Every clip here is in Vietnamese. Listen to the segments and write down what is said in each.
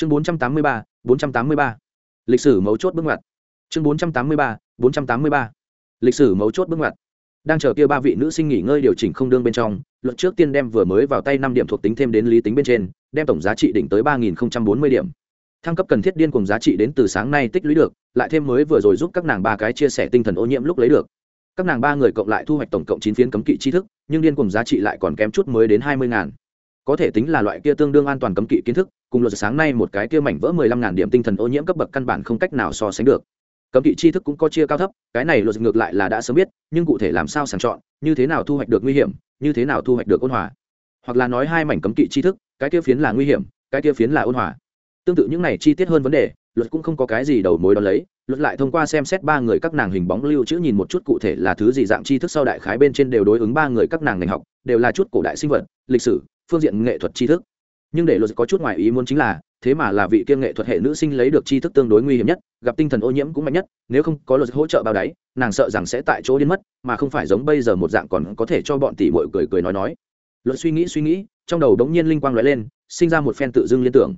chương bốn trăm tám mươi ba, bốn trăm tám mươi ba. Lịch sử mấu chốt bước ngoặt. Chương bốn trăm tám mươi ba, bốn trăm tám mươi ba. Lịch sử mấu chốt bước ngoặt. Đang chờ kia ba vị nữ sinh nghỉ ngơi điều chỉnh không đương bên trong, luật trước tiên đem vừa mới vào tay năm điểm thuộc tính thêm đến lý tính bên trên, đem tổng giá trị đỉnh tới ba nghìn bốn mươi điểm. Thăng cấp cần thiết điên cùng giá trị đến từ sáng nay tích lũy được, lại thêm mới vừa rồi giúp các nàng ba cái chia sẻ tinh thần ô nhiễm lúc lấy được. Các nàng ba người cộng lại thu hoạch tổng cộng chín phiến cấm kỵ tri thức, nhưng điên cùng giá trị lại còn kém chút mới đến hai mươi ngàn. Có thể tính là loại kia tương đương an toàn cấm kỵ kiến thức cùng luật sáng nay một cái kia mảnh vỡ mười lăm ngàn điểm tinh thần ô nhiễm cấp bậc căn bản không cách nào so sánh được. Cấm kỵ tri thức cũng có chia cao thấp, cái này luật ngược lại là đã sớm biết, nhưng cụ thể làm sao sàng chọn, như thế nào thu hoạch được nguy hiểm, như thế nào thu hoạch được ôn hòa. Hoặc là nói hai mảnh cấm kỵ tri thức, cái kia phiến là nguy hiểm, cái kia phiến là ôn hòa. Tương tự những này chi tiết hơn vấn đề, luật cũng không có cái gì đầu mối đó lấy, luật lại thông qua xem xét ba người các nàng hình bóng lưu trữ nhìn một chút cụ thể là thứ gì dạng tri thức sau đại khái bên trên đều đối ứng ba người các nàng ngành học, đều là chút cổ đại sinh vật, lịch sử, phương diện nghệ thuật tri thức nhưng để luật có chút ngoài ý muốn chính là, thế mà là vị kiêm nghệ thuật hệ nữ sinh lấy được tri thức tương đối nguy hiểm nhất, gặp tinh thần ô nhiễm cũng mạnh nhất, nếu không có luật hỗ trợ bao đáy, nàng sợ rằng sẽ tại chỗ đến mất, mà không phải giống bây giờ một dạng còn có thể cho bọn tỷ bội cười cười nói nói. Luật suy nghĩ suy nghĩ, trong đầu đống nhiên linh quang lóe lên, sinh ra một phen tự dưng liên tưởng.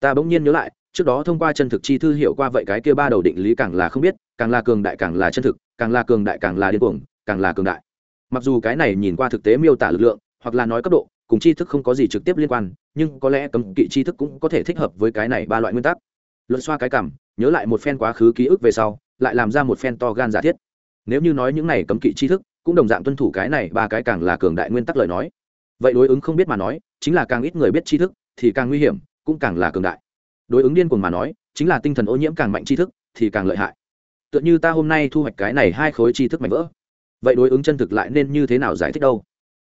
Ta bỗng nhiên nhớ lại, trước đó thông qua chân thực chi thư hiểu qua vậy cái kia ba đầu định lý càng là không biết, càng là cường đại càng là chân thực, càng là cường đại càng là điên cuồng, càng là cường đại. Mặc dù cái này nhìn qua thực tế miêu tả lực lượng, hoặc là nói cấp độ cùng tri thức không có gì trực tiếp liên quan, nhưng có lẽ cấm kỵ tri thức cũng có thể thích hợp với cái này ba loại nguyên tắc. Luận xoa cái cảm, nhớ lại một phen quá khứ ký ức về sau, lại làm ra một phen to gan giả thiết. Nếu như nói những này cấm kỵ tri thức cũng đồng dạng tuân thủ cái này ba cái càng là cường đại nguyên tắc lời nói, vậy đối ứng không biết mà nói, chính là càng ít người biết tri thức thì càng nguy hiểm, cũng càng là cường đại. Đối ứng điên cuồng mà nói, chính là tinh thần ô nhiễm càng mạnh tri thức thì càng lợi hại. Tựa như ta hôm nay thu hoạch cái này hai khối tri thức mạnh vỡ. Vậy đối ứng chân thực lại nên như thế nào giải thích đâu?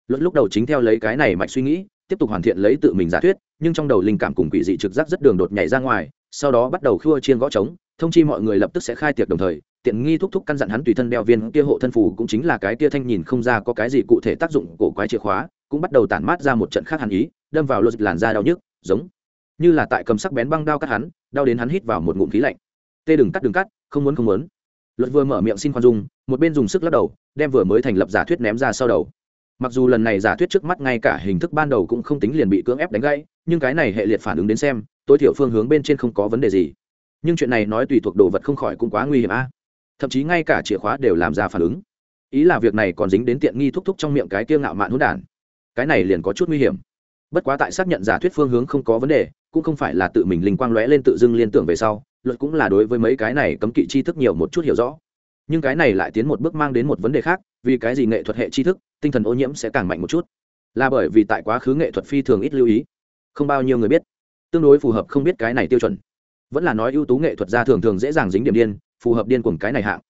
Luật lúc đầu chính theo lấy cái này mạch suy nghĩ, tiếp tục hoàn thiện lấy tự mình giả thuyết, nhưng trong đầu linh cảm cùng quỷ dị trực giác rất đường đột nhảy ra ngoài, sau đó bắt đầu khua chiên gõ trống, thông chi mọi người lập tức sẽ khai tiệc đồng thời, tiện nghi thúc thúc căn dặn hắn tùy thân đeo viên kia hộ thân phủ cũng chính là cái kia thanh nhìn không ra có cái gì cụ thể tác dụng cổ quái chìa khóa, cũng bắt đầu tản mát ra một trận khác hàn ý, đâm vào lột làn da đau nhức, giống như là tại cầm sắc bén băng đao cắt hắn, đau đến hắn hít vào một ngụm khí lạnh. Tê đừng cắt đừng cắt, không muốn không muốn. Luật vừa mở miệng xin khoan dung, một bên dùng sức lắc đầu, đem vừa mới thành lập giả thuyết ném ra sau đầu mặc dù lần này giả thuyết trước mắt ngay cả hình thức ban đầu cũng không tính liền bị cưỡng ép đánh gãy, nhưng cái này hệ liệt phản ứng đến xem, tối thiểu phương hướng bên trên không có vấn đề gì. Nhưng chuyện này nói tùy thuộc đồ vật không khỏi cũng quá nguy hiểm a. Thậm chí ngay cả chìa khóa đều làm ra phản ứng. Ý là việc này còn dính đến tiện nghi thúc thúc trong miệng cái kiêng ngạo mạn hỗn đản. Cái này liền có chút nguy hiểm. Bất quá tại xác nhận giả thuyết phương hướng không có vấn đề, cũng không phải là tự mình linh quang lóe lên tự dưng liên tưởng về sau, luật cũng là đối với mấy cái này cấm kỵ tri thức nhiều một chút hiểu rõ. Nhưng cái này lại tiến một bước mang đến một vấn đề khác, vì cái gì nghệ thuật hệ tri thức tinh thần ô nhiễm sẽ càng mạnh một chút. Là bởi vì tại quá khứ nghệ thuật phi thường ít lưu ý. Không bao nhiêu người biết. Tương đối phù hợp không biết cái này tiêu chuẩn. Vẫn là nói ưu tú nghệ thuật gia thường thường dễ dàng dính điểm điên, phù hợp điên cùng cái này hạng.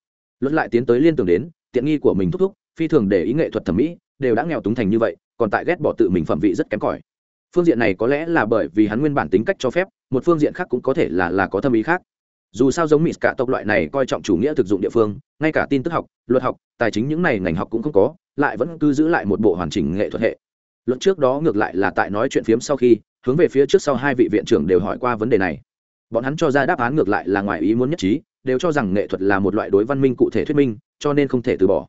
Luật lại tiến tới liên tưởng đến, tiện nghi của mình thúc thúc, phi thường để ý nghệ thuật thẩm mỹ, đều đã nghèo túng thành như vậy, còn tại ghét bỏ tự mình phẩm vị rất kém cỏi. Phương diện này có lẽ là bởi vì hắn nguyên bản tính cách cho phép, một phương diện khác cũng có thể là là có thâm ý khác. Dù sao giống mỹ cả tộc loại này coi trọng chủ nghĩa thực dụng địa phương, ngay cả tin tức học, luật học, tài chính những này ngành học cũng không có lại vẫn cứ giữ lại một bộ hoàn chỉnh nghệ thuật hệ. Luật trước đó ngược lại là tại nói chuyện phiếm sau khi, hướng về phía trước sau hai vị viện trưởng đều hỏi qua vấn đề này. Bọn hắn cho ra đáp án ngược lại là ngoài ý muốn nhất trí, đều cho rằng nghệ thuật là một loại đối văn minh cụ thể thuyết minh, cho nên không thể từ bỏ.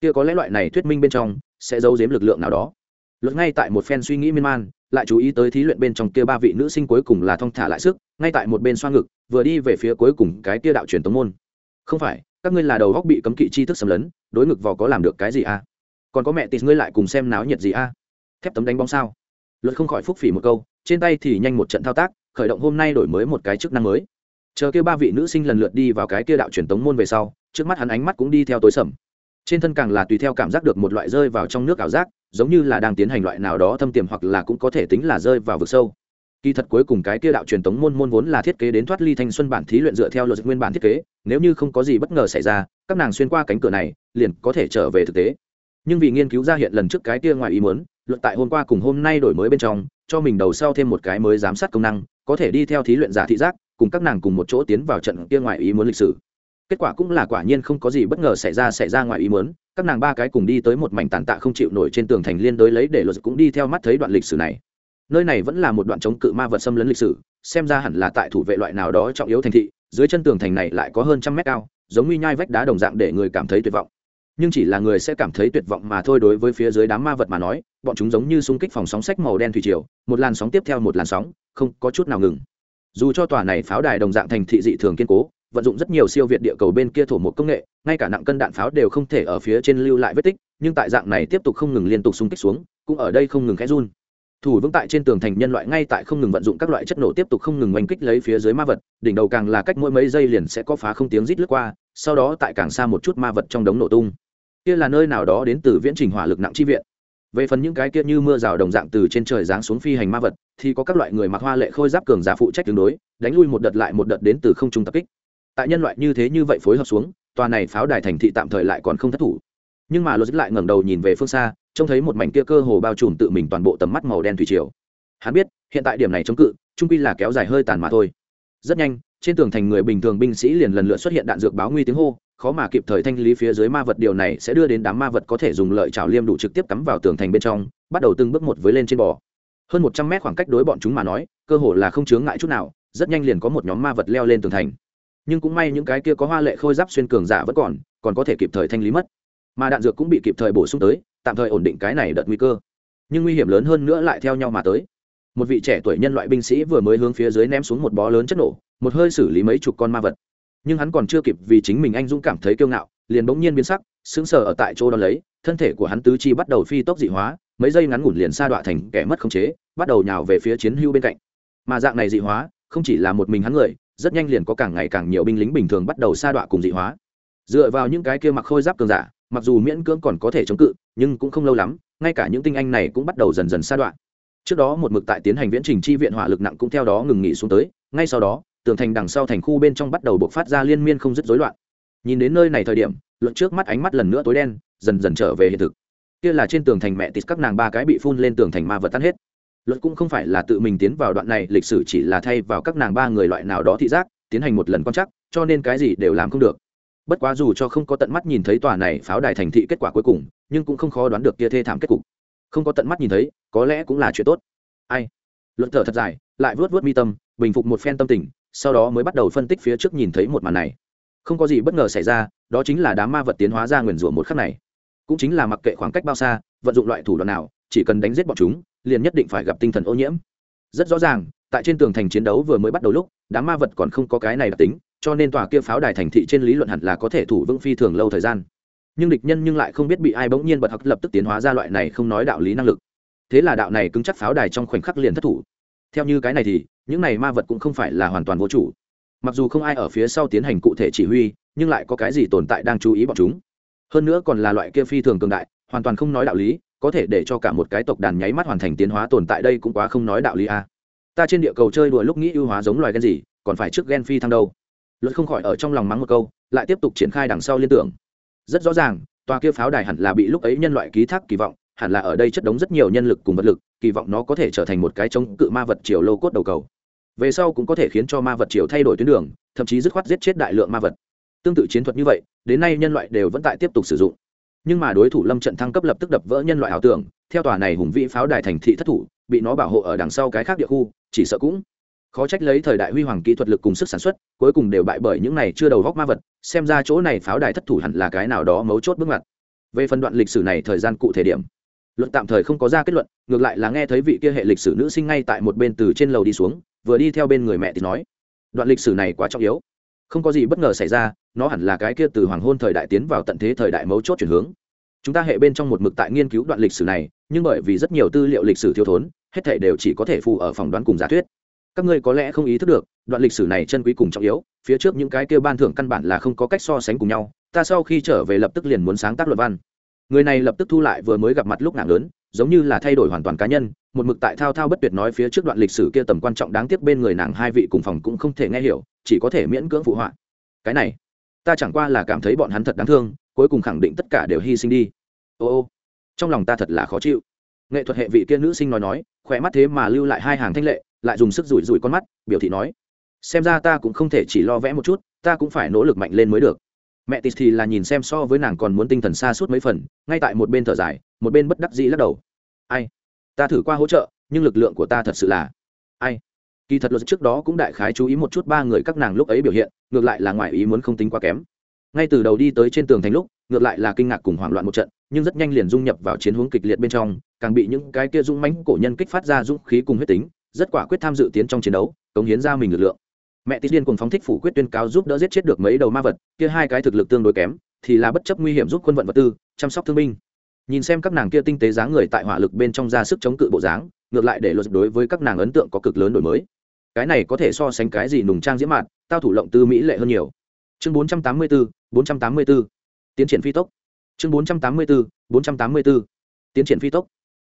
Kia có lẽ loại này thuyết minh bên trong sẽ giấu giếm lực lượng nào đó. Luật ngay tại một phen suy nghĩ miên man, lại chú ý tới thí luyện bên trong kia ba vị nữ sinh cuối cùng là thong thả lại sức, ngay tại một bên xoa ngực, vừa đi về phía cuối cùng cái kia đạo truyền tống môn. Không phải, các ngươi là đầu góc bị cấm kỵ chi thức xâm lấn, đối ngực vò có làm được cái gì à? Còn có mẹ tịt ngươi lại cùng xem náo nhiệt gì à thép tấm đánh bóng sao? Luật không khỏi phúc phỉ một câu, trên tay thì nhanh một trận thao tác, khởi động hôm nay đổi mới một cái chức năng mới. Chờ kia ba vị nữ sinh lần lượt đi vào cái kia đạo truyền tống môn về sau, trước mắt hắn ánh mắt cũng đi theo tối sầm. Trên thân càng là tùy theo cảm giác được một loại rơi vào trong nước ảo giác, giống như là đang tiến hành loại nào đó thâm tiềm hoặc là cũng có thể tính là rơi vào vực sâu. Kỳ thật cuối cùng cái kia đạo truyền tống môn môn vốn là thiết kế đến thoát ly thanh xuân bản thí luyện dựa theo luật nguyên bản thiết kế, nếu như không có gì bất ngờ xảy ra, các nàng xuyên qua cánh cửa này, liền có thể trở về thực tế nhưng vì nghiên cứu ra hiện lần trước cái kia ngoài ý muốn, luật tại hôm qua cùng hôm nay đổi mới bên trong, cho mình đầu sau thêm một cái mới giám sát công năng, có thể đi theo thí luyện giả thị giác, cùng các nàng cùng một chỗ tiến vào trận kia ngoài ý muốn lịch sử. Kết quả cũng là quả nhiên không có gì bất ngờ xảy ra xảy ra ngoài ý muốn, các nàng ba cái cùng đi tới một mảnh tàn tạ không chịu nổi trên tường thành liên đối lấy để luật cũng đi theo mắt thấy đoạn lịch sử này. Nơi này vẫn là một đoạn chống cự ma vật xâm lấn lịch sử, xem ra hẳn là tại thủ vệ loại nào đó trọng yếu thành thị, dưới chân tường thành này lại có hơn trăm mét cao, giống nguy nhai vách đá đồng dạng để người cảm thấy tuyệt vọng nhưng chỉ là người sẽ cảm thấy tuyệt vọng mà thôi đối với phía dưới đám ma vật mà nói, bọn chúng giống như xung kích phòng sóng sách màu đen thủy triều, một làn sóng tiếp theo một làn sóng, không có chút nào ngừng. Dù cho tòa này pháo đài đồng dạng thành thị dị thường kiên cố, vận dụng rất nhiều siêu việt địa cầu bên kia thổ một công nghệ, ngay cả nặng cân đạn pháo đều không thể ở phía trên lưu lại vết tích, nhưng tại dạng này tiếp tục không ngừng liên tục xung kích xuống, cũng ở đây không ngừng khẽ run. Thủ vững tại trên tường thành nhân loại ngay tại không ngừng vận dụng các loại chất nổ tiếp tục không ngừng oanh kích lấy phía dưới ma vật, đỉnh đầu càng là cách mỗi mấy giây liền sẽ có phá không tiếng rít lướt qua, sau đó tại càng xa một chút ma vật trong đống nổ tung kia là nơi nào đó đến từ viễn trình hỏa lực nặng chi viện. Về phần những cái kia như mưa rào đồng dạng từ trên trời giáng xuống phi hành ma vật, thì có các loại người mặc hoa lệ khôi giáp cường giả phụ trách tương đối, đánh lui một đợt lại một đợt đến từ không trung tập kích. Tại nhân loại như thế như vậy phối hợp xuống, tòa này pháo đài thành thị tạm thời lại còn không thất thủ. Nhưng mà lột lại ngẩng đầu nhìn về phương xa, trông thấy một mảnh kia cơ hồ bao trùm tự mình toàn bộ tầm mắt màu đen thủy triều. Hắn biết, hiện tại điểm này chống cự, trung quy là kéo dài hơi tàn mà thôi. Rất nhanh, trên tường thành người bình thường binh sĩ liền lần lượt xuất hiện đạn dược báo nguy tiếng hô khó mà kịp thời thanh lý phía dưới ma vật, điều này sẽ đưa đến đám ma vật có thể dùng lợi chảo liêm đủ trực tiếp cắm vào tường thành bên trong, bắt đầu từng bước một với lên trên bò. Hơn một trăm mét khoảng cách đối bọn chúng mà nói, cơ hồ là không chướng ngại chút nào, rất nhanh liền có một nhóm ma vật leo lên tường thành. Nhưng cũng may những cái kia có hoa lệ khôi giáp xuyên cường giả vẫn còn còn có thể kịp thời thanh lý mất. Mà đạn dược cũng bị kịp thời bổ sung tới, tạm thời ổn định cái này đợt nguy cơ. Nhưng nguy hiểm lớn hơn nữa lại theo nhau mà tới. Một vị trẻ tuổi nhân loại binh sĩ vừa mới hướng phía dưới ném xuống một bó lớn chất nổ, một hơi xử lý mấy chục con ma vật nhưng hắn còn chưa kịp vì chính mình anh dũng cảm thấy kiêu ngạo, liền bỗng nhiên biến sắc, sững sờ ở tại chỗ đó lấy, thân thể của hắn tứ chi bắt đầu phi tốc dị hóa, mấy giây ngắn ngủn liền sa đọa thành kẻ mất khống chế, bắt đầu nhào về phía chiến hưu bên cạnh. Mà dạng này dị hóa, không chỉ là một mình hắn người, rất nhanh liền có càng ngày càng nhiều binh lính bình thường bắt đầu sa đọa cùng dị hóa. Dựa vào những cái kia mặc khôi giáp cường giả, mặc dù miễn cưỡng còn có thể chống cự, nhưng cũng không lâu lắm, ngay cả những tinh anh này cũng bắt đầu dần dần sa đoạn trước đó một mực tại tiến hành viễn trình chi viện hỏa lực nặng cũng theo đó ngừng nghỉ xuống tới, ngay sau đó tường thành đằng sau thành khu bên trong bắt đầu bộc phát ra liên miên không dứt rối loạn. Nhìn đến nơi này thời điểm, luận trước mắt ánh mắt lần nữa tối đen, dần dần trở về hiện thực. Kia là trên tường thành mẹ tịt các nàng ba cái bị phun lên tường thành ma vật tan hết. Luận cũng không phải là tự mình tiến vào đoạn này, lịch sử chỉ là thay vào các nàng ba người loại nào đó thị giác, tiến hành một lần quan chắc cho nên cái gì đều làm không được. Bất quá dù cho không có tận mắt nhìn thấy tòa này pháo đài thành thị kết quả cuối cùng, nhưng cũng không khó đoán được kia thê thảm kết cục. Không có tận mắt nhìn thấy, có lẽ cũng là chuyện tốt. Ai? Luận thở thật dài, lại vớt vớt mi tâm, bình phục một phen tâm tình sau đó mới bắt đầu phân tích phía trước nhìn thấy một màn này. Không có gì bất ngờ xảy ra, đó chính là đám ma vật tiến hóa ra nguyền rủa một khắc này. Cũng chính là mặc kệ khoảng cách bao xa, vận dụng loại thủ đoạn nào, chỉ cần đánh giết bọn chúng, liền nhất định phải gặp tinh thần ô nhiễm. Rất rõ ràng, tại trên tường thành chiến đấu vừa mới bắt đầu lúc, đám ma vật còn không có cái này đặc tính, cho nên tòa kia pháo đài thành thị trên lý luận hẳn là có thể thủ vững phi thường lâu thời gian. Nhưng địch nhân nhưng lại không biết bị ai bỗng nhiên bật hặc lập tức tiến hóa ra loại này không nói đạo lý năng lực. Thế là đạo này cứng chắc pháo đài trong khoảnh khắc liền thất thủ. Theo như cái này thì những này ma vật cũng không phải là hoàn toàn vô chủ. Mặc dù không ai ở phía sau tiến hành cụ thể chỉ huy, nhưng lại có cái gì tồn tại đang chú ý bọn chúng? Hơn nữa còn là loại kia phi thường cường đại, hoàn toàn không nói đạo lý, có thể để cho cả một cái tộc đàn nháy mắt hoàn thành tiến hóa tồn tại đây cũng quá không nói đạo lý a. À. ta trên địa cầu chơi đùa lúc nghĩ ưu hóa giống loài gen gì, còn phải trước gen phi thăng đâu. Luật không khỏi ở trong lòng mắng một câu, lại tiếp tục triển khai đằng sau liên tưởng. Rất rõ ràng, tòa kia pháo đài hẳn là bị lúc ấy nhân loại ký thác kỳ vọng, hẳn là ở đây chất đống rất nhiều nhân lực cùng vật lực, kỳ vọng nó có thể trở thành một cái chống cự ma vật chiều lô cốt đầu cầu về sau cũng có thể khiến cho ma vật chiều thay đổi tuyến đường, thậm chí dứt khoát giết chết đại lượng ma vật. Tương tự chiến thuật như vậy, đến nay nhân loại đều vẫn tại tiếp tục sử dụng. Nhưng mà đối thủ lâm trận thăng cấp lập tức đập vỡ nhân loại ảo tưởng, theo tòa này hùng vĩ pháo đài thành thị thất thủ, bị nó bảo hộ ở đằng sau cái khác địa khu, chỉ sợ cũng khó trách lấy thời đại huy hoàng kỹ thuật lực cùng sức sản xuất, cuối cùng đều bại bởi những này chưa đầu góc ma vật, xem ra chỗ này pháo đài thất thủ hẳn là cái nào đó mấu chốt bước ngoặt. Về phần đoạn lịch sử này thời gian cụ thể điểm luận tạm thời không có ra kết luận, ngược lại là nghe thấy vị kia hệ lịch sử nữ sinh ngay tại một bên từ trên lầu đi xuống vừa đi theo bên người mẹ thì nói, đoạn lịch sử này quá trọng yếu. Không có gì bất ngờ xảy ra, nó hẳn là cái kia từ hoàng hôn thời đại tiến vào tận thế thời đại mấu chốt chuyển hướng. Chúng ta hệ bên trong một mực tại nghiên cứu đoạn lịch sử này, nhưng bởi vì rất nhiều tư liệu lịch sử thiếu thốn, hết thể đều chỉ có thể phù ở phòng đoán cùng giả thuyết. Các ngươi có lẽ không ý thức được, đoạn lịch sử này chân quý cùng trọng yếu, phía trước những cái kêu ban thưởng căn bản là không có cách so sánh cùng nhau, ta sau khi trở về lập tức liền muốn sáng tác luật văn. Người này lập tức thu lại vừa mới gặp mặt lúc nặng lớn, giống như là thay đổi hoàn toàn cá nhân một mực tại thao thao bất tuyệt nói phía trước đoạn lịch sử kia tầm quan trọng đáng tiếc bên người nàng hai vị cùng phòng cũng không thể nghe hiểu, chỉ có thể miễn cưỡng phụ họa. Cái này, ta chẳng qua là cảm thấy bọn hắn thật đáng thương, cuối cùng khẳng định tất cả đều hy sinh đi. Ô ô, trong lòng ta thật là khó chịu. Nghệ thuật hệ vị kia nữ sinh nói nói, khỏe mắt thế mà lưu lại hai hàng thanh lệ, lại dùng sức rủi rủi con mắt, biểu thị nói, xem ra ta cũng không thể chỉ lo vẽ một chút, ta cũng phải nỗ lực mạnh lên mới được. Mẹ tịt thì là nhìn xem so với nàng còn muốn tinh thần xa suốt mấy phần, ngay tại một bên thở dài, một bên bất đắc dĩ lắc đầu. Ai? Ta thử qua hỗ trợ, nhưng lực lượng của ta thật sự là ai? Kỳ thật luật trước đó cũng đại khái chú ý một chút ba người các nàng lúc ấy biểu hiện, ngược lại là ngoài ý muốn không tính quá kém. Ngay từ đầu đi tới trên tường thành lúc, ngược lại là kinh ngạc cùng hoảng loạn một trận, nhưng rất nhanh liền dung nhập vào chiến hướng kịch liệt bên trong, càng bị những cái kia dũng mãnh cổ nhân kích phát ra dũng khí cùng huyết tính, rất quả quyết tham dự tiến trong chiến đấu, cống hiến ra mình lực lượng. Mẹ tít điên cùng phóng thích phủ quyết tuyên cáo giúp đỡ giết chết được mấy đầu ma vật, kia hai cái thực lực tương đối kém, thì là bất chấp nguy hiểm giúp quân vận vật tư, chăm sóc thương binh nhìn xem các nàng kia tinh tế dáng người tại hỏa lực bên trong ra sức chống cự bộ dáng ngược lại để luật đối với các nàng ấn tượng có cực lớn đổi mới. Cái này có thể so sánh cái gì nùng trang diễm mạn tao thủ lộng tư mỹ lệ hơn nhiều. Chương 484, 484. tiến triển phi tốc. Chương 484, 484. tiến triển phi tốc.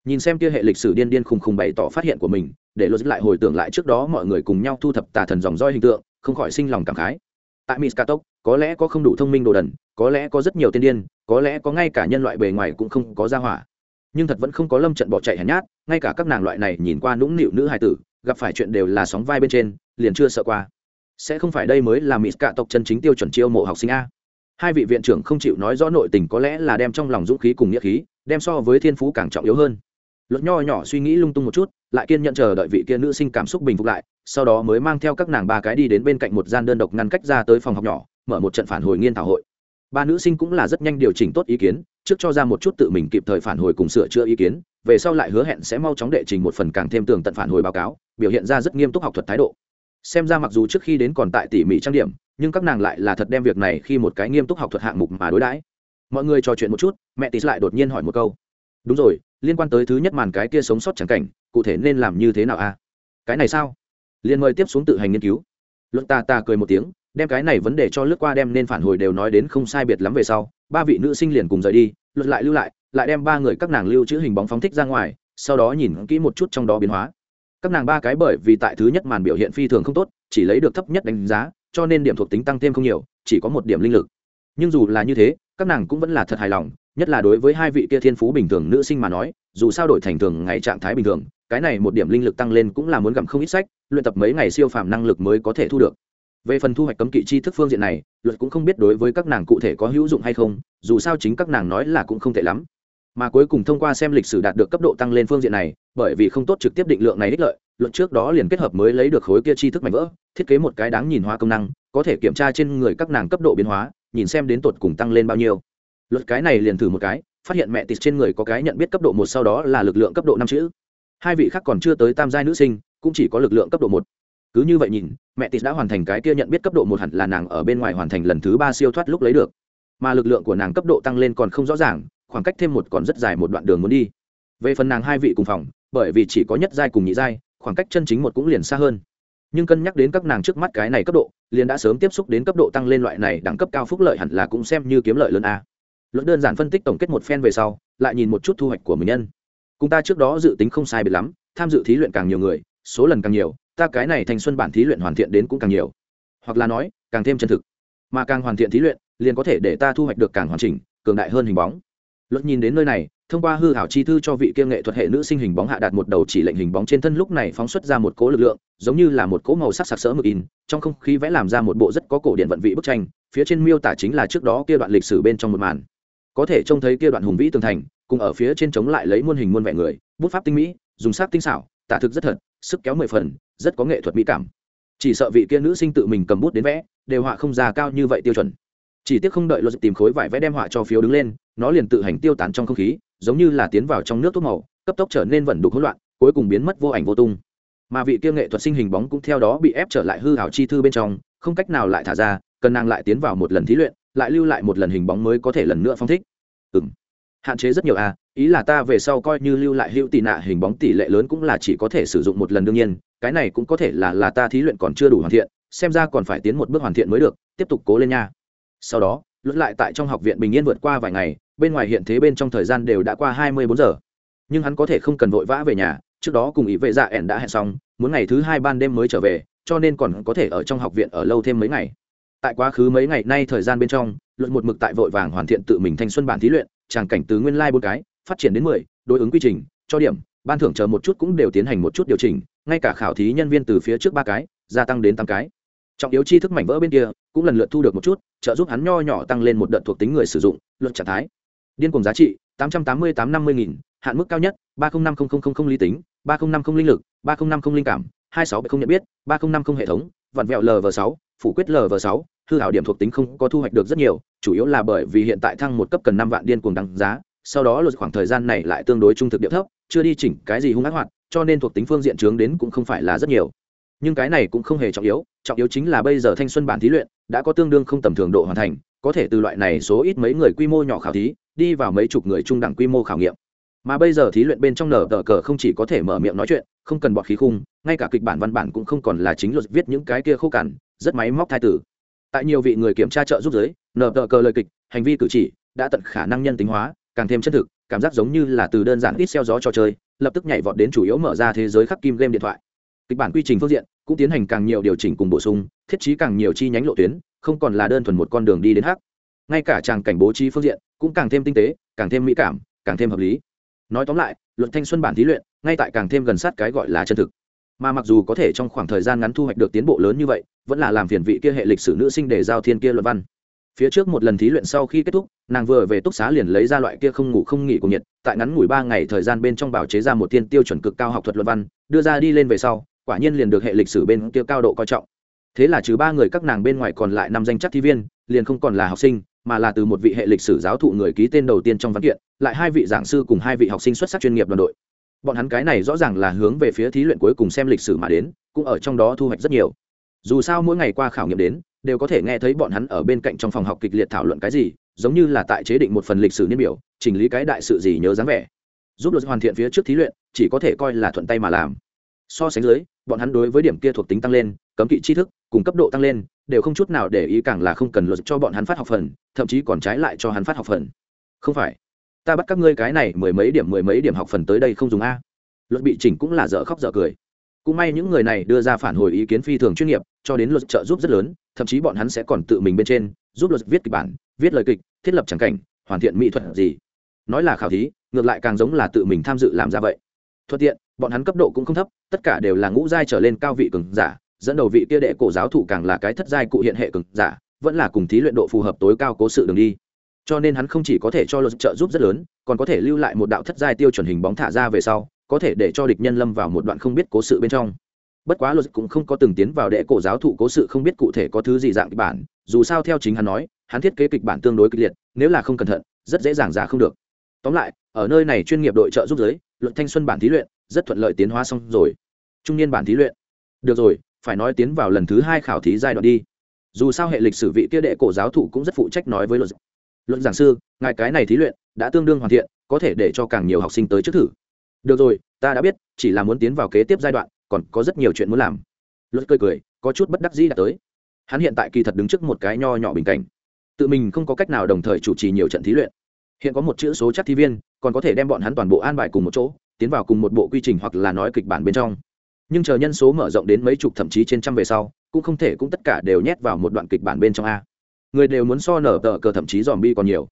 Nhìn xem kia hệ lịch sử điên điên khùng khùng bày tỏ phát hiện của mình để luật lại hồi tưởng lại trước đó mọi người cùng nhau thu thập tà thần dòng roi hình tượng không khỏi sinh lòng cảm khái. Tại miskatok có lẽ có không đủ thông minh đồ đần, có lẽ có rất nhiều tiên điên, có lẽ có ngay cả nhân loại bề ngoài cũng không có ra hỏa. Nhưng thật vẫn không có lâm trận bỏ chạy hèn nhát, ngay cả các nàng loại này nhìn qua nũng nịu nữ hài tử, gặp phải chuyện đều là sóng vai bên trên, liền chưa sợ qua. Sẽ không phải đây mới là mỹ cạ tộc chân chính tiêu chuẩn chiêu mộ học sinh a. Hai vị viện trưởng không chịu nói rõ nội tình có lẽ là đem trong lòng dũng khí cùng nghĩa khí, đem so với thiên phú càng trọng yếu hơn. Luật nho nhỏ suy nghĩ lung tung một chút, lại kiên nhận chờ đợi vị kia nữ sinh cảm xúc bình phục lại, sau đó mới mang theo các nàng ba cái đi đến bên cạnh một gian đơn độc ngăn cách ra tới phòng học nhỏ mở một trận phản hồi nghiên thảo hội. Ba nữ sinh cũng là rất nhanh điều chỉnh tốt ý kiến, trước cho ra một chút tự mình kịp thời phản hồi cùng sửa chữa ý kiến, về sau lại hứa hẹn sẽ mau chóng đệ trình một phần càng thêm tường tận phản hồi báo cáo, biểu hiện ra rất nghiêm túc học thuật thái độ. Xem ra mặc dù trước khi đến còn tại tỉ mỉ trang điểm, nhưng các nàng lại là thật đem việc này khi một cái nghiêm túc học thuật hạng mục mà đối đãi. Mọi người trò chuyện một chút, mẹ tít lại đột nhiên hỏi một câu. Đúng rồi, liên quan tới thứ nhất màn cái kia sống sót chẳng cảnh, cụ thể nên làm như thế nào a cái này sao? Liền mời tiếp xuống tự hành nghiên cứu. Luận ta ta cười một tiếng đem cái này vấn đề cho lướt qua đem nên phản hồi đều nói đến không sai biệt lắm về sau, ba vị nữ sinh liền cùng rời đi luật lại lưu lại lại đem ba người các nàng lưu trữ hình bóng phóng thích ra ngoài, sau đó nhìn kỹ một chút trong đó biến hóa. Các nàng ba cái bởi vì tại thứ nhất màn biểu hiện phi thường không tốt, chỉ lấy được thấp nhất đánh giá, cho nên điểm thuộc tính tăng thêm không nhiều, chỉ có một điểm linh lực. Nhưng dù là như thế, các nàng cũng vẫn là thật hài lòng, nhất là đối với hai vị kia thiên phú bình thường nữ sinh mà nói, dù sao đổi thành thường ngày trạng thái bình thường, cái này một điểm linh lực tăng lên cũng là muốn gặm không ít sách, luyện tập mấy ngày siêu phàm năng lực mới có thể thu được về phần thu hoạch cấm kỵ chi thức phương diện này, luật cũng không biết đối với các nàng cụ thể có hữu dụng hay không, dù sao chính các nàng nói là cũng không tệ lắm. Mà cuối cùng thông qua xem lịch sử đạt được cấp độ tăng lên phương diện này, bởi vì không tốt trực tiếp định lượng này ích lợi luận trước đó liền kết hợp mới lấy được khối kia chi thức mạnh vỡ, thiết kế một cái đáng nhìn hóa công năng, có thể kiểm tra trên người các nàng cấp độ biến hóa, nhìn xem đến tột cùng tăng lên bao nhiêu. Luật cái này liền thử một cái, phát hiện mẹ tịt trên người có cái nhận biết cấp độ một sau đó là lực lượng cấp độ năm chữ. Hai vị khác còn chưa tới tam giai nữ sinh, cũng chỉ có lực lượng cấp độ một cứ như vậy nhìn, mẹ tịt đã hoàn thành cái kia nhận biết cấp độ một hẳn là nàng ở bên ngoài hoàn thành lần thứ ba siêu thoát lúc lấy được. Mà lực lượng của nàng cấp độ tăng lên còn không rõ ràng, khoảng cách thêm một còn rất dài một đoạn đường muốn đi. Về phần nàng hai vị cùng phòng, bởi vì chỉ có nhất giai cùng nhị giai, khoảng cách chân chính một cũng liền xa hơn. Nhưng cân nhắc đến các nàng trước mắt cái này cấp độ, liền đã sớm tiếp xúc đến cấp độ tăng lên loại này đẳng cấp cao phúc lợi hẳn là cũng xem như kiếm lợi lớn a. Luận đơn giản phân tích tổng kết một phen về sau, lại nhìn một chút thu hoạch của mình nhân. Cùng ta trước đó dự tính không sai biệt lắm, tham dự thí luyện càng nhiều người, số lần càng nhiều ta cái này thành xuân bản thí luyện hoàn thiện đến cũng càng nhiều. Hoặc là nói, càng thêm chân thực. Mà càng hoàn thiện thí luyện, liền có thể để ta thu hoạch được càng hoàn chỉnh, cường đại hơn hình bóng. Luật nhìn đến nơi này, thông qua hư hảo chi thư cho vị kia nghệ thuật hệ nữ sinh hình bóng hạ đạt một đầu chỉ lệnh hình bóng trên thân lúc này phóng xuất ra một cỗ lực lượng, giống như là một cỗ màu sắc sặc sỡ mực in, trong không khí vẽ làm ra một bộ rất có cổ điện vận vị bức tranh, phía trên miêu tả chính là trước đó kia đoạn lịch sử bên trong một màn. Có thể trông thấy kia đoạn hùng vĩ tường thành, cùng ở phía trên chống lại lấy muôn hình muôn vẻ người, bút pháp tinh mỹ, dùng sắc tinh xảo, tả thực rất thật, sức kéo mười phần rất có nghệ thuật mỹ cảm. Chỉ sợ vị kia nữ sinh tự mình cầm bút đến vẽ, đều họa không già cao như vậy tiêu chuẩn. Chỉ tiếc không đợi luật tìm khối vải vẽ đem họa cho phiếu đứng lên, nó liền tự hành tiêu tán trong không khí, giống như là tiến vào trong nước thuốc màu, cấp tốc trở nên vẩn đục hỗn loạn, cuối cùng biến mất vô ảnh vô tung. Mà vị kia nghệ thuật sinh hình bóng cũng theo đó bị ép trở lại hư hảo chi thư bên trong, không cách nào lại thả ra, cần nàng lại tiến vào một lần thí luyện, lại lưu lại một lần hình bóng mới có thể lần nữa phong thích. Ừ m hạn chế rất nhiều à ý là ta về sau coi như lưu lại hữu tị nạ hình bóng tỷ lệ lớn cũng là chỉ có thể sử dụng một lần đương nhiên cái này cũng có thể là là ta thí luyện còn chưa đủ hoàn thiện, xem ra còn phải tiến một bước hoàn thiện mới được, tiếp tục cố lên nha. Sau đó luận lại tại trong học viện bình yên vượt qua vài ngày, bên ngoài hiện thế bên trong thời gian đều đã qua hai mươi bốn giờ. Nhưng hắn có thể không cần vội vã về nhà, trước đó cùng ý vệ dạ ẻn đã hẹn xong, muốn ngày thứ hai ban đêm mới trở về, cho nên còn có thể ở trong học viện ở lâu thêm mấy ngày. Tại quá khứ mấy ngày nay thời gian bên trong luận một mực tại vội vàng hoàn thiện tự mình thanh xuân bản thí luyện, tràng cảnh từ nguyên lai bốn cái, phát triển đến mười, đối ứng quy trình, cho điểm, ban thưởng chờ một chút cũng đều tiến hành một chút điều chỉnh ngay cả khảo thí nhân viên từ phía trước ba cái, gia tăng đến tám cái. Trọng yếu chi thức mảnh vỡ bên kia, cũng lần lượt thu được một chút, trợ giúp hắn nho nhỏ tăng lên một đợt thuộc tính người sử dụng, luật trạng thái. Điên cùng giá trị, tám trăm tám mươi tám năm mươi nghìn, hạn mức cao nhất, ba trăm năm mươi lý tính, ba trăm năm mươi linh lực, ba trăm năm mươi linh cảm, hai sáu không nhận biết, ba trăm năm mươi hệ thống, vặn vẹo lv sáu, phủ quyết lv sáu, hư hảo điểm thuộc tính không có thu hoạch được rất nhiều, chủ yếu là bởi vì hiện tại thăng một cấp cần năm vạn điên cùng đăng giá, sau đó luật khoảng thời gian này lại tương đối trung thực địa thấp, chưa đi chỉnh cái gì hung ác hoạt cho nên thuộc tính phương diện trướng đến cũng không phải là rất nhiều. Nhưng cái này cũng không hề trọng yếu trọng yếu chính là bây giờ thanh xuân bản thí luyện đã có tương đương không tầm thường độ hoàn thành, có thể từ loại này số ít mấy người quy mô nhỏ khảo thí, đi vào mấy chục người trung đẳng quy mô khảo nghiệm. Mà bây giờ thí luyện bên trong nở tờ cờ không chỉ có thể mở miệng nói chuyện, không cần bọt khí khung, ngay cả kịch bản văn bản cũng không còn là chính luật viết những cái kia khô cằn, rất máy móc thai tử. Tại nhiều vị người kiểm tra trợ giúp giới nở tờ cờ lời kịch, hành vi cử chỉ đã tận khả năng nhân tính hóa, càng thêm chân thực, cảm giác giống như là từ đơn giản ít xeo gió trò chơi lập tức nhảy vọt đến chủ yếu mở ra thế giới khắc kim game điện thoại. Kịch bản quy trình phương diện cũng tiến hành càng nhiều điều chỉnh cùng bổ sung, thiết trí càng nhiều chi nhánh lộ tuyến, không còn là đơn thuần một con đường đi đến hắc. Ngay cả tràng cảnh bố trí phương diện cũng càng thêm tinh tế, càng thêm mỹ cảm, càng thêm hợp lý. Nói tóm lại, luật thanh xuân bản thí luyện ngay tại càng thêm gần sát cái gọi là chân thực. Mà mặc dù có thể trong khoảng thời gian ngắn thu hoạch được tiến bộ lớn như vậy, vẫn là làm phiền vị kia hệ lịch sử nữ sinh để giao thiên kia luận văn phía trước một lần thí luyện sau khi kết thúc, nàng vừa về túc xá liền lấy ra loại kia không ngủ không nghỉ của nhiệt, tại ngắn ngủi ba ngày thời gian bên trong bảo chế ra một tiên tiêu chuẩn cực cao học thuật luận văn, đưa ra đi lên về sau, quả nhiên liền được hệ lịch sử bên kia cao độ coi trọng. Thế là trừ ba người các nàng bên ngoài còn lại năm danh chắc thi viên, liền không còn là học sinh, mà là từ một vị hệ lịch sử giáo thụ người ký tên đầu tiên trong văn kiện, lại hai vị giảng sư cùng hai vị học sinh xuất sắc chuyên nghiệp đoàn đội. Bọn hắn cái này rõ ràng là hướng về phía thí luyện cuối cùng xem lịch sử mà đến, cũng ở trong đó thu hoạch rất nhiều. Dù sao mỗi ngày qua khảo nghiệm đến đều có thể nghe thấy bọn hắn ở bên cạnh trong phòng học kịch liệt thảo luận cái gì, giống như là tại chế định một phần lịch sử niên biểu, chỉnh lý cái đại sự gì nhớ dáng vẻ. Giúp luật hoàn thiện phía trước thí luyện, chỉ có thể coi là thuận tay mà làm. So sánh dưới, bọn hắn đối với điểm kia thuộc tính tăng lên, cấm kỵ tri thức, cùng cấp độ tăng lên, đều không chút nào để ý càng là không cần luật cho bọn hắn phát học phần, thậm chí còn trái lại cho hắn phát học phần. Không phải. Ta bắt các ngươi cái này mười mấy điểm mười mấy điểm học phần tới đây không dùng a. Luật bị chỉnh cũng là dở khóc dở cười. Cũng may những người này đưa ra phản hồi ý kiến phi thường chuyên nghiệp, cho đến luật trợ giúp rất lớn thậm chí bọn hắn sẽ còn tự mình bên trên, giúp luật viết kịch bản, viết lời kịch, thiết lập tràng cảnh, hoàn thiện mỹ thuật gì. Nói là khảo thí, ngược lại càng giống là tự mình tham dự làm ra vậy. Thuận tiện, bọn hắn cấp độ cũng không thấp, tất cả đều là ngũ giai trở lên cao vị cường giả, dẫn đầu vị kia đệ cổ giáo thủ càng là cái thất giai cụ hiện hệ cường giả, vẫn là cùng thí luyện độ phù hợp tối cao cố sự đường đi. Cho nên hắn không chỉ có thể cho luật trợ giúp rất lớn, còn có thể lưu lại một đạo thất giai tiêu chuẩn hình bóng thả ra về sau, có thể để cho địch nhân lâm vào một đoạn không biết cố sự bên trong bất quá luật cũng không có từng tiến vào đệ cổ giáo thụ cố sự, không biết cụ thể có thứ gì dạng kịch bản. Dù sao theo chính hắn nói, hắn thiết kế kịch bản tương đối kịch liệt, nếu là không cẩn thận, rất dễ dàng ra không được. Tóm lại, ở nơi này chuyên nghiệp đội trợ giúp giới luận thanh xuân bản thí luyện rất thuận lợi tiến hóa xong rồi. Trung niên bản thí luyện. Được rồi, phải nói tiến vào lần thứ hai khảo thí giai đoạn đi. Dù sao hệ lịch sử vị kia đệ cổ giáo thụ cũng rất phụ trách nói với luật. Luận giảng sư, ngài cái này thí luyện đã tương đương hoàn thiện, có thể để cho càng nhiều học sinh tới trước thử. Được rồi, ta đã biết, chỉ là muốn tiến vào kế tiếp giai đoạn còn có rất nhiều chuyện muốn làm. Luật cười cười, có chút bất đắc dĩ đã tới. Hắn hiện tại kỳ thật đứng trước một cái nho nhỏ bình cảnh. Tự mình không có cách nào đồng thời chủ trì nhiều trận thí luyện. Hiện có một chữ số chắc thi viên, còn có thể đem bọn hắn toàn bộ an bài cùng một chỗ, tiến vào cùng một bộ quy trình hoặc là nói kịch bản bên trong. Nhưng chờ nhân số mở rộng đến mấy chục thậm chí trên trăm về sau, cũng không thể cũng tất cả đều nhét vào một đoạn kịch bản bên trong a. Người đều muốn so nở tờ cờ thậm chí dòm bi còn nhiều.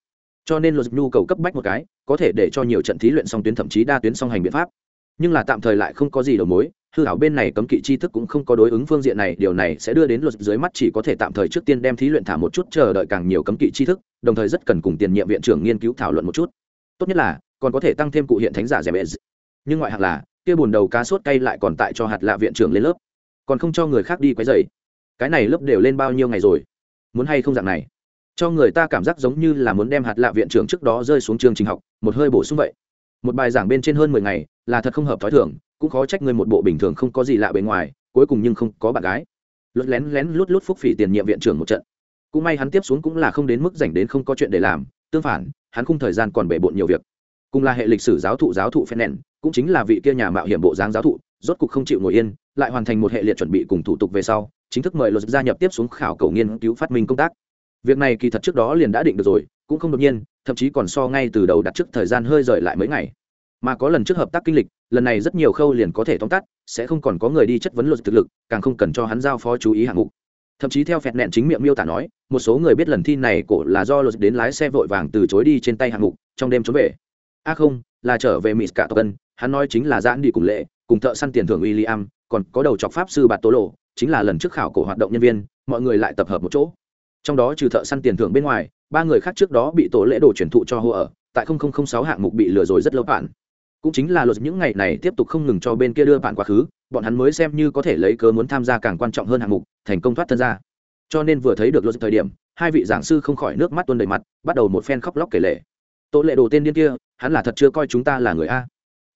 Cho nên luật nhu cầu cấp bách một cái, có thể để cho nhiều trận thí luyện song tuyến thậm chí đa tuyến song hành biện pháp nhưng là tạm thời lại không có gì đầu mối, hư hảo bên này cấm kỵ tri thức cũng không có đối ứng phương diện này, điều này sẽ đưa đến luật dưới mắt chỉ có thể tạm thời trước tiên đem thí luyện thả một chút, chờ đợi càng nhiều cấm kỵ tri thức, đồng thời rất cần cùng tiền nhiệm viện trưởng nghiên cứu thảo luận một chút. Tốt nhất là, còn có thể tăng thêm cụ hiện thánh giả rẻ bệ nhưng ngoại hạng là, kia bùn đầu cá sốt cay lại còn tại cho hạt lạ viện trưởng lên lớp. Còn không cho người khác đi quấy dày cái này lớp đều lên bao nhiêu ngày rồi? Muốn hay không dạng này? Cho người ta cảm giác giống như là muốn đem hạt lạ viện trưởng trước đó rơi xuống chương trình học, một hơi bổ sung vậy một bài giảng bên trên hơn mười ngày là thật không hợp thói thường cũng khó trách người một bộ bình thường không có gì lạ bề ngoài cuối cùng nhưng không có bạn gái. Lút lén lén lút lút phúc phỉ tiền nhiệm viện trưởng một trận. Cũng may hắn tiếp xuống cũng là không đến mức dành đến không có chuyện để làm tương phản hắn không thời gian còn bể bộn nhiều việc. Cùng là hệ lịch sử giáo thụ giáo thụ phen nèn, cũng chính là vị kia nhà mạo hiểm bộ dáng giáo thụ rốt cục không chịu ngồi yên lại hoàn thành một hệ liệt chuẩn bị cùng thủ tục về sau chính thức mời luật gia nhập tiếp xuống khảo cầu nghiên cứu phát minh công tác. Việc này kỳ thật trước đó liền đã định được rồi cũng không đột nhiên thậm chí còn so ngay từ đầu đặt trước thời gian hơi rời lại mấy ngày. Mà có lần trước hợp tác kinh lịch lần này rất nhiều khâu liền có thể tóm tắt sẽ không còn có người đi chất vấn luật thực lực càng không cần cho hắn giao phó chú ý hạng mục. Thậm chí theo phẹt nẹn chính miệng miêu tả nói một số người biết lần thi này cổ là do luật đến lái xe vội vàng từ chối đi trên tay hạng mục trong đêm trốn về. A à không là trở về mỹ cả tộc cân hắn nói chính là giãn đi cùng lệ cùng thợ săn tiền thưởng William, còn có đầu chọc pháp sư bạt tố lộ chính là lần trước khảo cổ hoạt động nhân viên mọi người lại tập hợp một chỗ. Trong đó trừ thợ săn tiền thưởng bên ngoài ba người khác trước đó bị tổ lễ đồ chuyển thụ cho hô ở, tại sáu hạng mục bị lừa rồi rất lâu bạn cũng chính là luật những ngày này tiếp tục không ngừng cho bên kia đưa bạn quá khứ, bọn hắn mới xem như có thể lấy cớ muốn tham gia càng quan trọng hơn hạng mục, thành công thoát thân ra. Cho nên vừa thấy được luật thời điểm, hai vị giảng sư không khỏi nước mắt tuôn đầy mặt, bắt đầu một phen khóc lóc kể lể. Tổ lệ đồ tên điên kia, hắn là thật chưa coi chúng ta là người a.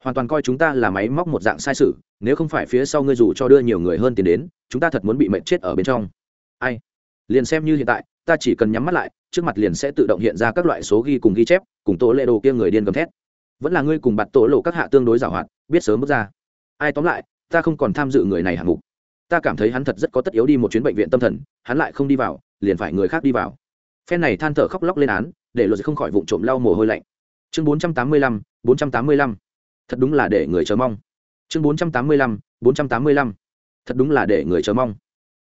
Hoàn toàn coi chúng ta là máy móc một dạng sai sự, nếu không phải phía sau ngươi dù cho đưa nhiều người hơn tiền đến, chúng ta thật muốn bị mệnh chết ở bên trong. Ai? Liền xem như hiện tại, ta chỉ cần nhắm mắt lại trước mặt liền sẽ tự động hiện ra các loại số ghi cùng ghi chép, cùng tổ lệ đồ kia người điên gầm thét. Vẫn là ngươi cùng bạt tổ lộ các hạ tương đối giảo hoạt, biết sớm bước ra. Ai tóm lại, ta không còn tham dự người này hạng mục. Ta cảm thấy hắn thật rất có tất yếu đi một chuyến bệnh viện tâm thần, hắn lại không đi vào, liền phải người khác đi vào. Phen này than thở khóc lóc lên án, để luật không khỏi vụ trộm lau mồ hôi lạnh. Chương bốn trăm tám mươi lăm, bốn trăm tám mươi lăm. Thật đúng là để người chờ mong. Chương bốn trăm tám mươi lăm, bốn trăm tám mươi lăm. Thật đúng là để người chờ mong.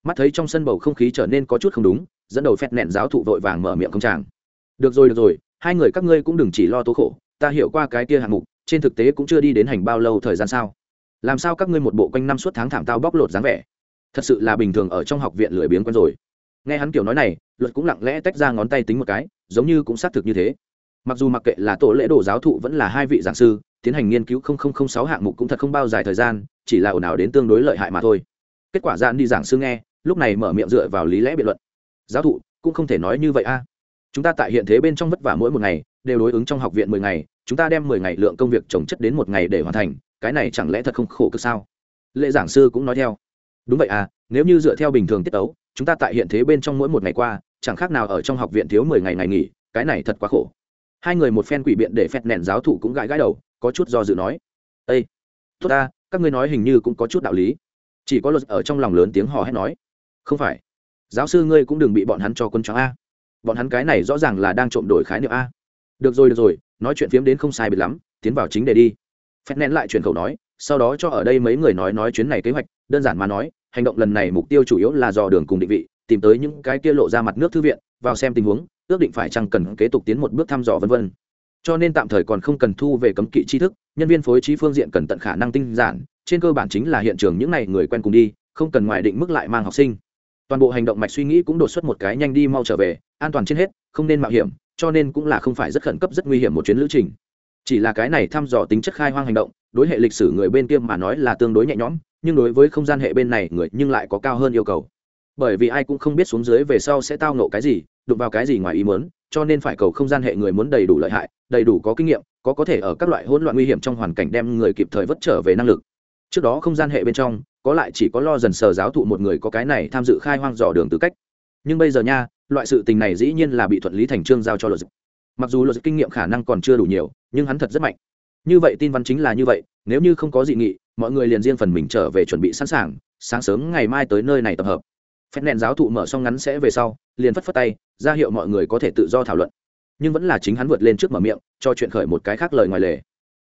Mắt thấy trong sân bầu không khí trở nên có chút không đúng dẫn đầu phét nẹn giáo thụ vội vàng mở miệng công tràng được rồi được rồi, hai người các ngươi cũng đừng chỉ lo tố khổ, ta hiểu qua cái kia hạng mục, trên thực tế cũng chưa đi đến hành bao lâu thời gian sao? Làm sao các ngươi một bộ quanh năm suốt tháng thảm tao bóc lột dáng vẻ? Thật sự là bình thường ở trong học viện lười biếng quen rồi. Nghe hắn kiểu nói này, luật cũng lặng lẽ tách ra ngón tay tính một cái, giống như cũng xác thực như thế. Mặc dù mặc kệ là tổ lễ đồ giáo thụ vẫn là hai vị giảng sư, tiến hành nghiên cứu sáu hạng mục cũng thật không bao dài thời gian, chỉ là ồn ào đến tương đối lợi hại mà thôi. Kết quả dạn đi giảng sư nghe, lúc này mở miệng dựa vào lý lẽ biện luận giáo thụ, cũng không thể nói như vậy a. Chúng ta tại hiện thế bên trong vất vả mỗi một ngày, đều đối ứng trong học viện mười ngày, chúng ta đem mười ngày lượng công việc trồng chất đến một ngày để hoàn thành, cái này chẳng lẽ thật không khổ cực sao? Lệ giảng sư cũng nói theo. Đúng vậy à nếu như dựa theo bình thường tiết tấu, chúng ta tại hiện thế bên trong mỗi một ngày qua, chẳng khác nào ở trong học viện thiếu mười ngày ngày nghỉ, cái này thật quá khổ. Hai người một phen quỷ biện để phét nẹn giáo thụ cũng gãi gãi đầu, có chút do dự nói. Ây tốt ta, các ngươi nói hình như cũng có chút đạo lý. Chỉ có luật ở trong lòng lớn tiếng hò hét nói. Không phải giáo sư ngươi cũng đừng bị bọn hắn cho quân choáng a. Bọn hắn cái này rõ ràng là đang trộm đổi khái niệm a. Được rồi được rồi, nói chuyện phiếm đến không sai biệt lắm, tiến vào chính đề đi. Phép nén lại chuyển khẩu nói, sau đó cho ở đây mấy người nói nói chuyến này kế hoạch, đơn giản mà nói, hành động lần này mục tiêu chủ yếu là dò đường cùng định vị, tìm tới những cái kia lộ ra mặt nước thư viện, vào xem tình huống, ước định phải chăng cần kế tục tiến một bước thăm dò vân vân. Cho nên tạm thời còn không cần thu về cấm kỵ tri thức, nhân viên phối trí phương diện cần tận khả năng tinh giản, trên cơ bản chính là hiện trường những n à y người quen cùng đi, không cần ngoài định mức lại mang học sinh toàn bộ hành động mạch suy nghĩ cũng đột xuất một cái nhanh đi mau trở về, an toàn trên hết, không nên mạo hiểm, cho nên cũng là không phải rất khẩn cấp, rất nguy hiểm một chuyến lữ trình. Chỉ là cái này thăm dò tính chất khai hoang hành động, đối hệ lịch sử người bên kia mà nói là tương đối nhẹ nhõm, nhưng đối với không gian hệ bên này người nhưng lại có cao hơn yêu cầu. Bởi vì ai cũng không biết xuống dưới về sau sẽ tao nộ cái gì, đụng vào cái gì ngoài ý muốn, cho nên phải cầu không gian hệ người muốn đầy đủ lợi hại, đầy đủ có kinh nghiệm, có có thể ở các loại hỗn loạn nguy hiểm trong hoàn cảnh đem người kịp thời vất trở về năng lực. Trước đó không gian hệ bên trong có lại chỉ có lo dần sờ giáo thụ một người có cái này tham dự khai hoang dò đường tư cách. Nhưng bây giờ nha, loại sự tình này dĩ nhiên là bị thuận lý thành trương giao cho luật dịch mặc dù luật dịch kinh nghiệm khả năng còn chưa đủ nhiều, nhưng hắn thật rất mạnh. Như vậy tin văn chính là như vậy, nếu như không có dị nghị, mọi người liền riêng phần mình trở về chuẩn bị sẵn sàng, sáng sớm ngày mai tới nơi này tập hợp. Phép nền giáo thụ mở xong ngắn sẽ về sau, liền phất phất tay, ra hiệu mọi người có thể tự do thảo luận. Nhưng vẫn là chính hắn vượt lên trước mở miệng, cho chuyện khởi một cái khác lời ngoài lề.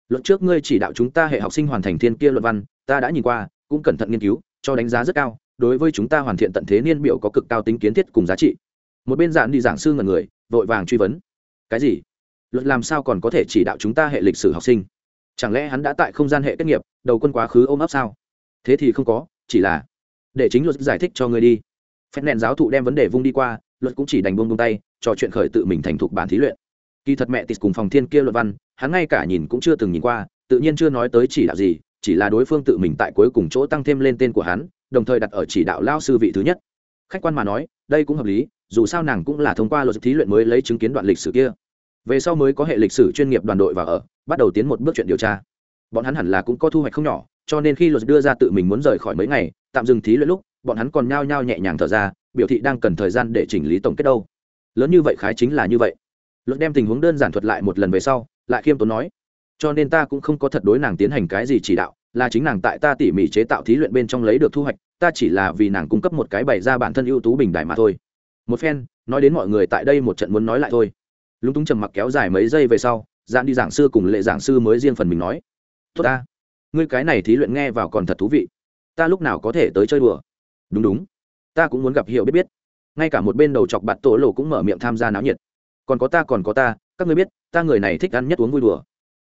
Luận trước ngươi chỉ đạo chúng ta hệ học sinh hoàn thành thiên kia luận văn, ta đã nhìn qua cũng cẩn thận nghiên cứu, cho đánh giá rất cao, đối với chúng ta hoàn thiện tận thế niên biểu có cực cao tính kiến thiết cùng giá trị. Một bên dạn đi giảng sư ngần người, vội vàng truy vấn. Cái gì? Luật làm sao còn có thể chỉ đạo chúng ta hệ lịch sử học sinh? Chẳng lẽ hắn đã tại không gian hệ kết nghiệp, đầu quân quá khứ ôm ấp sao? Thế thì không có, chỉ là để chính luật giải thích cho người đi. Phép nện giáo thụ đem vấn đề vung đi qua, luật cũng chỉ đành buông buông tay, trò chuyện khởi tự mình thành thục bản thí luyện. Kỳ thật mẹ tịt cùng phòng thiên kia luật văn, hắn ngay cả nhìn cũng chưa từng nhìn qua, tự nhiên chưa nói tới chỉ đạo gì chỉ là đối phương tự mình tại cuối cùng chỗ tăng thêm lên tên của hắn, đồng thời đặt ở chỉ đạo lao sư vị thứ nhất. Khách quan mà nói, đây cũng hợp lý, dù sao nàng cũng là thông qua luật thí luyện mới lấy chứng kiến đoạn lịch sử kia. Về sau mới có hệ lịch sử chuyên nghiệp đoàn đội vào ở, bắt đầu tiến một bước chuyện điều tra. Bọn hắn hẳn là cũng có thu hoạch không nhỏ, cho nên khi luật đưa ra tự mình muốn rời khỏi mấy ngày, tạm dừng thí luyện lúc, bọn hắn còn nhao nhao nhẹ nhàng thở ra, biểu thị đang cần thời gian để chỉnh lý tổng kết đâu. Lớn như vậy khái chính là như vậy. Luật đem tình huống đơn giản thuật lại một lần về sau, lại khiêm tốn nói cho nên ta cũng không có thật đối nàng tiến hành cái gì chỉ đạo, là chính nàng tại ta tỉ mỉ chế tạo thí luyện bên trong lấy được thu hoạch, ta chỉ là vì nàng cung cấp một cái bày ra bản thân ưu tú bình đại mà thôi. Một phen, nói đến mọi người tại đây một trận muốn nói lại thôi. Lúng túng trầm mặc kéo dài mấy giây về sau dạn đi giảng sư cùng lệ giảng sư mới riêng phần mình nói, tốt ta, ngươi cái này thí luyện nghe vào còn thật thú vị. Ta lúc nào có thể tới chơi đùa? Đúng đúng, ta cũng muốn gặp hiểu biết biết. Ngay cả một bên đầu chọc bạn tổ lộ cũng mở miệng tham gia náo nhiệt. Còn có ta, còn có ta, các ngươi biết, ta người này thích ăn nhất uống vui đùa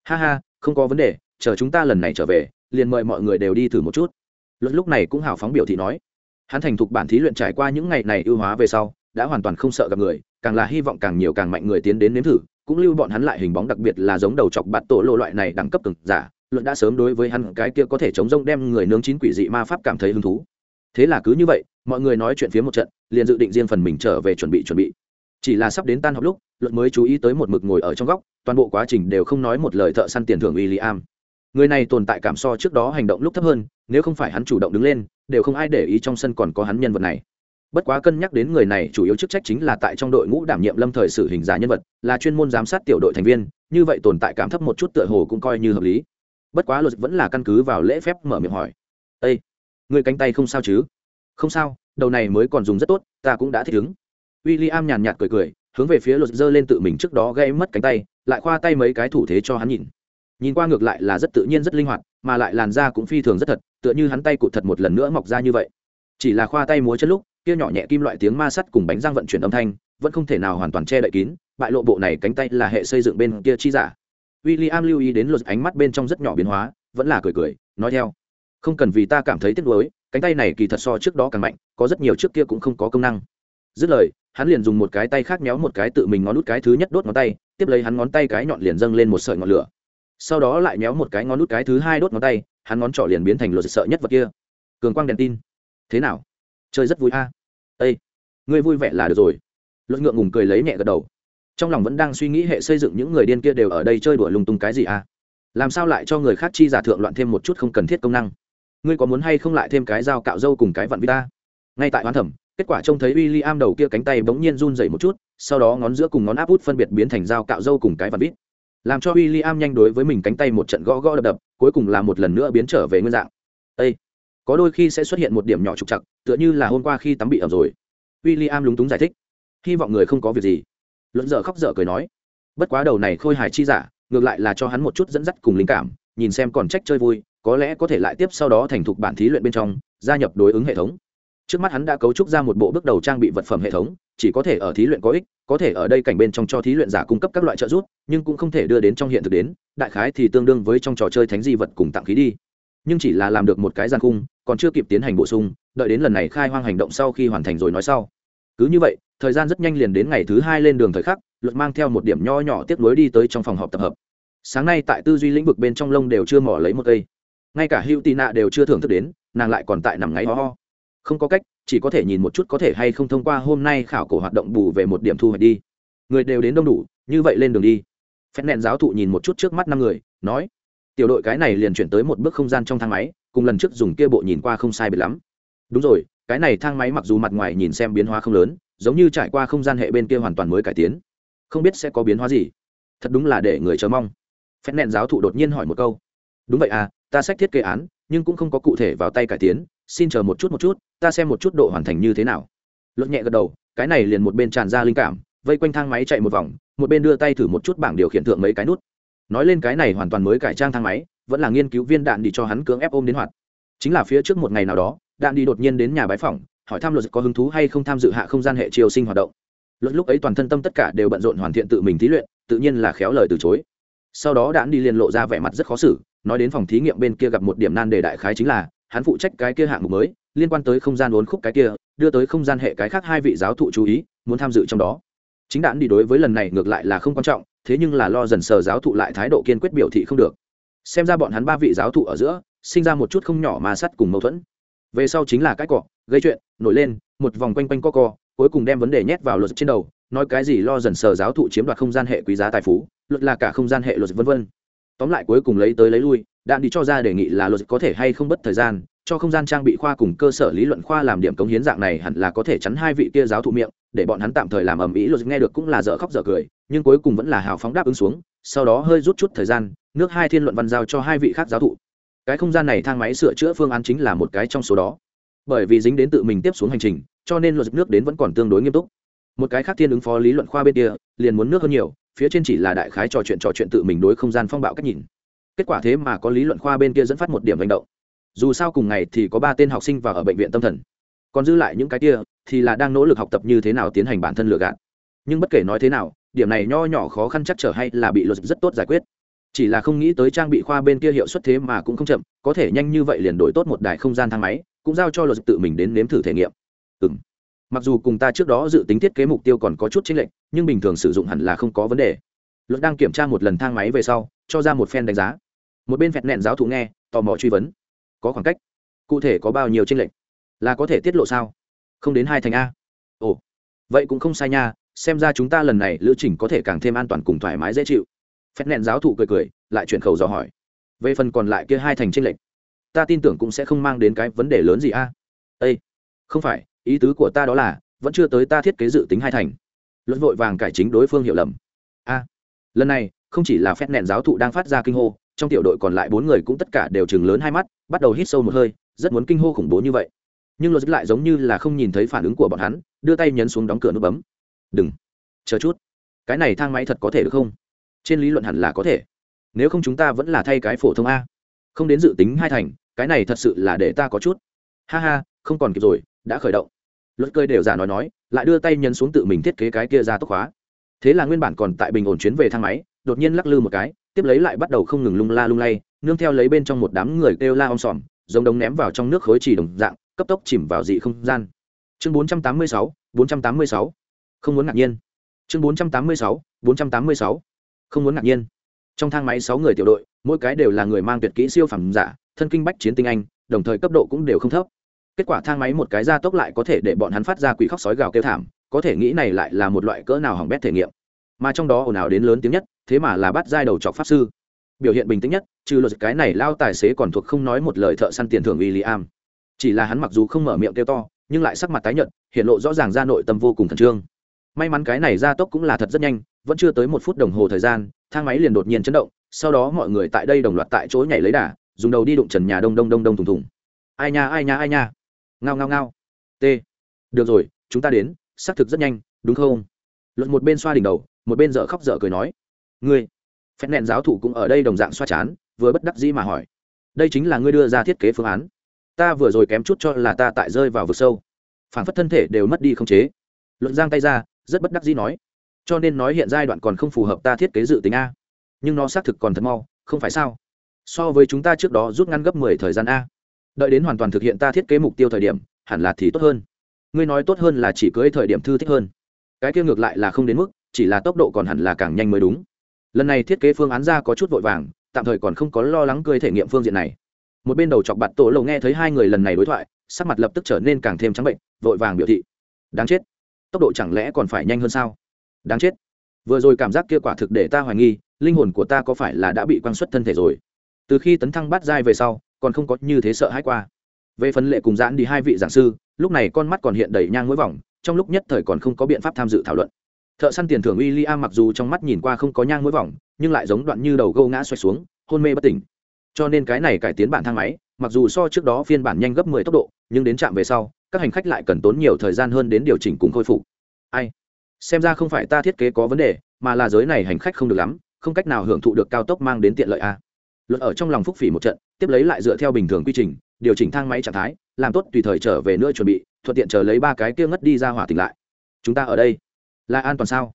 ha ha, không có vấn đề, chờ chúng ta lần này trở về, liền mời mọi người đều đi thử một chút. Luật lúc này cũng hào phóng biểu thị nói. Hắn thành thục bản thí luyện trải qua những ngày này ưu hóa về sau, đã hoàn toàn không sợ gặp người, càng là hy vọng càng nhiều càng mạnh người tiến đến nếm thử, cũng lưu bọn hắn lại hình bóng đặc biệt là giống đầu chọc bạt tổ lộ loại này đẳng cấp cực giả luận đã sớm đối với hắn cái kia có thể chống rông đem người nướng chín quỷ dị ma pháp cảm thấy hứng thú. Thế là cứ như vậy, mọi người nói chuyện phía một trận, liền dự định riêng phần mình trở về chuẩn bị chuẩn bị chỉ là sắp đến tan học lúc, luận mới chú ý tới một mực ngồi ở trong góc, toàn bộ quá trình đều không nói một lời thợ săn tiền thưởng w i am người này tồn tại cảm so trước đó hành động lúc thấp hơn, nếu không phải hắn chủ động đứng lên, đều không ai để ý trong sân còn có hắn nhân vật này. Bất quá cân nhắc đến người này chủ yếu chức trách chính là tại trong đội ngũ đảm nhiệm lâm thời xử hình giả nhân vật, là chuyên môn giám sát tiểu đội thành viên, như vậy tồn tại cảm thấp một chút tựa hồ cũng coi như hợp lý. Bất quá luật vẫn là căn cứ vào lễ phép mở miệng hỏi. Ây người cánh tay không sao chứ? Không sao, đầu này mới còn dùng rất tốt, ta cũng đã thích ứng w i l l i am nhàn nhạt cười cười, hướng về phía luật giơ lên tự mình trước đó gây mất cánh tay, lại khoa tay mấy cái thủ thế cho hắn nhìn. Nhìn qua ngược lại là rất tự nhiên, rất linh hoạt, mà lại làn da cũng phi thường rất thật, tựa như hắn tay cụt thật một lần nữa mọc ra như vậy. Chỉ là khoa tay múa chân lúc, kia nhỏ nhẹ kim loại tiếng ma sắt cùng bánh răng vận chuyển âm thanh, vẫn không thể nào hoàn toàn che đậy kín, bại lộ bộ này cánh tay là hệ xây dựng bên kia chi giả. W i l l i am lưu ý đến luật ánh mắt bên trong rất nhỏ biến hóa, vẫn là cười cười, nói theo. Không cần vì ta cảm thấy tiếc nuối, cánh tay này kỳ thật so trước đó càng mạnh, có rất nhiều trước kia cũng không có công năng dứt lời, hắn liền dùng một cái tay khác méo một cái tự mình ngón nút cái thứ nhất đốt ngón tay, tiếp lấy hắn ngón tay cái nhọn liền dâng lên một sợi ngọn lửa. Sau đó lại méo một cái ngón nút cái thứ hai đốt ngón tay, hắn ngón trỏ liền biến thành luật sợ nhất vật kia. Cường quang đèn tin. Thế nào? Chơi rất vui a. À? ây ngươi vui vẻ là được rồi. Luật ngượng ngùng cười lấy nhẹ gật đầu. Trong lòng vẫn đang suy nghĩ hệ xây dựng những người điên kia đều ở đây chơi đùa lung tung cái gì à làm sao lại cho người khác chi giả thượng loạn thêm một chút không cần thiết công năng? Ngươi có muốn hay không lại thêm cái dao cạo dâu cùng cái vặn vita ngay tại hoán thẩm, kết quả trông thấy w i l l i am đầu kia cánh tay bỗng nhiên run dậy một chút, sau đó ngón giữa cùng ngón áp út phân biệt biến thành dao cạo râu cùng cái và vít. Làm cho w i l l i am nhanh đối với mình cánh tay một trận gõ gõ đập đập, cuối cùng là một lần nữa biến trở về nguyên dạng. Ây có đôi khi sẽ xuất hiện một điểm nhỏ trục chặt tựa như là hôm qua khi tắm bị ẩm rồi. W i l l i am lúng túng giải thích. Hy vọng người không có việc gì. Luận dở khóc dở cười nói. Bất quá đầu này khôi hài chi giả, ngược lại là cho hắn một chút dẫn dắt cùng linh cảm, nhìn xem còn trách chơi vui, có lẽ có thể lại tiếp sau đó thành thục bản thí luyện bên trong, gia nhập đối ứng hệ thống trước mắt hắn đã cấu trúc ra một bộ bước đầu trang bị vật phẩm hệ thống chỉ có thể ở thí luyện có ích có thể ở đây cảnh bên trong cho thí luyện giả cung cấp các loại trợ giúp nhưng cũng không thể đưa đến trong hiện thực đến đại khái thì tương đương với trong trò chơi thánh di vật cùng tặng khí đi. Nhưng chỉ là làm được một cái gian cung, còn chưa kịp tiến hành bổ sung đợi đến lần này khai hoang hành động sau khi hoàn thành rồi nói sau. Cứ như vậy thời gian rất nhanh liền đến ngày thứ hai lên đường thời khắc luật mang theo một điểm nho nhỏ tiếp nối đi tới trong phòng họp tập hợp. Sáng nay tại tư duy lĩnh vực bên trong lông đều chưa mỏ lấy một cây. Ngay cả hữu tị nạ đều chưa thưởng thức đến nàng lại còn tại nằm ngáy ho ho không có cách, chỉ có thể nhìn một chút có thể hay không thông qua hôm nay khảo cổ hoạt động bù về một điểm thu hoạch đi. Người đều đến đông đủ, như vậy lên đường đi. Phép nẹn giáo thụ nhìn một chút trước mắt năm người, nói, tiểu đội cái này liền chuyển tới một bước không gian trong thang máy, cùng lần trước dùng kia bộ nhìn qua không sai biệt lắm. Đúng rồi, cái này thang máy mặc dù mặt ngoài nhìn xem biến hóa không lớn, giống như trải qua không gian hệ bên kia hoàn toàn mới cải tiến. Không biết sẽ có biến hóa gì. Thật đúng là để người chờ mong. Phép nẹn giáo thụ đột nhiên hỏi một câu. Đúng vậy à ta sách thiết kế án nhưng cũng không có cụ thể vào tay cải tiến, xin chờ một chút một chút, ta xem một chút độ hoàn thành như thế nào. Luật nhẹ gật đầu, cái này liền một bên tràn ra linh cảm, vây quanh thang máy chạy một vòng, một bên đưa tay thử một chút bảng điều khiển thượng mấy cái nút. Nói lên cái này hoàn toàn mới cải trang thang máy, vẫn là nghiên cứu viên đạn đi cho hắn cưỡng ép ôm đến hoạt. Chính là phía trước một ngày nào đó, đạn đi đột nhiên đến nhà bái phòng hỏi thăm luật có hứng thú hay không tham dự hạ không gian hệ triều sinh hoạt động. Luật lúc ấy toàn thân tâm tất cả đều bận rộn hoàn thiện tự mình thí luyện, tự nhiên là khéo lời từ chối sau đó đạn đi liền lộ ra vẻ mặt rất khó xử, nói đến phòng thí nghiệm bên kia gặp một điểm nan đề đại khái chính là, hắn phụ trách cái kia hạng mục mới, liên quan tới không gian uốn khúc cái kia, đưa tới không gian hệ cái khác hai vị giáo thụ chú ý, muốn tham dự trong đó. Chính đạn đi đối với lần này ngược lại là không quan trọng, thế nhưng là lo dần sờ giáo thụ lại thái độ kiên quyết biểu thị không được. Xem ra bọn hắn ba vị giáo thụ ở giữa, sinh ra một chút không nhỏ mà sắt cùng mâu thuẫn. Về sau chính là cái cọ, gây chuyện, nổi lên, một vòng quanh quanh co co, cuối cùng đem vấn đề nhét vào luật trên đầu nói cái gì lo dần sờ giáo thụ chiếm đoạt không gian hệ quý giá tài phú, luật là cả không gian hệ luật vân vân. Tóm lại cuối cùng lấy tới lấy lui đạn đi cho ra đề nghị là luật có thể hay không bất thời gian, cho không gian trang bị khoa cùng cơ sở lý luận khoa làm điểm cống hiến dạng này hẳn là có thể chắn hai vị kia giáo thụ miệng, để bọn hắn tạm thời làm ầm ĩ luật nghe được cũng là dở khóc dở cười, nhưng cuối cùng vẫn là hào phóng đáp ứng xuống, sau đó hơi rút chút thời gian, nước hai thiên luận văn giao cho hai vị khác giáo thụ. Cái không gian này thang máy sửa chữa phương án chính là một cái trong số đó. Bởi vì dính đến tự mình tiếp xuống hành trình, cho nên luật nước đến vẫn còn tương đối nghiêm túc một cái khác thiên ứng phó lý luận khoa bên kia, liền muốn nước hơn nhiều, phía trên chỉ là đại khái trò chuyện trò chuyện tự mình đối không gian phong bạo cách nhìn. Kết quả thế mà có lý luận khoa bên kia dẫn phát một điểm hành động. Dù sao cùng ngày thì có ba tên học sinh vào ở bệnh viện tâm thần. Còn dư lại những cái kia, thì là đang nỗ lực học tập như thế nào tiến hành bản thân lừa gạt. Nhưng bất kể nói thế nào, điểm này nho nhỏ khó khăn chắc trở hay là bị luật rất tốt giải quyết. Chỉ là không nghĩ tới trang bị khoa bên kia hiệu suất thế mà cũng không chậm, có thể nhanh như vậy liền đổi tốt một đài không gian thang máy, cũng giao cho luật tự mình đến nếm thử thể nghiệm. Ừ m mặc dù cùng ta trước đó dự tính thiết kế mục tiêu còn có chút chênh lệch, nhưng bình thường sử dụng hẳn là không có vấn đề. Luật đang kiểm tra một lần thang máy về sau, cho ra một phen đánh giá. Một bên vẹn nẹn giáo thụ nghe, tò mò truy vấn. Có khoảng cách? Cụ thể có bao nhiêu chênh lệch? Là có thể tiết lộ sao? Không đến hai thành a. Ồ, vậy cũng không sai nha, xem ra chúng ta lần này lữ trình có thể càng thêm an toàn cùng thoải mái dễ chịu. Phép nẹn giáo thụ cười cười, lại chuyển khẩu dò hỏi. Về phần còn lại kia hai thành tranh lệch, ta tin tưởng cũng sẽ không mang đến cái vấn đề lớn gì a. Ây không phải ý tứ của ta đó là, vẫn chưa tới ta thiết kế dự tính hai thành. Luật vội vàng cải chính đối phương hiểu lầm. A, lần này, không chỉ là phép nện giáo thụ đang phát ra kinh hô, trong tiểu đội còn lại bốn người cũng tất cả đều chừng lớn hai mắt, bắt đầu hít sâu một hơi, rất muốn kinh hô khủng bố như vậy. Nhưng luật lại giống như là không nhìn thấy phản ứng của bọn hắn, đưa tay nhấn xuống đóng cửa nút bấm. Đừng. Chờ chút. Cái này thang máy thật có thể được không? Trên lý luận hẳn là có thể. Nếu không chúng ta vẫn là thay cái phổ thông a. Không đến dự tính hai thành, cái này thật sự là để ta có chút. Ha ha, không còn kịp rồi, đã khởi động luật cơi đều giả nói nói lại đưa tay nhấn xuống tự mình thiết kế cái kia ra tốc hóa thế là nguyên bản còn tại bình ổn chuyến về thang máy đột nhiên lắc lư một cái tiếp lấy lại bắt đầu không ngừng lung la lung lay nương theo lấy bên trong một đám người kêu la om sòm giống đống ném vào trong nước khối chỉ đồng dạng cấp tốc chìm vào dị không gian. Chương 486, 486. không muốn ngạc nhiên. Chương 486, 486. không muốn ngạc nhiên. Trong thang máy sáu người tiểu đội mỗi cái đều là người mang tuyệt kỹ siêu phẩm giả thân kinh bách chiến tinh anh đồng thời cấp độ cũng đều không thấp kết quả thang máy một cái ra tốc lại có thể để bọn hắn phát ra quỷ khóc sói gào kêu thảm, có thể nghĩ này lại là một loại cỡ nào hỏng bét thể nghiệm. Mà trong đó ồn ào đến lớn tiếng nhất, thế mà là bắt giai đầu chọc pháp sư. Biểu hiện bình tĩnh nhất, trừ luật cái này lao tài xế còn thuộc không nói một lời thợ săn tiền thưởng William. chỉ là hắn mặc dù không mở miệng kêu to, nhưng lại sắc mặt tái nhợt, hiện lộ rõ ràng ra nội tâm vô cùng khẩn trương. May mắn cái này ra tốc cũng là thật rất nhanh, vẫn chưa tới một phút đồng hồ thời gian, thang máy liền đột nhiên chấn động, sau đó mọi người tại đây đồng loạt tại chỗ nhảy lấy đà, dùng đầu đi đụng trần nhà đông đông đông đông thùng thùng. Ai nha ai nha ai nha ngao ngao ngao. T. Được rồi, chúng ta đến, xác thực rất nhanh, đúng không? Luật một bên xoa đỉnh đầu, một bên dở khóc dở cười nói. Ngươi, phép nện giáo thủ cũng ở đây đồng dạng xoa chán, vừa bất đắc dĩ mà hỏi. Đây chính là ngươi đưa ra thiết kế phương án. Ta vừa rồi kém chút cho là ta tại rơi vào vực sâu. Phản phất thân thể đều mất đi không chế. Luận giang tay ra, rất bất đắc dĩ nói. Cho nên nói hiện giai đoạn còn không phù hợp ta thiết kế dự tính a. Nhưng nó xác thực còn thật mau, không phải sao? So với chúng ta trước đó rút ngắn gấp mười thời gian a đợi đến hoàn toàn thực hiện ta thiết kế mục tiêu thời điểm, hẳn là thì tốt hơn. Ngươi nói tốt hơn là chỉ cưới thời điểm thư thích hơn. Cái kia ngược lại là không đến mức, chỉ là tốc độ còn hẳn là càng nhanh mới đúng. Lần này thiết kế phương án ra có chút vội vàng, tạm thời còn không có lo lắng cưới thể nghiệm phương diện này. Một bên đầu chọc bạt tổ lầu nghe thấy hai người lần này đối thoại, sắc mặt lập tức trở nên càng thêm trắng bệnh, vội vàng biểu thị. Đáng chết. Tốc độ chẳng lẽ còn phải nhanh hơn sao? Đáng chết. Vừa rồi cảm giác kia quả thực để ta hoài nghi, linh hồn của ta có phải là đã bị quăng xuất thân thể rồi? Từ khi tấn thăng bắt dai về sau còn không có như thế sợ hãi qua. Về phần lệ cùng giãn đi hai vị giảng sư, lúc này con mắt còn hiện đầy nhang mũi vòng, trong lúc nhất thời còn không có biện pháp tham dự thảo luận. Thợ săn tiền thưởng w i l l am mặc dù trong mắt nhìn qua không có nhang mũi vòng, nhưng lại giống đoạn như đầu gâu ngã xoay xuống, hôn mê bất tỉnh. Cho nên cái này cải tiến bản thang máy, mặc dù so trước đó phiên bản nhanh gấp 10 tốc độ, nhưng đến trạm về sau, các hành khách lại cần tốn nhiều thời gian hơn đến điều chỉnh cùng khôi phục. Ai? Xem ra không phải ta thiết kế có vấn đề, mà là giới này hành khách không được lắm, không cách nào hưởng thụ được cao tốc mang đến tiện lợi a luật ở trong lòng phúc phỉ một trận tiếp lấy lại dựa theo bình thường quy trình, điều chỉnh thang máy trạng thái, làm tốt tùy thời trở về nữa chuẩn bị, thuận tiện chờ lấy ba cái kia ngất đi ra hỏa tỉnh lại. Chúng ta ở đây. Là an toàn sao?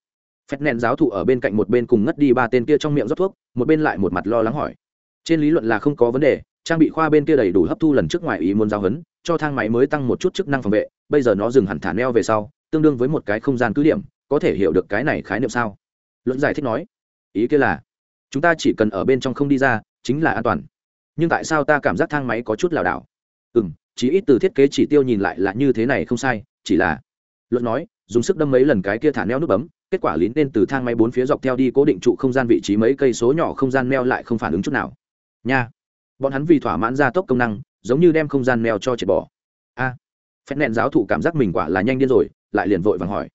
Phép nện giáo thụ ở bên cạnh một bên cùng ngất đi ba tên kia trong miệng rót thuốc, một bên lại một mặt lo lắng hỏi. Trên lý luận là không có vấn đề, trang bị khoa bên kia đầy đủ hấp thu lần trước ngoài ý muốn giao hấn cho thang máy mới tăng một chút chức năng phòng vệ, bây giờ nó dừng hẳn thả neo về sau, tương đương với một cái không gian cứ điểm, có thể hiểu được cái này khái niệm sao? Luận giải thích nói, ý kia là, chúng ta chỉ cần ở bên trong không đi ra, chính là an toàn nhưng tại sao ta cảm giác thang máy có chút lảo đảo? Ừ m chỉ ít từ thiết kế chỉ tiêu nhìn lại là như thế này không sai chỉ là luận nói dùng sức đâm mấy lần cái kia thả neo nút bấm kết quả lín lên từ thang máy bốn phía dọc theo đi cố định trụ không gian vị trí mấy cây số nhỏ không gian neo lại không phản ứng chút nào. Nha bọn hắn vì thỏa mãn gia tốc công năng giống như đem không gian neo cho triệt bỏ. A à, phép nện giáo thụ cảm giác mình quả là nhanh điên rồi lại liền vội vàng hỏi.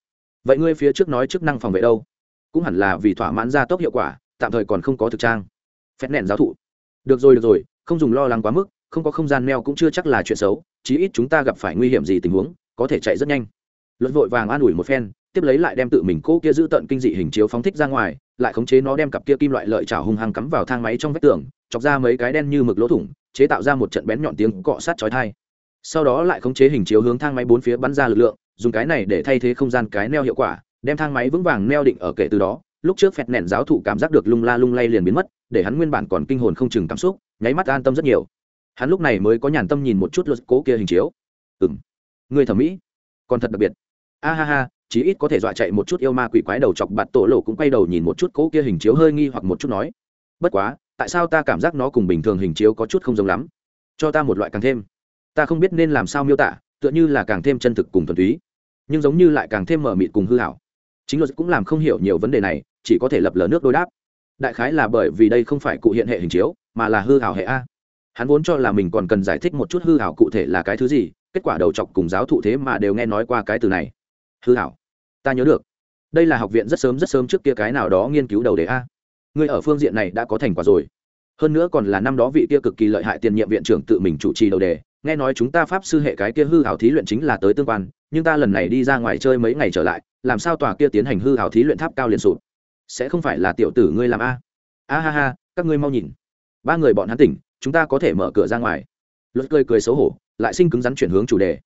Vậy ngươi phía trước nói chức năng phòng vệ đâu? Cũng hẳn là vì thỏa mãn gia tốc hiệu quả tạm thời còn không có thực trang. Phép nện giáo thụ. Được rồi được rồi không dùng lo lắng quá mức, không có không gian neo cũng chưa chắc là chuyện xấu, chí ít chúng ta gặp phải nguy hiểm gì tình huống, có thể chạy rất nhanh. Luật vội vàng an ủi một phen, tiếp lấy lại đem tự mình cô kia giữ tận kinh dị hình chiếu phóng thích ra ngoài, lại khống chế nó đem cặp kia kim loại lợi chảo hung hăng cắm vào thang máy trong vách tường, chọc ra mấy cái đen như mực lỗ thủng, chế tạo ra một trận bén nhọn tiếng cọ sát chói thai sau đó lại khống chế hình chiếu hướng thang máy bốn phía bắn ra lực lượng, dùng cái này để thay thế không gian cái neo hiệu quả, đem thang máy vững vàng neo định ở kể từ đó, lúc trước phẹt nện giáo thụ cảm giác được lung la lung lay liền biến mất, để hắn nguyên bản còn kinh hồn không chừng cảm xúc nháy mắt an tâm rất nhiều. Hắn lúc này mới có nhàn tâm nhìn một chút luật cố kia hình chiếu. Ừ m người thẩm mỹ, còn thật đặc biệt. A ha ha, chí ít có thể dọa chạy một chút yêu ma quỷ quái đầu chọc bạt tổ lộ cũng quay đầu nhìn một chút cố kia hình chiếu hơi nghi hoặc một chút nói, bất quá, tại sao ta cảm giác nó cùng bình thường hình chiếu có chút không giống lắm? Cho ta một loại càng thêm. Ta không biết nên làm sao miêu tả, tựa như là càng thêm chân thực cùng thuần túy, nhưng giống như lại càng thêm mở mịt cùng hư hảo. Chính luật cũng làm không hiểu nhiều vấn đề này, chỉ có thể lập lờ nước đối đáp. Đại khái là bởi vì đây không phải cụ hiện hệ hình chiếu mà là hư hảo hệ a. Hắn vốn cho là mình còn cần giải thích một chút hư hảo cụ thể là cái thứ gì, kết quả đầu chọc cùng giáo thụ thế mà đều nghe nói qua cái từ này. Hư hảo. Ta nhớ được. Đây là học viện rất sớm rất sớm trước kia cái nào đó nghiên cứu đầu đề a. Ngươi ở phương diện này đã có thành quả rồi. Hơn nữa còn là năm đó vị kia cực kỳ lợi hại tiền nhiệm viện trưởng tự mình chủ trì đầu đề. Nghe nói chúng ta pháp sư hệ cái kia hư hảo thí luyện chính là tới tương quan, nhưng ta lần này đi ra ngoài chơi mấy ngày trở lại, làm sao tòa kia tiến hành hư hảo thí luyện tháp cao liền sụp? Sẽ không phải là tiểu tử ngươi làm a. A ha ha, các ngươi mau nhìn ba người bọn hắn tỉnh, chúng ta có thể mở cửa ra ngoài. Luật cười cười xấu hổ, lại sinh cứng rắn chuyển hướng chủ đề.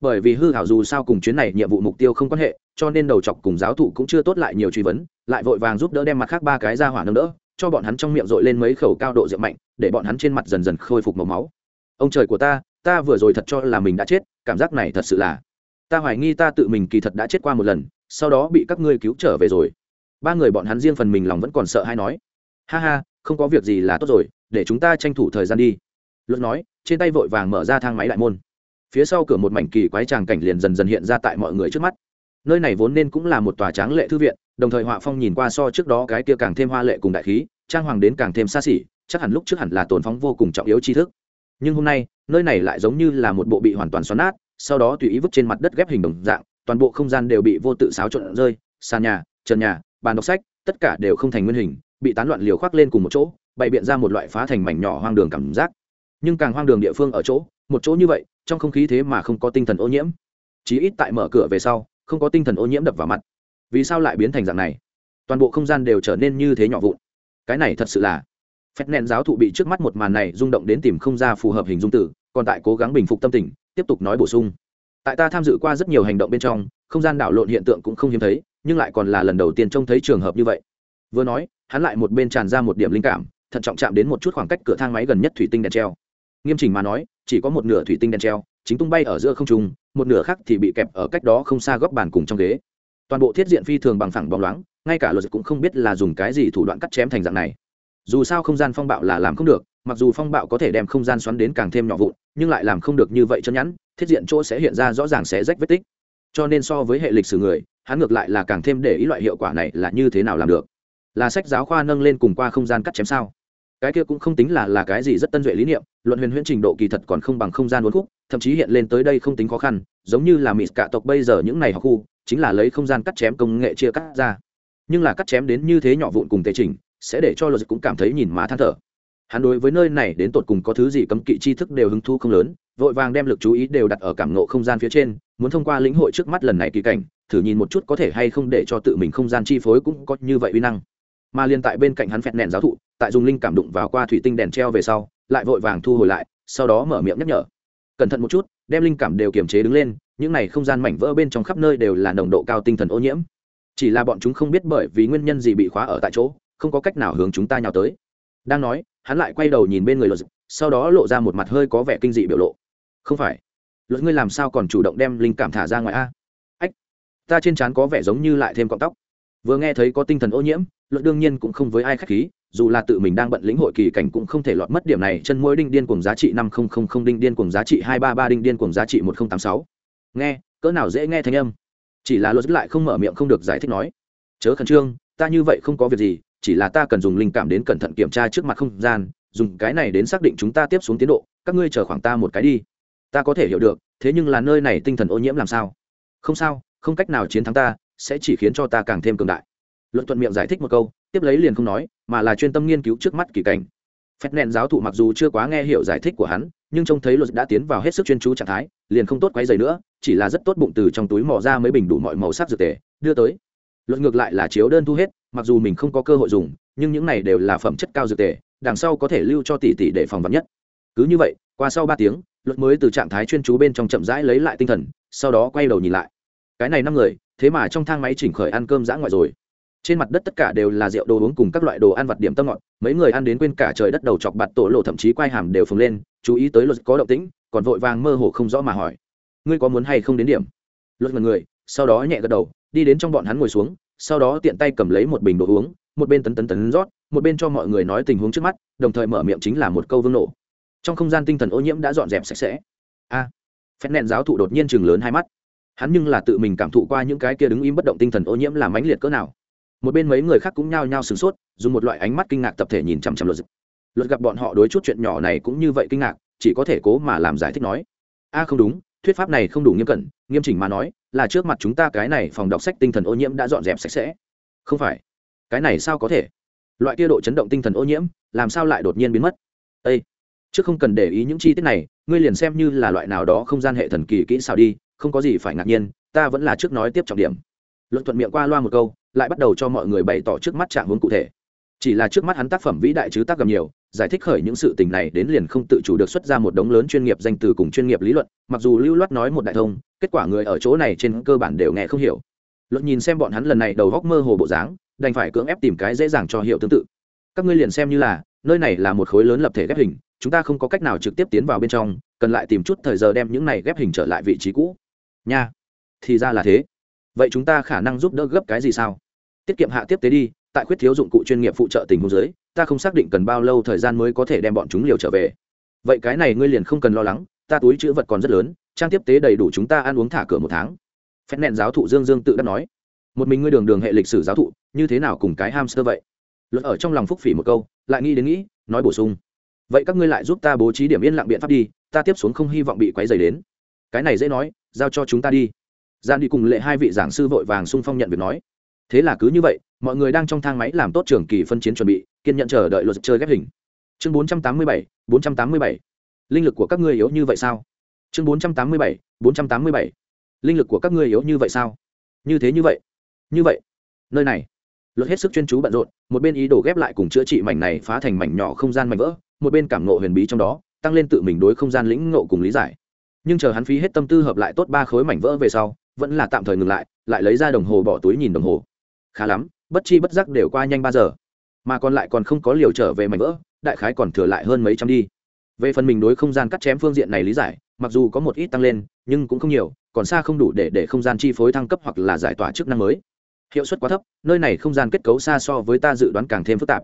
Bởi vì hư hảo dù sao cùng chuyến này nhiệm vụ mục tiêu không quan hệ, cho nên đầu chọc cùng giáo thụ cũng chưa tốt lại nhiều truy vấn, lại vội vàng giúp đỡ đem mặt khác ba cái ra hỏa nâng đỡ, cho bọn hắn trong miệng dội lên mấy khẩu cao độ rượu mạnh, để bọn hắn trên mặt dần dần khôi phục màu máu. Ông trời của ta ta vừa rồi thật cho là mình đã chết, cảm giác này thật sự là. Ta hoài nghi ta tự mình kỳ thật đã chết qua một lần, sau đó bị các ngươi cứu trở về rồi. Ba người bọn hắn riêng phần mình lòng vẫn còn sợ hay nói. Ha ha không có việc gì là tốt rồi, để chúng ta tranh thủ thời gian đi. Luật nói, trên tay vội vàng mở ra thang máy đại môn. Phía sau cửa một mảnh kỳ quái tràng cảnh liền dần dần hiện ra tại mọi người trước mắt. Nơi này vốn nên cũng là một tòa tráng lệ thư viện, đồng thời họa phong nhìn qua so trước đó cái kia càng thêm hoa lệ cùng đại khí, trang hoàng đến càng thêm xa xỉ, chắc hẳn lúc trước hẳn là tồn phóng vô cùng trọng yếu tri thức. Nhưng hôm nay, nơi này lại giống như là một bộ bị hoàn toàn xoắn nát, sau đó tùy ý vứt trên mặt đất ghép hình đồng dạng, toàn bộ không gian đều bị vô tự xáo trộn rơi, sàn nhà, trần nhà, bàn đọc sách, tất cả đều không thành nguyên hình bị tán loạn liều khoác lên cùng một chỗ, bày biện ra một loại phá thành mảnh nhỏ hoang đường cảm giác. Nhưng càng hoang đường địa phương ở chỗ, một chỗ như vậy, trong không khí thế mà không có tinh thần ô nhiễm. Chí ít tại mở cửa về sau, không có tinh thần ô nhiễm đập vào mặt. Vì sao lại biến thành dạng này? Toàn bộ không gian đều trở nên như thế nhỏ vụn. Cái này thật sự là phép nện giáo thụ bị trước mắt một màn này rung động đến tìm không ra phù hợp hình dung tử còn tại cố gắng bình phục tâm tình, tiếp tục nói bổ sung. Tại ta tham dự qua rất nhiều hành động bên trong, không gian đảo lộn hiện tượng cũng không hiếm thấy, nhưng lại còn là lần đầu tiên trông thấy trường hợp như vậy vừa nói, hắn lại một bên tràn ra một điểm linh cảm, thận trọng chạm đến một chút khoảng cách cửa thang máy gần nhất thủy tinh đèn treo. Nghiêm chỉnh mà nói, chỉ có một nửa thủy tinh đèn treo, chính tung bay ở giữa không trung, một nửa khác thì bị kẹp ở cách đó không xa góc bàn cùng trong ghế. Toàn bộ thiết diện phi thường bằng phẳng bóng loáng, ngay cả luật cũng không biết là dùng cái gì thủ đoạn cắt chém thành dạng này. Dù sao không gian phong bạo là làm không được, mặc dù phong bạo có thể đem không gian xoắn đến càng thêm nhỏ vụn, nhưng lại làm không được như vậy chân nhẵn, thiết diện chỗ sẽ hiện ra rõ ràng sẽ rách vết tích. Cho nên so với hệ lịch sử người, hắn ngược lại là càng thêm để ý loại hiệu quả này là như thế nào làm được là sách giáo khoa nâng lên cùng qua không gian cắt chém sao? Cái kia cũng không tính là là cái gì rất tân duệ lý niệm, luận huyền huyễn trình độ kỳ thật còn không bằng không gian uốn khúc, thậm chí hiện lên tới đây không tính khó khăn, giống như là mỹ cả tộc bây giờ những này học khu, chính là lấy không gian cắt chém công nghệ chia cắt ra. Nhưng là cắt chém đến như thế nhỏ vụn cùng tề trình, sẽ để cho luật cũng cảm thấy nhìn má than thở. Hắn đối với nơi này đến tột cùng có thứ gì cấm kỵ tri thức đều hứng thu không lớn, vội vàng đem lực chú ý đều đặt ở cảm nộ không gian phía trên, muốn thông qua lĩnh hội trước mắt lần này kỳ cảnh, thử nhìn một chút có thể hay không để cho tự mình không gian chi phối cũng có như vậy uy năng mà liên tại bên cạnh hắn phẹt nẹn giáo thụ, tại dùng linh cảm đụng vào qua thủy tinh đèn treo về sau, lại vội vàng thu hồi lại, sau đó mở miệng nhắc nhở. Cẩn thận một chút, đem linh cảm đều kiềm chế đứng lên, những này không gian mảnh vỡ bên trong khắp nơi đều là nồng độ cao tinh thần ô nhiễm. Chỉ là bọn chúng không biết bởi vì nguyên nhân gì bị khóa ở tại chỗ, không có cách nào hướng chúng ta nhào tới. Đang nói, hắn lại quay đầu nhìn bên người luật sau đó lộ ra một mặt hơi có vẻ kinh dị biểu lộ. Không phải. Luật ngươi làm sao còn chủ động đem linh cảm thả ra ngoài a? Ách, ta trên trán có vẻ giống như lại thêm cọng tóc. Vừa nghe thấy có tinh thần ô nhiễm luật đương nhiên cũng không với ai khách khí, dù là tự mình đang bận lĩnh hội kỳ cảnh cũng không thể lọt mất điểm này, chân môi đinh điên cùng giá trị năm không không không đinh điên cùng giá trị hai ba ba đinh điên cùng giá trị một không tám sáu. Nghe, cỡ nào dễ nghe thanh âm. Chỉ là luật lại không mở miệng không được giải thích nói. Chớ khẩn trương, ta như vậy không có việc gì, chỉ là ta cần dùng linh cảm đến cẩn thận kiểm tra trước mặt không gian, dùng cái này đến xác định chúng ta tiếp xuống tiến độ, các ngươi chờ khoảng ta một cái đi. Ta có thể hiểu được, thế nhưng là nơi này tinh thần ô nhiễm làm sao? Không sao, không cách nào chiến thắng ta, sẽ chỉ khiến cho ta càng thêm cường đại luận thuận miệng giải thích một câu, tiếp lấy liền không nói, mà là chuyên tâm nghiên cứu trước mắt kỳ cảnh. Phép nện giáo thụ mặc dù chưa quá nghe hiểu giải thích của hắn, nhưng trông thấy luật đã tiến vào hết sức chuyên chú trạng thái, liền không tốt quấy dày nữa, chỉ là rất tốt bụng từ trong túi mò ra mấy bình đủ mọi màu sắc dược tề, đưa tới. Luật ngược lại là chiếu đơn thu hết, mặc dù mình không có cơ hội dùng, nhưng những này đều là phẩm chất cao dược tề, đằng sau có thể lưu cho tỷ tỷ để phòng vật nhất. Cứ như vậy, qua sau ba tiếng, luật mới từ trạng thái chuyên chú bên trong chậm rãi lấy lại tinh thần, sau đó quay đầu nhìn lại. Cái này năm người, thế mà trong thang máy chỉnh khởi ăn cơm dã ngoại rồi trên mặt đất tất cả đều là rượu đồ uống cùng các loại đồ ăn vặt điểm tâm ngọt mấy người ăn đến quên cả trời đất đầu chọc bạt tổ lộ thậm chí quai hàm đều phồng lên chú ý tới luật có động tĩnh còn vội vàng mơ hồ không rõ mà hỏi. Ngươi có muốn hay không đến điểm? Luật mật người sau đó nhẹ gật đầu đi đến trong bọn hắn ngồi xuống sau đó tiện tay cầm lấy một bình đồ uống một bên tấn tấn tấn rót một bên cho mọi người nói tình huống trước mắt đồng thời mở miệng chính là một câu vương nổ. Trong không gian tinh thần ô nhiễm đã dọn dẹp sạch sẽ. A! À, phép nện giáo thụ đột nhiên chừng lớn hai mắt. Hắn nhưng là tự mình cảm thụ qua những cái kia đứng im bất động tinh thần ô nhiễm làm mãnh liệt cỡ nào một bên mấy người khác cũng nhao nhao sửng sốt, dùng một loại ánh mắt kinh ngạc tập thể nhìn chằm chằm luật luật gặp bọn họ đối chút chuyện nhỏ này cũng như vậy kinh ngạc, chỉ có thể cố mà làm giải thích nói. A, không đúng, thuyết pháp này không đủ nghiêm cẩn, nghiêm chỉnh mà nói, là trước mặt chúng ta cái này phòng đọc sách tinh thần ô nhiễm đã dọn dẹp sạch sẽ. Không phải. Cái này sao có thể? Loại kia độ chấn động tinh thần ô nhiễm, làm sao lại đột nhiên biến mất? Â chứ không cần để ý những chi tiết này, ngươi liền xem như là loại nào đó không gian hệ thần kỳ kỹ xảo đi, không có gì phải ngạc nhiên, ta vẫn là trước nói tiếp trọng điểm. Luận thuận miệng qua loa một câu lại bắt đầu cho mọi người bày tỏ trước mắt trạng hướng cụ thể. Chỉ là trước mắt hắn tác phẩm vĩ đại chứ tác gầm nhiều, giải thích khởi những sự tình này đến liền không tự chủ được xuất ra một đống lớn chuyên nghiệp danh từ cùng chuyên nghiệp lý luận, mặc dù lưu loát nói một đại thông, kết quả người ở chỗ này trên cơ bản đều nghe không hiểu. Luật nhìn xem bọn hắn lần này đầu góc mơ hồ bộ dáng, đành phải cưỡng ép tìm cái dễ dàng cho hiểu tương tự. Các ngươi liền xem như là, nơi này là một khối lớn lập thể ghép hình, chúng ta không có cách nào trực tiếp tiến vào bên trong, cần lại tìm chút thời giờ đem những này ghép hình trở lại vị trí cũ. Nha, thì ra là thế. Vậy chúng ta khả năng giúp đỡ gấp cái gì sao? Tiết kiệm hạ tiếp tế đi, tại khuyết thiếu dụng cụ chuyên nghiệp phụ trợ tình huống dưới, ta không xác định cần bao lâu thời gian mới có thể đem bọn chúng liều trở về. Vậy cái này ngươi liền không cần lo lắng, ta túi chữ vật còn rất lớn, trang tiếp tế đầy đủ chúng ta ăn uống thả cửa một tháng. Phép nẹn giáo thụ dương dương tự đã nói. Một mình ngươi đường đường hệ lịch sử giáo thụ, như thế nào cùng cái hamster vậy? Luật ở trong lòng phúc phỉ một câu, lại nghĩ đến nghĩ, nói bổ sung. Vậy các ngươi lại giúp ta bố trí điểm yên lặng biện pháp đi, ta tiếp xuống không hy vọng bị quấy dày đến. Cái này dễ nói, giao cho chúng ta đi. Gian đi cùng lệ hai vị giảng sư vội vàng sung phong nhận việc nói thế là cứ như vậy mọi người đang trong thang máy làm tốt trường kỳ phân chiến chuẩn bị kiên nhận chờ đợi luật chơi ghép hình. Chương 487, 487. linh lực của các ngươi yếu như vậy sao? Chương 487, 487. linh lực của các ngươi yếu như vậy sao? Như thế như vậy. Như vậy. Nơi này. Luật hết sức chuyên chú bận rộn một bên ý đồ ghép lại cùng chữa trị mảnh này phá thành mảnh nhỏ không gian mảnh vỡ một bên cảm ngộ huyền bí trong đó tăng lên tự mình đối không gian lĩnh ngộ cùng lý giải. Nhưng chờ hắn phí hết tâm tư hợp lại tốt ba khối mảnh vỡ về sau vẫn là tạm thời ngừng lại lại lấy ra đồng hồ bỏ túi nhìn đồng hồ khá lắm, bất chi bất giác đều qua nhanh ba giờ. Mà còn lại còn không có liều trở về mảnh vỡ, đại khái còn thừa lại hơn mấy trăm đi. Về phần mình đối không gian cắt chém phương diện này lý giải, mặc dù có một ít tăng lên, nhưng cũng không nhiều, còn xa không đủ để để không gian chi phối thăng cấp hoặc là giải tỏa chức năng mới. Hiệu suất quá thấp, nơi này không gian kết cấu xa so với ta dự đoán càng thêm phức tạp.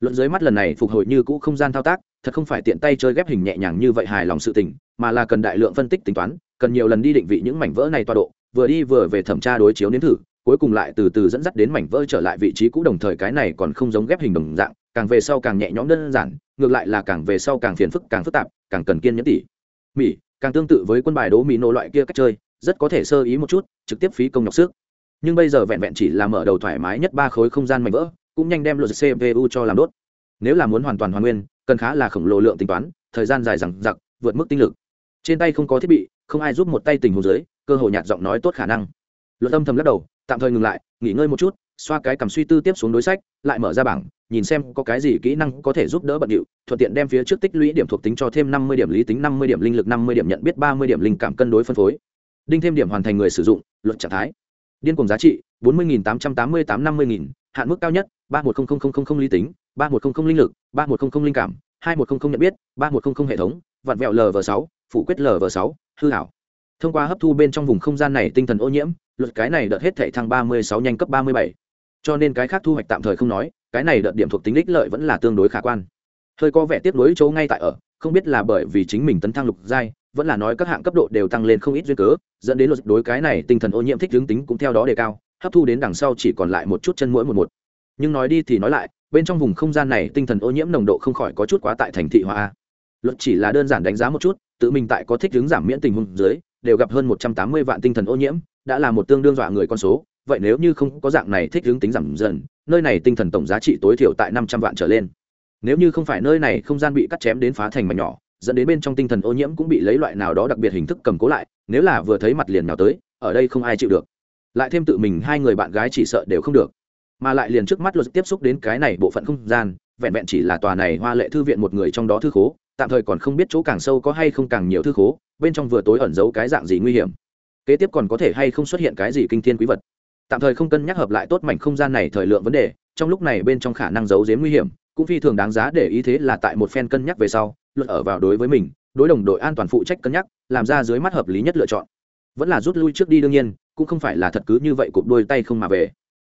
Luận dưới mắt lần này phục hồi như cũ không gian thao tác, thật không phải tiện tay chơi ghép hình nhẹ nhàng như vậy hài lòng sự tình, mà là cần đại lượng phân tích tính toán, cần nhiều lần đi định vị những mảnh vỡ này tọa độ, vừa đi vừa về thẩm tra đối chiếu nếm thử cuối cùng lại từ từ dẫn dắt đến mảnh vỡ trở lại vị trí cũ đồng thời cái này còn không giống ghép hình đồng dạng càng về sau càng nhẹ nhõm đơn giản ngược lại là càng về sau càng phiền phức càng phức tạp càng cần kiên nhẫn tỉ. Mỉ, càng tương tự với quân bài đố mỹ nổ loại kia cách chơi rất có thể sơ ý một chút trực tiếp phí công nhọc sức. Nhưng bây giờ vẹn vẹn chỉ là mở đầu thoải mái nhất ba khối không gian mảnh vỡ cũng nhanh đem luật cpu cho làm đốt. Nếu là muốn hoàn toàn hoàn nguyên cần khá là khổng lồ lượng tính toán thời gian dài rằng giặc vượt mức tinh lực. Trên tay không có thiết bị không ai giúp một tay tình hồ dưới cơ hội nhạt giọng nói tốt khả năng. Luật âm thầm lắc đầu tạm thời ngừng lại, nghỉ ngơi một chút, xoa cái cầm suy tư tiếp xuống đối sách, lại mở ra bảng, nhìn xem có cái gì kỹ năng có thể giúp đỡ bận điệu, thuận tiện đem phía trước tích lũy điểm thuộc tính cho thêm năm mươi điểm lý tính, năm mươi điểm linh lực, năm mươi điểm nhận biết, ba mươi điểm linh cảm cân đối phân phối. Đinh thêm điểm hoàn thành người sử dụng, luật trạng thái. Điên cùng giá trị, bốn mươi tám trăm tám mươi tám năm mươi hạn mức cao nhất, ba một lý tính, ba một linh lực, ba một linh cảm, hai một nhận biết, ba một hệ thống, vặn vẹo lv sáu, phủ quyết lv sáu, hư hảo thông qua hấp thu bên trong vùng không gian này tinh thần ô nhiễm, luật cái này đợt hết thệ thăng ba mươi sáu nhanh cấp ba mươi bảy. Cho nên cái khác thu hoạch tạm thời không nói, cái này đợt điểm thuộc tính ích lợi vẫn là tương đối khả quan. Hơi có vẻ tiếp nối chỗ ngay tại ở, không biết là bởi vì chính mình tấn thăng lục giai, vẫn là nói các hạng cấp độ đều tăng lên không ít duyên cớ, dẫn đến luật đối cái này tinh thần ô nhiễm thích hướng tính cũng theo đó đề cao, hấp thu đến đằng sau chỉ còn lại một chút chân mũi một một. Nhưng nói đi thì nói lại, bên trong vùng không gian này tinh thần ô nhiễm nồng độ không khỏi có chút quá tại thành thị hoa luật chỉ là đơn giản đánh giá một chút, tự mình tại có thích hướng giảm miễn tình huống dưới đều gặp hơn một trăm tám mươi vạn tinh thần ô nhiễm, đã là một tương đương dọa người con số. Vậy nếu như không có dạng này thích hướng tính giảm dần, nơi này tinh thần tổng giá trị tối thiểu tại năm trăm vạn trở lên. Nếu như không phải nơi này không gian bị cắt chém đến phá thành mảnh nhỏ, dẫn đến bên trong tinh thần ô nhiễm cũng bị lấy loại nào đó đặc biệt hình thức cầm cố lại, nếu là vừa thấy mặt liền nào tới, ở đây không ai chịu được. Lại thêm tự mình hai người bạn gái chỉ sợ đều không được. Mà lại liền trước mắt luật tiếp xúc đến cái này bộ phận không gian, vẹn vẹn chỉ là tòa này hoa lệ thư viện một người trong đó thư khố tạm thời còn không biết chỗ càng sâu có hay không càng nhiều thư khố, bên trong vừa tối ẩn giấu cái dạng gì nguy hiểm. Kế tiếp còn có thể hay không xuất hiện cái gì kinh thiên quý vật. Tạm thời không cân nhắc hợp lại tốt mảnh không gian này thời lượng vấn đề, trong lúc này bên trong khả năng giấu giếm nguy hiểm, cũng phi thường đáng giá để ý thế là tại một phen cân nhắc về sau, luật ở vào đối với mình, đối đồng đội an toàn phụ trách cân nhắc, làm ra dưới mắt hợp lý nhất lựa chọn. Vẫn là rút lui trước đi đương nhiên, cũng không phải là thật cứ như vậy cụp đôi tay không mà về,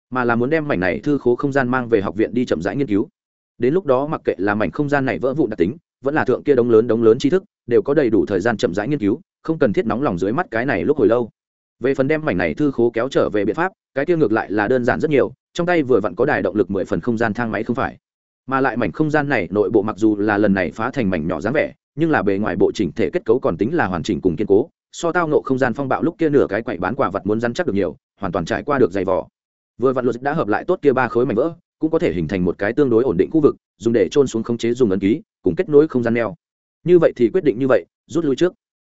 mà là muốn đem mảnh này thư khố không gian mang về học viện đi chậm rãi nghiên cứu. Đến lúc đó mặc kệ là mảnh không gian này vỡ vụn đặc tính vẫn là thượng kia đống lớn đống lớn tri thức, đều có đầy đủ thời gian chậm rãi nghiên cứu, không cần thiết nóng lòng dưới mắt cái này lúc hồi lâu. Về phần đem mảnh này thư khố kéo trở về biện pháp, cái kia ngược lại là đơn giản rất nhiều, trong tay vừa vặn có đài động lực mười phần không gian thang máy không phải. Mà lại mảnh không gian này nội bộ mặc dù là lần này phá thành mảnh nhỏ dáng vẻ, nhưng là bề ngoài bộ chỉnh thể kết cấu còn tính là hoàn chỉnh cùng kiên cố, so tao nộ không gian phong bạo lúc kia nửa cái quậy bán quả vật muốn rắn chắc được nhiều, hoàn toàn trải qua được dày vỏ vừa vặn luật đã hợp lại tốt kia ba khối mảnh vỡ cũng có thể hình thành một cái tương đối ổn định khu vực, dùng để trôn xuống khống chế dùng ấn ký, cùng kết nối không gian neo. Như vậy thì quyết định như vậy, rút lui trước.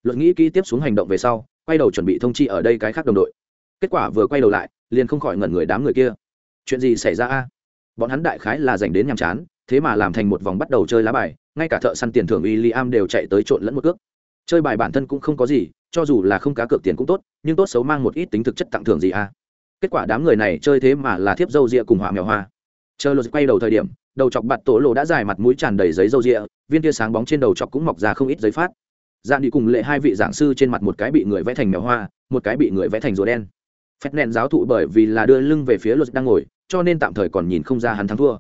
Luật nghĩ kỹ tiếp xuống hành động về sau, quay đầu chuẩn bị thông chi ở đây cái khác đồng đội. Kết quả vừa quay đầu lại, liền không khỏi ngẩn người đám người kia. Chuyện gì xảy ra a? Bọn hắn đại khái là dành đến nhàm chán, thế mà làm thành một vòng bắt đầu chơi lá bài, ngay cả thợ săn tiền thưởng w i am đều chạy tới trộn lẫn một cước. Chơi bài bản thân cũng không có gì, cho dù là không cá cược tiền cũng tốt, nhưng tốt xấu mang một ít tính thực chất tặng thưởng gì a? Kết quả đám người này chơi thế mà là thiếp dâu rịa cùng họa mèo hoa chờ lột quay đầu thời điểm đầu chọc bạt tổ lộ đã dài mặt mũi tràn đầy giấy dâu rịa viên tia sáng bóng trên đầu chọc cũng mọc ra không ít giấy phát dạn đi cùng lệ hai vị giảng sư trên mặt một cái bị người vẽ thành mèo hoa một cái bị người vẽ thành rùa đen phép nện giáo thụ bởi vì là đưa lưng về phía luật đang ngồi cho nên tạm thời còn nhìn không ra hắn thắng thua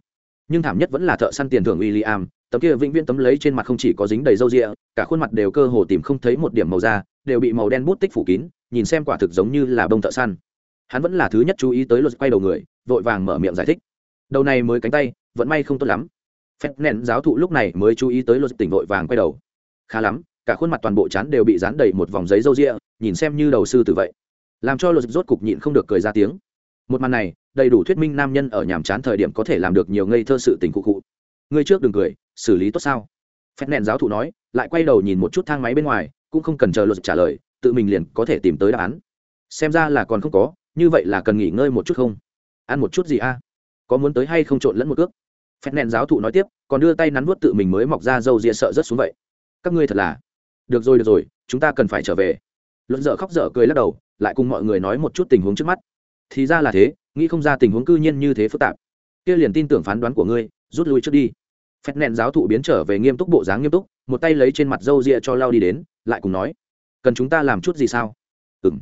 nhưng thảm nhất vẫn là thợ săn tiền thưởng William, tấm kia vĩnh viễn tấm lấy trên mặt không chỉ có dính đầy râu rịa cả khuôn mặt đều cơ hồ tìm không thấy một điểm màu da, đều bị màu đen bút tích phủ kín, nhìn xem quả thực giống như là bông thợ săn. Hắn vẫn là thứ nhất chú ý tới luật quay đầu người, vội vàng mở miệng giải thích. Đầu này mới cánh tay, vẫn may không tốt lắm. Phép nện giáo thụ lúc này mới chú ý tới luật tỉnh vội vàng quay đầu. Khá lắm, cả khuôn mặt toàn bộ chán đều bị dán đầy một vòng giấy râu ria, nhìn xem như đầu sư tử vậy. Làm cho luật rốt cục nhịn không được cười ra tiếng. Một màn này, đầy đủ thuyết minh nam nhân ở nhàm chán thời điểm có thể làm được nhiều ngây thơ sự tình cụ cụ ngươi trước đừng cười xử lý tốt sao phép nện giáo thụ nói lại quay đầu nhìn một chút thang máy bên ngoài cũng không cần chờ luật trả lời tự mình liền có thể tìm tới đáp án xem ra là còn không có như vậy là cần nghỉ ngơi một chút không ăn một chút gì a có muốn tới hay không trộn lẫn một cước? Phép nện giáo thụ nói tiếp, còn đưa tay nắn vuốt tự mình mới mọc ra dâu ria sợ rất xuống vậy. Các ngươi thật là. Được rồi được rồi, chúng ta cần phải trở về. Luận dở khóc dở cười lắc đầu, lại cùng mọi người nói một chút tình huống trước mắt. Thì ra là thế, nghĩ không ra tình huống cư nhiên như thế phức tạp. Kia liền tin tưởng phán đoán của ngươi, rút lui trước đi. Phép nện giáo thụ biến trở về nghiêm túc bộ dáng nghiêm túc, một tay lấy trên mặt râu ria cho lao đi đến, lại cùng nói, cần chúng ta làm chút gì sao? Ừm.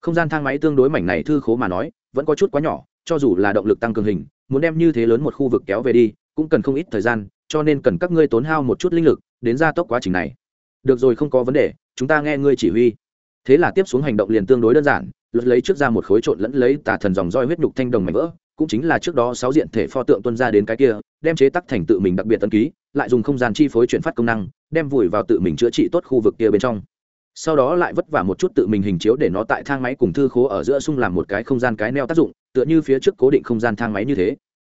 không gian thang máy tương đối mảnh này thư khố mà nói, vẫn có chút quá nhỏ, cho dù là động lực tăng cường hình muốn đem như thế lớn một khu vực kéo về đi, cũng cần không ít thời gian, cho nên cần các ngươi tốn hao một chút linh lực, đến gia tốc quá trình này. Được rồi, không có vấn đề, chúng ta nghe ngươi chỉ huy. Thế là tiếp xuống hành động liền tương đối đơn giản, lật lấy trước ra một khối trộn lẫn lấy tà thần dòng roi huyết nhục thanh đồng mảnh vỡ, cũng chính là trước đó sáu diện thể pho tượng tuân ra đến cái kia, đem chế tắc thành tự mình đặc biệt tân ký, lại dùng không gian chi phối chuyển phát công năng, đem vùi vào tự mình chữa trị tốt khu vực kia bên trong sau đó lại vất vả một chút tự mình hình chiếu để nó tại thang máy cùng thư khố ở giữa sung làm một cái không gian cái neo tác dụng, tựa như phía trước cố định không gian thang máy như thế.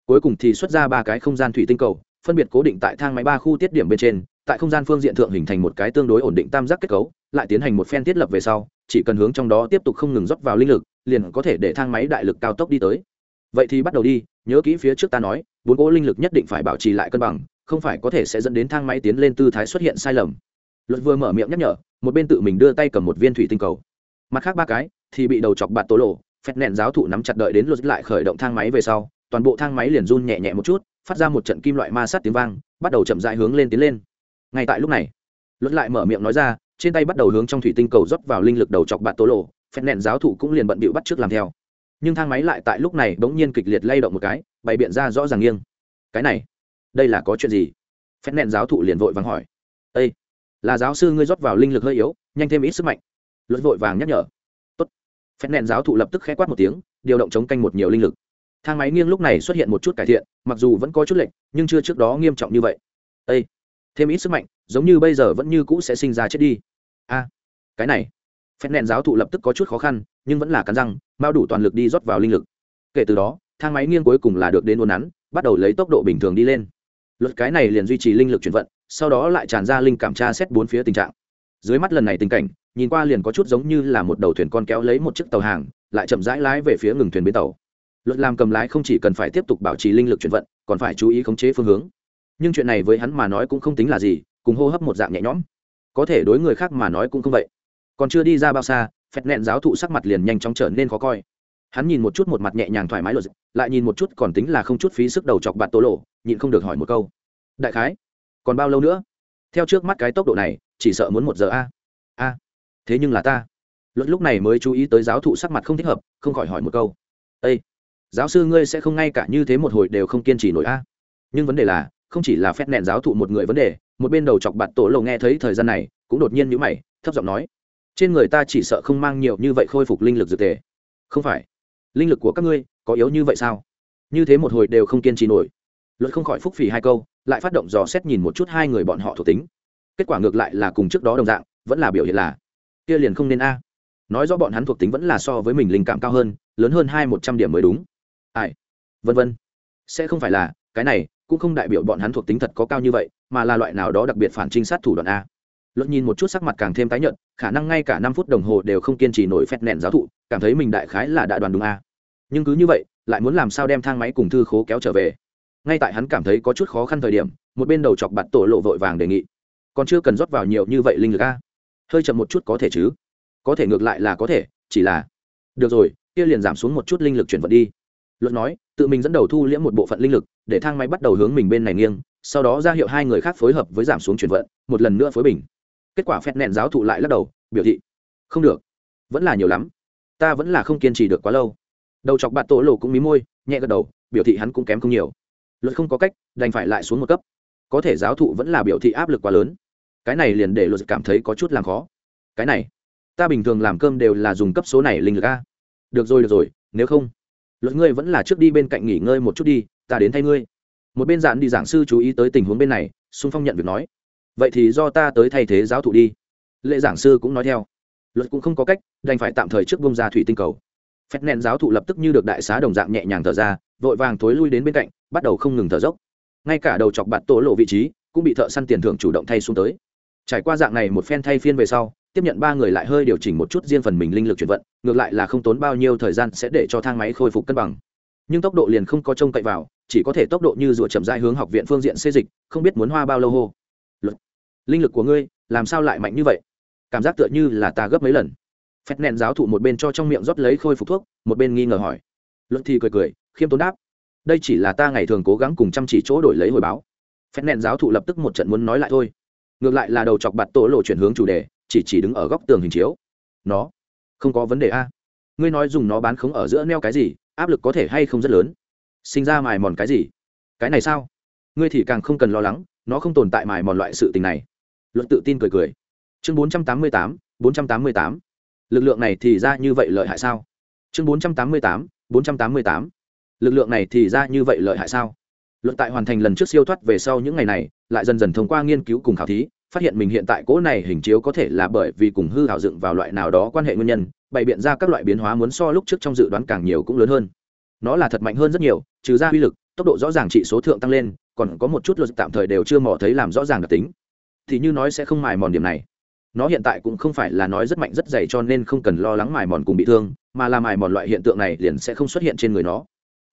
Cuối cùng thì xuất ra ba cái không gian thủy tinh cầu, phân biệt cố định tại thang máy ba khu tiết điểm bên trên, tại không gian phương diện thượng hình thành một cái tương đối ổn định tam giác kết cấu, lại tiến hành một phen thiết lập về sau, chỉ cần hướng trong đó tiếp tục không ngừng rót vào linh lực, liền có thể để thang máy đại lực cao tốc đi tới. Vậy thì bắt đầu đi, nhớ kỹ phía trước ta nói, bốn cỗ linh lực nhất định phải bảo trì lại cân bằng, không phải có thể sẽ dẫn đến thang máy tiến lên tư thái xuất hiện sai lầm luật vừa mở miệng nhắc nhở, một bên tự mình đưa tay cầm một viên thủy tinh cầu. Mặt khác ba cái, thì bị đầu chọc bạt tố lộ phét nẹn giáo thụ nắm chặt đợi đến luật lại khởi động thang máy về sau, toàn bộ thang máy liền run nhẹ nhẹ một chút, phát ra một trận kim loại ma sát tiếng vang, bắt đầu chậm dại hướng lên tiến lên. Ngay tại lúc này, luật lại mở miệng nói ra, trên tay bắt đầu hướng trong thủy tinh cầu rót vào linh lực đầu chọc bạt tố lộ phét nẹn giáo thụ cũng liền bận bịu bắt trước làm theo. Nhưng thang máy lại tại lúc này bỗng nhiên kịch liệt lay động một cái, bày biện ra rõ ràng nghiêng. Cái này, đây là có chuyện gì? Phét nẹn giáo thụ liền vội vàng hỏi. Ây là giáo sư ngươi rót vào linh lực hơi yếu, nhanh thêm ít sức mạnh. Luật vội vàng nhắc nhở. Tốt. Phép nện giáo thụ lập tức khẽ quát một tiếng, điều động chống canh một nhiều linh lực. Thang máy nghiêng lúc này xuất hiện một chút cải thiện, mặc dù vẫn có chút lệnh nhưng chưa trước đó nghiêm trọng như vậy. Â thêm ít sức mạnh, giống như bây giờ vẫn như cũ sẽ sinh ra chết đi. A, cái này. Phép nện giáo thụ lập tức có chút khó khăn, nhưng vẫn là cắn răng mao đủ toàn lực đi rót vào linh lực. Kể từ đó, thang máy nghiêng cuối cùng là được đến uốn nắn, bắt đầu lấy tốc độ bình thường đi lên. Luật cái này liền duy trì linh lực chuyển vận sau đó lại tràn ra linh cảm tra xét bốn phía tình trạng. Dưới mắt lần này tình cảnh, nhìn qua liền có chút giống như là một đầu thuyền con kéo lấy một chiếc tàu hàng, lại chậm rãi lái về phía ngừng thuyền bến tàu. Luật làm cầm lái không chỉ cần phải tiếp tục bảo trì linh lực chuyển vận, còn phải chú ý khống chế phương hướng. Nhưng chuyện này với hắn mà nói cũng không tính là gì, cùng hô hấp một dạng nhẹ nhõm. Có thể đối người khác mà nói cũng không vậy. Còn chưa đi ra bao xa, phẹt nẹn giáo thụ sắc mặt liền nhanh chóng trở nên khó coi. Hắn nhìn một chút một mặt nhẹ nhàng thoải mái luật, lại nhìn một chút còn tính là không chút phí sức đầu chọc bạt tố lộ, nhịn không được hỏi một câu. Đại khái còn bao lâu nữa? Theo trước mắt cái tốc độ này chỉ sợ muốn một giờ a. A. Thế nhưng là ta. Luật lúc này mới chú ý tới giáo thụ sắc mặt không thích hợp không khỏi hỏi một câu. Ê, giáo sư ngươi sẽ không ngay cả như thế một hồi đều không kiên trì nổi a? Nhưng vấn đề là không chỉ là phép nẹn giáo thụ một người vấn đề một bên đầu chọc bạt tổ lầu nghe thấy thời gian này cũng đột nhiên nhữ mày thấp giọng nói. Trên người ta chỉ sợ không mang nhiều như vậy khôi phục linh lực dược tề. Không phải. Linh lực của các ngươi có yếu như vậy sao? Như thế một hồi đều không kiên trì nổi. Luật không khỏi phúc phì hai câu lại phát động dò xét nhìn một chút hai người bọn họ thuộc tính. Kết quả ngược lại là cùng trước đó đồng dạng, vẫn là biểu hiện là, kia liền không nên a. Nói rõ bọn hắn thuộc tính vẫn là so với mình linh cảm cao hơn, lớn hơn hai một trăm điểm mới đúng. Ai? Vân vân. Sẽ không phải là, cái này, cũng không đại biểu bọn hắn thuộc tính thật có cao như vậy, mà là loại nào đó đặc biệt phản trinh sát thủ đoạn a. Luật nhìn một chút sắc mặt càng thêm tái nhợt, khả năng ngay cả năm phút đồng hồ đều không kiên trì nổi phét nẹn giáo thụ, cảm thấy mình đại khái là đại đoàn đúng a. Nhưng cứ như vậy, lại muốn làm sao đem thang máy cùng thư khố kéo trở về? Ngay tại hắn cảm thấy có chút khó khăn thời điểm, một bên đầu chọc bạt tổ lộ vội vàng đề nghị. Còn chưa cần rót vào nhiều như vậy linh lực a? Hơi chậm một chút có thể chứ? Có thể ngược lại là có thể, chỉ là được rồi, kia liền giảm xuống một chút linh lực chuyển vận đi. Luật nói, tự mình dẫn đầu thu liễm một bộ phận linh lực, để thang máy bắt đầu hướng mình bên này nghiêng, sau đó ra hiệu hai người khác phối hợp với giảm xuống chuyển vận, một lần nữa phối bình. Kết quả phép nẹn giáo thụ lại lắc đầu, biểu thị, không được, vẫn là nhiều lắm. Ta vẫn là không kiên trì được quá lâu. Đầu chọc bạt tổ lộ cũng mí môi, nhẹ gật đầu, biểu thị hắn cũng kém không nhiều luật không có cách, đành phải lại xuống một cấp. Có thể giáo thụ vẫn là biểu thị áp lực quá lớn. Cái này liền để luật cảm thấy có chút làm khó. Cái này, ta bình thường làm cơm đều là dùng cấp số này linh lực a. Được rồi được rồi, nếu không, luật ngươi vẫn là trước đi bên cạnh nghỉ ngơi một chút đi, ta đến thay ngươi. Một bên dạn đi giảng sư chú ý tới tình huống bên này xung phong nhận việc nói. Vậy thì do ta tới thay thế giáo thụ đi. Lệ giảng sư cũng nói theo. Luật cũng không có cách, đành phải tạm thời trước bông ra thủy tinh cầu. Phép nện giáo thụ lập tức như được đại xá đồng dạng nhẹ nhàng thở ra, vội vàng thối lui đến bên cạnh bắt đầu không ngừng thở dốc. Ngay cả đầu chọc bạt tổ lộ vị trí, cũng bị thợ săn tiền thưởng chủ động thay xuống tới. Trải qua dạng này một phen thay phiên về sau, tiếp nhận ba người lại hơi điều chỉnh một chút riêng phần mình linh lực chuyển vận, ngược lại là không tốn bao nhiêu thời gian sẽ để cho thang máy khôi phục cân bằng. Nhưng tốc độ liền không có trông cậy vào, chỉ có thể tốc độ như rùa chậm rãi hướng học viện phương diện xê dịch, không biết muốn hoa bao lâu hô. Linh lực của ngươi, làm sao lại mạnh như vậy? Cảm giác tựa như là ta gấp mấy lần. Phép nện giáo thụ một bên cho trong miệng rót lấy khôi phục thuốc, một bên nghi ngờ hỏi. Luật thì cười cười, khiêm tốn đáp đây chỉ là ta ngày thường cố gắng cùng chăm chỉ chỗ đổi lấy hồi báo. Phép nện giáo thụ lập tức một trận muốn nói lại thôi. Ngược lại là đầu chọc bạt tổ lộ chuyển hướng chủ đề, chỉ chỉ đứng ở góc tường hình chiếu. Nó, không có vấn đề a. Ngươi nói dùng nó bán khống ở giữa neo cái gì, áp lực có thể hay không rất lớn. Sinh ra mài mòn cái gì? Cái này sao? Ngươi thì càng không cần lo lắng, nó không tồn tại mài mòn loại sự tình này. Luận tự tin cười cười. Chương bốn trăm tám mươi tám, bốn trăm tám mươi tám. Lực lượng này thì ra như vậy lợi hại sao? Chương bốn trăm tám mươi tám, bốn trăm tám mươi tám lực lượng này thì ra như vậy lợi hại sao? Luận tại hoàn thành lần trước siêu thoát về sau những ngày này, lại dần dần thông qua nghiên cứu cùng khảo thí, phát hiện mình hiện tại cỗ này hình chiếu có thể là bởi vì cùng hư hảo dựng vào loại nào đó quan hệ nguyên nhân, bày biện ra các loại biến hóa muốn so lúc trước trong dự đoán càng nhiều cũng lớn hơn. Nó là thật mạnh hơn rất nhiều, trừ ra uy lực, tốc độ rõ ràng trị số thượng tăng lên, còn có một chút luật tạm thời đều chưa mò thấy làm rõ ràng đặc tính. Thì như nói sẽ không mài mòn điểm này. Nó hiện tại cũng không phải là nói rất mạnh rất dày cho nên không cần lo lắng mài mòn cùng bị thương, mà là mài mòn loại hiện tượng này liền sẽ không xuất hiện trên người nó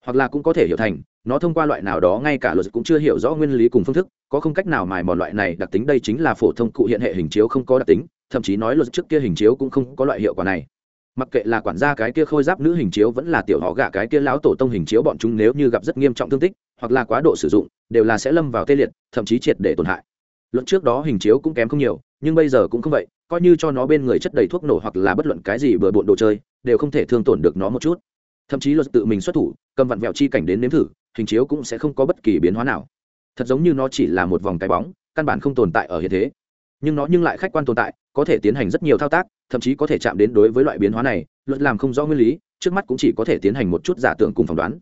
hoặc là cũng có thể hiểu thành, nó thông qua loại nào đó ngay cả luật cũng chưa hiểu rõ nguyên lý cùng phương thức, có không cách nào mài mòn loại này đặc tính, đây chính là phổ thông cụ hiện hệ hình chiếu không có đặc tính, thậm chí nói luật trước kia hình chiếu cũng không có loại hiệu quả này. Mặc kệ là quản gia cái kia khôi giáp nữ hình chiếu vẫn là tiểu họ gạ cái kia lão tổ tông hình chiếu bọn chúng nếu như gặp rất nghiêm trọng thương tích, hoặc là quá độ sử dụng, đều là sẽ lâm vào tê liệt, thậm chí triệt để tổn hại. Luận trước đó hình chiếu cũng kém không nhiều, nhưng bây giờ cũng không vậy, coi như cho nó bên người chất đầy thuốc nổ hoặc là bất luận cái gì bừa bộn đồ chơi, đều không thể thương tổn được nó một chút thậm chí luật tự mình xuất thủ, cầm vặn vẹo chi cảnh đến nếm thử, hình chiếu cũng sẽ không có bất kỳ biến hóa nào. Thật giống như nó chỉ là một vòng cái bóng, căn bản không tồn tại ở hiện thế. Nhưng nó nhưng lại khách quan tồn tại, có thể tiến hành rất nhiều thao tác, thậm chí có thể chạm đến đối với loại biến hóa này, luật làm không rõ nguyên lý, trước mắt cũng chỉ có thể tiến hành một chút giả tưởng cùng phỏng đoán.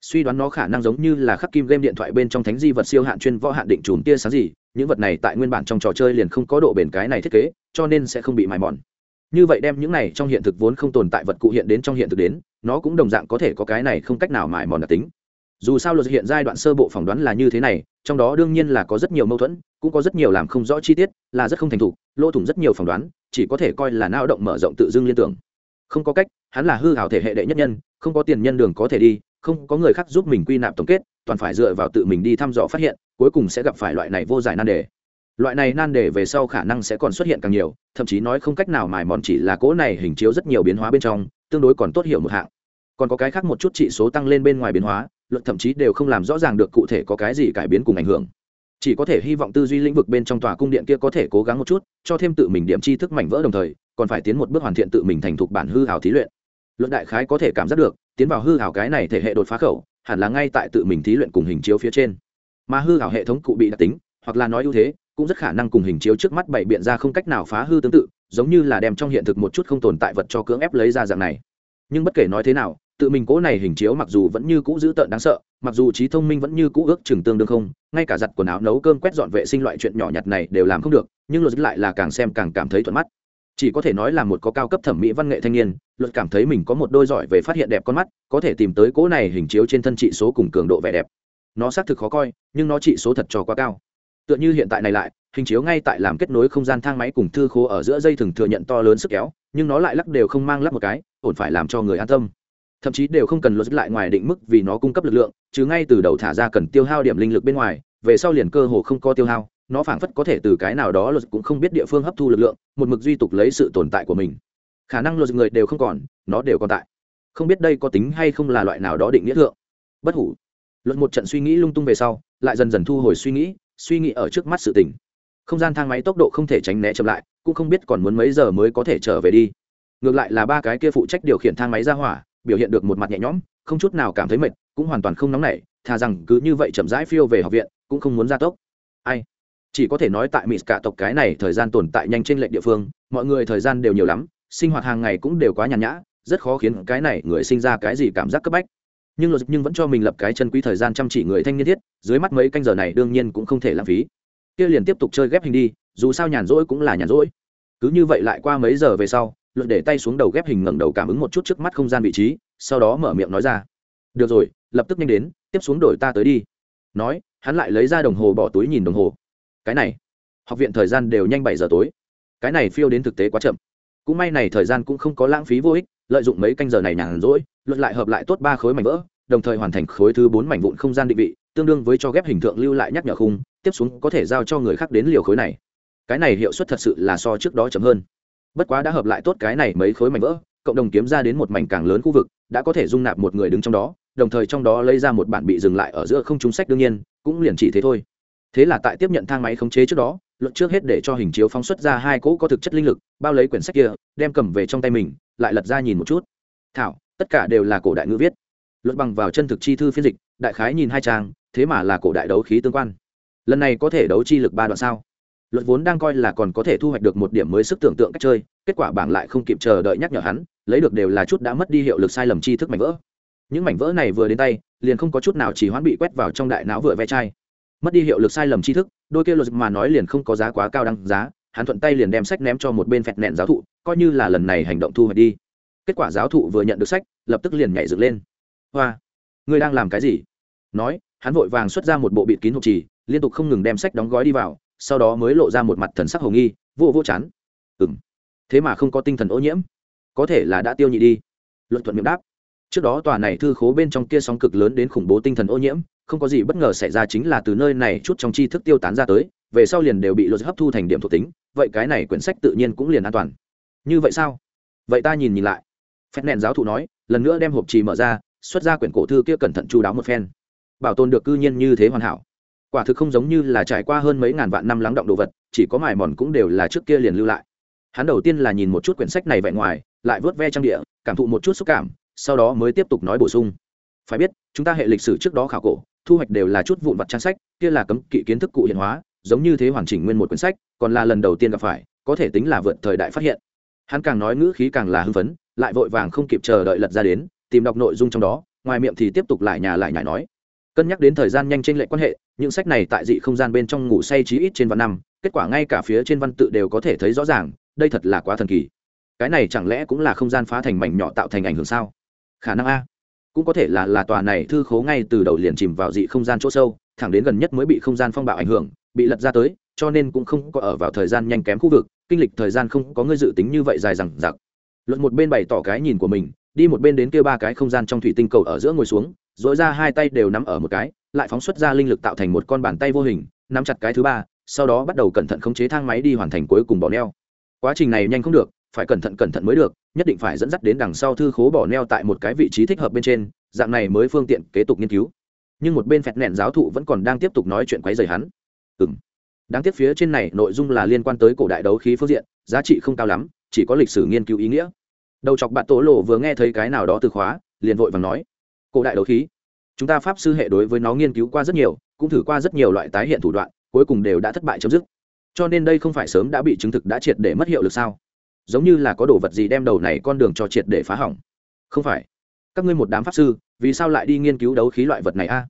Suy đoán nó khả năng giống như là khắc kim game điện thoại bên trong thánh di vật siêu hạn chuyên võ hạn định chùm tia sáng gì, những vật này tại nguyên bản trong trò chơi liền không có độ bền cái này thiết kế, cho nên sẽ không bị mài mòn như vậy đem những này trong hiện thực vốn không tồn tại vật cụ hiện đến trong hiện thực đến, nó cũng đồng dạng có thể có cái này không cách nào mài mòn đặc tính. Dù sao luật hiện giai đoạn sơ bộ phỏng đoán là như thế này, trong đó đương nhiên là có rất nhiều mâu thuẫn, cũng có rất nhiều làm không rõ chi tiết, là rất không thành thục, lỗ thủng rất nhiều phỏng đoán, chỉ có thể coi là nao động mở rộng tự dưng liên tưởng. Không có cách, hắn là hư hảo thể hệ đệ nhất nhân, không có tiền nhân đường có thể đi, không có người khác giúp mình quy nạp tổng kết, toàn phải dựa vào tự mình đi thăm dò phát hiện, cuối cùng sẽ gặp phải loại này vô giải nan đề loại này nan đề về sau khả năng sẽ còn xuất hiện càng nhiều, thậm chí nói không cách nào mài mòn chỉ là cỗ này hình chiếu rất nhiều biến hóa bên trong, tương đối còn tốt hiểu một hạng. Còn có cái khác một chút trị số tăng lên bên ngoài biến hóa luận thậm chí đều không làm rõ ràng được cụ thể có cái gì cải biến cùng ảnh hưởng. Chỉ có thể hy vọng tư duy lĩnh vực bên trong tòa cung điện kia có thể cố gắng một chút, cho thêm tự mình điểm tri thức mảnh vỡ đồng thời, còn phải tiến một bước hoàn thiện tự mình thành thục bản hư hào thí luyện. Luận đại khái có thể cảm giác được, tiến vào hư hảo cái này thể hệ đột phá khẩu, hẳn là ngay tại tự mình thí luyện cùng hình chiếu phía trên. Mà hư hảo hệ thống cụ bị đặc tính, hoặc là nói ưu thế cũng rất khả năng cùng hình chiếu trước mắt bảy biện ra không cách nào phá hư tương tự, giống như là đem trong hiện thực một chút không tồn tại vật cho cưỡng ép lấy ra dạng này. Nhưng bất kể nói thế nào, tự mình cố này hình chiếu mặc dù vẫn như cũ giữ tợn đáng sợ, mặc dù trí thông minh vẫn như cũ ước chừng tương đương không, ngay cả giặt quần áo nấu cơm quét dọn vệ sinh loại chuyện nhỏ nhặt này đều làm không được, nhưng luật lại là càng xem càng cảm thấy thuận mắt. Chỉ có thể nói là một có cao cấp thẩm mỹ văn nghệ thanh niên, luật cảm thấy mình có một đôi giỏi về phát hiện đẹp con mắt, có thể tìm tới cố này hình chiếu trên thân trị số cùng cường độ vẻ đẹp. Nó xác thực khó coi, nhưng nó trị số thật cho quá cao tựa như hiện tại này lại, hình chiếu ngay tại làm kết nối không gian thang máy cùng thư khố ở giữa dây thừng thừa nhận to lớn sức kéo, nhưng nó lại lắc đều không mang lắc một cái, ổn phải làm cho người an tâm. Thậm chí đều không cần luật lại ngoài định mức vì nó cung cấp lực lượng, chứ ngay từ đầu thả ra cần tiêu hao điểm linh lực bên ngoài, về sau liền cơ hồ không có tiêu hao, nó phảng phất có thể từ cái nào đó luật cũng không biết địa phương hấp thu lực lượng, một mực duy tục lấy sự tồn tại của mình. Khả năng luật người đều không còn, nó đều còn tại. Không biết đây có tính hay không là loại nào đó định nghĩa thượng. Bất hủ. Luật một trận suy nghĩ lung tung về sau, lại dần dần thu hồi suy nghĩ suy nghĩ ở trước mắt sự tình. Không gian thang máy tốc độ không thể tránh né chậm lại, cũng không biết còn muốn mấy giờ mới có thể trở về đi. Ngược lại là ba cái kia phụ trách điều khiển thang máy ra hỏa, biểu hiện được một mặt nhẹ nhõm, không chút nào cảm thấy mệt, cũng hoàn toàn không nóng nảy, thà rằng cứ như vậy chậm rãi phiêu về học viện, cũng không muốn ra tốc. Ai? Chỉ có thể nói tại mỹ cả tộc cái này thời gian tồn tại nhanh trên lệnh địa phương, mọi người thời gian đều nhiều lắm, sinh hoạt hàng ngày cũng đều quá nhàn nhã, rất khó khiến cái này người sinh ra cái gì cảm giác cấp bách nhưng luật nhưng vẫn cho mình lập cái chân quý thời gian chăm chỉ người thanh niên thiết, dưới mắt mấy canh giờ này đương nhiên cũng không thể lãng phí. Kia liền tiếp tục chơi ghép hình đi, dù sao nhàn rỗi cũng là nhàn rỗi. Cứ như vậy lại qua mấy giờ về sau, luật để tay xuống đầu ghép hình ngẩng đầu cảm ứng một chút trước mắt không gian vị trí, sau đó mở miệng nói ra. Được rồi, lập tức nhanh đến, tiếp xuống đổi ta tới đi. Nói, hắn lại lấy ra đồng hồ bỏ túi nhìn đồng hồ. Cái này, học viện thời gian đều nhanh bảy giờ tối. Cái này phiêu đến thực tế quá chậm. Cũng may này thời gian cũng không có lãng phí vô ích, lợi dụng mấy canh giờ này nhàn rỗi luật lại hợp lại tốt ba khối mảnh vỡ, đồng thời hoàn thành khối thứ bốn mảnh vụn không gian định vị, tương đương với cho ghép hình tượng lưu lại nhắc nhở khung, tiếp xuống có thể giao cho người khác đến liều khối này. Cái này hiệu suất thật sự là so trước đó chậm hơn. Bất quá đã hợp lại tốt cái này mấy khối mảnh vỡ, cộng đồng kiếm ra đến một mảnh càng lớn khu vực, đã có thể dung nạp một người đứng trong đó, đồng thời trong đó lấy ra một bản bị dừng lại ở giữa không trúng sách đương nhiên, cũng liền chỉ thế thôi. Thế là tại tiếp nhận thang máy khống chế trước đó luận trước hết để cho hình chiếu phóng xuất ra hai cỗ có thực chất linh lực, bao lấy quyển sách kia, đem cầm về trong tay mình, lại lật ra nhìn một chút. Thảo tất cả đều là cổ đại ngữ viết. Luật bằng vào chân thực chi thư phiên dịch, đại khái nhìn hai trang, thế mà là cổ đại đấu khí tương quan. Lần này có thể đấu chi lực ba đoạn sao? Luật vốn đang coi là còn có thể thu hoạch được một điểm mới sức tưởng tượng cách chơi, kết quả bảng lại không kịp chờ đợi nhắc nhở hắn, lấy được đều là chút đã mất đi hiệu lực sai lầm chi thức mảnh vỡ. Những mảnh vỡ này vừa đến tay, liền không có chút nào chỉ hoãn bị quét vào trong đại não vừa ve chai. Mất đi hiệu lực sai lầm tri thức, đôi kia luật mà nói liền không có giá quá cao đăng giá, hắn thuận tay liền đem sách ném cho một bên phẹt nẹn giáo thụ, coi như là lần này hành động thu hoạch đi kết quả giáo thụ vừa nhận được sách, lập tức liền nhảy dựng lên. Hoa, ngươi đang làm cái gì? Nói, hắn vội vàng xuất ra một bộ bịt kín hộp trì, liên tục không ngừng đem sách đóng gói đi vào, sau đó mới lộ ra một mặt thần sắc hồng nghi, vô vô chán. Ừng thế mà không có tinh thần ô nhiễm. Có thể là đã tiêu nhị đi. Luận thuận miệng đáp. Trước đó tòa này thư khố bên trong kia sóng cực lớn đến khủng bố tinh thần ô nhiễm, không có gì bất ngờ xảy ra chính là từ nơi này chút trong tri thức tiêu tán ra tới, về sau liền đều bị luật hấp thu thành điểm thuộc tính, vậy cái này quyển sách tự nhiên cũng liền an toàn. Như vậy sao? Vậy ta nhìn nhìn lại phép nện giáo thụ nói, lần nữa đem hộp trì mở ra, xuất ra quyển cổ thư kia cẩn thận chú đáo một phen. Bảo tồn được cư nhiên như thế hoàn hảo. Quả thực không giống như là trải qua hơn mấy ngàn vạn năm lắng động đồ vật, chỉ có mài mòn cũng đều là trước kia liền lưu lại. Hắn đầu tiên là nhìn một chút quyển sách này vẹn ngoài, lại vớt ve trang địa, cảm thụ một chút xúc cảm, sau đó mới tiếp tục nói bổ sung. Phải biết, chúng ta hệ lịch sử trước đó khảo cổ, thu hoạch đều là chút vụn vặt trang sách, kia là cấm kỵ kiến thức cụ hiện hóa, giống như thế hoàn chỉnh nguyên một quyển sách, còn là lần đầu tiên gặp phải, có thể tính là vượt thời đại phát hiện hắn càng nói ngữ khí càng là hưng phấn, lại vội vàng không kịp chờ đợi lật ra đến, tìm đọc nội dung trong đó, ngoài miệng thì tiếp tục lại nhà lại nhải nói. Cân nhắc đến thời gian nhanh trên lệ quan hệ, những sách này tại dị không gian bên trong ngủ say chí ít trên vạn năm, kết quả ngay cả phía trên văn tự đều có thể thấy rõ ràng, đây thật là quá thần kỳ. Cái này chẳng lẽ cũng là không gian phá thành mảnh nhỏ tạo thành ảnh hưởng sao? Khả năng a. Cũng có thể là là tòa này thư khố ngay từ đầu liền chìm vào dị không gian chỗ sâu, thẳng đến gần nhất mới bị không gian phong bạo ảnh hưởng, bị lật ra tới cho nên cũng không có ở vào thời gian nhanh kém khu vực, kinh lịch thời gian không có người dự tính như vậy dài dằng dặc. Luận một bên bày tỏ cái nhìn của mình, đi một bên đến kia ba cái không gian trong thủy tinh cầu ở giữa ngồi xuống dội ra hai tay đều nắm ở một cái, lại phóng xuất ra linh lực tạo thành một con bàn tay vô hình, nắm chặt cái thứ ba, sau đó bắt đầu cẩn thận khống chế thang máy đi hoàn thành cuối cùng bỏ neo. Quá trình này nhanh không được, phải cẩn thận cẩn thận mới được, nhất định phải dẫn dắt đến đằng sau thư khố bỏ neo tại một cái vị trí thích hợp bên trên, dạng này mới phương tiện kế tục nghiên cứu. Nhưng một bên phẹt nẹn giáo thụ vẫn còn đang tiếp tục nói chuyện quấy rầy hắn. Ừ m đáng tiếc phía trên này nội dung là liên quan tới cổ đại đấu khí phương diện, giá trị không cao lắm, chỉ có lịch sử nghiên cứu ý nghĩa. Đầu chọc bạn tổ lộ vừa nghe thấy cái nào đó từ khóa, liền vội và nói, cổ đại đấu khí, chúng ta pháp sư hệ đối với nó nghiên cứu qua rất nhiều, cũng thử qua rất nhiều loại tái hiện thủ đoạn, cuối cùng đều đã thất bại chấm dứt. Cho nên đây không phải sớm đã bị chứng thực đã triệt để mất hiệu lực sao? Giống như là có đồ vật gì đem đầu này con đường cho triệt để phá hỏng. Không phải. Các ngươi một đám pháp sư, vì sao lại đi nghiên cứu đấu khí loại vật này a?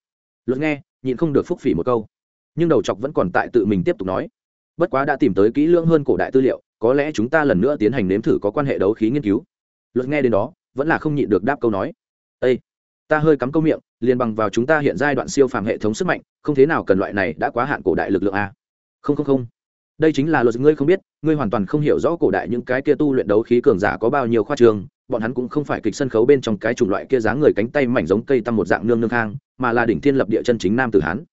Luật nghe, nhịn không được phúc phỉ một câu nhưng đầu chọc vẫn còn tại tự mình tiếp tục nói. Bất quá đã tìm tới kỹ lưỡng hơn cổ đại tư liệu, có lẽ chúng ta lần nữa tiến hành nếm thử có quan hệ đấu khí nghiên cứu. Luật nghe đến đó, vẫn là không nhịn được đáp câu nói. Ây ta hơi cắm câu miệng, liền bằng vào chúng ta hiện giai đoạn siêu phàm hệ thống sức mạnh, không thế nào cần loại này đã quá hạn cổ đại lực lượng a. Không không không. Đây chính là luật ngươi không biết, ngươi hoàn toàn không hiểu rõ cổ đại những cái kia tu luyện đấu khí cường giả có bao nhiêu khoa trường, bọn hắn cũng không phải kịch sân khấu bên trong cái chủng loại kia dáng người cánh tay mảnh giống cây tăm một dạng nương nương khang mà là đỉnh thiên lập địa chân chính nam tử hán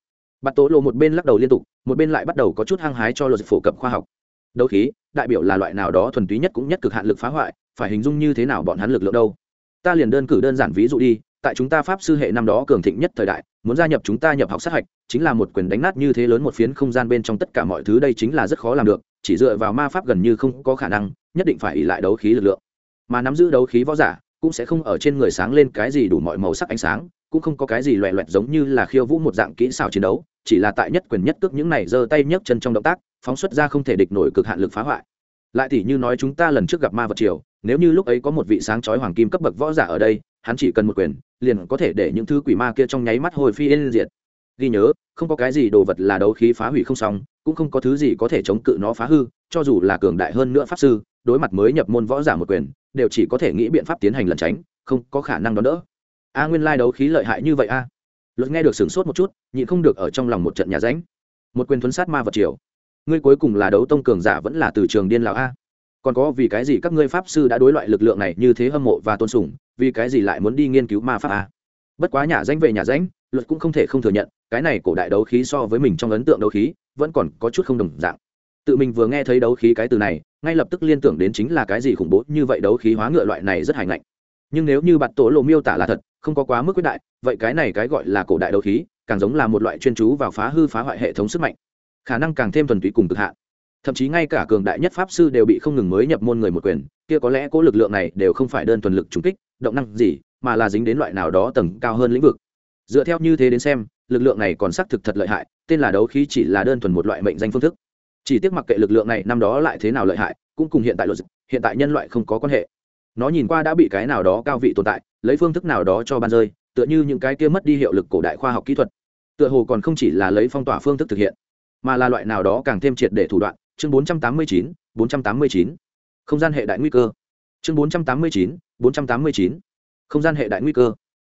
bạt tố lộ một bên lắc đầu liên tục, một bên lại bắt đầu có chút hăng hái cho luật phổ cập khoa học. Đấu khí, đại biểu là loại nào đó thuần túy nhất cũng nhất cực hạn lực phá hoại, phải hình dung như thế nào bọn hắn lực lượng đâu? Ta liền đơn cử đơn giản ví dụ đi, tại chúng ta pháp sư hệ năm đó cường thịnh nhất thời đại, muốn gia nhập chúng ta nhập học sát hạch, chính là một quyền đánh nát như thế lớn một phiến không gian bên trong tất cả mọi thứ đây chính là rất khó làm được, chỉ dựa vào ma pháp gần như không có khả năng, nhất định phải ỉ lại đấu khí lực lượng. Mà nắm giữ đấu khí võ giả, cũng sẽ không ở trên người sáng lên cái gì đủ mọi màu sắc ánh sáng cũng không có cái gì loẹ loẹt giống như là khiêu vũ một dạng kỹ xảo chiến đấu, chỉ là tại nhất quyền nhất cước những này giơ tay nhấc chân trong động tác, phóng xuất ra không thể địch nổi cực hạn lực phá hoại. Lại thì như nói chúng ta lần trước gặp ma vật triều, nếu như lúc ấy có một vị sáng chói hoàng kim cấp bậc võ giả ở đây, hắn chỉ cần một quyền, liền có thể để những thứ quỷ ma kia trong nháy mắt hồi phi yên diệt. Ghi nhớ, không có cái gì đồ vật là đấu khí phá hủy không xong, cũng không có thứ gì có thể chống cự nó phá hư, cho dù là cường đại hơn nữa pháp sư, đối mặt mới nhập môn võ giả một quyền, đều chỉ có thể nghĩ biện pháp tiến hành lẩn tránh, không có khả năng đón đỡ a nguyên lai đấu khí lợi hại như vậy a. Luật nghe được sửng sốt một chút, nhịn không được ở trong lòng một trận nhà ránh. Một quyền thuấn sát ma vật triều. Ngươi cuối cùng là đấu tông cường giả vẫn là từ trường điên lão a. Còn có vì cái gì các ngươi pháp sư đã đối loại lực lượng này như thế hâm mộ và tôn sùng, vì cái gì lại muốn đi nghiên cứu ma pháp a? Bất quá nhà danh về nhà danh luật cũng không thể không thừa nhận, cái này cổ đại đấu khí so với mình trong ấn tượng đấu khí, vẫn còn có chút không đồng dạng. Tự mình vừa nghe thấy đấu khí cái từ này, ngay lập tức liên tưởng đến chính là cái gì khủng bố như vậy đấu khí hóa ngựa loại này rất hài ngạnh. Nhưng nếu như bạn tổ lộ miêu tả là thật không có quá mức quyết đại, vậy cái này cái gọi là cổ đại đấu khí, càng giống là một loại chuyên chú vào phá hư phá hoại hệ thống sức mạnh. Khả năng càng thêm thuần túy cùng cực hạn. Thậm chí ngay cả cường đại nhất pháp sư đều bị không ngừng mới nhập môn người một quyền, kia có lẽ cố lực lượng này đều không phải đơn thuần lực trùng kích, động năng gì, mà là dính đến loại nào đó tầng cao hơn lĩnh vực. Dựa theo như thế đến xem, lực lượng này còn xác thực thật lợi hại, tên là đấu khí chỉ là đơn thuần một loại mệnh danh phương thức. Chỉ tiếc mặc kệ lực lượng này năm đó lại thế nào lợi hại, cũng cùng hiện tại luật hiện tại nhân loại không có quan hệ nó nhìn qua đã bị cái nào đó cao vị tồn tại lấy phương thức nào đó cho ban rơi tựa như những cái kia mất đi hiệu lực cổ đại khoa học kỹ thuật. Tựa hồ còn không chỉ là lấy phong tỏa phương thức thực hiện mà là loại nào đó càng thêm triệt để thủ đoạn. Chương 489, 489. không gian hệ đại nguy cơ. Chương 489, 489. không gian hệ đại nguy cơ.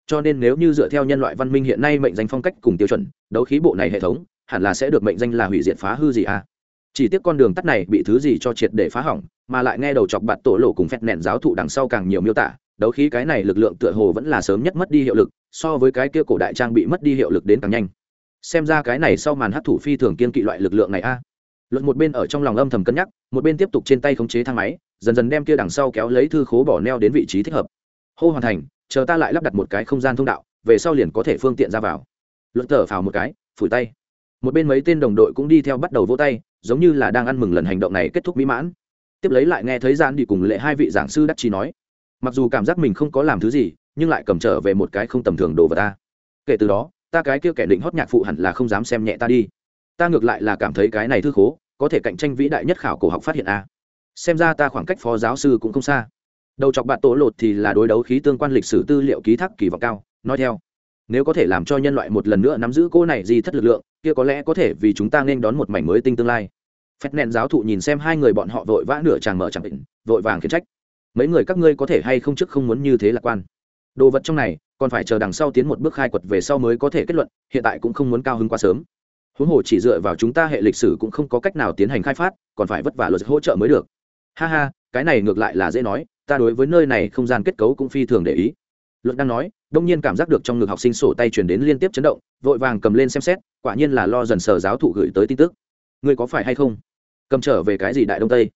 Cho nên nếu như dựa theo nhân loại văn minh hiện nay mệnh danh phong cách cùng tiêu chuẩn đấu khí bộ này hệ thống hẳn là sẽ được mệnh danh là hủy diệt phá hư gì à? Chỉ tiếc con đường tắt này bị thứ gì cho triệt để phá hỏng, mà lại nghe đầu chọc bạt tổ lộ cùng phét nện giáo thụ đằng sau càng nhiều miêu tả, đấu khí cái này lực lượng tựa hồ vẫn là sớm nhất mất đi hiệu lực, so với cái kia cổ đại trang bị mất đi hiệu lực đến càng nhanh. Xem ra cái này sau màn hấp thủ phi thường kiên kỵ loại lực lượng này a. Luật một bên ở trong lòng âm thầm cân nhắc, một bên tiếp tục trên tay khống chế thang máy, dần dần đem kia đằng sau kéo lấy thư khố bỏ neo đến vị trí thích hợp. Hô hoàn thành, chờ ta lại lắp đặt một cái không gian thông đạo, về sau liền có thể phương tiện ra vào. Luật thở phào một cái, phủi tay một bên mấy tên đồng đội cũng đi theo bắt đầu vỗ tay, giống như là đang ăn mừng lần hành động này kết thúc mỹ mãn. Tiếp lấy lại nghe thấy gian đi cùng lệ hai vị giảng sư đắc chi nói, mặc dù cảm giác mình không có làm thứ gì, nhưng lại cầm trở về một cái không tầm thường đồ vào ta. Kể từ đó, ta cái kia kẻ định hót nhạc phụ hẳn là không dám xem nhẹ ta đi. Ta ngược lại là cảm thấy cái này thư khố, có thể cạnh tranh vĩ đại nhất khảo cổ học phát hiện a. Xem ra ta khoảng cách phó giáo sư cũng không xa. Đầu chọc bạn tổ lột thì là đối đấu khí tương quan lịch sử tư liệu ký thác kỳ vọng cao, nói theo. Nếu có thể làm cho nhân loại một lần nữa nắm giữ cô này gì thất lực lượng kia có lẽ có thể vì chúng ta nên đón một mảnh mới tinh tương lai. Phép nện giáo thụ nhìn xem hai người bọn họ vội vã nửa chàng mở chẳng định, vội vàng khiển trách. Mấy người các ngươi có thể hay không trước không muốn như thế lạc quan? Đồ vật trong này, còn phải chờ đằng sau tiến một bước khai quật về sau mới có thể kết luận, hiện tại cũng không muốn cao hứng quá sớm. Huống hồ chỉ dựa vào chúng ta hệ lịch sử cũng không có cách nào tiến hành khai phát, còn phải vất vả luật hỗ trợ mới được. Ha ha, cái này ngược lại là dễ nói, ta đối với nơi này không gian kết cấu cũng phi thường để ý luật đang nói, đông nhiên cảm giác được trong ngực học sinh sổ tay chuyển đến liên tiếp chấn động, vội vàng cầm lên xem xét, quả nhiên là lo dần sờ giáo thụ gửi tới tin tức. Ngươi có phải hay không? Cầm trở về cái gì đại đông tây?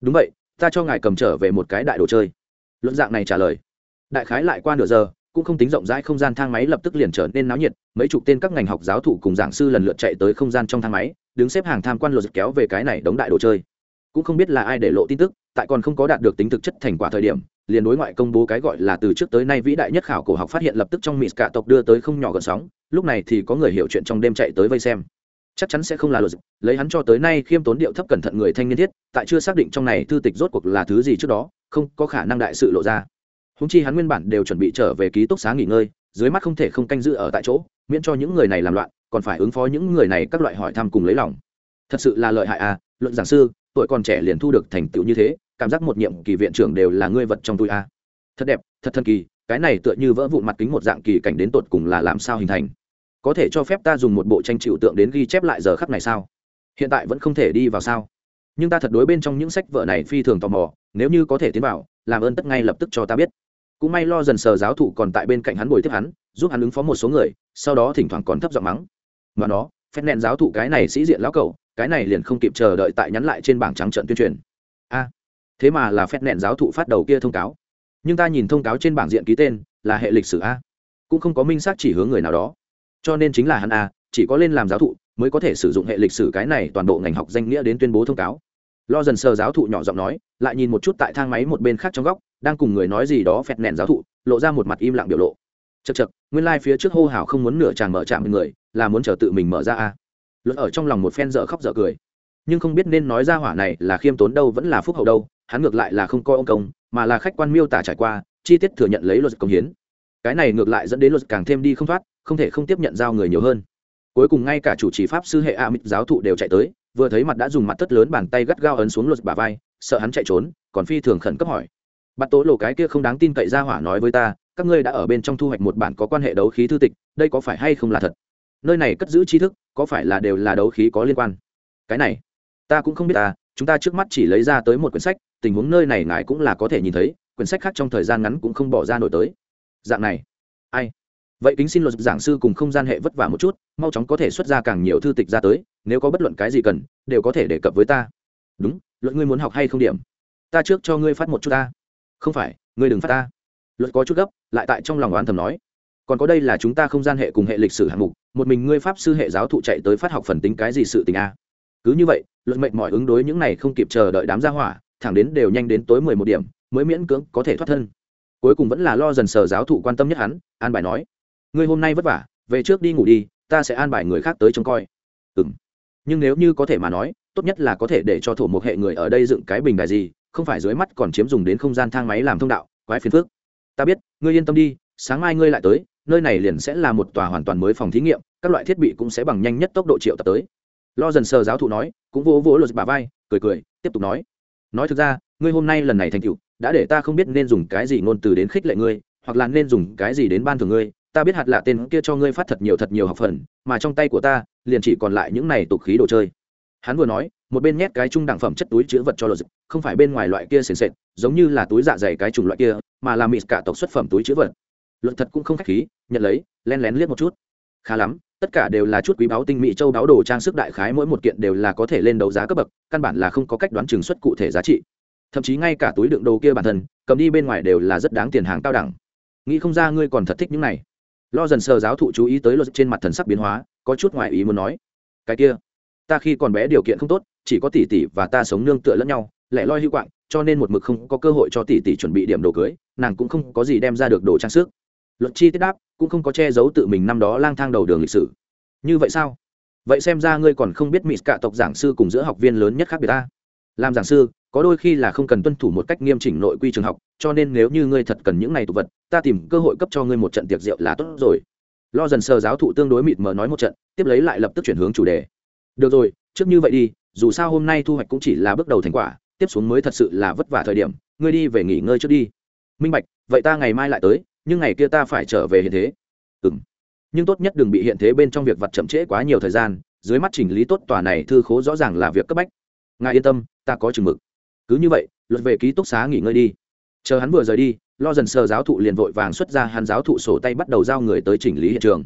Đúng vậy, ta cho ngài cầm trở về một cái đại đồ chơi. Luận dạng này trả lời. Đại khái lại qua nửa giờ, cũng không tính rộng rãi không gian thang máy lập tức liền trở nên náo nhiệt, mấy chục tên các ngành học giáo thụ cùng giảng sư lần lượt chạy tới không gian trong thang máy, đứng xếp hàng tham quan luật kéo về cái này đống đại đồ chơi. Cũng không biết là ai để lộ tin tức, tại còn không có đạt được tính thực chất thành quả thời điểm liền đối ngoại công bố cái gọi là từ trước tới nay vĩ đại nhất khảo cổ học phát hiện lập tức trong mỹ cả tộc đưa tới không nhỏ gần sóng, lúc này thì có người hiểu chuyện trong đêm chạy tới vây xem. Chắc chắn sẽ không là luật lấy hắn cho tới nay khiêm tốn điệu thấp cẩn thận người thanh niên thiết, tại chưa xác định trong này thư tịch rốt cuộc là thứ gì trước đó, không có khả năng đại sự lộ ra. Húng chi hắn nguyên bản đều chuẩn bị trở về ký túc xá nghỉ ngơi, dưới mắt không thể không canh giữ ở tại chỗ, miễn cho những người này làm loạn, còn phải ứng phó những người này các loại hỏi thăm cùng lấy lòng. Thật sự là lợi hại à luận giảng sư, tuổi còn trẻ liền thu được thành tựu như thế cảm giác một nhiệm kỳ viện trưởng đều là ngươi vật trong túi a. Thật đẹp, thật thần kỳ, cái này tựa như vỡ vụn mặt kính một dạng kỳ cảnh đến tột cùng là làm sao hình thành? Có thể cho phép ta dùng một bộ tranh chịu tượng đến ghi chép lại giờ khắc này sao? Hiện tại vẫn không thể đi vào sao? Nhưng ta thật đối bên trong những sách vở này phi thường tò mò, nếu như có thể tiến vào, làm ơn tất ngay lập tức cho ta biết. Cũng may lo dần sờ giáo thụ còn tại bên cạnh hắn bồi tiếp hắn, giúp hắn ứng phó một số người, sau đó thỉnh thoảng còn thấp giọng mắng. Mà nó, phép nẹn giáo thụ cái này sĩ diện lão cậu cái này liền không kịp chờ đợi tại nhắn lại trên bảng trắng trận tuyên truyền. A thế mà là phép nẹn giáo thụ phát đầu kia thông cáo. Nhưng ta nhìn thông cáo trên bảng diện ký tên, là hệ lịch sử a. Cũng không có minh xác chỉ hướng người nào đó. Cho nên chính là hắn a, chỉ có lên làm giáo thụ, mới có thể sử dụng hệ lịch sử cái này toàn bộ ngành học danh nghĩa đến tuyên bố thông cáo. Lo dần sờ giáo thụ nhỏ giọng nói, lại nhìn một chút tại thang máy một bên khác trong góc, đang cùng người nói gì đó phẹt nẹn giáo thụ, lộ ra một mặt im lặng biểu lộ. Chật chật nguyên lai、like、phía trước hô hào không muốn nửa tràng mở trạm người, là muốn chờ tự mình mở ra a. Luật ở trong lòng một phen dở khóc dở cười. Nhưng không biết nên nói ra hỏa này là khiêm tốn đâu vẫn là phúc hậu đâu hắn ngược lại là không coi ông công, mà là khách quan miêu tả trải qua, chi tiết thừa nhận lấy luật công hiến. Cái này ngược lại dẫn đến luật càng thêm đi không thoát, không thể không tiếp nhận giao người nhiều hơn. Cuối cùng ngay cả chủ trì pháp sư hệ a mít giáo thụ đều chạy tới, vừa thấy mặt đã dùng mặt tất lớn bàn tay gắt gao ấn xuống luật bả vai, sợ hắn chạy trốn, còn phi thường khẩn cấp hỏi. Bắt tố lộ cái kia không đáng tin cậy ra hỏa nói với ta, các ngươi đã ở bên trong thu hoạch một bản có quan hệ đấu khí thư tịch, đây có phải hay không là thật? Nơi này cất giữ tri thức, có phải là đều là đấu khí có liên quan? Cái này, ta cũng không biết ta chúng ta trước mắt chỉ lấy ra tới một quyển sách, tình huống nơi này ngài cũng là có thể nhìn thấy, quyển sách khác trong thời gian ngắn cũng không bỏ ra nổi tới. Dạng này. Ai? Vậy kính xin luật giảng sư cùng không gian hệ vất vả một chút, mau chóng có thể xuất ra càng nhiều thư tịch ra tới, nếu có bất luận cái gì cần, đều có thể đề cập với ta. Đúng, luật ngươi muốn học hay không điểm? Ta trước cho ngươi phát một chút ta. Không phải, ngươi đừng phát ta. Luật có chút gấp, lại tại trong lòng oán thầm nói. Còn có đây là chúng ta không gian hệ cùng hệ lịch sử hạng mục, một mình ngươi pháp sư hệ giáo thụ chạy tới phát học phần tính cái gì sự tình a? Cứ như vậy, luật mệnh mọi ứng đối những này không kịp chờ đợi đám gia hỏa, thẳng đến đều nhanh đến tối mười một điểm, mới miễn cưỡng có thể thoát thân. Cuối cùng vẫn là lo dần sờ giáo thụ quan tâm nhất hắn, an bài nói, ngươi hôm nay vất vả, về trước đi ngủ đi, ta sẽ an bài người khác tới trông coi. Ừ m nhưng nếu như có thể mà nói, tốt nhất là có thể để cho thổ một hệ người ở đây dựng cái bình đài gì, không phải dưới mắt còn chiếm dùng đến không gian thang máy làm thông đạo, quái phiền phước ta biết, ngươi yên tâm đi, sáng mai ngươi lại tới, nơi này liền sẽ là một tòa hoàn toàn mới phòng thí nghiệm, các loại thiết bị cũng sẽ bằng nhanh nhất tốc độ triệu tập tới lo dần sờ giáo thụ nói, cũng vỗ vỗ luật bà vai, cười cười, tiếp tục nói. Nói thực ra, ngươi hôm nay lần này thành tựu, đã để ta không biết nên dùng cái gì ngôn từ đến khích lệ ngươi, hoặc là nên dùng cái gì đến ban thưởng ngươi. Ta biết hạt lạ tên kia cho ngươi phát thật nhiều thật nhiều học phần, mà trong tay của ta, liền chỉ còn lại những này tục khí đồ chơi. Hắn vừa nói, một bên nhét cái trung đẳng phẩm chất túi chứa vật cho lột không phải bên ngoài loại kia sền sệt, giống như là túi dạ dày cái chủng loại kia, mà là mịt cả tộc xuất phẩm túi chứa vật. Luật thật cũng không khách khí, nhận lấy len lén liếc một chút. Khá lắm tất cả đều là chút quý báu tinh mỹ châu báo đồ trang sức đại khái mỗi một kiện đều là có thể lên đấu giá cấp bậc, căn bản là không có cách đoán chừng xuất cụ thể giá trị. Thậm chí ngay cả túi đựng đồ kia bản thân, cầm đi bên ngoài đều là rất đáng tiền hàng cao đẳng. Nghĩ không ra ngươi còn thật thích những này. Lo dần sờ giáo thụ chú ý tới luật trên mặt thần sắc biến hóa, có chút ngoại ý muốn nói. Cái kia, ta khi còn bé điều kiện không tốt, chỉ có tỷ tỷ và ta sống nương tựa lẫn nhau, lẻ loi hữu quạng, cho nên một mực không có cơ hội cho tỷ tỷ chuẩn bị điểm đồ cưới, nàng cũng không có gì đem ra được đồ trang sức. Luật chi tiết đáp cũng không có che giấu tự mình năm đó lang thang đầu đường lịch sử. Như vậy sao? Vậy xem ra ngươi còn không biết mỹ cả tộc giảng sư cùng giữa học viên lớn nhất khác biệt ta. Làm giảng sư, có đôi khi là không cần tuân thủ một cách nghiêm chỉnh nội quy trường học, cho nên nếu như ngươi thật cần những này tục vật, ta tìm cơ hội cấp cho ngươi một trận tiệc rượu là tốt rồi. Lo dần sờ giáo thụ tương đối mịt mờ nói một trận, tiếp lấy lại lập tức chuyển hướng chủ đề. Được rồi, trước như vậy đi, dù sao hôm nay thu hoạch cũng chỉ là bước đầu thành quả, tiếp xuống mới thật sự là vất vả thời điểm, ngươi đi về nghỉ ngơi trước đi. Minh bạch, vậy ta ngày mai lại tới nhưng ngày kia ta phải trở về hiện thế. Ừ m nhưng tốt nhất đừng bị hiện thế bên trong việc vặt chậm trễ quá nhiều thời gian, dưới mắt chỉnh lý tốt tòa này thư khố rõ ràng là việc cấp bách. Ngài yên tâm, ta có chừng mực. Cứ như vậy, luật về ký túc xá nghỉ ngơi đi. Chờ hắn vừa rời đi, lo dần sờ giáo thụ liền vội vàng xuất ra hắn giáo thụ sổ tay bắt đầu giao người tới chỉnh lý hiện trường.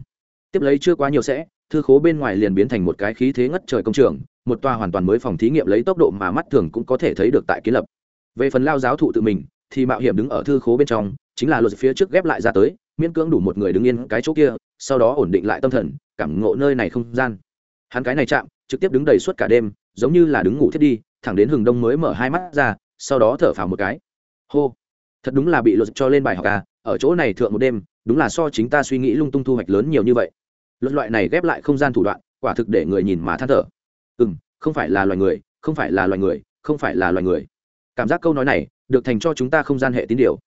Tiếp lấy chưa quá nhiều sẽ, thư khố bên ngoài liền biến thành một cái khí thế ngất trời công trường, một tòa hoàn toàn mới phòng thí nghiệm lấy tốc độ mà mắt thường cũng có thể thấy được tại kiến lập. Về phần lao giáo thụ tự mình thì mạo hiểm đứng ở thư khố bên trong, chính là luật phía trước ghép lại ra tới, miễn cưỡng đủ một người đứng yên cái chỗ kia, sau đó ổn định lại tâm thần, cảm ngộ nơi này không gian. Hắn cái này chạm, trực tiếp đứng đầy suốt cả đêm, giống như là đứng ngủ thiết đi, thẳng đến hừng đông mới mở hai mắt ra, sau đó thở phào một cái. Hô, thật đúng là bị luật cho lên bài học à ở chỗ này thượng một đêm, đúng là so chính ta suy nghĩ lung tung thu hoạch lớn nhiều như vậy. Luật loại này ghép lại không gian thủ đoạn, quả thực để người nhìn mà than thở. Ừ m không phải là loài người, không phải là loài người, không phải là loài người. Cảm giác câu nói này được thành cho chúng ta không gian hệ tín điều.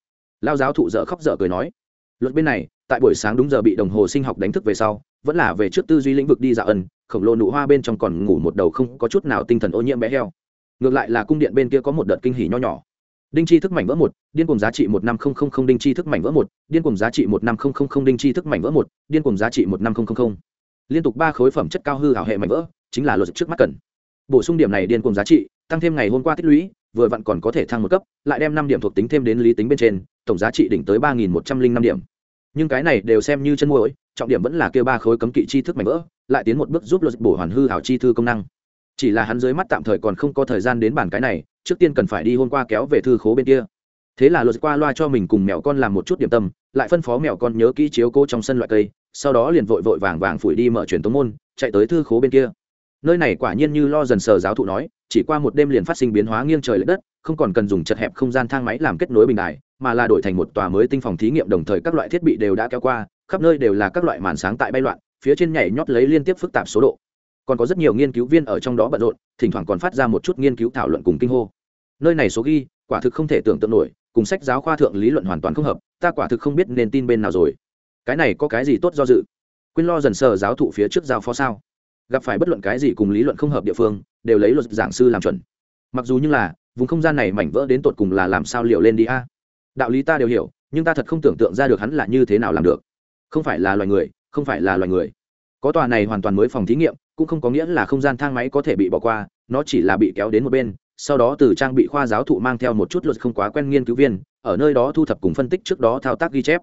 Lao giáo thụ dở khóc dở cười nói. Luật bên này, tại buổi sáng đúng giờ bị đồng hồ sinh học đánh thức về sau, vẫn là về trước tư duy lĩnh vực đi dạo ân, khổng lồ nụ hoa bên trong còn ngủ một đầu không có chút nào tinh thần ô nhiễm bé heo. Ngược lại là cung điện bên kia có một đợt kinh hỉ nho nhỏ. Đinh chi thức mảnh vỡ một, điên cùng giá trị một năm không không không, đinh chi thức mảnh vỡ một, điên cùng giá trị một năm không không không, đinh chi thức mảnh vỡ một, điên cùng giá trị một năm không không không. Liên tục ba khối phẩm chất cao hư hảo hệ mảnh vỡ, chính là luật trước mắt cần. Bổ sung điểm này điên cùng giá trị, tăng thêm ngày hôm qua tích lũy vừa vặn còn có thể thăng một cấp, lại đem năm điểm thuộc tính thêm đến lý tính bên trên, tổng giá trị đỉnh tới ba nghìn một trăm linh năm điểm. Nhưng cái này đều xem như chân môi trọng điểm vẫn là kêu ba khối cấm kỵ chi thức mảnh vỡ, lại tiến một bước giúp luật bổ hoàn hư hảo chi thư công năng. Chỉ là hắn dưới mắt tạm thời còn không có thời gian đến bản cái này, trước tiên cần phải đi hôm qua kéo về thư khố bên kia. Thế là luật qua loa cho mình cùng mèo con làm một chút điểm tâm, lại phân phó mèo con nhớ kỹ chiếu cô trong sân loại cây, sau đó liền vội vội vàng vàng phủi đi mở truyền tống môn, chạy tới thư khố bên kia. Nơi này quả nhiên như lo dần sờ giáo thụ nói chỉ qua một đêm liền phát sinh biến hóa nghiêng trời lệch đất, không còn cần dùng chật hẹp không gian thang máy làm kết nối bình đài, mà là đổi thành một tòa mới tinh phòng thí nghiệm đồng thời các loại thiết bị đều đã kéo qua, khắp nơi đều là các loại màn sáng tại bay loạn, phía trên nhảy nhót lấy liên tiếp phức tạp số độ. Còn có rất nhiều nghiên cứu viên ở trong đó bận rộn, thỉnh thoảng còn phát ra một chút nghiên cứu thảo luận cùng kinh hô. Nơi này số ghi, quả thực không thể tưởng tượng nổi, cùng sách giáo khoa thượng lý luận hoàn toàn không hợp, ta quả thực không biết nên tin bên nào rồi. Cái này có cái gì tốt do dự? Quên lo dần sờ giáo thụ phía trước giao phó sao? Gặp phải bất luận cái gì cùng lý luận không hợp địa phương, đều lấy luật giảng sư làm chuẩn. Mặc dù như là, vùng không gian này mảnh vỡ đến tột cùng là làm sao liệu lên đi a? Đạo lý ta đều hiểu, nhưng ta thật không tưởng tượng ra được hắn là như thế nào làm được. Không phải là loài người, không phải là loài người. Có tòa này hoàn toàn mới phòng thí nghiệm, cũng không có nghĩa là không gian thang máy có thể bị bỏ qua, nó chỉ là bị kéo đến một bên, sau đó từ trang bị khoa giáo thụ mang theo một chút luật không quá quen nghiên cứu viên, ở nơi đó thu thập cùng phân tích trước đó thao tác ghi chép.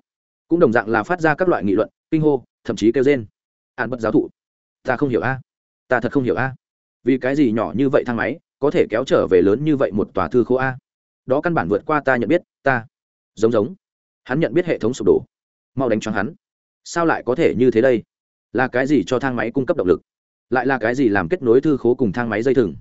Cũng đồng dạng là phát ra các loại nghị luận, kinh hô, thậm chí kêu trên an bất giáo thụ ta không hiểu a. Ta thật không hiểu a. Vì cái gì nhỏ như vậy thang máy, có thể kéo trở về lớn như vậy một tòa thư khô a? Đó căn bản vượt qua ta nhận biết, ta. Giống giống. Hắn nhận biết hệ thống sụp đổ. Mau đánh choáng hắn. Sao lại có thể như thế đây? Là cái gì cho thang máy cung cấp động lực? Lại là cái gì làm kết nối thư khố cùng thang máy dây thừng?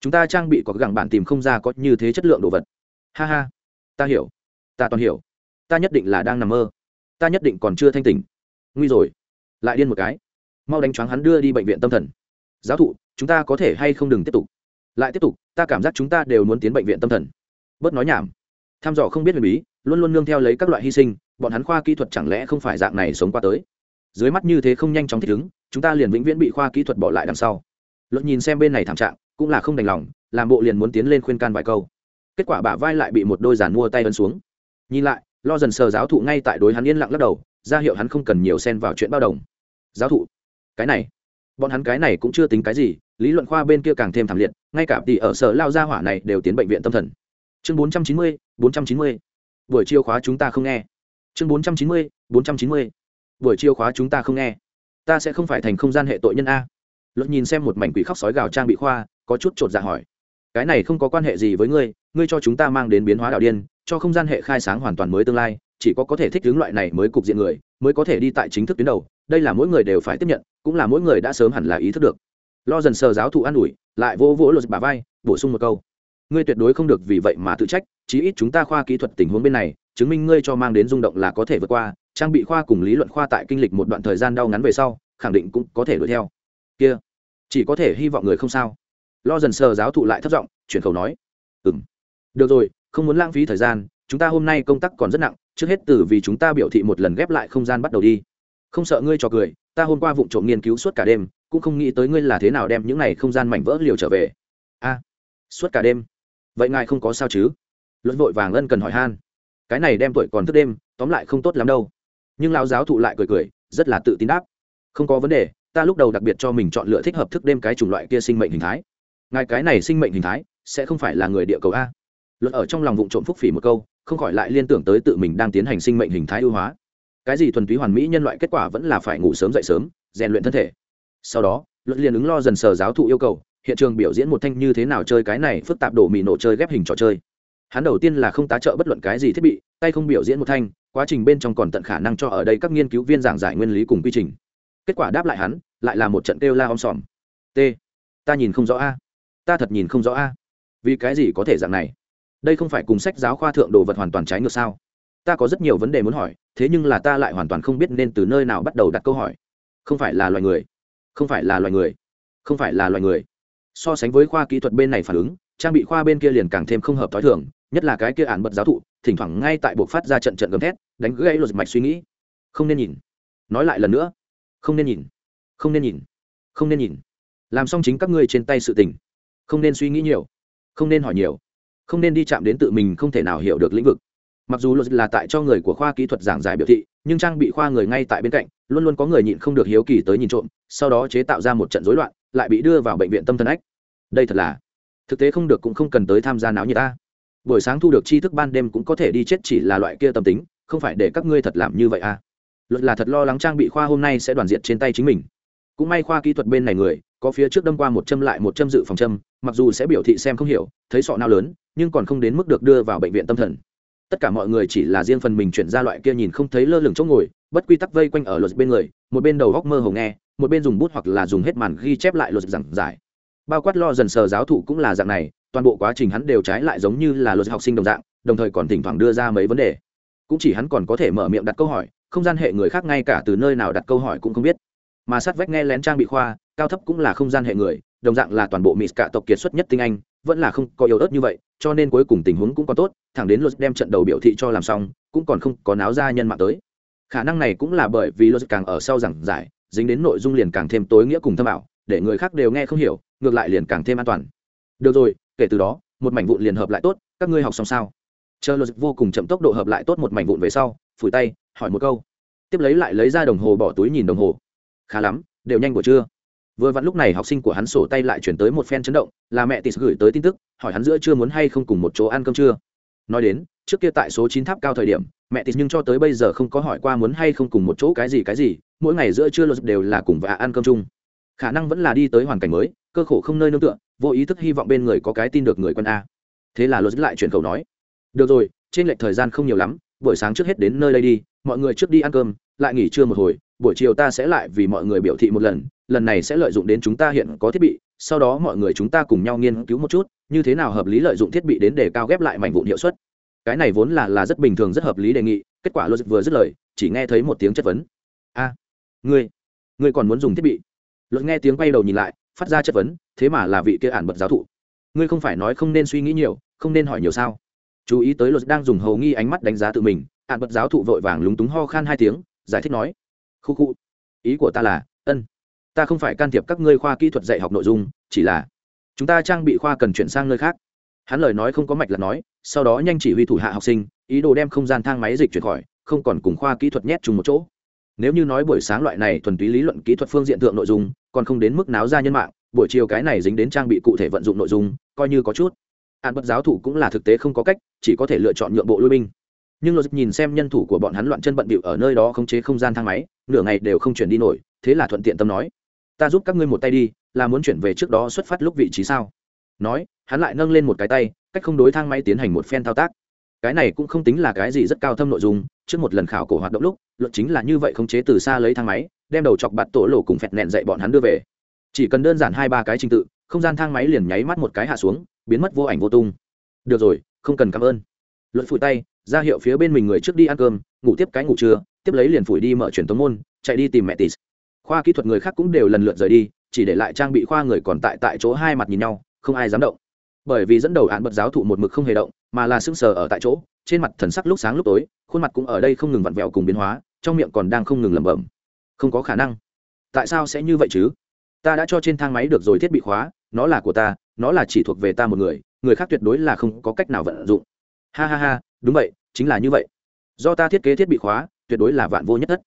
Chúng ta trang bị có gẳng bạn tìm không ra có như thế chất lượng đồ vật. Ha ha. Ta hiểu. Ta toàn hiểu. Ta nhất định là đang nằm mơ. Ta nhất định còn chưa thanh tỉnh. Nguy rồi. Lại điên một cái mau đánh choáng hắn đưa đi bệnh viện tâm thần. Giáo thụ, chúng ta có thể hay không đừng tiếp tục? Lại tiếp tục, ta cảm giác chúng ta đều muốn tiến bệnh viện tâm thần. Bớt nói nhảm. Tham dò không biết huyền bí, luôn luôn nương theo lấy các loại hy sinh, bọn hắn khoa kỹ thuật chẳng lẽ không phải dạng này sống qua tới? Dưới mắt như thế không nhanh chóng thích ứng, chúng ta liền vĩnh viễn bị khoa kỹ thuật bỏ lại đằng sau. Luật nhìn xem bên này thảm trạng, cũng là không đành lòng, làm bộ liền muốn tiến lên khuyên can vài câu. Kết quả bả vai lại bị một đôi giàn mua tay ấn xuống. Nhìn lại, lo dần sờ giáo thụ ngay tại đối hắn yên lặng lắc đầu, ra hiệu hắn không cần nhiều xen vào chuyện bao đồng. Giáo thụ cái này. Bọn hắn cái này cũng chưa tính cái gì, lý luận khoa bên kia càng thêm thảm liệt, ngay cả tỷ ở sở lao gia hỏa này đều tiến bệnh viện tâm thần. Chương bốn trăm chín mươi, bốn trăm chín mươi. Buổi chiều khóa chúng ta không nghe. Chương bốn trăm chín mươi, bốn trăm chín mươi. Buổi chiều khóa chúng ta không nghe. Ta sẽ không phải thành không gian hệ tội nhân a. Luận nhìn xem một mảnh quỷ khóc sói gào trang bị khoa, có chút chột dạ hỏi. Cái này không có quan hệ gì với ngươi ngươi cho chúng ta mang đến biến hóa đạo điên, cho không gian hệ khai sáng hoàn toàn mới tương lai, chỉ có có thể thích ứng loại này mới cục diện người, mới có thể đi tại chính thức tuyến đầu đây là mỗi người đều phải tiếp nhận, cũng là mỗi người đã sớm hẳn là ý thức được. Lo dần sờ giáo thụ an ủi, lại vỗ vỗ luật bà vai, bổ sung một câu. Ngươi tuyệt đối không được vì vậy mà tự trách, chí ít chúng ta khoa kỹ thuật tình huống bên này, chứng minh ngươi cho mang đến rung động là có thể vượt qua, trang bị khoa cùng lý luận khoa tại kinh lịch một đoạn thời gian đau ngắn về sau, khẳng định cũng có thể đuổi theo. Kia, chỉ có thể hy vọng người không sao. Lo dần sờ giáo thụ lại thất giọng, chuyển khẩu nói. Ừ m được rồi, không muốn lãng phí thời gian, chúng ta hôm nay công tác còn rất nặng, trước hết từ vì chúng ta biểu thị một lần ghép lại không gian bắt đầu đi không sợ ngươi trò cười, ta hôm qua vụ trộm nghiên cứu suốt cả đêm, cũng không nghĩ tới ngươi là thế nào đem những này không gian mảnh vỡ liều trở về. A, suốt cả đêm? Vậy ngài không có sao chứ? Luận vội vàng ân cần hỏi han. Cái này đem tuổi còn thức đêm, tóm lại không tốt lắm đâu. Nhưng lão giáo thụ lại cười cười, rất là tự tin đáp. Không có vấn đề, ta lúc đầu đặc biệt cho mình chọn lựa thích hợp thức đêm cái chủng loại kia sinh mệnh hình thái. Ngài cái này sinh mệnh hình thái, sẽ không phải là người địa cầu a. Luật ở trong lòng vụ trộm phúc phỉ một câu, không khỏi lại liên tưởng tới tự mình đang tiến hành sinh mệnh hình thái ưu hóa cái gì thuần túy hoàn mỹ nhân loại kết quả vẫn là phải ngủ sớm dậy sớm, rèn luyện thân thể. Sau đó, luật liền ứng lo dần sờ giáo thụ yêu cầu, hiện trường biểu diễn một thanh như thế nào chơi cái này phức tạp đổ mì nổ chơi ghép hình trò chơi. Hắn đầu tiên là không tá trợ bất luận cái gì thiết bị, tay không biểu diễn một thanh, quá trình bên trong còn tận khả năng cho ở đây các nghiên cứu viên giảng giải nguyên lý cùng quy trình. Kết quả đáp lại hắn, lại là một trận kêu la om sòm. T, ta nhìn không rõ a. Ta thật nhìn không rõ a. Vì cái gì có thể dạng này? Đây không phải cùng sách giáo khoa thượng đồ vật hoàn toàn trái ngược sao? Ta có rất nhiều vấn đề muốn hỏi, thế nhưng là ta lại hoàn toàn không biết nên từ nơi nào bắt đầu đặt câu hỏi. Không phải là loài người, không phải là loài người, không phải là loài người. So sánh với khoa kỹ thuật bên này phản ứng, trang bị khoa bên kia liền càng thêm không hợp t h o i thường, nhất là cái kia ản bật giáo thụ, thỉnh thoảng ngay tại buộc phát ra trận trận gầm thét, đánh gãy luật mạch suy nghĩ. Không nên nhìn. Nói lại lần nữa. Không nên nhìn. Không nên nhìn. Không nên nhìn. Làm xong chính các ngươi trên tay sự tình. Không nên suy nghĩ nhiều. Không nên hỏi nhiều. Không nên đi chạm đến tự mình không thể nào hiểu được lĩnh vực mặc dù luật là tại cho người của khoa kỹ thuật giảng giải biểu thị, nhưng trang bị khoa người ngay tại bên cạnh, luôn luôn có người nhịn không được hiếu kỳ tới nhìn trộm, sau đó chế tạo ra một trận rối loạn, lại bị đưa vào bệnh viện tâm thần ách. Đây thật là, thực tế không được cũng không cần tới tham gia náo như ta. Buổi sáng thu được tri thức ban đêm cũng có thể đi chết chỉ là loại kia tâm tính, không phải để các ngươi thật làm như vậy à. Luật là thật lo lắng trang bị khoa hôm nay sẽ đoàn diện trên tay chính mình. Cũng may khoa kỹ thuật bên này người, có phía trước đâm qua một châm lại một châm dự phòng châm, mặc dù sẽ biểu thị xem không hiểu, thấy sọ nào lớn, nhưng còn không đến mức được đưa vào bệnh viện tâm thần tất cả mọi người chỉ là riêng phần mình chuyển ra loại kia nhìn không thấy lơ lửng chỗ ngồi, bất quy tắc vây quanh ở luật bên người, một bên đầu góc mơ hồ nghe, một bên dùng bút hoặc là dùng hết màn ghi chép lại luật giảng giải. Bao quát lo dần sờ giáo thụ cũng là dạng này, toàn bộ quá trình hắn đều trái lại giống như là luật học sinh đồng dạng, đồng thời còn thỉnh thoảng đưa ra mấy vấn đề. Cũng chỉ hắn còn có thể mở miệng đặt câu hỏi, không gian hệ người khác ngay cả từ nơi nào đặt câu hỏi cũng không biết. Mà sát vách nghe lén trang bị khoa, cao thấp cũng là không gian hệ người, đồng dạng là toàn bộ mỹ cả tộc kiệt xuất nhất tinh anh vẫn là không có yếu ớt như vậy, cho nên cuối cùng tình huống cũng còn tốt, thẳng đến luật đem trận đầu biểu thị cho làm xong, cũng còn không có náo ra nhân mạng tới. Khả năng này cũng là bởi vì luật càng ở sau giảng giải, dính đến nội dung liền càng thêm tối nghĩa cùng thâm ảo, để người khác đều nghe không hiểu, ngược lại liền càng thêm an toàn. Được rồi, kể từ đó, một mảnh vụn liền hợp lại tốt, các ngươi học xong sao? Chờ luật vô cùng chậm tốc độ hợp lại tốt một mảnh vụn về sau, phủi tay, hỏi một câu. Tiếp lấy lại lấy ra đồng hồ bỏ túi nhìn đồng hồ. Khá lắm, đều nhanh buổi trưa vừa vặn lúc này học sinh của hắn sổ tay lại chuyển tới một phen chấn động, là mẹ tis gửi tới tin tức, hỏi hắn giữa chưa muốn hay không cùng một chỗ ăn cơm trưa nói đến, trước kia tại số chín tháp cao thời điểm, mẹ tis nhưng cho tới bây giờ không có hỏi qua muốn hay không cùng một chỗ cái gì cái gì, mỗi ngày giữa trưa luật đều là cùng và ăn cơm chung. Khả năng vẫn là đi tới hoàn cảnh mới, cơ khổ không nơi nương tựa, vô ý thức hy vọng bên người có cái tin được người quân a. Thế là luật lại chuyển khẩu nói, được rồi, trên lệch thời gian không nhiều lắm, buổi sáng trước hết đến nơi đây đi, mọi người trước đi ăn cơm, lại nghỉ trưa một hồi buổi chiều ta sẽ lại vì mọi người biểu thị một lần lần này sẽ lợi dụng đến chúng ta hiện có thiết bị, sau đó mọi người chúng ta cùng nhau nghiên cứu một chút, như thế nào hợp lý lợi dụng thiết bị đến để cao ghép lại mảnh vụn hiệu suất. Cái này vốn là là rất bình thường, rất hợp lý đề nghị, kết quả luật vừa dứt lời, chỉ nghe thấy một tiếng chất vấn. A, ngươi ngươi còn muốn dùng thiết bị? Luật nghe tiếng quay đầu nhìn lại, phát ra chất vấn, thế mà là vị kia ản bật giáo thụ. Ngươi không phải nói không nên suy nghĩ nhiều, không nên hỏi nhiều sao? Chú ý tới luật đang dùng hầu nghi ánh mắt đánh giá tự mình, ản bật giáo thụ vội vàng lúng túng ho khan hai tiếng, giải thích nói khu khu. Ý của ta là, ân, ta không phải can thiệp các ngươi khoa kỹ thuật dạy học nội dung, chỉ là chúng ta trang bị khoa cần chuyển sang nơi khác. Hắn lời nói không có mạch là nói, sau đó nhanh chỉ huy thủ hạ học sinh, ý đồ đem không gian thang máy dịch chuyển khỏi, không còn cùng khoa kỹ thuật nhét chung một chỗ. Nếu như nói buổi sáng loại này thuần túy lý luận kỹ thuật phương diện thượng nội dung, còn không đến mức náo ra nhân mạng, buổi chiều cái này dính đến trang bị cụ thể vận dụng nội dung, coi như có chút. Hạn bất giáo thủ cũng là thực tế không có cách, chỉ có thể lựa chọn nhượng bộ lui binh nhưng logic nhìn xem nhân thủ của bọn hắn loạn chân bận bịu ở nơi đó khống chế không gian thang máy, nửa ngày đều không chuyển đi nổi, thế là thuận tiện tâm nói, ta giúp các ngươi một tay đi, là muốn chuyển về trước đó xuất phát lúc vị trí sao? Nói, hắn lại nâng lên một cái tay, cách không đối thang máy tiến hành một phen thao tác. Cái này cũng không tính là cái gì rất cao thâm nội dung, trước một lần khảo cổ hoạt động lúc luận chính là như vậy khống chế từ xa lấy thang máy, đem đầu chọc bạt tổ lộ cùng phẹt nẹn dạy bọn hắn đưa về. Chỉ cần đơn giản hai ba cái trình tự, không gian thang máy liền nháy mắt một cái hạ xuống, biến mất vô ảnh vô tung. Được rồi, không cần cảm ơn. Luận phủi tay ra hiệu phía bên mình người trước đi ăn cơm, ngủ tiếp cái ngủ trưa, tiếp lấy liền phủi đi mở truyền tống môn, chạy đi tìm mẹ tis. Khoa kỹ thuật người khác cũng đều lần lượt rời đi, chỉ để lại trang bị khoa người còn tại tại chỗ hai mặt nhìn nhau, không ai dám động. Bởi vì dẫn đầu án bật giáo thụ một mực không hề động, mà là sững sờ ở tại chỗ, trên mặt thần sắc lúc sáng lúc tối, khuôn mặt cũng ở đây không ngừng vặn vẹo cùng biến hóa, trong miệng còn đang không ngừng lẩm bẩm. Không có khả năng. Tại sao sẽ như vậy chứ? Ta đã cho trên thang máy được rồi thiết bị khóa, nó là của ta, nó là chỉ thuộc về ta một người người khác tuyệt đối là không có cách nào vận dụng. Ha ha ha đúng vậy chính là như vậy. Do ta thiết kế thiết bị khóa tuyệt đối là vạn vô nhất thất.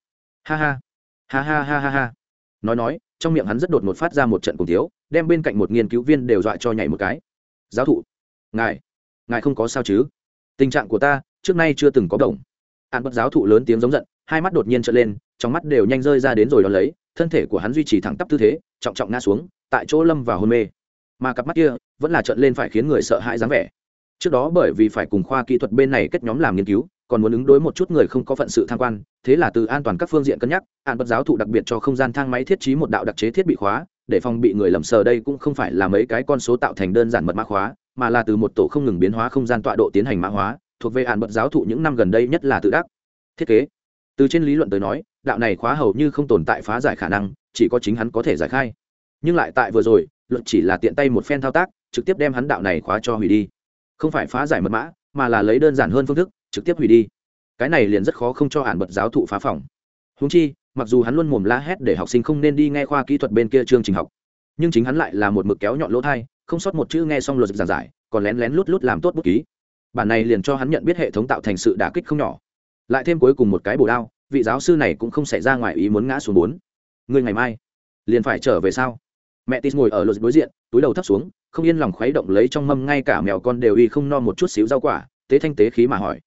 Ha ha. Ha ha ha ha ha. Nói nói trong miệng hắn rất đột ngột phát ra một trận cùng thiếu, đem bên cạnh một nghiên cứu viên đều dọa cho nhảy một cái. Giáo thụ. Ngài. Ngài không có sao chứ? Tình trạng của ta trước nay chưa từng có đồng an bất giáo thụ lớn tiếng giống giận hai mắt đột nhiên trở lên trong mắt đều nhanh rơi ra đến rồi đón lấy thân thể của hắn duy trì thẳng tắp tư thế trọng trọng ngã xuống tại chỗ lâm vào hôn mê. Mà cặp mắt kia vẫn là trận lên phải khiến người sợ hãi dáng vẻ trước đó bởi vì phải cùng khoa kỹ thuật bên này kết nhóm làm nghiên cứu, còn muốn ứng đối một chút người không có phận sự tham quan, thế là từ an toàn các phương diện cân nhắc, an bất giáo thụ đặc biệt cho không gian thang máy thiết trí một đạo đặc chế thiết bị khóa, để phòng bị người lầm sờ đây cũng không phải là mấy cái con số tạo thành đơn giản mật mã khóa, mà là từ một tổ không ngừng biến hóa không gian tọa độ tiến hành mã hóa, thuộc về an bất giáo thụ những năm gần đây nhất là tự đắc. Thiết kế. Từ trên lý luận tới nói, đạo này khóa hầu như không tồn tại phá giải khả năng, chỉ có chính hắn có thể giải khai. Nhưng lại tại vừa rồi luận chỉ là tiện tay một phen thao tác, trực tiếp đem hắn đạo này khóa cho hủy đi không phải phá giải mật mã, mà là lấy đơn giản hơn phương thức, trực tiếp hủy đi. Cái này liền rất khó không cho hạn bật giáo thụ phá phòng. Húng chi, mặc dù hắn luôn mồm la hét để học sinh không nên đi nghe khoa kỹ thuật bên kia chương trình học, nhưng chính hắn lại là một mực kéo nhọn lỗ thai, không sót một chữ nghe xong luật giảng giải, còn lén lén lút lút làm tốt bút ký. Bản này liền cho hắn nhận biết hệ thống tạo thành sự đả kích không nhỏ. Lại thêm cuối cùng một cái bổ đao, vị giáo sư này cũng không xảy ra ngoài ý muốn ngã xuống bốn. Người ngày mai, liền phải trở về sao? Mẹ tis ngồi ở luật đối diện, túi đầu thấp xuống, không yên lòng khuấy động lấy trong mâm ngay cả mèo con đều y không no một chút xíu rau quả, tế thanh tế khí mà hỏi.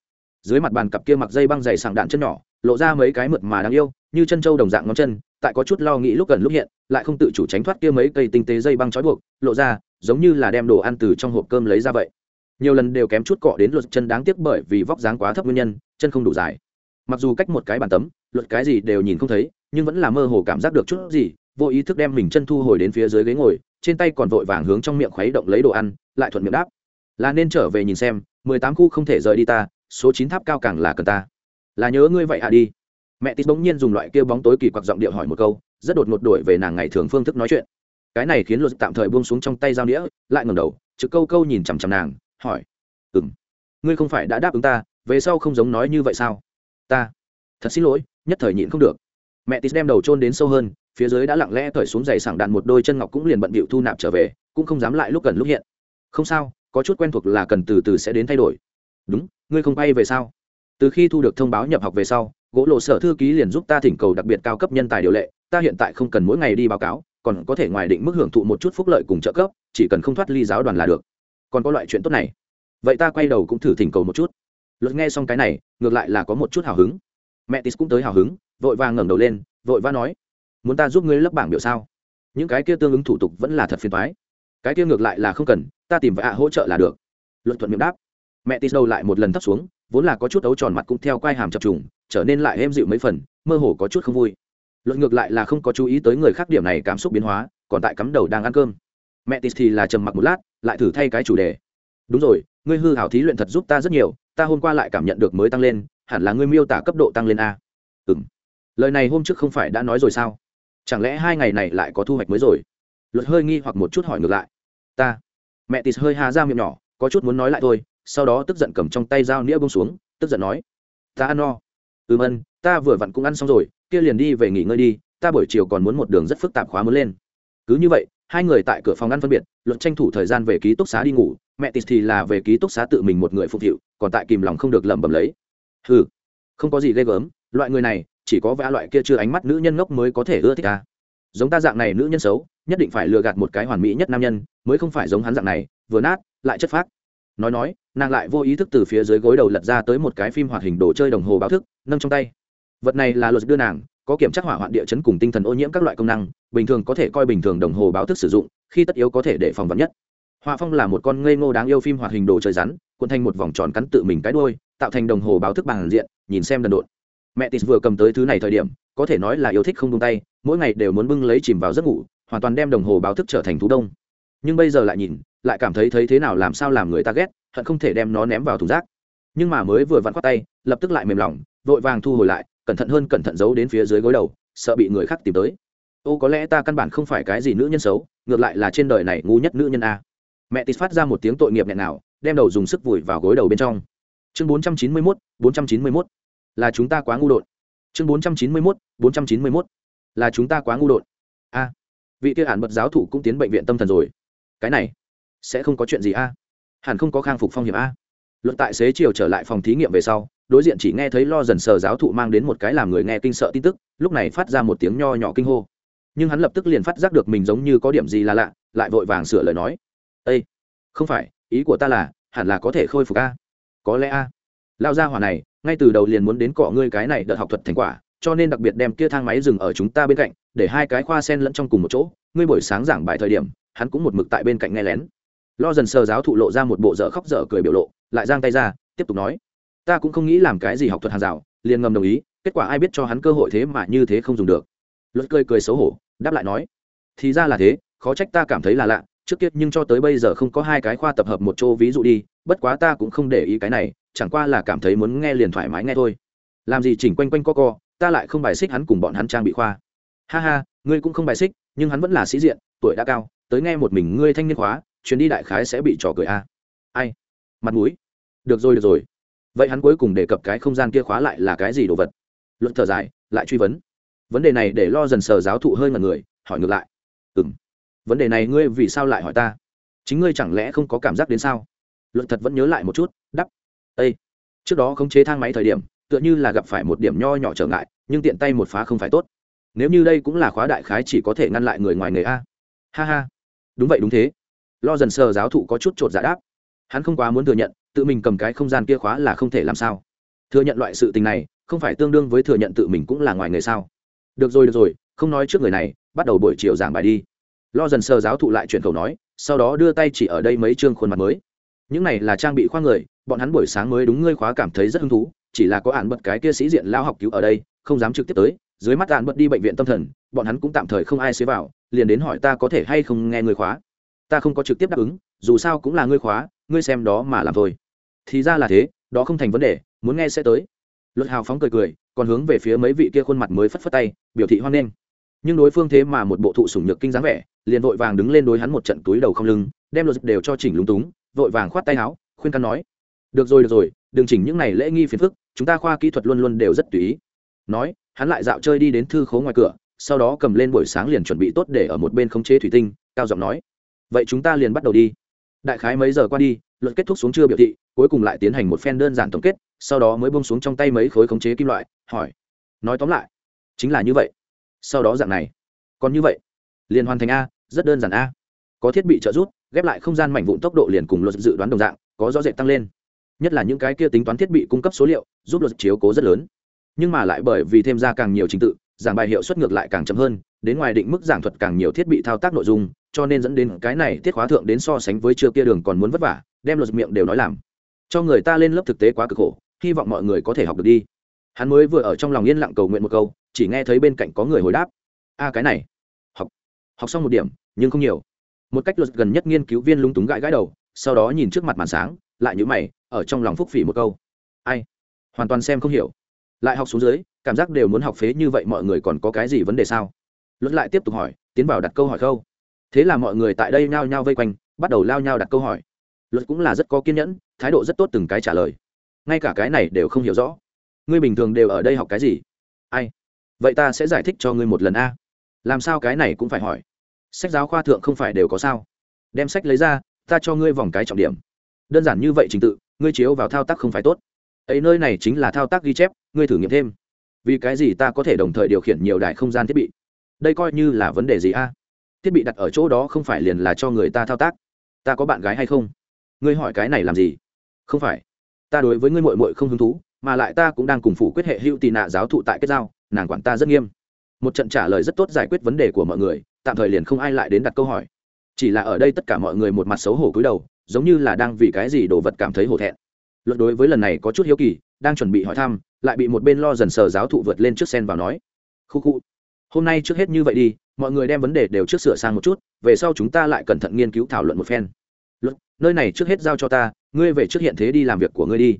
Dưới mặt bàn cặp kia mặc dây băng dày sàng đạn chân nhỏ, lộ ra mấy cái mượt mà đáng yêu, như chân trâu đồng dạng ngón chân, tại có chút lo nghĩ lúc gần lúc hiện, lại không tự chủ tránh thoát kia mấy cây tinh tế dây băng trói buộc, lộ ra, giống như là đem đồ ăn từ trong hộp cơm lấy ra vậy. Nhiều lần đều kém chút cọ đến luật chân đáng tiếc bởi vì vóc dáng quá thấp nguyên nhân, chân không đủ dài. Mặc dù cách một cái bàn tấm luật cái gì đều nhìn không thấy, nhưng vẫn là mơ hồ cảm giác được chút gì vô ý thức đem mình chân thu hồi đến phía dưới ghế ngồi, trên tay còn vội vàng hướng trong miệng khuấy động lấy đồ ăn, lại thuận miệng đáp. Là nên trở về nhìn xem, mười tám khu không thể rời đi ta, số chín tháp cao càng là cần ta. Là nhớ ngươi vậy à đi. Mẹ tít bỗng nhiên dùng loại kia bóng tối kỳ quặc giọng điệu hỏi một câu, rất đột ngột đổi về nàng ngày thường phương thức nói chuyện. Cái này khiến luật tạm thời buông xuống trong tay dao đĩa lại ngầm đầu, trực câu câu nhìn chằm chằm nàng, hỏi. Ừng ngươi không phải đã đáp ứng ta, về sau không giống nói như vậy sao? Ta, thật xin lỗi, nhất thời nhịn không được. Mẹ tít đem đầu trôn đến sâu hơn phía dưới đã lặng lẽ cởi xuống giày sảng đạn một đôi chân ngọc cũng liền bận bịu thu nạp trở về, cũng không dám lại lúc cần lúc hiện. Không sao, có chút quen thuộc là cần từ từ sẽ đến thay đổi. Đúng, ngươi không bay về sao? Từ khi thu được thông báo nhập học về sau, gỗ lộ sở thư ký liền giúp ta thỉnh cầu đặc biệt cao cấp nhân tài điều lệ, ta hiện tại không cần mỗi ngày đi báo cáo, còn có thể ngoài định mức hưởng thụ một chút phúc lợi cùng trợ cấp, chỉ cần không thoát ly giáo đoàn là được. Còn có loại chuyện tốt này. Vậy ta quay đầu cũng thử thỉnh cầu một chút. Luật nghe xong cái này, ngược lại là có một chút hào hứng. Mẹ tis cũng tới hào hứng, vội vàng ngẩng đầu lên, vội vã nói muốn ta giúp ngươi lấp bảng biểu sao? Những cái kia tương ứng thủ tục vẫn là thật phiền thoái cái kia ngược lại là không cần, ta tìm vạ hỗ trợ là được. Luận thuận miệng đáp. Mẹ tis đầu lại một lần thấp xuống, vốn là có chút ấu tròn mặt cũng theo quai hàm chập trùng, trở nên lại êm dịu mấy phần, mơ hồ có chút không vui. Luận ngược lại là không có chú ý tới người khác điểm này cảm xúc biến hóa, còn tại cắm đầu đang ăn cơm. Mẹ tis thì là trầm mặc một lát, lại thử thay cái chủ đề. Đúng rồi, ngươi hư hảo thí luyện thật giúp ta rất nhiều, ta hôm qua lại cảm nhận được mới tăng lên, hẳn là ngươi miêu tả cấp độ tăng lên a. Ừ m lời này hôm trước không phải đã nói rồi sao? Chẳng lẽ hai ngày này lại có thu hoạch mới rồi? Luật hơi nghi hoặc một chút hỏi ngược lại. Ta. Mẹ tịt hơi hà ra miệng nhỏ, có chút muốn nói lại thôi, sau đó tức giận cầm trong tay dao nĩa bông xuống, tức giận nói. Ta ăn no. Ừm ân, ta vừa vặn cũng ăn xong rồi, kia liền đi về nghỉ ngơi đi, ta buổi chiều còn muốn một đường rất phức tạp khóa muốn lên. Cứ như vậy, hai người tại cửa phòng ăn phân biệt luận tranh thủ thời gian về ký túc xá đi ngủ, mẹ tịt thì là về ký túc xá tự mình một người phục vụ còn tại kìm lòng không được lẩm bẩm lấy. Ừ không có gì ghê gớm, loại người này chỉ có vã loại kia chưa ánh mắt nữ nhân ngốc mới có thể ưa thích ta. Giống ta dạng này nữ nhân xấu, nhất định phải lừa gạt một cái hoàn mỹ nhất nam nhân, mới không phải giống hắn dạng này, vừa nát, lại chất phác. Nói nói, nàng lại vô ý thức từ phía dưới gối đầu lật ra tới một cái phim hoạt hình đồ chơi đồng hồ báo thức, nâng trong tay. Vật này là luật đưa nàng, có kiểm tra hỏa hoạn địa chấn cùng tinh thần ô nhiễm các loại công năng, bình thường có thể coi bình thường đồng hồ báo thức sử dụng, khi tất yếu có thể để phòng vật nhất. Họa phong là một con ngây ngô đáng yêu phim hoạt hình đồ chơi rắn, cuộn thành một vòng tròn cắn tự mình cái đôi tạo thành đồng hồ báo thức bằng diện, nhìn xem đần độn mẹ tis vừa cầm tới thứ này thời điểm, có thể nói là yêu thích không tung tay, mỗi ngày đều muốn bưng lấy chìm vào giấc ngủ, hoàn toàn đem đồng hồ báo thức trở thành thú đông. Nhưng bây giờ lại nhìn, lại cảm thấy thấy thế nào làm sao làm người ta ghét, hận không thể đem nó ném vào thùng rác. Nhưng mà mới vừa vặn khoát tay, lập tức lại mềm lỏng vội vàng thu hồi lại, cẩn thận hơn cẩn thận giấu đến phía dưới gối đầu, sợ bị người khác tìm tới. Ô, có lẽ ta căn bản không phải cái gì nữ nhân xấu, ngược lại là trên đời này ngu nhất nữ nhân a. Mẹ tít phát ra một tiếng tội nghiệp nghẹn nào đem đầu dùng sức vùi vào gối đầu bên trong. Chương bốn trăm chín mươi mốt, bốn trăm chín mươi mốt là chúng ta quá ngu đột. Chương bốn trăm chín mươi mốt, bốn trăm chín mươi mốt. Là chúng ta quá ngu đột. A. Vị kia hẳn bật giáo thủ cũng tiến bệnh viện tâm thần rồi. Cái này, sẽ không có chuyện gì a? Hẳn không có khang phục phong hiểm a. Luận tại xế chiều trở lại phòng thí nghiệm về sau, đối diện chỉ nghe thấy lo dần sờ giáo thụ mang đến một cái làm người nghe kinh sợ tin tức, lúc này phát ra một tiếng nho nhỏ kinh hô. Nhưng hắn lập tức liền phát giác được mình giống như có điểm gì là lạ, lại vội vàng sửa lời nói. Ây không phải, ý của ta là, hẳn là có thể khôi phục a. Có lẽ a lao ra hỏa này, ngay từ đầu liền muốn đến cọ ngươi cái này đợt học thuật thành quả, cho nên đặc biệt đem kia thang máy dừng ở chúng ta bên cạnh, để hai cái khoa sen lẫn trong cùng một chỗ. Ngươi buổi sáng giảng bài thời điểm, hắn cũng một mực tại bên cạnh nghe lén. Lo dần sờ giáo thụ lộ ra một bộ dở khóc dở cười biểu lộ, lại giang tay ra, tiếp tục nói, ta cũng không nghĩ làm cái gì học thuật hàng rào, liền ngầm đồng ý, kết quả ai biết cho hắn cơ hội thế mà như thế không dùng được. Luật cười cười xấu hổ, đáp lại nói, thì ra là thế, khó trách ta cảm thấy là lạ trước kia nhưng cho tới bây giờ không có hai cái khoa tập hợp một chỗ ví dụ đi, bất quá ta cũng không để ý cái này, chẳng qua là cảm thấy muốn nghe liền thoải mái nghe thôi. Làm gì chỉnh quanh quanh co co, ta lại không bài xích hắn cùng bọn hắn trang bị khoa. Ha ha, ngươi cũng không bài xích, nhưng hắn vẫn là sĩ diện, tuổi đã cao, tới nghe một mình ngươi thanh niên khóa, chuyến đi đại khái sẽ bị trò cười a. Ai? Mặt mũi. Được rồi được rồi. Vậy hắn cuối cùng đề cập cái không gian kia khóa lại là cái gì đồ vật? Luận thở dài, lại truy vấn. Vấn đề này để lo dần sờ giáo thụ hơi ngần người, hỏi ngược lại. Ừ m vấn đề này ngươi vì sao lại hỏi ta? Chính ngươi chẳng lẽ không có cảm giác đến sao? Luận thật vẫn nhớ lại một chút, đắp. Ây trước đó khống chế thang máy thời điểm, tựa như là gặp phải một điểm nho nhỏ trở ngại, nhưng tiện tay một phá không phải tốt. Nếu như đây cũng là khóa đại khái chỉ có thể ngăn lại người ngoài người a. Ha ha. Đúng vậy, đúng thế. Lo dần sờ giáo thụ có chút t r ộ t giả đáp. Hắn không quá muốn thừa nhận, tự mình cầm cái không gian kia khóa là không thể làm sao. Thừa nhận loại sự tình này, không phải tương đương với thừa nhận tự mình cũng là ngoài người sao? Được rồi được rồi, không nói trước người này, bắt đầu buổi chiều giảng bài đi lo dần sờ giáo thụ lại chuyển khẩu nói, sau đó đưa tay chỉ ở đây mấy chương khuôn mặt mới. Những này là trang bị khoa người, bọn hắn buổi sáng mới đúng ngươi khóa cảm thấy rất hứng thú, chỉ là có ạn bật cái kia sĩ diện lao học cứu ở đây, không dám trực tiếp tới, dưới mắt ạn bật đi bệnh viện tâm thần, bọn hắn cũng tạm thời không ai xế vào, liền đến hỏi ta có thể hay không nghe ngươi khóa. Ta không có trực tiếp đáp ứng, dù sao cũng là ngươi khóa, ngươi xem đó mà làm thôi. Thì ra là thế, đó không thành vấn đề, muốn nghe sẽ tới. Luật hào phóng cười cười, còn hướng về phía mấy vị kia khuôn mặt mới phất phất tay, biểu thị hoan nghênh. Nhưng đối phương thế mà một bộ thụ sủng nhược kinh dáng vẻ liền vội vàng đứng lên đối hắn một trận túi đầu không lưng, đem luật đều cho chỉnh lúng túng, vội vàng khoát tay áo, khuyên căn nói, được rồi được rồi, đừng chỉnh những này lễ nghi phiền phức, chúng ta khoa kỹ thuật luôn luôn đều rất tùy ý. Nói, hắn lại dạo chơi đi đến thư khố ngoài cửa, sau đó cầm lên buổi sáng liền chuẩn bị tốt để ở một bên khống chế thủy tinh, cao giọng nói, vậy chúng ta liền bắt đầu đi. Đại khái mấy giờ qua đi luật kết thúc xuống chưa biểu thị, cuối cùng lại tiến hành một phen đơn giản tổng kết, sau đó mới bông xuống trong tay mấy khối khống chế kim loại, hỏi, nói tóm lại, chính là như vậy, sau đó dạng này, còn như vậy? Liền hoàn thành a, rất đơn giản a. Có thiết bị trợ giúp, ghép lại không gian mảnh vụn tốc độ liền cùng luật dự đoán đồng dạng, có rõ rệt tăng lên. Nhất là những cái kia tính toán thiết bị cung cấp số liệu, giúp luật chiếu cố rất lớn. Nhưng mà lại bởi vì thêm ra càng nhiều trình tự, giảng bài hiệu suất ngược lại càng chậm hơn, đến ngoài định mức giảng thuật càng nhiều thiết bị thao tác nội dung, cho nên dẫn đến cái này tiết khóa thượng đến so sánh với chưa kia đường còn muốn vất vả, đem luật miệng đều nói làm. Cho người ta lên lớp thực tế quá cực khổ, hy vọng mọi người có thể học được đi. Hắn mới vừa ở trong lòng yên lặng cầu nguyện một câu, chỉ nghe thấy bên cạnh có người hồi đáp. A, cái này học xong một điểm, nhưng không nhiều. Một cách luật gần nhất nghiên cứu viên lúng túng gãi gãi đầu, sau đó nhìn trước mặt màn sáng, lại nhữ mày, ở trong lòng phúc phỉ một câu. Ai? Hoàn toàn xem không hiểu. Lại học xuống dưới, cảm giác đều muốn học phế như vậy mọi người còn có cái gì vấn đề sao? Luật lại tiếp tục hỏi, tiến vào đặt câu hỏi khâu. Thế là mọi người tại đây nhao nhao vây quanh, bắt đầu lao nhau đặt câu hỏi. Luật cũng là rất có kiên nhẫn, thái độ rất tốt từng cái trả lời. Ngay cả cái này đều không hiểu rõ. Ngươi bình thường đều ở đây học cái gì? Ai? Vậy ta sẽ giải thích cho ngươi một lần a làm sao cái này cũng phải hỏi? Sách giáo khoa thượng không phải đều có sao? Đem sách lấy ra, ta cho ngươi vòng cái trọng điểm. Đơn giản như vậy trình tự, ngươi chiếu vào thao tác không phải tốt. Ấy nơi này chính là thao tác ghi chép, ngươi thử nghiệm thêm. Vì cái gì ta có thể đồng thời điều khiển nhiều đài không gian thiết bị? Đây coi như là vấn đề gì a? Thiết bị đặt ở chỗ đó không phải liền là cho người ta thao tác. Ta có bạn gái hay không? Ngươi hỏi cái này làm gì? Không phải. Ta đối với ngươi mội mội không hứng thú, mà lại ta cũng đang cùng phủ quyết hệ hữu tị nạ giáo thụ tại kết giao, nàng quản ta rất nghiêm một trận trả lời rất tốt giải quyết vấn đề của mọi người, tạm thời liền không ai lại đến đặt câu hỏi. Chỉ là ở đây tất cả mọi người một mặt xấu hổ cúi đầu, giống như là đang vì cái gì đồ vật cảm thấy hổ thẹn. Luật đối với lần này có chút hiếu kỳ, đang chuẩn bị hỏi thăm, lại bị một bên lo dần sờ giáo thụ vượt lên trước sen vào nói, khu khu, hôm nay trước hết như vậy đi, mọi người đem vấn đề đều trước sửa sang một chút, về sau chúng ta lại cẩn thận nghiên cứu thảo luận một phen. Luật nơi này trước hết giao cho ta, ngươi về trước hiện thế đi làm việc của ngươi đi.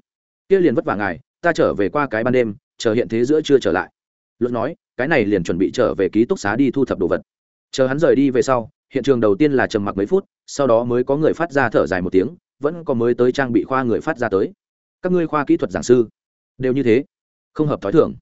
Kia liền vất vả ngài, ta trở về qua cái ban đêm, chờ hiện thế giữa chưa trở lại. Luật nói cái này liền chuẩn bị trở về ký túc xá đi thu thập đồ vật. Chờ hắn rời đi về sau, hiện trường đầu tiên là trầm mặc mấy phút, sau đó mới có người phát ra thở dài một tiếng, vẫn có mới tới trang bị khoa người phát ra tới. Các ngươi khoa kỹ thuật giảng sư, đều như thế, không hợp t h ó i thưởng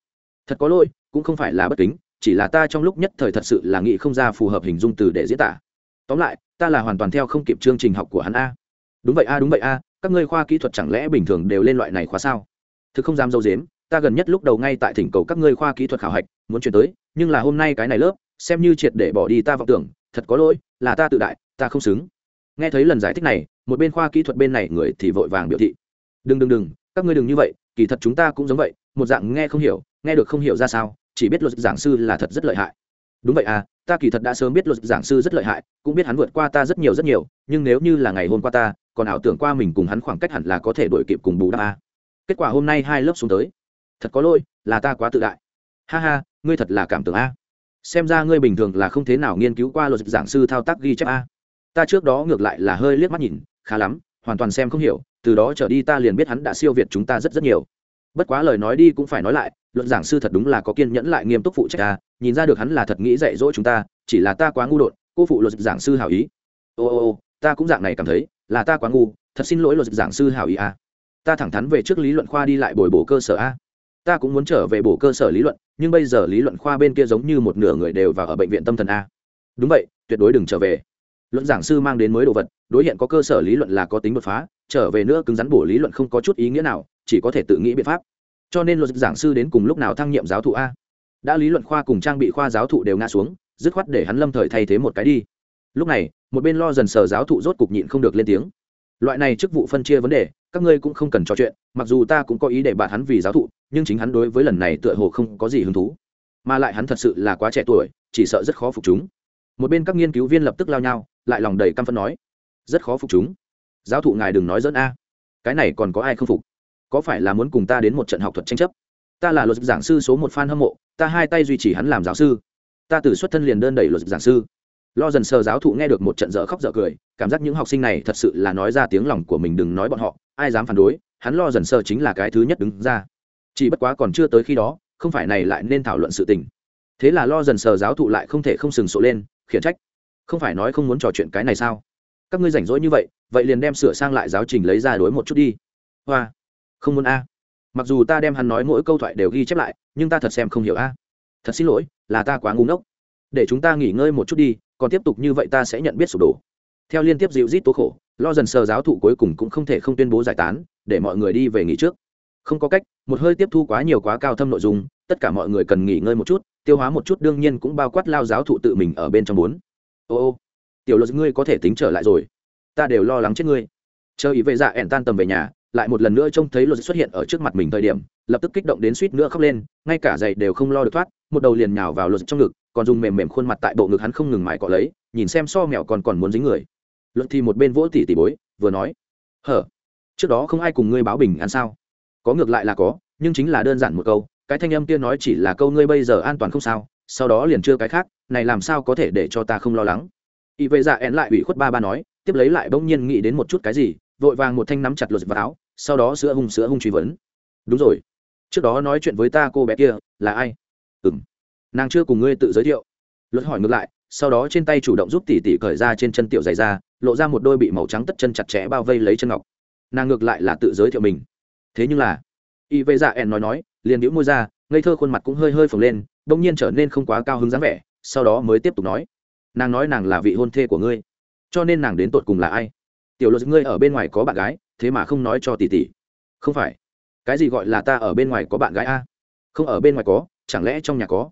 thật có lỗi, cũng không phải là bất kính, chỉ là ta trong lúc nhất thời thật sự là nghĩ không ra phù hợp hình dung từ để diễn tả. Tóm lại, ta là hoàn toàn theo không kịp chương trình học của hắn a. Đúng vậy a, đúng vậy a, các ngươi khoa kỹ thuật chẳng lẽ bình thường đều lên loại này khóa sao? Thực không dám dâu dếm ta gần nhất lúc đầu ngay tại thỉnh cầu các ngươi khoa kỹ thuật khảo hạch, muốn chuyển tới, nhưng là hôm nay cái này lớp, xem như triệt để bỏ đi ta vọng tưởng, thật có lỗi, là ta tự đại, ta không xứng. Nghe thấy lần giải thích này, một bên khoa kỹ thuật bên này người thì vội vàng biểu thị. Đừng đừng đừng, các ngươi đừng như vậy, kỳ thật chúng ta cũng giống vậy, một dạng nghe không hiểu, nghe được không hiểu ra sao, chỉ biết luật giảng sư là thật rất lợi hại. Đúng vậy à ta kỳ thật đã sớm biết luật giảng sư rất lợi hại, cũng biết hắn vượt qua ta rất nhiều rất nhiều, nhưng nếu như là ngày hôm qua ta, còn ảo tưởng qua mình cùng hắn khoảng cách hẳn là có thể đổi kịp cùng bù đắp a. Kết quả hôm nay hai lớp xuống tới thật có lỗi, là ta quá tự đại. Ha ha, ngươi thật là cảm tưởng a. Xem ra ngươi bình thường là không thế nào nghiên cứu qua luật giảng sư thao tác ghi chép a. Ta trước đó ngược lại là hơi liếc mắt nhìn, khá lắm, hoàn toàn xem không hiểu, từ đó trở đi ta liền biết hắn đã siêu việt chúng ta rất rất nhiều. Bất quá lời nói đi cũng phải nói lại luận giảng sư thật đúng là có kiên nhẫn lại nghiêm túc phụ trách ta nhìn ra được hắn là thật nghĩ dạy dỗ chúng ta, chỉ là ta quá ngu đột, cô phụ luật giảng sư hảo ý. Ô ô ô, ta cũng dạng này cảm thấy, là ta quá ngu, thật xin lỗi luật giảng sư hảo ý à ta thẳng thắn về trước lý luận khoa đi lại bồi bổ cơ sở a ta cũng muốn trở về bổ cơ sở lý luận, nhưng bây giờ lý luận khoa bên kia giống như một nửa người đều vào ở bệnh viện tâm thần a. Đúng vậy, tuyệt đối đừng trở về. Luận giảng sư mang đến mới đồ vật, đối hiện có cơ sở lý luận là có tính đột phá, trở về nữa cứng rắn bổ lý luận không có chút ý nghĩa nào, chỉ có thể tự nghĩ biện pháp. Cho nên luật giảng sư đến cùng lúc nào thăng nhiệm giáo thụ a? Đã lý luận khoa cùng trang bị khoa giáo thụ đều ngã xuống, dứt khoát để hắn lâm thời thay thế một cái đi. Lúc này, một bên lo dần sờ giáo thụ rốt cục nhịn không được lên tiếng loại này chức vụ phân chia vấn đề, các ngươi cũng không cần trò chuyện, mặc dù ta cũng có ý để bạn hắn vì giáo thụ, nhưng chính hắn đối với lần này tựa hồ không có gì hứng thú. Mà lại hắn thật sự là quá trẻ tuổi, chỉ sợ rất khó phục chúng. Một bên các nghiên cứu viên lập tức lao nhau, lại lòng đầy căm phẫn nói, rất khó phục chúng. Giáo thụ ngài đừng nói dẫn a. Cái này còn có ai không phục? Có phải là muốn cùng ta đến một trận học thuật tranh chấp? Ta là luật giảng sư số một fan hâm mộ, ta hai tay duy trì hắn làm giáo sư. Ta từ xuất thân liền đơn đẩy luật giảng sư lo dần sờ giáo thụ nghe được một trận dở khóc dở cười, cảm giác những học sinh này thật sự là nói ra tiếng lòng của mình đừng nói bọn họ, ai dám phản đối, hắn lo dần sờ chính là cái thứ nhất đứng ra. Chỉ bất quá còn chưa tới khi đó, không phải này lại nên thảo luận sự tình. Thế là lo dần sờ giáo thụ lại không thể không sừng sộ lên, khiển trách. Không phải nói không muốn trò chuyện cái này sao? Các ngươi rảnh rỗi như vậy vậy liền đem sửa sang lại giáo trình lấy ra đối một chút đi. Hoa, không muốn a. Mặc dù ta đem hắn nói mỗi câu thoại đều ghi chép lại, nhưng ta thật xem không hiểu a. Thật xin lỗi, là ta quá ngu ngốc. Để chúng ta nghỉ ngơi một chút đi còn tiếp tục như vậy ta sẽ nhận biết sụp đổ. Theo liên tiếp dịu rít tố khổ, lo dần sờ giáo thụ cuối cùng cũng không thể không tuyên bố giải tán, để mọi người đi về nghỉ trước. Không có cách, một hơi tiếp thu quá nhiều quá cao thâm nội dung, tất cả mọi người cần nghỉ ngơi một chút, tiêu hóa một chút đương nhiên cũng bao quát lao giáo thụ tự mình ở bên trong bốn. Ô ô, tiểu luật ngươi có thể tính trở lại rồi. Ta đều lo lắng chết ngươi. Chờ ý vệ dạ ẻn tan tầm về nhà, lại một lần nữa trông thấy luật xuất hiện ở trước mặt mình thời điểm, lập tức kích động đến suýt nữa khóc lên, ngay cả giày đều không lo được thoát, một đầu liền nhào vào luật trong ngực còn dùng mềm mềm khuôn mặt tại bộ ngực hắn không ngừng mãi cọ lấy, nhìn xem so mèo còn còn muốn dính người. Luật thì một bên vỗ tỉ tỉ bối, vừa nói, hở, trước đó không ai cùng ngươi báo bình an sao? Có ngược lại là có, nhưng chính là đơn giản một câu, cái thanh âm kia nói chỉ là câu ngươi bây giờ an toàn không sao, sau đó liền chưa cái khác, này làm sao có thể để cho ta không lo lắng? Y vệ dạ én lại ủy khuất ba ba nói, tiếp lấy lại bỗng nhiên nghĩ đến một chút cái gì, vội vàng một thanh nắm chặt luật vào áo, sau đó sữa hung sữa hung truy vấn. Đúng rồi, trước đó nói chuyện với ta cô bé kia, là ai? Ừ m nàng chưa cùng ngươi tự giới thiệu. Luật hỏi ngược lại, sau đó trên tay chủ động giúp tỷ tỷ cởi ra trên chân tiểu dày ra, lộ ra một đôi bị màu trắng tất chân chặt chẽ bao vây lấy chân ngọc. Nàng ngược lại là tự giới thiệu mình. Thế nhưng là, y vệ dạ ẻn nói nói, liền đĩu môi ra, ngây thơ khuôn mặt cũng hơi hơi phồng lên đ ỗ n g nhiên trở nên không quá cao hứng dáng vẻ, sau đó mới tiếp tục nói, nàng nói nàng là vị hôn thê của ngươi, cho nên nàng đến tột cùng là ai? Tiểu luật, ngươi ở bên ngoài có bạn gái, thế mà không nói cho tỷ tỷ không phải. Cái gì gọi là ta ở bên ngoài có bạn gái a? Không, ở bên ngoài có, chẳng lẽ trong nhà có?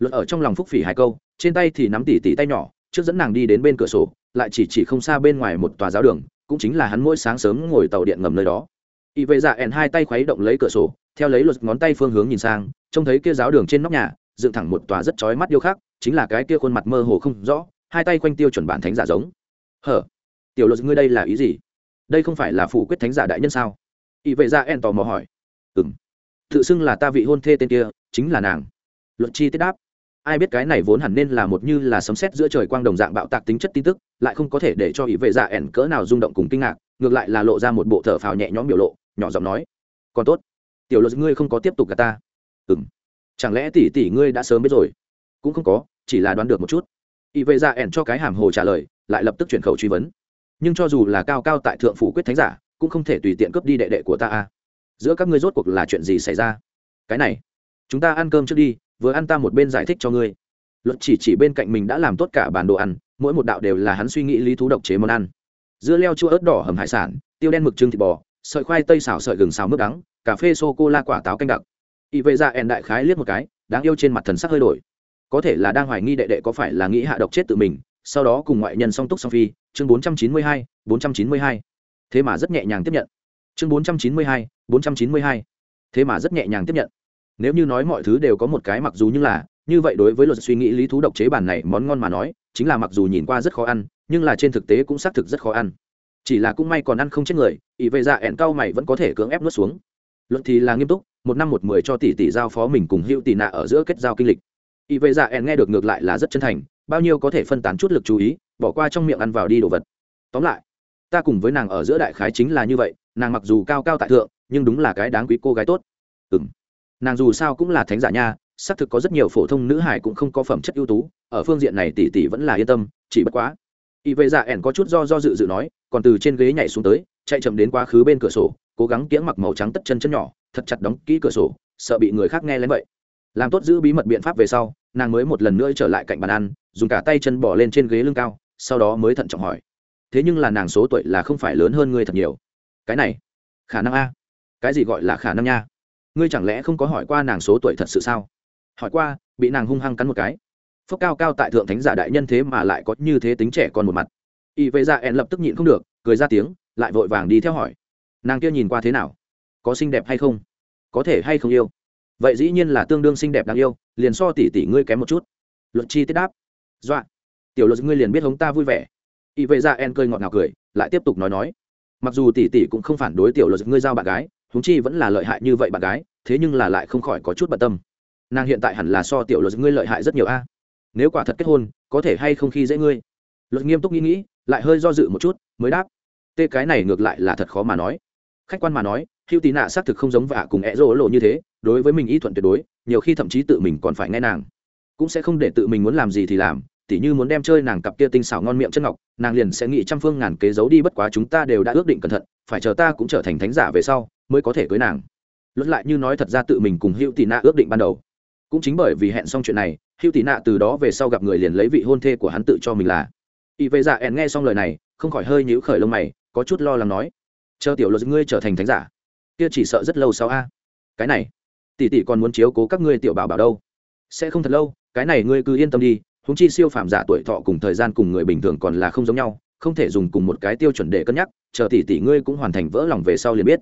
Luật ở trong lòng phúc phỉ hai câu, trên tay thì nắm tỉ tỉ tay nhỏ, trước dẫn nàng đi đến bên cửa sổ, lại chỉ chỉ không xa bên ngoài một tòa giáo đường, cũng chính là hắn mỗi sáng sớm ngồi tàu điện ngầm nơi đó. Y vệ dạ ẹn hai tay khuấy động lấy cửa sổ, theo lấy luật ngón tay phương hướng nhìn sang, trông thấy kia giáo đường trên nóc nhà, dựng thẳng một tòa rất chói mắt điêu khắc, chính là cái kia khuôn mặt mơ hồ không rõ, hai tay quanh tiêu chuẩn bản thánh giả giống. Hở, tiểu luật ngươi đây là ý gì? Đây không phải là phủ quyết thánh giả đại nhân sao? Y vệ dạ ẹn tò mò hỏi. Ừ m tự xưng là ta vị hôn thê tên kia, chính là nàng. Luật chi tiết đáp ai biết cái này vốn hẳn nên là một như là sấm sét giữa trời quang đồng dạng bạo tạc tính chất tin tức, lại không có thể để cho ý vệ dạ ẻn cỡ nào rung động cùng kinh ngạc, ngược lại là lộ ra một bộ thở phào nhẹ nhõm biểu lộ, nhỏ giọng nói, còn tốt, tiểu luật ngươi không có tiếp tục cả ta. Ừm. chẳng lẽ tỷ tỷ ngươi đã sớm biết rồi? Cũng không có, chỉ là đoán được một chút. Ý vệ dạ ẻn cho cái hàm hồ trả lời, lại lập tức chuyển khẩu truy vấn. Nhưng cho dù là cao cao tại thượng phủ quyết thánh giả, cũng không thể tùy tiện cướp đi đệ đệ của ta a giữa các ngươi rốt cuộc là chuyện gì xảy ra? Cái này, chúng ta ăn cơm trước đi vừa ăn ta một bên giải thích cho ngươi. Luật chỉ chỉ bên cạnh mình đã làm tốt cả bản đồ ăn, mỗi một đạo đều là hắn suy nghĩ lý thú độc chế món ăn. Dưa leo chua ớt đỏ hầm hải sản, tiêu đen mực trưng thịt bò, sợi khoai tây xào sợi gừng xào mướp đắng, cà phê sô cô la quả táo canh đặc. Y vệ dạ ra ẹn đại khái liếc một cái, đáng yêu trên mặt thần sắc hơi đổi. Có thể là đang hoài nghi đệ đệ có phải là nghĩ hạ độc chết tự mình, sau đó cùng ngoại nhân song túc song phi, chương bốn trăm chín mươi hai, bốn trăm chín mươi hai. Thế mà rất nhẹ nhàng tiếp nhận. Chương bốn trăm chín mươi hai, bốn trăm chín mươi hai. Thế mà rất nhẹ nhàng tiếp nhận nếu như nói mọi thứ đều có một cái mặc dù như là, như vậy đối với luật suy nghĩ lý thú độc chế bản này món ngon mà nói, chính là mặc dù nhìn qua rất khó ăn, nhưng là trên thực tế cũng xác thực rất khó ăn. Chỉ là cũng may còn ăn không chết người, ỷ vệ dạ ẹn cao mày vẫn có thể cưỡng ép nuốt xuống. Luật thì là nghiêm túc, một năm một mười cho tỷ tỷ giao phó mình cùng hữu tỷ nạ ở giữa kết giao kinh lịch. Ỷ vệ dạ ẹn nghe được ngược lại là rất chân thành, bao nhiêu có thể phân tán chút lực chú ý, bỏ qua trong miệng ăn vào đi đồ vật. Tóm lại, ta cùng với nàng ở giữa đại khái chính là như vậy, nàng mặc dù cao cao tại thượng, nhưng đúng là cái đáng quý cô gái tốt. Ừ nàng dù sao cũng là thánh giả nha, xác thực có rất nhiều phổ thông nữ hải cũng không có phẩm chất ưu tú, ở phương diện này tỷ tỷ vẫn là yên tâm, chỉ bất quá. Y vệ dạ ẻn có chút do do dự dự nói, còn từ trên ghế nhảy xuống tới, chạy chậm đến quá khứ bên cửa sổ, cố gắng kiễng mặc màu trắng tất chân chân nhỏ, thật chặt đóng kỹ cửa sổ, sợ bị người khác nghe lên vậy. Làm tốt giữ bí mật biện pháp về sau, nàng mới một lần nữa trở lại cạnh bàn ăn, dùng cả tay chân bỏ lên trên ghế lưng cao, sau đó mới thận trọng hỏi. Thế nhưng là nàng số tuổi là không phải lớn hơn ngươi thật nhiều. Cái này, khả năng a. Cái gì gọi là khả năng nha? Ngươi chẳng lẽ không có hỏi qua nàng số tuổi thật sự sao? Hỏi qua, bị nàng hung hăng cắn một cái. Phúc cao cao tại thượng thánh giả đại nhân thế mà lại có như thế tính trẻ còn một mặt. Y vệ dạ ẹn lập tức nhịn không được, cười ra tiếng, lại vội vàng đi theo hỏi. Nàng kia nhìn qua thế nào? Có xinh đẹp hay không? Có thể hay không yêu? Vậy dĩ nhiên là tương đương xinh đẹp đáng yêu, liền so tỷ tỷ ngươi kém một chút. Luật chi tiết đáp. Dọa. Tiểu luật, ngươi liền biết hống ta vui vẻ. Y vệ dạ ẹn cười ngọt ngào cười, lại tiếp tục nói nói. Mặc dù tỷ tỷ cũng không phản đối tiểu luật, ngươi giao bạn gái huống chi vẫn là lợi hại như vậy bạn gái, thế nhưng là lại không khỏi có chút bận tâm. Nàng hiện tại hẳn là so tiểu luật ngươi lợi hại rất nhiều a. Nếu quả thật kết hôn, có thể hay không khi dễ ngươi? Luật nghiêm túc nghĩ nghĩ, lại hơi do dự một chút, mới đáp. Tê cái này ngược lại là thật khó mà nói. Khách quan mà nói hữu tí nạ xác thực không giống vạ cùng ẹ rỗ lộ như thế, đối với mình y thuận tuyệt đối, nhiều khi thậm chí tự mình còn phải nghe nàng. Cũng sẽ không để tự mình muốn làm gì thì làm tỉ như muốn đem chơi nàng cặp kia tinh xảo ngon miệng chân ngọc, nàng liền sẽ nghĩ trăm phương ngàn kế giấu đi bất quá chúng ta đều đã ước định cẩn thận, phải chờ ta cũng trở thành thánh giả về sau mới có thể cưới nàng. Luật lại như nói thật ra tự mình cùng hữu tị nạ ước định ban đầu. Cũng chính bởi vì hẹn xong chuyện này, hữu tị nạ từ đó về sau gặp người liền lấy vị hôn thê của hắn tự cho mình là. Y vệ dạ ẹn nghe xong lời này, không khỏi hơi nhíu khởi lông mày, có chút lo lắng nói, chờ tiểu luật ngươi trở thành thánh giả? Kia chỉ sợ rất lâu sau a. Cái này, tỷ tỷ còn muốn chiếu cố các ngươi tiểu bảo bảo đâu? Sẽ không thật lâu, cái này ngươi cứ yên tâm đi húng chi siêu phàm giả tuổi thọ cùng thời gian cùng người bình thường còn là không giống nhau, không thể dùng cùng một cái tiêu chuẩn để cân nhắc, chờ tỷ tỷ ngươi cũng hoàn thành vỡ lòng về sau liền biết.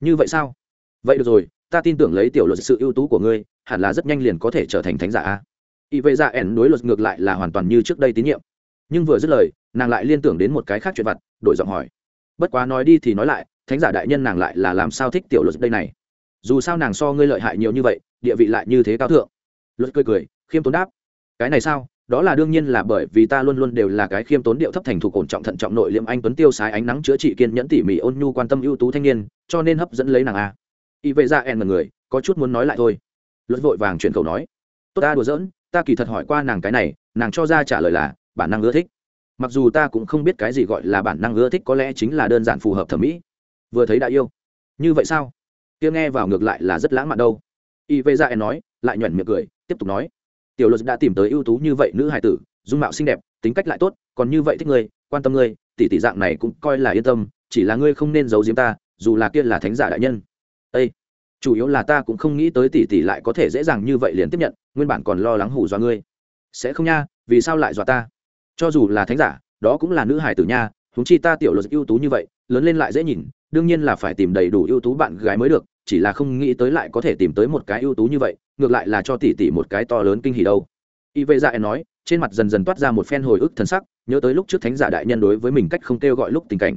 Như vậy sao? Vậy được rồi, ta tin tưởng lấy tiểu luật sự ưu tú của ngươi, hẳn là rất nhanh liền có thể trở thành thánh giả a. Y vệ dạ ẻn đối luật ngược lại là hoàn toàn như trước đây tín nhiệm. Nhưng vừa dứt lời, nàng lại liên tưởng đến một cái khác chuyện vặt, đổi giọng hỏi. Bất quá nói đi thì nói lại, thánh giả đại nhân nàng lại là làm sao thích tiểu luật đây này? Dù sao nàng so ngươi lợi hại nhiều như vậy, địa vị lại như thế cao thượng. Luật cười cười, khiêm tốn đáp. Cái này sao? Đó là đương nhiên là bởi vì ta luôn luôn đều là cái khiêm tốn điệu thấp thành thục ổn trọng thận trọng nội liệm anh tuấn tiêu sái ánh nắng chữa trị kiên nhẫn tỉ mỉ ôn nhu quan tâm ưu tú thanh niên, cho nên hấp dẫn lấy nàng a. Y vệ ra en là người, có chút muốn nói lại thôi. Luật vội vàng chuyển khẩu nói. Tốt ta đùa giỡn, ta kỳ thật hỏi qua nàng cái này, nàng cho ra trả lời là, bản năng ưa thích. Mặc dù ta cũng không biết cái gì gọi là bản năng ưa thích có lẽ chính là đơn giản phù hợp thẩm mỹ. Vừa thấy đã yêu. Như vậy sao? Kia nghe vào ngược lại là rất lãng mạn đâu. Y vệ dạ ra em nói, lại nhuẩn miệng cười, tiếp tục nói tiểu luật đã tìm tới ưu tú như vậy nữ hài tử, dung mạo xinh đẹp, tính cách lại tốt, còn như vậy thích ngươi, quan tâm ngươi, tỷ tỷ dạng này cũng coi là yên tâm, chỉ là ngươi không nên giấu giếm ta, dù là kia là thánh giả đại nhân. Ây chủ yếu là ta cũng không nghĩ tới tỷ tỷ lại có thể dễ dàng như vậy liền tiếp nhận, nguyên bản còn lo lắng hủ dọa ngươi. Sẽ không nha, vì sao lại dọa ta? Cho dù là thánh giả, đó cũng là nữ hài tử nha húng chi ta tiểu luật ưu tú như vậy, lớn lên lại dễ nhìn, đương nhiên là phải tìm đầy đủ ưu tú bạn gái mới được, chỉ là không nghĩ tới lại có thể tìm tới một cái ưu tú như vậy ngược lại là cho tỷ tỷ một cái to lớn kinh hỉ đâu. Y vệ dạ nói, trên mặt dần dần toát ra một phen hồi ức thần sắc, nhớ tới lúc trước thánh giả đại nhân đối với mình cách không kêu gọi lúc tình cảnh.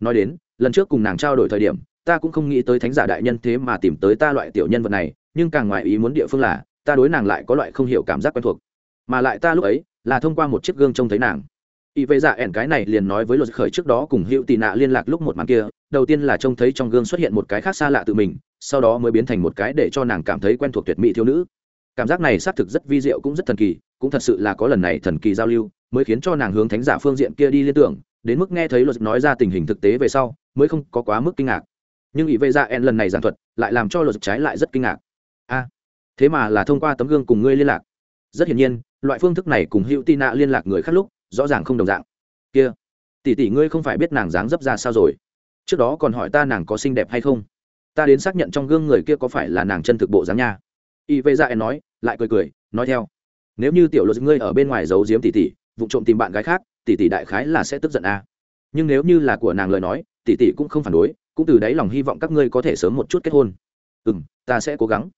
Nói đến, lần trước cùng nàng trao đổi thời điểm, ta cũng không nghĩ tới thánh giả đại nhân thế mà tìm tới ta loại tiểu nhân vật này, nhưng càng ngoài ý muốn địa phương là, ta đối nàng lại có loại không hiểu cảm giác quen thuộc. Mà lại ta lúc ấy, là thông qua một chiếc gương trông thấy nàng y vệ dạ ẻn cái này liền nói với luật khởi trước đó cùng hữu tị nạ liên lạc lúc một màn kia, đầu tiên là trông thấy trong gương xuất hiện một cái khác xa lạ tự mình, sau đó mới biến thành một cái để cho nàng cảm thấy quen thuộc tuyệt mỹ thiếu nữ. Cảm giác này xác thực rất vi diệu cũng rất thần kỳ, cũng thật sự là có lần này thần kỳ giao lưu, mới khiến cho nàng hướng thánh giả phương diện kia đi liên tưởng, đến mức nghe thấy luật nói ra tình hình thực tế về sau, mới không có quá mức kinh ngạc. Nhưng ý vệ dạ ẻn lần này giảng thuật, lại làm cho luật trái lại rất kinh ngạc. A, thế mà là thông qua tấm gương cùng ngươi liên lạc. Rất hiển nhiên, loại phương thức này cùng hữu tị nạ liên lạc người khác lúc rõ ràng không đồng dạng. Kia, tỷ tỷ ngươi không phải biết nàng dáng dấp ra sao rồi? Trước đó còn hỏi ta nàng có xinh đẹp hay không? Ta đến xác nhận trong gương người kia có phải là nàng chân thực bộ dáng nha. Y vê dạ em nói, lại cười cười, nói theo. Nếu như tiểu luật ngươi ở bên ngoài giấu giếm tỷ tỷ vụ trộm tìm bạn gái khác, tỷ tỷ đại khái là sẽ tức giận à. nhưng nếu như là của nàng lời nói, tỷ tỷ cũng không phản đối, cũng từ đáy lòng hy vọng các ngươi có thể sớm một chút kết hôn. Ừ m ta sẽ cố gắng.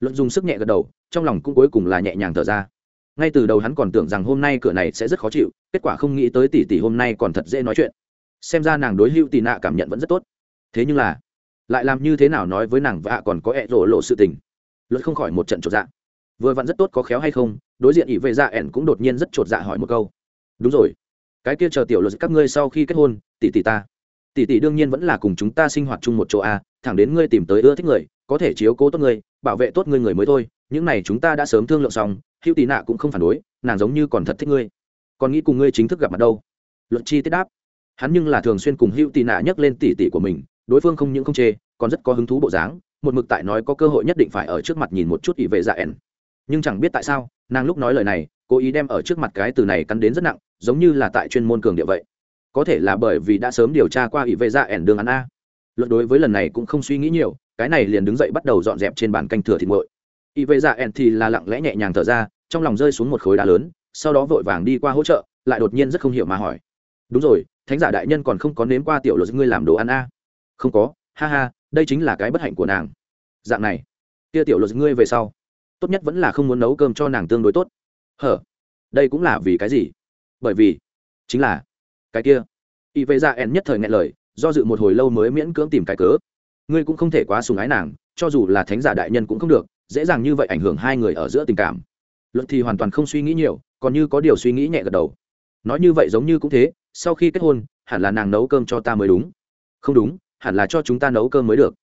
Luận dùng sức nhẹ gật đầu, trong lòng cũng cuối cùng là nhẹ nhàng thở ra ngay từ đầu hắn còn tưởng rằng hôm nay cửa này sẽ rất khó chịu, kết quả không nghĩ tới tỷ tỷ hôm nay còn thật dễ nói chuyện. Xem ra nàng đối hữu tì nạ cảm nhận vẫn rất tốt. Thế nhưng là, lại làm như thế nào nói với nàng vạ còn có ẹ rổ lộ sự tình? Luật không khỏi một trận chột dạ. Vừa vặn rất tốt có khéo hay không, đối diện ỷ vệ dạ ẻn cũng đột nhiên rất chột dạ hỏi một câu. Đúng rồi, cái kia chờ tiểu luật các ngươi sau khi kết hôn, tỷ tỷ ta. Tỷ tỷ đương nhiên vẫn là cùng chúng ta sinh hoạt chung một chỗ a thẳng đến ngươi tìm tới ưa thích người, có thể chiếu cố tốt ngươi bảo vệ tốt ngươi người mới thôi, những này chúng ta đã sớm thương lượng xong hữu tì nạ cũng không phản đối, nàng giống như còn thật thích ngươi. Còn nghĩ cùng ngươi chính thức gặp mặt đâu? Luận chi tiết đáp. Hắn nhưng là thường xuyên cùng hữu tì nạ nhắc lên tỷ tỷ của mình, đối phương không những không chê, còn rất có hứng thú bộ dáng, một mực tại nói có cơ hội nhất định phải ở trước mặt nhìn một chút ỷ vệ dạ ẻn. Nhưng chẳng biết tại sao, nàng lúc nói lời này, cố ý đem ở trước mặt cái từ này cắn đến rất nặng, giống như là tại chuyên môn cường địa vậy. Có thể là bởi vì đã sớm điều tra qua ỷ vệ dạ ẻn đường ăn a. Luật đối với lần này cũng không suy nghĩ nhiều, cái này liền đứng dậy bắt đầu dọn dẹp trên bàn canh thừa thịt nguội. Y vệ dạ ẻn thì là lặng lẽ nhẹ nhàng thở ra, trong lòng rơi xuống một khối đá lớn, sau đó vội vàng đi qua hỗ trợ, lại đột nhiên rất không hiểu mà hỏi. Đúng rồi, thánh giả đại nhân còn không có nếm qua tiểu luật ngươi làm đồ ăn a? Không có, ha ha, đây chính là cái bất hạnh của nàng. Dạng này, kia tiểu luật ngươi về sau, tốt nhất vẫn là không muốn nấu cơm cho nàng tương đối tốt. Hở, đây cũng là vì cái gì? Bởi vì, chính là, cái kia. Y vệ Dạ en nhất thời ngại lời, do dự một hồi lâu mới miễn cưỡng tìm cái cớ. Ngươi cũng không thể quá sùng ái nàng, cho dù là thánh giả đại nhân cũng không được dễ dàng như vậy ảnh hưởng hai người ở giữa tình cảm. Luật thì hoàn toàn không suy nghĩ nhiều, còn như có điều suy nghĩ nhẹ gật đầu. Nói như vậy giống như cũng thế, sau khi kết hôn, hẳn là nàng nấu cơm cho ta mới đúng. Không đúng, hẳn là cho chúng ta nấu cơm mới được.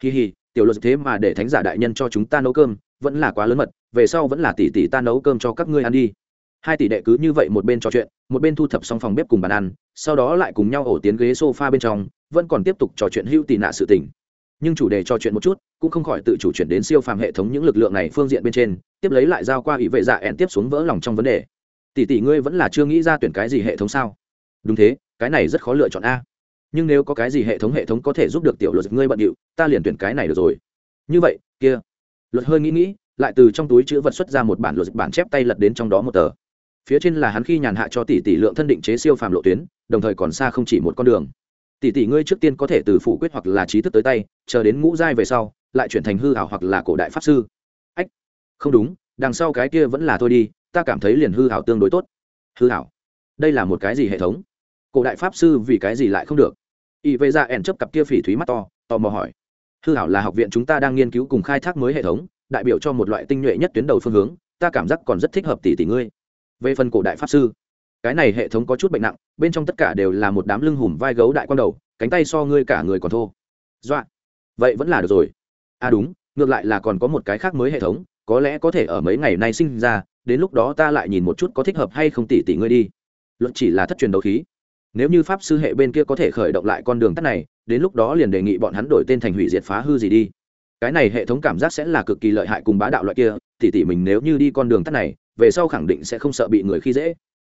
Kỳ hì, tiểu luật thế mà để thánh giả đại nhân cho chúng ta nấu cơm, vẫn là quá lớn mật, về sau vẫn là tỷ tỷ ta nấu cơm cho các ngươi ăn đi. Hai tỷ đệ cứ như vậy một bên trò chuyện, một bên thu thập xong phòng bếp cùng bàn ăn, sau đó lại cùng nhau ổ tiến ghế sofa bên trong, vẫn còn tiếp tục trò chuyện hữu tị nạ sự tình nhưng chủ đề trò chuyện một chút, cũng không khỏi tự chủ chuyển đến siêu phàm hệ thống những lực lượng này phương diện bên trên, tiếp lấy lại giao qua ủy vệ dạ ẹn tiếp xuống vỡ lòng trong vấn đề. Tỷ tỷ ngươi vẫn là chưa nghĩ ra tuyển cái gì hệ thống sao? Đúng thế, cái này rất khó lựa chọn a. Nhưng nếu có cái gì hệ thống hệ thống có thể giúp được tiểu luật ngươi bận điệu, ta liền tuyển cái này được rồi. Như vậy, kia. Luật hơi nghĩ nghĩ, lại từ trong túi chữ vật xuất ra một bản luật bản chép tay lật đến trong đó một tờ. Phía trên là hắn khi nhàn hạ cho tỷ tỷ lượng thân định chế siêu phàm lộ tuyến, đồng thời còn xa không chỉ một con đường tỷ tỷ ngươi trước tiên có thể từ phủ quyết hoặc là trí thức tới tay, chờ đến ngũ giai về sau, lại chuyển thành hư hảo hoặc là cổ đại pháp sư. Ách, không đúng, đằng sau cái kia vẫn là thôi đi, ta cảm thấy liền hư hảo tương đối tốt. Hư hảo đây là một cái gì hệ thống? Cổ đại pháp sư vì cái gì lại không được? Y vệ ra ẻn chấp cặp kia phỉ thúy mắt to, tò mò hỏi. Hư hảo là học viện chúng ta đang nghiên cứu cùng khai thác mới hệ thống, đại biểu cho một loại tinh nhuệ nhất tuyến đầu phương hướng, ta cảm giác còn rất thích hợp tỷ tỷ ngươi. Về phần cổ đại pháp sư cái này hệ thống có chút bệnh nặng, bên trong tất cả đều là một đám lưng hùm vai gấu đại quan đầu, cánh tay so ngươi cả người còn thô. Dọa. Vậy vẫn là được rồi. À đúng, ngược lại là còn có một cái khác mới hệ thống, có lẽ có thể ở mấy ngày nay sinh ra, đến lúc đó ta lại nhìn một chút có thích hợp hay không tỷ tỷ ngươi đi. Luận chỉ là thất truyền đấu khí. Nếu như pháp sư hệ bên kia có thể khởi động lại con đường tắt này, đến lúc đó liền đề nghị bọn hắn đổi tên thành hủy diệt phá hư gì đi. Cái này hệ thống cảm giác sẽ là cực kỳ lợi hại cùng bá đạo loại kia tỷ tỷ mình nếu như đi con đường tắt này, về sau khẳng định sẽ không sợ bị người khi dễ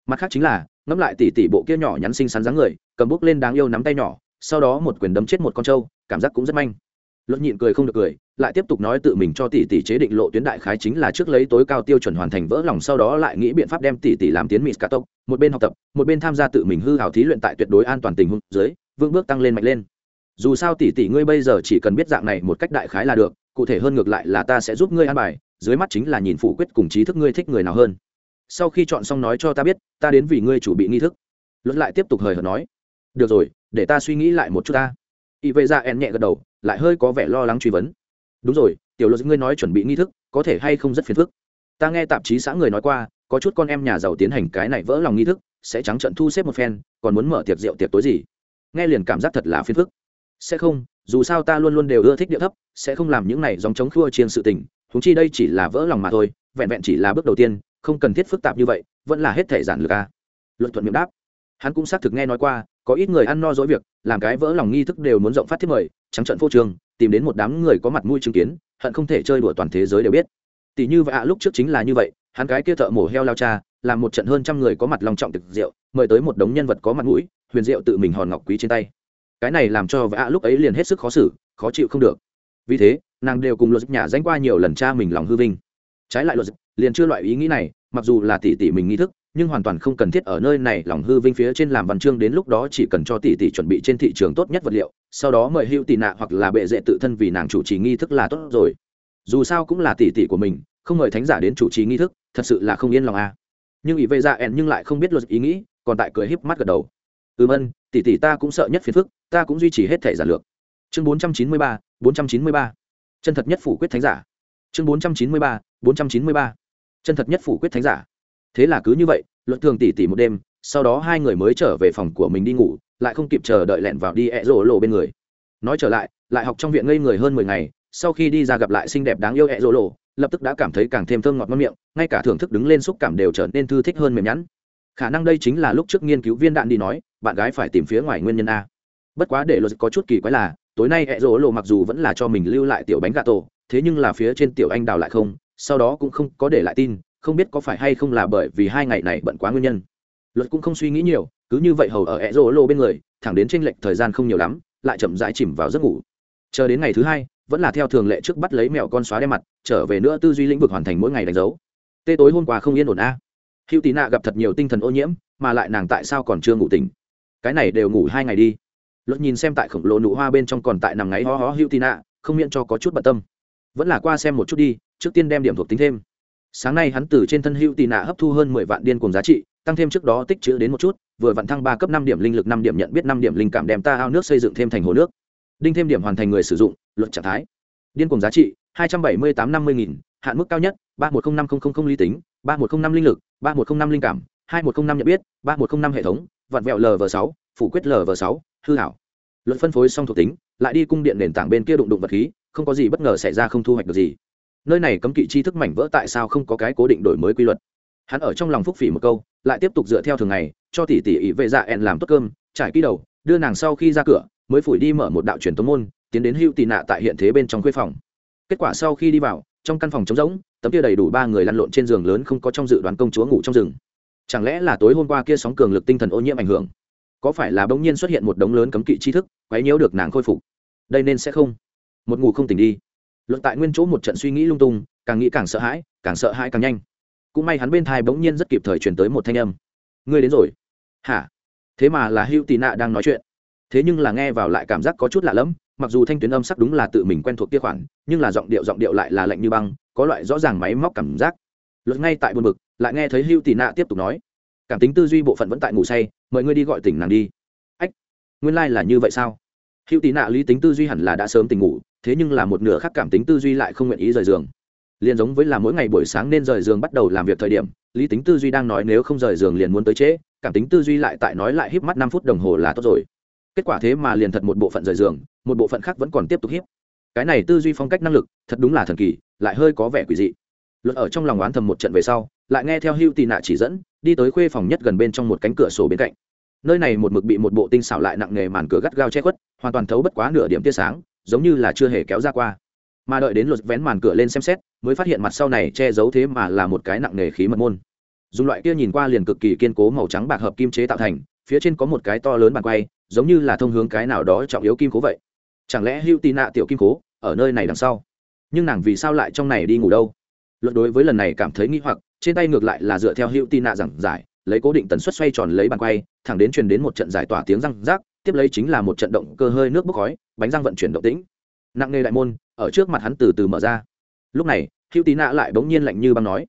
mặt khác chính là, ngẫm lại tỷ tỷ bộ kia nhỏ nhắn xinh xắn dáng người, cầm bút lên đáng yêu nắm tay nhỏ, sau đó một quyền đấm chết một con trâu, cảm giác cũng rất manh. Luật nhịn cười không được cười, lại tiếp tục nói tự mình cho tỷ tỷ chế định lộ tuyến đại khái chính là trước lấy tối cao tiêu chuẩn hoàn thành vỡ lòng, sau đó lại nghĩ biện pháp đem tỷ tỷ làm tiến mỹ cả tốc một bên học tập, một bên tham gia tự mình hư hào thí luyện tại tuyệt đối an toàn tình huống dưới vương bước tăng lên mạnh lên. Dù sao tỷ tỷ ngươi bây giờ chỉ cần biết dạng này một cách đại khái là được, cụ thể hơn ngược lại là ta sẽ giúp ngươi an bài, dưới mắt chính là nhìn phủ quyết cùng trí thức ngươi thích người nào hơn sau khi chọn xong nói cho ta biết, ta đến vì ngươi chủ bị nghi thức. Luật lại tiếp tục hời hợt nói. Được rồi, để ta suy nghĩ lại một chút ta. Y vệ dạ ra en nhẹ gật đầu, lại hơi có vẻ lo lắng truy vấn. Đúng rồi, tiểu luật, ngươi nói chuẩn bị nghi thức, có thể hay không rất phiền phức? Ta nghe tạp chí xã người nói qua, có chút con em nhà giàu tiến hành cái này vỡ lòng nghi thức, sẽ trắng trận thu xếp một phen, còn muốn mở tiệc rượu tiệc tối gì? Nghe liền cảm giác thật là phiền phức. Sẽ không, dù sao ta luôn luôn đều ưa thích địa thấp, sẽ không làm những này dòng chống khua chiên sự tình húng chi đây chỉ là vỡ lòng mà thôi, vẹn vẹn chỉ là bước đầu tiên không cần thiết phức tạp như vậy, vẫn là hết thể giản lược a. Luận thuận miệng đáp. Hắn cũng xác thực nghe nói qua, có ít người ăn no dối việc, làm cái vỡ lòng nghi thức đều muốn rộng phát thiết mời, trắng trận phô trường tìm đến một đám người có mặt mũi chứng kiến, hận không thể chơi đùa toàn thế giới đều biết. Tỷ như vạ lúc trước chính là như vậy, hắn cái kia thợ mổ heo lao cha, làm một trận hơn trăm người có mặt lòng trọng thực rượu, mời tới một đống nhân vật có mặt mũi, huyền rượu tự mình hòn ngọc quý trên tay. Cái này làm cho vạ lúc ấy liền hết sức khó xử, khó chịu không được. Vì thế, nàng đều cùng luật nhà danh qua nhiều lần cha mình lòng hư vinh. Trái lại luật liền chưa loại ý nghĩ này mặc dù là tỷ tỷ mình nghi thức nhưng hoàn toàn không cần thiết ở nơi này lòng hư vinh phía trên làm văn chương đến lúc đó chỉ cần cho tỷ tỷ chuẩn bị trên thị trường tốt nhất vật liệu sau đó mời hữu tỷ nạ hoặc là bệ dệ tự thân vì nàng chủ trì nghi thức là tốt rồi. Dù sao cũng là tỷ tỷ của mình không mời thánh giả đến chủ trì nghi thức thật sự là không yên lòng à. Nhưng ý vệ ra ẹn nhưng lại không biết luật ý nghĩ còn tại cười híp mắt gật đầu. Ừ ân tỷ tỷ ta cũng sợ nhất phiền phức ta cũng duy trì hết thể giả lược. Chương 493, 493. chân thật nhất phủ quyết thánh giả. Chương 493, 493 chân thật nhất phủ quyết thánh giả. Thế là cứ như vậy, luận thường tỉ tỉ một đêm, sau đó hai người mới trở về phòng của mình đi ngủ, lại không kịp chờ đợi lẹn vào đi ẹ rổ lộ bên người. Nói trở lại lại học trong viện ngây người hơn mười ngày, sau khi đi ra gặp lại xinh đẹp đáng yêu ẹ rổ lộ, lập tức đã cảm thấy càng thêm thơm ngọt ngon miệng, ngay cả thưởng thức đứng lên xúc cảm đều trở nên thư thích hơn mềm nhẵn. Khả năng đây chính là lúc trước nghiên cứu viên đạn đi nói, bạn gái phải tìm phía ngoài nguyên nhân a. Bất quá để luật có chút kỳ quái là, tối nay ẹ rỗ lộ mặc dù vẫn là cho mình lưu lại tiểu bánh gà tổ, thế nhưng là phía trên tiểu anh đào lại không sau đó cũng không có để lại tin, không biết có phải hay không là bởi vì hai ngày này bận quá nguyên nhân. Luật cũng không suy nghĩ nhiều, cứ như vậy hầu ở e rô lô bên người, thẳng đến tranh lệch thời gian không nhiều lắm, lại chậm rãi chìm vào giấc ngủ. Chờ đến ngày thứ hai, vẫn là theo thường lệ trước bắt lấy mẹo con xóa đe mặt, trở về nữa tư duy lĩnh vực hoàn thành mỗi ngày đánh dấu. Tê tối hôm qua không yên ổn a. À. hữu tì nạ gặp thật nhiều tinh thần ô nhiễm, mà lại nàng tại sao còn chưa ngủ tỉnh? Cái này đều ngủ hai ngày đi. Luật nhìn xem tại khổng lồ nụ hoa bên trong còn tại nằm ngáy ho ho hữu tì nạ, không miễn cho có chút bận tâm. Vẫn là qua xem một chút đi trước tiên đem điểm thuộc tính thêm. Sáng nay hắn từ trên thân hữu tì nạ hấp thu hơn mười vạn điên cùng giá trị, tăng thêm trước đó tích chữ đến một chút, vừa vặn thăng ba cấp năm điểm linh lực, năm điểm nhận biết, năm điểm linh cảm đem ta ao nước xây dựng thêm thành hồ nước. Đinh thêm điểm hoàn thành người sử dụng, luật trạng thái. Điên cùng giá trị, hai trăm bảy mươi tám năm mươi nghìn, hạn mức cao nhất, ba một không năm không không lý tính, ba một không năm linh lực, ba một không năm linh cảm, hai một không năm nhận biết, ba một không năm hệ thống, vặn vẹo lv sáu, phủ quyết lv sáu, hư hảo. Luật phân phối xong thuộc tính, lại đi cung điện nền tảng bên kia đụng đụng vật khí, không có gì bất ngờ xảy ra không thu hoạch được gì nơi này cấm kỵ tri thức mảnh vỡ tại sao không có cái cố định đổi mới quy luật? Hắn ở trong lòng phúc phỉ một câu, lại tiếp tục dựa theo thường ngày, cho tỷ tỷ ỷ vệ dạ ẹn làm tốt cơm, trải kỹ đầu, đưa nàng sau khi ra cửa, mới phủi đi mở một đạo truyền tống môn, tiến đến hưu tị nạ tại hiện thế bên trong khuê phòng. Kết quả sau khi đi vào, trong căn phòng trống rỗng, tấm kia đầy đủ ba người lăn lộn trên giường lớn không có trong dự đoán công chúa ngủ trong rừng. Chẳng lẽ là tối hôm qua kia sóng cường lực tinh thần ô nhiễm ảnh hưởng? Có phải là bỗng nhiên xuất hiện một đống lớn cấm kỵ tri thức, quấy nhiễu được nàng khôi phục? Đây nên sẽ không. Một ngủ không tỉnh đi luận tại nguyên chỗ một trận suy nghĩ lung tung, càng nghĩ càng sợ hãi, càng sợ hãi càng nhanh. Cũng may hắn bên thai bỗng nhiên rất kịp thời chuyển tới một thanh âm. Ngươi đến rồi. Hả? Thế mà là hữu tì nạ đang nói chuyện. Thế nhưng là nghe vào lại cảm giác có chút lạ lẫm, mặc dù thanh tuyến âm sắc đúng là tự mình quen thuộc kia khoản, nhưng là giọng điệu giọng điệu lại là lạnh như băng, có loại rõ ràng máy móc cảm giác. Luật ngay tại buồn bực, lại nghe thấy hữu tì nạ tiếp tục nói, cảm tính tư duy bộ phận vẫn tại ngủ say, mời ngươi đi gọi tỉnh nàng đi. Ách, nguyên lai、like、là như vậy sao? Hữu tì nạ lý tính tư duy hẳn là đã sớm tỉnh ngủ thế nhưng là một nửa khác cảm tính tư duy lại không nguyện ý rời giường. Liền giống với là mỗi ngày buổi sáng nên rời giường bắt đầu làm việc thời điểm, lý tính tư duy đang nói nếu không rời giường liền muốn tới trễ, cảm tính tư duy lại tại nói lại híp mắt năm phút đồng hồ là tốt rồi. Kết quả thế mà liền thật một bộ phận rời giường, một bộ phận khác vẫn còn tiếp tục hiếp cái này tư duy phong cách năng lực, thật đúng là thần kỳ, lại hơi có vẻ quỷ dị. Luật ở trong lòng oán thầm một trận về sau, lại nghe theo hưu tị nạ chỉ dẫn, đi tới khuê phòng nhất gần bên trong một cánh cửa sổ bên cạnh. Nơi này một mực bị một bộ tinh xảo lại nặng nghề màn cửa gắt gao che khuất, hoàn toàn thấu bất quá nửa điểm tia sáng giống như là chưa hề kéo ra qua. Mà đợi đến luật vén màn cửa lên xem xét, mới phát hiện mặt sau này che giấu thế mà là một cái nặng nề khí mật môn. Dùng loại kia nhìn qua liền cực kỳ kiên cố màu trắng bạc hợp kim chế tạo thành, phía trên có một cái to lớn bàn quay, giống như là thông hướng cái nào đó trọng yếu kim cố vậy. Chẳng lẽ hữu tì nạ tiểu kim cố ở nơi này đằng sau? Nhưng nàng vì sao lại trong này đi ngủ đâu? Luật đối với lần này cảm thấy nghi hoặc, trên tay ngược lại là dựa theo hữu tì nạ giảng giải, lấy cố định tần suất xoay tròn lấy bàn quay, thẳng đến truyền đến một trận giải tỏa tiếng răng rác tiếp lấy chính là một trận động cơ hơi nước bốc khói, bánh răng vận chuyển động tĩnh. Nặng nề đại môn, ở trước mặt hắn từ từ mở ra. Lúc này, hữu tí nạ lại bỗng nhiên lạnh như băng nói,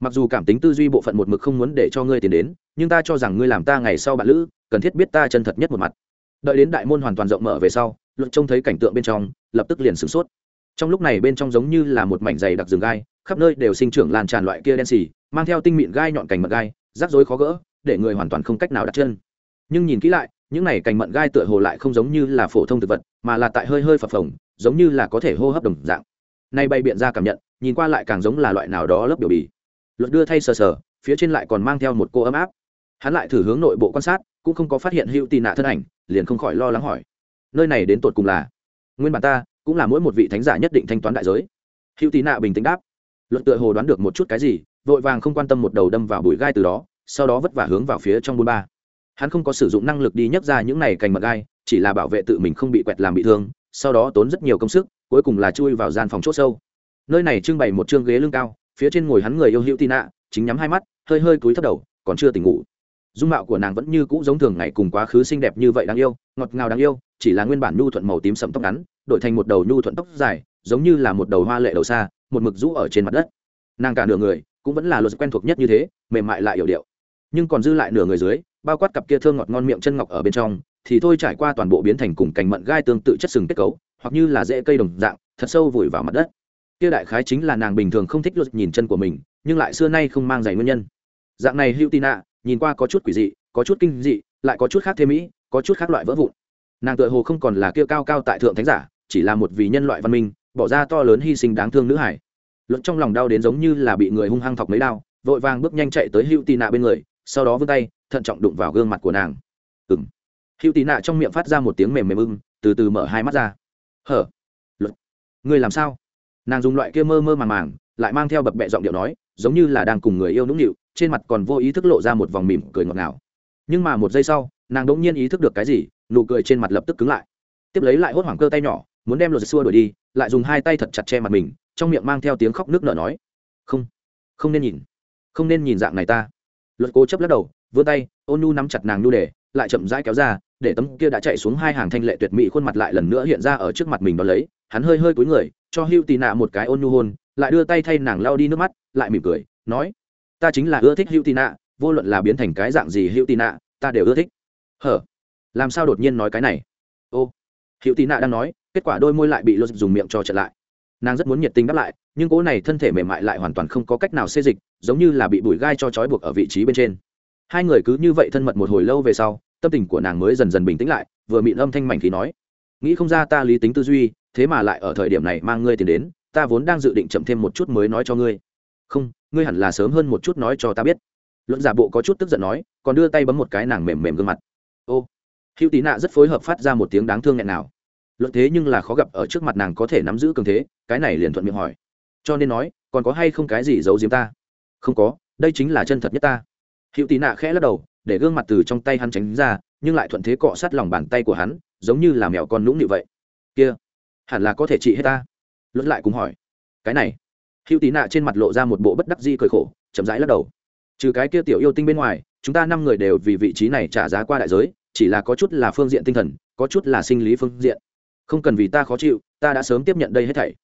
mặc dù cảm tính tư duy bộ phận một mực không muốn để cho ngươi tiến đến, nhưng ta cho rằng ngươi làm ta ngày sau bạn lữ, cần thiết biết ta chân thật nhất một mặt. Đợi đến đại môn hoàn toàn rộng mở về sau, luận trông thấy cảnh tượng bên trong, lập tức liền sửng sốt. Trong lúc này bên trong giống như là một mảnh dày đặc rừng gai, khắp nơi đều sinh trưởng lan tràn loại kia đen xì, mang theo tinh mịn gai nhọn cành mật gai, rắc rối khó gỡ, để người hoàn toàn không cách nào đặt chân. Nhưng nhìn kỹ lại những này cành mận gai tựa hồ lại không giống như là phổ thông thực vật, mà là tại hơi hơi phập phồng, giống như là có thể hô hấp đồng dạng. Nay bay biện ra cảm nhận, nhìn qua lại càng giống là loại nào đó lớp biểu bì. Luật đưa thay sờ sờ, phía trên lại còn mang theo một cô ấm áp. Hắn lại thử hướng nội bộ quan sát, cũng không có phát hiện hữu tì nạ thân ảnh, liền không khỏi lo lắng hỏi. Nơi này đến tột cùng là? Nguyên bản ta, cũng là mỗi một vị thánh giả nhất định thanh toán đại giới. Hữu tì nạ bình tĩnh đáp. Luận tựa hồ đoán được một chút cái gì, vội vàng không quan tâm một đầu đâm vào bụi gai từ đó, sau đó vất vả hướng vào phía trong bôn ba hắn không có sử dụng năng lực đi nhấc ra những này cành mật gai, chỉ là bảo vệ tự mình không bị quẹt làm bị thương, sau đó tốn rất nhiều công sức, cuối cùng là chui vào gian phòng chốt sâu. Nơi này trưng bày một chương ghế lưng cao, phía trên ngồi hắn người yêu hữu tì nạ chính nhắm hai mắt, hơi hơi cúi thấp đầu, còn chưa tỉnh ngủ. Dung mạo của nàng vẫn như cũ giống thường ngày cùng quá khứ xinh đẹp như vậy đáng yêu, ngọt ngào đáng yêu, chỉ là nguyên bản nhu thuận màu tím sẫm tóc ngắn, đổi thành một đầu nhu thuận tóc dài, giống như là một đầu hoa lệ đầu xa, một mực rũ ở trên mặt đất. Nàng cả nửa người cũng vẫn là luật quen thuộc nhất như thế, mềm mại lại hiểu điệu. Nhưng còn dư lại nửa người dưới bao quát cặp kia thơm ngọt ngon miệng chân ngọc ở bên trong, thì thôi trải qua toàn bộ biến thành cùng cành mận gai tương tự chất sừng kết cấu, hoặc như là rễ cây đồng dạng, thật sâu vùi vào mặt đất. Kia đại khái chính là nàng bình thường không thích luật nhìn chân của mình, nhưng lại xưa nay không mang giày nguyên nhân. Dạng này hữu tina, nhìn qua có chút quỷ dị, có chút kinh dị, lại có chút khác thêm mỹ có chút khác loại vỡ vụn. Nàng tựa hồ không còn là kia cao cao tại thượng thánh giả, chỉ là một vì nhân loại văn minh, bỏ ra to lớn hy sinh đáng thương nữ hải luận trong lòng đau đến giống như là bị người hung hăng thọc mấy đao, vội vàng bước nhanh chạy tới hữu tì nạ bên người, sau đó vươn tay thận trọng đụng vào gương mặt của nàng. Ừng hữu tị nạ trong miệng phát ra một tiếng mềm mềm ưng, từ từ mở hai mắt ra. Hở? Luật. Ngươi làm sao? Nàng dùng loại kia mơ mơ màng màng, lại mang theo bập bẹ giọng điệu nói, giống như là đang cùng người yêu nũng nịu, trên mặt còn vô ý thức lộ ra một vòng mỉm cười ngọt ngào. Nhưng mà một giây sau, nàng đ ỗ n g nhiên ý thức được cái gì, nụ cười trên mặt lập tức cứng lại. Tiếp lấy lại hốt hoảng cơ tay nhỏ, muốn đem luật xua đuổi đi, lại dùng hai tay thật chặt che mặt mình, trong miệng mang theo tiếng khóc nước nở nói. Không không nên nhìn, không nên nhìn dạng này ta. Luật cố chấp lắc đầu vươn tay, ôn nhu nắm chặt nàng nhu để lại chậm rãi kéo ra, để tấm kia đã chạy xuống hai hàng thanh lệ tuyệt mỹ khuôn mặt lại lần nữa hiện ra ở trước mặt mình đón lấy. Hắn hơi hơi cúi người, cho hưu tì nạ một cái ôn nhu hôn, lại đưa tay thay nàng lao đi nước mắt, lại mỉm cười, nói, ta chính là ưa thích hưu tì nạ, vô luận là biến thành cái dạng gì hữu tì nạ, ta đều ưa thích. Hở? Làm sao đột nhiên nói cái này? Ô. Hữu tì nạ đang nói, kết quả đôi môi lại bị lột dùng miệng cho trận lại. Nàng rất muốn nhiệt tình đáp lại, nhưng cỗ này thân thể mềm mại lại hoàn toàn không có cách nào xê dịch, giống như là bị bụi gai cho trói buộc ở vị trí bên trên hai người cứ như vậy thân mật một hồi lâu về sau, tâm tình của nàng mới dần dần bình tĩnh lại, vừa mịn âm thanh mảnh khí nói, nghĩ không ra ta lý tính tư duy, thế mà lại ở thời điểm này mang ngươi tiền đến, ta vốn đang dự định chậm thêm một chút mới nói cho ngươi. Không, ngươi hẳn là sớm hơn một chút nói cho ta biết. Luận giả bộ có chút tức giận nói, còn đưa tay bấm một cái nàng mềm mềm gương mặt. Ô, hữu tí nạ rất phối hợp phát ra một tiếng đáng thương nghẹn nào. Luận thế nhưng là khó gặp ở trước mặt nàng có thể nắm giữ cường thế, cái này liền thuận miệng hỏi. Cho nên nói, còn có hay không cái gì giấu giếm ta? Không có, đây chính là chân thật nhất ta hữu tí nạ khẽ lắc đầu, để gương mặt từ trong tay hắn tránh ra, nhưng lại thuận thế cọ sát lòng bàn tay của hắn, giống như là mèo con nũng nịu vậy. Kia, hẳn là có thể trị hết ta. Luật lại cùng hỏi. Cái này? Hữu tí nạ trên mặt lộ ra một bộ bất đắc di cười khổ, chậm rãi lắc đầu. Trừ cái kia tiểu yêu tinh bên ngoài, chúng ta năm người đều vì vị trí này trả giá qua đại giới, chỉ là có chút là phương diện tinh thần, có chút là sinh lý phương diện. Không cần vì ta khó chịu, ta đã sớm tiếp nhận đây hết thảy.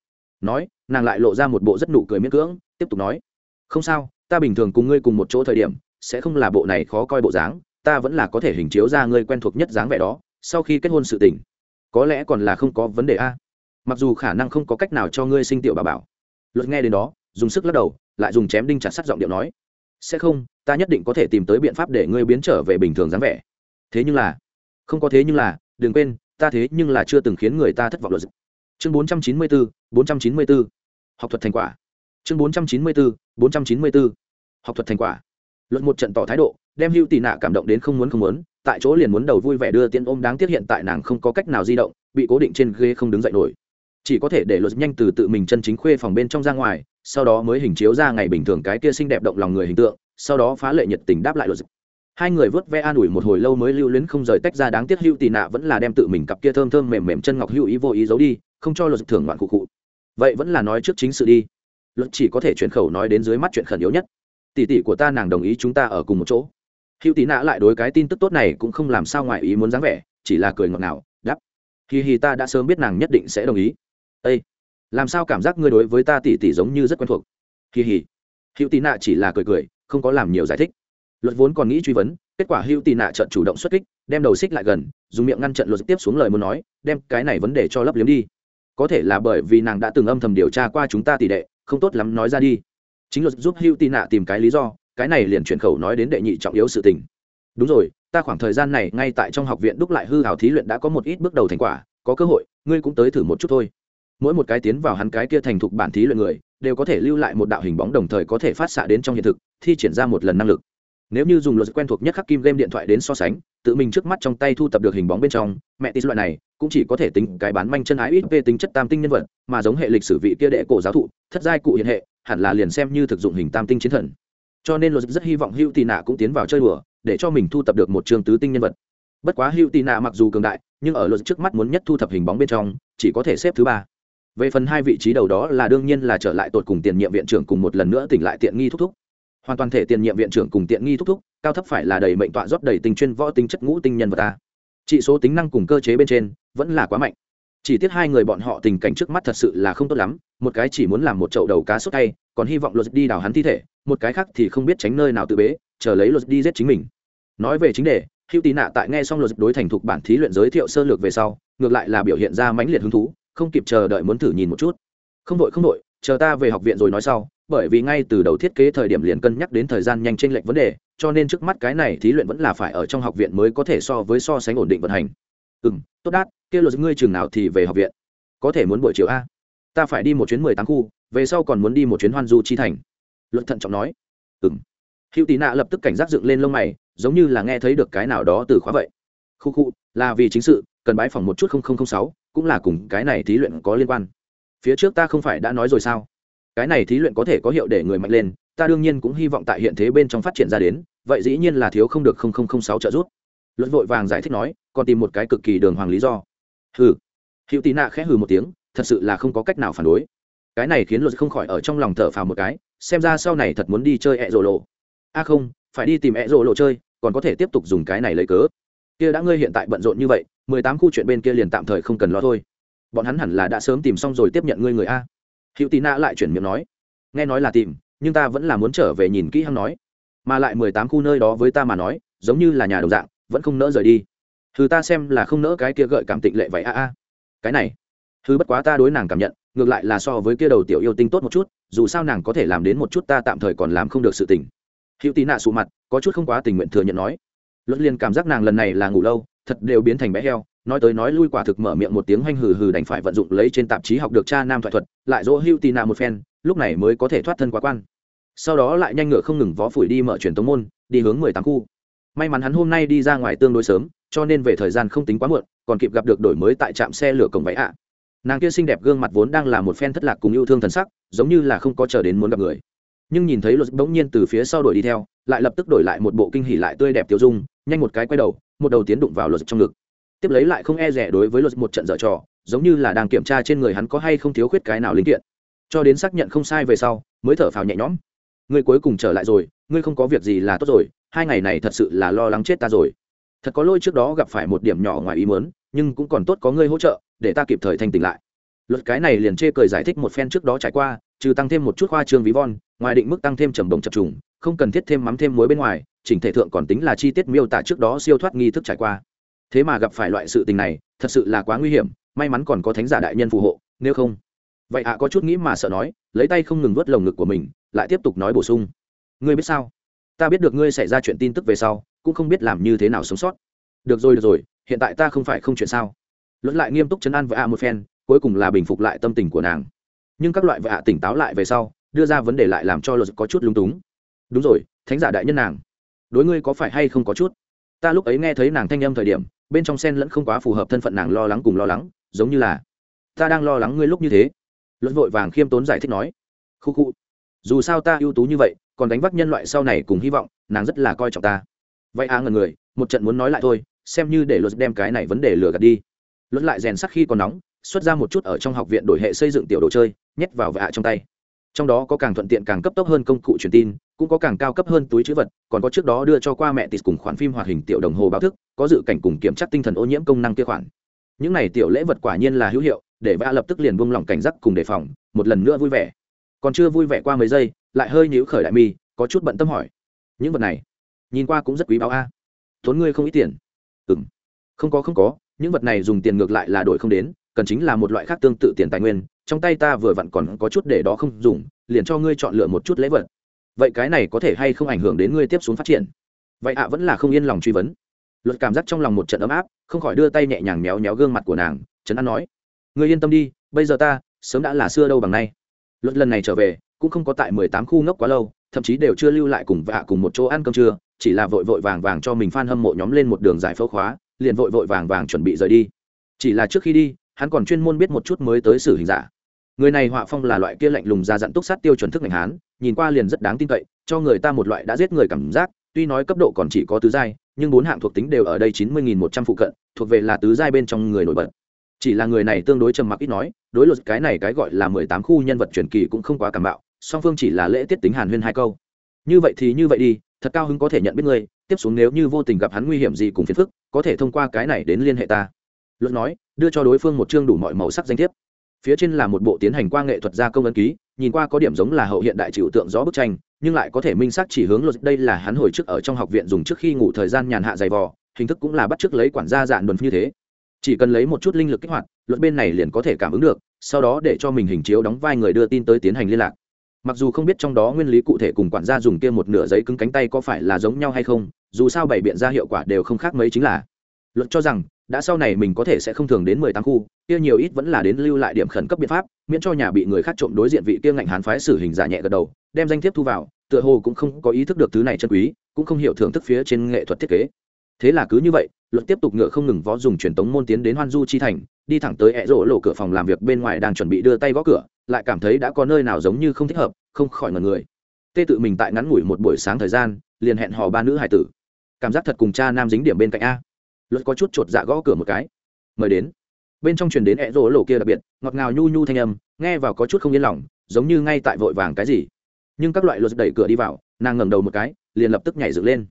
Nói, nàng lại lộ ra một bộ rất nụ cười miễn cưỡng, tiếp tục nói. Không sao, ta bình thường cùng ngươi cùng một chỗ thời điểm sẽ không là bộ này khó coi bộ dáng, ta vẫn là có thể hình chiếu ra ngươi quen thuộc nhất dáng vẻ đó, sau khi kết hôn sự tình. Có lẽ còn là không có vấn đề a. Mặc dù khả năng không có cách nào cho ngươi sinh tiểu bà bảo. Luật nghe đến đó, dùng sức lắc đầu, lại dùng chém đinh chặt sắt giọng điệu nói. Sẽ không, ta nhất định có thể tìm tới biện pháp để ngươi biến trở về bình thường dáng vẻ. Thế nhưng là, không có thế nhưng là, đừng quên, ta thế nhưng là chưa từng khiến người ta thất vọng luật. Chương bốn trăm chín mươi bốn bốn trăm chín mươi bốn học thuật thành quả. Chương bốn trăm chín mươi bốn bốn trăm chín mươi bốn học thuật thành quả luận một trận tỏ thái độ, đem hưu tị nạ cảm động đến không muốn không muốn, tại chỗ liền muốn đầu vui vẻ đưa tiên ôm đáng tiếc hiện tại nàng không có cách nào di động, bị cố định trên ghế không đứng dậy nổi. Chỉ có thể để luật nhanh từ tự mình chân chính khuê phòng bên trong ra ngoài, sau đó mới hình chiếu ra ngày bình thường cái kia xinh đẹp động lòng người hình tượng, sau đó phá lệ nhiệt tình đáp lại luật hai người vớt ve an ủi một hồi lâu mới lưu luyến không rời tách ra đáng tiếc hữu tì nạ vẫn là đem tự mình cặp kia thơm thơm mềm mềm chân ngọc hữu ý vô ý giấu đi, không cho luật thưởng ngoạn cụ cụ. Vậy vẫn là nói trước chính sự đi. Luật chỉ có thể chuyển khẩu nói đến dưới mắt chuyện khẩn yếu nhất tỷ tỷ của ta nàng đồng ý chúng ta ở cùng một chỗ. Hữu tì nạ lại đối cái tin tức tốt này cũng không làm sao ngoài ý muốn dáng vẻ, chỉ là cười ngọt ngào đắp hì hì ta đã sớm biết nàng nhất định sẽ đồng ý. Ây làm sao cảm giác ngươi đối với ta tỷ tỷ giống như rất quen thuộc? Kỳ hì. Hữu tì nạ chỉ là cười cười, không có làm nhiều giải thích. Luật vốn còn nghĩ truy vấn, kết quả hữu tì nạ trận chủ động xuất kích, đem đầu xích lại gần, dùng miệng ngăn trận luật tiếp xuống lời muốn nói, đem cái này vấn đề cho lấp liếm đi. Có thể là bởi vì nàng đã từng âm thầm điều tra qua chúng ta tỷ đệ, không tốt lắm nói ra đi chính luật giúp hữu tị nạ tìm cái lý do, cái này liền chuyển khẩu nói đến đệ nhị trọng yếu sự tình. Đúng rồi, ta khoảng thời gian này ngay tại trong học viện đúc lại hư hào thí luyện đã có một ít bước đầu thành quả, có cơ hội, ngươi cũng tới thử một chút thôi. Mỗi một cái tiến vào hắn cái kia thành thục bản thí luyện người, đều có thể lưu lại một đạo hình bóng đồng thời có thể phát xạ đến trong hiện thực, thi triển ra một lần năng lực. Nếu như dùng luật quen thuộc nhất khắc kim game điện thoại đến so sánh, tự mình trước mắt trong tay thu tập được hình bóng bên trong, mẹ tis loại này cũng chỉ có thể tính cái bán manh chân ái ít về tính chất tam tinh nhân vật, mà giống hệ lịch sử vị kia đệ cổ giáo thụ, thất giai cụ hiện hệ hẳn là liền xem như thực dụng hình tam tinh chiến thần. Cho nên luật rất hy vọng hữu tì nạ cũng tiến vào chơi đùa, để cho mình thu tập được một trường tứ tinh nhân vật. Bất quá hữu tì nạ mặc dù cường đại, nhưng ở luật trước mắt muốn nhất thu thập hình bóng bên trong, chỉ có thể xếp thứ ba. Về phần hai vị trí đầu đó là đương nhiên là trở lại tột cùng tiền nhiệm viện trưởng cùng một lần nữa tỉnh lại tiện nghi thúc thúc. Hoàn toàn thể tiền nhiệm viện trưởng cùng tiện nghi thúc thúc, cao thấp phải là đầy mệnh tọa rót đầy tình chuyên võ tính chất ngũ tinh nhân vật ta. Trị số tính năng cùng cơ chế bên trên vẫn là quá mạnh chỉ tiếc hai người bọn họ tình cảnh trước mắt thật sự là không tốt lắm, một cái chỉ muốn làm một chậu đầu cá sốt tay, còn hy vọng luật đi đào hắn thi thể, một cái khác thì không biết tránh nơi nào tự bế, chờ lấy luật đi giết chính mình. Nói về chính đề, hữu tì nạ tại nghe xong luật đối thành thục bản thí luyện giới thiệu sơ lược về sau, ngược lại là biểu hiện ra mãnh liệt hứng thú, không kịp chờ đợi muốn thử nhìn một chút. Không đội không đội chờ ta về học viện rồi nói sau, bởi vì ngay từ đầu thiết kế thời điểm liền cân nhắc đến thời gian nhanh trên lệch vấn đề, cho nên trước mắt cái này thí luyện vẫn là phải ở trong học viện mới có thể so với so sánh ổn định vận hành. Ừ m tốt đát kia luật ngươi trường nào thì về học viện. Có thể muốn buổi chiều a. Ta phải đi một chuyến mười tám khu, về sau còn muốn đi một chuyến hoan du chi thành. Luật thận trọng nói. Ừ m hữu tị nạ lập tức cảnh giác dựng lên lông mày, giống như là nghe thấy được cái nào đó từ khóa vậy. Khu khu, là vì chính sự, cần bái phòng một chút sáu, cũng là cùng cái này thí luyện có liên quan. Phía trước ta không phải đã nói rồi sao? Cái này thí luyện có thể có hiệu để người mạnh lên, ta đương nhiên cũng hy vọng tại hiện thế bên trong phát triển ra đến, vậy dĩ nhiên là thiếu không được sáu trợ giúp. Luật vội vàng giải thích nói, còn tìm một cái cực kỳ đường hoàng lý do hừ. Hữu tị nạ khẽ hừ một tiếng, thật sự là không có cách nào phản đối. Cái này khiến luật không khỏi ở trong lòng thở phào một cái, xem ra sau này thật muốn đi chơi ẹ rồ lộ. A không, phải đi tìm ẹ rồ lộ chơi, còn có thể tiếp tục dùng cái này lấy cớ. Kia đã ngươi hiện tại bận rộn như vậy, mười tám khu chuyện bên kia liền tạm thời không cần lo thôi. Bọn hắn hẳn là đã sớm tìm xong rồi tiếp nhận ngươi người a. Hữu tị nạ lại chuyển miệng nói. Nghe nói là tìm, nhưng ta vẫn là muốn trở về nhìn kỹ hăng nói. Mà lại mười tám khu nơi đó với ta mà nói, giống như là nhà đồng dạng, vẫn không nỡ rời đi thứ ta xem là không nỡ cái kia gợi cảm tịnh lệ vậy a a. Cái này, thứ bất quá ta đối nàng cảm nhận, ngược lại là so với kia đầu tiểu yêu tinh tốt một chút, dù sao nàng có thể làm đến một chút ta tạm thời còn làm không được sự tình. Hữu tì nạ sụ mặt, có chút không quá tình nguyện thừa nhận nói. Luật liền cảm giác nàng lần này là ngủ lâu, thật đều biến thành bé heo, nói tới nói lui quả thực mở miệng một tiếng hoanh hừ hừ đành phải vận dụng lấy trên tạp chí học được cha nam thoại thuật, lại dỗ hữu tì nạ một phen, lúc này mới có thể thoát thân quá quan. Sau đó lại nhanh ngựa không ngừng vó phủi đi mở truyền tống môn, đi hướng mười tám khu. May mắn hắn hôm nay đi ra ngoài tương đối sớm cho nên về thời gian không tính quá muộn, còn kịp gặp được đổi mới tại trạm xe lửa cổng váy ạ. Nàng kia xinh đẹp gương mặt vốn đang là một phen thất lạc cùng yêu thương thần sắc, giống như là không có chờ đến muốn gặp người. Nhưng nhìn thấy luật bỗng nhiên từ phía sau đổi đi theo, lại lập tức đổi lại một bộ kinh hỉ lại tươi đẹp tiêu dung, nhanh một cái quay đầu, một đầu tiến đụng vào luật trong ngực. Tiếp lấy lại không e rẻ đối với luật một trận dở trò, giống như là đang kiểm tra trên người hắn có hay không thiếu khuyết cái nào linh kiện. Cho đến xác nhận không sai về sau, mới thở phào nhẹ nhõm. Ngươi cuối cùng trở lại rồi, ngươi không có việc gì là tốt rồi, hai ngày này thật sự là lo lắng chết ta rồi thật có lỗi trước đó gặp phải một điểm nhỏ ngoài ý muốn, nhưng cũng còn tốt có ngươi hỗ trợ, để ta kịp thời thanh tỉnh lại. Luật cái này liền chê cười giải thích một phen trước đó trải qua, trừ tăng thêm một chút khoa trương ví von, ngoài định mức tăng thêm trầm đồng chập trùng, không cần thiết thêm mắm thêm muối bên ngoài, chỉnh thể thượng còn tính là chi tiết miêu tả trước đó siêu thoát nghi thức trải qua. Thế mà gặp phải loại sự tình này, thật sự là quá nguy hiểm, may mắn còn có thánh giả đại nhân phù hộ, nếu không. Vậy ạ, có chút nghĩ mà sợ nói, lấy tay không ngừng vớt lồng ngực của mình, lại tiếp tục nói bổ sung. Ngươi biết sao? Ta biết được ngươi xảy ra chuyện tin tức về sau, cũng không biết làm như thế nào sống sót. Được rồi được rồi, hiện tại ta không phải không chuyện sao? Luận lại nghiêm túc chấn an với ạ một phen, cuối cùng là bình phục lại tâm tình của nàng. Nhưng các loại vợ ạ tỉnh táo lại về sau, đưa ra vấn đề lại làm cho luật có chút lung túng. Đúng rồi, thánh giả đại nhân nàng. Đối ngươi có phải hay không có chút? Ta lúc ấy nghe thấy nàng thanh âm thời điểm, bên trong sen lẫn không quá phù hợp thân phận nàng lo lắng cùng lo lắng, giống như là, ta đang lo lắng ngươi lúc như thế. Luật vội vàng khiêm tốn giải thích nói, khu khu, dù sao ta ưu tú như vậy còn đánh vác nhân loại sau này cùng hy vọng, nàng rất là coi trọng ta. Vậy à ngần người, một trận muốn nói lại thôi, xem như để luật đem cái này vấn đề lừa gạt đi. Luật lại rèn sắc khi còn nóng, xuất ra một chút ở trong học viện đổi hệ xây dựng tiểu đồ chơi, nhét vào vạ trong tay. Trong đó có càng thuận tiện càng cấp tốc hơn công cụ truyền tin, cũng có càng cao cấp hơn túi chữ vật, còn có trước đó đưa cho qua mẹ tịt cùng khoản phim hoạt hình tiểu đồng hồ báo thức, có dự cảnh cùng kiểm tra tinh thần ô nhiễm công năng kia khoản. Những này tiểu lễ vật quả nhiên là hữu hiệu, để vạ lập tức liền buông lỏng cảnh giác cùng đề phòng, một lần nữa vui vẻ. Còn chưa vui vẻ qua mấy giây lại hơi nhíu khởi đại mi, có chút bận tâm hỏi. Những vật này, nhìn qua cũng rất quý báu a. Tốn ngươi không ít tiền. Ừng không có không có, những vật này dùng tiền ngược lại là đổi không đến, cần chính là một loại khác tương tự tiền tài nguyên, trong tay ta vừa vặn còn có chút để đó không dùng, liền cho ngươi chọn lựa một chút lễ vật. Vậy cái này có thể hay không ảnh hưởng đến ngươi tiếp xuống phát triển? Vậy ạ, vẫn là không yên lòng truy vấn. Luật cảm giác trong lòng một trận ấm áp, không khỏi đưa tay nhẹ nhàng méo méo gương mặt của nàng, trấn an nói. Ngươi yên tâm đi, bây giờ ta, sớm đã là xưa đâu bằng nay. Luật lần này trở về cũng không có tại mười tám khu ngốc quá lâu, thậm chí đều chưa lưu lại cùng vạ cùng một chỗ ăn cơm trưa, chỉ là vội vội vàng vàng cho mình f a n hâm mộ nhóm lên một đường giải phẫu khóa, liền vội vội vàng vàng chuẩn bị rời đi. Chỉ là trước khi đi, hắn còn chuyên môn biết một chút mới tới xử hình giả. Người này họa phong là loại kia lạnh lùng ra dặn túc sát tiêu chuẩn thức ngành hán, nhìn qua liền rất đáng tin cậy, cho người ta một loại đã giết người cảm giác, tuy nói cấp độ còn chỉ có tứ giai, nhưng bốn hạng thuộc tính đều ở đây chín mươi nghìn một trăm phụ cận, thuộc về là tứ giai bên trong người nổi bật. Chỉ là người này tương đối trầm mặc ít nói, đối luật cái này cái gọi là mười tám khu nhân vật truyền kỳ cũng không quá cảm bạo song phương chỉ là lễ tiết tính hàn huyên hai câu. Như vậy thì như vậy đi, thật cao hứng có thể nhận biết ngươi, tiếp xuống nếu như vô tình gặp hắn nguy hiểm gì cùng phiền phức, có thể thông qua cái này đến liên hệ ta. Luật nói, đưa cho đối phương một chương đủ mọi màu sắc danh thiếp. Phía trên là một bộ tiến hành qua nghệ thuật gia công ấn ký, nhìn qua có điểm giống là hậu hiện đại chịu tượng gió bức tranh, nhưng lại có thể minh xác chỉ hướng luật đây là hắn hồi trước ở trong học viện dùng trước khi ngủ thời gian nhàn hạ dày vò, hình thức cũng là bắt chước lấy quản gia dạn đồn như thế. Chỉ cần lấy một chút linh lực kích hoạt, luật bên này liền có thể cảm ứng được, sau đó để cho mình hình chiếu đóng vai người đưa tin tới tiến hành liên lạc mặc dù không biết trong đó nguyên lý cụ thể cùng quản gia dùng kia một nửa giấy cứng cánh tay có phải là giống nhau hay không, dù sao bảy biện ra hiệu quả đều không khác mấy chính là. Luật cho rằng, đã sau này mình có thể sẽ không thường đến mười tám khu, kia nhiều ít vẫn là đến lưu lại điểm khẩn cấp biện pháp, miễn cho nhà bị người khác trộm đối diện vị kia ngạnh hán phái xử hình giả nhẹ gật đầu, đem danh thiếp thu vào, tựa hồ cũng không có ý thức được thứ này chân quý, cũng không hiểu thưởng thức phía trên nghệ thuật thiết kế. Thế là cứ như vậy luật tiếp tục ngựa không ngừng vó dùng truyền tống môn tiến đến hoan du chi thành, đi thẳng tới ẹ rỗ lộ cửa phòng làm việc bên ngoài đang chuẩn bị đưa tay gõ cửa, lại cảm thấy đã có nơi nào giống như không thích hợp, không khỏi ngần người. Tê tự mình tại ngắn ngủi một buổi sáng thời gian, liền hẹn hò ba nữ hải tử. Cảm giác thật cùng cha nam dính điểm bên cạnh a. Luật có chút chột dạ gõ cửa một cái. Mời đến. Bên trong truyền đến ẹ rỗ lộ kia đặc biệt, ngọt ngào nhu nhu thanh âm, nghe vào có chút không yên lòng, giống như ngay tại vội vàng cái gì. Nhưng các loại luật đẩy cửa đi vào, nàng ngẩng đầu một cái, liền lập tức nhảy dựng lên.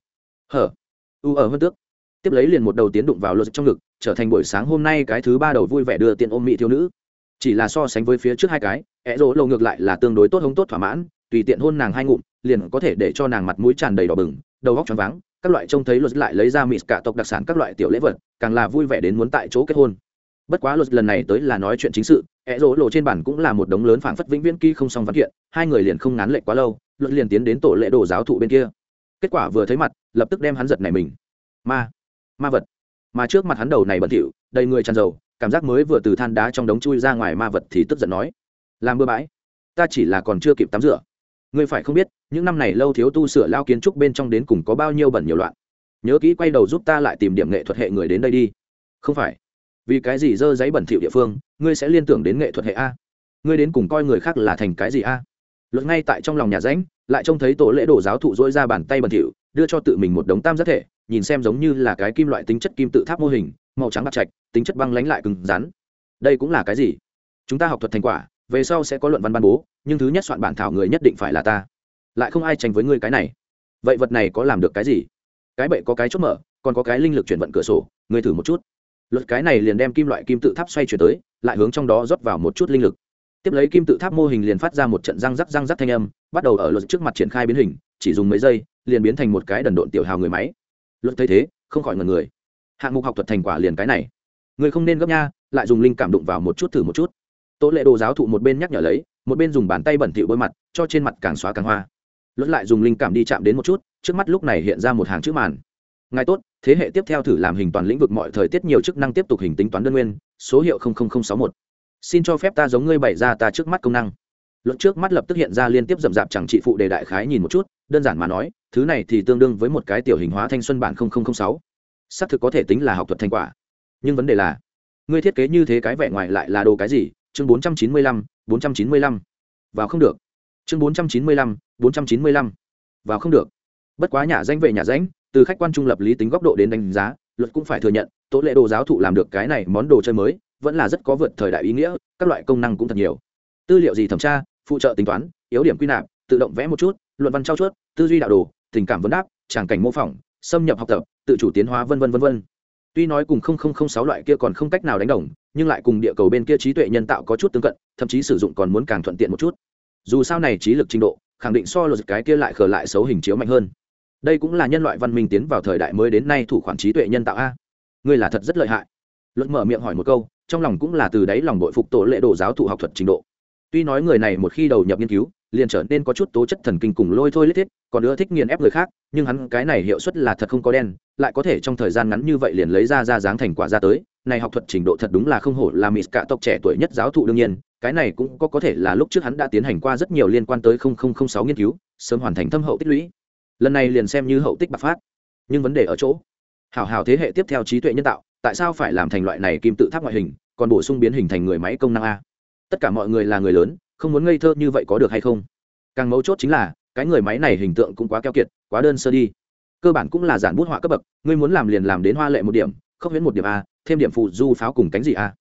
Hở? U ở hơn tước tiếp lấy liền một đầu tiến đụng vào luật trong ngực, trở thành buổi sáng hôm nay cái thứ ba đầu vui vẻ đưa tiện ôm mỹ thiếu nữ. Chỉ là so sánh với phía trước hai cái ẹ rỗ lộ ngược lại là tương đối tốt hống tốt thỏa mãn, tùy tiện hôn nàng hai ngụm, liền có thể để cho nàng mặt mũi tràn đầy đỏ bừng, đầu góc choáng váng, các loại trông thấy luật lại lấy ra mịt cả tộc đặc sản các loại tiểu lễ vật, càng là vui vẻ đến muốn tại chỗ kết hôn. Bất quá luật lần này tới là nói chuyện chính sự ẹ rỗ lộ trên bản cũng là một đống lớn phảng phất vĩnh viễn ký không xong văn kiện, hai người liền không ngán lệ quá lâu luật liền tiến đến tổ lễ đồ giáo thụ bên kia. Kết quả vừa thấy mặt, lập tức đem hắn giật này mình. Ma! Ma vật. Mà trước mặt hắn đầu này bẩn thỉu, đầy người tràn dầu, cảm giác mới vừa từ than đá trong đống chui ra ngoài ma vật thì tức giận nói, làm bừa bãi, ta chỉ là còn chưa kịp tắm rửa. Ngươi phải không biết, những năm này lâu thiếu tu sửa lao kiến trúc bên trong đến cùng có bao nhiêu bẩn nhiều loạn. Nhớ kỹ quay đầu giúp ta lại tìm điểm nghệ thuật hệ người đến đây đi. Không phải. Vì cái gì dơ giấy bẩn thỉu địa phương, ngươi sẽ liên tưởng đến nghệ thuật hệ a? Ngươi đến cùng coi người khác là thành cái gì a? Luật ngay tại trong lòng nhà ránh lại trông thấy tổ lễ đồ giáo thụ dỗi ra bàn tay bẩn thỉu, đưa cho tự mình một đống tam giác thể nhìn xem giống như là cái kim loại tính chất kim tự tháp mô hình, màu trắng bạc trạch, tính chất băng lánh lại cứng rắn. Đây cũng là cái gì? Chúng ta học thuật thành quả, về sau sẽ có luận văn ban bố, nhưng thứ nhất soạn bản thảo người nhất định phải là ta. Lại không ai tranh với ngươi cái này. Vậy vật này có làm được cái gì? Cái bệ có cái chốt mở, còn có cái linh lực chuyển vận cửa sổ, ngươi thử một chút. Luật cái này liền đem kim loại kim tự tháp xoay chuyển tới, lại hướng trong đó rót vào một chút linh lực. Tiếp lấy kim tự tháp mô hình liền phát ra một trận răng rắc răng rắc thanh âm, bắt đầu ở luật trước mặt triển khai biến hình, chỉ dùng mấy giây, liền biến thành một cái đần độn tiểu hào người máy luật thấy thế, không khỏi ngần người. Hạng mục học thuật thành quả liền cái này. Người không nên gấp nha, lại dùng linh cảm đụng vào một chút thử một chút. Tố lệ đồ giáo thụ một bên nhắc nhở lấy, một bên dùng bàn tay bẩn thỉu bôi mặt, cho trên mặt càng xóa càng hoa. Luật lại dùng linh cảm đi chạm đến một chút, trước mắt lúc này hiện ra một hàng chữ màn. Ngài tốt, thế hệ tiếp theo thử làm hình toàn lĩnh vực mọi thời tiết nhiều chức năng tiếp tục hình tính toán đơn nguyên, số hiệu sáu một. Xin cho phép ta giống ngươi bày ra ta trước mắt công năng. Luật trước mắt lập tức hiện ra liên tiếp rậm rạp chẳng trị phụ đề đại khái nhìn một chút, đơn giản mà nói thứ này thì tương đương với một cái tiểu hình hóa thanh xuân bản sáu. Xác thực có thể tính là học thuật thành quả. Nhưng vấn đề là, ngươi thiết kế như thế cái vẻ ngoài lại là đồ cái gì? Chương bốn trăm chín mươi lăm, bốn trăm chín mươi lăm. Vào không được. Chương bốn trăm chín mươi lăm, bốn trăm chín mươi lăm. Vào không được. Bất quá nhà danh về nhà danh, từ khách quan trung lập lý tính góc độ đến đánh giá, luật cũng phải thừa nhận, tố lệ đồ giáo thụ làm được cái này món đồ chơi mới, vẫn là rất có vượt thời đại ý nghĩa, các loại công năng cũng thật nhiều. Tư liệu gì thẩm tra, phụ trợ tính toán, yếu điểm quy nạp, tự động vẽ một chút, luận văn trao chuốt, tư duy đạo đồ tình cảm vấn đáp, tràng cảnh mô phỏng, xâm nhập học tập, tự chủ tiến hóa, vân vân vân vân. Tuy nói cùng không không không sáu loại kia còn không cách nào đánh đồng, nhưng lại cùng địa cầu bên kia trí tuệ nhân tạo có chút tương cận, thậm chí sử dụng còn muốn càng thuận tiện một chút. Dù sao này trí lực trình độ, khẳng định so luật cái kia lại khờ lại xấu hình chiếu mạnh hơn. Đây cũng là nhân loại văn minh tiến vào thời đại mới đến nay thủ khoản trí tuệ nhân tạo a. Ngươi là thật rất lợi hại. Luật mở miệng hỏi một câu, trong lòng cũng là từ đáy lòng bội phục tổ lệ đồ giáo thụ học thuật trình độ tuy nói người này một khi đầu nhập nghiên cứu, liền trở nên có chút tố chất thần kinh cùng lôi thôi lết thiết, còn nữa thích nghiền ép người khác, nhưng hắn cái này hiệu suất là thật không có đen, lại có thể trong thời gian ngắn như vậy liền lấy ra ra dáng thành quả ra tới. Này học thuật trình độ thật đúng là không hổ là mỹ cả tộc trẻ tuổi nhất giáo thụ đương nhiên, cái này cũng có có thể là lúc trước hắn đã tiến hành qua rất nhiều liên quan tới 0006 nghiên cứu, sớm hoàn thành thâm hậu tích lũy. Lần này liền xem như hậu tích bạc phát. Nhưng vấn đề ở chỗ, hảo hảo thế hệ tiếp theo trí tuệ nhân tạo, tại sao phải làm thành loại này kim tự tháp ngoại hình, còn bổ sung biến hình thành người máy công năng a? Tất cả mọi người là người lớn, không muốn ngây thơ như vậy có được hay không? Càng mấu chốt chính là, cái người máy này hình tượng cũng quá keo kiệt, quá đơn sơ đi. Cơ bản cũng là giản bút họa cấp bậc, ngươi muốn làm liền làm đến hoa lệ một điểm không huyễn một điểm a, thêm điểm phụ du pháo cùng cánh gì a.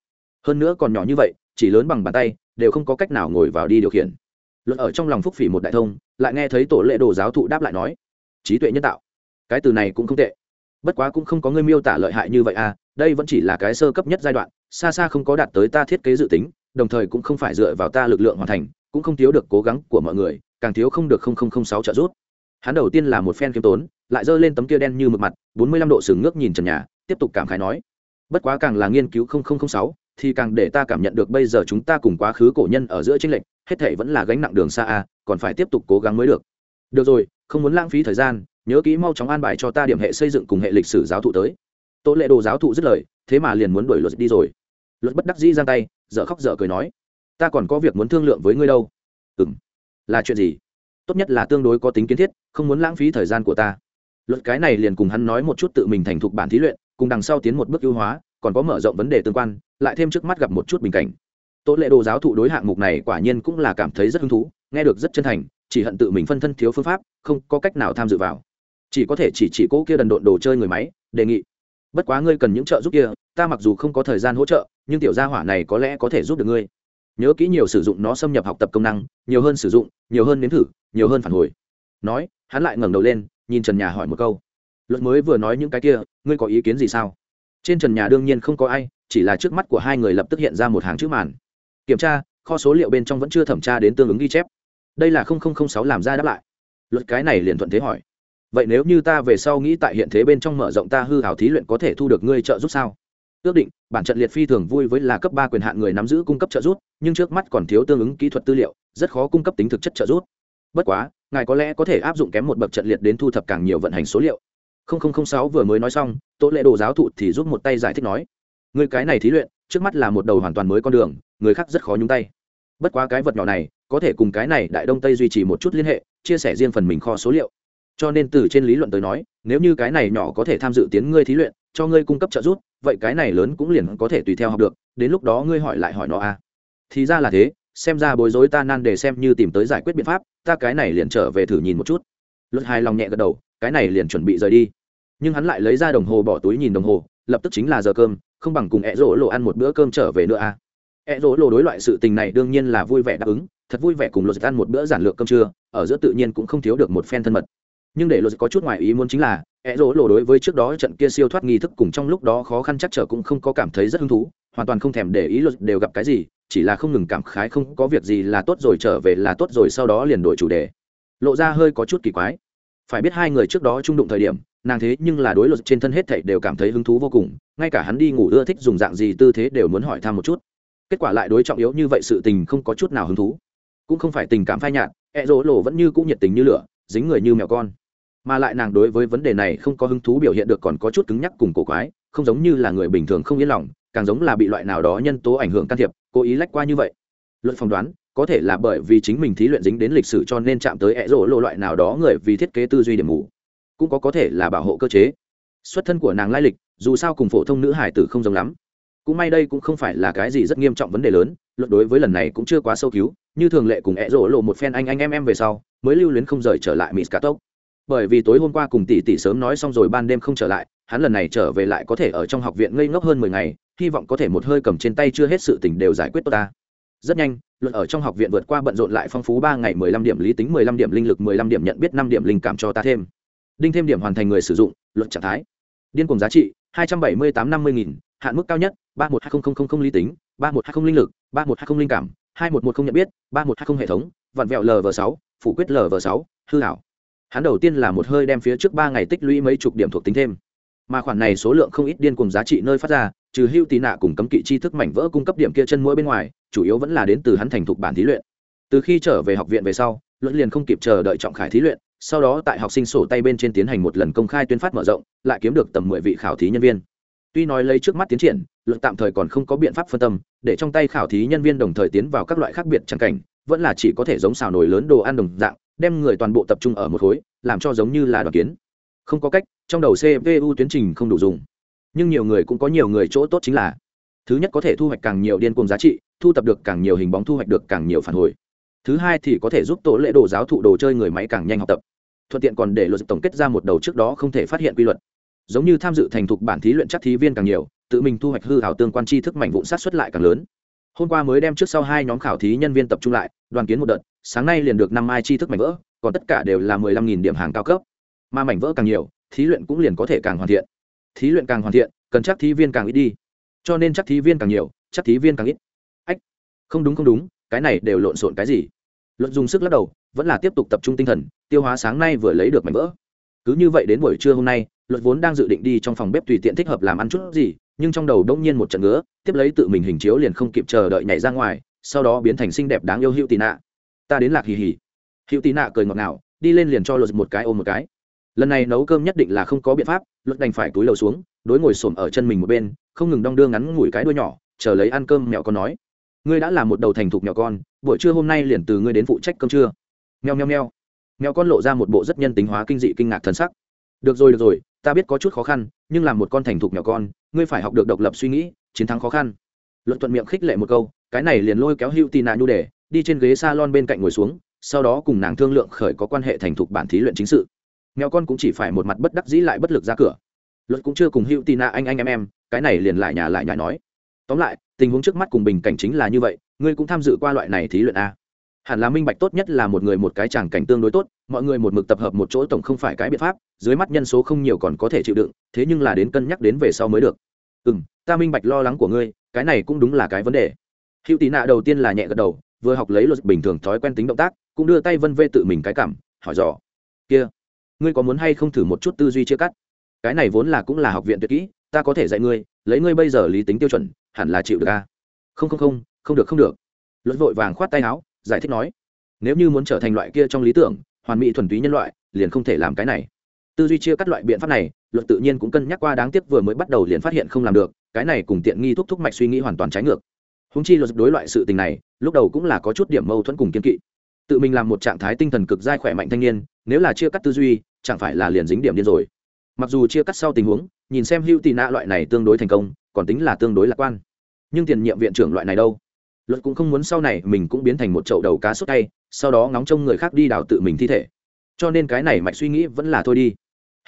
Hơn nữa còn nhỏ như vậy, chỉ lớn bằng bàn tay, đều không có cách nào ngồi vào đi điều khiển. Luận ở trong lòng phúc phỉ một đại thông, lại nghe thấy tổ lệ đồ giáo thụ đáp lại nói, trí tuệ nhân tạo. Cái từ này cũng không tệ. Bất quá cũng không có ngươi miêu tả lợi hại như vậy à đây vẫn chỉ là cái sơ cấp nhất giai đoạn, xa xa không có đạt tới ta thiết kế dự tính đồng thời cũng không phải dựa vào ta lực lượng hoàn thành, cũng không thiếu được cố gắng của mọi người, càng thiếu không được không không không sáu trợ giúp. Hắn đầu tiên là một phen kiêm tốn, lại giơ lên tấm kia đen như mực mặt, bốn mươi lăm độ sừng ngước nhìn trần nhà, tiếp tục cảm khái nói, bất quá càng là nghiên cứu không không không sáu, thì càng để ta cảm nhận được bây giờ chúng ta cùng quá khứ cổ nhân ở giữa tranh lệch, hết thể vẫn là gánh nặng đường xa a, còn phải tiếp tục cố gắng mới được. Được rồi, không muốn lãng phí thời gian, nhớ kỹ mau chóng an bài cho ta điểm hệ xây dựng cùng hệ lịch sử giáo thụ tới. Tố lệ đồ giáo thụ dứt lời, thế mà liền muốn đuổi luật đi rồi. Luật bất đắc dĩ giang tay dở khóc dở cười nói, ta còn có việc muốn thương lượng với ngươi đâu. Ừ m là chuyện gì? Tốt nhất là tương đối có tính kiến thiết, không muốn lãng phí thời gian của ta. Luật cái này liền cùng hắn nói một chút tự mình thành thục bản thí luyện, cùng đằng sau tiến một bước ưu hóa, còn có mở rộng vấn đề tương quan, lại thêm trước mắt gặp một chút bình cảnh. Tố lệ đồ giáo thụ đối hạng mục này quả nhiên cũng là cảm thấy rất hứng thú, nghe được rất chân thành, chỉ hận tự mình phân thân thiếu phương pháp, không có cách nào tham dự vào. Chỉ có thể chỉ chỉ cỗ kia đần độn đồ chơi người máy, đề nghị, bất quá ngươi cần những trợ giúp kia, ta mặc dù không có thời gian hỗ trợ nhưng tiểu gia hỏa này có lẽ có thể giúp được ngươi. Nhớ kỹ nhiều sử dụng nó xâm nhập học tập công năng, nhiều hơn sử dụng, nhiều hơn nếm thử, nhiều hơn phản hồi. Nói, hắn lại ngẩng đầu lên, nhìn trần nhà hỏi một câu. Luật mới vừa nói những cái kia, ngươi có ý kiến gì sao? Trên trần nhà đương nhiên không có ai, chỉ là trước mắt của hai người lập tức hiện ra một hàng chữ màn. Kiểm tra, kho số liệu bên trong vẫn chưa thẩm tra đến tương ứng ghi chép. Đây là sáu làm ra đáp lại. Luật cái này liền thuận thế hỏi. Vậy nếu như ta về sau nghĩ tại hiện thế bên trong mở rộng ta hư hảo thí luyện có thể thu được ngươi trợ giúp sao? Ước định, bản trận liệt phi thường vui với là cấp ba quyền hạn người nắm giữ cung cấp trợ giúp, nhưng trước mắt còn thiếu tương ứng kỹ thuật tư liệu, rất khó cung cấp tính thực chất trợ giúp. Bất quá, ngài có lẽ có thể áp dụng kém một bậc trận liệt đến thu thập càng nhiều vận hành số liệu. Sáu vừa mới nói xong tổ lệ đồ giáo thụ thì giúp một tay giải thích nói, người cái này thí luyện, trước mắt là một đầu hoàn toàn mới con đường, người khác rất khó nhúng tay. Bất quá cái vật nhỏ này, có thể cùng cái này đại đông tây duy trì một chút liên hệ, chia sẻ riêng phần mình kho số liệu. Cho nên từ trên lý luận tới nói, nếu như cái này nhỏ có thể tham dự tiến ngươi thí luyện cho ngươi cung cấp trợ giúp, vậy cái này lớn cũng liền có thể tùy theo học được, đến lúc đó ngươi hỏi lại hỏi nó a à. thì ra là thế, xem ra bối rối ta nan để xem như tìm tới giải quyết biện pháp, ta cái này liền trở về thử nhìn một chút. Luật hài lòng nhẹ gật đầu, cái này liền chuẩn bị rời đi. Nhưng hắn lại lấy ra đồng hồ bỏ túi nhìn đồng hồ, lập tức chính là giờ cơm, không bằng cùng ẹ rỗ lộ ăn một bữa cơm trở về nữa a ẹ rỗ lộ đối loại sự tình này đương nhiên là vui vẻ đáp ứng, thật vui vẻ cùng luật ăn một bữa giản lược cơm trưa, ở giữa tự nhiên cũng không thiếu được một phen thân mật. Nhưng để luật có chút ngoài ý muốn chính là e rỗ lộ đối với trước đó trận kia siêu thoát nghi thức cùng trong lúc đó khó khăn chắc trở cũng không có cảm thấy rất hứng thú, hoàn toàn không thèm để ý luật đều gặp cái gì, chỉ là không ngừng cảm khái không có việc gì là tốt rồi trở về là tốt rồi sau đó liền đổi chủ đề. Lộ ra hơi có chút kỳ quái. Phải biết hai người trước đó trung đụng thời điểm, nàng thế nhưng là đối luật trên thân hết thảy đều cảm thấy hứng thú vô cùng, ngay cả hắn đi ngủ ưa thích dùng dạng gì tư thế đều muốn hỏi thăm một chút. Kết quả lại đối trọng yếu như vậy sự tình không có chút nào hứng thú. Cũng không phải tình cảm phai nhạt e rỗ lộ vẫn như cũng nhiệt tình như lửa, dính người như mèo con mà lại nàng đối với vấn đề này không có hứng thú biểu hiện được còn có chút cứng nhắc cùng cổ quái, không giống như là người bình thường không yên lòng, càng giống là bị loại nào đó nhân tố ảnh hưởng can thiệp, cố ý lách qua như vậy. Luận phỏng đoán, có thể là bởi vì chính mình thí luyện dính đến lịch sử cho nên chạm tới ẹ rỗ lộ loại nào đó người vì thiết kế tư duy điểm mù. Cũng có có thể là bảo hộ cơ chế. Xuất thân của nàng lai lịch, dù sao cùng phổ thông nữ hải tử không giống lắm. Cũng may đây cũng không phải là cái gì rất nghiêm trọng vấn đề lớn, luận đối với lần này cũng chưa quá sâu cứu, như thường lệ cùng ẹ rỗ lộ một phen anh anh em em về sau, mới lưu luyến không rời trở lại mỹ cà tốc bởi vì tối hôm qua cùng tỷ tỷ sớm nói xong rồi ban đêm không trở lại, hắn lần này trở về lại có thể ở trong học viện ngây ngốc hơn mười ngày, hy vọng có thể một hơi cầm trên tay chưa hết sự tình đều giải quyết tốt ta. Rất nhanh luận ở trong học viện vượt qua bận rộn lại phong phú ba ngày mười lăm điểm lý tính, mười lăm điểm linh lực, mười lăm điểm nhận biết, năm điểm linh cảm cho ta thêm. Đinh thêm điểm hoàn thành người sử dụng luận trạng thái. Điên cùng giá trị, hai trăm bảy mươi tám năm mươi nghìn, hạn mức cao nhất, ba một hai nghìn lý tính, ba một hai nghìn linh lực, ba một hai nghìn linh cảm, hai một một không nhận biết, ba một hai nghìn hệ thống, vặn vẹo lv sáu, phủ quyết lv sáu, hư hảo hắn đầu tiên là một hơi đem phía trước ba ngày tích lũy mấy chục điểm thuộc tính thêm. Mà khoản này số lượng không ít điên cùng giá trị nơi phát ra, trừ hưu tì nạ cùng cấm kỵ chi thức mảnh vỡ cung cấp điểm kia chân mũi bên ngoài, chủ yếu vẫn là đến từ hắn thành thục bản thí luyện. Từ khi trở về học viện về sau, luận liền không kịp chờ đợi trọng khải thí luyện, sau đó tại học sinh sổ tay bên trên tiến hành một lần công khai tuyên phát mở rộng, lại kiếm được tầm mười vị khảo thí nhân viên. Tuy nói lấy trước mắt tiến triển, luận tạm thời còn không có biện pháp phân tâm, để trong tay khảo thí nhân viên đồng thời tiến vào các loại khác biệt chẳng cảnh, vẫn là chỉ có thể giống xào nồi lớn đồ ăn đồng dạng đem người toàn bộ tập trung ở một khối, làm cho giống như là đoàn kiến. Không có cách, trong đầu cpu tuyến trình không đủ dùng. Nhưng nhiều người cũng có nhiều người chỗ tốt chính là, thứ nhất có thể thu hoạch càng nhiều điên cuồng giá trị, thu tập được càng nhiều hình bóng, thu hoạch được càng nhiều phản hồi. Thứ hai thì có thể giúp tổ lệ đồ giáo thụ đồ chơi người máy càng nhanh học tập. Thuận tiện còn để luật tổng kết ra một đầu trước đó không thể phát hiện quy luật. Giống như tham dự thành thục bản thí luyện chắc thí viên càng nhiều, tự mình thu hoạch hư hảo tương quan tri thức mạnh vụn sát xuất lại càng lớn. Hôm qua mới đem trước sau hai nhóm khảo thí nhân viên tập trung lại, đoàn kiến một đợt sáng nay liền được năm mai tri thức mảnh vỡ, còn tất cả đều là mười lăm nghìn điểm hàng cao cấp. Mà mảnh vỡ càng nhiều, thí luyện cũng liền có thể càng hoàn thiện. Thí luyện càng hoàn thiện, cần chắc thí viên càng ít đi. Cho nên chắc thí viên càng nhiều, chắc thí viên càng ít. Ách, không đúng không đúng, cái này đều lộn xộn cái gì? Luận dùng sức lắc đầu, vẫn là tiếp tục tập trung tinh thần, tiêu hóa sáng nay vừa lấy được mảnh vỡ. Cứ như vậy đến buổi trưa hôm nay, luật vốn đang dự định đi trong phòng bếp tùy tiện thích hợp làm ăn chút gì, nhưng trong đầu đông nhiên một trận ngứa, tiếp lấy tự mình hình chiếu liền không kịp chờ đợi nhảy ra ngoài, sau đó biến thành xinh đẹp đáng yêu hữu tị nạ ta đến lạc hì hì. Hữu tị nạ cười ngọt ngào, đi lên liền cho luật một cái ôm một cái. Lần này nấu cơm nhất định là không có biện pháp luật đành phải túi lầu xuống, đối ngồi xổm ở chân mình một bên, không ngừng đong đưa ngắn ngủi cái đuôi nhỏ, chờ lấy ăn cơm mẹo con nói. Ngươi đã là một đầu thành thục mẹo con, buổi trưa hôm nay liền từ ngươi đến phụ trách cơm trưa. Meo meo meo. Mèo con lộ ra một bộ rất nhân tính hóa kinh dị kinh ngạc thân sắc. Được rồi được rồi, ta biết có chút khó khăn, nhưng làm một con thành thục mẹo con, ngươi phải học được độc lập suy nghĩ, chiến thắng khó khăn. Luận thuận miệng khích lệ một câu, cái này liền lôi kéo hữu tì nạ nhu để đi trên ghế salon bên cạnh ngồi xuống sau đó cùng nàng thương lượng khởi có quan hệ thành thục bản thí luyện chính sự. Mèo con cũng chỉ phải một mặt bất đắc dĩ lại bất lực ra cửa. Luật cũng chưa cùng hữu tina anh anh em em cái này liền lại nhà lại nhà nói. Tóm lại tình huống trước mắt cùng bình cảnh chính là như vậy ngươi cũng tham dự qua loại này thí luyện a. Hẳn là minh bạch tốt nhất là một người một cái chẳng cảnh tương đối tốt mọi người một mực tập hợp một chỗ tổng không phải cái biện pháp dưới mắt nhân số không nhiều còn có thể chịu đựng thế nhưng là đến cân nhắc đến về sau mới được. Ừm, ta minh bạch lo lắng của ngươi cái này cũng đúng là cái vấn đề. Hữu tị nạ đầu tiên là nhẹ gật đầu vừa học lấy luật bình thường thói quen tính động tác, cũng đưa tay vân vê tự mình cái cảm, hỏi dò. Kia, ngươi có muốn hay không thử một chút tư duy chia cắt? Cái này vốn là cũng là học viện tuyệt kỹ, ta có thể dạy ngươi, lấy ngươi bây giờ lý tính tiêu chuẩn, hẳn là chịu được a. Không không không không được không được. Luật vội vàng khoát tay áo, giải thích nói. Nếu như muốn trở thành loại kia trong lý tưởng, hoàn mỹ thuần túy nhân loại, liền không thể làm cái này. Tư duy chia cắt loại biện pháp này, luật tự nhiên cũng cân nhắc qua đáng tiếc vừa mới bắt đầu liền phát hiện không làm được, cái này cùng tiện nghi thúc thúc mạch suy nghĩ hoàn toàn trái ngược húng chi luật đối loại sự tình này, lúc đầu cũng là có chút điểm mâu thuẫn cùng kiên kỵ. Tự mình làm một trạng thái tinh thần cực dai khỏe mạnh thanh niên, nếu là chia cắt tư duy, chẳng phải là liền dính điểm điên rồi. Mặc dù chia cắt sau tình huống, nhìn xem hữu tị nạ loại này tương đối thành công, còn tính là tương đối lạc quan. Nhưng tiền nhiệm viện trưởng loại này đâu? Luật cũng không muốn sau này mình cũng biến thành một chậu đầu cá sốt tay, sau đó ngóng trông người khác đi đào tự mình thi thể. Cho nên cái này mạch suy nghĩ vẫn là thôi đi.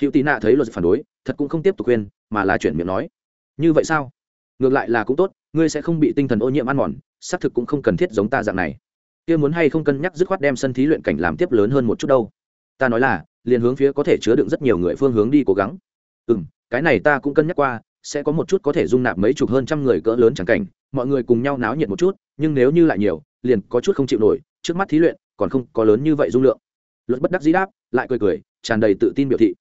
Hữu tị nạ thấy luật phản đối, thật cũng không tiếp tục khuyên, mà là chuyển miệng nói. Như vậy sao? Ngược lại là cũng tốt, ngươi sẽ không bị tinh thần ô nhiễm ăn mòn, xác thực cũng không cần thiết giống ta dạng này. Kia muốn hay không cân nhắc dứt khoát đem sân thí luyện cảnh làm tiếp lớn hơn một chút đâu. Ta nói là, liền hướng phía có thể chứa đựng rất nhiều người phương hướng đi cố gắng. Ừ m cái này ta cũng cân nhắc qua, sẽ có một chút có thể dung nạp mấy chục hơn trăm người cỡ lớn chẳng cảnh, mọi người cùng nhau náo nhiệt một chút, nhưng nếu như lại nhiều, liền có chút không chịu nổi, trước mắt thí luyện, còn không có lớn như vậy dung lượng. Luật bất đắc dĩ đáp, lại cười cười, tràn đầy tự tin biểu thị.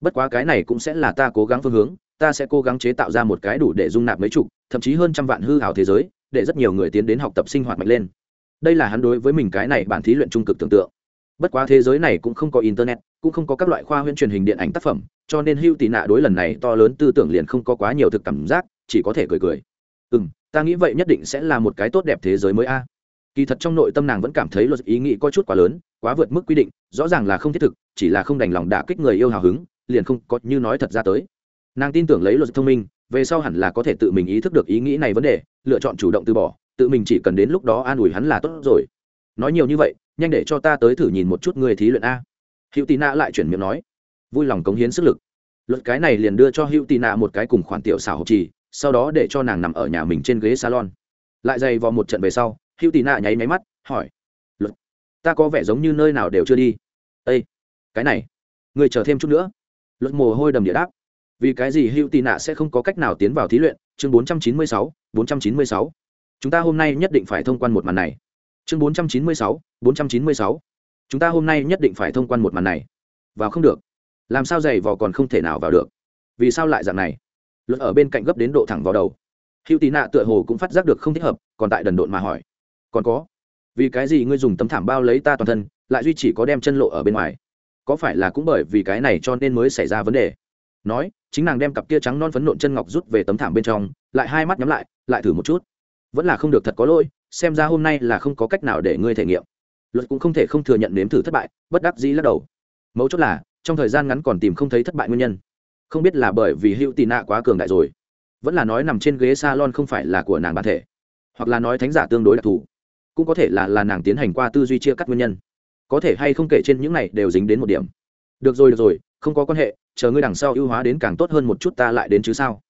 Bất quá cái này cũng sẽ là ta cố gắng phương hướng ta sẽ cố gắng chế tạo ra một cái đủ để dung nạp mấy chục, thậm chí hơn trăm vạn hư hảo thế giới, để rất nhiều người tiến đến học tập sinh hoạt mạnh lên. Đây là hắn đối với mình cái này bản thí luyện trung cực tưởng tượng. Bất quá thế giới này cũng không có internet, cũng không có các loại khoa huyễn truyền hình điện ảnh tác phẩm, cho nên hưu tị nạ đối lần này to lớn tư tưởng liền không có quá nhiều thực cảm giác, chỉ có thể cười cười. Ừ m ta nghĩ vậy nhất định sẽ là một cái tốt đẹp thế giới mới a. Kỳ thật trong nội tâm nàng vẫn cảm thấy luật ý nghĩ có chút quá lớn, quá vượt mức quy định, rõ ràng là không thiết thực, chỉ là không đành lòng đả kích người yêu hào hứng, liền không có như nói thật ra tới nàng tin tưởng lấy luật thông minh, về sau hẳn là có thể tự mình ý thức được ý nghĩ này vấn đề, lựa chọn chủ động từ bỏ, tự mình chỉ cần đến lúc đó an ủi hắn là tốt rồi. Nói nhiều như vậy, nhanh để cho ta tới thử nhìn một chút người thí luyện a. Hữu tì nạ lại chuyển miệng nói. Vui lòng cống hiến sức lực. Luật cái này liền đưa cho hữu tì nạ một cái cùng khoản tiểu xảo hộp trì sau đó để cho nàng nằm ở nhà mình trên ghế salon. Lại dày vào một trận về sau, hữu tì nạ nháy máy mắt, hỏi. Luật, ta có vẻ giống như nơi nào đều chưa đi. Ây cái này, người chờ thêm chút nữa. Luật mồ hôi đầm địa đáp vì cái gì hữu tì nạ sẽ không có cách nào tiến vào thí luyện? Chương bốn trăm chín mươi sáu, bốn trăm chín mươi sáu. Chúng ta hôm nay nhất định phải thông quan một màn này. Chương bốn trăm chín mươi sáu, bốn trăm chín mươi sáu. Chúng ta hôm nay nhất định phải thông quan một màn này. Vào không được. Làm sao giày vò còn không thể nào vào được? Vì sao lại dạng này? Luật ở bên cạnh gấp đến độ thẳng vào đầu. Hữu tì nạ tựa hồ cũng phát giác được không thích hợp, còn tại đần độn mà hỏi. Còn có? Vì cái gì ngươi dùng tấm thảm bao lấy ta toàn thân, lại duy chỉ có đem chân lộ ở bên ngoài? Có phải là cũng bởi vì cái này cho nên mới xảy ra vấn đề? Nói chính nàng đem cặp kia trắng non phấn nộn chân ngọc rút về tấm thảm bên trong, lại hai mắt nhắm lại lại thử một chút. Vẫn là không được thật có lỗi, xem ra hôm nay là không có cách nào để ngươi thể nghiệm. Luật cũng không thể không thừa nhận nếm thử thất bại, bất đắc dĩ lắc đầu. Mấu chốt là, trong thời gian ngắn còn tìm không thấy thất bại nguyên nhân. Không biết là bởi vì hữu tì nạ quá cường đại rồi, vẫn là nói nằm trên ghế salon không phải là của nàng bản thể, hoặc là nói thánh giả tương đối đặc thù, cũng có thể là là nàng tiến hành qua tư duy chia cắt nguyên nhân. Có thể hay không kể trên những này đều dính đến một điểm được rồi được rồi, không có quan hệ, chờ ngươi đằng sau ưu hóa đến càng tốt hơn một chút ta lại đến chứ sao?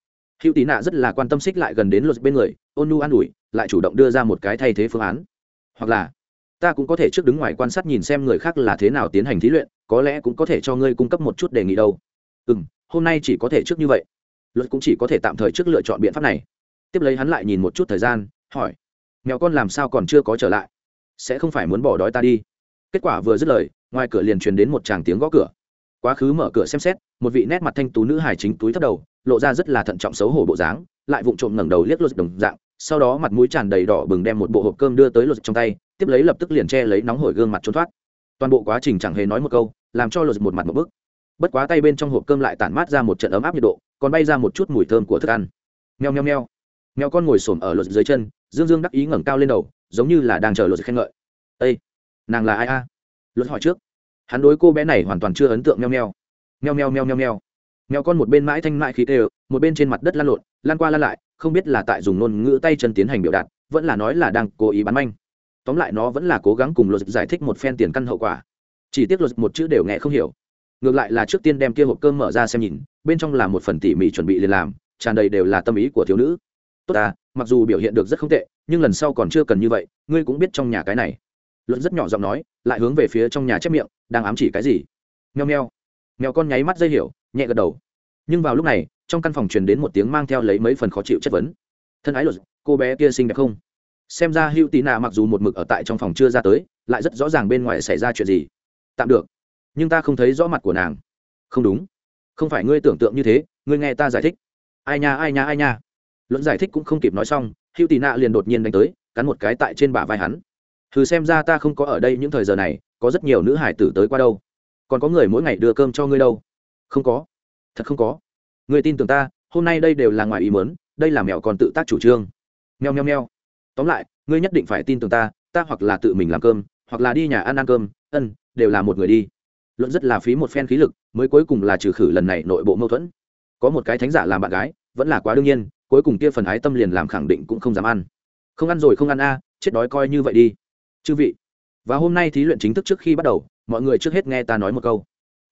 Hữu tí nạ rất là quan tâm xích lại gần đến luật bên người, ôn nu an ủi, lại chủ động đưa ra một cái thay thế phương án. Hoặc là, ta cũng có thể trước đứng ngoài quan sát nhìn xem người khác là thế nào tiến hành thí luyện, có lẽ cũng có thể cho ngươi cung cấp một chút đề nghị đâu. Ừ m hôm nay chỉ có thể trước như vậy. Luật cũng chỉ có thể tạm thời trước lựa chọn biện pháp này. Tiếp lấy hắn lại nhìn một chút thời gian, hỏi, mèo con làm sao còn chưa có trở lại? Sẽ không phải muốn bỏ đói ta đi? Kết quả vừa dứt lời, ngoài cửa liền truyền đến một tràng tiếng gõ cửa quá khứ mở cửa xem xét, một vị nét mặt thanh tú nữ hài chính túi thấp đầu, lộ ra rất là thận trọng xấu hổ bộ dáng, lại vụng trộm ngẩng đầu liếc lột đồng dạng, sau đó mặt mũi tràn đầy đỏ bừng đem một bộ hộp cơm đưa tới lột trong tay, tiếp lấy lập tức liền che lấy nóng hổi gương mặt trốn thoát. Toàn bộ quá trình chẳng hề nói một câu, làm cho lột một mặt một bức. Bất quá tay bên trong hộp cơm lại tản mát ra một trận ấm áp nhiệt độ, còn bay ra một chút mùi thơm của thức ăn. Nheo nheo nheo nheo con ngồi xổm ở lột dưới chân, dương dương đắc ý ngẩng cao lên đầu, giống như là đang chờ lột khen ngợi. Ây nàng là ai a? Lột hỏi trước hắn đối cô bé này hoàn toàn chưa ấn tượng nheo nheo nheo nheo nheo nheo nheo meo con một bên mãi thanh mãi khí tê, một bên trên mặt đất lăn lộn, lan qua lan lại, không biết là tại dùng ngôn ngữ tay chân tiến hành biểu đạt, vẫn là nói là đang cố ý bắn manh. Tóm lại nó vẫn là cố gắng cùng luật giải thích một phen tiền căn hậu quả. Chỉ tiếc luật một chữ đều nghe không hiểu. Ngược lại là trước tiên đem kia hộp cơm mở ra xem nhìn, bên trong là một phần tỉ mỉ chuẩn bị liền làm, tràn đầy đều là tâm ý của thiếu nữ. Tốt ta mặc dù biểu hiện được rất không tệ, nhưng lần sau còn chưa cần như vậy, ngươi cũng biết trong nhà cái này. Luận rất nhỏ giọng nói, lại hướng về phía trong nhà chép miệng đang ám chỉ cái gì? Nheo nheo mèo con nháy mắt dây hiểu, nhẹ gật đầu. Nhưng vào lúc này, trong căn phòng truyền đến một tiếng mang theo lấy mấy phần khó chịu chất vấn. Thân ái luật cô bé kia xinh đẹp không? Xem ra hữu tì nạ mặc dù một mực ở tại trong phòng chưa ra tới, lại rất rõ ràng bên ngoài xảy ra chuyện gì. Tạm được. Nhưng ta không thấy rõ mặt của nàng. Không đúng. Không phải ngươi tưởng tượng như thế, ngươi nghe ta giải thích. Ai nha ai nha ai nha. Luận giải thích cũng không kịp nói xong, hữu tì nạ liền đột nhiên đánh tới, cắn một cái tại trên bả vai hắn. Thử xem ra ta không có ở đây những thời giờ này có rất nhiều nữ hải tử tới qua đâu. Còn có người mỗi ngày đưa cơm cho ngươi đâu. Không có. Thật không có. Người tin tưởng ta, hôm nay đây đều là ngoài ý mớn đây là mẹo còn tự tác chủ trương. Meo meo meo tóm lại, ngươi nhất định phải tin tưởng ta ta hoặc là tự mình làm cơm, hoặc là đi nhà ăn ăn cơm, ân, đều là một người đi. Luận rất là phí một phen khí lực, mới cuối cùng là trừ khử lần này nội bộ mâu thuẫn. Có một cái thánh giả làm bạn gái, vẫn là quá đương nhiên, cuối cùng kia phần ái tâm liền làm khẳng định cũng không dám ăn. Không ăn rồi không ăn a, chết đói coi như vậy đi. Chư vị và hôm nay thí luyện chính thức trước khi bắt đầu, mọi người trước hết nghe ta nói một câu.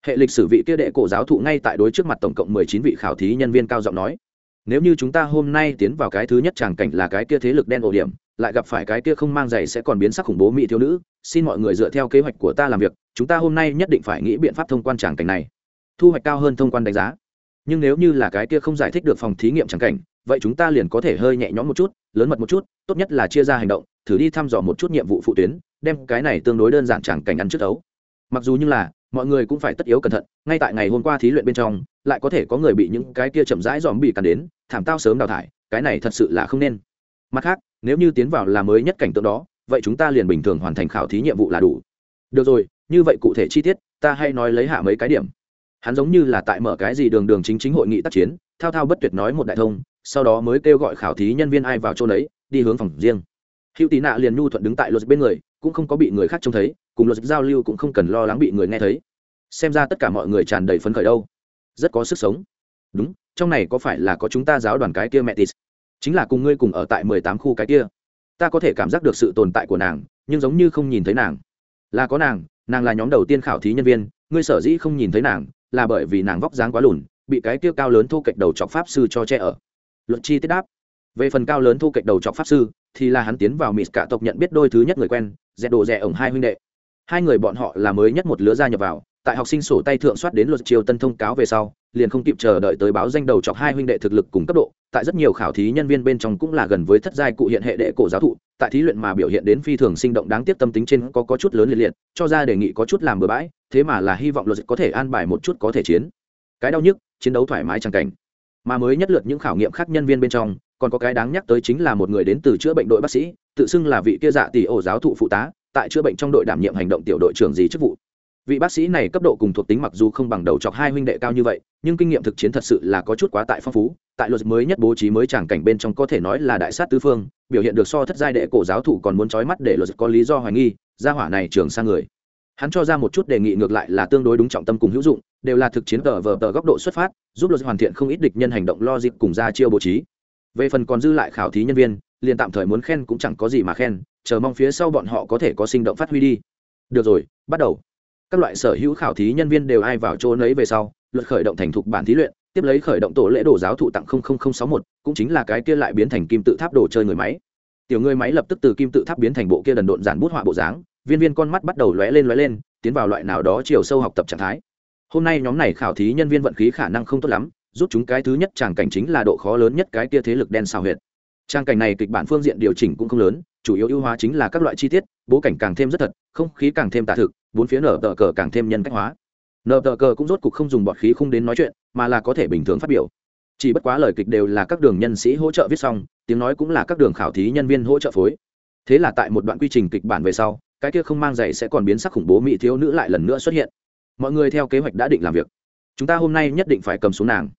Hệ lịch sử vị kia đệ cổ giáo thụ ngay tại đối trước mặt tổng cộng mười chín vị khảo thí nhân viên cao giọng nói. Nếu như chúng ta hôm nay tiến vào cái thứ nhất tràng cảnh là cái kia thế lực đen ổ điểm, lại gặp phải cái kia không mang giày sẽ còn biến sắc khủng bố mỹ thiếu nữ, xin mọi người dựa theo kế hoạch của ta làm việc, chúng ta hôm nay nhất định phải nghĩ biện pháp thông quan tràng cảnh này. Thu hoạch cao hơn thông quan đánh giá. Nhưng nếu như là cái kia không giải thích được phòng thí nghiệm tràng cảnh, vậy chúng ta liền có thể hơi nhẹ nhõm một chút, lớn mật một chút, tốt nhất là chia ra hành động, thử đi thăm dò một chút nhiệm vụ phụ tuyến đem cái này tương đối đơn giản chẳng cảnh ăn trước đấu. Mặc dù như là, mọi người cũng phải tất yếu cẩn thận, ngay tại ngày hôm qua thí luyện bên trong, lại có thể có người bị những cái kia chậm rãi dòm bị cắn đến, thảm tao sớm đào thải, cái này thật sự là không nên. Mặt khác, nếu như tiến vào là mới nhất cảnh tượng đó, vậy chúng ta liền bình thường hoàn thành khảo thí nhiệm vụ là đủ. Được rồi, như vậy cụ thể chi tiết, ta hay nói lấy hạ mấy cái điểm. Hắn giống như là tại mở cái gì đường đường chính chính hội nghị tác chiến, thao thao bất tuyệt nói một đại thông, sau đó mới kêu gọi khảo thí nhân viên ai vào chỗ đấy đi hướng phòng riêng hữu tị nạ liền nhu thuận đứng tại luật bên người, cũng không có bị người khác trông thấy, cùng luật giao lưu cũng không cần lo lắng bị người nghe thấy. Xem ra tất cả mọi người tràn đầy phấn khởi đâu. Rất có sức sống. Đúng, trong này có phải là có chúng ta giáo đoàn cái kia mẹ tis chính là cùng ngươi cùng ở tại mười tám khu cái kia. Ta có thể cảm giác được sự tồn tại của nàng, nhưng giống như không nhìn thấy nàng. Là có nàng nàng là nhóm đầu tiên khảo thí nhân viên, ngươi sở dĩ không nhìn thấy nàng, là bởi vì nàng vóc dáng quá lùn, bị cái kia cao lớn thu kệch đầu chọc pháp sư cho che ở. Luận chi tiết đáp. Về phần cao lớn thu kệch đầu chọc pháp sư thì là hắn tiến vào mịt cả tộc nhận biết đôi thứ nhất người quen dẹ đồ rẻ ổng hai huynh đệ. Hai người bọn họ là mới nhất một lứa gia nhập vào, tại học sinh sổ tay thượng soát đến luật triều tân thông cáo về sau, liền không kịp chờ đợi tới báo danh đầu chọc hai huynh đệ thực lực cùng cấp độ, tại rất nhiều khảo thí nhân viên bên trong cũng là gần với thất giai cụ hiện hệ đệ cổ giáo thụ, tại thí luyện mà biểu hiện đến phi thường sinh động đáng tiếc tâm tính trên có có chút lớn liệt liệt, cho ra đề nghị có chút làm bừa bãi, thế mà là hy vọng luật có thể an bài một chút có thể chiến. Cái đau nhức, chiến đấu thoải mái chẳng cảnh. Mà mới nhất lượt những khảo nghiệm khác nhân viên bên trong còn có cái đáng nhắc tới chính là một người đến từ chữa bệnh đội bác sĩ, tự xưng là vị kia dạ tỷ ổ giáo thụ phụ tá, tại chữa bệnh trong đội đảm nhiệm hành động tiểu đội trưởng gì chức vụ. Vị bác sĩ này cấp độ cùng thuộc tính mặc dù không bằng đầu chọc hai huynh đệ cao như vậy, nhưng kinh nghiệm thực chiến thật sự là có chút quá tại phong phú, tại luật mới nhất bố trí mới tràng cảnh bên trong có thể nói là đại sát tứ phương, biểu hiện được so thất giai đệ cổ giáo thủ còn muốn trói mắt để luật có lý do hoài nghi, gia hỏa này trường sang người. Hắn cho ra một chút đề nghị ngược lại là tương đối đúng trọng tâm cùng hữu dụng, đều là thực chiến tờ vờ tờ góc độ xuất phát, giúp luật hoàn thiện không ít địch nhân hành động lo dịp cùng ra chiêu bố trí về phần còn dư lại khảo thí nhân viên, liền tạm thời muốn khen cũng chẳng có gì mà khen, chờ mong phía sau bọn họ có thể có sinh động phát huy đi. Được rồi, bắt đầu. Các loại sở hữu khảo thí nhân viên đều ai vào chỗ nấy về sau, luật khởi động thành thục bản thí luyện, tiếp lấy khởi động tổ lễ đồ giáo thụ tặng sáu một, cũng chính là cái kia lại biến thành kim tự tháp đồ chơi người máy. Tiểu người máy lập tức từ kim tự tháp biến thành bộ kia đần độn giản bút họa bộ dáng, viên viên con mắt bắt đầu lóe lên lóe lên, tiến vào loại nào đó chiều sâu học tập trạng thái. Hôm nay nhóm này khảo thí nhân viên vận khí khả năng không tốt lắm giúp chúng cái thứ nhất tràng cảnh chính là độ khó lớn nhất cái kia thế lực đen xào huyệt. Trang cảnh này kịch bản phương diện điều chỉnh cũng không lớn, chủ yếu ưu hóa chính là các loại chi tiết, bố cảnh càng thêm rất thật, không khí càng thêm tả thực, bốn phía nở tờ cờ càng thêm nhân cách hóa. Nở tờ cờ cũng rốt cục không dùng bọt khí không đến nói chuyện, mà là có thể bình thường phát biểu. Chỉ bất quá lời kịch đều là các đường nhân sĩ hỗ trợ viết xong, tiếng nói cũng là các đường khảo thí nhân viên hỗ trợ phối. Thế là tại một đoạn quy trình kịch bản về sau, cái kia không mang giày sẽ còn biến sắc khủng bố mỹ thiếu nữ lại lần nữa xuất hiện. Mọi người theo kế hoạch đã định làm việc. Chúng ta hôm nay nhất định phải cầm xuống nàng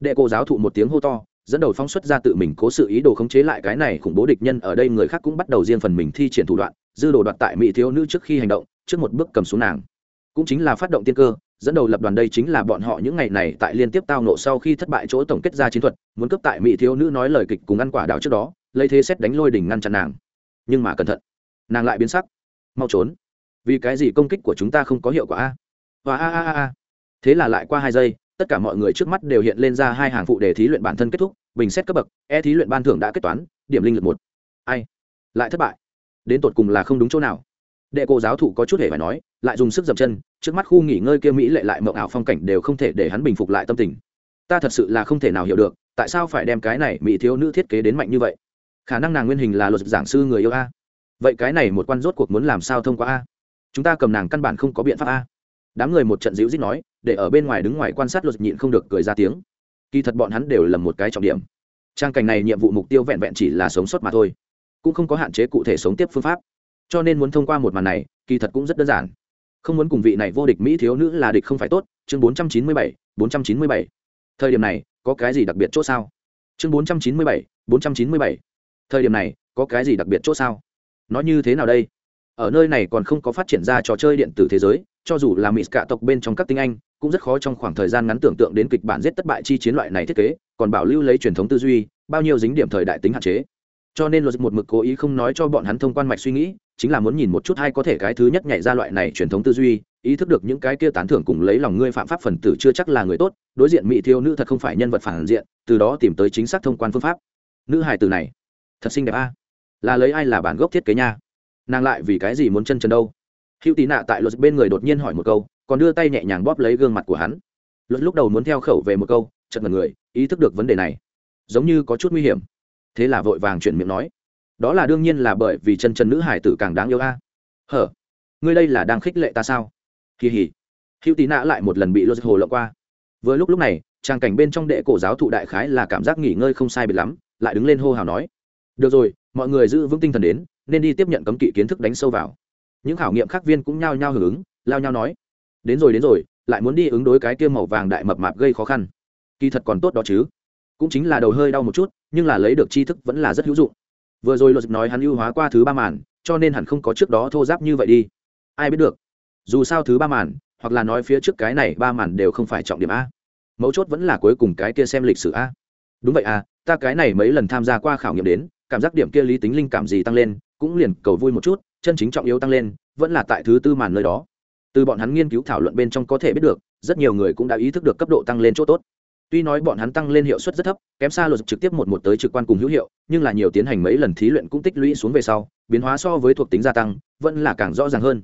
đệ cô giáo thụ một tiếng hô to, dẫn đầu phóng xuất ra tự mình cố sự ý đồ khống chế lại cái này khủng bố địch nhân. Ở đây người khác cũng bắt đầu riêng phần mình thi triển thủ đoạn, dư đồ đoạt tại mỹ thiếu nữ trước khi hành động, trước một bước cầm xuống nàng. Cũng chính là phát động tiên cơ, dẫn đầu lập đoàn đây chính là bọn họ những ngày này tại liên tiếp tao nộ sau khi thất bại chỗ tổng kết ra chiến thuật, muốn cướp tại mỹ thiếu nữ nói lời kịch cùng ăn quả đào trước đó, lấy thế xét đánh lôi đỉnh ngăn chặn nàng. Nhưng mà cẩn thận, nàng lại biến sắc. Mau trốn. Vì cái gì công kích của chúng ta không có hiệu quả? A và a a a a. Thế là lại qua hai giây tất cả mọi người trước mắt đều hiện lên ra hai hàng phụ đề thí luyện bản thân kết thúc, bình xét cấp bậc e thí luyện ban thưởng đã kết toán, điểm linh lực một. Ai? Lại thất bại. Đến tột cùng là không đúng chỗ nào. Đệ cô giáo thụ có chút hề phải nói, lại dùng sức dậm chân, trước mắt khu nghỉ ngơi kia mỹ lệ lại mộng ảo phong cảnh đều không thể để hắn bình phục lại tâm tình. Ta thật sự là không thể nào hiểu được, tại sao phải đem cái này mỹ thiếu nữ thiết kế đến mạnh như vậy? Khả năng nàng nguyên hình là luật giảng sư người yêu a. Vậy cái này một quan rốt cuộc muốn làm sao thông qua a? Chúng ta cầm nàng căn bản không có biện pháp a đám người một trận dịu dít nói, để ở bên ngoài đứng ngoài quan sát luật nhịn không được cười ra tiếng. Kỳ thật bọn hắn đều là một cái trọng điểm. Trang cảnh này nhiệm vụ mục tiêu vẹn vẹn chỉ là sống sót mà thôi, cũng không có hạn chế cụ thể sống tiếp phương pháp. Cho nên muốn thông qua một màn này, kỳ thật cũng rất đơn giản. Không muốn cùng vị này vô địch mỹ thiếu nữ là địch không phải tốt, chương bốn trăm chín mươi bảy, bốn trăm chín mươi bảy. Thời điểm này, có cái gì đặc biệt c h ỗ sao? Chương bốn trăm chín mươi bảy, bốn trăm chín mươi bảy. Thời điểm này, có cái gì đặc biệt c h ỗ sao? Nó như thế nào đây? Ở nơi này còn không có phát triển ra trò chơi điện tử thế giới, cho dù là mỹ cả tộc bên trong các tinh anh, cũng rất khó trong khoảng thời gian ngắn tưởng tượng đến kịch bản giết thất bại chi chiến loại này thiết kế, còn bảo lưu lấy truyền thống tư duy, bao nhiêu dính điểm thời đại tính hạn chế. Cho nên luật một mực cố ý không nói cho bọn hắn thông quan mạch suy nghĩ, chính là muốn nhìn một chút hay có thể cái thứ nhất nhảy ra loại này truyền thống tư duy, ý thức được những cái kia tán thưởng cùng lấy lòng ngươi phạm pháp phần tử chưa chắc là người tốt, đối diện mỹ thiêu nữ thật không phải nhân vật phản diện, từ đó tìm tới chính xác thông quan phương pháp. Nữ hài từ này, thật xinh đẹp a. Là lấy ai là bản gốc thiết kế nha? Nàng lại vì cái gì muốn chân trần đâu? Hữu tì nạ tại luật bên người đột nhiên hỏi một câu, còn đưa tay nhẹ nhàng bóp lấy gương mặt của hắn. Luật lúc đầu muốn theo khẩu về một câu chật mật người, ý thức được vấn đề này. Giống như có chút nguy hiểm. Thế là vội vàng chuyển miệng nói, đó là đương nhiên là bởi vì chân chân nữ hải tử càng đáng yêu a. Hở? Ngươi đây là đang khích lệ ta sao? Kỳ hỉ. Hữu tí nạ lại một lần bị luật hồ lộng qua. Vừa lúc lúc này trang cảnh bên trong đệ cổ giáo thụ đại khái là cảm giác nghỉ ngơi không sai biệt lắm, lại đứng lên hô hào nói, được rồi, mọi người giữ vững tinh thần đến nên đi tiếp nhận cấm kỵ kiến thức đánh sâu vào. Những khảo nghiệm khác viên cũng nhao nhao hưởng ứng, lao nhao nói, đến rồi đến rồi, lại muốn đi ứng đối cái kia màu vàng đại mập mạp gây khó khăn. Kỳ thật còn tốt đó chứ. Cũng chính là đầu hơi đau một chút, nhưng là lấy được tri thức vẫn là rất hữu dụng. Vừa rồi luật nói hắn ưu hóa qua thứ ba màn, cho nên hẳn không có trước đó thô giáp như vậy đi. Ai biết được, dù sao thứ ba màn, hoặc là nói phía trước cái này ba màn đều không phải trọng điểm a. Mấu chốt vẫn là cuối cùng cái kia xem lịch sử a. Đúng vậy à ta cái này mấy lần tham gia qua khảo nghiệm đến, cảm giác điểm kia lý tính linh cảm gì tăng lên cũng liền cầu vui một chút, chân chính trọng yếu tăng lên, vẫn là tại thứ tư màn nơi đó. Từ bọn hắn nghiên cứu thảo luận bên trong có thể biết được, rất nhiều người cũng đã ý thức được cấp độ tăng lên chỗ tốt. Tuy nói bọn hắn tăng lên hiệu suất rất thấp, kém xa luật trực tiếp một một tới trực quan cùng hữu hiệu, nhưng là nhiều tiến hành mấy lần thí luyện cũng tích lũy xuống về sau, biến hóa so với thuộc tính gia tăng, vẫn là càng rõ ràng hơn.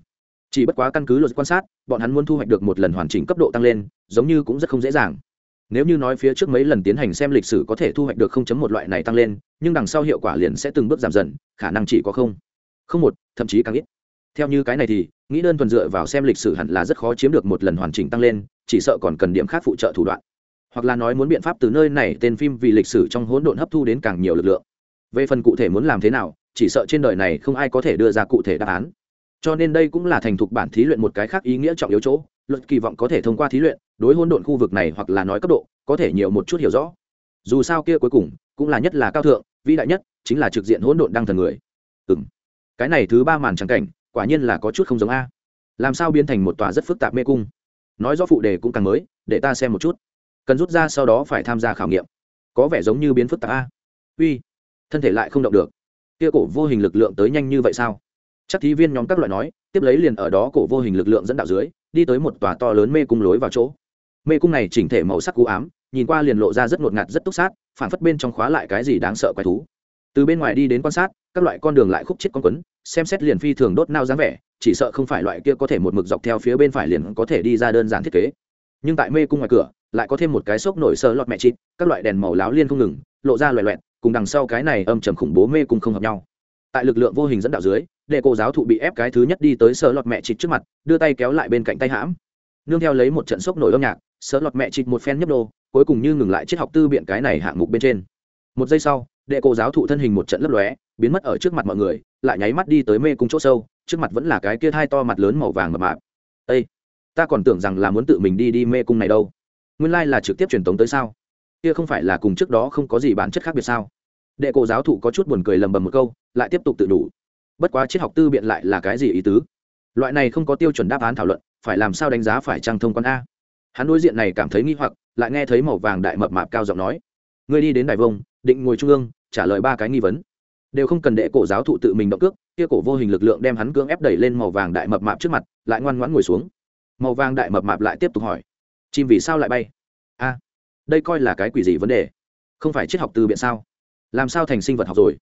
Chỉ bất quá căn cứ luật quan sát, bọn hắn muốn thu hoạch được một lần hoàn chỉnh cấp độ tăng lên, giống như cũng rất không dễ dàng nếu như nói phía trước mấy lần tiến hành xem lịch sử có thể thu hoạch được không chấm một loại này tăng lên, nhưng đằng sau hiệu quả liền sẽ từng bước giảm dần, khả năng chỉ có không. Không một, thậm chí càng ít. Theo như cái này thì, nghĩ đơn thuần dựa vào xem lịch sử hẳn là rất khó chiếm được một lần hoàn chỉnh tăng lên, chỉ sợ còn cần điểm khác phụ trợ thủ đoạn. Hoặc là nói muốn biện pháp từ nơi này, tên phim vì lịch sử trong hỗn độn hấp thu đến càng nhiều lực lượng. Về phần cụ thể muốn làm thế nào, chỉ sợ trên đời này không ai có thể đưa ra cụ thể đáp án. Cho nên đây cũng là thành thục bản thí luyện một cái khác ý nghĩa trọng yếu chỗ luật kỳ vọng có thể thông qua thí luyện, đối hôn độn khu vực này hoặc là nói cấp độ, có thể nhiều một chút hiểu rõ. Dù sao kia cuối cùng, cũng là nhất là cao thượng, vĩ đại nhất, chính là trực diện hỗn độn đăng thần người. Ừng cái này thứ ba màn trắng cảnh, quả nhiên là có chút không giống a. Làm sao biến thành một tòa rất phức tạp mê cung? Nói rõ phụ đề cũng càng mới, để ta xem một chút. Cần rút ra sau đó phải tham gia khảo nghiệm. Có vẻ giống như biến phức tạp a. Uy, thân thể lại không động được. Kia cổ vô hình lực lượng tới nhanh như vậy sao? Chắc thí viên nhóm các loại nói, tiếp lấy liền ở đó cổ vô hình lực lượng dẫn đạo dưới, đi tới một tòa to lớn mê cung lối vào chỗ. Mê cung này chỉnh thể màu sắc cú ám, nhìn qua liền lộ ra rất ngột ngạt, rất túc sát phản phất bên trong khóa lại cái gì đáng sợ quái thú. Từ bên ngoài đi đến quan sát, các loại con đường lại khúc chết con quấn, xem xét liền phi thường đốt nao dáng vẻ, chỉ sợ không phải loại kia có thể một mực dọc theo phía bên phải liền có thể đi ra đơn giản thiết kế. Nhưng tại mê cung ngoài cửa, lại có thêm một cái xốc nổi sơ lọt mẹ chịt, các loại đèn màu láo liên không ngừng, lộ ra loẹ loẹt, cùng đằng sau cái này âm trầm khủng bố mê cung không hợp nhau tại lực lượng vô hình dẫn đạo dưới, để cô giáo thụ bị ép cái thứ nhất đi tới sợ lọt mẹ chịt trước mặt, đưa tay kéo lại bên cạnh tay hãm. Nương theo lấy một trận sốc nổi âm nhạc, sợ lọt mẹ chịt một phen nhấp đô cuối cùng như ngừng lại triết học tư biện cái này hạng mục bên trên. Một giây sau đệ cô giáo thụ thân hình một trận lấp lóe, biến mất ở trước mặt mọi người, lại nháy mắt đi tới mê cung chỗ sâu, trước mặt vẫn là cái kia hai to mặt lớn màu vàng mập mạp. Ây ta còn tưởng rằng là muốn tự mình đi đi mê cung này đâu. Nguyên lai là trực tiếp truyền tống tới sao? Kia không phải là cùng trước đó không có gì bản chất khác biệt sao? Đệ cổ giáo thụ có chút buồn cười lầm bầm một câu lại tiếp tục tự đủ. Bất quá triết học tư biện lại là cái gì ý tứ? Loại này không có tiêu chuẩn đáp án thảo luận, phải làm sao đánh giá phải trăng thông quan a? Hắn đối diện này cảm thấy nghi hoặc, lại nghe thấy màu vàng đại mập mạp cao giọng nói, ngươi đi đến đài vông, định ngồi trung ương, trả lời ba cái nghi vấn. Đều không cần đệ cổ giáo thụ tự mình động cước, kia cổ vô hình lực lượng đem hắn cưỡng ép đẩy lên màu vàng đại mập mạp trước mặt, lại ngoan ngoãn ngồi xuống. Màu vàng đại mập mạp lại tiếp tục hỏi, chim vì sao lại bay? A, đây coi là cái quỷ gì vấn đề? Không phải triết học từ biện sao? Làm sao thành sinh vật học rồi?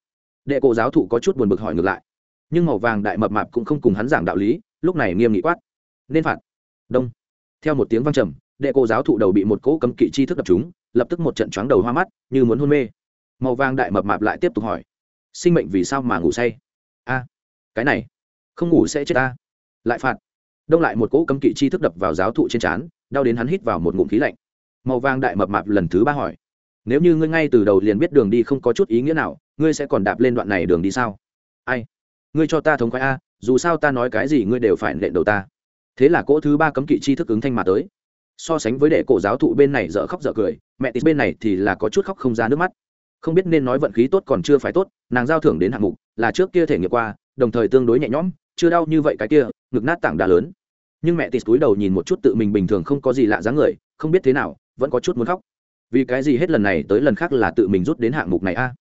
Đệ cổ giáo thụ có chút buồn bực hỏi ngược lại. Nhưng màu vàng đại mập mạp cũng không cùng hắn giảng đạo lý, lúc này nghiêm nghị quát. Nên phạt. Đông. Theo một tiếng vang trầm, đệ cổ giáo thụ đầu bị một cỗ cấm kỵ chi thức đập chúng lập tức một trận choáng đầu hoa mắt, như muốn hôn mê. Màu vàng đại mập mạp lại tiếp tục hỏi. Sinh mệnh vì sao mà ngủ say? A, cái này, không ngủ sẽ chết ta. Lại phạt. Đông lại một cỗ cấm kỵ chi thức đập vào giáo thụ trên trán, đau đến hắn hít vào một ngụm khí lạnh. Màu vàng đại mập mạp lần thứ ba hỏi. Nếu như ngươi ngay từ đầu liền biết đường đi không có chút ý nghĩa nào ngươi sẽ còn đạp lên đoạn này đường đi sao? Ai? Ngươi cho ta thống khoái a, dù sao ta nói cái gì ngươi đều phải nện đầu ta. Thế là cỗ thứ ba cấm kỵ chi thức ứng thanh mà tới. So sánh với đệ cổ giáo thụ bên này dở khóc dở cười, mẹ tít bên này thì là có chút khóc không ra nước mắt. Không biết nên nói vận khí tốt còn chưa phải tốt, nàng giao thưởng đến hạng mục là trước kia thể nghiệm qua, đồng thời tương đối nhẹ nhõm, chưa đau như vậy cái kia, ngực nát tảng đá lớn. Nhưng mẹ tít túi đầu nhìn một chút tự mình bình thường không có gì lạ dáng người, không biết thế nào, vẫn có chút muốn khóc. Vì cái gì hết lần này tới lần khác là tự mình rút đến hạng mục này a?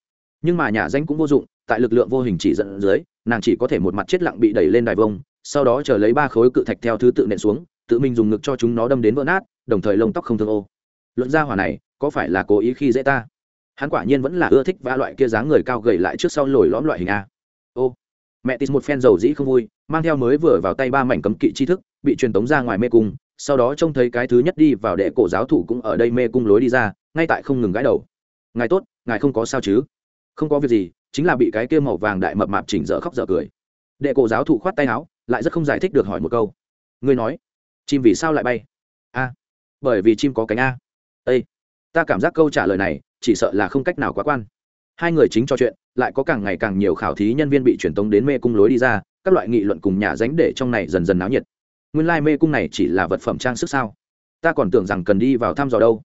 Nhưng mà nhà danh cũng vô dụng, tại lực lượng vô hình chỉ dẫn dưới, nàng chỉ có thể một mặt chết lặng bị đẩy lên đài vông, sau đó chờ lấy ba khối cự thạch theo thứ tự nện xuống, tự mình dùng ngực cho chúng nó đâm đến vỡ nát, đồng thời lông tóc không thương ô. Luận gia hỏa này, có phải là cố ý khi dễ ta? Hắn quả nhiên vẫn là ưa thích vã loại kia dáng người cao gầy lại trước sau lồi lõm loại hình a. Ô, mẹ tis một phen dầu dĩ không vui, mang theo mới vừa vào tay ba mảnh cấm kỵ tri thức, bị truyền tống ra ngoài mê cung, sau đó trông thấy cái thứ nhất đi vào đệ cổ giáo thủ cũng ở đây mê cung lối đi ra, ngay tại không ngừng gãi đầu. Ngài tốt, ngài không có sao chứ? Không có việc gì, chính là bị cái kia màu vàng đại mập mạp chỉnh dở khóc dở cười. Đệ cổ giáo thụ khoát tay áo, lại rất không giải thích được hỏi một câu. Ngươi nói, chim vì sao lại bay? A. Bởi vì chim có cánh a. Ây ta cảm giác câu trả lời này, chỉ sợ là không cách nào quá quan. Hai người chính trò chuyện, lại có càng ngày càng nhiều khảo thí nhân viên bị truyền tống đến mê cung lối đi ra, các loại nghị luận cùng nhà ránh để trong này dần dần náo nhiệt. Nguyên lai、like、mê cung này chỉ là vật phẩm trang sức sao? Ta còn tưởng rằng cần đi vào thăm dò đâu.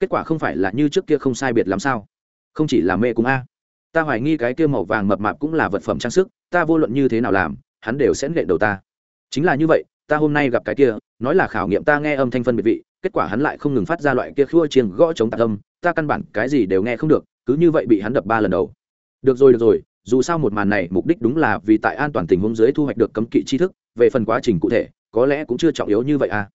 Kết quả không phải là như trước kia không sai biệt làm sao? Không chỉ là mê cung a ta hoài nghi cái kia màu vàng mập mạp cũng là vật phẩm trang sức, ta vô luận như thế nào làm, hắn đều sẽ nện đầu ta. Chính là như vậy, ta hôm nay gặp cái kia, nói là khảo nghiệm ta nghe âm thanh phân biệt vị, kết quả hắn lại không ngừng phát ra loại kia khua chiêng gõ chống tạc âm, ta căn bản cái gì đều nghe không được, cứ như vậy bị hắn đập ba lần đầu. Được rồi được rồi, dù sao một màn này mục đích đúng là vì tại an toàn tình huống dưới thu hoạch được cấm kỵ tri thức, về phần quá trình cụ thể, có lẽ cũng chưa trọng yếu như vậy à.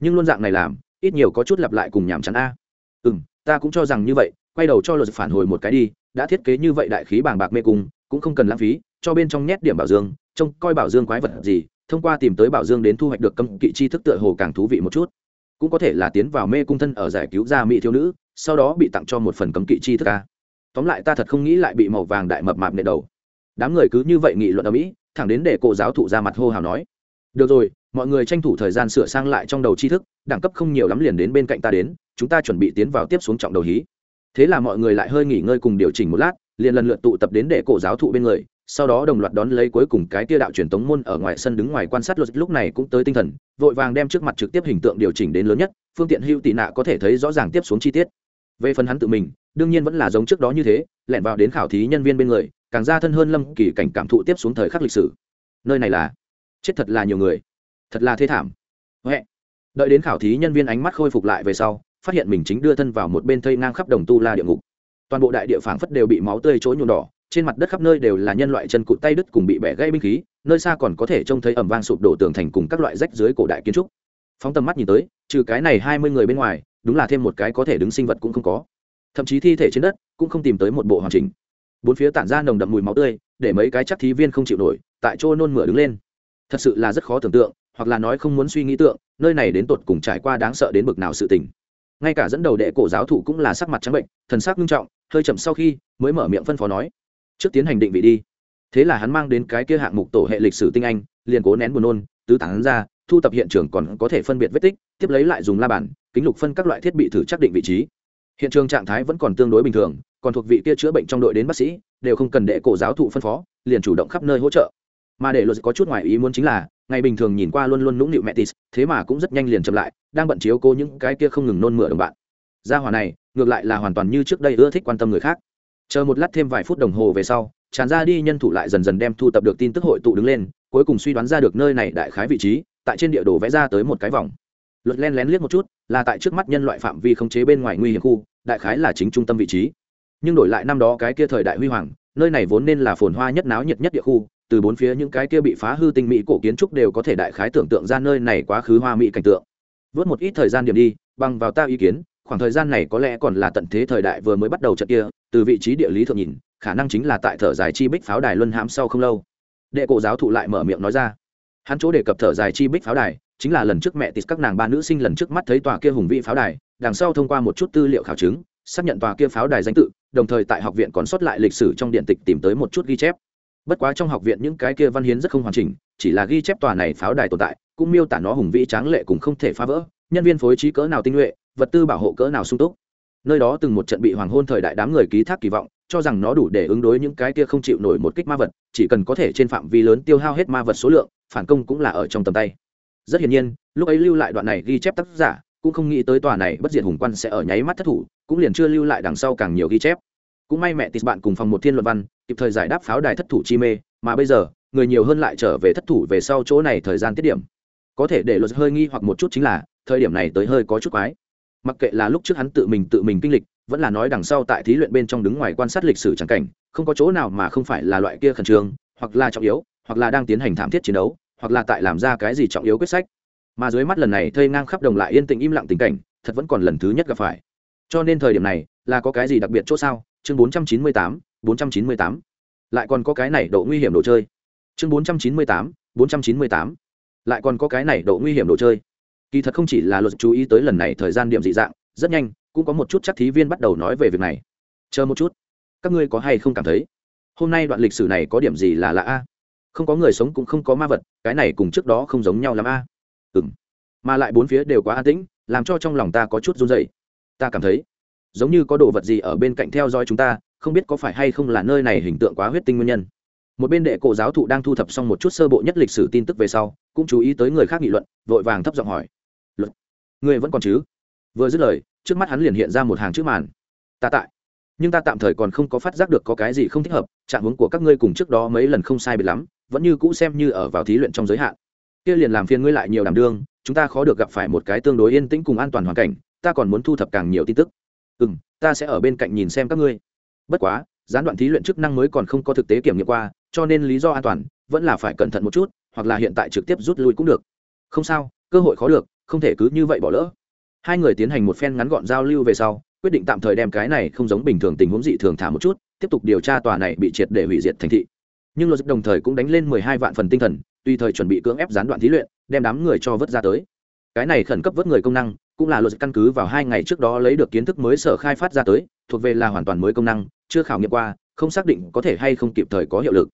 Nhưng luôn dạng này làm, ít nhiều có chút lặp lại cùng nhảm chán a. À. ừ m ta cũng cho rằng như vậy, quay đầu cho luật phản hồi một cái đi đã thiết kế như vậy đại khí bàng bạc mê cung, cũng không cần lãng phí, cho bên trong nhét điểm bảo dương, trông coi bảo dương quái vật gì, thông qua tìm tới bảo dương đến thu hoạch được cấm kỵ chi thức tựa hồ càng thú vị một chút. Cũng có thể là tiến vào mê cung thân ở giải cứu gia mỹ thiếu nữ, sau đó bị tặng cho một phần cấm kỵ chi thức ca tóm lại ta thật không nghĩ lại bị màu vàng đại mập mạp nệ đầu. Đám người cứ như vậy nghị luận ở mỹ, thẳng đến để cổ giáo thụ ra mặt hô hào nói. Được rồi, mọi người tranh thủ thời gian sửa sang lại trong đầu tri thức, đẳng cấp không nhiều lắm liền đến bên cạnh ta đến, chúng ta chuẩn bị tiến vào tiếp xuống trọng đầu hí thế là mọi người lại hơi nghỉ ngơi cùng điều chỉnh một lát, liền lần lượt tụ tập đến để cổ giáo thụ bên người, sau đó đồng loạt đón lấy cuối cùng cái tia đạo truyền tống môn ở ngoài sân đứng ngoài quan sát luật lúc này cũng tới tinh thần, vội vàng đem trước mặt trực tiếp hình tượng điều chỉnh đến lớn nhất, phương tiện hữu tị nạ có thể thấy rõ ràng tiếp xuống chi tiết. Về phần hắn tự mình, đương nhiên vẫn là giống trước đó như thế, lẻn vào đến khảo thí nhân viên bên người, càng ra thân hơn lâm kỳ cảnh cảm thụ tiếp xuống thời khắc lịch sử. Nơi này là, chết thật là nhiều người, thật là thê thảm. Huệ, đợi đến khảo thí nhân viên ánh mắt khôi phục lại về sau phát hiện mình chính đưa thân vào một bên thây ngang khắp đồng tu la địa ngục. Toàn bộ đại địa phảng phất đều bị máu tươi chối nhuộm đỏ, trên mặt đất khắp nơi đều là nhân loại chân cụt tay đứt cùng bị bẻ gãy binh khí, nơi xa còn có thể trông thấy ẩm vang sụp đổ tường thành cùng các loại rách dưới cổ đại kiến trúc. Phóng tầm mắt nhìn tới, trừ cái này hai mươi người bên ngoài, đúng là thêm một cái có thể đứng sinh vật cũng không có. Thậm chí thi thể trên đất cũng không tìm tới một bộ hoàn chỉnh. Bốn phía tản ra nồng đậm mùi máu tươi, để mấy cái chắc thí viên không chịu nổi, tại chỗ nôn mửa đứng lên. Thật sự là rất khó tưởng tượng, hoặc là nói không muốn suy nghĩ tượng, nơi này đến tột cùng trải qua đáng sợ đến bực nào sự tình ngay cả dẫn đầu đệ cổ giáo thụ cũng là sắc mặt trắng bệnh, thần sắc nghiêm trọng, hơi chậm sau khi mới mở miệng phân phó nói, trước tiến hành định vị đi. Thế là hắn mang đến cái kia hạng mục tổ hệ lịch sử tinh anh, liền cố nén buồn nôn, tứ tán ra, thu tập hiện trường còn có thể phân biệt vết tích, tiếp lấy lại dùng la bàn, kính lục phân các loại thiết bị thử xác định vị trí. Hiện trường trạng thái vẫn còn tương đối bình thường, còn thuộc vị kia chữa bệnh trong đội đến bác sĩ, đều không cần đệ cổ giáo thụ phân phó, liền chủ động khắp nơi hỗ trợ. Mà để luật có chút ngoài ý muốn chính là ngày bình thường nhìn qua luôn luôn nũng nịu metis thế mà cũng rất nhanh liền chậm lại, đang bận chiếu cố những cái kia không ngừng nôn mửa đồng bạn. Gia hòa này, ngược lại là hoàn toàn như trước đây ưa thích quan tâm người khác. Chờ một lát thêm vài phút đồng hồ về sau, tràn ra đi nhân thủ lại dần dần đem thu tập được tin tức hội tụ đứng lên, cuối cùng suy đoán ra được nơi này đại khái vị trí, tại trên địa đồ vẽ ra tới một cái vòng. Luật len lén liếc một chút, là tại trước mắt nhân loại phạm vi khống chế bên ngoài nguy hiểm khu, đại khái là chính trung tâm vị trí. Nhưng đổi lại năm đó cái kia thời đại huy hoàng, nơi này vốn nên là phồn hoa nhất náo nhiệt nhất địa khu từ bốn phía những cái kia bị phá hư tinh mỹ cổ kiến trúc đều có thể đại khái tưởng tượng ra nơi này quá khứ hoa mỹ cảnh tượng. Vớt một ít thời gian điểm đi, bằng vào ta ý kiến, khoảng thời gian này có lẽ còn là tận thế thời đại vừa mới bắt đầu trận kia, từ vị trí địa lý thượng nhìn, khả năng chính là tại thở dài chi bích pháo đài luân hãm sau không lâu. Đệ cổ giáo thụ lại mở miệng nói ra. Hắn chỗ đề cập thở dài chi bích pháo đài, chính là lần trước mẹ tịt các nàng ba nữ sinh lần trước mắt thấy tòa kia hùng vĩ pháo đài, đằng sau thông qua một chút tư liệu khảo chứng, xác nhận tòa kia pháo đài danh tự, đồng thời tại học viện còn sót lại lịch sử trong điện tịch tìm tới một chút ghi chép bất quá trong học viện những cái kia văn hiến rất không hoàn chỉnh, chỉ là ghi chép tòa này pháo đài tồn tại, cũng miêu tả nó hùng vĩ tráng lệ cùng không thể phá vỡ, nhân viên phối trí cỡ nào tinh nhuệ, vật tư bảo hộ cỡ nào sung túc. Nơi đó từng một trận bị hoàng hôn thời đại đám người ký thác kỳ vọng, cho rằng nó đủ để ứng đối những cái kia không chịu nổi một kích ma vật, chỉ cần có thể trên phạm vi lớn tiêu hao hết ma vật số lượng, phản công cũng là ở trong tầm tay. Rất hiển nhiên, lúc ấy lưu lại đoạn này ghi chép tác giả, cũng không nghĩ tới tòa này bất diệt hùng quan sẽ ở nháy mắt thất thủ, cũng liền chưa lưu lại đằng sau càng nhiều ghi chép cũng may mẹ tịt bạn cùng phòng một thiên luận văn, kịp thời giải đáp pháo đài thất thủ chi mê, mà bây giờ, người nhiều hơn lại trở về thất thủ về sau chỗ này thời gian tiết điểm. Có thể để luật hơi nghi hoặc một chút chính là, thời điểm này tới hơi có chút quái. Mặc kệ là lúc trước hắn tự mình tự mình kinh lịch, vẫn là nói đằng sau tại thí luyện bên trong đứng ngoài quan sát lịch sử trắng cảnh, không có chỗ nào mà không phải là loại kia khẩn trương, hoặc là trọng yếu, hoặc là đang tiến hành thảm thiết chiến đấu, hoặc là tại làm ra cái gì trọng yếu quyết sách. Mà dưới mắt lần này thây ngang khắp đồng lại yên tĩnh im lặng tình cảnh, thật vẫn còn lần thứ nhất gặp phải. Cho nên thời điểm này, là có cái gì đặc biệt chỗ sao? Chương 498, 498. lại còn có cái này độ nguy hiểm đồ chơi. Chương 498, 498. lại còn có cái này độ nguy hiểm đồ chơi. Kỳ thật không chỉ là luật chú ý tới lần này thời gian điểm dị dạng rất nhanh cũng có một chút chắc thí viên bắt đầu nói về việc này. Chờ một chút. Các ngươi có hay không cảm thấy? Hôm nay đoạn lịch sử này có điểm gì là lạ a? Không có người sống cũng không có ma vật cái này cùng trước đó không giống nhau lắm a. À? ừ m mà lại bốn phía đều quá an tĩnh làm cho trong lòng ta có chút run rẩy, ta cảm thấy giống như có đồ vật gì ở bên cạnh theo dõi chúng ta, không biết có phải hay không là nơi này hình tượng quá huyết tinh nguyên nhân. Một bên đệ cổ giáo thụ đang thu thập xong một chút sơ bộ nhất lịch sử tin tức về sau, cũng chú ý tới người khác nghị luận, vội vàng thấp giọng hỏi. Luật người vẫn còn chứ? Vừa dứt lời, trước mắt hắn liền hiện ra một hàng chữ màn. Ta tại. Nhưng ta tạm thời còn không có phát giác được có cái gì không thích hợp, trạng hướng của các ngươi cùng trước đó mấy lần không sai biệt lắm, vẫn như cũ xem như ở vào thí luyện trong giới hạn. Kia liền làm phiền ngươi lại nhiều đảm đương, chúng ta khó được gặp phải một cái tương đối yên tĩnh cùng an toàn hoàn cảnh, ta còn muốn thu thập càng nhiều tin tức ừ m ta sẽ ở bên cạnh nhìn xem các ngươi. Bất quá, gián đoạn thí luyện chức năng mới còn không có thực tế kiểm nghiệm qua, cho nên lý do an toàn vẫn là phải cẩn thận một chút, hoặc là hiện tại trực tiếp rút lui cũng được. Không sao, cơ hội khó được, không thể cứ như vậy bỏ lỡ. Hai người tiến hành một phen ngắn gọn giao lưu về sau, quyết định tạm thời đem cái này không giống bình thường tình huống dị thường thả một chút, tiếp tục điều tra tòa này bị triệt để hủy diệt thành thị. Nhưng luật đồng thời cũng đánh lên mười hai vạn phần tinh thần, tùy thời chuẩn bị cưỡng ép gián đoạn thí luyện, đem đám người cho vớt ra tới. Cái này khẩn cấp vớt người công năng cũng là luật căn cứ vào hai ngày trước đó lấy được kiến thức mới sở khai phát ra tới, thuộc về là hoàn toàn mới công năng, chưa khảo nghiệm qua, không xác định có thể hay không kịp thời có hiệu lực.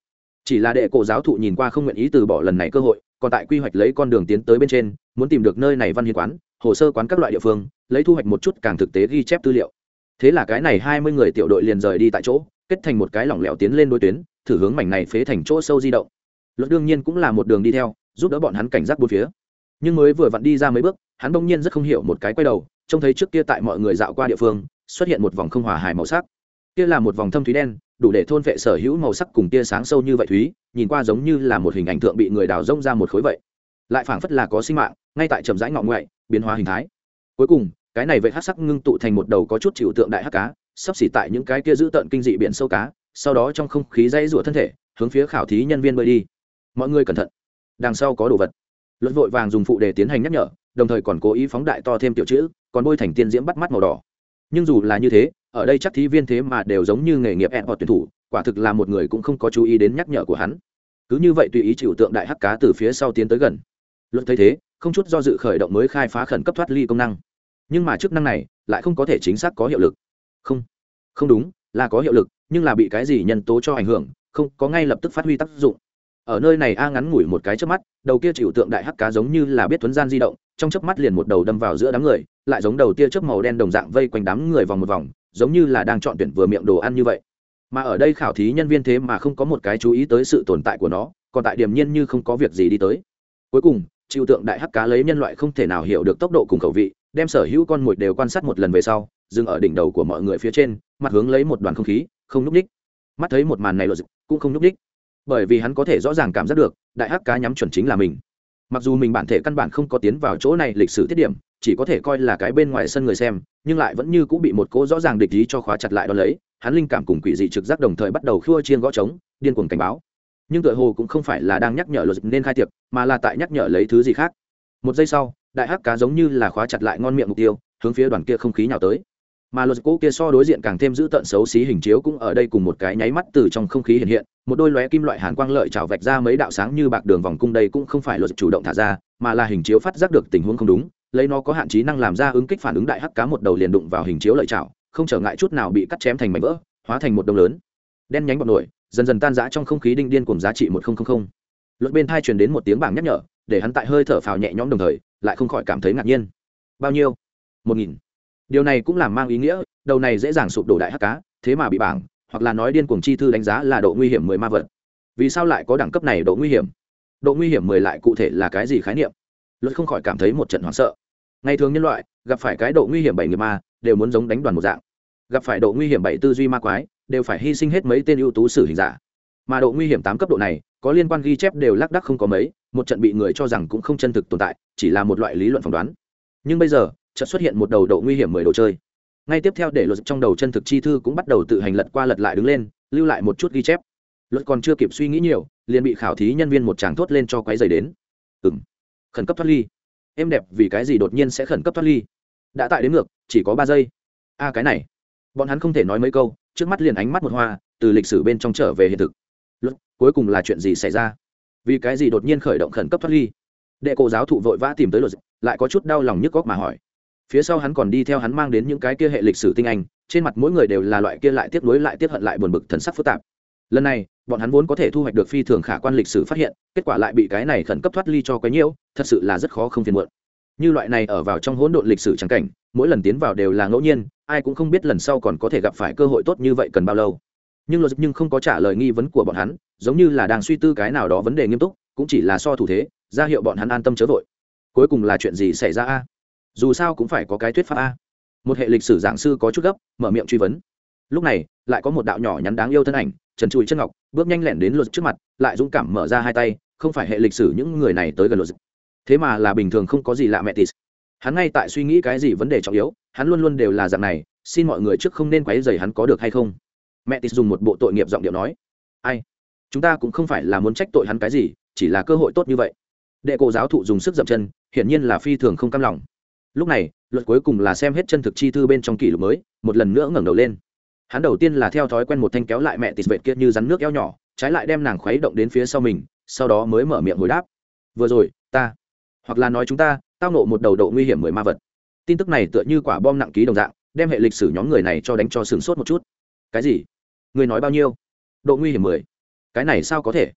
Chỉ là đệ cổ giáo thụ nhìn qua không nguyện ý từ bỏ lần này cơ hội, còn tại quy hoạch lấy con đường tiến tới bên trên, muốn tìm được nơi này văn hiến quán, hồ sơ quán các loại địa phương, lấy thu hoạch một chút càng thực tế ghi chép tư liệu. Thế là cái này hai mươi người tiểu đội liền rời đi tại chỗ, kết thành một cái lỏng lẻo tiến lên đôi tuyến, thử hướng mảnh này phế thành chỗ sâu di động. Luật đương nhiên cũng là một đường đi theo, giúp đỡ bọn hắn cảnh giác bốn phía. Nhưng mới vừa vặn đi ra mấy bước hắn bỗng nhiên rất không hiểu một cái quay đầu, trông thấy trước kia tại mọi người dạo qua địa phương, xuất hiện một vòng không hòa hài màu sắc. Kia là một vòng thâm thúy đen, đủ để thôn vệ sở hữu màu sắc cùng tia sáng sâu như vậy thúy, nhìn qua giống như là một hình ảnh tượng bị người đào rông ra một khối vậy. Lại phảng phất là có sinh mạng, ngay tại trầm rãi ngọ ngoại, biến hóa hình thái. Cuối cùng, cái này vậy hát sắc ngưng tụ thành một đầu có chút chịu tượng đại hắc cá, sắp xỉ tại những cái kia giữ tận kinh dị biển sâu cá, sau đó trong không khí dãy rủa thân thể, hướng phía khảo thí nhân viên bơi đi. Mọi người cẩn thận. Đằng sau có đồ vật. Luật vội vàng dùng phụ để tiến hành nhắc nhở đồng thời còn cố ý phóng đại to thêm tiểu chữ, còn bôi thành tiên diễm bắt mắt màu đỏ. Nhưng dù là như thế, ở đây chắc thí viên thế mà đều giống như nghề nghiệp ẹn hoặc tuyển thủ, quả thực là một người cũng không có chú ý đến nhắc nhở của hắn. Cứ như vậy tùy ý chịu tượng đại hắc cá từ phía sau tiến tới gần. Luật thấy thế, không chút do dự khởi động mới khai phá khẩn cấp thoát ly công năng. Nhưng mà chức năng này lại không có thể chính xác có hiệu lực. Không. Không đúng, là có hiệu lực, nhưng là bị cái gì nhân tố cho ảnh hưởng, không, có ngay lập tức phát huy tác dụng. Ở nơi này a ngắn ngủi một cái trước mắt, đầu kia chịu tượng đại hắc cá giống như là biết thuấn gian di động trong chớp mắt liền một đầu đâm vào giữa đám người, lại giống đầu tia chớp màu đen đồng dạng vây quanh đám người vòng một vòng, giống như là đang chọn tuyển vừa miệng đồ ăn như vậy. Mà ở đây khảo thí nhân viên thế mà không có một cái chú ý tới sự tồn tại của nó, còn tại điểm nhiên như không có việc gì đi tới. Cuối cùng, chịu tượng đại hắc cá lấy nhân loại không thể nào hiểu được tốc độ cùng khẩu vị, đem sở hữu con mồi đều quan sát một lần về sau, dừng ở đỉnh đầu của mọi người phía trên, mặt hướng lấy một đoàn không khí, không núp ních mắt thấy một màn này luật cũng không núp ních bởi vì hắn có thể rõ ràng cảm giác được, đại hắc cá nhắm chuẩn chính là mình mặc dù mình bản thể căn bản không có tiến vào chỗ này lịch sử tiết điểm, chỉ có thể coi là cái bên ngoài sân người xem, nhưng lại vẫn như cũng bị một cố rõ ràng địch ý cho khóa chặt lại đ ó lấy, hắn linh cảm cùng quỷ dị trực giác đồng thời bắt đầu khua chiên gõ trống, điên cuồng cảnh báo. Nhưng tựa hồ cũng không phải là đang nhắc nhở luật nên khai tiệc, mà là tại nhắc nhở lấy thứ gì khác. Một giây sau, đại hắc cá giống như là khóa chặt lại ngon miệng mục tiêu, hướng phía đoàn kia không khí nhào tới mà luật cũ kia so đối diện càng thêm giữ tận xấu xí hình chiếu cũng ở đây cùng một cái nháy mắt từ trong không khí hiện hiện, một đôi lóe kim loại hàn quang lợi trào vạch ra mấy đạo sáng như bạc đường vòng cung đây cũng không phải luật chủ động thả ra, mà là hình chiếu phát giác được tình huống không đúng, lấy nó có hạn chế năng làm ra ứng kích phản ứng đại hắc cá một đầu liền đụng vào hình chiếu lợi trào không trở ngại chút nào bị cắt chém thành mảnh vỡ, hóa thành một đồng lớn. Đen nhánh bọt nổi, dần dần tan rã trong không khí đinh điên cùng giá trị một nghìn luật bên thai truyền đến một tiếng bảng nhắc nhở, để hắn tại hơi thở phào nhẹ nhõm đồng thời, lại không khỏi cảm thấy ngạc nhiên. Bao nhiêu? Một nghìn điều này cũng làm mang ý nghĩa, đầu này dễ dàng sụp đổ đại hắc cá, thế mà bị bảng, hoặc là nói điên cuồng chi thư đánh giá là độ nguy hiểm mười ma vật. Vì sao lại có đẳng cấp này độ nguy hiểm? Độ nguy hiểm mười lại cụ thể là cái gì khái niệm? Luật không khỏi cảm thấy một trận hoảng sợ. Ngày thường nhân loại, gặp phải cái độ nguy hiểm bảy người ma, đều muốn giống đánh đoàn một dạng. Gặp phải độ nguy hiểm bảy tư duy ma quái, đều phải hy sinh hết mấy tên ưu tú sử hình giả. Mà độ nguy hiểm tám cấp độ này, có liên quan ghi chép đều lác đắc không có mấy, một trận bị người cho rằng cũng không chân thực tồn tại, chỉ là một loại lý luận phỏng đoán. Nhưng bây giờ chợt xuất hiện một đầu độ nguy hiểm mười đồ chơi. Ngay tiếp theo để luật trong đầu chân thực chi thư cũng bắt đầu tự hành lật qua lật lại đứng lên, lưu lại một chút ghi chép. Luật còn chưa kịp suy nghĩ nhiều, liền bị khảo thí nhân viên một tràng thốt lên cho quái dày đến. Ừng khẩn cấp thoát ly. Em đẹp, vì cái gì đột nhiên sẽ khẩn cấp thoát ly? Đã tại đến ngược, chỉ có ba giây. A, cái này. Bọn hắn không thể nói mấy câu, trước mắt liền ánh mắt một hoa, từ lịch sử bên trong trở về hiện thực. Luật, cuối cùng là chuyện gì xảy ra? Vì cái gì đột nhiên khởi động khẩn cấp thoát ly? Đệ cổ giáo thụ vội vã tìm tới luật, lại có chút đau lòng nhức góc mà hỏi phía sau hắn còn đi theo hắn mang đến những cái kia hệ lịch sử tinh anh, trên mặt mỗi người đều là loại kia lại tiếp nối lại tiếp hận lại buồn bực thần sắc phức tạp. Lần này, bọn hắn vốn có thể thu hoạch được phi thường khả quan lịch sử phát hiện, kết quả lại bị cái này khẩn cấp thoát ly cho quấy nhiễu, thật sự là rất khó không phiền muộn. Như loại này ở vào trong hỗn độn lịch sử trắng cảnh, mỗi lần tiến vào đều là ngẫu nhiên, ai cũng không biết lần sau còn có thể gặp phải cơ hội tốt như vậy cần bao lâu. Nhưng luật nhưng không có trả lời nghi vấn của bọn hắn, giống như là đang suy tư cái nào đó vấn đề nghiêm túc, cũng chỉ là so thủ thế, ra hiệu bọn hắn an tâm chớ vội. Cuối cùng là chuyện gì xảy ra a? Dù sao cũng phải có cái thuyết pháp a. Một hệ lịch sử giảng sư có chút gấp, mở miệng truy vấn. Lúc này, lại có một đạo nhỏ nhắn đáng yêu thân ảnh, trần trụi chân ngọc, bước nhanh lẹn đến luật trước mặt, lại dũng cảm mở ra hai tay, không phải hệ lịch sử những người này tới gần luật. Thế mà là bình thường không có gì lạ mẹ tis hắn ngay tại suy nghĩ cái gì vấn đề trọng yếu, hắn luôn luôn đều là dạng này, xin mọi người trước không nên quấy dày hắn có được hay không. Mẹ tis dùng một bộ tội nghiệp giọng điệu nói. Ai? Chúng ta cũng không phải là muốn trách tội hắn cái gì, chỉ là cơ hội tốt như vậy. Đệ cổ giáo thụ dùng sức dậm chân, hiển nhiên là phi thường không cam lòng lúc này, luật cuối cùng là xem hết chân thực chi thư bên trong kỷ lục mới, một lần nữa ngẩng đầu lên. Hắn đầu tiên là theo thói quen một thanh kéo lại mẹ tịt vệ kia như rắn nước eo nhỏ, trái lại đem nàng khuấy động đến phía sau mình, sau đó mới mở miệng hồi đáp. Vừa rồi, ta, hoặc là nói chúng ta, tao nộ một đầu độ nguy hiểm mười ma vật. Tin tức này tựa như quả bom nặng ký đồng dạng, đem hệ lịch sử nhóm người này cho đánh cho sửng sốt một chút. Cái gì? Người nói bao nhiêu? Độ nguy hiểm mười? Cái này sao có thể?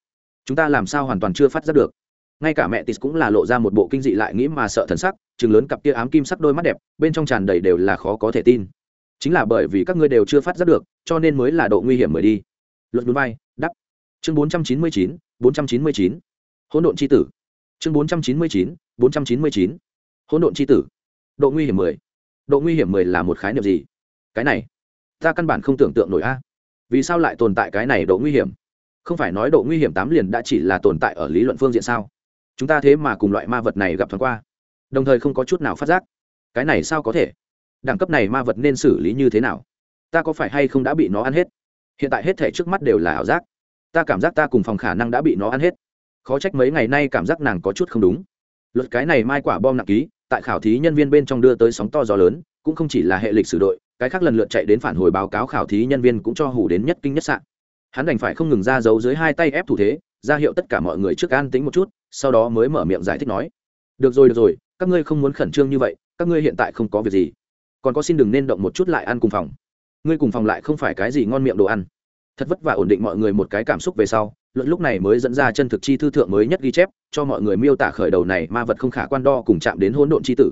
Chúng ta làm sao hoàn toàn chưa phát giác được? Ngay cả mẹ tis cũng là lộ ra một bộ kinh dị lại nghĩ mà sợ thần sắc chừng lớn cặp kia ám kim sắc đôi mắt đẹp, bên trong tràn đầy đều là khó có thể tin. Chính là bởi vì các ngươi đều chưa phát giác được, cho nên mới là độ nguy hiểm mới đi. Luật núi bay đắp chương bốn trăm chín mươi chín, bốn trăm chín mươi chín. Hỗn độn c h i tử. Chương bốn trăm chín mươi chín, bốn trăm chín mươi chín. Hỗn độn c h i tử. Độ nguy hiểm mười. Độ nguy hiểm mười là một khái niệm gì? Cái này, ta căn bản không tưởng tượng nổi a. Vì sao lại tồn tại cái này độ nguy hiểm? Không phải nói độ nguy hiểm tám liền đã chỉ là tồn tại ở lý luận phương diện sao? Chúng ta thế mà cùng loại ma vật này gặp thoáng qua. Đồng thời không có chút nào phát giác. Cái này sao có thể? Đẳng cấp này ma vật nên xử lý như thế nào? Ta có phải hay không đã bị nó ăn hết? Hiện tại hết thể trước mắt đều là ảo giác. Ta cảm giác ta cùng phòng khả năng đã bị nó ăn hết. Khó trách mấy ngày nay cảm giác nàng có chút không đúng. Luật cái này mai quả bom nặng ký, tại khảo thí nhân viên bên trong đưa tới sóng to gió lớn, cũng không chỉ là hệ lịch sử đội, cái khác lần lượt chạy đến phản hồi báo cáo khảo thí nhân viên cũng cho hủ đến nhất kinh nhất sạn hắn đành phải không ngừng ra giấu dưới hai tay ép thủ thế ra hiệu tất cả mọi người trước an tính một chút, sau đó mới mở miệng giải thích nói, được rồi được rồi, các ngươi không muốn khẩn trương như vậy, các ngươi hiện tại không có việc gì. Còn có xin đừng nên động một chút lại ăn cùng phòng. Ngươi cùng phòng lại không phải cái gì ngon miệng đồ ăn. Thật vất vả ổn định mọi người một cái cảm xúc về sau luận lúc này mới dẫn ra chân thực chi thư thượng mới nhất ghi chép, cho mọi người miêu tả khởi đầu này ma vật không khả quan đo cùng chạm đến hỗn độn chi tử.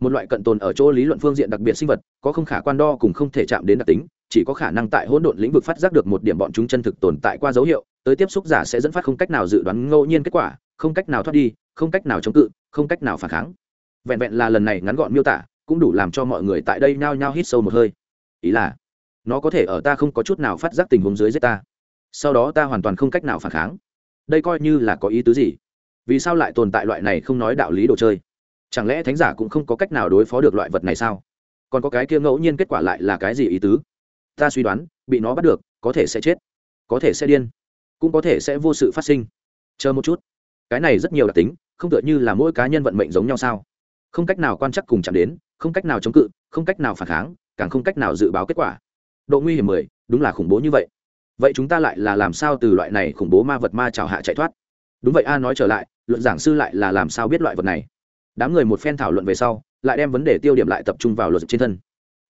Một loại cận tồn ở chỗ lý luận phương diện đặc biệt sinh vật, có không khả quan đo cùng không thể chạm đến đặc tính, chỉ có khả năng tại hỗn độn lĩnh vực phát giác được một điểm bọn chúng chân thực tồn tại qua dấu hiệu tới tiếp xúc giả sẽ dẫn phát không cách nào dự đoán ngẫu nhiên kết quả, không cách nào thoát đi, không cách nào chống cự, không cách nào phản kháng. Vẹn vẹn là lần này ngắn gọn miêu tả, cũng đủ làm cho mọi người tại đây nhao nhao hít sâu một hơi. Ý là, nó có thể ở ta không có chút nào phát giác tình huống dưới giết ta. Sau đó ta hoàn toàn không cách nào phản kháng. Đây coi như là có ý tứ gì? Vì sao lại tồn tại loại này không nói đạo lý đồ chơi? Chẳng lẽ thánh giả cũng không có cách nào đối phó được loại vật này sao? Còn có cái kia ngẫu nhiên kết quả lại là cái gì ý tứ? Ta suy đoán, bị nó bắt được, có thể sẽ chết, có thể sẽ điên cũng có thể sẽ vô sự phát sinh. Chờ một chút. Cái này rất nhiều đặc tính, không tựa như là mỗi cá nhân vận mệnh giống nhau sao? Không cách nào quan chắc cùng chạm đến, không cách nào chống cự, không cách nào phản kháng, càng không cách nào dự báo kết quả. Độ nguy hiểm mười, đúng là khủng bố như vậy. Vậy chúng ta lại là làm sao từ loại này khủng bố ma vật ma trào hạ chạy thoát? Đúng vậy a, nói trở lại, luận giảng sư lại là làm sao biết loại vật này? Đám người một phen thảo luận về sau, lại đem vấn đề tiêu điểm lại tập trung vào luật trên thân.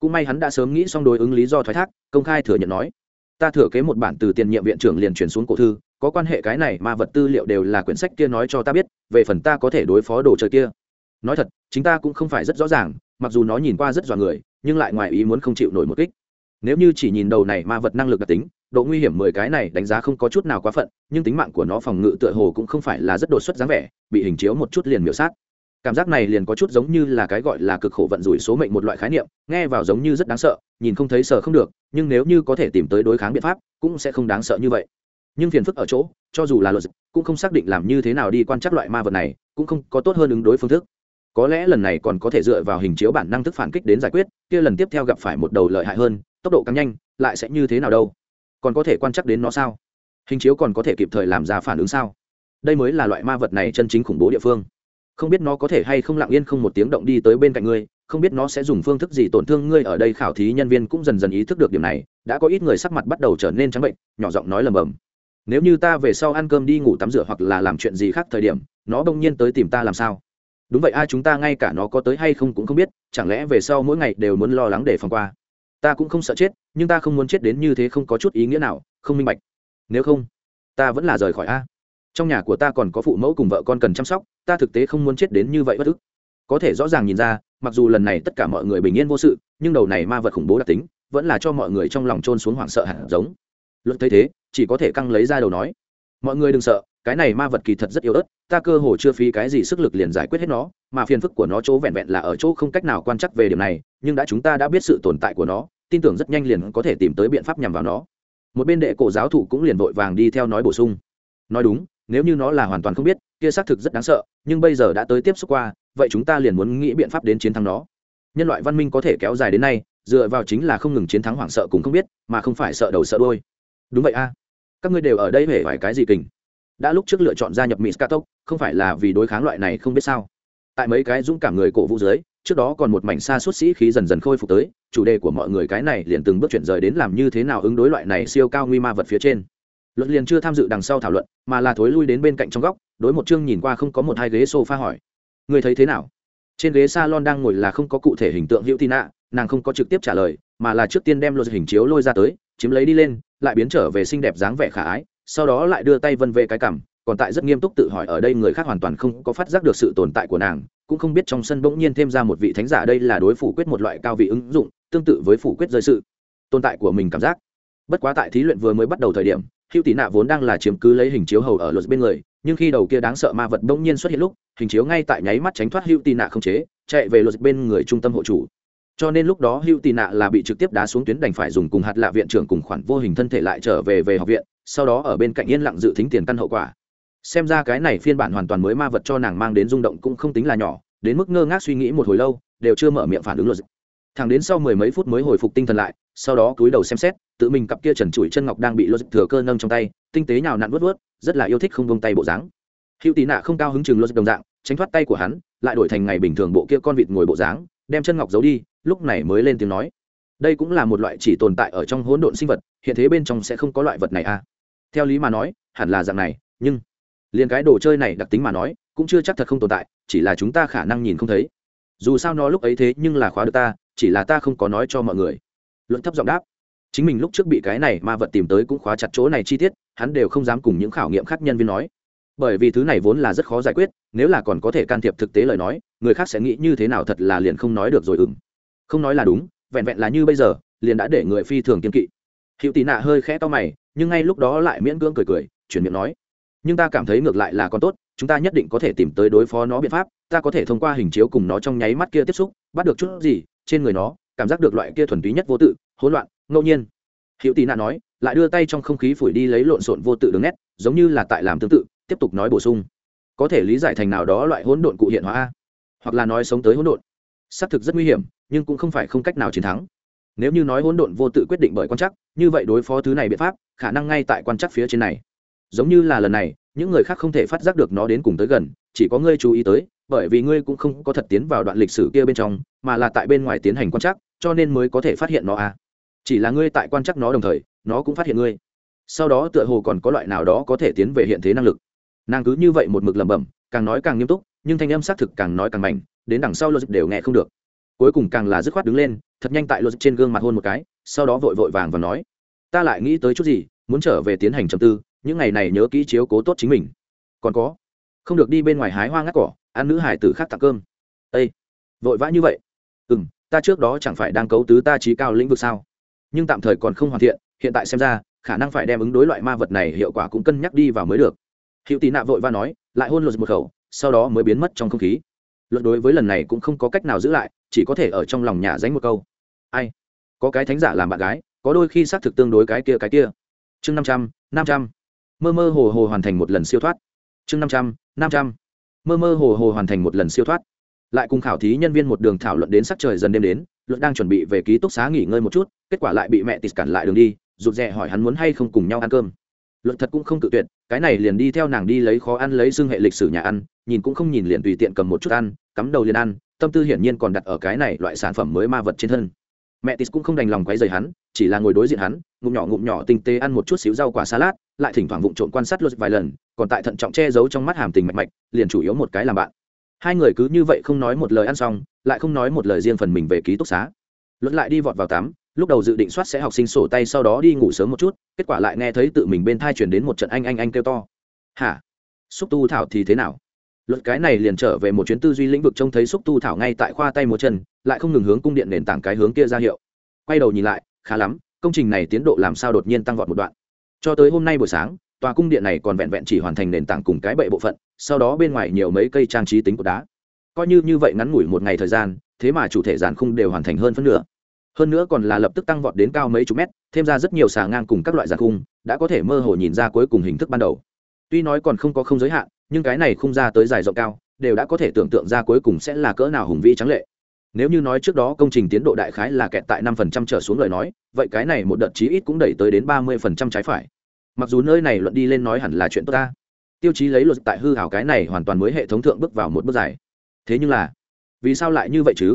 Cũng may hắn đã sớm nghĩ xong đối ứng lý do thoái thác, công khai thừa nhận nói ta thừa kế một bản từ tiền nhiệm viện trưởng liền chuyển xuống cổ thư, có quan hệ cái này mà vật tư liệu đều là quyển sách kia nói cho ta biết, về phần ta có thể đối phó đồ chơi kia. Nói thật, chính ta cũng không phải rất rõ ràng, mặc dù nó nhìn qua rất dọa người, nhưng lại ngoài ý muốn không chịu nổi một kích. Nếu như chỉ nhìn đầu này ma vật năng lực đặc tính, độ nguy hiểm mười cái này đánh giá không có chút nào quá phận, nhưng tính mạng của nó phòng ngự tựa hồ cũng không phải là rất đột xuất dáng vẻ, bị hình chiếu một chút liền miểu sát cảm giác này liền có chút giống như là cái gọi là cực khổ vận rủi số mệnh một loại khái niệm, nghe vào giống như rất đáng sợ, nhìn không thấy sợ không được, nhưng nếu như có thể tìm tới đối kháng biện pháp, cũng sẽ không đáng sợ như vậy. Nhưng phiền phức ở chỗ, cho dù là luật cũng không xác định làm như thế nào đi quan trắc loại ma vật này, cũng không có tốt hơn ứng đối phương thức. Có lẽ lần này còn có thể dựa vào hình chiếu bản năng thức phản kích đến giải quyết, kia lần tiếp theo gặp phải một đầu lợi hại hơn, tốc độ càng nhanh, lại sẽ như thế nào đâu? Còn có thể quan trắc đến nó sao? Hình chiếu còn có thể kịp thời làm ra phản ứng sao? Đây mới là loại ma vật này chân chính khủng bố địa phương không biết nó có thể hay không lặng yên không một tiếng động đi tới bên cạnh ngươi, không biết nó sẽ dùng phương thức gì tổn thương ngươi ở đây. Khảo thí nhân viên cũng dần dần ý thức được điểm này, đã có ít người sắc mặt bắt đầu trở nên trắng bệnh, nhỏ giọng nói lầm bầm. Nếu như ta về sau ăn cơm đi ngủ tắm rửa hoặc là làm chuyện gì khác thời điểm, nó đông nhiên tới tìm ta làm sao? Đúng vậy, ai chúng ta ngay cả nó có tới hay không cũng không biết, chẳng lẽ về sau mỗi ngày đều muốn lo lắng để phòng qua? Ta cũng không sợ chết, nhưng ta không muốn chết đến như thế không có chút ý nghĩa nào, không minh bạch. Nếu không, ta vẫn là rời khỏi a trong nhà của ta còn có phụ mẫu cùng vợ con cần chăm sóc, ta thực tế không muốn chết đến như vậy bất ức. Có thể rõ ràng nhìn ra, mặc dù lần này tất cả mọi người bình yên vô sự, nhưng đầu này ma vật khủng bố đặc tính, vẫn là cho mọi người trong lòng trôn xuống hoảng sợ hẳn giống. Luận thấy thế, chỉ có thể căng lấy ra đầu nói, mọi người đừng sợ, cái này ma vật kỳ thật rất yếu ớt, ta cơ hồ chưa phí cái gì sức lực liền giải quyết hết nó, mà phiền phức của nó chỗ vẹn vẹn là ở chỗ không cách nào quan chắc về điểm này, nhưng đã chúng ta đã biết sự tồn tại của nó, tin tưởng rất nhanh liền có thể tìm tới biện pháp nhằm vào nó. Một bên đệ cổ giáo thủ cũng liền vội vàng đi theo nói bổ sung. Nói đúng nếu như nó là hoàn toàn không biết, kia xác thực rất đáng sợ, nhưng bây giờ đã tới tiếp xúc qua, vậy chúng ta liền muốn nghĩ biện pháp đến chiến thắng nó. Nhân loại văn minh có thể kéo dài đến nay, dựa vào chính là không ngừng chiến thắng hoảng sợ cũng không biết, mà không phải sợ đầu sợ đôi đúng vậy a. Các ngươi đều ở đây hễ phải cái gì kình? Đã lúc trước lựa chọn gia nhập mỹ scatok không phải là vì đối kháng loại này không biết sao? Tại mấy cái dũng cảm người cổ vũ dưới, trước đó còn một mảnh xa suốt sĩ khí dần dần khôi phục tới, chủ đề của mọi người cái này liền từng bước chuyển rời đến làm như thế nào ứng đối loại này siêu cao nguy ma vật phía trên luận liền chưa tham dự đằng sau thảo luận, mà là thối lui đến bên cạnh trong góc, đối một chương nhìn qua không có một hai ghế sofa hỏi. Người thấy thế nào? Trên ghế salon đang ngồi là không có cụ thể hình tượng hữu tin nạ nàng không có trực tiếp trả lời, mà là trước tiên đem luật hình chiếu lôi ra tới, chiếm lấy đi lên, lại biến trở về xinh đẹp dáng vẻ khả ái, sau đó lại đưa tay vân về cái cằm, còn tại rất nghiêm túc tự hỏi ở đây người khác hoàn toàn không có phát giác được sự tồn tại của nàng, cũng không biết trong sân bỗng nhiên thêm ra một vị thánh giả đây là đối phủ quyết một loại cao vị ứng dụng, tương tự với phủ quyết rơi sự, tồn tại của mình cảm giác. Bất quá tại thí luyện vừa mới bắt đầu thời điểm hữu tỷ nạ vốn đang là chiếm cứ lấy hình chiếu hầu ở luật bên người, nhưng khi đầu kia đáng sợ ma vật bỗng nhiên xuất hiện lúc, hình chiếu ngay tại nháy mắt tránh thoát hữu tỷ nạ không chế, chạy về luật bên người trung tâm hộ chủ. Cho nên lúc đó hữu tỷ nạ là bị trực tiếp đá xuống tuyến đành phải dùng cùng hạt lạ viện trưởng cùng khoản vô hình thân thể lại trở về về học viện, sau đó ở bên cạnh yên lặng dự tính tiền căn hậu quả. Xem ra cái này phiên bản hoàn toàn mới ma vật cho nàng mang đến rung động cũng không tính là nhỏ, đến mức ngơ ngác suy nghĩ một hồi lâu, đều chưa mở miệng phản ứng luật. Thẳng đến sau mười mấy phút mới hồi phục tinh thần lại sau đó cúi đầu xem xét, tự mình cặp kia trần trụi chân ngọc đang bị luật thừa cơ nâng trong tay, tinh tế nhào nặn vớt vớt rất là yêu thích không bông tay bộ dáng. Hữu tì nạ không cao hứng chừng luật đồng dạng, tránh thoát tay của hắn, lại đổi thành ngày bình thường bộ kia con vịt ngồi bộ dáng, đem chân ngọc giấu đi, lúc này mới lên tiếng nói. Đây cũng là một loại chỉ tồn tại ở trong hỗn độn sinh vật, hiện thế bên trong sẽ không có loại vật này à. Theo lý mà nói, hẳn là dạng này, nhưng liền cái đồ chơi này đặc tính mà nói, cũng chưa chắc thật không tồn tại, chỉ là chúng ta khả năng nhìn không thấy. Dù sao nó lúc ấy thế nhưng là khóa được ta, chỉ là ta không có nói cho mọi người luận thấp giọng đáp. Chính mình lúc trước bị cái này ma vật tìm tới cũng khóa chặt chỗ này chi tiết, hắn đều không dám cùng những khảo nghiệm khác nhân viên nói. Bởi vì thứ này vốn là rất khó giải quyết, nếu là còn có thể can thiệp thực tế lời nói, người khác sẽ nghĩ như thế nào thật là liền không nói được rồi ừng không nói là đúng, vẹn vẹn là như bây giờ, liền đã để người phi thường kiên kỵ. Hữu tị nạ hơi khẽ to mày, nhưng ngay lúc đó lại miễn cưỡng cười cười, chuyển miệng nói. Nhưng ta cảm thấy ngược lại là còn tốt, chúng ta nhất định có thể tìm tới đối phó nó biện pháp, ta có thể thông qua hình chiếu cùng nó trong nháy mắt kia tiếp xúc, bắt được chút gì, trên người nó cảm giác được loại kia thuần túy nhất vô tự, hỗn loạn, ngẫu nhiên. Hiệu tị nạ nói, lại đưa tay trong không khí phủi đi lấy lộn xộn vô tự đường nét, giống như là tại làm tương tự, tiếp tục nói bổ sung. Có thể lý giải thành nào đó loại hỗn độn cụ hiện hóa hoặc là nói sống tới hỗn độn. Xác thực rất nguy hiểm, nhưng cũng không phải không cách nào chiến thắng. Nếu như nói hỗn độn vô tự quyết định bởi quan chắc như vậy đối phó thứ này biện pháp, khả năng ngay tại quan chắc phía trên này. Giống như là lần này, những người khác không thể phát giác được nó đến cùng tới gần, chỉ có ngươi chú ý tới, bởi vì ngươi cũng không có thật tiến vào đoạn lịch sử kia bên trong, mà là tại bên ngoài tiến hành quan chắc cho nên mới có thể phát hiện nó à. Chỉ là ngươi tại quan chắc nó đồng thời, nó cũng phát hiện ngươi. Sau đó tựa hồ còn có loại nào đó có thể tiến về hiện thế năng lực. Nàng cứ như vậy một mực lẩm bẩm, càng nói càng nghiêm túc, nhưng thanh âm xác thực càng nói càng mạnh, đến đằng sau logic đều nghe không được. Cuối cùng càng là dứt khoát đứng lên, thật nhanh tại logic trên gương mặt hôn một cái, sau đó vội vội vàng và nói, ta lại nghĩ tới chút gì, muốn trở về tiến hành trầm tư, những ngày này nhớ kỹ chiếu cố tốt chính mình. Còn có, không được đi bên ngoài hái hoa ngắt cỏ, ăn nữ hải tử khác tặng cơm. Ây vội vã như vậy ta trước đó chẳng phải đang cấu tứ ta trí cao lĩnh vực sao? Nhưng tạm thời còn không hoàn thiện, hiện tại xem ra, khả năng phải đem ứng đối loại ma vật này hiệu quả cũng cân nhắc đi vào mới được. Hữu tị nạ vội và nói, lại hôn luật một khẩu, sau đó mới biến mất trong không khí. Luật đối với lần này cũng không có cách nào giữ lại, chỉ có thể ở trong lòng nhà dánh một câu. Ai? Có cái thánh giả làm bạn gái, có đôi khi xác thực tương đối cái kia cái kia. Chương năm trăm năm trăm. Mơ mơ hồ hồ hoàn thành một lần siêu thoát. Chương năm trăm năm trăm. Mơ mơ hồ hồ hoàn thành một lần siêu thoát lại cùng khảo thí nhân viên một đường thảo luận đến sắc trời dần đêm đến, luật đang chuẩn bị về ký túc xá nghỉ ngơi một chút, kết quả lại bị mẹ tịt cản lại đường đi, rụt rè hỏi hắn muốn hay không cùng nhau ăn cơm. Luật thật cũng không tự tuyệt, cái này liền đi theo nàng đi lấy khó ăn lấy xương hệ lịch sử nhà ăn, nhìn cũng không nhìn liền tùy tiện cầm một chút ăn, cắm đầu liền ăn, tâm tư hiển nhiên còn đặt ở cái này loại sản phẩm mới ma vật trên thân. Mẹ tis cũng không đành lòng quấy rầy hắn, chỉ là ngồi đối diện hắn, ngụm nhỏ ngụm nhỏ tinh tế ăn một chút xíu rau quả salad, lại thỉnh thoảng vụng trộn quan sát luật vài lần, còn tại thận trọng che giấu trong mắt hàm tình mạch mạch, liền chủ yếu một cái làm bạn hai người cứ như vậy không nói một lời ăn xong, lại không nói một lời riêng phần mình về ký túc xá. Luật lại đi vọt vào tắm, lúc đầu dự định soát sẽ học sinh sổ tay sau đó đi ngủ sớm một chút, kết quả lại nghe thấy tự mình bên thai chuyển đến một trận anh anh anh kêu to. Hả? Xúc tu thảo thì thế nào? Luật cái này liền trở về một chuyến tư duy lĩnh vực trông thấy xúc tu thảo ngay tại khoa tay một chân, lại không ngừng hướng cung điện nền tảng cái hướng kia ra hiệu. Quay đầu nhìn lại, khá lắm, công trình này tiến độ làm sao đột nhiên tăng vọt một đoạn. Cho tới hôm nay buổi sáng, tòa cung điện này còn vẹn vẹn chỉ hoàn thành nền tảng cùng cái bệ bộ phận sau đó bên ngoài nhiều mấy cây trang trí tính của đá. Coi như như vậy ngắn ngủi một ngày thời gian, thế mà chủ thể giàn khung đều hoàn thành hơn phân nửa. Hơn nữa còn là lập tức tăng vọt đến cao mấy chục mét, thêm ra rất nhiều xà ngang cùng các loại giàn khung, đã có thể mơ hồ nhìn ra cuối cùng hình thức ban đầu. Tuy nói còn không có không giới hạn, nhưng cái này khung ra tới dài rộng cao, đều đã có thể tưởng tượng ra cuối cùng sẽ là cỡ nào hùng vĩ trắng lệ. Nếu như nói trước đó công trình tiến độ đại khái là kẹt tại năm phần trăm trở xuống lời nói, vậy cái này một đợt chí ít cũng đẩy tới đến ba mươi phần trăm trái phải. Mặc dù nơi này luận đi lên nói hẳn là chuyện tốt ta tiêu chí lấy luật tại hư hảo cái này hoàn toàn mới hệ thống thượng bước vào một bước dài. Thế nhưng là, vì sao lại như vậy chứ?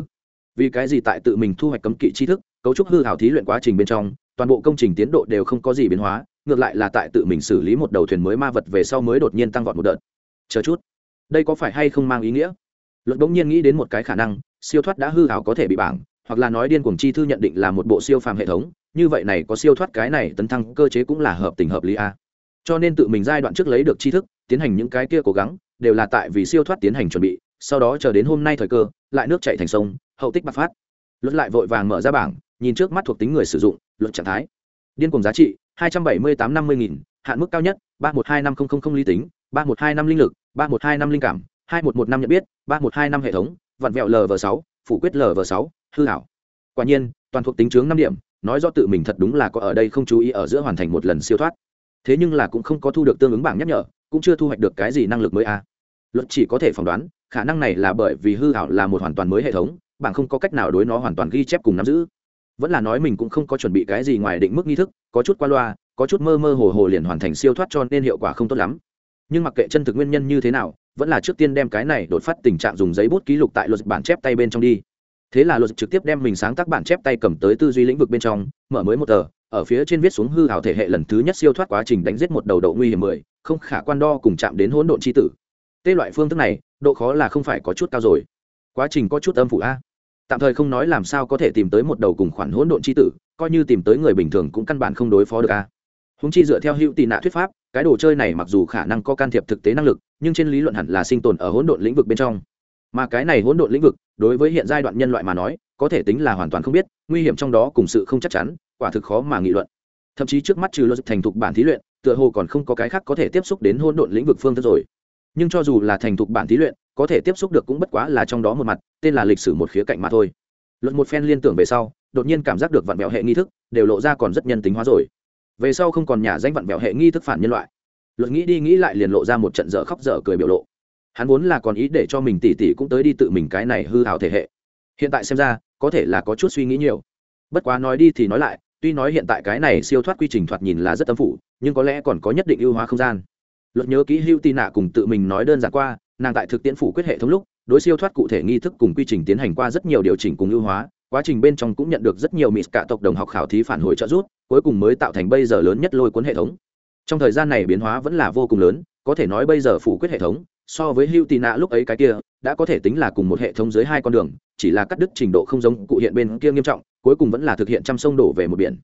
Vì cái gì tại tự mình thu hoạch cấm kỵ tri thức, cấu trúc hư hảo thí luyện quá trình bên trong, toàn bộ công trình tiến độ đều không có gì biến hóa, ngược lại là tại tự mình xử lý một đầu thuyền mới ma vật về sau mới đột nhiên tăng vọt một đợt. Chờ chút, đây có phải hay không mang ý nghĩa? Luật bỗng nhiên nghĩ đến một cái khả năng, siêu thoát đã hư hảo có thể bị bảng, hoặc là nói điên cuồng chi thư nhận định là một bộ siêu phàm hệ thống, như vậy này có siêu thoát cái này tấn thăng cơ chế cũng là hợp tình hợp lý a cho nên tự mình giai đoạn trước lấy được tri thức, tiến hành những cái kia cố gắng, đều là tại vì siêu thoát tiến hành chuẩn bị, sau đó chờ đến hôm nay thời cơ, lại nước chạy thành sông, hậu tích bạc phát. Luật lại vội vàng mở ra bảng, nhìn trước mắt thuộc tính người sử dụng luận trạng thái. Điên cùng giá trị, hai trăm bảy mươi tám năm mươi nghìn, hạn mức cao nhất, ba một hai năm không không không lý tính, ba một hai năm linh lực, ba một hai năm linh cảm, hai một một năm nhận biết, ba một hai năm hệ thống, vặn vẹo lv sáu, phủ quyết lv sáu, hư hảo. Quả nhiên, toàn thuộc tính chướng năm điểm, nói do tự mình thật đúng là có ở đây không chú ý ở giữa hoàn thành một lần siêu thoát thế nhưng là cũng không có thu được tương ứng bảng nhắc nhở, cũng chưa thu hoạch được cái gì năng lực mới a à. luật chỉ có thể phỏng đoán, khả năng này là bởi vì hư hảo là một hoàn toàn mới hệ thống, bảng không có cách nào đối nó hoàn toàn ghi chép cùng nắm giữ. Vẫn là nói mình cũng không có chuẩn bị cái gì ngoài định mức nghi thức, có chút qua loa, có chút mơ mơ hồ hồ liền hoàn thành siêu thoát cho nên hiệu quả không tốt lắm. Nhưng mặc kệ chân thực nguyên nhân như thế nào, vẫn là trước tiên đem cái này đột phát tình trạng dùng giấy bút ký lục tại luật bản chép tay bên trong đi. Thế là luật trực tiếp đem mình sáng tác bản chép tay cầm tới tư duy lĩnh vực bên trong, mở mới một tờ ở phía trên viết xuống hư hào thể hệ lần thứ nhất siêu thoát quá trình đánh giết một đầu độ nguy hiểm mười, không khả quan đo cùng chạm đến hỗn độn c h i tử. Tê loại phương thức này, độ khó là không phải có chút cao rồi. Quá trình có chút âm phủ a. Tạm thời không nói làm sao có thể tìm tới một đầu cùng khoản hỗn độn c h i tử, coi như tìm tới người bình thường cũng căn bản không đối phó được a. Húng chi dựa theo hữu tị nạ thuyết pháp, cái đồ chơi này mặc dù khả năng có can thiệp thực tế năng lực, nhưng trên lý luận hẳn là sinh tồn ở hỗn độn lĩnh vực bên trong. Mà cái này hỗn độn lĩnh vực, đối với hiện giai đoạn nhân loại mà nói, có thể tính là hoàn toàn không biết, nguy hiểm trong đó cùng sự không chắc chắn quả thực khó mà nghị luận. Thậm chí trước mắt trừ luật thành thục bản thí luyện, tựa hồ còn không có cái khác có thể tiếp xúc đến hỗn độn lĩnh vực phương thức rồi. Nhưng cho dù là thành thục bản thí luyện, có thể tiếp xúc được cũng bất quá là trong đó một mặt, tên là lịch sử một khía cạnh mà thôi. Luật một phen liên tưởng về sau, đột nhiên cảm giác được vặn vẹo hệ nghi thức, đều lộ ra còn rất nhân tính hóa rồi. Về sau không còn nhà danh vặn vẹo hệ nghi thức phản nhân loại. Luật nghĩ đi nghĩ lại liền lộ ra một trận dở khóc dở cười biểu lộ. Hắn vốn là còn ý để cho mình tỉ tỉ cũng tới đi tự mình cái này hư hào thể hệ. Hiện tại xem ra, có thể là có chút suy nghĩ nhiều. Bất quá nói đi thì nói lại tuy nói hiện tại cái này siêu thoát quy trình thoạt nhìn là rất âm phủ, nhưng có lẽ còn có nhất định ưu hóa không gian. Luật nhớ kỹ hưu tì nạ cùng tự mình nói đơn giản qua, nàng tại thực tiễn phủ quyết hệ thống lúc, đối siêu thoát cụ thể nghi thức cùng quy trình tiến hành qua rất nhiều điều chỉnh cùng ưu hóa, quá trình bên trong cũng nhận được rất nhiều mịt cả tộc đồng học khảo thí phản hồi trợ giúp, cuối cùng mới tạo thành bây giờ lớn nhất lôi cuốn hệ thống. Trong thời gian này biến hóa vẫn là vô cùng lớn, có thể nói bây giờ phủ quyết hệ thống, so với hưu tì nạ lúc ấy cái kia, đã có thể tính là cùng một hệ thống dưới hai con đường, chỉ là cắt đứt trình độ không giống cụ hiện bên kia nghiêm trọng cuối cùng vẫn là thực hiện trăm sông đổ về một biển.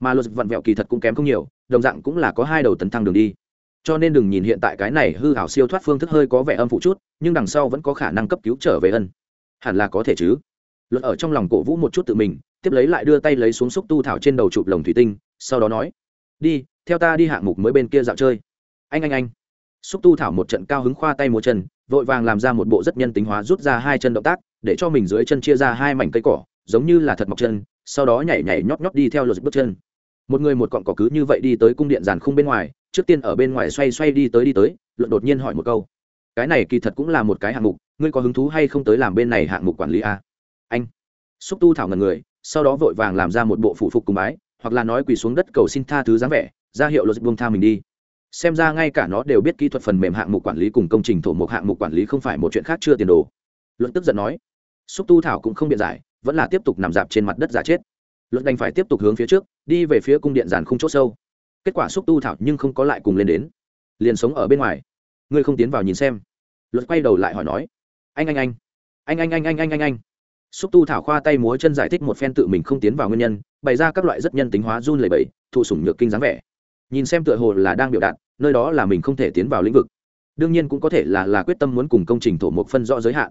Mà luật vặn vẹo kỳ thật cũng kém không nhiều, đồng dạng cũng là có hai đầu tấn thăng đường đi. Cho nên đừng nhìn hiện tại cái này hư hảo siêu thoát phương thức hơi có vẻ âm phụ chút, nhưng đằng sau vẫn có khả năng cấp cứu trở về ân. Hẳn là có thể chứ. Luật ở trong lòng cổ vũ một chút tự mình, tiếp lấy lại đưa tay lấy xuống xúc tu thảo trên đầu chụp lồng thủy tinh, sau đó nói, đi, theo ta đi hạng mục mới bên kia dạo chơi. Anh anh anh. Xúc tu thảo một trận cao hứng khoa tay một chân, vội vàng làm ra một bộ rất nhân tính hóa rút ra hai chân động tác, để cho mình dưới chân chia ra hai mảnh cây cỏ giống như là thật mọc chân, sau đó nhảy nhảy nhót nhót đi theo lột bước chân. Một người một cọng cỏ cứ như vậy đi tới cung điện giàn khung bên ngoài, trước tiên ở bên ngoài xoay xoay đi tới đi tới luận đột nhiên hỏi một câu. Cái này kỳ thật cũng là một cái hạng mục, ngươi có hứng thú hay không tới làm bên này hạng mục quản lý a? Anh. Xúc tu thảo ngần người, sau đó vội vàng làm ra một bộ phụ phục cùng bái, hoặc là nói quỳ xuống đất cầu xin tha thứ dáng vẻ, ra hiệu lột buông tha mình đi. Xem ra ngay cả nó đều biết kỹ thuật phần mềm hạng mục quản lý cùng công trình thổ mục hạng mục quản lý không phải một chuyện khác chưa tiền đồ. Luận tức giận nói. Xúc tu thảo cũng không biện giải vẫn là tiếp tục nằm dạp trên mặt đất giả chết. Luận đành phải tiếp tục hướng phía trước, đi về phía cung điện giàn không c h ỗ sâu. Kết quả xúc tu thảo nhưng không có lại cùng lên đến. Liền sống ở bên ngoài. Ngươi không tiến vào nhìn xem. Luật quay đầu lại hỏi nói, anh anh anh anh anh anh anh anh anh anh. Xúc tu thảo khoa tay múa chân giải thích một phen tự mình không tiến vào nguyên nhân, bày ra các loại rất nhân tính hóa run lẩy bẩy, thụ sủng nhược kinh dáng vẻ. Nhìn xem tựa hồ là đang biểu đạt, nơi đó là mình không thể tiến vào lĩnh vực. Đương nhiên cũng có thể là là quyết tâm muốn cùng công trình thổ một phân rõ giới hạn.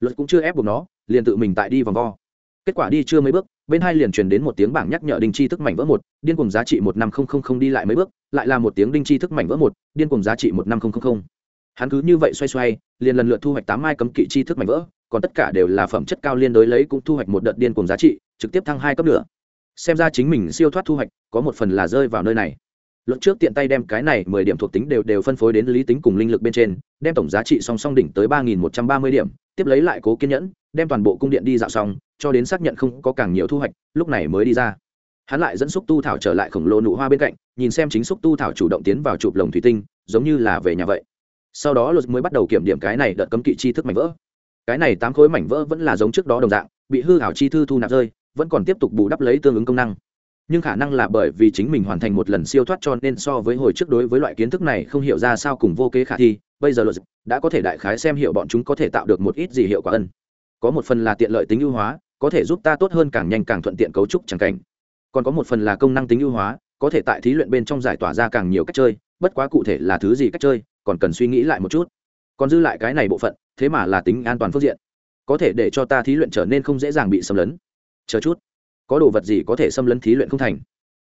Luật cũng chưa ép buộc nó, liền tự mình tại đi vòng vo kết quả đi chưa mấy bước, bên hai liền truyền đến một tiếng bảng nhắc nhở đinh chi thức mảnh vỡ một, điên cùng giá trị một năm không không không đi lại mấy bước, lại là một tiếng đinh chi thức mảnh vỡ một, điên cùng giá trị một năm không không không. Hắn cứ như vậy xoay xoay, liền lần lượt thu hoạch tám mai cấm kỵ chi thức mảnh vỡ, còn tất cả đều là phẩm chất cao liên đối lấy cũng thu hoạch một đợt điên cùng giá trị, trực tiếp thăng hai cấp nữa. Xem ra chính mình siêu thoát thu hoạch, có một phần là rơi vào nơi này. Luận trước tiện tay đem cái này mười điểm thuộc tính đều đều phân phối đến lý tính cùng linh lực bên trên, đem tổng giá trị song song đỉnh tới ba nghìn một trăm ba mươi điểm, tiếp lấy lại cố kiên nhẫn, đem toàn bộ cung điện đi dạo xong cho đến xác nhận không có càng nhiều thu hoạch, lúc này mới đi ra. Hắn lại dẫn xúc tu thảo trở lại khổng lồ nụ hoa bên cạnh, nhìn xem chính xúc tu thảo chủ động tiến vào chụp lồng thủy tinh, giống như là về nhà vậy. Sau đó luật mới bắt đầu kiểm điểm cái này đợt cấm kỵ chi thức mảnh vỡ. Cái này tám khối mảnh vỡ vẫn là giống trước đó đồng dạng, bị hư hảo chi thư thu nạp rơi, vẫn còn tiếp tục bù đắp lấy tương ứng công năng. Nhưng khả năng là bởi vì chính mình hoàn thành một lần siêu thoát cho nên so với hồi trước đối với loại kiến thức này không hiểu ra sao cùng vô kế khả thi, bây giờ luật đã có thể đại khái xem hiệu bọn chúng có thể tạo được một ít gì hiệu quả ân. Có một phần là tiện lợi tính ưu hóa có thể giúp ta tốt hơn càng nhanh càng thuận tiện cấu trúc chẳng cảnh. Còn có một phần là công năng tính ưu hóa, có thể tại thí luyện bên trong giải tỏa ra càng nhiều cách chơi, bất quá cụ thể là thứ gì cách chơi, còn cần suy nghĩ lại một chút. Còn dư lại cái này bộ phận, thế mà là tính an toàn phương diện. Có thể để cho ta thí luyện trở nên không dễ dàng bị xâm lấn. Chờ chút. Có đồ vật gì có thể xâm lấn thí luyện không thành?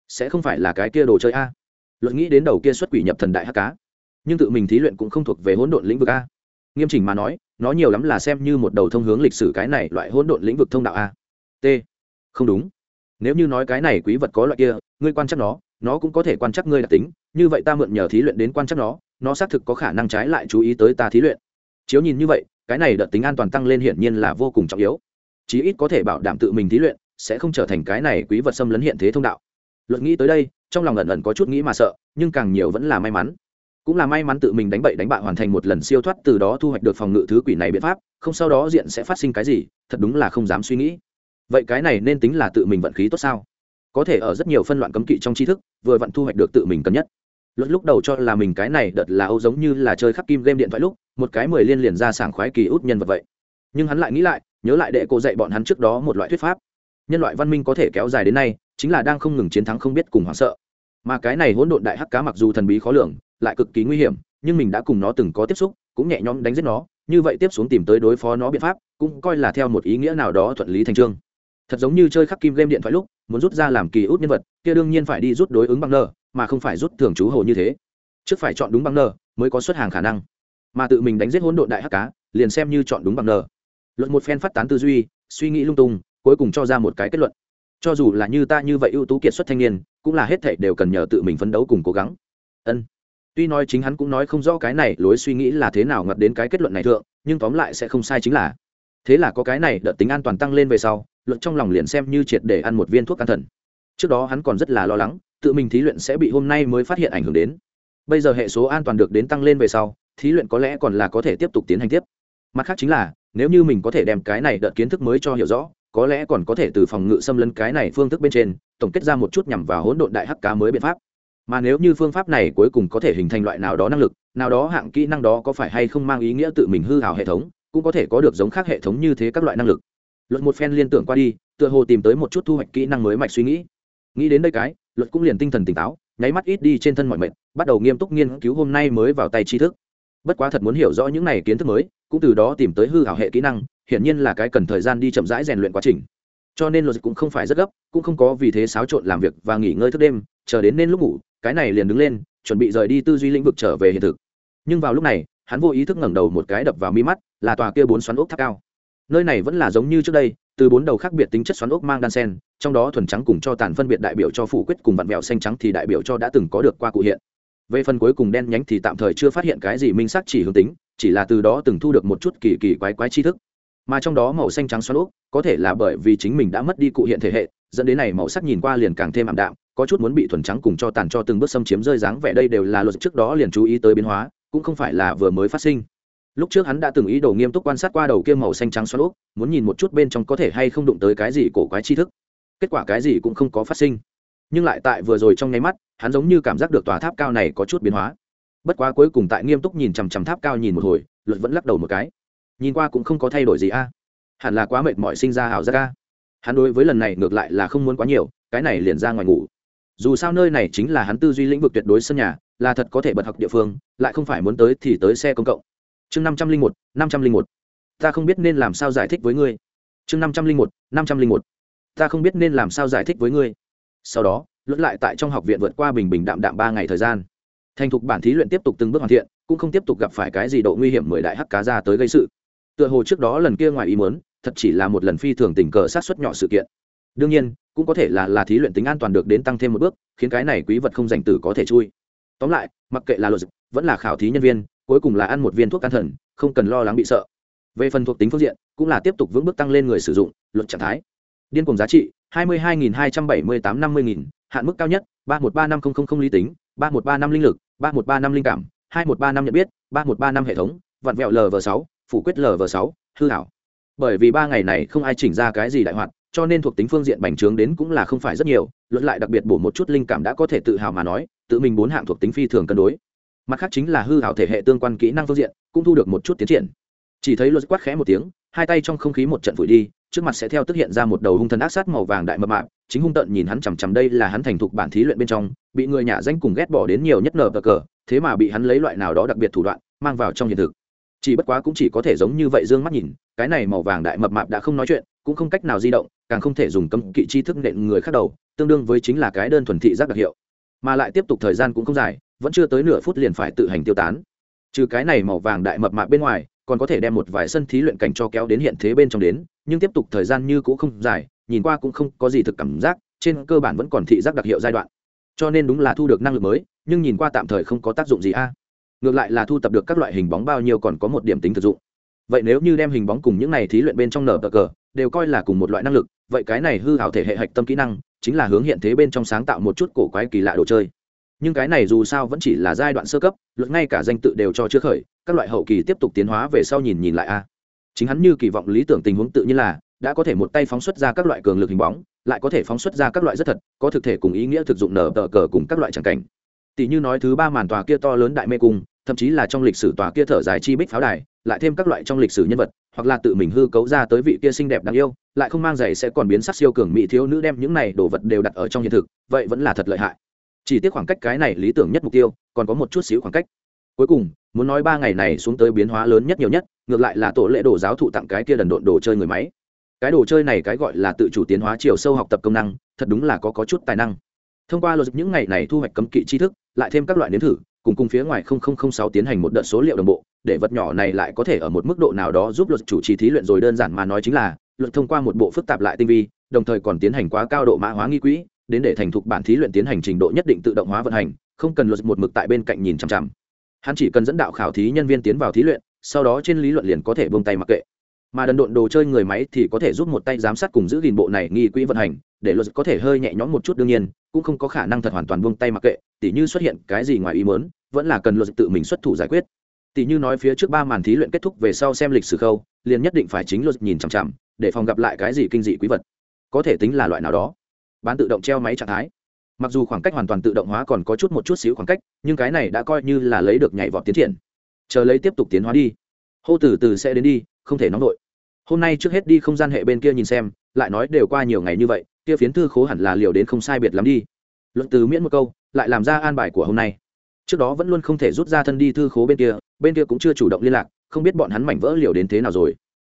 Sẽ không phải là cái kia đồ chơi a. Luật nghĩ đến đầu kia xuất quỷ nhập thần đại hắc cá. Nhưng tự mình thí luyện cũng không thuộc về hỗn độn lĩnh vực a nghiêm chỉnh mà nói, nó nhiều lắm là xem như một đầu thông hướng lịch sử cái này loại hỗn độn lĩnh vực thông đạo a. T. Không đúng. Nếu như nói cái này quý vật có loại kia, ngươi quan chắc nó nó cũng có thể quan chắc ngươi đặc tính, như vậy ta mượn nhờ thí luyện đến quan chắc nó nó xác thực có khả năng trái lại chú ý tới ta thí luyện. Chiếu nhìn như vậy, cái này đợt tính an toàn tăng lên hiển nhiên là vô cùng trọng yếu. Chí ít có thể bảo đảm tự mình thí luyện, sẽ không trở thành cái này quý vật xâm lấn hiện thế thông đạo. Luận nghĩ tới đây, trong lòng ẩn ẩn có chút nghĩ mà sợ, nhưng càng nhiều vẫn là may mắn cũng là may mắn tự mình đánh bậy đánh bại hoàn thành một lần siêu thoát, từ đó thu hoạch được phòng ngự thứ quỷ này biện pháp, không sau đó diện sẽ phát sinh cái gì, thật đúng là không dám suy nghĩ. Vậy cái này nên tính là tự mình vận khí tốt sao? Có thể ở rất nhiều phân loạn cấm kỵ trong tri thức, vừa vặn thu hoạch được tự mình cần nhất luật lúc đầu cho là mình cái này đợt là âu giống như là chơi khắc kim game điện thoại lúc, một cái mười liên liền ra sảng khoái kỳ út nhân vật vậy. Nhưng hắn lại nghĩ lại, nhớ lại đệ cô dạy bọn hắn trước đó một loại thuyết pháp. Nhân loại văn minh có thể kéo dài đến nay, chính là đang không ngừng chiến thắng không biết cùng hoảng sợ. Mà cái này hỗn độn đại hắc cá mặc dù thần bí khó lường lại cực kỳ nguy hiểm, nhưng mình đã cùng nó từng có tiếp xúc, cũng nhẹ nhõm đánh giết nó, như vậy tiếp xuống tìm tới đối phó nó biện pháp, cũng coi là theo một ý nghĩa nào đó thuận lý thành trương. Thật giống như chơi khắc kim game điện thoại lúc, muốn rút ra làm kỳ út nhân vật, kia đương nhiên phải đi rút đối ứng bằng nơ, mà không phải rút thường chú hồ như thế. Trước phải chọn đúng bằng nơ, mới có xuất hàng khả năng. Mà tự mình đánh giết hỗn độn đại hắc cá, liền xem như chọn đúng bằng nơ. Luận một phen phát tán tư duy, suy nghĩ lung tung, cuối cùng cho ra một cái kết luận. Cho dù là như ta như vậy ưu tú kiệt xuất thanh niên, cũng là hết thảy đều cần nhờ tự mình phấn đấu cùng cố gắng. Ân tuy nói chính hắn cũng nói không rõ cái này lối suy nghĩ là thế nào ngặt đến cái kết luận này thượng, nhưng tóm lại sẽ không sai chính là. Thế là có cái này đợt tính an toàn tăng lên về sau luận trong lòng liền xem như triệt để ăn một viên thuốc an thần. Trước đó hắn còn rất là lo lắng, tự mình thí luyện sẽ bị hôm nay mới phát hiện ảnh hưởng đến. Bây giờ hệ số an toàn được đến tăng lên về sau, thí luyện có lẽ còn là có thể tiếp tục tiến hành tiếp. Mặt khác chính là, nếu như mình có thể đem cái này đợt kiến thức mới cho hiểu rõ, có lẽ còn có thể từ phòng ngự xâm lấn cái này phương thức bên trên, tổng kết ra một chút nhằm vào hỗn độn đại hắc cá mới biện pháp mà nếu như phương pháp này cuối cùng có thể hình thành loại nào đó năng lực, nào đó hạng kỹ năng đó có phải hay không mang ý nghĩa tự mình hư hào hệ thống, cũng có thể có được giống khác hệ thống như thế các loại năng lực. Luật một phen liên tưởng qua đi, tựa hồ tìm tới một chút thu hoạch kỹ năng mới mạch suy nghĩ. Nghĩ đến đây cái, luật cũng liền tinh thần tỉnh táo, nháy mắt ít đi trên thân mọi mệnh bắt đầu nghiêm túc nghiên cứu hôm nay mới vào tay tri thức. Bất quá thật muốn hiểu rõ những này kiến thức mới, cũng từ đó tìm tới hư hảo hệ kỹ năng, hiển nhiên là cái cần thời gian đi chậm rãi rèn luyện quá trình cho nên luật cũng không phải rất gấp, cũng không có vì thế xáo trộn làm việc và nghỉ ngơi thức đêm, chờ đến nên lúc ngủ, cái này liền đứng lên, chuẩn bị rời đi tư duy lĩnh vực trở về hiện thực. Nhưng vào lúc này, hắn vô ý thức ngẩng đầu một cái đập vào mi mắt, là tòa kia bốn xoắn ốc tháp cao. Nơi này vẫn là giống như trước đây, từ bốn đầu khác biệt tính chất xoắn ốc mang đan sen, trong đó thuần trắng cùng cho tàn phân biệt đại biểu cho phủ quyết cùng vặn vẹo xanh trắng thì đại biểu cho đã từng có được qua cụ hiện. Về phần cuối cùng đen nhánh thì tạm thời chưa phát hiện cái gì minh xác chỉ hướng tính, chỉ là từ đó từng thu được một chút kỳ kỳ quái quái tri thức mà trong đó màu xanh trắng xoắn ốc có thể là bởi vì chính mình đã mất đi cụ hiện thể hệ, dẫn đến này màu sắc nhìn qua liền càng thêm ảm đạm, có chút muốn bị thuần trắng cùng cho tàn cho từng bước xâm chiếm rơi dáng vẻ đây đều là luật trước đó liền chú ý tới biến hóa, cũng không phải là vừa mới phát sinh. Lúc trước hắn đã từng ý đồ nghiêm túc quan sát qua đầu kia màu xanh trắng xoắn úp, muốn nhìn một chút bên trong có thể hay không đụng tới cái gì cổ quái tri thức. Kết quả cái gì cũng không có phát sinh. Nhưng lại tại vừa rồi trong nháy mắt, hắn giống như cảm giác được tòa tháp cao này có chút biến hóa. Bất quá cuối cùng tại nghiêm túc nhìn chằm chằm tháp cao nhìn một hồi, luật vẫn lắc đầu một cái nhìn qua cũng không có thay đổi gì a. Hẳn là quá mệt mỏi sinh ra hào giác a. Hắn đối với lần này ngược lại là không muốn quá nhiều, cái này liền ra ngoài ngủ. Dù sao nơi này chính là hắn tư duy lĩnh vực tuyệt đối sân nhà, là thật có thể bật học địa phương, lại không phải muốn tới thì tới xe công cộng. Chương năm trăm linh một, năm trăm linh một. Ta không biết nên làm sao giải thích với ngươi. Chương năm trăm linh một, năm trăm linh một. Ta không biết nên làm sao giải thích với ngươi. Sau đó luận lại tại trong học viện vượt qua bình bình đạm đạm ba ngày thời gian. Thành thục bản thí luyện tiếp tục từng bước hoàn thiện, cũng không tiếp tục gặp phải cái gì độ nguy hiểm mười đại hắc cá ra tới gây sự tựa hồ trước đó lần kia ngoài ý muốn, thật chỉ là một lần phi thường tình cờ sát xuất nhỏ sự kiện. Đương nhiên, cũng có thể là là thí luyện tính an toàn được đến tăng thêm một bước, khiến cái này quý vật không dành tử có thể chui. Tóm lại, mặc kệ là luật vẫn là khảo thí nhân viên, cuối cùng là ăn một viên thuốc can thần, không cần lo lắng bị sợ. Về phần thuộc tính phương diện, cũng là tiếp tục vững bước tăng lên người sử dụng luật trạng thái. Điên cùng giá trị, hai mươi hai nghìn hai trăm bảy mươi tám năm mươi nghìn, hạn mức cao nhất, ba một ba năm không không không lý tính, ba một ba năm linh lực, ba một ba năm linh cảm, hai một ba năm nhận biết, ba một ba năm hệ thống vặn vẹo lv sáu phủ quyết lv sáu, hư hảo bởi vì ba ngày này không ai chỉnh ra cái gì đại hoạt, cho nên thuộc tính phương diện bành trướng đến cũng là không phải rất nhiều luận lại đặc biệt bổ một chút linh cảm đã có thể tự hào mà nói, tự mình bốn hạng thuộc tính phi thường cân đối. Mặt khác chính là hư hảo thể hệ tương quan kỹ năng phương diện, cũng thu được một chút tiến triển. Chỉ thấy luật quát khẽ một tiếng, hai tay trong không khí một trận vùi đi, trước mặt sẽ theo tức hiện ra một đầu hung thần ác sát màu vàng đại mập mạp, chính hung tận nhìn hắn chằm chằm đây là hắn thành thục bản thí luyện bên trong, bị người nhà danh cùng ghét bỏ đến nhiều nhất nở cờ cờ, thế mà bị hắn lấy loại nào đó đặc biệt thủ đoạn, mang vào trong hiện thực chỉ bất quá cũng chỉ có thể giống như vậy d ư ơ n g mắt nhìn, cái này màu vàng đại mập mạp đã không nói chuyện, cũng không cách nào di động, càng không thể dùng cấm kỵ chi thức nện người khác đầu, tương đương với chính là cái đơn thuần thị giác đặc hiệu. Mà lại tiếp tục thời gian cũng không dài, vẫn chưa tới nửa phút liền phải tự hành tiêu tán. Trừ cái này màu vàng đại mập mạp bên ngoài, còn có thể đem một vài sân thí luyện cảnh cho kéo đến hiện thế bên trong đến, nhưng tiếp tục thời gian như cũng không dài, nhìn qua cũng không có gì thực cảm giác, trên cơ bản vẫn còn thị giác đặc hiệu giai đoạn. Cho nên đúng là thu được năng lực mới, nhưng nhìn qua tạm thời không có tác dụng gì a ngược lại là thu tập được các loại hình bóng bao nhiêu còn có một điểm tính thực dụng. Vậy nếu như đem hình bóng cùng những này thí luyện bên trong nở cờ cờ, đều coi là cùng một loại năng lực, vậy cái này hư hảo thể hệ hạch tâm kỹ năng, chính là hướng hiện thế bên trong sáng tạo một chút cổ quái kỳ lạ đồ chơi. Nhưng cái này dù sao vẫn chỉ là giai đoạn sơ cấp, luật ngay cả danh tự đều cho chưa khởi, các loại hậu kỳ tiếp tục tiến hóa về sau nhìn nhìn lại a. Chính hắn như kỳ vọng lý tưởng tình huống tự nhiên là, đã có thể một tay phóng xuất ra các loại cường lực hình bóng, lại có thể phóng xuất ra các loại rất thật, có thực thể cùng ý nghĩa thực dụng nở tờ cờ cùng các loại tràng cảnh tỷ như nói thứ ba màn tòa kia to lớn đại mê cung, thậm chí là trong lịch sử tòa kia thở dài chi bích pháo đài, lại thêm các loại trong lịch sử nhân vật, hoặc là tự mình hư cấu ra tới vị kia xinh đẹp đáng yêu, lại không mang giày sẽ còn biến sắc siêu cường mỹ thiếu nữ đem những này đồ vật đều đặt ở trong hiện thực, vậy vẫn là thật lợi hại. Chỉ tiếc khoảng cách cái này lý tưởng nhất mục tiêu, còn có một chút xíu khoảng cách. Cuối cùng, muốn nói ba ngày này xuống tới biến hóa lớn nhất nhiều nhất, ngược lại là tổ lệ đồ giáo thụ tặng cái kia đần độn đồ chơi người máy. Cái đồ chơi này cái gọi là tự chủ tiến hóa chiều sâu học tập công năng, thật đúng là có có chút tài năng thông qua luật những ngày này thu hoạch cấm kỵ tri thức, lại thêm các loại nếm thử, cùng cùng phía ngoài 0006 tiến hành một đợt số liệu đồng bộ, để vật nhỏ này lại có thể ở một mức độ nào đó giúp luật chủ trì thí luyện rồi đơn giản mà nói chính là, luật thông qua một bộ phức tạp lại tinh vi, đồng thời còn tiến hành quá cao độ mã hóa nghi quỹ, đến để thành thục bản thí luyện tiến hành trình độ nhất định tự động hóa vận hành, không cần luật một mực tại bên cạnh nhìn chằm chằm. Hắn chỉ cần dẫn đạo khảo thí nhân viên tiến vào thí luyện, sau đó trên lý luận liền có thể buông tay mặc kệ. Mà đần độn đồ chơi người máy thì có thể giúp một tay giám sát cùng giữ gìn bộ này nghi quỹ vận hành, để luật có thể hơi nhẹ nhõm một chút đương nhiên cũng không có khả năng thật hoàn toàn buông tay mặc kệ, tỉ như xuất hiện cái gì ngoài ý mớn vẫn là cần luật tự mình xuất thủ giải quyết. Tỉ như nói phía trước ba màn thí luyện kết thúc về sau xem lịch sử khâu, liền nhất định phải chính luật nhìn chằm chằm, để phòng gặp lại cái gì kinh dị quý vật. Có thể tính là loại nào đó. Bán tự động treo máy trạng thái. Mặc dù khoảng cách hoàn toàn tự động hóa còn có chút một chút xíu khoảng cách, nhưng cái này đã coi như là lấy được nhảy vọt tiến triển. Chờ lấy tiếp tục tiến hóa đi. Hô từ từ sẽ đến đi, không thể nóng vội. Hôm nay trước hết đi không gian hệ bên kia nhìn xem lại nói đều qua nhiều ngày như vậy, kia phiến thư khố hẳn là liều đến không sai biệt lắm đi. Luận từ miễn một câu, lại làm ra an bài của hôm nay. Trước đó vẫn luôn không thể rút ra thân đi thư khố bên kia bên kia cũng chưa chủ động liên lạc, không biết bọn hắn mảnh vỡ liều đến thế nào rồi.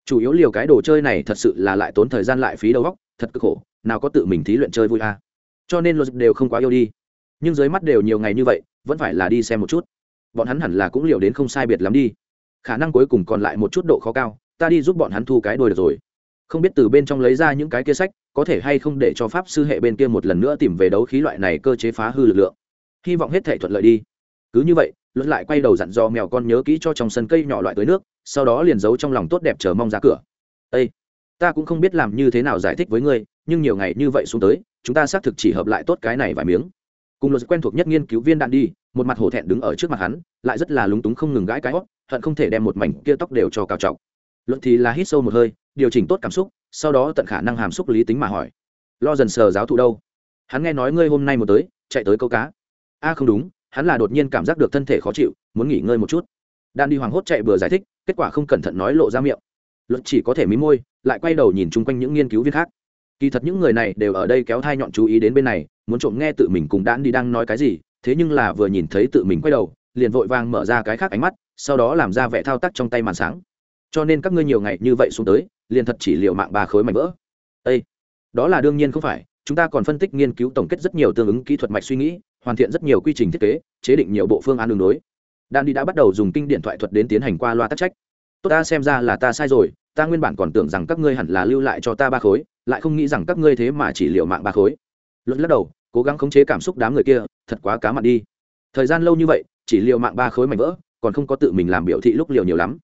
Chủ yếu liều cái đồ chơi này thật sự là lại tốn thời gian lại phí đầu góc thật cực khổ, nào có tự mình thí luyện chơi vui à. cho nên luật đều không quá yêu đi. Nhưng dưới mắt đều nhiều ngày như vậy, vẫn phải là đi xem một chút. Bọn hắn hẳn là cũng liều đến không sai biệt lắm đi. Khả năng cuối cùng còn lại một chút độ khó cao, ta đi giúp bọn hắn thu cái đôi được rồi không biết từ bên trong lấy ra những cái kia sách, có thể hay không để cho pháp sư hệ bên kia một lần nữa tìm về đấu khí loại này cơ chế phá hư lực lượng. Hy vọng hết thể thuận lợi đi. Cứ như vậy luật lại quay đầu dặn dò mèo con nhớ kỹ cho trong sân cây nhỏ loại tới nước, sau đó liền giấu trong lòng tốt đẹp chờ mong ra cửa. Ây ta cũng không biết làm như thế nào giải thích với ngươi, nhưng nhiều ngày như vậy xuống tới, chúng ta xác thực chỉ hợp lại tốt cái này vài miếng. Cùng luật quen thuộc nhất nghiên cứu viên đạn đi, một mặt hổ thẹn đứng ở trước mặt hắn, lại rất là lúng túng không ngừng gãi cái hót, hận không thể đem một mảnh kia tóc đều cho cào trọng luận thì là hít sâu một hơi điều chỉnh tốt cảm xúc, sau đó tận khả năng hàm xúc lý tính mà hỏi. Lo dần sờ giáo thụ đâu? Hắn nghe nói ngươi hôm nay một tới, chạy tới câu cá. A, không đúng, hắn là đột nhiên cảm giác được thân thể khó chịu, muốn nghỉ ngơi một chút. Đan đi hoàng hốt chạy vừa giải thích, kết quả không cẩn thận nói lộ ra miệng. Luật chỉ có thể mí môi, lại quay đầu nhìn chung quanh những nghiên cứu viên khác. Kỳ thật những người này đều ở đây kéo thai nhọn chú ý đến bên này, muốn trộm nghe tự mình cùng đan đi đang nói cái gì, thế nhưng là vừa nhìn thấy tự mình quay đầu, liền vội vàng mở ra cái khác ánh mắt, sau đó làm ra vẻ thao tác trong tay màn sáng. Cho nên các ngươi nhiều ngày như vậy xuống tới liền thật chỉ liệu mạng ba khối mảnh vỡ. Â đó là đương nhiên không phải, chúng ta còn phân tích nghiên cứu tổng kết rất nhiều tương ứng kỹ thuật mạch suy nghĩ, hoàn thiện rất nhiều quy trình thiết kế, chế định nhiều bộ phương án đường đối đan đi đã bắt đầu dùng kinh điện thoại thuật đến tiến hành qua loa tắc trách. Tốt, ta xem ra là ta sai rồi, ta nguyên bản còn tưởng rằng các ngươi hẳn là lưu lại cho ta ba khối, lại không nghĩ rằng các ngươi thế mà chỉ liệu mạng ba khối. Luận lắc đầu, cố gắng khống chế cảm xúc đám người kia, thật quá cá mặt đi. Thời gian lâu như vậy, chỉ liệu mạng ba khối mảnh vỡ, còn không có tự mình làm biểu thị lúc liều nhiều lắm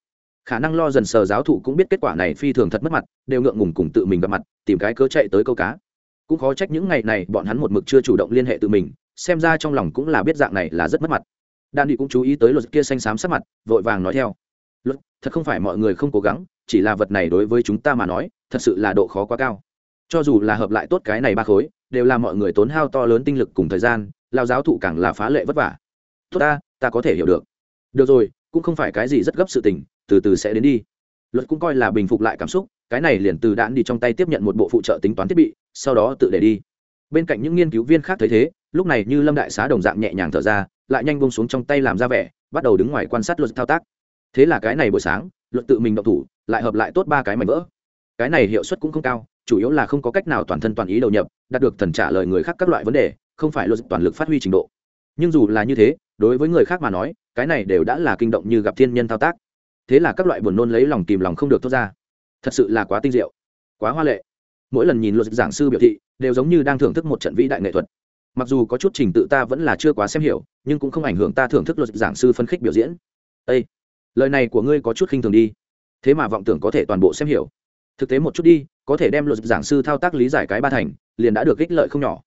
khả năng lo dần sờ giáo thụ cũng biết kết quả này phi thường thật mất mặt, đều ngượng ngùng cùng tự mình gặp mặt, tìm cái cớ chạy tới câu cá. Cũng khó trách những ngày này bọn hắn một mực chưa chủ động liên hệ tự mình, xem ra trong lòng cũng là biết dạng này là rất mất mặt. Đan đi cũng chú ý tới luật kia xanh xám sắc mặt, vội vàng nói theo. Luật, thật không phải mọi người không cố gắng, chỉ là vật này đối với chúng ta mà nói, thật sự là độ khó quá cao. Cho dù là hợp lại tốt cái này ba khối, đều là mọi người tốn hao to lớn tinh lực cùng thời gian, lao giáo thụ càng là phá lệ vất vả. Tốt ta ta có thể hiểu được. Được rồi, cũng không phải cái gì rất gấp sự tình từ từ sẽ đến đi. Luật cũng coi là bình phục lại cảm xúc, cái này liền từ đạn đi trong tay tiếp nhận một bộ phụ trợ tính toán thiết bị, sau đó tự để đi. Bên cạnh những nghiên cứu viên khác thấy thế, lúc này như lâm đại xá đồng dạng nhẹ nhàng thở ra, lại nhanh bông xuống trong tay làm ra vẻ, bắt đầu đứng ngoài quan sát luật thao tác. Thế là cái này buổi sáng, luật tự mình động thủ, lại hợp lại tốt ba cái mảnh vỡ. Cái này hiệu suất cũng không cao, chủ yếu là không có cách nào toàn thân toàn ý đầu nhập, đạt được thần trả lời người khác các loại vấn đề, không phải luật toàn lực phát huy trình độ. Nhưng dù là như thế, đối với người khác mà nói, cái này đều đã là kinh động như gặp thiên nhân thao tác thế là các loại buồn nôn lấy lòng kìm lòng không được thoát ra. Thật sự là quá tinh diệu, quá hoa lệ. Mỗi lần nhìn luật giảng sư biểu thị, đều giống như đang thưởng thức một trận vĩ đại nghệ thuật. Mặc dù có chút trình tự ta vẫn là chưa quá xem hiểu, nhưng cũng không ảnh hưởng ta thưởng thức luật giảng sư phân khích biểu diễn. Ây lời này của ngươi có chút khinh thường đi. Thế mà vọng tưởng có thể toàn bộ xem hiểu. Thực tế một chút đi, có thể đem luật giảng sư thao tác lý giải cái ba thành, liền đã được ích lợi không nhỏ.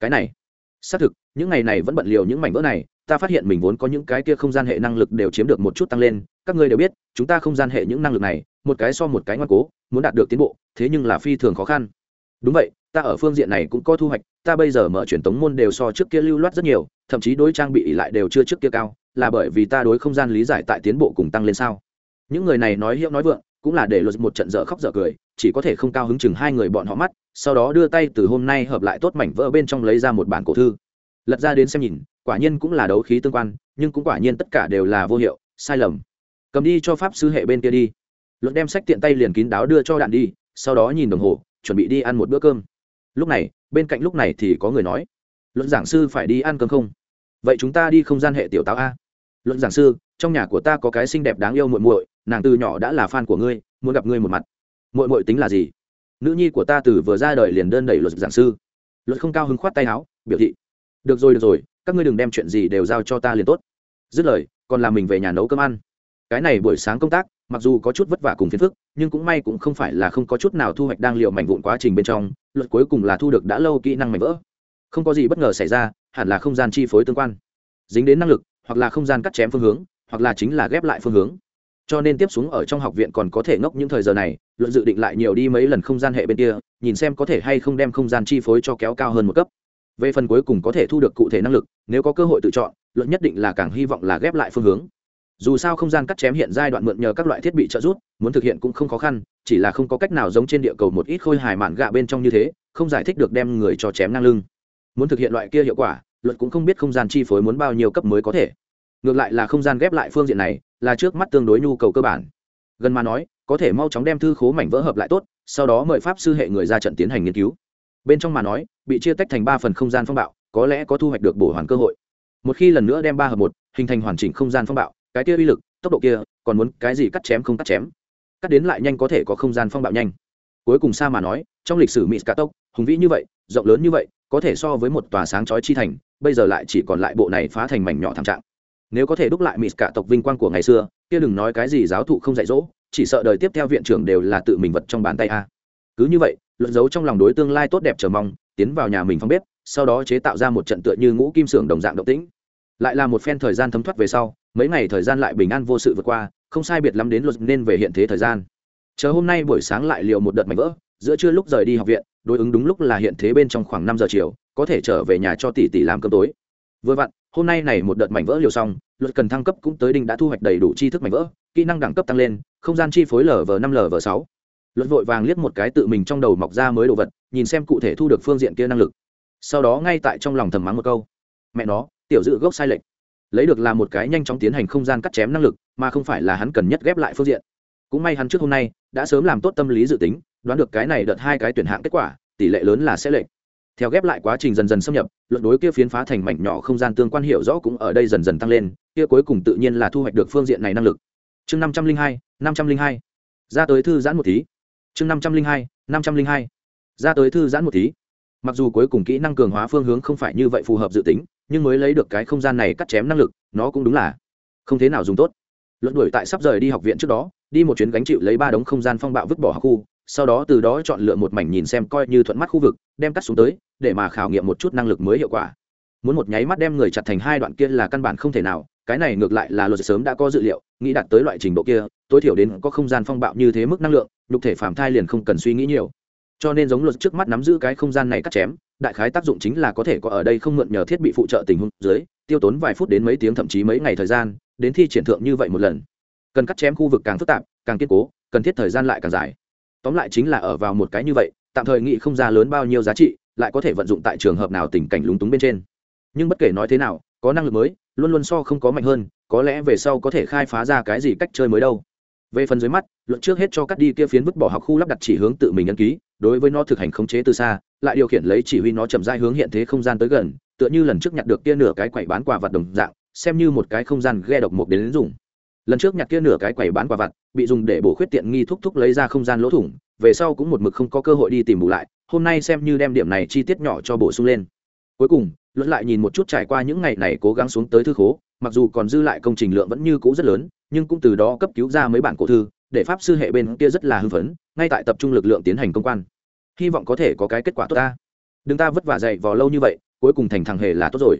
Cái này, xác thực, những ngày này vẫn bận liều những mảnh vỡ này, ta phát hiện mình vốn có những cái kia không gian hệ năng lực đều chiếm được một chút tăng lên các ngươi đều biết, chúng ta không gian hệ những năng lực này, một cái so một cái ngoan cố, muốn đạt được tiến bộ, thế nhưng là phi thường khó khăn. Đúng vậy, ta ở phương diện này cũng có thu hoạch, ta bây giờ mở truyền tống môn đều so trước kia lưu loát rất nhiều, thậm chí đối trang bị lại đều chưa trước kia cao, là bởi vì ta đối không gian lý giải tại tiến bộ cùng tăng lên sao. Những người này nói hiệu nói vượng, cũng là để luật một trận dở khóc dở cười, chỉ có thể không cao hứng chừng hai người bọn họ mắt, sau đó đưa tay từ hôm nay hợp lại tốt mảnh vỡ bên trong lấy ra một bản cổ thư. Lật ra đến xem nhìn, quả nhiên cũng là đấu khí tương quan, nhưng cũng quả nhiên tất cả đều là vô hiệu, sai lầm cầm đi cho pháp sư hệ bên kia đi. Luận đem sách tiện tay liền kín đáo đưa cho đạn đi, sau đó nhìn đồng hồ, chuẩn bị đi ăn một bữa cơm. Lúc này, bên cạnh lúc này thì có người nói luận giảng sư phải đi ăn cơm không? Vậy chúng ta đi không gian hệ tiểu táo a. Luận giảng sư, trong nhà của ta có cái xinh đẹp đáng yêu muội muội, nàng từ nhỏ đã là fan của ngươi, muốn gặp ngươi một mặt. Muội muội tính là gì? Nữ nhi của ta từ vừa ra đời liền đơn đẩy luật giảng sư. Luật không cao hứng khoát tay áo, biểu thị, được rồi được rồi, các ngươi đừng đem chuyện gì đều giao cho ta liền tốt. Dứt lời, còn làm mình về nhà nấu cơm ăn cái này buổi sáng công tác, mặc dù có chút vất vả cùng phiền phức, nhưng cũng may cũng không phải là không có chút nào thu hoạch đang liệu mảnh vụn quá trình bên trong, luật cuối cùng là thu được đã lâu kỹ năng mảnh vỡ. Không có gì bất ngờ xảy ra, hẳn là không gian chi phối tương quan. Dính đến năng lực, hoặc là không gian cắt chém phương hướng, hoặc là chính là ghép lại phương hướng. Cho nên tiếp xuống ở trong học viện còn có thể ngốc những thời giờ này luận dự định lại nhiều đi mấy lần không gian hệ bên kia, nhìn xem có thể hay không đem không gian chi phối cho kéo cao hơn một cấp. Về phần cuối cùng có thể thu được cụ thể năng lực, nếu có cơ hội tự chọn luận nhất định là càng hy vọng là ghép lại phương hướng dù sao không gian cắt chém hiện giai đoạn mượn nhờ các loại thiết bị trợ giúp, muốn thực hiện cũng không khó khăn, chỉ là không có cách nào giống trên địa cầu một ít khôi hài mạn gạ bên trong như thế, không giải thích được đem người cho chém ngang lưng. Muốn thực hiện loại kia hiệu quả, luật cũng không biết không gian chi phối muốn bao nhiêu cấp mới có thể. Ngược lại là không gian ghép lại phương diện này, là trước mắt tương đối nhu cầu cơ bản. Gần mà nói, có thể mau chóng đem thư khố mảnh vỡ hợp lại tốt, sau đó mời pháp sư hệ người ra trận tiến hành nghiên cứu. Bên trong mà nói, bị chia tách thành ba phần không gian phong bạo, có lẽ có thu hoạch được bổ hoàn cơ hội. Một khi lần nữa đem ba hợp một, hình thành hoàn chỉnh không gian phong bạo cái kia uy lực, tốc độ kia, còn muốn cái gì cắt chém không cắt chém. Cắt đến lại nhanh có thể có không gian phong bạo nhanh. Cuối cùng xa mà nói, trong lịch sử mỹ cà tốc, hùng vĩ như vậy, rộng lớn như vậy, có thể so với một tòa sáng chói chi thành, bây giờ lại chỉ còn lại bộ này phá thành mảnh nhỏ thảm trạng. Nếu có thể đúc lại mỹ cả tộc vinh quang của ngày xưa, kia đừng nói cái gì giáo thụ không dạy dỗ, chỉ sợ đời tiếp theo viện trưởng đều là tự mình vật trong bàn tay a. Cứ như vậy, luận giấu trong lòng đối tương lai tốt đẹp chờ mong, tiến vào nhà mình phong bếp, sau đó chế tạo ra một trận tựa như ngũ kim sưởng đồng dạng động tĩnh lại là một phen thời gian thấm thoát về sau, mấy ngày thời gian lại bình an vô sự vượt qua, không sai biệt lắm đến luật nên về hiện thế thời gian. Chờ hôm nay buổi sáng lại liều một đợt mảnh vỡ, giữa trưa lúc rời đi học viện, đối ứng đúng lúc là hiện thế bên trong khoảng năm giờ chiều, có thể trở về nhà cho tỷ tỷ làm cơm tối. Vừa vặn, hôm nay này một đợt mảnh vỡ liều xong, luật cần thăng cấp cũng tới đinh đã thu hoạch đầy đủ tri thức mảnh vỡ, kỹ năng đẳng cấp tăng lên, không gian chi phối lv năm lv sáu. Luật vội vàng liếc một cái tự mình trong đầu mọc ra mới đồ vật, nhìn xem cụ thể thu được phương diện kia năng lực. Sau đó ngay tại trong lòng thầm mắng một câu. Mẹ nó tiểu dự gốc sai lệch. Lấy được là một cái nhanh chóng tiến hành không gian cắt chém năng lực, mà không phải là hắn cần nhất ghép lại phương diện. Cũng may hắn trước hôm nay đã sớm làm tốt tâm lý dự tính, đoán được cái này đợt hai cái tuyển hạng kết quả, tỷ lệ lớn là sẽ lệch. Theo ghép lại quá trình dần dần xâm nhập, luận đối kia phiến phá thành mảnh nhỏ không gian tương quan hiệu rõ cũng ở đây dần dần tăng lên, kia cuối cùng tự nhiên là thu hoạch được phương diện này năng lực. Chương năm trăm linh hai, năm trăm linh hai. Ra tới thư giãn một tí. Chương năm trăm linh hai, năm trăm linh hai. Ra tới thư giãn một tí. Mặc dù cuối cùng kỹ năng cường hóa phương hướng không phải như vậy phù hợp dự tính nhưng mới lấy được cái không gian này cắt chém năng lực, nó cũng đúng là không thế nào dùng tốt. Luận đuổi tại sắp rời đi học viện trước đó, đi một chuyến gánh chịu lấy ba đống không gian phong bạo vứt bỏ học khu, sau đó từ đó chọn lựa một mảnh nhìn xem coi như thuận mắt khu vực, đem cắt xuống tới, để mà khảo nghiệm một chút năng lực mới hiệu quả. Muốn một nháy mắt đem người chặt thành hai đoạn kia là căn bản không thể nào, cái này ngược lại là luật sớm đã có dự liệu, nghĩ đạt tới loại trình độ kia, tối thiểu đến có không gian phong bạo như thế mức năng lượng, nhục thể phàm thai liền không cần suy nghĩ nhiều. Cho nên giống luật trước mắt nắm giữ cái không gian này cắt chém đại khái tác dụng chính là có thể có ở đây không mượn nhờ thiết bị phụ trợ tình huống dưới, tiêu tốn vài phút đến mấy tiếng thậm chí mấy ngày thời gian, đến thi triển thượng như vậy một lần. Cần cắt chém khu vực càng phức tạp, càng kiên cố, cần thiết thời gian lại càng dài. Tóm lại chính là ở vào một cái như vậy, tạm thời nghĩ không ra lớn bao nhiêu giá trị, lại có thể vận dụng tại trường hợp nào tình cảnh lúng túng bên trên. Nhưng bất kể nói thế nào, có năng lực mới, luôn luôn so không có mạnh hơn, có lẽ về sau có thể khai phá ra cái gì cách chơi mới đâu. Về phần dưới mắt luận trước hết cho cắt đi kia phiến vứt bỏ học khu lắp đặt chỉ hướng tự mình ấn ký, đối với nó thực hành khống chế từ xa lại điều khiển lấy chỉ huy nó chậm rãi hướng hiện thế không gian tới gần tựa như lần trước nhặt được kia nửa cái quẩy bán quà vật đồng dạng xem như một cái không gian ghe độc mục đến, đến dùng. Lần trước nhặt kia nửa cái quẩy bán quà vặt bị dùng để bổ khuyết tiện nghi thúc thúc lấy ra không gian lỗ thủng về sau cũng một mực không có cơ hội đi tìm bù lại hôm nay xem như đem điểm này chi tiết nhỏ cho bổ sung lên. Cuối cùng luận lại nhìn một chút trải qua những ngày này cố gắng xuống tới thư khố mặc dù còn dư lại công trình lượng vẫn như cũ rất lớn nhưng cũng từ đó cấp cứu ra mấy bản cổ thư để pháp sư hệ bên kia rất là hưng phấn ngay tại tập trung lực lượng tiến hành công quan hy vọng có thể có cái kết quả tốt ta. Đừng ta vất vả dậy vò lâu như vậy, cuối cùng thành thằng hề là tốt rồi.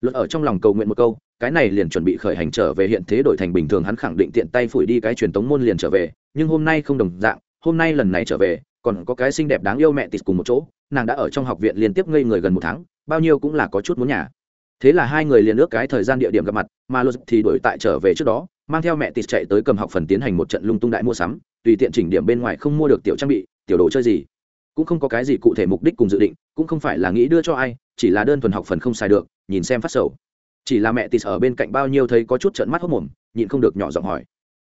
Luận ở trong lòng cầu nguyện một câu, cái này liền chuẩn bị khởi hành trở về hiện thế đổi thành bình thường hắn khẳng định tiện tay phủi đi cái truyền tống môn liền trở về, nhưng hôm nay không đồng dạng, hôm nay lần này trở về, còn có cái xinh đẹp đáng yêu mẹ tịt cùng một chỗ, nàng đã ở trong học viện liên tiếp ngây người gần một tháng, bao nhiêu cũng là có chút muốn nhà. Thế là hai người liền ước cái thời gian địa điểm gặp mặt, mà luật thì đổi tại trở về trước đó, mang theo mẹ tịt chạy tới cầm học phần tiến hành một trận lung tung đại mua sắm, tùy tiện chỉnh điểm bên ngoài không mua được tiểu trang bị, tiểu đồ chơi gì cũng không có cái gì cụ thể mục đích cùng dự định, cũng không phải là nghĩ đưa cho ai, chỉ là đơn thuần học phần không xài được, nhìn xem phát sầu. Chỉ là mẹ tis ở bên cạnh bao nhiêu thấy có chút trận mắt hốc mồm, nhịn không được nhỏ giọng hỏi.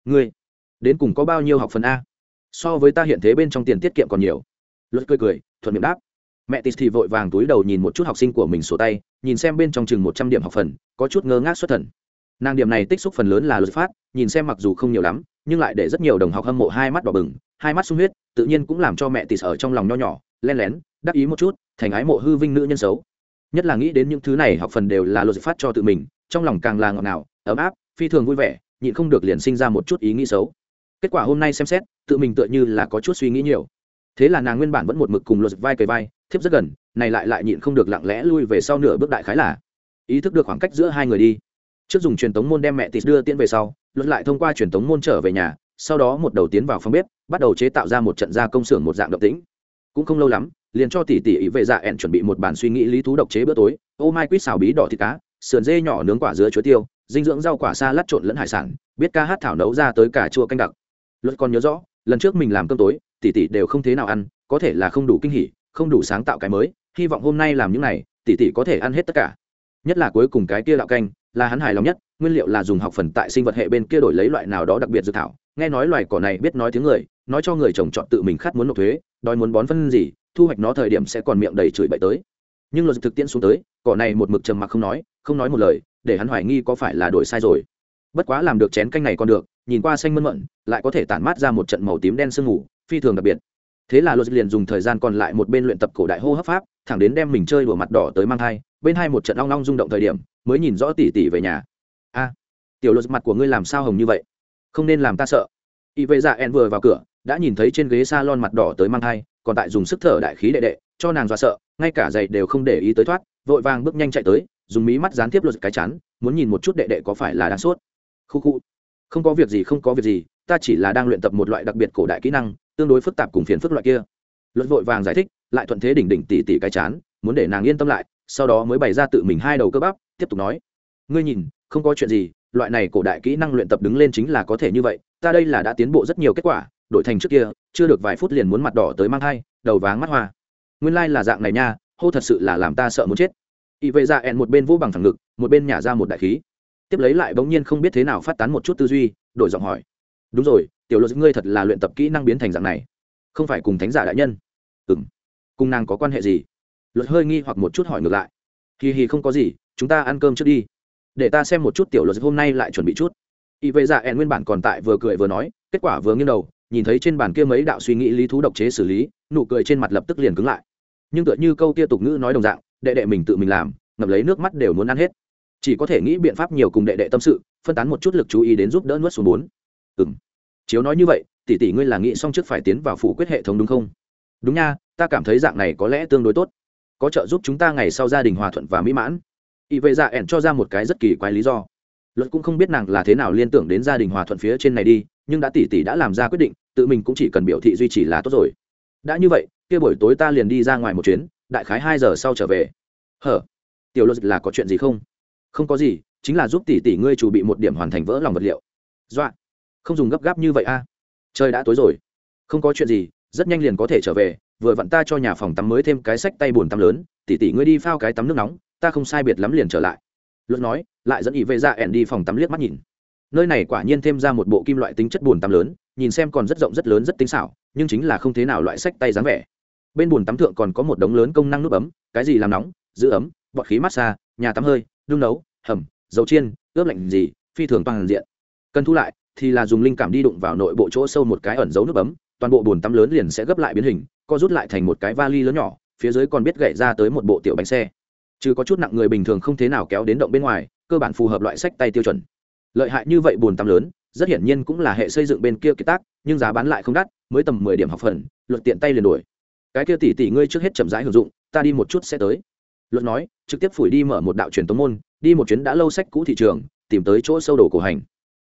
Ngươi, đến cùng có bao nhiêu học phần a? So với ta hiện thế bên trong tiền tiết kiệm còn nhiều. Luật cười cười, thuận miệng đáp. Mẹ tis thì vội vàng túi đầu nhìn một chút học sinh của mình sổ tay, nhìn xem bên trong chừng một trăm điểm học phần, có chút ngơ ngác xuất thần. Nàng điểm này tích xúc phần lớn là luật phát, nhìn xem mặc dù không nhiều lắm, nhưng lại để rất nhiều đồng học hâm mộ hai mắt đỏ bừng hai mắt sung huyết, tự nhiên cũng làm cho mẹ tịt ở trong lòng nho nhỏ, len lén, đắc ý một chút, thành ái mộ hư vinh nữ nhân xấu. Nhất là nghĩ đến những thứ này, học phần đều là luật phát cho tự mình, trong lòng càng là ngọt ngào, ấm áp, phi thường vui vẻ, nhịn không được liền sinh ra một chút ý nghĩ xấu. Kết quả hôm nay xem xét, tự mình tựa như là có chút suy nghĩ nhiều. Thế là nàng nguyên bản vẫn một mực cùng luật vai cầy vai, thiếp rất gần, này lại lại nhịn không được lặng lẽ lui về sau nửa bước đại khái là, ý thức được khoảng cách giữa hai người đi. Trước dùng truyền tống môn đem mẹ tịt đưa tiễn về sau luật lại thông qua truyền tống môn trở về nhà, sau đó một đầu tiến vào phòng bếp bắt đầu chế tạo ra một trận gia công xưởng một dạng động tĩnh. Cũng không lâu lắm, liền cho tỷ tỷ ý vệ dạ ẹn chuẩn bị một bản suy nghĩ lý thú độc chế bữa tối. Ô mai quýt xào bí đỏ thịt cá, sườn dê nhỏ nướng quả dứa chuối tiêu, dinh dưỡng rau quả xa lát trộn lẫn hải sản, biết ca hát thảo nấu ra tới cả chua canh đặc. Luật còn nhớ rõ, lần trước mình làm cơm tối, tỷ tỷ đều không thế nào ăn, có thể là không đủ kinh hỉ, không đủ sáng tạo cái mới, hy vọng hôm nay làm những này, tỷ tỷ có thể ăn hết tất cả. Nhất là cuối cùng cái kia lạo canh, là hắn hài lòng nhất, nguyên liệu là dùng học phần tại sinh vật hệ bên kia đổi lấy loại nào đó đặc biệt dược thảo. Nghe nói loài cỏ này biết nói tiếng người nói cho người trồng chọn tự mình khát muốn nộp thuế đòi muốn bón phân gì, thu hoạch nó thời điểm sẽ còn miệng đầy chửi bậy tới. Nhưng luật thực tiễn xuống tới, cỏ này một mực trầm mặc không nói không nói một lời, để hắn hoài nghi có phải là đổi sai rồi. Bất quá làm được chén canh này còn được, nhìn qua xanh mơn mận, lại có thể tản mát ra một trận màu tím đen sương ngủ phi thường đặc biệt. Thế là luật liền dùng thời gian còn lại một bên luyện tập cổ đại hô hấp pháp, thẳng đến đem mình chơi đùa mặt đỏ tới mang thai, bên hai một trận long long rung động thời điểm, mới nhìn rõ tỉ tỉ về nhà. A, tiểu luật, mặt của ngươi làm sao hồng như vậy? Không nên làm ta sợ y vệ dạ en vừa vào cửa, đã nhìn thấy trên ghế s a lon mặt đỏ tới mang thai, còn tại dùng sức thở đại khí đệ đệ, cho nàng dọa sợ, ngay cả giày đều không để ý tới thoát, vội vàng bước nhanh chạy tới, dùng mí mắt gián tiếp luật cái chắn muốn nhìn một chút đệ đệ có phải là đáng sốt. Khu khu. Không có việc gì, không có việc gì, ta chỉ là đang luyện tập một loại đặc biệt cổ đại kỹ năng, tương đối phức tạp cùng phiền phức loại kia. Luật vội vàng giải thích, lại thuận thế đỉnh đỉnh tỉ tỉ cái chán, muốn để nàng yên tâm lại, sau đó mới bày ra tự mình hai đầu cơ bắp, tiếp tục nói. Ngươi nhìn, không có chuyện gì loại này cổ đại kỹ năng luyện tập đứng lên chính là có thể như vậy, ta đây là đã tiến bộ rất nhiều kết quả, đổi thành trước kia, chưa được vài phút liền muốn mặt đỏ tới mang thai, đầu váng mắt hoa. Nguyên lai、like、là dạng này nha, hô thật sự là làm ta sợ muốn chết. Ỵ vệ ra ẹn một bên vỗ bằng thẳng ngực, một bên nhả ra một đại khí. Tiếp lấy lại bỗng nhiên không biết thế nào phát tán một chút tư duy, đổi giọng hỏi. Đúng rồi, tiểu luật ngươi thật là luyện tập kỹ năng biến thành dạng này. Không phải cùng thánh giả đại nhân. Ừ m cùng nàng có quan hệ gì? Luật hơi nghi hoặc một chút hỏi ngược lại. Kỳ hì không có gì, chúng ta ăn cơm trước đi để ta xem một chút tiểu luật hôm nay lại chuẩn bị chút. Y vệ dạ ẹn nguyên bản còn tại vừa cười vừa nói, kết quả vừa nghiêng đầu, nhìn thấy trên bàn kia mấy đạo suy nghĩ lý thú độc chế xử lý, nụ cười trên mặt lập tức liền cứng lại. Nhưng tựa như câu kia tục ngữ nói đồng dạng, đệ đệ mình tự mình làm ngập lấy nước mắt đều muốn ăn hết. Chỉ có thể nghĩ biện pháp nhiều cùng đệ đệ tâm sự, phân tán một chút lực chú ý đến giúp đỡ nuốt xuống bốn. Ừ m chiếu nói như vậy, tỷ tỷ ngươi là nghĩ xong trước phải tiến vào phủ quyết hệ thống đúng không? Đúng nha, ta cảm thấy dạng này có lẽ tương đối tốt. Có trợ giúp chúng ta ngày sau gia đình hòa thuận và mỹ mãn y vệ dạ ẻn cho ra một cái rất kỳ quái lý do. Luật cũng không biết nàng là thế nào liên tưởng đến gia đình hòa thuận phía trên này đi, nhưng đã tỷ tỷ đã làm ra quyết định, tự mình cũng chỉ cần biểu thị duy trì là tốt rồi. Đã như vậy, kia buổi tối ta liền đi ra ngoài một chuyến, đại khái hai giờ sau trở về. Hở? Tiểu luật là có chuyện gì không? Không có gì, chính là giúp tỷ tỷ ngươi chủ bị một điểm hoàn thành vỡ lòng vật liệu. Dọa. Không dùng gấp gáp như vậy a. Trời đã tối rồi. Không có chuyện gì, rất nhanh liền có thể trở về, vừa vặn ta cho nhà phòng tắm mới thêm cái sách tay bồn tắm lớn tỷ tỷ ngươi đi phao cái tắm nước nóng ta không sai biệt lắm liền trở lại. Luật nói, lại dẫn ý vệ ra ẻn đi phòng tắm liếc mắt nhìn. Nơi này quả nhiên thêm ra một bộ kim loại tính chất bồn tắm lớn, nhìn xem còn rất rộng rất lớn rất tinh xảo, nhưng chính là không thế nào loại sách tay dáng vẻ. Bên bồn tắm thượng còn có một đống lớn công năng nút ấm, cái gì làm nóng, giữ ấm, bọt khí massage nhà tắm hơi, đun nấu, hầm, dầu chiên, ướp lạnh gì, phi thường toàn diện. Cần thu lại thì là dùng linh cảm đi đụng vào nội bộ chỗ sâu một cái ẩn dấu nước ấm, toàn bộ bồn tắm lớn liền sẽ gấp lại biến hình, co rút lại thành một cái vali lớn nhỏ, phía dưới còn biết gậy ra tới một bộ tiểu bánh xe chứ có chút nặng người bình thường không thế nào kéo đến động bên ngoài, cơ bản phù hợp loại sách tay tiêu chuẩn. Lợi hại như vậy buồn tắm lớn, rất hiển nhiên cũng là hệ xây dựng bên kia kiệt tác nhưng giá bán lại không đắt, mới tầm mười điểm học phần, luật tiện tay liền đuổi. cái kia tỷ tỷ ngươi trước hết chậm rãi hưởng dụng, ta đi một chút sẽ tới. Luật nói, trực tiếp phủi đi mở một đạo truyền tống môn, đi một chuyến đã lâu sách cũ thị trường, tìm tới chỗ sâu đồ cổ hành.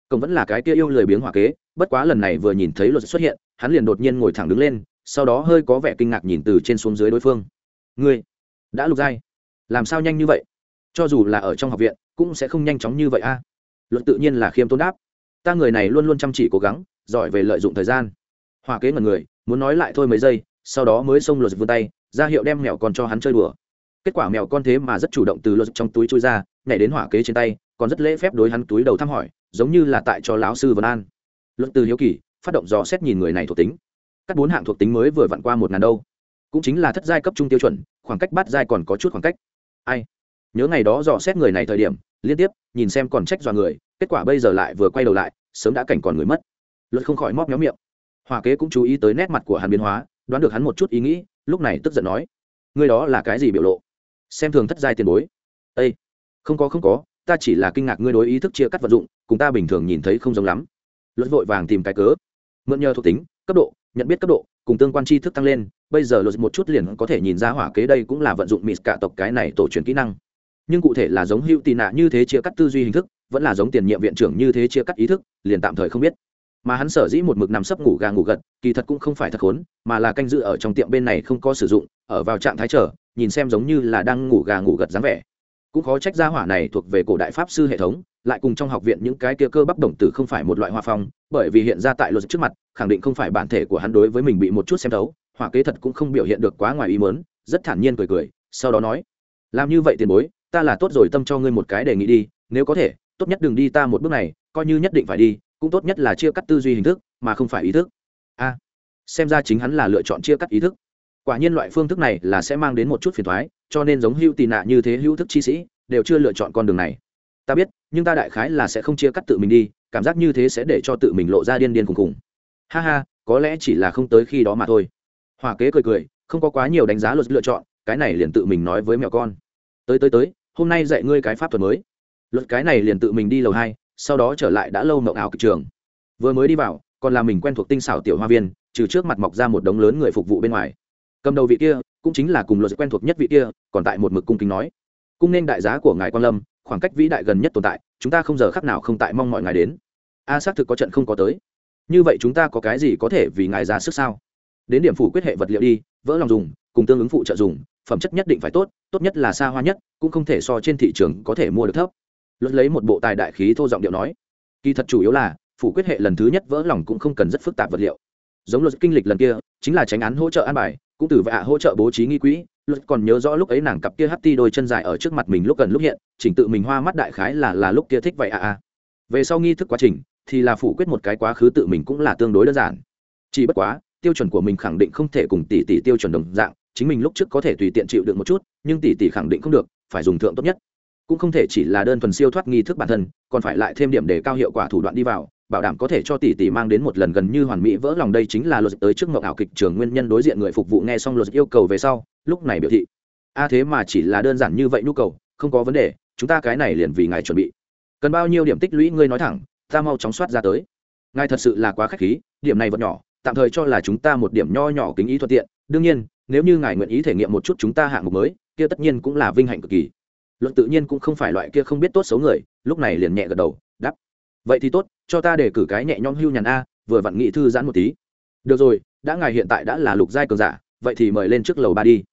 Cộng vẫn là cái kia yêu lười biếng hỏa kế, bất quá lần này vừa nhìn thấy luật xuất hiện, hắn liền đột nhiên ngồi thẳng đứng lên, sau đó hơi có vẻ kinh ngạc nhìn từ trên xuống dưới đối phương. Ngươi, đã lục giai? Làm sao nhanh như vậy? Cho dù là ở trong học viện, cũng sẽ không nhanh chóng như vậy a. Luật tự nhiên là khiêm tốn đáp. Ta người này luôn luôn chăm chỉ cố gắng, giỏi về lợi dụng thời gian. Hòa kế ngần người, muốn nói lại thôi mấy giây, sau đó mới xông luật vươn tay, ra hiệu đem mèo con cho hắn chơi đùa. Kết quả mèo con thế mà rất chủ động từ luật trong túi chui ra, nhảy đến hỏa kế trên tay, còn rất lễ phép đối hắn túi đầu thăm hỏi, giống như là tại cho lão sư vân an. Luật từ hiếu kỳ, phát động dò xét nhìn người này thuộc tính. Các bốn hạng thuộc tính mới vừa vặn qua một ngàn đâu. Cũng chính là thất giai cấp trung tiêu chuẩn, khoảng cách bát giai còn có chút khoảng cách ai? Nhớ ngày đó dò xét người này thời điểm, liên tiếp, nhìn xem còn trách dọa người, kết quả bây giờ lại vừa quay đầu lại, sớm đã cảnh còn người mất. Luật không khỏi móc méo miệng. Hòa kế cũng chú ý tới nét mặt của hắn biến hóa, đoán được hắn một chút ý nghĩ, lúc này tức giận nói, ngươi đó là cái gì biểu lộ? Xem thường thất giai tiền bối. Ây không có không có, ta chỉ là kinh ngạc ngươi đối ý thức chia cắt vật dụng, cùng ta bình thường nhìn thấy không giống lắm. Luật vội vàng tìm cái cớ. Mượn nhờ thuộc tính, cấp độ, nhận biết cấp độ, cùng tương quan tri thức tăng lên bây giờ luật một chút liền có thể nhìn ra hỏa kế đây cũng là vận dụng mịt cả tộc cái này tổ truyền kỹ năng. Nhưng cụ thể là giống hữu tì nạ như thế chia cắt tư duy hình thức, vẫn là giống tiền nhiệm viện trưởng như thế chia cắt ý thức, liền tạm thời không biết. Mà hắn sở dĩ một mực nằm sấp ngủ gà ngủ gật, kỳ thật cũng không phải thật khốn, mà là canh dự ở trong tiệm bên này không có sử dụng, ở vào trạng thái trở nhìn xem giống như là đang ngủ gà ngủ gật dáng vẻ. Cũng khó trách gia hỏa này thuộc về cổ đại pháp sư hệ thống, lại cùng trong học viện những cái kia cơ bắp đồng tử không phải một loại hoa phong, bởi vì hiện ra tại luật trước mặt, khẳng định không phải bản thể của hắn đối với mình bị một chút xem thấu hỏa kế thật cũng không biểu hiện được quá ngoài ý mớn rất thản nhiên cười cười, sau đó nói, làm như vậy tiền bối, ta là tốt rồi tâm cho ngươi một cái đề nghị đi, nếu có thể, tốt nhất đừng đi ta một bước này, coi như nhất định phải đi, cũng tốt nhất là chia cắt tư duy hình thức, mà không phải ý thức. A, xem ra chính hắn là lựa chọn chia cắt ý thức. Quả nhiên loại phương thức này là sẽ mang đến một chút phiền thoái cho nên giống hữu tì nạ như thế hữu thức chi sĩ, đều chưa lựa chọn con đường này. Ta biết, nhưng ta đại khái là sẽ không chia cắt tự mình đi, cảm giác như thế sẽ để cho tự mình lộ ra điên điên cùng cùng ha ha, có lẽ chỉ là không tới khi đó mà thôi hòa kế cười cười, không có quá nhiều đánh giá luật lựa chọn, cái này liền tự mình nói với mẹo con. Tới tới tới, hôm nay dạy ngươi cái pháp thuật mới. Luật cái này liền tự mình đi lầu hai, sau đó trở lại đã lâu mộng ảo kịch trường. Vừa mới đi vào, còn là mình quen thuộc tinh xảo tiểu hoa viên, trừ trước mặt mọc ra một đống lớn người phục vụ bên ngoài. Cầm đầu vị kia, cũng chính là cùng luật quen thuộc nhất vị kia, còn tại một mực cung kính nói. Cung nên đại giá của ngài quan lâm, khoảng cách vĩ đại gần nhất tồn tại, chúng ta không giờ khắc nào không tại mong mọi ngài đến. A, xác thực có trận không có tới. Như vậy chúng ta có cái gì có thể vì ngài ra sức sao? Đến điểm phủ quyết hệ vật liệu đi, vỡ lòng dùng, cùng tương ứng phụ trợ dùng, phẩm chất nhất định phải tốt tốt nhất là xa hoa nhất, cũng không thể so trên thị trường có thể mua được thấp. Luật lấy một bộ tài đại khí thô giọng điệu nói, kỳ thật chủ yếu là, phủ quyết hệ lần thứ nhất vỡ lòng cũng không cần rất phức tạp vật liệu. Giống luật kinh lịch lần kia, chính là tránh án hỗ trợ an bài, cũng từ vạ hỗ trợ bố trí nghi quỹ, luật còn nhớ rõ lúc ấy nàng cặp kia hắt ti đôi chân dài ở trước mặt mình lúc gần lúc hiện, chỉnh tự mình hoa mắt đại khái là là lúc kia thích vậy à à về sau nghi thức quá trình, thì là phủ quyết một cái quá khứ tự mình cũng là tương đối đơn giản. Chỉ bất quá tiêu chuẩn của mình khẳng định không thể cùng tỷ tỷ tiêu chuẩn đồng dạng, chính mình lúc trước có thể tùy tiện chịu được một chút, nhưng tỷ tỷ khẳng định không được, phải dùng thượng tốt nhất. Cũng không thể chỉ là đơn thuần siêu thoát nghi thức bản thân, còn phải lại thêm điểm để cao hiệu quả thủ đoạn đi vào, bảo đảm có thể cho tỷ tỷ mang đến một lần gần như hoàn mỹ vỡ lòng đây chính là luật tới trước mộng ảo kịch trường nguyên nhân đối diện người phục vụ nghe xong luật yêu cầu về sau, lúc này biểu thị. A thế mà chỉ là đơn giản như vậy nhu cầu, không có vấn đề, chúng ta cái này liền vì ngài chuẩn bị. Cần bao nhiêu điểm tích lũy ngươi nói thẳng, ta mau chóng soát ra tới. Ngài thật sự là quá khách khí, điểm này vẫn nhỏ tạm thời cho là chúng ta một điểm nho nhỏ kính ý thuận tiện. Đương nhiên, nếu như ngài nguyện ý thể nghiệm một chút chúng ta hạng mục mới, kia tất nhiên cũng là vinh hạnh cực kỳ. Luận tự nhiên cũng không phải loại kia không biết tốt xấu người, lúc này liền nhẹ gật đầu đắp vậy thì tốt, cho ta để cử cái nhẹ nhõm hưu nhàn a, vừa vặn nghị thư giãn một tí. Được rồi, đã ngài hiện tại đã là lục giai cường giả, vậy thì mời lên trước lầu ba đi.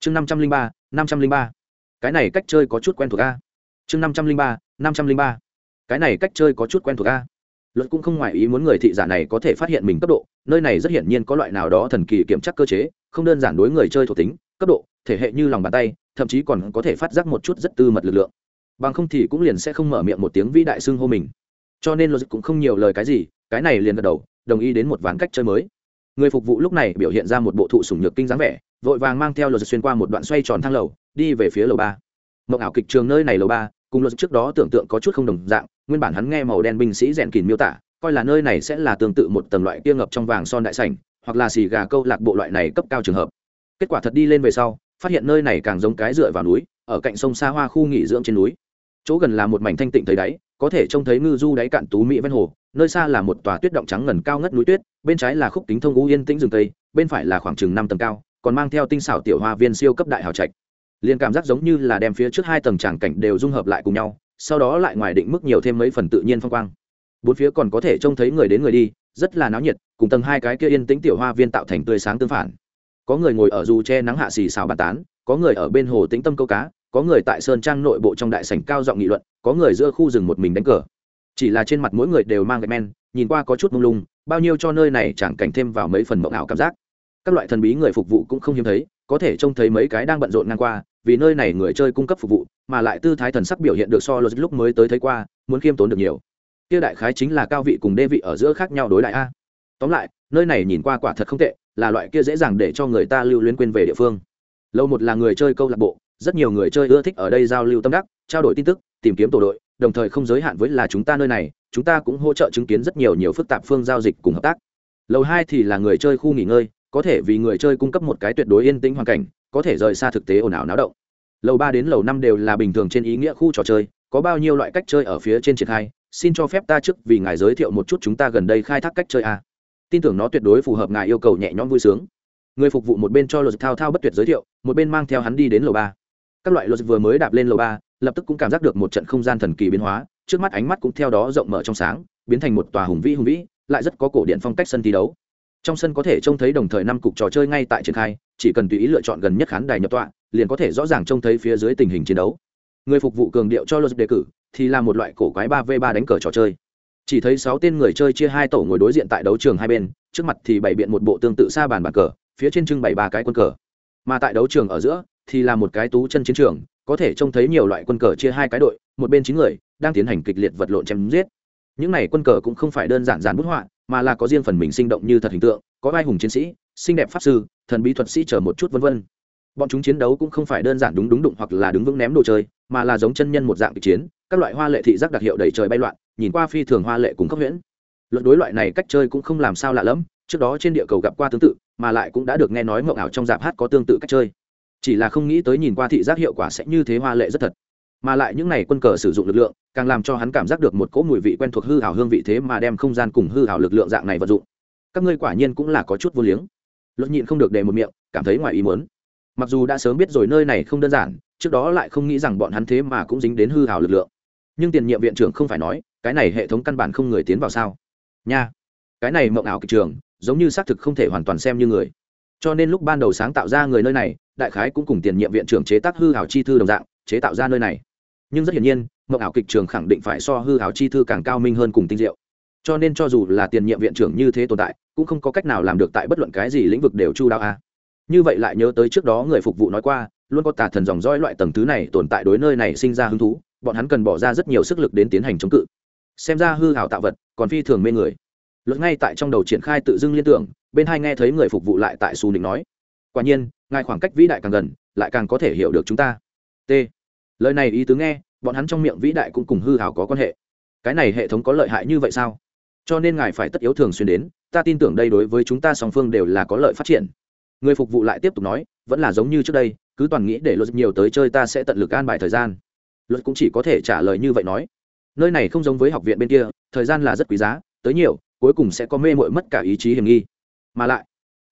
Chương năm trăm linh ba, năm trăm linh ba. Cái này cách chơi có chút quen thuộc a. Chương năm trăm linh ba, năm trăm linh ba. Cái này cách chơi có chút quen thuộc a luật cũng không ngoài ý muốn người thị giả này có thể phát hiện mình cấp độ, nơi này rất hiển nhiên có loại nào đó thần kỳ kiểm tra cơ chế, không đơn giản đối người chơi thuộc tính, cấp độ, thể hệ như lòng bàn tay, thậm chí còn có thể phát giác một chút rất tư mật lực lượng. Bằng không thì cũng liền sẽ không mở miệng một tiếng vĩ đại xưng hô mình. Cho nên luật cũng không nhiều lời cái gì, cái này liền gật đầu, đồng ý đến một ván cách chơi mới. Người phục vụ lúc này biểu hiện ra một bộ thụ sủng nhược kinh dáng vẻ, vội vàng mang theo luật xuyên qua một đoạn xoay tròn thang lầu, đi về phía lầu ba. Mộng ảo kịch trường nơi này lầu ba, cùng luật trước đó tưởng tượng có chút không đồng dạng nguyên bản hắn nghe màu đen binh sĩ rèn kìn miêu tả, coi là nơi này sẽ là tương tự một tầng loại kia ngập trong vàng son đại sảnh, hoặc là xì gà câu lạc bộ loại này cấp cao trường hợp. Kết quả thật đi lên về sau, phát hiện nơi này càng giống cái dựa vào núi, ở cạnh sông xa hoa khu nghỉ dưỡng trên núi. Chỗ gần là một mảnh thanh tịnh thấy đáy, có thể trông thấy ngư du đáy cạn tú mỹ ven hồ, nơi xa là một tòa tuyết động trắng ngần cao ngất núi tuyết, bên trái là khúc kính thông u yên tĩnh rừng tây bên phải là khoảng chừng năm tầng cao, còn mang theo tinh xảo tiểu hoa viên siêu cấp đại hào trạch. Liền cảm giác giống như là đem phía trước hai tầng tràng cảnh đều dung hợp lại cùng nhau sau đó lại ngoài định mức nhiều thêm mấy phần tự nhiên phong quang. Bốn phía còn có thể trông thấy người đến người đi, rất là náo nhiệt, cùng tầng hai cái kia yên tĩnh tiểu hoa viên tạo thành tươi sáng tương phản. Có người ngồi ở dù che nắng hạ xì xào bàn tán, có người ở bên hồ tĩnh tâm câu cá, có người tại sơn trang nội bộ trong đại sảnh cao giọng nghị luận, có người giữa khu rừng một mình đánh cờ. Chỉ là trên mặt mỗi người đều mang gạch men, nhìn qua có chút mông lung, bao nhiêu cho nơi này chẳng cảnh thêm vào mấy phần mộng ảo cảm giác. Các loại thần bí người phục vụ cũng không hiếm thấy, có thể trông thấy mấy cái đang bận rộn ngang qua vì nơi này người chơi cung cấp phục vụ, mà lại tư thái thần sắc biểu hiện được so lột lúc mới tới thấy qua, muốn khiêm tốn được nhiều. Kia đại khái chính là cao vị cùng đê vị ở giữa khác nhau đối đại a. Tóm lại, nơi này nhìn qua quả thật không tệ, là loại kia dễ dàng để cho người ta lưu luyến quên về địa phương. Lâu một là người chơi câu lạc bộ, rất nhiều người chơi ưa thích ở đây giao lưu tâm đắc, trao đổi tin tức, tìm kiếm tổ đội, đồng thời không giới hạn với là chúng ta nơi này, chúng ta cũng hỗ trợ chứng kiến rất nhiều nhiều phức tạp phương giao dịch cùng hợp tác. Lầu hai thì là người chơi khu nghỉ ngơi, có thể vì người chơi cung cấp một cái tuyệt đối yên tĩnh hoàn cảnh có thể rời xa thực tế ồn ào náo động. Lầu ba đến lầu năm đều là bình thường trên ý nghĩa khu trò chơi, có bao nhiêu loại cách chơi ở phía trên triển khai, xin cho phép ta trước vì ngài giới thiệu một chút chúng ta gần đây khai thác cách chơi a. Tin tưởng nó tuyệt đối phù hợp ngài yêu cầu nhẹ nhõm vui sướng. Người phục vụ một bên cho luật thao thao bất tuyệt giới thiệu, một bên mang theo hắn đi đến lầu ba. Các loại luật vừa mới đạp lên lầu ba, lập tức cũng cảm giác được một trận không gian thần kỳ biến hóa, trước mắt ánh mắt cũng theo đó rộng mở trong sáng, biến thành một tòa hùng vĩ hùng vĩ, lại rất có cổ điện phong cách sân thi đấu trong sân có thể trông thấy đồng thời năm cục trò chơi ngay tại triển khai, chỉ cần tùy ý lựa chọn gần nhất khán đài nhập tọa, liền có thể rõ ràng trông thấy phía dưới tình hình chiến đấu. Người phục vụ cường điệu cho luật đề cử thì là một loại cổ quái ba v ba đánh cờ trò chơi. Chỉ thấy sáu tên người chơi chia hai tổ ngồi đối diện tại đấu trường hai bên, trước mặt thì bày biện một bộ tương tự xa bàn bàn cờ, phía trên trưng bày ba cái quân cờ. Mà tại đấu trường ở giữa thì là một cái tú chân chiến trường, có thể trông thấy nhiều loại quân cờ chia hai cái đội, một bên chín người đang tiến hành kịch liệt vật lộn chém giết. Những này quân cờ cũng không phải đơn giản giản bút họa mà là có riêng phần mình sinh động như thật hình tượng, có vai hùng chiến sĩ, xinh đẹp pháp sư, thần bí thuật sĩ chờ một chút vân vân. Bọn chúng chiến đấu cũng không phải đơn giản đúng đúng đụng hoặc là đứng vững ném đồ chơi, mà là giống chân nhân một dạng kịch chiến, các loại hoa lệ thị giác đặc hiệu đầy trời bay loạn, nhìn qua phi thường hoa lệ cùng khốc huyễn. Luận đối loại này cách chơi cũng không làm sao lạ lẫm, trước đó trên địa cầu gặp qua tương tự, mà lại cũng đã được nghe nói mộng ảo trong dạp hát có tương tự cách chơi. Chỉ là không nghĩ tới nhìn qua thị giác hiệu quả sẽ như thế hoa lệ rất thật mà lại những n à y quân cờ sử dụng lực lượng, càng làm cho hắn cảm giác được một cỗ mùi vị quen thuộc hư hảo hương vị thế mà đem không gian cùng hư hảo lực lượng dạng này vận dụng. Các ngươi quả nhiên cũng là có chút vô liếng. Luật nhịn không được đề một miệng, cảm thấy ngoài ý muốn. Mặc dù đã sớm biết rồi nơi này không đơn giản, trước đó lại không nghĩ rằng bọn hắn thế mà cũng dính đến hư hảo lực lượng. Nhưng tiền nhiệm viện trưởng không phải nói, cái này hệ thống căn bản không người tiến vào sao? Nha, cái này mộng ảo kịch trường, giống như xác thực không thể hoàn toàn xem như người. Cho nên lúc ban đầu sáng tạo ra người nơi này, đại khái cũng cùng tiền nhiệm viện trưởng chế tác hư hảo chi thư đồng dạng, chế tạo ra nơi này nhưng rất hiển nhiên, mộng ảo kịch trường khẳng định phải so hư hảo chi thư càng cao minh hơn cùng tinh diệu. Cho nên cho dù là tiền nhiệm viện trưởng như thế tồn tại, cũng không có cách nào làm được tại bất luận cái gì lĩnh vực đều chu đáo a. Như vậy lại nhớ tới trước đó người phục vụ nói qua, luôn có tà thần dòng dõi loại tầng thứ này tồn tại đối nơi này sinh ra hứng thú, bọn hắn cần bỏ ra rất nhiều sức lực đến tiến hành chống cự. Xem ra hư hảo tạo vật còn phi thường mê người. Luật ngay tại trong đầu triển khai tự dưng liên tưởng, bên hai nghe thấy người phục vụ lại tại xu định nói, quả nhiên, ngài khoảng cách vĩ đại càng gần, lại càng có thể hiểu được chúng ta. T. Lời này ý tứ nghe bọn hắn trong miệng vĩ đại cũng cùng hư hảo có quan hệ. Cái này hệ thống có lợi hại như vậy sao? Cho nên ngài phải tất yếu thường xuyên đến, ta tin tưởng đây đối với chúng ta song phương đều là có lợi phát triển. Người phục vụ lại tiếp tục nói, vẫn là giống như trước đây, cứ toàn nghĩ để luật nhiều tới chơi ta sẽ tận lực an bài thời gian. Luật cũng chỉ có thể trả lời như vậy nói. Nơi này không giống với học viện bên kia, thời gian là rất quý giá, tới nhiều, cuối cùng sẽ có mê mội mất cả ý chí hiểm nghi. Mà lại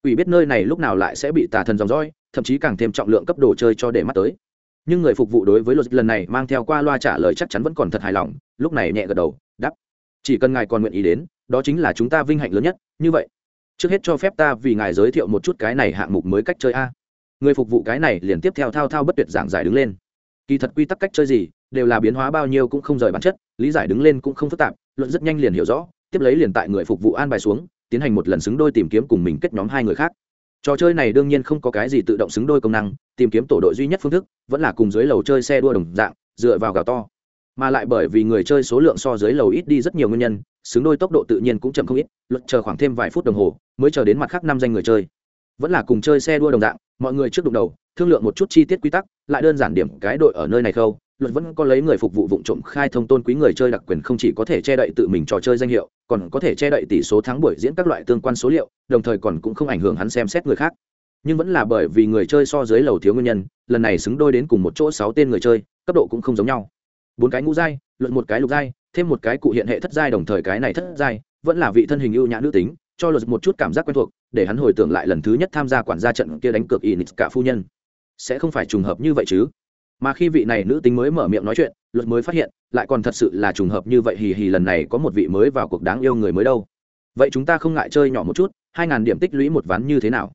ủy biết nơi này lúc nào lại sẽ bị tà thần dòng dõi, thậm chí càng thêm trọng lượng cấp đồ chơi cho để mắt tới nhưng người phục vụ đối với luật lần này mang theo qua loa trả lời chắc chắn vẫn còn thật hài lòng, lúc này nhẹ gật đầu đắp chỉ cần ngài còn nguyện ý đến, đó chính là chúng ta vinh hạnh lớn nhất, như vậy. Trước hết cho phép ta vì ngài giới thiệu một chút cái này hạng mục mới cách chơi a. Người phục vụ cái này liền tiếp theo thao thao bất tuyệt giảng giải đứng lên. Kỳ thật quy tắc cách chơi gì, đều là biến hóa bao nhiêu cũng không rời bản chất, lý giải đứng lên cũng không phức tạp, luận rất nhanh liền hiểu rõ, tiếp lấy liền tại người phục vụ an bài xuống, tiến hành một lần xứng đôi tìm kiếm cùng mình kết nhóm hai người khác trò chơi này đương nhiên không có cái gì tự động xứng đôi công năng, tìm kiếm tổ đội duy nhất phương thức vẫn là cùng dưới lầu chơi xe đua đồng dạng, dựa vào gào to. Mà lại bởi vì người chơi số lượng so dưới lầu ít đi rất nhiều nguyên nhân, xứng đôi tốc độ tự nhiên cũng chậm không ít, luật chờ khoảng thêm vài phút đồng hồ mới chờ đến mặt khác năm danh người chơi. Vẫn là cùng chơi xe đua đồng dạng, mọi người trước đụng đầu, thương lượng một chút chi tiết quy tắc, lại đơn giản điểm cái đội ở nơi này khâu luật vẫn có lấy người phục vụ vụ trộm khai thông tôn quý người chơi đặc quyền không chỉ có thể che đậy tự mình trò chơi danh hiệu, còn có thể che đậy tỷ số thắng buổi diễn các loại tương quan số liệu, đồng thời còn cũng không ảnh hưởng hắn xem xét người khác. Nhưng vẫn là bởi vì người chơi so dưới lầu thiếu nguyên nhân, lần này xứng đôi đến cùng một chỗ sáu tên người chơi, cấp độ cũng không giống nhau. Bốn cái ngũ giai, luận một cái lục giai, thêm một cái cụ hiện hệ thất giai đồng thời cái này thất giai, vẫn là vị thân hình ưu nhã nữ tính, cho luật một chút cảm giác quen thuộc, để hắn hồi tưởng lại lần thứ nhất tham gia quản gia trận kia đánh cược y cả phu nhân. Sẽ không phải trùng hợp như vậy chứ? Mà khi vị này nữ tính mới mở miệng nói chuyện, luật mới phát hiện, lại còn thật sự là trùng hợp như vậy, hì hì, lần này có một vị mới vào cuộc đáng yêu người mới đâu. Vậy chúng ta không ngại chơi nhỏ một chút, hai ngàn điểm tích lũy một ván như thế nào?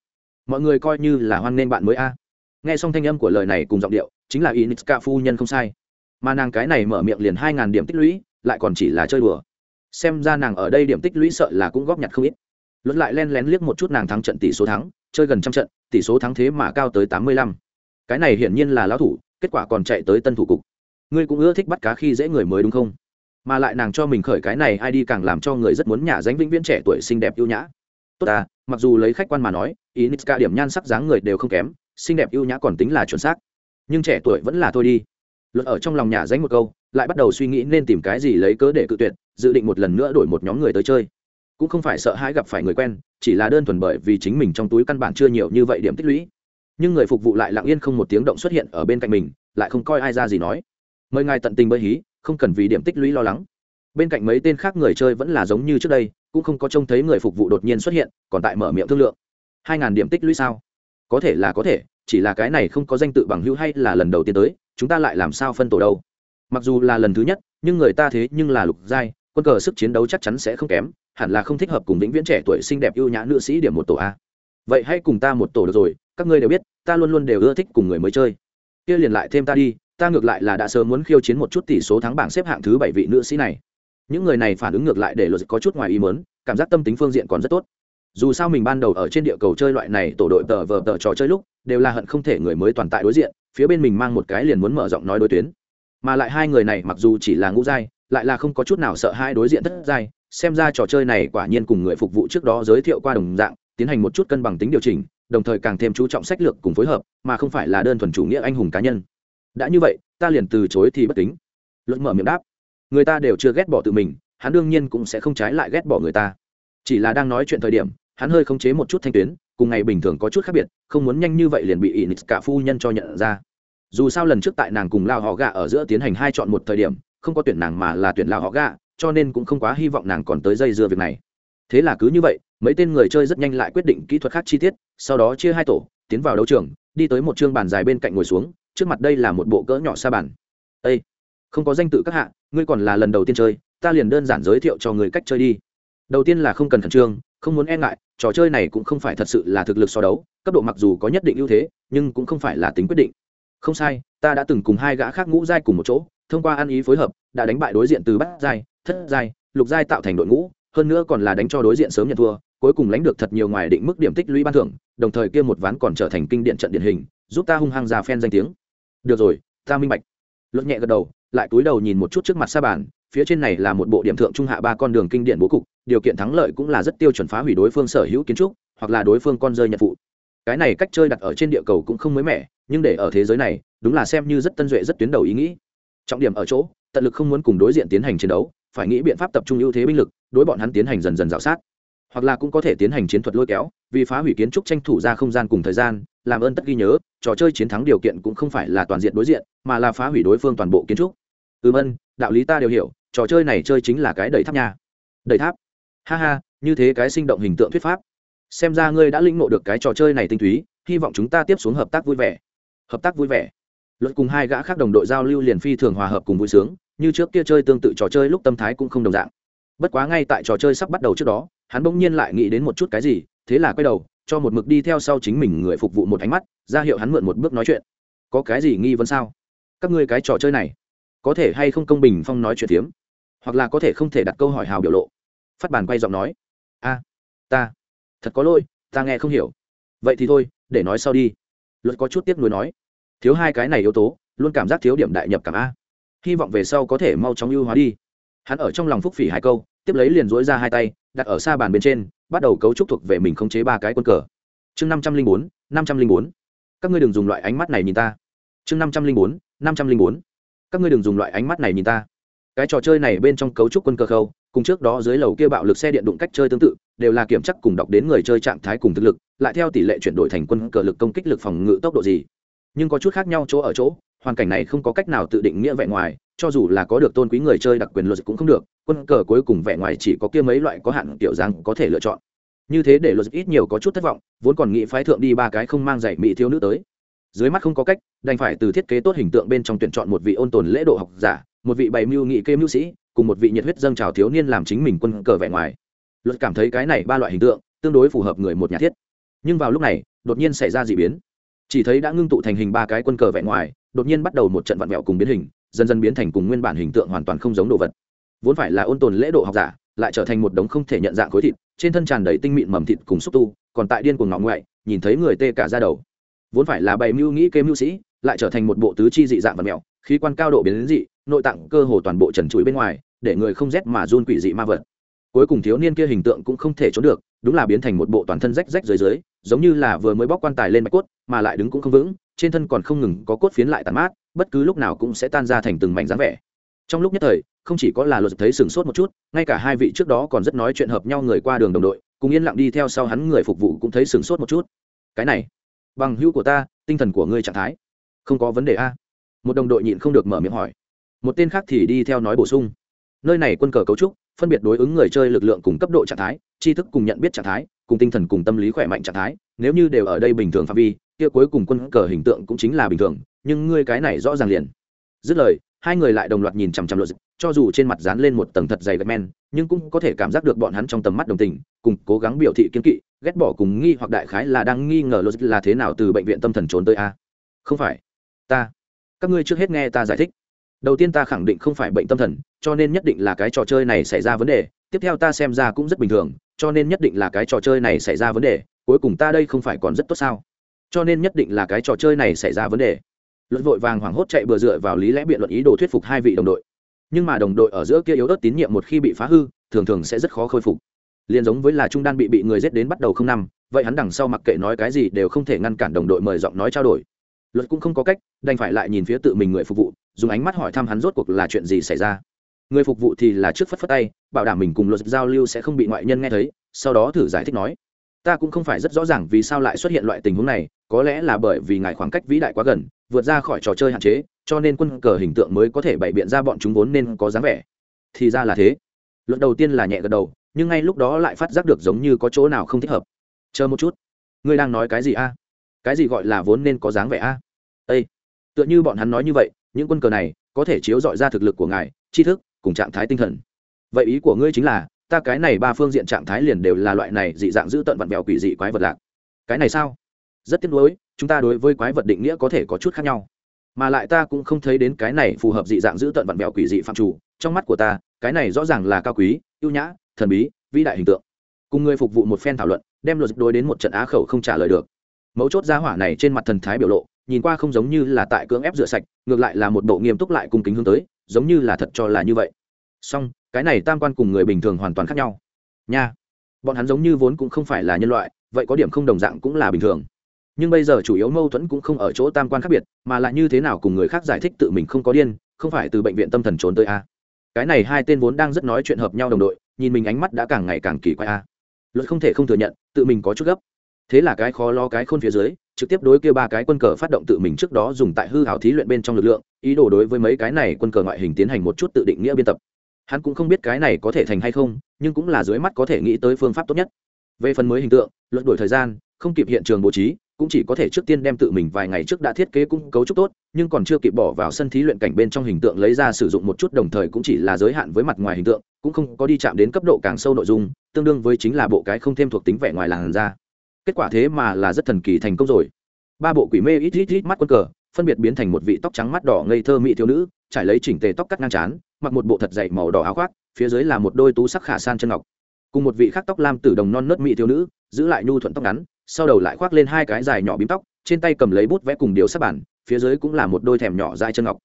Mọi người coi như là hoan nghênh bạn mới a. Nghe xong thanh âm của lời này cùng giọng điệu, chính là initska phu nhân không sai. Mà nàng cái này mở miệng liền hai ngàn điểm tích lũy, lại còn chỉ là chơi đùa. Xem ra nàng ở đây điểm tích lũy sợ là cũng góp nhặt không ít. Luật lại len lén liếc một chút nàng thắng trận tỷ số thắng, chơi gần trăm trận, tỷ số thắng thế mà cao tới tám mươi lăm cái này hiển nhiên là lão thủ, kết quả còn chạy tới tân thủ cục. Ngươi cũng ưa thích bắt cá khi dễ người mới đúng không? Mà lại nàng cho mình khởi cái này ai đi càng làm cho người rất muốn nhà danh vĩnh viễn trẻ tuổi xinh đẹp ưu nhã. Tốt à mặc dù lấy khách quan mà nói ý nitska điểm nhan sắc dáng người đều không kém, xinh đẹp ưu nhã còn tính là chuẩn xác. Nhưng trẻ tuổi vẫn là thôi đi. Luật ở trong lòng nhà danh một câu, lại bắt đầu suy nghĩ nên tìm cái gì lấy cớ để cự tuyệt, dự định một lần nữa đổi một nhóm người tới chơi. Cũng không phải sợ hãi gặp phải người quen, chỉ là đơn thuần bởi vì chính mình trong túi căn bản chưa nhiều như vậy điểm tích lũy nhưng người phục vụ lại lặng yên không một tiếng động xuất hiện ở bên cạnh mình, lại không coi ai ra gì nói. Mời ngài tận tình bơi hí, không cần vì điểm tích lũy lo lắng. Bên cạnh mấy tên khác người chơi vẫn là giống như trước đây, cũng không có trông thấy người phục vụ đột nhiên xuất hiện, còn tại mở miệng thương lượng. Hai ngàn điểm tích lũy sao? Có thể là có thể, chỉ là cái này không có danh tự bằng hữu hay là lần đầu tiên tới, chúng ta lại làm sao phân tổ đâu? Mặc dù là lần thứ nhất, nhưng người ta thế nhưng là lục giai, quân cờ sức chiến đấu chắc chắn sẽ không kém, hẳn là không thích hợp cùng vĩnh viễn trẻ tuổi xinh đẹp ưu nhã nữ sĩ điểm một tổ a. Vậy hãy cùng ta một tổ được rồi các ngươi đều biết, ta luôn luôn đều ưa thích cùng người mới chơi. Kia liền lại thêm ta đi, ta ngược lại là đã sớm muốn khiêu chiến một chút tỷ số thắng bảng xếp hạng thứ bảy vị nữ sĩ này. Những người này phản ứng ngược lại để luật có chút ngoài ý mớn cảm giác tâm tính phương diện còn rất tốt. Dù sao mình ban đầu ở trên địa cầu chơi loại này tổ đội tờ vờ tờ trò chơi lúc, đều là hận không thể người mới toàn tại đối diện, phía bên mình mang một cái liền muốn mở rộng nói đối tuyến. Mà lại hai người này mặc dù chỉ là ngũ giai, lại là không có chút nào sợ hai đối diện thất giai, xem ra trò chơi này quả nhiên cùng người phục vụ trước đó giới thiệu qua đồng dạng, tiến hành một chút cân bằng tính điều chỉnh đồng thời càng thêm chú trọng sách lược cùng phối hợp, mà không phải là đơn thuần chủ nghĩa anh hùng cá nhân. Đã như vậy, ta liền từ chối thì bất kính. Luận mở miệng đáp. Người ta đều chưa ghét bỏ tự mình, hắn đương nhiên cũng sẽ không trái lại ghét bỏ người ta. Chỉ là đang nói chuyện thời điểm, hắn hơi khống chế một chút thanh tuyến, cùng ngày bình thường có chút khác biệt, không muốn nhanh như vậy liền bị ỷ nix cả phu nhân cho nhận ra. Dù sao lần trước tại nàng cùng lao họ gạ ở giữa tiến hành hai chọn một thời điểm, không có tuyển nàng mà là tuyển lao họ gạ cho nên cũng không quá hy vọng nàng còn tới dây dưa việc này. Thế là cứ như vậy mấy tên người chơi rất nhanh lại quyết định kỹ thuật khác chi tiết, sau đó chia hai tổ, tiến vào đấu trường, đi tới một chương bàn dài bên cạnh ngồi xuống, trước mặt đây là một bộ cỡ nhỏ sa bàn. Â không có danh tự các hạ, ngươi còn là lần đầu tiên chơi, ta liền đơn giản giới thiệu cho người cách chơi đi. Đầu tiên là không cần khẩn trương, không muốn e ngại, trò chơi này cũng không phải thật sự là thực lực so đấu, cấp độ mặc dù có nhất định ưu thế, nhưng cũng không phải là tính quyết định. Không sai, ta đã từng cùng hai gã khác ngũ giai cùng một chỗ, thông qua ăn ý phối hợp, đã đánh bại đối diện từ bát giai, thất giai, lục giai tạo thành đội ngũ, hơn nữa còn là đánh cho đối diện sớm nhận thua cuối cùng lãnh được thật nhiều ngoài định mức điểm tích lũy ban thưởng, đồng thời kia một ván còn trở thành kinh điện trận điển hình, giúp ta hung hăng ra phen danh tiếng. Được rồi, ta minh bạch. Luật nhẹ gật đầu, lại túi đầu nhìn một chút trước mặt sa bàn, phía trên này là một bộ điểm thượng trung hạ ba con đường kinh điển bố cục, điều kiện thắng lợi cũng là rất tiêu chuẩn phá hủy đối phương sở hữu kiến trúc, hoặc là đối phương con rơi nhận phụ. Cái này cách chơi đặt ở trên địa cầu cũng không mới mẻ, nhưng để ở thế giới này, đúng là xem như rất tân duệ, rất tuyến đầu ý nghĩ. Trọng điểm ở chỗ, tận lực không muốn cùng đối diện tiến hành chiến đấu, phải nghĩ biện pháp tập trung ưu thế binh lực, đối bọn hắn tiến hành dần dần dạo sát hoặc là cũng có thể tiến hành chiến thuật lôi kéo, vì phá hủy kiến trúc tranh thủ ra không gian cùng thời gian, làm ơn tất ghi nhớ, trò chơi chiến thắng điều kiện cũng không phải là toàn diện đối diện, mà là phá hủy đối phương toàn bộ kiến trúc. Ừm ân đạo lý ta đều hiểu, trò chơi này chơi chính là cái đầy tháp nha. Đầy tháp? Ha ha, như thế cái sinh động hình tượng thuyết pháp. Xem ra ngươi đã lĩnh ngộ được cái trò chơi này tinh túy, hy vọng chúng ta tiếp xuống hợp tác vui vẻ. Hợp tác vui vẻ. Luật cùng hai gã khác đồng đội giao lưu liền phi thường hòa hợp cùng vui sướng, như trước kia chơi tương tự trò chơi lúc tâm thái cũng không đồng dạng. Bất quá ngay tại trò chơi sắp bắt đầu trước đó hắn bỗng nhiên lại nghĩ đến một chút cái gì thế là quay đầu cho một mực đi theo sau chính mình người phục vụ một ánh mắt ra hiệu hắn mượn một bước nói chuyện. Có cái gì nghi vấn sao? Các ngươi cái trò chơi này có thể hay không công bình phong nói chuyện tiếm, hoặc là có thể không thể đặt câu hỏi hào biểu lộ? Phát bàn quay giọng nói. A ta thật có lỗi ta nghe không hiểu. Vậy thì thôi để nói sau đi. Luật có chút tiếc nuối nói. Thiếu hai cái này yếu tố luôn cảm giác thiếu điểm đại nhập cảm a. Hy vọng về sau có thể mau chóng ưu hóa đi. Hắn ở trong lòng phúc phỉ hai câu tiếp lấy liền dối ra hai tay đặt ở xa bàn bên trên, bắt đầu cấu trúc thuộc về mình khống chế ba cái quân cờ. Chương năm trăm linh bốn, năm trăm linh bốn. Các ngươi đừng dùng loại ánh mắt này nhìn ta. Chương năm trăm linh bốn, năm trăm linh bốn. Các ngươi đừng dùng loại ánh mắt này nhìn ta. Cái trò chơi này bên trong cấu trúc quân cờ khâu, cùng trước đó dưới lầu kia bạo lực xe điện đụng cách chơi tương tự, đều là kiểm chắc cùng đọc đến người chơi trạng thái cùng thực lực, lại theo tỷ lệ chuyển đổi thành quân cờ lực công kích lực phòng ngự tốc độ gì. Nhưng có chút khác nhau chỗ ở chỗ, hoàn cảnh này không có cách nào tự định nghĩa vẻ ngoài cho dù là có được tôn quý người chơi đặc quyền luật cũng không được, quân cờ cuối cùng vẻ ngoài chỉ có kia mấy loại có hạn kiểu dáng có thể lựa chọn. Như thế để luật ít nhiều có chút thất vọng, vốn còn nghĩ phái thượng đi ba cái không mang giày mỹ thiếu nữ tới. Dưới mắt không có cách, đành phải từ thiết kế tốt hình tượng bên trong tuyển chọn một vị ôn tồn lễ độ học giả, một vị bày mưu nghị kê mưu sĩ, cùng một vị nhiệt huyết dâng trào thiếu niên làm chính mình quân cờ vẻ ngoài. Luật cảm thấy cái này ba loại hình tượng, tương đối phù hợp người một nhà thiết. Nhưng vào lúc này, đột nhiên xảy ra d ị biến. Chỉ thấy đã ngưng tụ thành hình ba cái quân cờ vẻ ngoài, đột nhiên bắt đầu một trận vặn vẹo cùng biến hình dần dần biến thành cùng nguyên bản hình tượng hoàn toàn không giống đồ vật. Vốn phải là ôn tồn lễ độ học giả, lại trở thành một đống không thể nhận dạng khối thịt, trên thân tràn đầy tinh mịn mầm thịt cùng xúc tu, còn tại điên cuồng ngọ ngoại, nhìn thấy người tê cả ra đầu. Vốn phải là bày mưu nghĩ kế mưu sĩ, lại trở thành một bộ tứ chi dị dạng vật mèo, khí quan cao độ biến đến dị, nội tạng cơ hồ toàn bộ trần trụi bên ngoài, để người không rét mà run quỷ dị ma vật. Cuối cùng thiếu niên kia hình tượng cũng không thể trốn được, đúng là biến thành một bộ toàn thân rách rách dưới dưới, giống như là vừa mới bóc quan tài lên bạch cốt, mà lại đứng cũng không vững trên thân còn không ngừng có cốt phiến lại tàn mát, bất cứ lúc nào cũng sẽ tan ra thành từng mảnh dáng vẻ. Trong lúc nhất thời, không chỉ có là luật thấy sửng sốt một chút, ngay cả hai vị trước đó còn rất nói chuyện hợp nhau người qua đường đồng đội, cùng yên lặng đi theo sau hắn người phục vụ cũng thấy sửng sốt một chút. Cái này, bằng hữu của ta, tinh thần của ngươi trạng thái, không có vấn đề a. Một đồng đội nhịn không được mở miệng hỏi. Một tên khác thì đi theo nói bổ sung. Nơi này quân cờ cấu trúc, phân biệt đối ứng người chơi lực lượng cùng cấp độ trạng thái, tri thức cùng nhận biết trạng thái, cùng tinh thần cùng tâm lý khỏe mạnh trạng thái, nếu như đều ở đây bình thường phạm vi kia cuối cùng quân cờ hình tượng cũng chính là bình thường, nhưng ngươi cái này rõ ràng liền. Dứt lời, hai người lại đồng loạt nhìn chằm chằm luật cho dù trên mặt dán lên một tầng thật dày gạch men, nhưng cũng có thể cảm giác được bọn hắn trong tầm mắt đồng tình, cùng cố gắng biểu thị kiên kỵ, ghét bỏ cùng nghi hoặc đại khái là đang nghi ngờ luật là thế nào từ bệnh viện tâm thần trốn tới a. Không phải. Ta. Các ngươi trước hết nghe ta giải thích. Đầu tiên ta khẳng định không phải bệnh tâm thần, cho nên nhất định là cái trò chơi này xảy ra vấn đề. Tiếp theo ta xem ra cũng rất bình thường, cho nên nhất định là cái trò chơi này xảy ra vấn đề. Cuối cùng ta đây không phải còn rất tốt sao? Cho nên nhất định là cái trò chơi này xảy ra vấn đề. Luận vội vàng hoảng hốt chạy bừa dựa vào lý lẽ biện luận ý đồ thuyết phục hai vị đồng đội. Nhưng mà đồng đội ở giữa kia yếu ớt tín nhiệm một khi bị phá hư, thường thường sẽ rất khó khôi phục. Liền giống với là trung đan bị bị người giết đến bắt đầu không năm, vậy hắn đằng sau mặc kệ nói cái gì đều không thể ngăn cản đồng đội mời giọng nói trao đổi. Luật cũng không có cách, đành phải lại nhìn phía tự mình người phục vụ, dùng ánh mắt hỏi thăm hắn rốt cuộc là chuyện gì xảy ra. Người phục vụ thì là trước phất phất tay, bảo đảm mình cùng luật giao lưu sẽ không bị ngoại nhân nghe thấy, sau đó thử giải thích nói ta cũng không phải rất rõ ràng vì sao lại xuất hiện loại tình huống này, có lẽ là bởi vì ngài khoảng cách vĩ đại quá gần, vượt ra khỏi trò chơi hạn chế, cho nên quân cờ hình tượng mới có thể bày biện ra bọn chúng vốn nên có dáng vẻ. Thì ra là thế. Luận đầu tiên là nhẹ gật đầu, nhưng ngay lúc đó lại phát giác được giống như có chỗ nào không thích hợp. Chờ một chút. Ngươi đang nói cái gì a? Cái gì gọi là vốn nên có dáng vẻ a? À? ây tựa như bọn hắn nói như vậy, những quân cờ này có thể chiếu dọi ra thực lực của ngài, tri thức, cùng trạng thái tinh thần. Vậy ý của ngươi chính là ta cái này ba phương diện trạng thái liền đều là loại này dị dạng giữ tận vặn vẹo quỷ dị quái vật lạc. Cái này sao? Rất tiếc nuối, chúng ta đối với quái vật định nghĩa có thể có chút khác nhau. Mà lại ta cũng không thấy đến cái này phù hợp dị dạng giữ tận vặn vẹo quỷ dị phạm chủ, trong mắt của ta, cái này rõ ràng là cao quý, ưu nhã, thần bí, vĩ đại hình tượng. Cùng người phục vụ một phen thảo luận, đem luật đối đến một trận á khẩu không trả lời được. Mấu chốt gia hỏa này trên mặt thần thái biểu lộ, nhìn qua không giống như là tại cưỡng ép rửa sạch, ngược lại là một bộ nghiêm túc lại cung kính hướng tới, giống như là thật cho là như vậy. Song cái này tam quan cùng người bình thường hoàn toàn khác nhau. Nha, bọn hắn giống như vốn cũng không phải là nhân loại, vậy có điểm không đồng dạng cũng là bình thường. Nhưng bây giờ chủ yếu mâu thuẫn cũng không ở chỗ tam quan khác biệt, mà lại như thế nào cùng người khác giải thích tự mình không có điên, không phải từ bệnh viện tâm thần trốn tới a. Cái này hai tên vốn đang rất nói chuyện hợp nhau đồng đội, nhìn mình ánh mắt đã càng ngày càng kỳ quái a. Luật không thể không thừa nhận, tự mình có chút gấp. Thế là cái khó lo cái khôn phía dưới, trực tiếp đối kia ba cái quân cờ phát động tự mình trước đó dùng tại hư hảo thí luyện bên trong lực lượng, ý đồ đối với mấy cái này quân cờ ngoại hình tiến hành một chút tự định nghĩa biên tập hắn cũng không biết cái này có thể thành hay không, nhưng cũng là dưới mắt có thể nghĩ tới phương pháp tốt nhất. Về phần mới hình tượng luận đổi thời gian, không kịp hiện trường bố trí, cũng chỉ có thể trước tiên đem tự mình vài ngày trước đã thiết kế cung cấu trúc tốt, nhưng còn chưa kịp bỏ vào sân thí luyện cảnh bên trong hình tượng lấy ra sử dụng một chút đồng thời cũng chỉ là giới hạn với mặt ngoài hình tượng, cũng không có đi chạm đến cấp độ càng sâu nội dung, tương đương với chính là bộ cái không thêm thuộc tính vẻ ngoài làn da. Kết quả thế mà là rất thần kỳ thành công rồi. Ba bộ quỷ mê ít ít ít mắt quân cờ, phân biệt biến thành một vị tóc trắng mắt đỏ ngây thơ mỹ thiếu nữ, trải lấy chỉnh tề tóc cắt ngang trán mặc một bộ thật dày màu đỏ áo khoác, phía dưới là một đôi tú sắc khả san chân ngọc. Cùng một vị khác tóc lam tử đồng non nớt mỹ thiếu nữ, giữ lại nhu thuận tóc ngắn, sau đầu lại khoác lên hai cái dài nhỏ bím tóc, trên tay cầm lấy bút vẽ cùng điều sắc bản, phía dưới cũng là một đôi thèm nhỏ dài chân ngọc.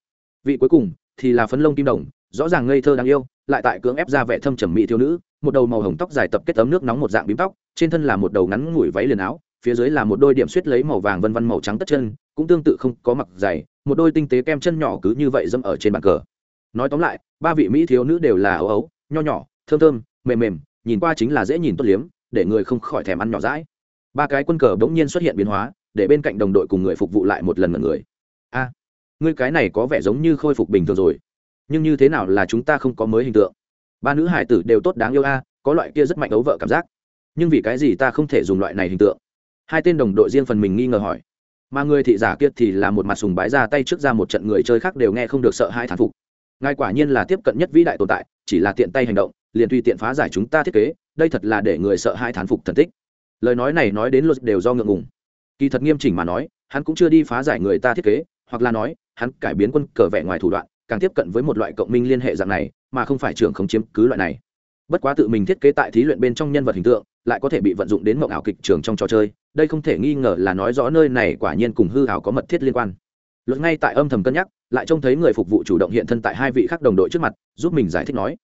Vị cuối cùng thì là phấn lông kim đồng, rõ ràng ngây thơ đáng yêu, lại tại cưỡng ép ra vẻ thâm trầm mỹ thiếu nữ, một đầu màu hồng tóc dài tập kết ấm nước nóng một dạng bím tóc, trên thân là một đầu ngắn ngủi váy liền áo, phía dưới là một đôi điểm suýt lấy màu vàng vân vân màu trắng tất chân, cũng tương tự không có mặc dày, một đôi tinh tế kem chân nhỏ cứ như vậy dâm ở trên bàn cờ nói tóm lại, ba vị mỹ thiếu nữ đều là ấu ấu, nho nhỏ, thơm thơm, mềm mềm, nhìn qua chính là dễ nhìn tốt liếm, để người không khỏi thèm ăn nhỏ rãi ba cái quân cờ bỗng nhiên xuất hiện biến hóa, để bên cạnh đồng đội cùng người phục vụ lại một lần mật người. A, ngươi cái này có vẻ giống như khôi phục bình thường rồi. Nhưng như thế nào là chúng ta không có mới hình tượng? Ba nữ hải tử đều tốt đáng yêu a, có loại kia rất mạnh ấu vợ cảm giác. Nhưng vì cái gì ta không thể dùng loại này hình tượng? Hai tên đồng đội riêng phần mình nghi ngờ hỏi. Mà người thị giả kia thì là một mặt sùng bái ra tay trước ra một trận người chơi khác đều nghe không được sợ hai thán phục ngài quả nhiên là tiếp cận nhất vĩ đại tồn tại, chỉ là tiện tay hành động, liền tùy tiện phá giải chúng ta thiết kế, đây thật là để người sợ hai thán phục thần tích. Lời nói này nói đến luật đều do ngượng ngùng. Kỳ thật nghiêm chỉnh mà nói, hắn cũng chưa đi phá giải người ta thiết kế, hoặc là nói, hắn cải biến quân cờ vẻ ngoài thủ đoạn, càng tiếp cận với một loại cộng minh liên hệ dạng này, mà không phải trường không chiếm cứ loại này. Bất quá tự mình thiết kế tại thí luyện bên trong nhân vật hình tượng, lại có thể bị vận dụng đến mộng ảo kịch trường trong trò chơi, đây không thể nghi ngờ là nói rõ nơi này quả nhiên cùng hư ảo có mật thiết liên quan luật ngay tại âm thầm cân nhắc, lại trông thấy người phục vụ chủ động hiện thân tại hai vị khác đồng đội trước mặt, giúp mình giải thích nói,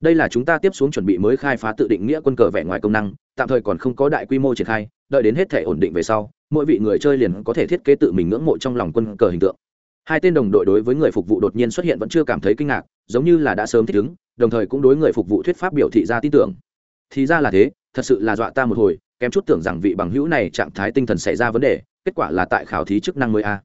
đây là chúng ta tiếp xuống chuẩn bị mới khai phá tự định nghĩa quân cờ vẻ ngoài công năng, tạm thời còn không có đại quy mô triển khai, đợi đến hết thể ổn định về sau, mỗi vị người chơi liền có thể thiết kế tự mình ngưỡng mộ trong lòng quân cờ hình tượng. Hai tên đồng đội đối với người phục vụ đột nhiên xuất hiện vẫn chưa cảm thấy kinh ngạc, giống như là đã sớm thích ứng, đồng thời cũng đối người phục vụ thuyết pháp biểu thị ra tin tưởng. Thì ra là thế, thật sự là dọa ta một hồi, kém chút tưởng rằng vị bằng hữu này trạng thái tinh thần xảy ra vấn đề, kết quả là tại khảo thí chức năng mới a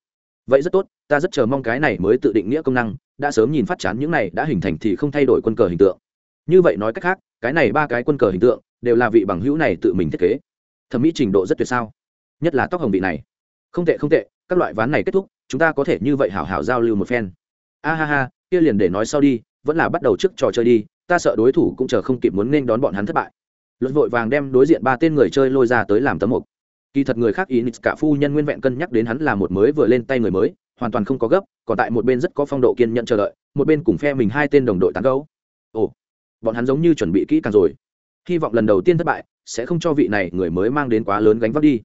vậy rất tốt, ta rất chờ mong cái này mới tự định nghĩa công năng, đã sớm nhìn phát chán những này đã hình thành thì không thay đổi quân cờ hình tượng. Như vậy nói cách khác, cái này ba cái quân cờ hình tượng đều là vị bằng hữu này tự mình thiết kế. Thẩm mỹ trình độ rất tuyệt sao? Nhất là tóc hồng vị này. Không tệ không tệ, các loại ván này kết thúc, chúng ta có thể như vậy hảo hảo giao lưu một phen. A ha ha, kia liền để nói sau đi, vẫn là bắt đầu trước trò chơi đi, ta sợ đối thủ cũng chờ không kịp muốn nên đón bọn hắn thất bại. Luận vội vàng đem đối diện ba tên người chơi lôi ra tới làm tấm mục kỳ thật người khác ý nix cả phu nhân nguyên vẹn cân nhắc đến hắn là một mới vừa lên tay người mới, hoàn toàn không có gấp, còn tại một bên rất có phong độ kiên nhận chờ đợi, một bên cùng phe mình hai tên đồng đội tán gấu ồ, bọn hắn giống như chuẩn bị kỹ càng rồi. Hy vọng lần đầu tiên thất bại, sẽ không cho vị này người mới mang đến quá lớn gánh vác đi.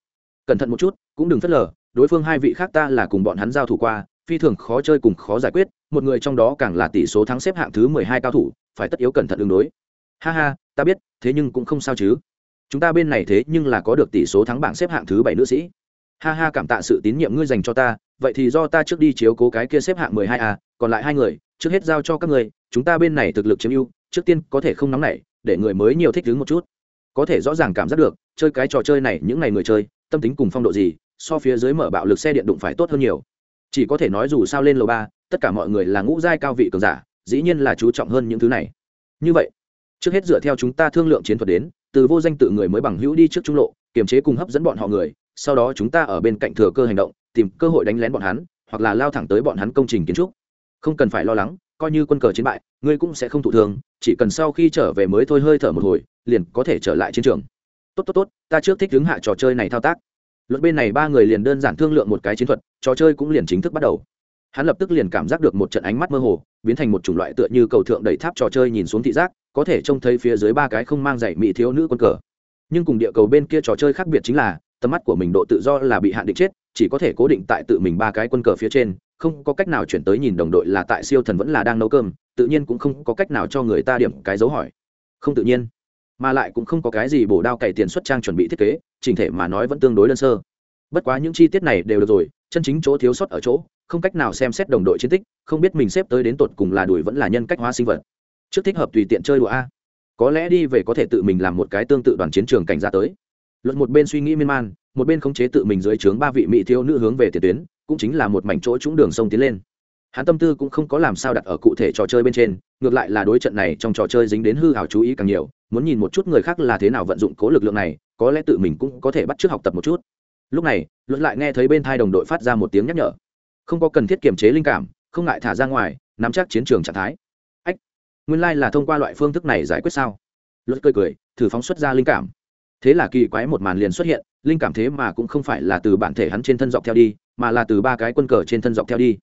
Cẩn thận một chút, cũng đừng phớt lờ, đối phương hai vị khác ta là cùng bọn hắn giao thủ qua, phi thường khó chơi cùng khó giải quyết, một người trong đó càng là tỷ số thắng xếp hạng thứ mười hai cao thủ, phải tất yếu cẩn thận ứng đối. Ha ha, ta biết, thế nhưng cũng không sao chứ chúng ta bên này thế nhưng là có được tỷ số thắng bảng xếp hạng thứ bảy nữ sĩ. Ha ha, cảm tạ sự tín nhiệm ngươi dành cho ta, vậy thì do ta trước đi chiếu cố cái kia xếp hạng mười hai a, còn lại hai người, trước hết giao cho các người chúng ta bên này thực lực chiếm ưu, trước tiên có thể không nóng nảy, để người mới nhiều thích ứng một chút. Có thể rõ ràng cảm giác được, chơi cái trò chơi này, những ngày người chơi, tâm tính cùng phong độ gì, so phía dưới mở bạo lực xe điện đụng phải tốt hơn nhiều. Chỉ có thể nói dù sao lên lầu ba, tất cả mọi người là ngũ giai cao vị cường giả, dĩ nhiên là chú trọng hơn những thứ này. Như vậy, trước hết dựa theo chúng ta thương lượng chiến thuật đến từ vô danh tự người mới bằng hữu đi trước trung lộ, kiềm chế cùng hấp dẫn bọn họ người, sau đó chúng ta ở bên cạnh thừa cơ hành động, tìm cơ hội đánh lén bọn hắn, hoặc là lao thẳng tới bọn hắn công trình kiến trúc. Không cần phải lo lắng, coi như quân cờ chiến bại, ngươi cũng sẽ không thụ thương, chỉ cần sau khi trở về mới thôi hơi thở một hồi, liền có thể trở lại chiến trường. Tốt tốt tốt, ta trước thích đứng hạ trò chơi này thao tác. Luật bên này ba người liền đơn giản thương lượng một cái chiến thuật, trò chơi cũng liền chính thức bắt đầu. Hắn lập tức liền cảm giác được một trận ánh mắt mơ hồ, biến thành một chủng loại tựa như cầu thượng đẩy tháp trò chơi nhìn xuống thị giác có thể trông thấy phía dưới ba cái không mang giày mỹ thiếu nữ quân cờ. Nhưng cùng địa cầu bên kia trò chơi khác biệt chính là, tầm mắt của mình độ tự do là bị hạn định chết, chỉ có thể cố định tại tự mình ba cái quân cờ phía trên, không có cách nào chuyển tới nhìn đồng đội là tại siêu thần vẫn là đang nấu cơm, tự nhiên cũng không có cách nào cho người ta điểm cái dấu hỏi. Không tự nhiên, mà lại cũng không có cái gì bổ đao cày tiền xuất trang chuẩn bị thiết kế, chỉnh thể mà nói vẫn tương đối đơn sơ. Bất quá những chi tiết này đều được rồi, chân chính chỗ thiếu sót ở chỗ, không cách nào xem xét đồng đội chiến tích, không biết mình xếp tới đến tột cùng là đuổi vẫn là nhân cách hóa sinh vật trước thích hợp tùy tiện chơi đùa a. Có lẽ đi về có thể tự mình làm một cái tương tự đoàn chiến trường cảnh ra tới. Luật một bên suy nghĩ miên man, một bên khống chế tự mình dưới trướng ba vị mỹ thiếu nữ hướng về tiền tuyến, cũng chính là một mảnh chỗ trũng đường sông tiến lên. Hắn tâm tư cũng không có làm sao đặt ở cụ thể trò chơi bên trên, ngược lại là đối trận này trong trò chơi dính đến hư hào chú ý càng nhiều, muốn nhìn một chút người khác là thế nào vận dụng cố lực lượng này, có lẽ tự mình cũng có thể bắt chước học tập một chút. Lúc này, luận lại nghe thấy bên thai đồng đội phát ra một tiếng nhắc nhở. Không có cần thiết kiềm chế linh cảm, không ngại thả ra ngoài, nắm chắc chiến trường trạng thái nguyên lai、like、là thông qua loại phương thức này giải quyết sao? Luật cười cười, thử phóng xuất ra linh cảm. Thế là kỳ quái một màn liền xuất hiện, linh cảm thế mà cũng không phải là từ bản thể hắn trên thân dọc theo đi, mà là từ ba cái quân cờ trên thân dọc theo đi.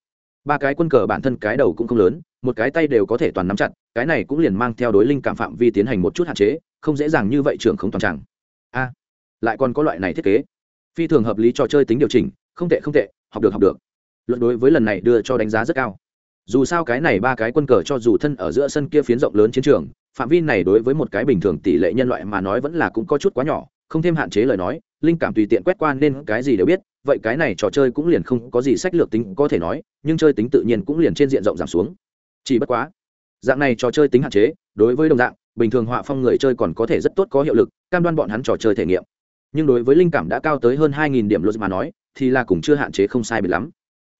Ba cái quân cờ bản thân cái đầu cũng không lớn, một cái tay đều có thể toàn nắm chặt, cái này cũng liền mang theo đối linh cảm phạm vi tiến hành một chút hạn chế, không dễ dàng như vậy trường không toàn tràng. A, lại còn có loại này thiết kế. Phi thường hợp lý trò chơi tính điều chỉnh, không tệ không tệ, học được học được. Luận đối với lần này đưa cho đánh giá rất cao dù sao cái này ba cái quân cờ cho dù thân ở giữa sân kia phiến rộng lớn chiến trường, phạm vi này đối với một cái bình thường tỷ lệ nhân loại mà nói vẫn là cũng có chút quá nhỏ, không thêm hạn chế lời nói, linh cảm tùy tiện quét qua nên cái gì đều biết, vậy cái này trò chơi cũng liền không có gì sách lược tính có thể nói, nhưng chơi tính tự nhiên cũng liền trên diện rộng giảm xuống. Chỉ bất quá, dạng này trò chơi tính hạn chế, đối với đồng dạng, bình thường họa phong người chơi còn có thể rất tốt có hiệu lực, cam đoan bọn hắn trò chơi thể nghiệm. Nhưng đối với linh cảm đã cao tới hơn hai nghìn điểm luật mà nói, thì là cũng chưa hạn chế không sai biệt lắm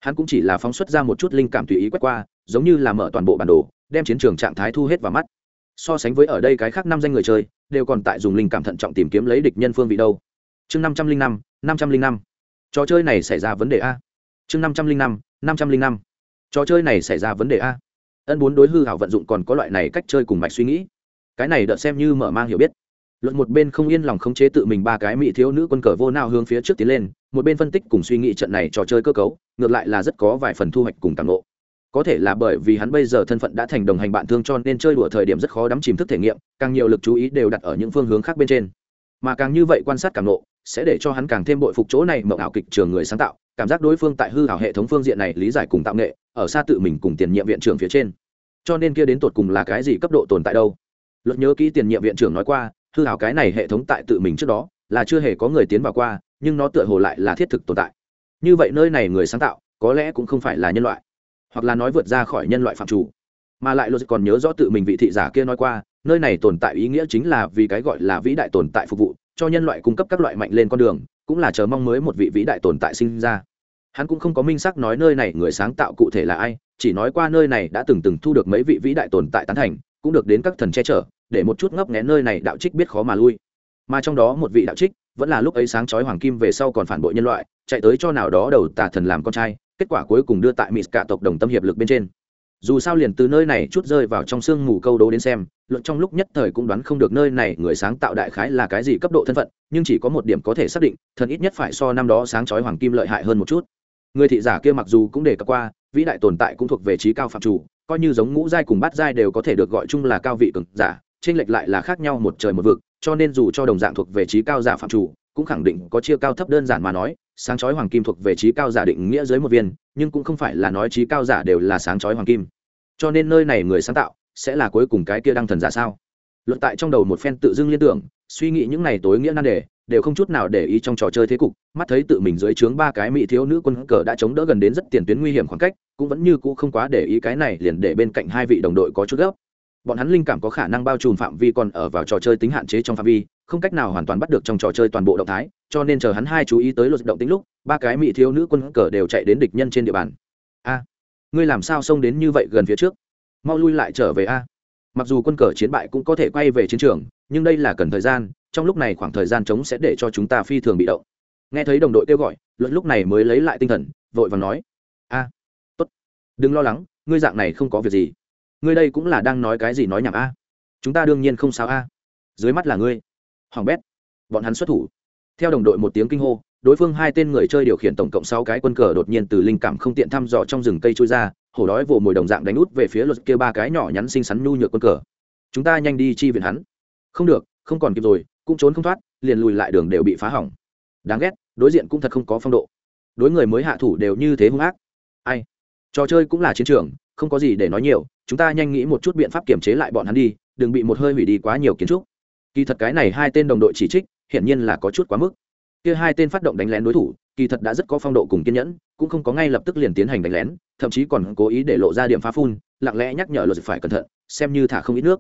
hắn cũng chỉ là phóng xuất ra một chút linh cảm tùy ý quét qua, giống như là mở toàn bộ bản đồ, đem chiến trường trạng thái thu hết vào mắt. So sánh với ở đây cái khác năm danh người chơi, đều còn tại dùng linh cảm thận trọng tìm kiếm lấy địch nhân phương vị đâu. Chương năm trăm linh năm năm trăm linh năm. Trò chơi này xảy ra vấn đề a. Chương năm trăm linh năm năm trăm linh năm. Trò chơi này xảy ra vấn đề a. Ân bốn đối hư hảo vận dụng còn có loại này cách chơi cùng mạch suy nghĩ. Cái này đợt xem như mở mang hiểu biết. Luận một bên không yên lòng khống chế tự mình ba cái mỹ thiếu nữ quân cờ vô nào hướng phía trước tiến lên một bên phân tích cùng suy nghĩ trận này trò chơi cơ cấu, ngược lại là rất có vài phần thu hoạch cùng tàng lộ có thể là bởi vì hắn bây giờ thân phận đã thành đồng hành bạn thương cho nên chơi đùa thời điểm rất khó đắm chìm thức thể nghiệm, càng nhiều lực chú ý đều đặt ở những phương hướng khác bên trên. Mà càng như vậy quan sát càng lộ sẽ để cho hắn càng thêm bội phục chỗ này mộng ảo kịch trường người sáng tạo, cảm giác đối phương tại hư ảo hệ thống phương diện này lý giải cùng tạo nghệ, ở xa tự mình cùng tiền nhiệm viện trưởng phía trên. Cho nên kia đến tột cùng là cái gì cấp độ tồn tại đâu? Luật nhớ kỹ tiền nhiệm viện trưởng nói qua, hư ảo cái này hệ thống tại tự mình trước đó, là chưa hề có người tiến vào qua nhưng nó tựa hồ lại là thiết thực tồn tại. Như vậy nơi này người sáng tạo, có lẽ cũng không phải là nhân loại, hoặc là nói vượt ra khỏi nhân loại phạm chủ. Mà lại luật còn nhớ rõ tự mình vị thị giả kia nói qua, nơi này tồn tại ý nghĩa chính là vì cái gọi là vĩ đại tồn tại phục vụ, cho nhân loại cung cấp các loại mạnh lên con đường, cũng là chờ mong mới một vị vĩ đại tồn tại sinh ra. Hắn cũng không có minh xác nói nơi này người sáng tạo cụ thể là ai, chỉ nói qua nơi này đã từng từng thu được mấy vị vĩ đại tồn tại tán thành, cũng được đến các thần che chở, để một chút ngấp nghé nơi này đạo trích biết khó mà lui. Mà trong đó một vị đạo trích vẫn là lúc ấy sáng chói hoàng kim về sau còn phản bội nhân loại, chạy tới cho nào đó đầu tà thần làm con trai, kết quả cuối cùng đưa tại mỹ cả tộc đồng tâm hiệp lực bên trên. Dù sao liền từ nơi này chút rơi vào trong sương mù câu đố đến xem, luận trong lúc nhất thời cũng đoán không được nơi này người sáng tạo đại khái là cái gì cấp độ thân phận, nhưng chỉ có một điểm có thể xác định, thần ít nhất phải so năm đó sáng chói hoàng kim lợi hại hơn một chút. Người thị giả kia mặc dù cũng đề cập qua, vĩ đại tồn tại cũng thuộc về trí cao phạm chủ, coi như giống ngũ giai cùng bát giai đều có thể được gọi chung là cao vị cường giả trên lệch lại là khác nhau một trời một vực cho nên dù cho đồng dạng thuộc về trí cao giả phạm chủ, cũng khẳng định có chia cao thấp đơn giản mà nói, sáng chói hoàng kim thuộc về trí cao giả định nghĩa dưới một viên, nhưng cũng không phải là nói trí cao giả đều là sáng chói hoàng kim. Cho nên nơi này người sáng tạo sẽ là cuối cùng cái kia đăng thần giả sao? Luận tại trong đầu một phen tự dưng liên tưởng, suy nghĩ những này tối nghĩa nan đề, đều không chút nào để ý trong trò chơi thế cục, mắt thấy tự mình dưới trướng ba cái mỹ thiếu nữ quân cờ đã chống đỡ gần đến rất tiền tuyến nguy hiểm khoảng cách, cũng vẫn như cũ không quá để ý cái này liền để bên cạnh hai vị đồng đội có chút gấp bọn hắn linh cảm có khả năng bao trùm phạm vi còn ở vào trò chơi tính hạn chế trong phạm vi, không cách nào hoàn toàn bắt được trong trò chơi toàn bộ động thái, cho nên chờ hắn hai chú ý tới luật động tính lúc, ba cái mỹ thiếu nữ quân cờ đều chạy đến địch nhân trên địa bàn. A, ngươi làm sao xông đến như vậy gần phía trước? Mau lui lại trở về a. Mặc dù quân cờ chiến bại cũng có thể quay về chiến trường, nhưng đây là cần thời gian, trong lúc này khoảng thời gian trống sẽ để cho chúng ta phi thường bị động. Nghe thấy đồng đội kêu gọi, luật lúc này mới lấy lại tinh thần, vội và nói. A, tốt. Đừng lo lắng, ngươi dạng này không có việc gì ngươi đây cũng là đang nói cái gì nói nhảm a? Chúng ta đương nhiên không sao a. Dưới mắt là ngươi. Hoàng bét. Bọn hắn xuất thủ. Theo đồng đội một tiếng kinh hô, đối phương hai tên người chơi điều khiển tổng cộng sáu cái quân cờ đột nhiên từ linh cảm không tiện thăm dò trong rừng cây trôi ra, hổ đói vồ mồi đồng dạng đánh út về phía luật kia ba cái nhỏ nhắn xinh xắn nhu nhược quân cờ. Chúng ta nhanh đi chi viện hắn. Không được, không còn kịp rồi, cũng trốn không thoát, liền lùi lại đường đều bị phá hỏng. Đáng ghét, đối diện cũng thật không có phong độ. Đối người mới hạ thủ đều như thế hung ác. Ai? Trò chơi cũng là chiến trường không có gì để nói nhiều, chúng ta nhanh nghĩ một chút biện pháp kiểm chế lại bọn hắn đi, đừng bị một hơi hủy đi quá nhiều kiến trúc. Kỳ thật cái này hai tên đồng đội chỉ trích, hiển nhiên là có chút quá mức. Kia hai tên phát động đánh lén đối thủ, kỳ thật đã rất có phong độ cùng kiên nhẫn, cũng không có ngay lập tức liền tiến hành đánh lén, thậm chí còn cố ý để lộ ra điểm phá phun, lặng lẽ nhắc nhở luật phải cẩn thận, xem như thả không ít nước.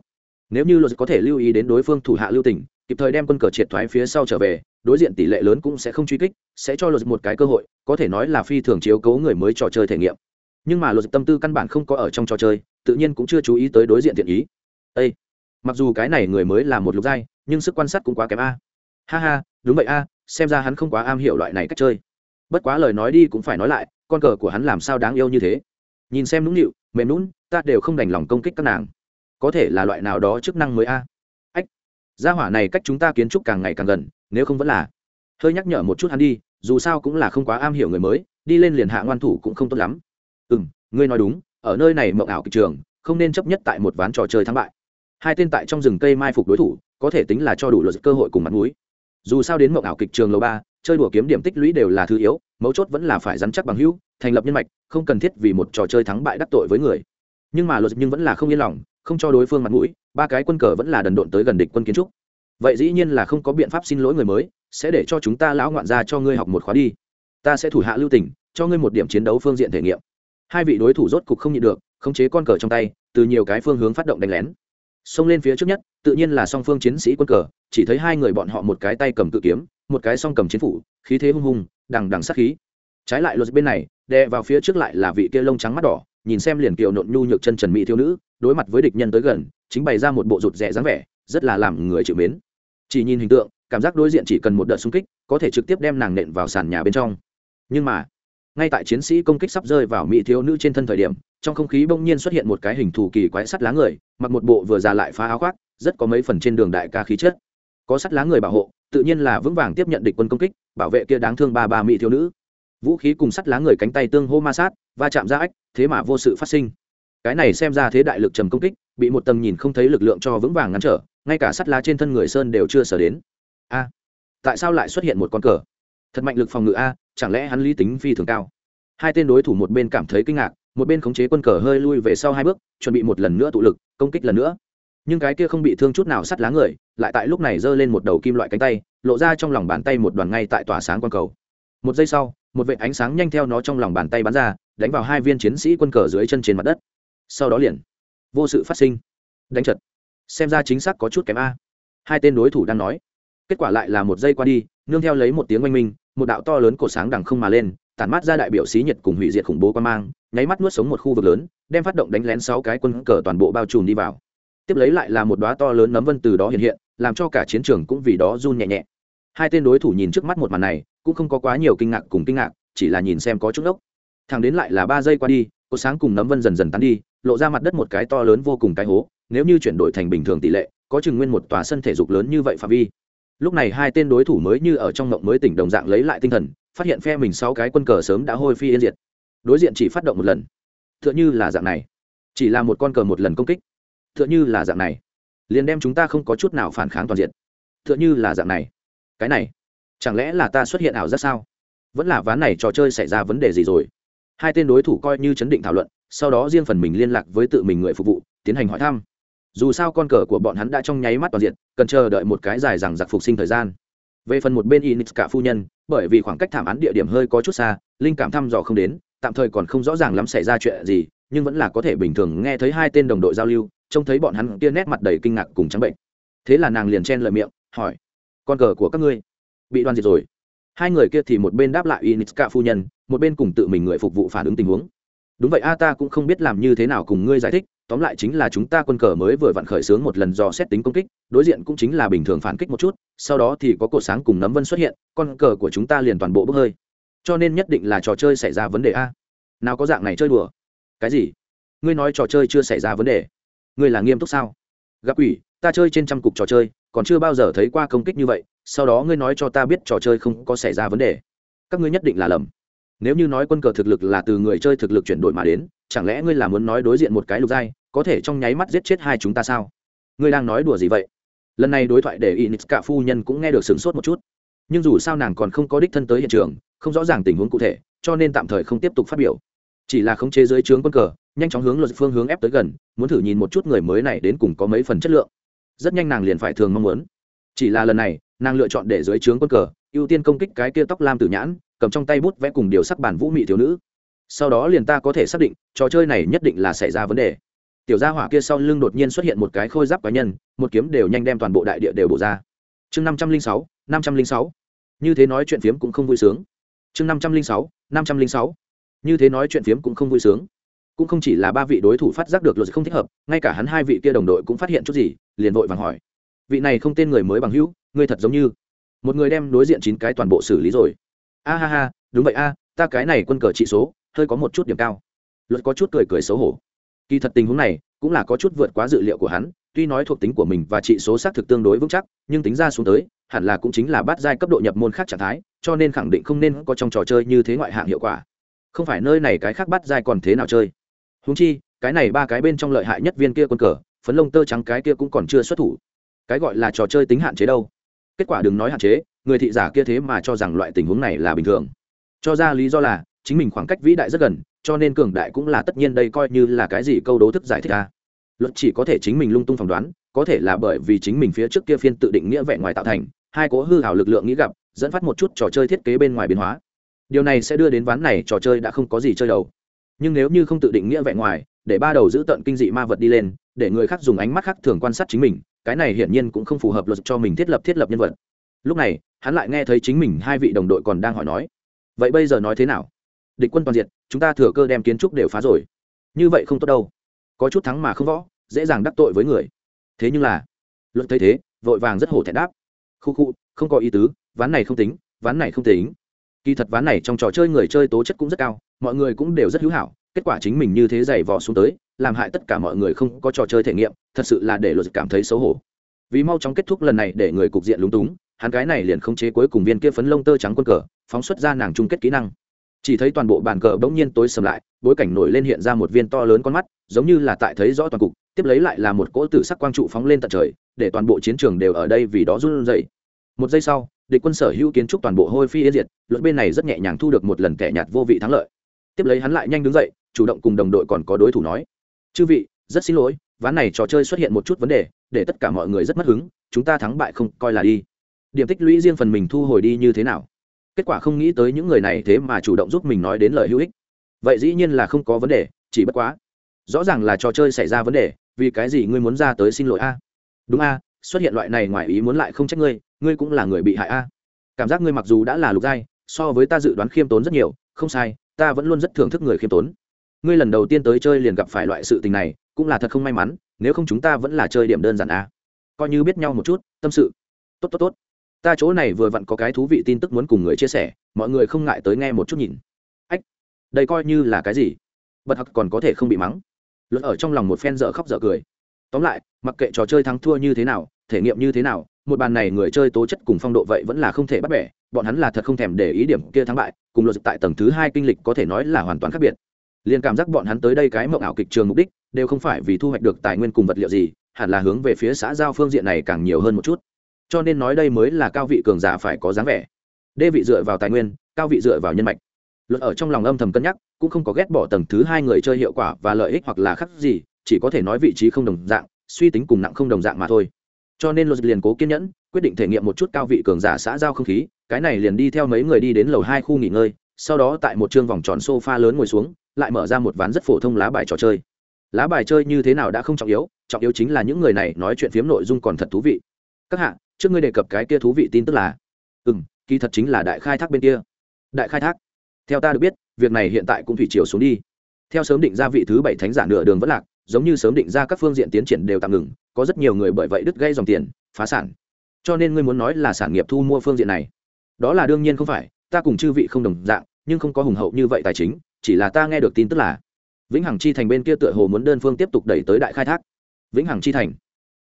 Nếu như luật có thể lưu ý đến đối phương thủ hạ lưu tình, kịp thời đem quân cờ triệt thoái phía sau trở về, đối diện tỷ lệ lớn cũng sẽ không truy kích, sẽ cho luật một cái cơ hội, có thể nói là phi thường chiếu cố người mới trò chơi thể nghiệm nhưng mà luật tâm tư căn bản không có ở trong trò chơi, tự nhiên cũng chưa chú ý tới đối diện thiện ý. Ê! mặc dù cái này người mới là một lục giai, nhưng sức quan sát cũng quá kém a. Ha ha, đúng vậy a, xem ra hắn không quá am hiểu loại này cách chơi. Bất quá lời nói đi cũng phải nói lại, con cờ của hắn làm sao đáng yêu như thế. Nhìn xem nũng nịu, mềm nũng, ta đều không đành lòng công kích các nàng. Có thể là loại nào đó chức năng mới a. Ách, gia hỏa này cách chúng ta kiến trúc càng ngày càng gần, nếu không vẫn là. Hơi nhắc nhở một chút hắn đi, dù sao cũng là không quá am hiểu người mới, đi lên liền hạ ngoan thủ cũng không tốt lắm ngươi nói đúng, ở nơi này mộng ảo kịch trường, không nên chấp nhất tại một ván trò chơi thắng bại. Hai tên tại trong rừng cây mai phục đối thủ, có thể tính là cho đủ luật cơ hội cùng mặt mũi. Dù sao đến mộng ảo kịch trường lầu ba, chơi đùa kiếm điểm tích lũy đều là thứ yếu, mấu chốt vẫn là phải dắn chắc bằng hữu, thành lập nhân mạch, không cần thiết vì một trò chơi thắng bại đắc tội với người. Nhưng mà luật nhưng vẫn là không yên lòng, không cho đối phương mặt mũi, ba cái quân cờ vẫn là đần độn tới gần địch quân kiến trúc. Vậy dĩ nhiên là không có biện pháp xin lỗi người mới, sẽ để cho chúng ta lão ngoạn ra cho ngươi học một khóa đi. Ta sẽ thủ hạ lưu tình, cho ngươi một điểm chiến đấu phương diện thể nghiệm hai vị đối thủ rốt cục không nhịn được, khống chế con cờ trong tay, từ nhiều cái phương hướng phát động đánh lén. Xông lên phía trước nhất, tự nhiên là song phương chiến sĩ quân cờ, chỉ thấy hai người bọn họ một cái tay cầm cự kiếm, một cái song cầm chiến phủ, khí thế hung hùng, đằng đằng sát khí. Trái lại luật bên này, đè vào phía trước lại là vị kia lông trắng mắt đỏ, nhìn xem liền kiều nộn nhu nhược chân trần mỹ thiếu nữ, đối mặt với địch nhân tới gần, chính bày ra một bộ rụt rẻ dáng vẻ, rất là làm người chịu mến. Chỉ nhìn hình tượng, cảm giác đối diện chỉ cần một đợt xung kích, có thể trực tiếp đem nàng nện vào sàn nhà bên trong. Nhưng mà ngay tại chiến sĩ công kích sắp rơi vào mỹ thiếu nữ trên thân thời điểm, trong không khí bỗng nhiên xuất hiện một cái hình thù kỳ quái sắt lá người, mặc một bộ vừa già lại phá áo khoác, rất có mấy phần trên đường đại ca khí chất. Có sắt lá người bảo hộ, tự nhiên là vững vàng tiếp nhận địch quân công kích, bảo vệ kia đáng thương ba ba mỹ thiếu nữ. Vũ khí cùng sắt lá người cánh tay tương hô ma sát, va chạm ra ách, thế mà vô sự phát sinh. Cái này xem ra thế đại lực trầm công kích, bị một tầm nhìn không thấy lực lượng cho vững vàng ngăn trở, ngay cả sắt lá trên thân người sơn đều chưa sở đến. A, tại sao lại xuất hiện một con cờ? Thật mạnh lực phòng ngự a chẳng lẽ hắn lý tính phi thường cao? Hai tên đối thủ một bên cảm thấy kinh ngạc, một bên khống chế quân cờ hơi lui về sau hai bước, chuẩn bị một lần nữa tụ lực, công kích lần nữa. Nhưng cái kia không bị thương chút nào sắt lá người, lại tại lúc này giơ lên một đầu kim loại cánh tay, lộ ra trong lòng bàn tay một đoàn ngay tại tỏa sáng quang cầu. Một giây sau, một vệ ánh sáng nhanh theo nó trong lòng bàn tay bắn ra, đánh vào hai viên chiến sĩ quân cờ dưới chân trên mặt đất. Sau đó liền, vô sự phát sinh. Đánh chật xem ra chính xác có chút kém a. Hai tên đối thủ đang nói. Kết quả lại là một giây qua đi, nương theo lấy một tiếng oanh minh một đạo to lớn cổ sáng đằng không mà lên, tản mát ra đại biểu xí nhiệt cùng hủy diệt khủng bố quan mang, nháy mắt nuốt sống một khu vực lớn, đem phát động đánh lén sáu cái quân cờ toàn bộ bao trùm đi vào. Tiếp lấy lại là một đoá to lớn nấm vân từ đó hiện hiện, làm cho cả chiến trường cũng vì đó run nhẹ nhẹ. Hai tên đối thủ nhìn trước mắt một màn này, cũng không có quá nhiều kinh ngạc cùng kinh ngạc, chỉ là nhìn xem có chút ốc thằng đến lại là ba giây qua đi cột sáng cùng nấm vân dần dần tán đi, lộ ra mặt đất một cái to lớn vô cùng cái hố, nếu như chuyển đổi thành bình thường tỷ lệ, có chừng nguyên một tòa sân thể dục lớn như vậy phạm vi lúc này hai tên đối thủ mới như ở trong ngộng mới tỉnh đồng dạng lấy lại tinh thần, phát hiện phe mình sáu cái quân cờ sớm đã hôi phi yên diệt. Đối diện chỉ phát động một lần. T h ư ợ n h ư là dạng này. Chỉ là một con cờ một lần công kích. T h ư ợ n h ư là dạng này. Liền đem chúng ta không có chút nào phản kháng toàn diện. T h ư ợ n h ư là dạng này. Cái này, chẳng lẽ là ta xuất hiện ảo ra sao? Vẫn là ván này trò chơi xảy ra vấn đề gì rồi? Hai tên đối thủ coi như chấn định thảo luận, sau đó riêng phần mình liên lạc với tự mình người phục vụ, tiến hành hỏi thăm dù sao con cờ của bọn hắn đã trong nháy mắt toàn diện, cần chờ đợi một cái dài rằng giặc phục sinh thời gian. Về phần một bên inix cả phu nhân, bởi vì khoảng cách thảm án địa điểm hơi có chút xa, linh cảm thăm dò không đến, tạm thời còn không rõ ràng lắm xảy ra chuyện gì, nhưng vẫn là có thể bình thường nghe thấy hai tên đồng đội giao lưu, trông thấy bọn hắn kia nét mặt đầy kinh ngạc cùng trắng bệnh. Thế là nàng liền chen lợi miệng, hỏi, con cờ của các ngươi bị đoan diệt rồi? Hai người kia thì một bên đáp lại initska phu nhân, một bên cùng tự mình người phục vụ phản ứng tình huống. Đúng vậy a, ta cũng không biết làm như thế nào cùng ngươi giải thích tóm lại chính là chúng ta quân cờ mới vừa vặn khởi xướng một lần do xét tính công kích, đối diện cũng chính là bình thường phản kích một chút, sau đó thì có cột sáng cùng nấm vân xuất hiện, con cờ của chúng ta liền toàn bộ bốc hơi. Cho nên nhất định là trò chơi xảy ra vấn đề a. Nào có dạng này chơi đùa. Cái gì? Ngươi nói trò chơi chưa xảy ra vấn đề. Ngươi là nghiêm túc sao? Gặp ủy ta chơi trên trăm cục trò chơi, còn chưa bao giờ thấy qua công kích như vậy, sau đó ngươi nói cho ta biết trò chơi không có xảy ra vấn đề. Các ngươi nhất định là lầm nếu như nói quân cờ thực lực là từ người chơi thực lực chuyển đổi mà đến, chẳng lẽ ngươi là muốn nói đối diện một cái lục giai, có thể trong nháy mắt giết chết hai chúng ta sao? Ngươi đang nói đùa gì vậy? Lần này đối thoại để inix cả phu nhân cũng nghe được sửng sốt một chút. Nhưng dù sao nàng còn không có đích thân tới hiện trường, không rõ ràng tình huống cụ thể, cho nên tạm thời không tiếp tục phát biểu. Chỉ là khống chế dưới trướng quân cờ, nhanh chóng hướng luật phương hướng ép tới gần, muốn thử nhìn một chút người mới này đến cùng có mấy phần chất lượng. Rất nhanh nàng liền phải thường mong muốn. Chỉ là lần này, nàng lựa chọn để dưới trướng quân cờ, ưu tiên công kích cái kia tóc lam tử nhãn cầm trong tay bút vẽ cùng điều sắc bản vũ mị thiếu nữ. Sau đó liền ta có thể xác định, trò chơi này nhất định là xảy ra vấn đề. Tiểu gia hỏa kia sau lưng đột nhiên xuất hiện một cái khôi giáp cá nhân, một kiếm đều nhanh đem toàn bộ đại địa đều bổ ra. Chương năm trăm linh sáu, năm trăm linh sáu. Như thế nói chuyện phiếm cũng không vui sướng. Chương năm trăm linh sáu, năm trăm linh sáu. Như thế nói chuyện phiếm cũng không vui sướng. Cũng không chỉ là ba vị đối thủ phát giác được luật không thích hợp, ngay cả hắn hai vị kia đồng đội cũng phát hiện chút gì, liền vội vàng hỏi. Vị này không tên người mới bằng hữu, ngươi thật giống như. Một người đem đối diện chín cái toàn bộ xử lý rồi a ha ha, đúng vậy a, ta cái này quân cờ trị số, hơi có một chút điểm cao. Luật có chút cười cười xấu hổ. Kỳ thật tình huống này, cũng là có chút vượt quá dự liệu của hắn, tuy nói thuộc tính của mình và trị số xác thực tương đối vững chắc, nhưng tính ra xuống tới, hẳn là cũng chính là bắt giai cấp độ nhập môn khác trạng thái, cho nên khẳng định không nên có trong trò chơi như thế ngoại hạng hiệu quả. Không phải nơi này cái khác bắt giai còn thế nào chơi. Húng chi, cái này ba cái bên trong lợi hại nhất viên kia quân cờ, phấn lông tơ trắng cái kia cũng còn chưa xuất thủ. Cái gọi là trò chơi tính hạn chế đâu. Kết quả đừng nói hạn chế người thị giả kia thế mà cho rằng loại tình huống này là bình thường. Cho ra lý do là, chính mình khoảng cách vĩ đại rất gần, cho nên cường đại cũng là tất nhiên đây coi như là cái gì câu đố thức giải thích ra luật chỉ có thể chính mình lung tung phỏng đoán, có thể là bởi vì chính mình phía trước kia phiên tự định nghĩa vẹn ngoài tạo thành, hai cố hư hảo lực lượng nghĩ gặp, dẫn phát một chút trò chơi thiết kế bên ngoài biến hóa. Điều này sẽ đưa đến ván này trò chơi đã không có gì chơi đầu. Nhưng nếu như không tự định nghĩa vẹn ngoài, để ba đầu giữ tận kinh dị ma vật đi lên, để người khác dùng ánh mắt khác thường quan sát chính mình, cái này hiển nhiên cũng không phù hợp luật cho mình thiết lập thiết lập nhân vật lúc này, hắn lại nghe thấy chính mình hai vị đồng đội còn đang hỏi nói, vậy bây giờ nói thế nào? Địch quân toàn diện chúng ta thừa cơ đem kiến trúc đều phá rồi. Như vậy không tốt đâu. Có chút thắng mà không võ, dễ dàng đắc tội với người. Thế nhưng là luận thấy thế, vội vàng rất hổ thẹn đáp, khu khu, không có ý tứ, ván này không tính, ván này không tính. Kỳ thật ván này trong trò chơi người chơi tố chất cũng rất cao, mọi người cũng đều rất hữu hảo, kết quả chính mình như thế giày vò xuống tới, làm hại tất cả mọi người không có trò chơi thể nghiệm, thật sự là để luật cảm thấy xấu hổ. Vì mau chóng kết thúc lần này để người cục diện lúng túng hắn cái này liền không chế cuối cùng viên kia phấn lông tơ trắng quân cờ, phóng xuất ra nàng chung kết kỹ năng. Chỉ thấy toàn bộ bàn cờ bỗng nhiên tối sầm lại, bối cảnh nổi lên hiện ra một viên to lớn con mắt, giống như là tại thấy rõ toàn cục, tiếp lấy lại là một cỗ tử sắc quang trụ phóng lên tận trời, để toàn bộ chiến trường đều ở đây vì đó run rẩy. Một giây sau, địch quân sở hữu kiến trúc toàn bộ hôi phi yên diệt, luật bên này rất nhẹ nhàng thu được một lần kẻ nhạt vô vị thắng lợi. Tiếp lấy hắn lại nhanh đứng dậy, chủ động cùng đồng đội còn có đối thủ nói. Chư vị, rất xin lỗi, ván này trò chơi xuất hiện một chút vấn đề, để tất cả mọi người rất mất hứng, chúng ta thắng bại không coi là đi điểm tích lũy riêng phần mình thu hồi đi như thế nào? Kết quả không nghĩ tới những người này thế mà chủ động giúp mình nói đến lời hữu ích. Vậy dĩ nhiên là không có vấn đề, chỉ bất quá. Rõ ràng là trò chơi xảy ra vấn đề, vì cái gì ngươi muốn ra tới xin lỗi a? Đúng a, xuất hiện loại này ngoài ý muốn lại không trách ngươi ngươi cũng là người bị hại a. Cảm giác ngươi mặc dù đã là lục giai, so với ta dự đoán khiêm tốn rất nhiều, không sai, ta vẫn luôn rất thưởng thức người khiêm tốn. Ngươi lần đầu tiên tới chơi liền gặp phải loại sự tình này, cũng là thật không may mắn, nếu không chúng ta vẫn là chơi điểm đơn giản a. Coi như biết nhau một chút, tâm sự. Tốt tốt tốt ta chỗ này vừa vặn có cái thú vị tin tức muốn cùng người chia sẻ, mọi người không ngại tới nghe một chút nhìn. Ách, đây coi như là cái gì? Bật hặc còn có thể không bị mắng. Luật ở trong lòng một phen dở khóc dở cười. Tóm lại, mặc kệ trò chơi thắng thua như thế nào, thể nghiệm như thế nào, một bàn này người chơi tố chất cùng phong độ vậy vẫn là không thể bắt bẻ, bọn hắn là thật không thèm để ý điểm kia thắng bại, cùng luật tại tầng thứ hai kinh lịch có thể nói là hoàn toàn khác biệt. Liền cảm giác bọn hắn tới đây cái mộng ảo kịch trường mục đích, đều không phải vì thu hoạch được tài nguyên cùng vật liệu gì, hẳn là hướng về phía xã giao phương diện này càng nhiều hơn một chút cho nên nói đây mới là cao vị cường giả phải có dáng vẻ. Đê vị dựa vào tài nguyên, cao vị dựa vào nhân mạch. Luật ở trong lòng âm thầm cân nhắc, cũng không có ghét bỏ tầng thứ hai người chơi hiệu quả và lợi ích hoặc là khác gì, chỉ có thể nói vị trí không đồng dạng, suy tính cùng nặng không đồng dạng mà thôi. Cho nên luật liền cố kiên nhẫn, quyết định thể nghiệm một chút cao vị cường giả xã giao không khí, cái này liền đi theo mấy người đi đến lầu hai khu nghỉ ngơi, sau đó tại một chương vòng tròn sofa lớn ngồi xuống, lại mở ra một ván rất phổ thông lá bài trò chơi. Lá bài chơi như thế nào đã không trọng yếu trọng yếu chính là những người này nói chuyện phiếm nội dung còn thật thú vị. Các hạ trước ngươi đề cập cái kia thú vị tin tức là ừ m kỳ thật chính là đại khai thác bên kia. Đại khai thác. Theo ta được biết, việc này hiện tại cũng thủy chiều xuống đi. Theo sớm định ra vị thứ bảy thánh giả nửa đường vẫn lạc, giống như sớm định ra các phương diện tiến triển đều tạm ngừng, có rất nhiều người bởi vậy đứt gây dòng tiền, phá sản. Cho nên ngươi muốn nói là sản nghiệp thu mua phương diện này. Đó là đương nhiên không phải, ta cùng chư vị không đồng dạng, nhưng không có hùng hậu như vậy tài chính, chỉ là ta nghe được tin tức là, vĩnh hằng chi thành bên kia tựa hồ muốn đơn phương tiếp tục đẩy tới đại khai thác. Vĩnh hằng chi thành?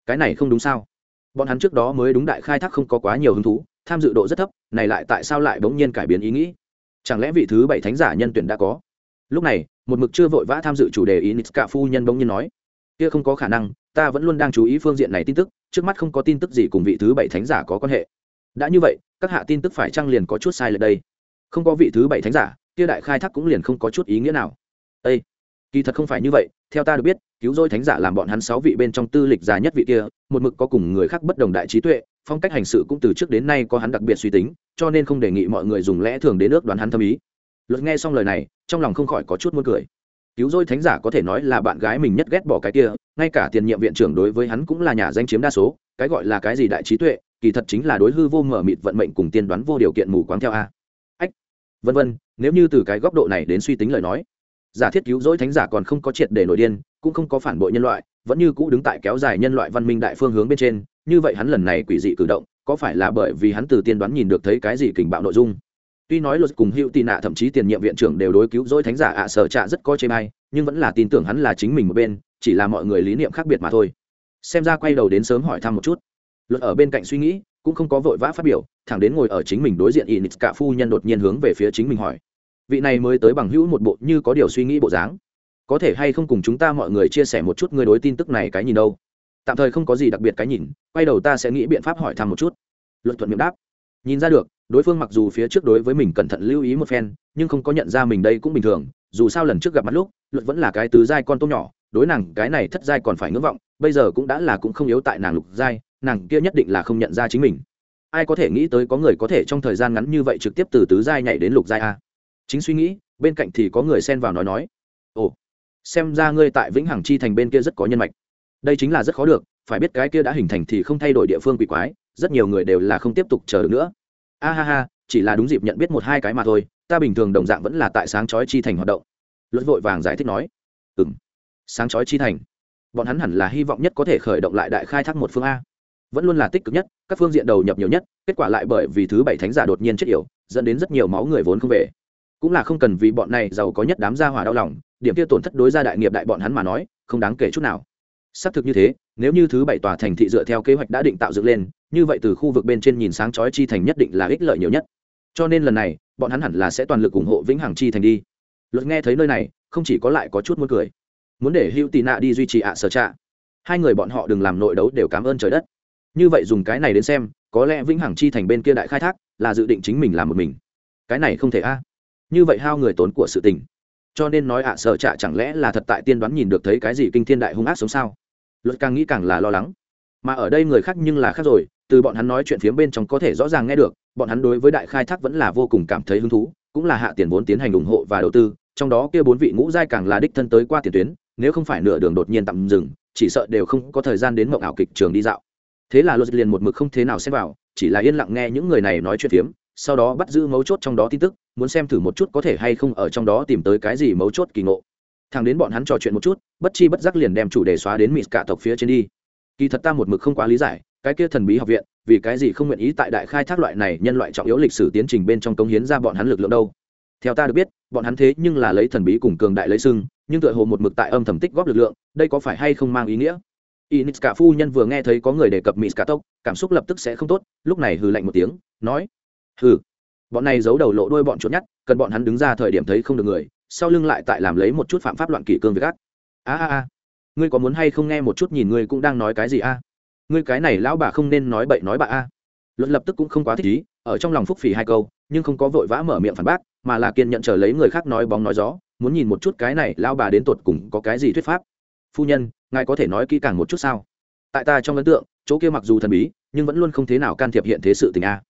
Cái này không đúng sao? Bọn hắn trước đó mới đúng đại khai thác không có quá nhiều hứng thú, tham dự độ rất thấp, này lại tại sao lại bỗng nhiên cải biến ý nghĩ? Chẳng lẽ vị thứ bảy thánh giả nhân tuyển đã có? Lúc này, một mực chưa vội vã tham dự chủ đề ý nít cả phu nhân bỗng nhiên nói, kia không có khả năng, ta vẫn luôn đang chú ý phương diện này tin tức, trước mắt không có tin tức gì cùng vị thứ bảy thánh giả có quan hệ. Đã như vậy, các hạ tin tức phải trăng liền có chút sai lệch đây? Không có vị thứ bảy thánh giả, kia đại khai thác cũng liền không có chút ý nghĩa nào. Ê! Kỳ thật không phải như vậy, theo ta được biết, cứu rỗi thánh giả làm bọn hắn sáu vị bên trong tư lịch già nhất vị kia, một mực có cùng người khác bất đồng đại trí tuệ, phong cách hành sự cũng từ trước đến nay có hắn đặc biệt suy tính, cho nên không đề nghị mọi người dùng lẽ thường đến ước đoán hắn thâm ý. Luật nghe xong lời này, trong lòng không khỏi có chút muốn cười. Cứu rỗi thánh giả có thể nói là bạn gái mình nhất ghét bỏ cái kia, ngay cả tiền nhiệm viện trưởng đối với hắn cũng là nhà danh chiếm đa số, cái gọi là cái gì đại trí tuệ, kỳ thật chính là đối hư vô mở mịt vận mệnh cùng tiên đoán vô điều kiện mù quáng theo a. Ách, vân vân, nếu như từ cái góc độ này đến suy tính lời nói giả thiết cứu rỗi thánh giả còn không có triệt để nổi điên, cũng không có phản bội nhân loại, vẫn như cũ đứng tại kéo dài nhân loại văn minh đại phương hướng bên trên, như vậy hắn lần này quỷ dị cử động, có phải là bởi vì hắn từ tiên đoán nhìn được thấy cái gì kình bạo nội dung? Tuy nói luật cùng hữu tị nạ thậm chí tiền nhiệm viện trưởng đều đối cứu rỗi thánh giả ạ sở trạ rất có chê mai nhưng vẫn là tin tưởng hắn là chính mình một bên, chỉ là mọi người lý niệm khác biệt mà thôi. Xem ra quay đầu đến sớm hỏi thăm một chút. Luật ở bên cạnh suy nghĩ, cũng không có vội vã phát biểu, thẳng đến ngồi ở chính mình đối diện y nít cả phu nhân đột nhiên hướng về phía chính mình hỏi vị này mới tới bằng hữu một bộ như có điều suy nghĩ bộ dáng. Có thể hay không cùng chúng ta mọi người chia sẻ một chút người đối tin tức này cái nhìn đâu? Tạm thời không có gì đặc biệt cái nhìn, quay đầu ta sẽ nghĩ biện pháp hỏi thăm một chút. Luận thuận miệng đáp. Nhìn ra được, đối phương mặc dù phía trước đối với mình cẩn thận lưu ý một phen, nhưng không có nhận ra mình đây cũng bình thường, dù sao lần trước gặp mặt lúc luận vẫn là cái tứ giai con tôm nhỏ, đối nàng cái này thất giai còn phải ngưỡng vọng, bây giờ cũng đã là cũng không yếu tại nàng lục giai, nàng kia nhất định là không nhận ra chính mình. Ai có thể nghĩ tới có người có thể trong thời gian ngắn như vậy trực tiếp từ tứ giai nhảy đến lục giai a? Chính suy nghĩ, bên cạnh thì có người xen vào nói nói. Ồ, xem ra ngươi tại vĩnh hằng chi thành bên kia rất có nhân mạch. Đây chính là rất khó được, phải biết cái kia đã hình thành thì không thay đổi địa phương quỷ quái, rất nhiều người đều là không tiếp tục chờ được nữa. A ha ha, chỉ là đúng dịp nhận biết một hai cái mà thôi, ta bình thường đồng dạng vẫn là tại sáng chói chi thành hoạt động. Luật vội vàng giải thích nói. Ừ m sáng chói chi thành. Bọn hắn hẳn là hy vọng nhất có thể khởi động lại đại khai thác một phương a. Vẫn luôn là tích cực nhất, các phương diện đầu nhập nhiều nhất, kết quả lại bởi vì thứ bảy thánh giả đột nhiên chết yểu, dẫn đến rất nhiều máu người vốn không về cũng là không cần vì bọn này giàu có nhất đám gia hỏa đau lòng, điểm kia tổn thất đối ra đại nghiệp đại bọn hắn mà nói, không đáng kể chút nào. Xác thực như thế, nếu như thứ bảy tòa thành thị dựa theo kế hoạch đã định tạo dựng lên, như vậy từ khu vực bên trên nhìn sáng chói chi thành nhất định là ích lợi nhiều nhất. Cho nên lần này, bọn hắn hẳn là sẽ toàn lực ủng hộ vĩnh hằng chi thành đi. Luật nghe thấy nơi này, không chỉ có lại có chút muốn cười. Muốn để hữu tị nạ đi duy trì ạ sở trạ. Hai người bọn họ đừng làm nội đấu đều cảm ơn trời đất. Như vậy dùng cái này đến xem, có lẽ vĩnh hằng chi thành bên kia đại khai thác, là dự định chính mình làm một mình. Cái này không thể a như vậy hao người tốn của sự tình. Cho nên nói ạ sở trạ chẳng lẽ là thật tại tiên đoán nhìn được thấy cái gì kinh thiên đại hung ác sống sao? Luật càng nghĩ càng là lo lắng. Mà ở đây người khác nhưng là khác rồi, từ bọn hắn nói chuyện phía bên trong có thể rõ ràng nghe được, bọn hắn đối với đại khai thác vẫn là vô cùng cảm thấy hứng thú, cũng là hạ tiền vốn tiến hành ủng hộ và đầu tư, trong đó kia bốn vị ngũ giai càng là đích thân tới qua tiền tuyến, nếu không phải nửa đường đột nhiên tạm dừng, chỉ sợ đều không có thời gian đến mộng ảo kịch trường đi dạo. Thế là luật liền một mực không thế nào xem vào, chỉ là yên lặng nghe những người này nói chuyện phiếm sau đó bắt giữ mấu chốt trong đó tin tức muốn xem thử một chút có thể hay không ở trong đó tìm tới cái gì mấu chốt kỳ ngộ. Thằng đến bọn hắn trò chuyện một chút bất chi bất giác liền đem chủ đề xóa đến mịt cả tộc phía trên đi. Kỳ thật ta một mực không quá lý giải cái kia thần bí học viện vì cái gì không nguyện ý tại đại khai thác loại này nhân loại trọng yếu lịch sử tiến trình bên trong công hiến ra bọn hắn lực lượng đâu. Theo ta được biết bọn hắn thế nhưng là lấy thần bí cùng cường đại lấy sưng nhưng tựa hồ một mực tại âm thầm tích góp lực lượng đây có phải hay không mang ý nghĩa? Inis cả phu nhân vừa nghe thấy có người đề cập Mỹ Cả tộc cảm xúc lập tức sẽ không tốt, lúc này hừ lạnh một tiếng, nói: "Hừ, bọn này giấu đầu lộ đuôi bọn chuột nhắt, cần bọn hắn đứng ra thời điểm thấy không được người, sau lưng lại tại làm lấy một chút phạm pháp loạn kỷ cương việc ác." A a a, ngươi có muốn hay không nghe một chút nhìn ngươi cũng đang nói cái gì a? Ngươi cái này lão bà không nên nói bậy nói bạ a. Luật lập tức cũng không quá thích ý, ở trong lòng phúc phì hai câu, nhưng không có vội vã mở miệng phản bác, mà là kiên nhận chờ lấy người khác nói bóng nói gió, muốn nhìn một chút cái này lão bà đến tột cùng có cái gì thuyết pháp. Phu nhân, ngài có thể nói kỹ càng một chút sao? tại ta trong ấn tượng chỗ kia mặc dù thần bí nhưng vẫn luôn không thế nào can thiệp hiện thế sự tình a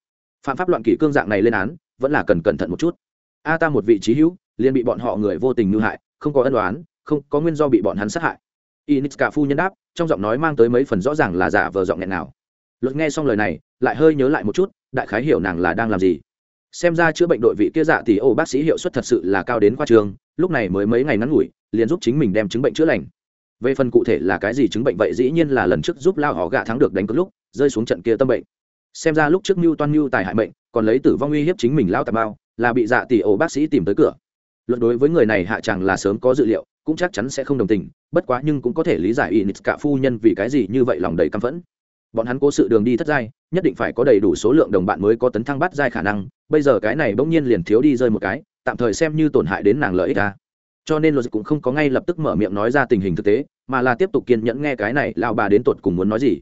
phạm pháp loạn kỷ cương dạng này lên án, vẫn là cần cẩn thận một chút. A ta một vị trí hữu, liền bị bọn họ người vô tình ngư hại, không có ân đoán không có nguyên do bị bọn hắn sát hại. Initska phu nhân đáp, trong giọng nói mang tới mấy phần rõ ràng là giả vờ giọng nghẹn nào. Luật nghe xong lời này, lại hơi nhớ lại một chút, đại khái hiểu nàng là đang làm gì. Xem ra chữa bệnh đội vị kia dạ thì ô bác sĩ hiệu suất thật sự là cao đến khoa trường, lúc này mới mấy ngày ngắn ngủi, liền giúp chính mình đem chứng bệnh chữa lành. Về phần cụ thể là cái gì chứng bệnh vậy dĩ nhiên là lần trước giúp lao họ gạ thắng được đánh cướp lúc, rơi xuống trận kia tâm bệnh xem ra lúc trước mưu toan mưu tài hại bệnh còn lấy tử vong uy hiếp chính mình lao tạp bao là bị dạ tỷ ổ bác sĩ tìm tới cửa. Luận đối với người này hạ chẳng là sớm có dự liệu, cũng chắc chắn sẽ không đồng tình, bất quá nhưng cũng có thể lý giải y nít cả phu nhân vì cái gì như vậy lòng đầy căm phẫn. Bọn hắn cố sự đường đi thất giai, nhất định phải có đầy đủ số lượng đồng bạn mới có tấn thăng bắt giai khả năng, bây giờ cái này bỗng nhiên liền thiếu đi rơi một cái, tạm thời xem như tổn hại đến nàng lợi ích ta cho nên luật cũng không có ngay lập tức mở miệng nói ra tình hình thực tế, mà là tiếp tục kiên nhẫn nghe cái này lao bà đến tột cùng muốn nói gì.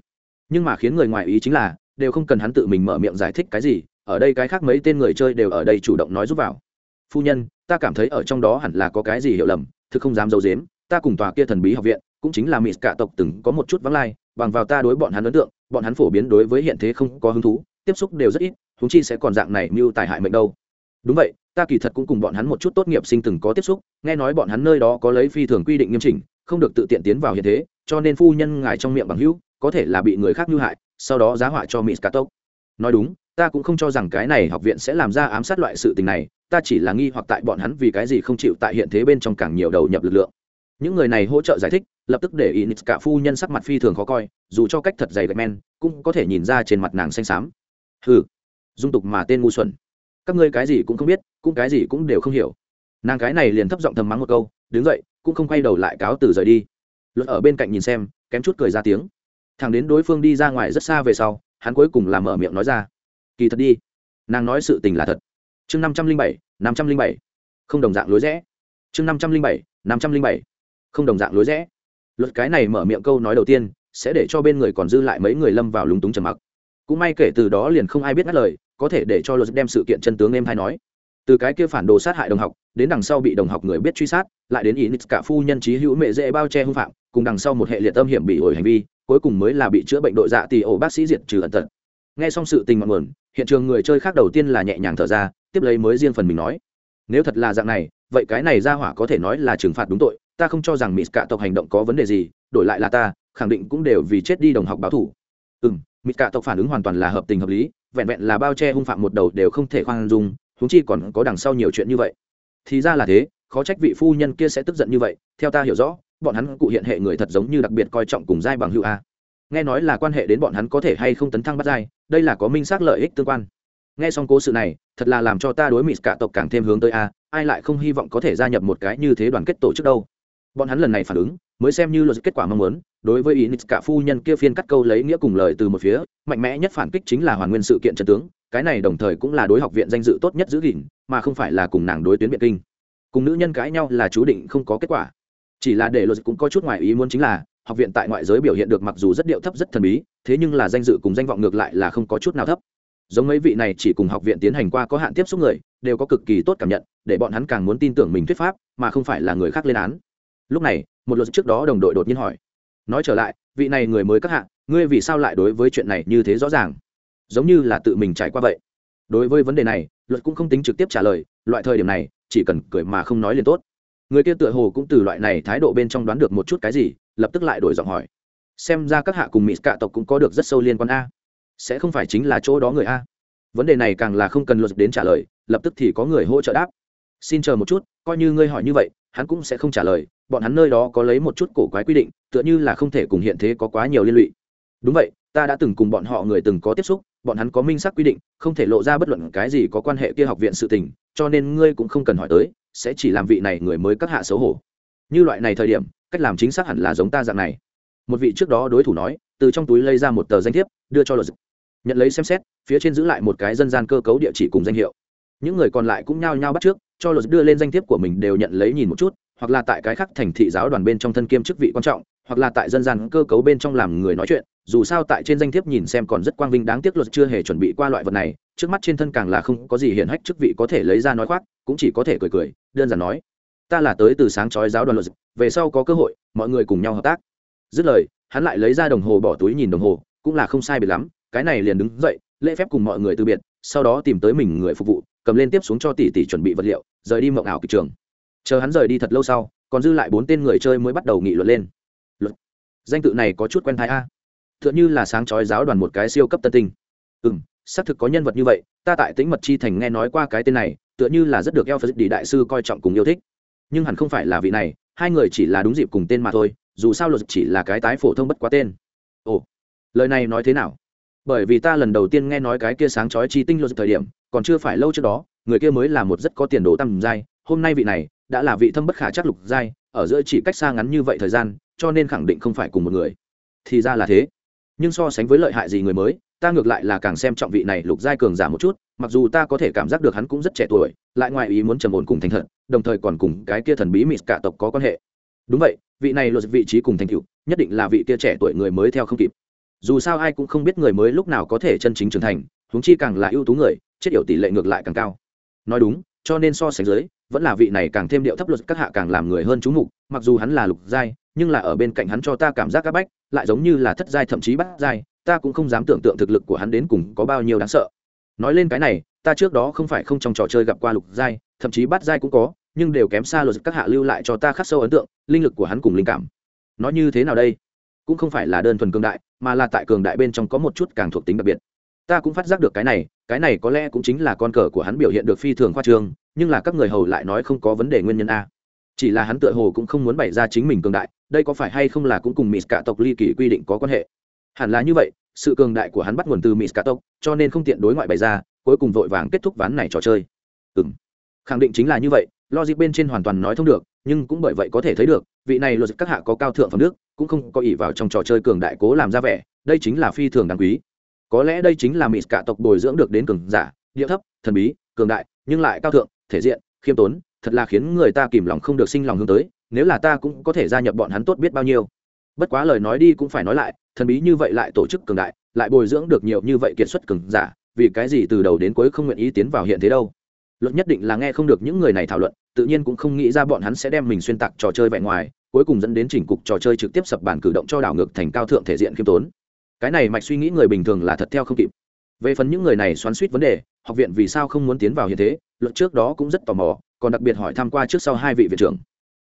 Nhưng mà khiến người ngoài ý chính là đều không cần hắn tự mình mở miệng giải thích cái gì, ở đây cái khác mấy tên người chơi đều ở đây chủ động nói giúp vào. Phu nhân, ta cảm thấy ở trong đó hẳn là có cái gì hiểu lầm, thực không dám d i ấ u dếm ta cùng tòa kia thần bí học viện, cũng chính là mỹ cả tộc từng có một chút vắng lai, bằng vào ta đối bọn hắn ấn tượng, bọn hắn phổ biến đối với hiện thế không có hứng thú, tiếp xúc đều rất ít húng chi sẽ còn dạng này mưu tài hại mệnh đâu. Đúng vậy, ta kỳ thật cũng cùng bọn hắn một chút tốt nghiệp sinh từng có tiếp xúc, nghe nói bọn hắn nơi đó có lấy phi thường quy định nghiêm chỉnh, không được tự tiện tiến vào hiện thế, cho nên phu nhân ngài trong miệng bằng hữu, có thể là bị người khác hư hại sau đó giá họa cho mỹ scatok nói đúng, ta cũng không cho rằng cái này học viện sẽ làm ra ám sát loại sự tình này, ta chỉ là nghi hoặc tại bọn hắn vì cái gì không chịu tại hiện thế bên trong càng nhiều đầu nhập lực lượng. Những người này hỗ trợ giải thích, lập tức để ý cả phu nhân sắc mặt phi thường khó coi, dù cho cách thật dày gạch men, cũng có thể nhìn ra trên mặt nàng xanh xám. Hừ, dung tục mà tên ngu xuẩn. Các ngươi cái gì cũng không biết, cũng cái gì cũng đều không hiểu. Nàng cái này liền thấp giọng thầm mắng một câu, đứng dậy, cũng không quay đầu lại cáo từ rời đi. Luật ở bên cạnh nhìn xem, kém chút cười ra tiếng thằng đến đối phương đi ra ngoài rất xa về sau, hắn cuối cùng làm mở miệng nói ra. Kỳ thật đi. Nàng nói sự tình là thật. Chương năm trăm linh bảy, năm trăm linh bảy. Không đồng dạng lối rẽ. Chương năm trăm linh bảy, năm trăm linh bảy. Không đồng dạng lối rẽ. Luật cái này mở miệng câu nói đầu tiên, sẽ để cho bên người còn dư lại mấy người lâm vào lúng túng trầm mặc. Cũng may kể từ đó liền không ai biết ngắt lời, có thể để cho luật đem sự kiện chân tướng em hay nói. Từ cái kia phản đồ sát hại đồng học, đến đằng sau bị đồng học người biết truy sát, lại đến ý nít cả phu nhân trí hữu mẹ dễ bao che hư phạm, cùng đằng sau một hệ liệt âm hiểm bị ổi hành vi cuối cùng mới là bị chữa bệnh đội dạ tỷ ổ bác sĩ diệt trừ ẩn tật. Nghe xong sự tình mặn nguồn, hiện trường người chơi khác đầu tiên là nhẹ nhàng thở ra, tiếp lấy mới riêng phần mình nói, nếu thật là dạng này, vậy cái này ra hỏa có thể nói là trừng phạt đúng tội, ta không cho rằng mỹ cả tộc hành động có vấn đề gì, đổi lại là ta, khẳng định cũng đều vì chết đi đồng học báo thủ. Ừ m mỹ cả tộc phản ứng hoàn toàn là hợp tình hợp lý, vẹn vẹn là bao che hung phạm một đầu đều không thể khoan dung húng chi còn có đằng sau nhiều chuyện như vậy. Thì ra là thế, khó trách vị phu nhân kia sẽ tức giận như vậy, theo ta hiểu rõ bọn hắn cụ hiện hệ người thật giống như đặc biệt coi trọng cùng giai bằng hữu a. Nghe nói là quan hệ đến bọn hắn có thể hay không tấn thăng bắt giai, đây là có minh xác lợi ích tương quan. Nghe xong cố sự này, thật là làm cho ta đối mịt cả tộc càng thêm hướng tới a, ai lại không hy vọng có thể gia nhập một cái như thế đoàn kết tổ chức đâu. Bọn hắn lần này phản ứng, mới xem như là kết quả mong muốn, đối với ý nít cả phu nhân kia phiên cắt câu lấy nghĩa cùng lời từ một phía, mạnh mẽ nhất phản kích chính là hoàn nguyên sự kiện trần tướng, cái này đồng thời cũng là đối học viện danh dự tốt nhất giữ gìn, mà không phải là cùng nàng đối tuyến biện kinh. Cùng nữ nhân cãi nhau là chú định không có kết quả chỉ là để luật cũng có chút ngoài ý muốn chính là, học viện tại ngoại giới biểu hiện được mặc dù rất điệu thấp rất thần bí, thế nhưng là danh dự cùng danh vọng ngược lại là không có chút nào thấp. Giống mấy vị này chỉ cùng học viện tiến hành qua có hạn tiếp xúc người, đều có cực kỳ tốt cảm nhận, để bọn hắn càng muốn tin tưởng mình thuyết pháp, mà không phải là người khác lên án. Lúc này, một luật trước đó đồng đội đột nhiên hỏi. Nói trở lại, vị này người mới các hạ, ngươi vì sao lại đối với chuyện này như thế rõ ràng? Giống như là tự mình trải qua vậy. Đối với vấn đề này, luật cũng không tính trực tiếp trả lời, loại thời điểm này, chỉ cần cười mà không nói liền tốt người kia tựa hồ cũng từ loại này thái độ bên trong đoán được một chút cái gì, lập tức lại đổi giọng hỏi. Xem ra các hạ cùng mỹ cạ tộc cũng có được rất sâu liên quan a. Sẽ không phải chính là chỗ đó người a. Vấn đề này càng là không cần luật đến trả lời, lập tức thì có người hỗ trợ đáp. Xin chờ một chút, coi như ngươi hỏi như vậy, hắn cũng sẽ không trả lời, bọn hắn nơi đó có lấy một chút cổ quái quy định, tựa như là không thể cùng hiện thế có quá nhiều liên lụy. Đúng vậy, ta đã từng cùng bọn họ người từng có tiếp xúc, bọn hắn có minh xác quy định, không thể lộ ra bất luận cái gì có quan hệ kia học viện sự tình, cho nên ngươi cũng không cần hỏi tới sẽ chỉ làm vị này người mới các hạ xấu hổ. Như loại này thời điểm, cách làm chính xác hẳn là giống ta dạng này. Một vị trước đó đối thủ nói, từ trong túi lấy ra một tờ danh thiếp, đưa cho luật nhận lấy xem xét, phía trên giữ lại một cái dân gian cơ cấu địa chỉ cùng danh hiệu. Những người còn lại cũng nhao nhao bắt trước, cho luật đưa lên danh thiếp của mình đều nhận lấy nhìn một chút, hoặc là tại cái khác thành thị giáo đoàn bên trong thân kiêm chức vị quan trọng, hoặc là tại dân gian cơ cấu bên trong làm người nói chuyện, dù sao tại trên danh thiếp nhìn xem còn rất quang vinh đáng tiếc luật chưa hề chuẩn bị qua loại vật này trước mắt trên thân càng là không có gì hiển hách chức vị có thể lấy ra nói khoác, cũng chỉ có thể cười cười, đơn giản nói, ta là tới từ sáng chói giáo đoàn luật về sau có cơ hội, mọi người cùng nhau hợp tác. Dứt lời, hắn lại lấy ra đồng hồ bỏ túi nhìn đồng hồ, cũng là không sai biệt lắm, cái này liền đứng dậy, lễ phép cùng mọi người từ biệt, sau đó tìm tới mình người phục vụ, cầm lên tiếp xuống cho tỷ tỷ chuẩn bị vật liệu, rời đi mộng ảo kịch trường. Chờ hắn rời đi thật lâu sau, còn dư lại bốn tên người chơi mới bắt đầu nghị luận lên. Luật. Danh tự này có chút quen thái a. T h ư ợ n h ư là sáng chói giáo đoàn một cái siêu cấp tân tinh. Ừ m xác thực có nhân vật như vậy, ta tại tĩnh mật chi thành nghe nói qua cái tên này, tựa như là rất được eo phật đi đại sư coi trọng cùng yêu thích. Nhưng hẳn không phải là vị này, hai người chỉ là đúng dịp cùng tên mà thôi, dù sao luật chỉ là cái tái phổ thông bất quá tên. Ồ, lời này nói thế nào? Bởi vì ta lần đầu tiên nghe nói cái kia sáng chói chi tinh luật thời điểm, còn chưa phải lâu trước đó, người kia mới là một rất có tiền đồ tầm giai, hôm nay vị này đã là vị thâm bất khả chắc lục giai, ở giữa chỉ cách xa ngắn như vậy thời gian, cho nên khẳng định không phải cùng một người. Thì ra là thế. Nhưng so sánh với lợi hại gì người mới ta ngược lại là càng xem trọng vị này lục giai cường giả một chút, mặc dù ta có thể cảm giác được hắn cũng rất trẻ tuổi, lại ngoài ý muốn trầm ổn cùng thành thật, đồng thời còn cùng cái kia thần bí mịt cả tộc có quan hệ. Đúng vậy, vị này luật vị trí cùng thành cựu nhất định là vị kia trẻ tuổi người mới theo không kịp. Dù sao ai cũng không biết người mới lúc nào có thể chân chính trưởng thành, huống chi càng là ưu tú người, chết yểu tỷ lệ ngược lại càng cao. Nói đúng, cho nên so sánh dưới, vẫn là vị này càng thêm điệu thấp luật các hạ càng làm người hơn chú mục, mặc dù hắn là lục giai, nhưng là ở bên cạnh hắn cho ta cảm giác áp bách, lại giống như là thất giai thậm chí bắt giai ta cũng không dám tưởng tượng thực lực của hắn đến cùng có bao nhiêu đáng sợ. Nói lên cái này, ta trước đó không phải không trong trò chơi gặp qua lục giai, thậm chí Bát giai cũng có, nhưng đều kém xa luật các hạ lưu lại cho ta khắc sâu ấn tượng, linh lực của hắn cùng linh cảm. Nói như thế nào đây? Cũng không phải là đơn thuần cường đại, mà là tại cường đại bên trong có một chút càng thuộc tính đặc biệt. Ta cũng phát giác được cái này cái này có lẽ cũng chính là con cờ của hắn biểu hiện được phi thường khoa trương, nhưng là các người hầu lại nói không có vấn đề nguyên nhân a. Chỉ là hắn tựa hồ cũng không muốn bày ra chính mình cường đại, đây có phải hay không là cũng cùng mỹ cả tộc ly kỳ quy định có quan hệ? Hẳn là như vậy, sự cường đại của hắn bắt nguồn từ mỹ cả tộc, cho nên không tiện đối ngoại bày ra, cuối cùng vội vàng kết thúc ván này trò chơi. Ừ m khẳng định chính là như vậy, logic bên trên hoàn toàn nói thông được, nhưng cũng bởi vậy có thể thấy được, vị này logic các hạ có cao thượng phẩm nước cũng không có ý vào trong trò chơi cường đại cố làm ra vẻ, đây chính là phi thường đáng quý. Có lẽ đây chính là mỹ cả tộc bồi dưỡng được đến cường giả, địa thấp, thần bí, cường đại, nhưng lại cao thượng, thể diện, khiêm tốn, thật là khiến người ta kìm lòng không được sinh lòng hướng tới, nếu là ta cũng có thể gia nhập bọn hắn tốt biết bao nhiêu bất quá lời nói đi cũng phải nói lại, thần bí như vậy lại tổ chức cường đại, lại bồi dưỡng được nhiều như vậy kiệt xuất cường giả, vì cái gì từ đầu đến cuối không nguyện ý tiến vào hiện thế đâu? Luật nhất định là nghe không được những người này thảo luận, tự nhiên cũng không nghĩ ra bọn hắn sẽ đem mình xuyên tạc trò chơi vẹn ngoài, cuối cùng dẫn đến chỉnh cục trò chơi trực tiếp sập bản cử động cho đảo ngược thành cao thượng thể diện khiêm tốn. Cái này mạch suy nghĩ người bình thường là thật theo không kịp. Về phần những người này xoắn suýt vấn đề, học viện vì sao không muốn tiến vào hiện thế luận trước đó cũng rất tò mò, còn đặc biệt hỏi tham q u a trước sau hai vị viện trưởng.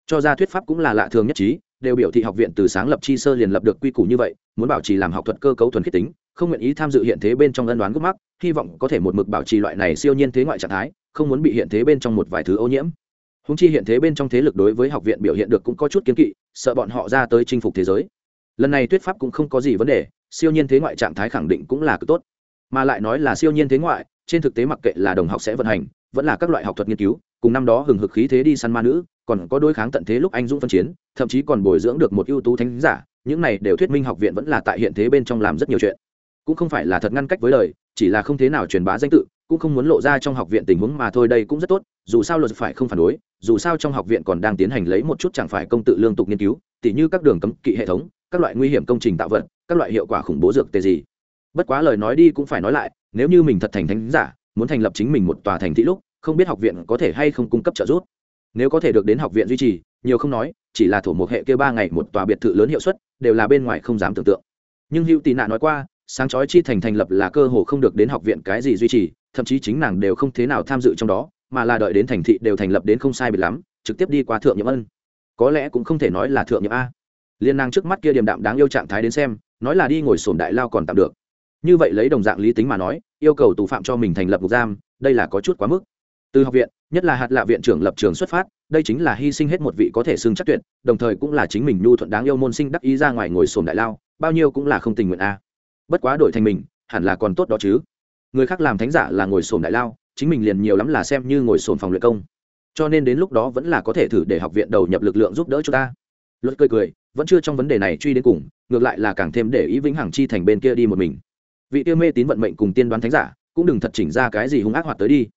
Cho ra thuyết pháp cũng là lạ thường nhất trí đều biểu thị học viện từ sáng lập chi sơ liền lập được quy củ như vậy, muốn bảo trì làm học thuật cơ cấu thuần khiết tính, không nguyện ý tham dự hiện thế bên trong ân đoán gốc mắc, hy vọng có thể một mực bảo trì loại này siêu nhiên thế ngoại trạng thái, không muốn bị hiện thế bên trong một vài thứ ô nhiễm. Húng chi hiện thế bên trong thế lực đối với học viện biểu hiện được cũng có chút kiến kỵ, sợ bọn họ ra tới chinh phục thế giới. Lần này thuyết pháp cũng không có gì vấn đề, siêu nhiên thế ngoại trạng thái khẳng định cũng là cực tốt. Mà lại nói là siêu nhiên thế ngoại, trên thực tế mặc kệ là đồng học sẽ vận hành, vẫn là các loại học thuật nghiên cứu cùng năm đó hừng hực khí thế đi săn ma nữ, còn có đối kháng tận thế lúc anh dũng phân chiến, thậm chí còn bồi dưỡng được một ưu tú thánh giả, những này đều thuyết minh học viện vẫn là tại hiện thế bên trong làm rất nhiều chuyện. Cũng không phải là thật ngăn cách với lời chỉ là không thế nào truyền bá danh tự, cũng không muốn lộ ra trong học viện tình huống mà thôi, đây cũng rất tốt, dù sao luật phải không phản đối, dù sao trong học viện còn đang tiến hành lấy một chút chẳng phải công tự lương tục nghiên cứu, tỉ như các đường cấm kỵ hệ thống, các loại nguy hiểm công trình tạo vật, các loại hiệu quả khủng bố dược tề gì. Bất quá lời nói đi cũng phải nói lại, nếu như mình thật thành thánh giả, muốn thành lập chính mình một tòa thành thị lúc không biết học viện có thể hay không cung cấp trợ giúp. Nếu có thể được đến học viện duy trì, nhiều không nói, chỉ là thổ một hệ kia ba ngày một tòa biệt thự lớn hiệu suất, đều là bên ngoài không dám tưởng tượng. Nhưng hữu tị nạn nói qua, sáng chói chi thành thành lập là cơ hồ không được đến học viện cái gì duy trì, thậm chí chính nàng đều không thế nào tham dự trong đó, mà là đợi đến thành thị đều thành lập đến không sai biệt lắm, trực tiếp đi qua thượng nhiệm ân. Có lẽ cũng không thể nói là thượng nhiệm a. Liên năng trước mắt kia điềm đạm đáng yêu trạng thái đến xem, nói là đi ngồi sổm đại lao còn tạm được. Như vậy lấy đồng dạng lý tính mà nói, yêu cầu tù phạm cho mình thành lập ngục giam, đây là có chút quá mức từ học viện, nhất là hạt lạ viện trưởng lập trường xuất phát, đây chính là hy sinh hết một vị có thể xưng chắc tuyệt, đồng thời cũng là chính mình nhu thuận đáng yêu môn sinh đắc ý ra ngoài ngồi sồn đại lao, bao nhiêu cũng là không tình nguyện a. Bất quá đổi thành mình, hẳn là còn tốt đó chứ. Người khác làm thánh giả là ngồi sồn đại lao, chính mình liền nhiều lắm là xem như ngồi sồn phòng luyện công. Cho nên đến lúc đó vẫn là có thể thử để học viện đầu nhập lực lượng giúp đỡ chúng ta. Luật cười cười, vẫn chưa trong vấn đề này truy đến cùng, ngược lại là càng thêm để ý vĩnh hằng chi thành bên kia đi một mình. Vị tiêu mê tín vận mệnh cùng tiên đoán thánh giả, cũng đừng thật chỉnh ra cái gì hung ác hoạt tới đi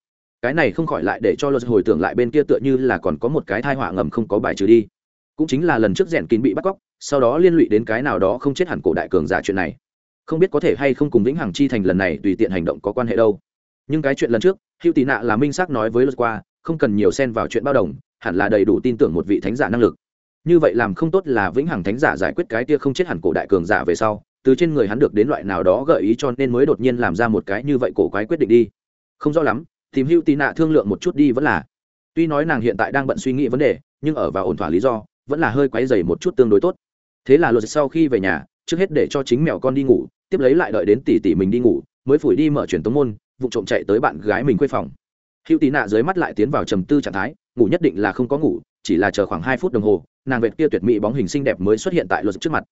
cái này không khỏi lại để cho luật hồi tưởng lại bên kia tựa như là còn có một cái thai họa ngầm không có bài trừ đi. Cũng chính là lần trước rèn kín bị bắt cóc, sau đó liên lụy đến cái nào đó không chết hẳn cổ đại cường giả chuyện này. Không biết có thể hay không cùng vĩnh hằng chi thành lần này tùy tiện hành động có quan hệ đâu. Nhưng cái chuyện lần trước, hữu tị nạ là minh xác nói với luật qua, không cần nhiều xen vào chuyện bao đồng, hẳn là đầy đủ tin tưởng một vị thánh giả năng lực. Như vậy làm không tốt là vĩnh hằng thánh giả giải quyết cái kia không chết hẳn cổ đại cường giả về sau, từ trên người hắn được đến loại nào đó gợi ý cho nên mới đột nhiên làm ra một cái như vậy cổ quái quyết định đi. Không rõ lắm tìm hữu tì nạ thương lượng một chút đi vẫn là. Tuy nói nàng hiện tại đang bận suy nghĩ vấn đề, nhưng ở vào ổn thỏa lý do, vẫn là hơi quấy dày một chút tương đối tốt. Thế là luật sau khi về nhà, trước hết để cho chính mèo con đi ngủ, tiếp lấy lại đợi đến tỷ tỷ mình đi ngủ, mới phủi đi mở truyền tống môn vụ trộm chạy tới bạn gái mình quê phòng. Hữu tì nạ dưới mắt lại tiến vào trầm tư trạng thái, ngủ nhất định là không có ngủ, chỉ là chờ khoảng hai phút đồng hồ, nàng vệt kia tuyệt mỹ bóng hình xinh đẹp mới xuất hiện tại luật trước mặt.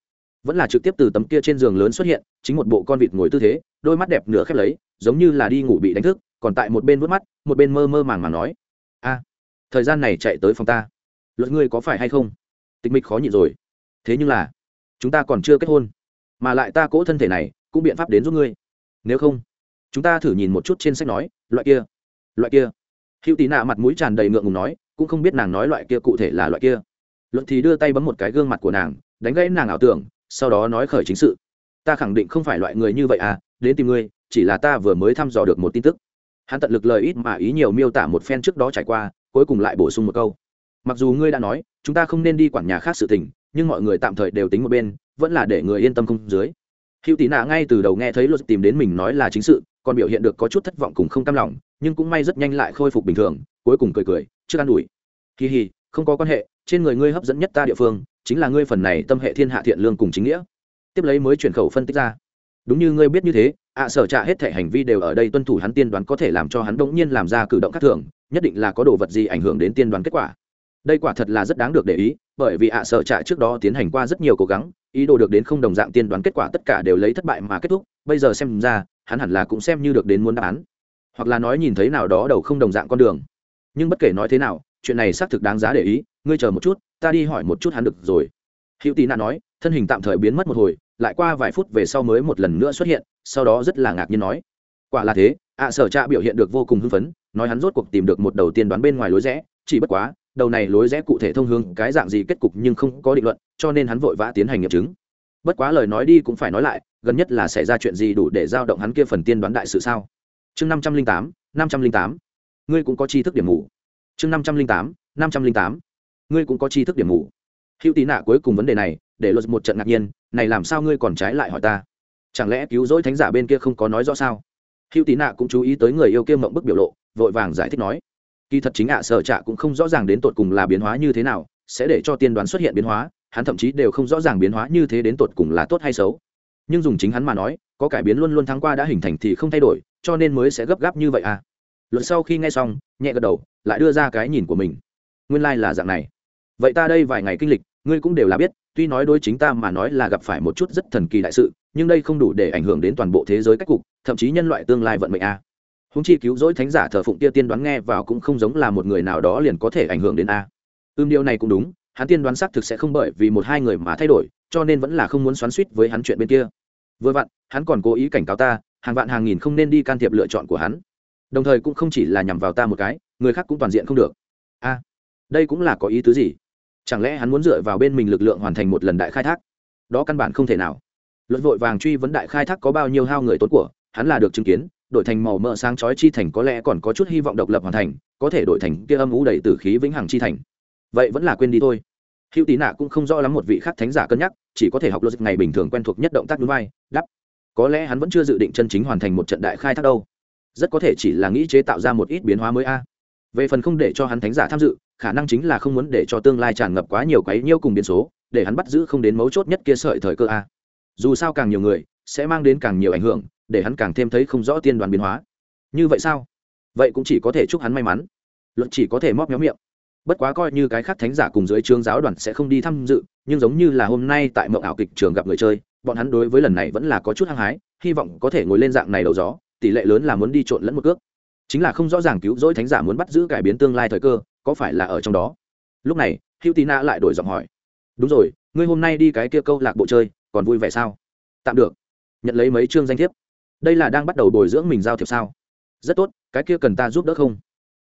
Vẫn là trực tiếp từ tấm kia trên giường lớn xuất hiện, chính một bộ con vịt ngồi tư thế, đôi mắt đẹp nửa khép lấy, giống như là đi ngủ bị đánh thức còn tại một bên vớt mắt, một bên mơ mơ màng mà nói, a, thời gian này chạy tới phòng ta. Luật ngươi có phải hay không? Tịch mịch khó nhịn rồi. Thế nhưng là, chúng ta còn chưa kết hôn, mà lại ta cỗ thân thể này, cũng biện pháp đến giúp ngươi. Nếu không, chúng ta thử nhìn một chút trên sách nói, loại kia loại kia. Hữu tí nạ mặt mũi tràn đầy ngượng ngùng nói, cũng không biết nàng nói loại kia cụ thể là loại kia. Luận thì đưa tay bấm một cái gương mặt của nàng, đánh gãy nàng ảo tưởng, sau đó nói khởi chính sự. Ta khẳng định không phải loại người như vậy à đến tìm ngươi, chỉ là ta vừa mới thăm dò được một tin tức hắn tận lực lời ít mà ý nhiều miêu tả một phen trước đó trải qua, cuối cùng lại bổ sung một câu. Mặc dù ngươi đã nói, chúng ta không nên đi quản nhà khác sự tình, nhưng mọi người tạm thời đều tính một bên, vẫn là để người yên tâm không dưới. Hữu tí nạ ngay từ đầu nghe thấy luật tìm đến mình nói là chính sự, còn biểu hiện được có chút thất vọng cùng không cam lòng, nhưng cũng may rất nhanh lại khôi phục bình thường, cuối cùng cười cười, trước an ủi. Kỳ hì không có quan hệ, trên người ngươi hấp dẫn nhất ta địa phương, chính là ngươi phần này tâm hệ thiên hạ thiện lương cùng chính nghĩa. Tiếp lấy mới chuyển khẩu phân tích ra đúng như ngươi biết như thế, ạ sở trạ hết thể hành vi đều ở đây tuân thủ hắn tiên đoán có thể làm cho hắn đ nhiên làm ra cử động khác thường, nhất định là có đồ vật gì ảnh hưởng đến tiên đoán kết quả. Đây quả thật là rất đáng được để ý, bởi vì ạ sở trạ trước đó tiến hành qua rất nhiều cố gắng, ý đồ được đến không đồng dạng tiên đoán kết quả tất cả đều lấy thất bại mà kết thúc, bây giờ xem ra, hắn hẳn là cũng xem như được đến muốn đáp án. Hoặc là nói nhìn thấy nào đó đầu không đồng dạng con đường. Nhưng bất kể nói thế nào, chuyện này xác thực đáng giá để ý, ngươi chờ một chút, ta đi hỏi một chút hắn được rồi hữu tì nạ nói, thân hình tạm thời biến mất một hồi, lại qua vài phút về sau mới một lần nữa xuất hiện, sau đó rất là ngạc nhiên nói. Quả là thế, ạ sở trạ biểu hiện được vô cùng hưng phấn, nói hắn rốt cuộc tìm được một đầu tiên đoán bên ngoài lối rẽ, chỉ bất quá, đầu này lối rẽ cụ thể thông hướng cái dạng gì kết cục nhưng không có định luận, cho nên hắn vội vã tiến hành nghiệm chứng. Bất quá lời nói đi cũng phải nói lại, gần nhất là xảy ra chuyện gì đủ để giao động hắn kia phần tiên đoán đại sự sao? Chương năm trăm linh tám, năm trăm linh tám. Ngươi cũng có tri thức điểm ngủ. chương năm trăm linh tám, năm trăm linh tám. Ngươi cũng có tri thức điểm ngủ hữu tí nạ cuối cùng vấn đề này, để luật một trận ngạc nhiên, này làm sao ngươi còn trái lại hỏi ta? Chẳng lẽ cứu rỗi thánh giả bên kia không có nói rõ sao? Hữu tí nạ cũng chú ý tới người yêu kia mộng bức biểu lộ, vội vàng giải thích nói, kỳ thật chính ạ, sở trạ cũng không rõ ràng đến tột cùng là biến hóa như thế nào, sẽ để cho tiên đoán xuất hiện biến hóa, hắn thậm chí đều không rõ ràng biến hóa như thế đến tột cùng là tốt hay xấu. Nhưng dùng chính hắn mà nói, có cải biến luôn luôn tháng qua đã hình thành thì không thay đổi, cho nên mới sẽ gấp gáp như vậy à? Luật sau khi nghe xong, nhẹ gật đầu, lại đưa ra cái nhìn của mình. Nguyên lai、like、là dạng này. Vậy ta đây vài ngày kinh lịch ngươi cũng đều là biết, tuy nói đối chính ta mà nói là gặp phải một chút rất thần kỳ đại sự, nhưng đây không đủ để ảnh hưởng đến toàn bộ thế giới cách cục, thậm chí nhân loại tương lai vận mệnh a. À. húng chi cứu rỗi thánh giả thờ phụng tia tiên đoán nghe vào cũng không giống là một người nào đó liền có thể ảnh hưởng đến a. Ưm, điều này cũng đúng, hắn tiên đoán xác thực sẽ không bởi vì một hai người mà thay đổi, cho nên vẫn là không muốn xoắn suýt với hắn chuyện bên kia. Vừa vặn, hắn còn cố ý cảnh cáo ta, hàng vạn hàng nghìn không nên đi can thiệp lựa chọn của hắn. Đồng thời cũng không chỉ là nhằm vào ta một cái, người khác cũng toàn diện không được. A, đây cũng là có ý tứ gì? Chẳng lẽ hắn muốn dựa vào bên mình lực lượng hoàn thành một lần đại khai thác? Đó căn bản không thể nào. Luật vội vàng truy vấn đại khai thác có bao nhiêu hao người tốt của, hắn là được chứng kiến, đổi thành màu mỡ sáng chói chi thành có lẽ còn có chút hy vọng độc lập hoàn thành, có thể đổi thành kia âm ú đầy tử khí vĩnh hằng chi thành. Vậy vẫn là quên đi thôi. Hữu tí nạ cũng không rõ lắm một vị khác thánh giả cân nhắc, chỉ có thể học logic ngày bình thường quen thuộc nhất động tác núi vai đắp có lẽ hắn vẫn chưa dự định chân chính hoàn thành một trận đại khai thác đâu. Rất có thể chỉ là nghĩ chế tạo ra một ít biến hóa mới a về phần không để cho hắn thánh giả tham dự, khả năng chính là không muốn để cho tương lai tràn ngập quá nhiều quấy nhiêu cùng biến số, để hắn bắt giữ không đến mấu chốt nhất kia sợi thời cơ a. Dù sao càng nhiều người, sẽ mang đến càng nhiều ảnh hưởng, để hắn càng thêm thấy không rõ tiên đoàn biến hóa. Như vậy sao? Vậy cũng chỉ có thể chúc hắn may mắn. Luận chỉ có thể móp méo miệng. Bất quá coi như cái khác thánh giả cùng dưới trương giáo đoàn sẽ không đi tham dự, nhưng giống như là hôm nay tại mộng ảo kịch trường gặp người chơi, bọn hắn đối với lần này vẫn là có chút hăng hái, hy vọng có thể ngồi lên dạng này đầu gió, tỷ lệ lớn là muốn đi trộn lẫn một cước chính là không rõ ràng cứu rỗi thánh giả muốn bắt giữ cải biến tương lai thời cơ, có phải là ở trong đó? Lúc này, hữu tì na lại đổi giọng hỏi. Đúng rồi, ngươi hôm nay đi cái kia câu lạc bộ chơi, còn vui vẻ sao? Tạm được. Nhận lấy mấy chương danh thiếp. Đây là đang bắt đầu bồi dưỡng mình giao thiệp sao? Rất tốt, cái kia cần ta giúp đỡ không?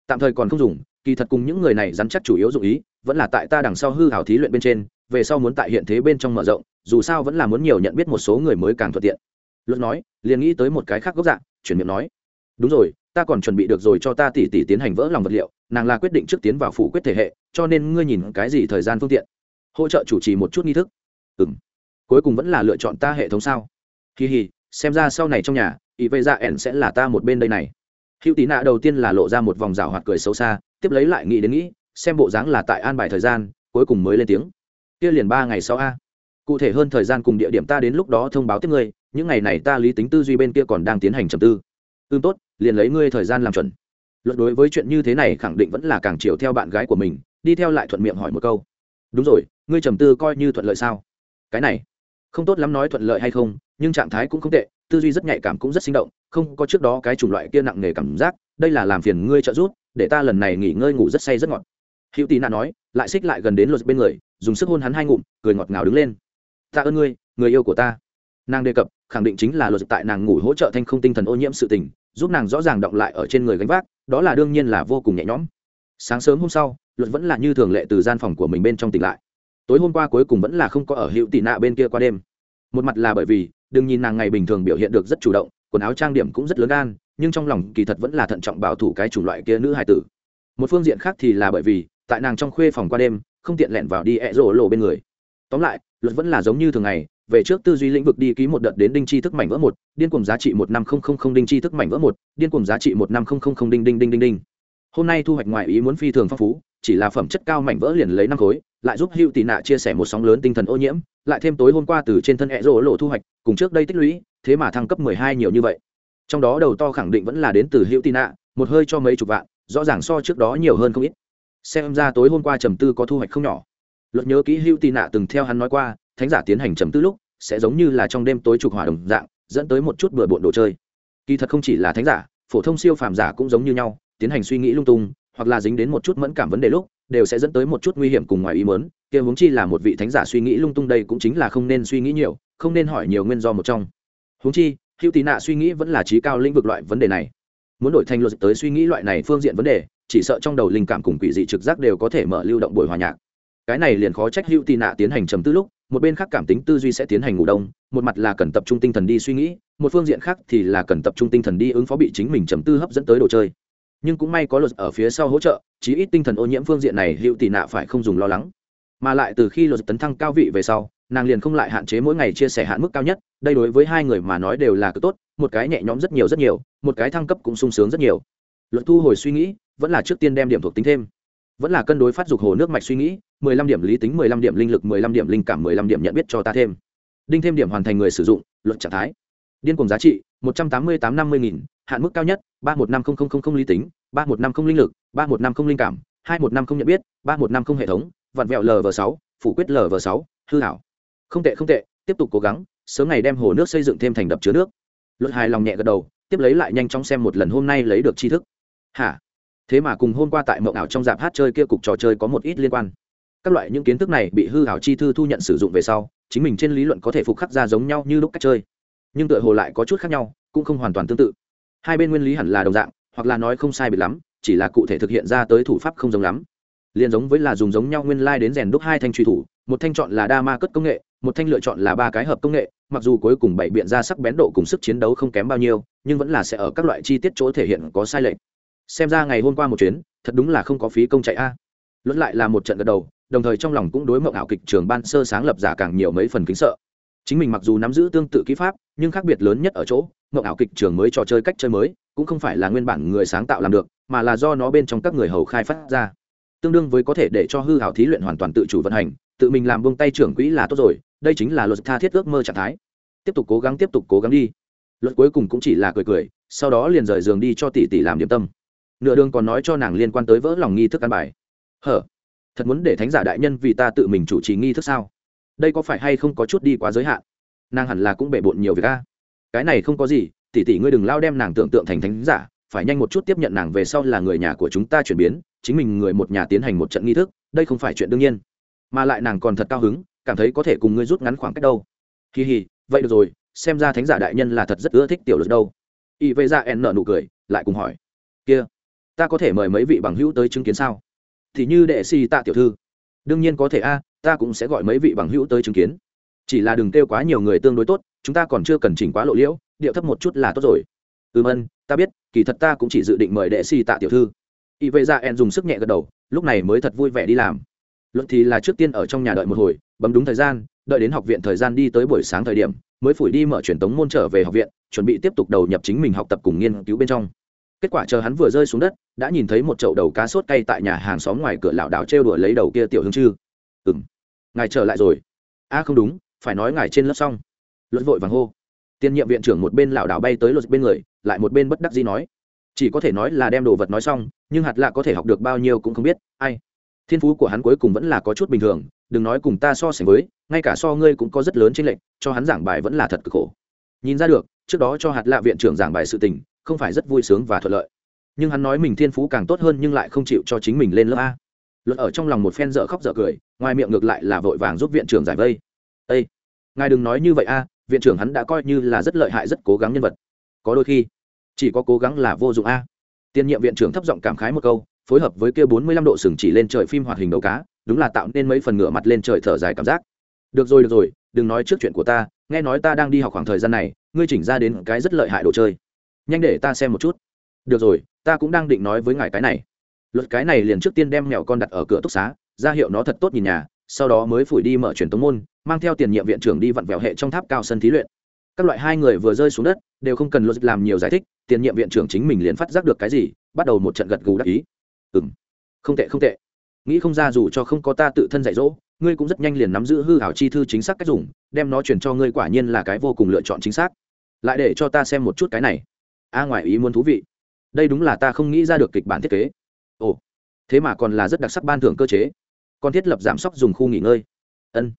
Tạm thời còn không dùng, kỳ thật cùng những người này dắn chắc chủ yếu dụng ý, vẫn là tại ta đằng sau hư hảo thí luyện bên trên, về sau muốn tại hiện thế bên trong mở rộng, dù sao vẫn là muốn nhiều nhận biết một số người mới càng thuận tiện. Luật nói, liền nghĩ tới một cái khác gốc dạng, chuyển miệng nói. Đúng rồi ta còn chuẩn bị được rồi cho ta tỷ tỷ tiến hành vỡ lòng vật liệu, nàng là quyết định trước tiến vào phủ quyết thể hệ, cho nên ngươi nhìn cái gì thời gian phương tiện. Hỗ trợ chủ trì một chút nghi thức. Ừ m cuối cùng vẫn là lựa chọn ta hệ thống sao? Kỳ hì xem ra sau này trong nhà ý vây dạ ẻn sẽ là ta một bên đây này. Hữu tí nạ đầu tiên là lộ ra một vòng rào hoạt cười xấu xa, tiếp lấy lại nghĩ đến nghĩ, xem bộ dáng là tại an bài thời gian, cuối cùng mới lên tiếng. Kia liền ba ngày sau a. Cụ thể hơn thời gian cùng địa điểm ta đến lúc đó thông báo tiếp ngươi, những ngày này ta lý tính tư duy bên kia còn đang tiến hành trầm tư. Ưm tốt liền lấy ngươi thời gian làm chuẩn. Luật đối với chuyện như thế này khẳng định vẫn là càng chiều theo bạn gái của mình, đi theo lại thuận miệng hỏi một câu. Đúng rồi, ngươi trầm tư coi như thuận lợi sao? Cái này, không tốt lắm nói thuận lợi hay không, nhưng trạng thái cũng không tệ, tư duy rất nhạy cảm cũng rất sinh động, không có trước đó cái chủng loại kia nặng nề cảm giác, đây là làm phiền ngươi trợ giúp, để ta lần này nghỉ ngơi ngủ rất say rất ngọt. Hữu tì nạ nói, lại xích lại gần đến luật bên người, dùng sức hôn hắn hai ngụm, cười ngọt ngào đứng lên. Ta ơn ngươi, người yêu của ta. Nàng đề cập, khẳng định chính là luật tại nàng ngủ hỗ trợ thanh không tinh thần ô nhiễm sự tình giúp nàng rõ ràng động lại ở trên người gánh vác, đó là đương nhiên là vô cùng nhẹ nhõm. Sáng sớm hôm sau, luật vẫn là như thường lệ từ gian phòng của mình bên trong tỉnh lại. Tối hôm qua cuối cùng vẫn là không có ở hữu tị nạ bên kia qua đêm. Một mặt là bởi vì, đừng nhìn nàng ngày bình thường biểu hiện được rất chủ động, quần áo trang điểm cũng rất lớn gan, nhưng trong lòng kỳ thật vẫn là thận trọng bảo thủ cái chủng loại kia nữ hài tử. Một phương diện khác thì là bởi vì, tại nàng trong khuê phòng qua đêm, không tiện lẹn vào đi ẹ rổ lộ bên người. Tóm lại, luật vẫn là giống như thường ngày về trước tư duy lĩnh vực đi ký một đợt đến đinh chi thức mảnh vỡ một, điên cùng giá trị một năm không không không đinh chi thức mảnh vỡ một, điên cùng giá trị một năm không không không đinh đinh đinh đinh đinh. Hôm nay thu hoạch ngoài ý muốn phi thường phong phú, chỉ là phẩm chất cao mảnh vỡ liền lấy năm khối, lại giúp hữu tị nạ chia sẻ một sóng lớn tinh thần ô nhiễm, lại thêm tối hôm qua từ trên thân hẹ rỗ lộ thu hoạch, cùng trước đây tích lũy, thế mà thăng cấp mười hai nhiều như vậy. Trong đó đầu to khẳng định vẫn là đến từ hữu tị nạ, một hơi cho mấy chục vạn, rõ ràng so trước đó nhiều hơn không ít. Xem ra tối hôm qua trầm tư có thu hoạch không nhỏ. Luật nhớ kỹ hữu tị nạ từng theo hắn nói qua thánh giả tiến hành trầm tư lúc, sẽ giống như là trong đêm tối trục hỏa đồng dạng, dẫn tới một chút bừa bộn đồ chơi. Kỳ thật không chỉ là thánh giả, phổ thông siêu phàm giả cũng giống như nhau, tiến hành suy nghĩ lung tung, hoặc là dính đến một chút mẫn cảm vấn đề lúc, đều sẽ dẫn tới một chút nguy hiểm cùng ngoài ý mớn kia huống chi là một vị thánh giả suy nghĩ lung tung đây cũng chính là không nên suy nghĩ nhiều, không nên hỏi nhiều nguyên do một trong. Huống chi, hữu tì nạ suy nghĩ vẫn là trí cao lĩnh vực loại vấn đề này. Muốn đổi thành luật tới suy nghĩ loại này phương diện vấn đề, chỉ sợ trong đầu linh cảm cùng quỷ dị trực giác đều có thể mở lưu động buổi hòa nhạc cái này liền khó trách hữu tị nạ tiến hành trầm tư lúc, một bên khác cảm tính tư duy sẽ tiến hành ngủ đông, một mặt là cần tập trung tinh thần đi suy nghĩ, một phương diện khác thì là cần tập trung tinh thần đi ứng phó bị chính mình trầm tư hấp dẫn tới đồ chơi. Nhưng cũng may có luật ở phía sau hỗ trợ, chí ít tinh thần ô nhiễm phương diện này hữu tị nạ phải không dùng lo lắng. Mà lại từ khi luật tấn thăng cao vị về sau, nàng liền không lại hạn chế mỗi ngày chia sẻ hạn mức cao nhất, đây đối với hai người mà nói đều là cực tốt, một cái nhẹ nhõm rất nhiều rất nhiều, một cái thăng cấp cũng sung sướng rất nhiều. Luật thu hồi suy nghĩ, vẫn là trước tiên đem điểm thuộc tính thêm. Vẫn là cân đối phát dục hồ nước mạch suy nghĩ mười lăm điểm lý tính, mười lăm điểm linh lực, mười lăm điểm linh cảm, mười lăm điểm nhận biết cho ta thêm. Đinh thêm điểm hoàn thành người sử dụng luật trạng thái. Điên cùng giá trị, một trăm tám mươi tám năm mươi nghìn, hạn mức cao nhất, ba một năm không không không không lý tính, ba một năm không linh lực, ba một năm không linh cảm, hai một năm không nhận biết, ba một năm không hệ thống, vặn vẹo lv sáu, phủ quyết lv sáu, hư hảo. Không tệ không tệ, tiếp tục cố gắng, sớm ngày đem hồ nước xây dựng thêm thành đập chứa nước. Luật hài lòng nhẹ gật đầu, tiếp lấy lại nhanh chóng xem một lần hôm nay lấy được tri thức. Hả? Thế mà cùng hôm qua tại mộng ảo trong dạp hát chơi kia cục trò chơi có một ít liên quan các loại những kiến thức này bị hư hảo chi thư thu nhận sử dụng về sau, chính mình trên lý luận có thể phục khắc ra giống nhau như lúc cách chơi. Nhưng tựa hồ lại có chút khác nhau, cũng không hoàn toàn tương tự. Hai bên nguyên lý hẳn là đồng dạng, hoặc là nói không sai biệt lắm, chỉ là cụ thể thực hiện ra tới thủ pháp không giống lắm. Liền giống với là dùng giống nhau nguyên lai、like、đến rèn đúc hai thanh truy thủ, một thanh chọn là đa ma cất công nghệ, một thanh lựa chọn là ba cái hợp công nghệ, mặc dù cuối cùng bảy biện ra sắc bén độ cùng sức chiến đấu không kém bao nhiêu, nhưng vẫn là sẽ ở các loại chi tiết chỗ thể hiện có sai lệch. Xem ra ngày hôm qua một chuyến, thật đúng là không có phí công chạy a. Luận lại là một trận gật đầu đồng thời trong lòng cũng đối mộng ảo kịch trường ban sơ sáng lập giả càng nhiều mấy phần kính sợ. Chính mình mặc dù nắm giữ tương tự kỹ pháp, nhưng khác biệt lớn nhất ở chỗ, mộng ảo kịch trường mới trò chơi cách chơi mới, cũng không phải là nguyên bản người sáng tạo làm được, mà là do nó bên trong các người hầu khai phát ra. Tương đương với có thể để cho hư hảo thí luyện hoàn toàn tự chủ vận hành, tự mình làm buông tay trưởng quỹ là tốt rồi, đây chính là luật tha thiết ước mơ trạng thái. Tiếp tục cố gắng, tiếp tục cố gắng đi. Luật cuối cùng cũng chỉ là cười cười, sau đó liền rời giường đi cho tỷ tỷ làm điểm tâm. Nửa đường còn nói cho nàng liên quan tới vỡ lòng nghi thức ăn bài. Hở? Thật muốn để thánh giả đại nhân vì ta tự mình chủ trì nghi thức sao? Đây có phải hay không có chút đi quá giới hạn? Nàng hẳn là cũng bể bộn nhiều việc a. Cái này không có gì, tỷ tỷ ngươi đừng lao đem nàng tưởng tượng thành thánh giả, phải nhanh một chút tiếp nhận nàng về sau là người nhà của chúng ta chuyển biến, chính mình người một nhà tiến hành một trận nghi thức, đây không phải chuyện đương nhiên. Mà lại nàng còn thật cao hứng, cảm thấy có thể cùng ngươi rút ngắn khoảng cách đâu. Kỳ hì vậy được rồi, xem ra thánh giả đại nhân là thật rất ưa thích tiểu lực đâu. Y vây ra dạ en nợ nụ cười, lại cùng hỏi. Kia, ta có thể mời mấy vị bằng hữu tới chứng kiến sao? Thì như đệ si tạ tiểu thư. Đương nhiên có thể a, ta cũng sẽ gọi mấy vị bằng hữu tới chứng kiến. Chỉ là đừng kêu quá nhiều người tương đối tốt, chúng ta còn chưa cần chỉnh quá lộ liễu, điệu thấp một chút là tốt rồi. Ừm ân, ta biết, kỳ thật ta cũng chỉ dự định mời đệ si tạ tiểu thư. Y vệ ra en dùng sức nhẹ gật đầu, lúc này mới thật vui vẻ đi làm. Luận thì là trước tiên ở trong nhà đợi một hồi, bấm đúng thời gian, đợi đến học viện thời gian đi tới buổi sáng thời điểm, mới phủi đi mở truyền tống môn trở về học viện, chuẩn bị tiếp tục đầu nhập chính mình học tập cùng nghiên cứu bên trong kết quả chờ hắn vừa rơi xuống đất đã nhìn thấy một chậu đầu cá sốt cay tại nhà hàng xóm ngoài cửa lảo đảo trêu đuổi lấy đầu kia tiểu hương chư. Ừ m ngài trở lại rồi. A không đúng phải nói ngài trên lớp xong. Luật vội vàng hô. Tiên nhiệm viện trưởng một bên lảo đảo bay tới luật bên người lại một bên bất đắc dĩ nói. Chỉ có thể nói là đem đồ vật nói xong nhưng hạt lạ có thể học được bao nhiêu cũng không biết. Ai? Thiên phú của hắn cuối cùng vẫn là có chút bình thường đừng nói cùng ta so sánh với ngay cả so ngươi cũng có rất lớn chênh lệch, cho hắn giảng bài vẫn là thật cực khổ. Nhìn ra được trước đó cho hạt lạ viện trưởng giảng bài sự tình không phải rất vui sướng và thuận lợi. Nhưng hắn nói mình thiên phú càng tốt hơn nhưng lại không chịu cho chính mình lên lớp a. Luật ở trong lòng một phen dở khóc dở cười, ngoài miệng ngược lại là vội vàng giúp viện trưởng giải vây. Ê, ngài đừng nói như vậy a, viện trưởng hắn đã coi như là rất lợi hại, rất cố gắng nhân vật. Có đôi khi, chỉ có cố gắng là vô dụng a. Tiên nhiệm viện trưởng thấp giọng cảm khái một câu, phối hợp với kia bốn mươi lăm độ sừng chỉ lên trời phim hoạt hình đầu cá, đúng là tạo nên mấy phần ngửa mặt lên trời thở dài cảm giác. Được rồi được rồi, đừng nói trước chuyện của ta, nghe nói ta đang đi học khoảng thời gian này, ngươi chỉnh ra đến cái rất lợi hại đồ chơi nhanh để ta xem một chút. Được rồi, ta cũng đang định nói với ngài cái này. Luật cái này liền trước tiên đem mèo con đặt ở cửa túc xá, ra hiệu nó thật tốt nhìn nhà, sau đó mới phủi đi mở truyền tống môn, mang theo tiền nhiệm viện trưởng đi vặn vẹo hệ trong tháp cao sân thí luyện. Các loại hai người vừa rơi xuống đất, đều không cần luật làm nhiều giải thích, tiền nhiệm viện trưởng chính mình liền phát giác được cái gì, bắt đầu một trận gật gù đắc ý. Ừ m không tệ không tệ. Nghĩ không ra dù cho không có ta tự thân dạy dỗ, ngươi cũng rất nhanh liền nắm giữ hư hảo chi thư chính xác cách dùng, đem nó chuyển cho ngươi quả nhiên là cái vô cùng lựa chọn chính xác. Lại để cho ta xem một chút cái này a ngoài ý muốn thú vị. Đây đúng là ta không nghĩ ra được kịch bản thiết kế. Ồ, thế mà còn là rất đặc sắc ban thưởng cơ chế. Còn thiết lập giảm sóc dùng khu nghỉ ngơi. Ân,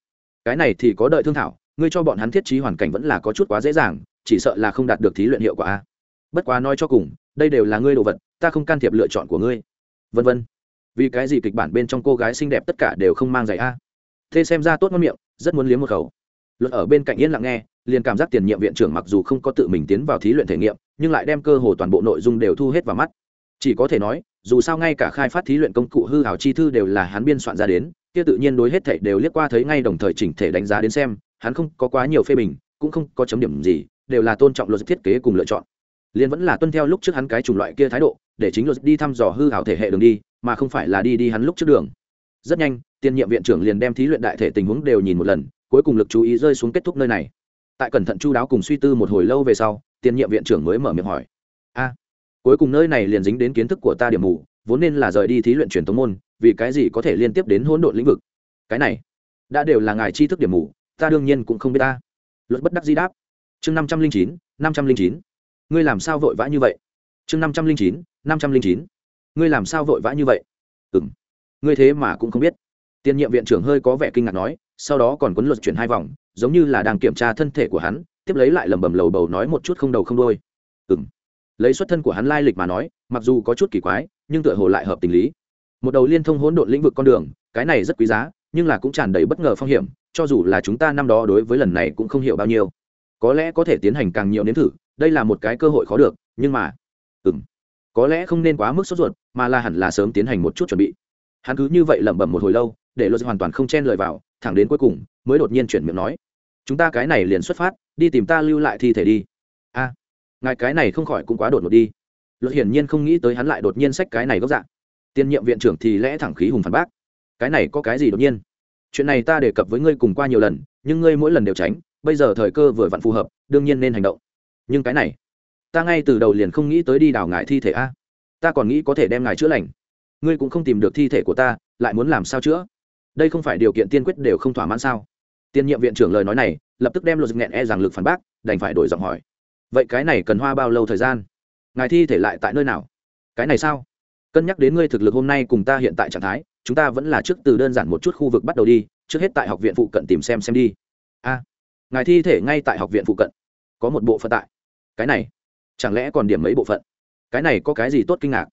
cái này thì có đợi thương thảo, ngươi cho bọn hắn thiết trí hoàn cảnh vẫn là có chút quá dễ dàng, chỉ sợ là không đạt được thí luyện hiệu quả. A bất quá nói cho cùng, đây đều là ngươi đồ vật, ta không can thiệp lựa chọn của ngươi. Vân vân. Vì cái gì kịch bản bên trong cô gái xinh đẹp tất cả đều không mang giày a? Thế xem ra tốt ngon miệng, rất muốn liếm một khẩu. Luật ở bên cạnh yên lặng nghe, liền cảm giác tiền nhiệm viện trưởng mặc dù không có tự mình tiến vào thí luyện thể nghiệm nhưng lại đem cơ hồ toàn bộ nội dung đều thu hết vào mắt. Chỉ có thể nói, dù sao ngay cả khai phát thí luyện công cụ hư hảo chi thư đều là hắn biên soạn ra đến, kia tự nhiên đối hết thảy đều liếc qua thấy ngay đồng thời chỉnh thể đánh giá đến xem, hắn không có quá nhiều phê bình, cũng không có chấm điểm gì, đều là tôn trọng luật thiết kế cùng lựa chọn. Liền vẫn là tuân theo lúc trước hắn cái chủng loại kia thái độ, để chính luật đi thăm dò hư hảo thể hệ đường đi, mà không phải là đi đi hắn lúc trước đường. Rất nhanh, tiền nhiệm viện trưởng liền đem thí luyện đại thể tình huống đều nhìn một lần, cuối cùng lực chú ý rơi xuống kết thúc nơi này. Tại cẩn thận chu đáo cùng suy tư một hồi lâu về sau tiền nhiệm viện trưởng mới mở miệng hỏi. A, cuối cùng nơi này liền dính đến kiến thức của ta điểm mù, vốn nên là rời đi thí luyện truyền thống môn, vì cái gì có thể liên tiếp đến hỗn độn lĩnh vực? Cái này đã đều là ngài tri thức điểm mù, ta đương nhiên cũng không biết ta. Luật bất đắc di đáp. Chương năm trăm linh chín, năm trăm linh chín. Ngươi làm sao vội vã như vậy? Chương năm trăm linh chín, năm trăm linh chín. Ngươi làm sao vội vã như vậy? Ừ m ngươi thế mà cũng không biết. Tiền nhiệm viện trưởng hơi có vẻ kinh ngạc nói, sau đó còn quấn luật chuyển hai vòng, giống như là đang kiểm tra thân thể của hắn tiếp lấy lại lẩm bẩm lầu bầu nói một chút không đầu không đôi ừng lấy xuất thân của hắn lai lịch mà nói, mặc dù có chút kỳ quái, nhưng tựa hồ lại hợp tình lý. Một đầu liên thông hỗn độn lĩnh vực con đường, cái này rất quý giá, nhưng là cũng tràn đầy bất ngờ phong hiểm, cho dù là chúng ta năm đó đối với lần này cũng không hiểu bao nhiêu. Có lẽ có thể tiến hành càng nhiều nếm thử, đây là một cái cơ hội khó được, nhưng mà ừ m có lẽ không nên quá mức sốt ruột, mà là hẳn là sớm tiến hành một chút chuẩn bị. Hắn cứ như vậy lẩm bẩm một hồi lâu, để luật hoàn toàn không chen lời vào, thẳng đến cuối cùng, mới đột nhiên chuyển miệng nói, chúng ta cái này liền xuất phát đi tìm ta lưu lại thi thể đi. A, ngài cái này không khỏi cũng quá đột ngột đi. Luật hiển nhiên không nghĩ tới hắn lại đột nhiên sách cái này gốc dạng. Tiên nhiệm viện trưởng thì lẽ thẳng khí hùng phản bác. Cái này có cái gì đột nhiên? Chuyện này ta đề cập với ngươi cùng qua nhiều lần, nhưng ngươi mỗi lần đều tránh, bây giờ thời cơ vừa vặn phù hợp, đương nhiên nên hành động. Nhưng cái này, ta ngay từ đầu liền không nghĩ tới đi đào ngài thi thể a. Ta còn nghĩ có thể đem ngài chữa lành. Ngươi cũng không tìm được thi thể của ta, lại muốn làm sao chữa? Đây không phải điều kiện tiên quyết đều không thỏa mãn sao? Tiên nhiệm viện trưởng lời nói này lập tức đem luật nghẹn e rằng lực phản bác, đành phải đổi giọng hỏi. Vậy cái này cần hoa bao lâu thời gian? Ngài thi thể lại tại nơi nào? Cái này sao? Cân nhắc đến ngươi thực lực hôm nay cùng ta hiện tại trạng thái, chúng ta vẫn là trước từ đơn giản một chút khu vực bắt đầu đi, trước hết tại học viện phụ cận tìm xem xem đi. A, ngài thi thể ngay tại học viện phụ cận. Có một bộ phận tại. Cái này, chẳng lẽ còn điểm mấy bộ phận? Cái này có cái gì tốt kinh ngạc?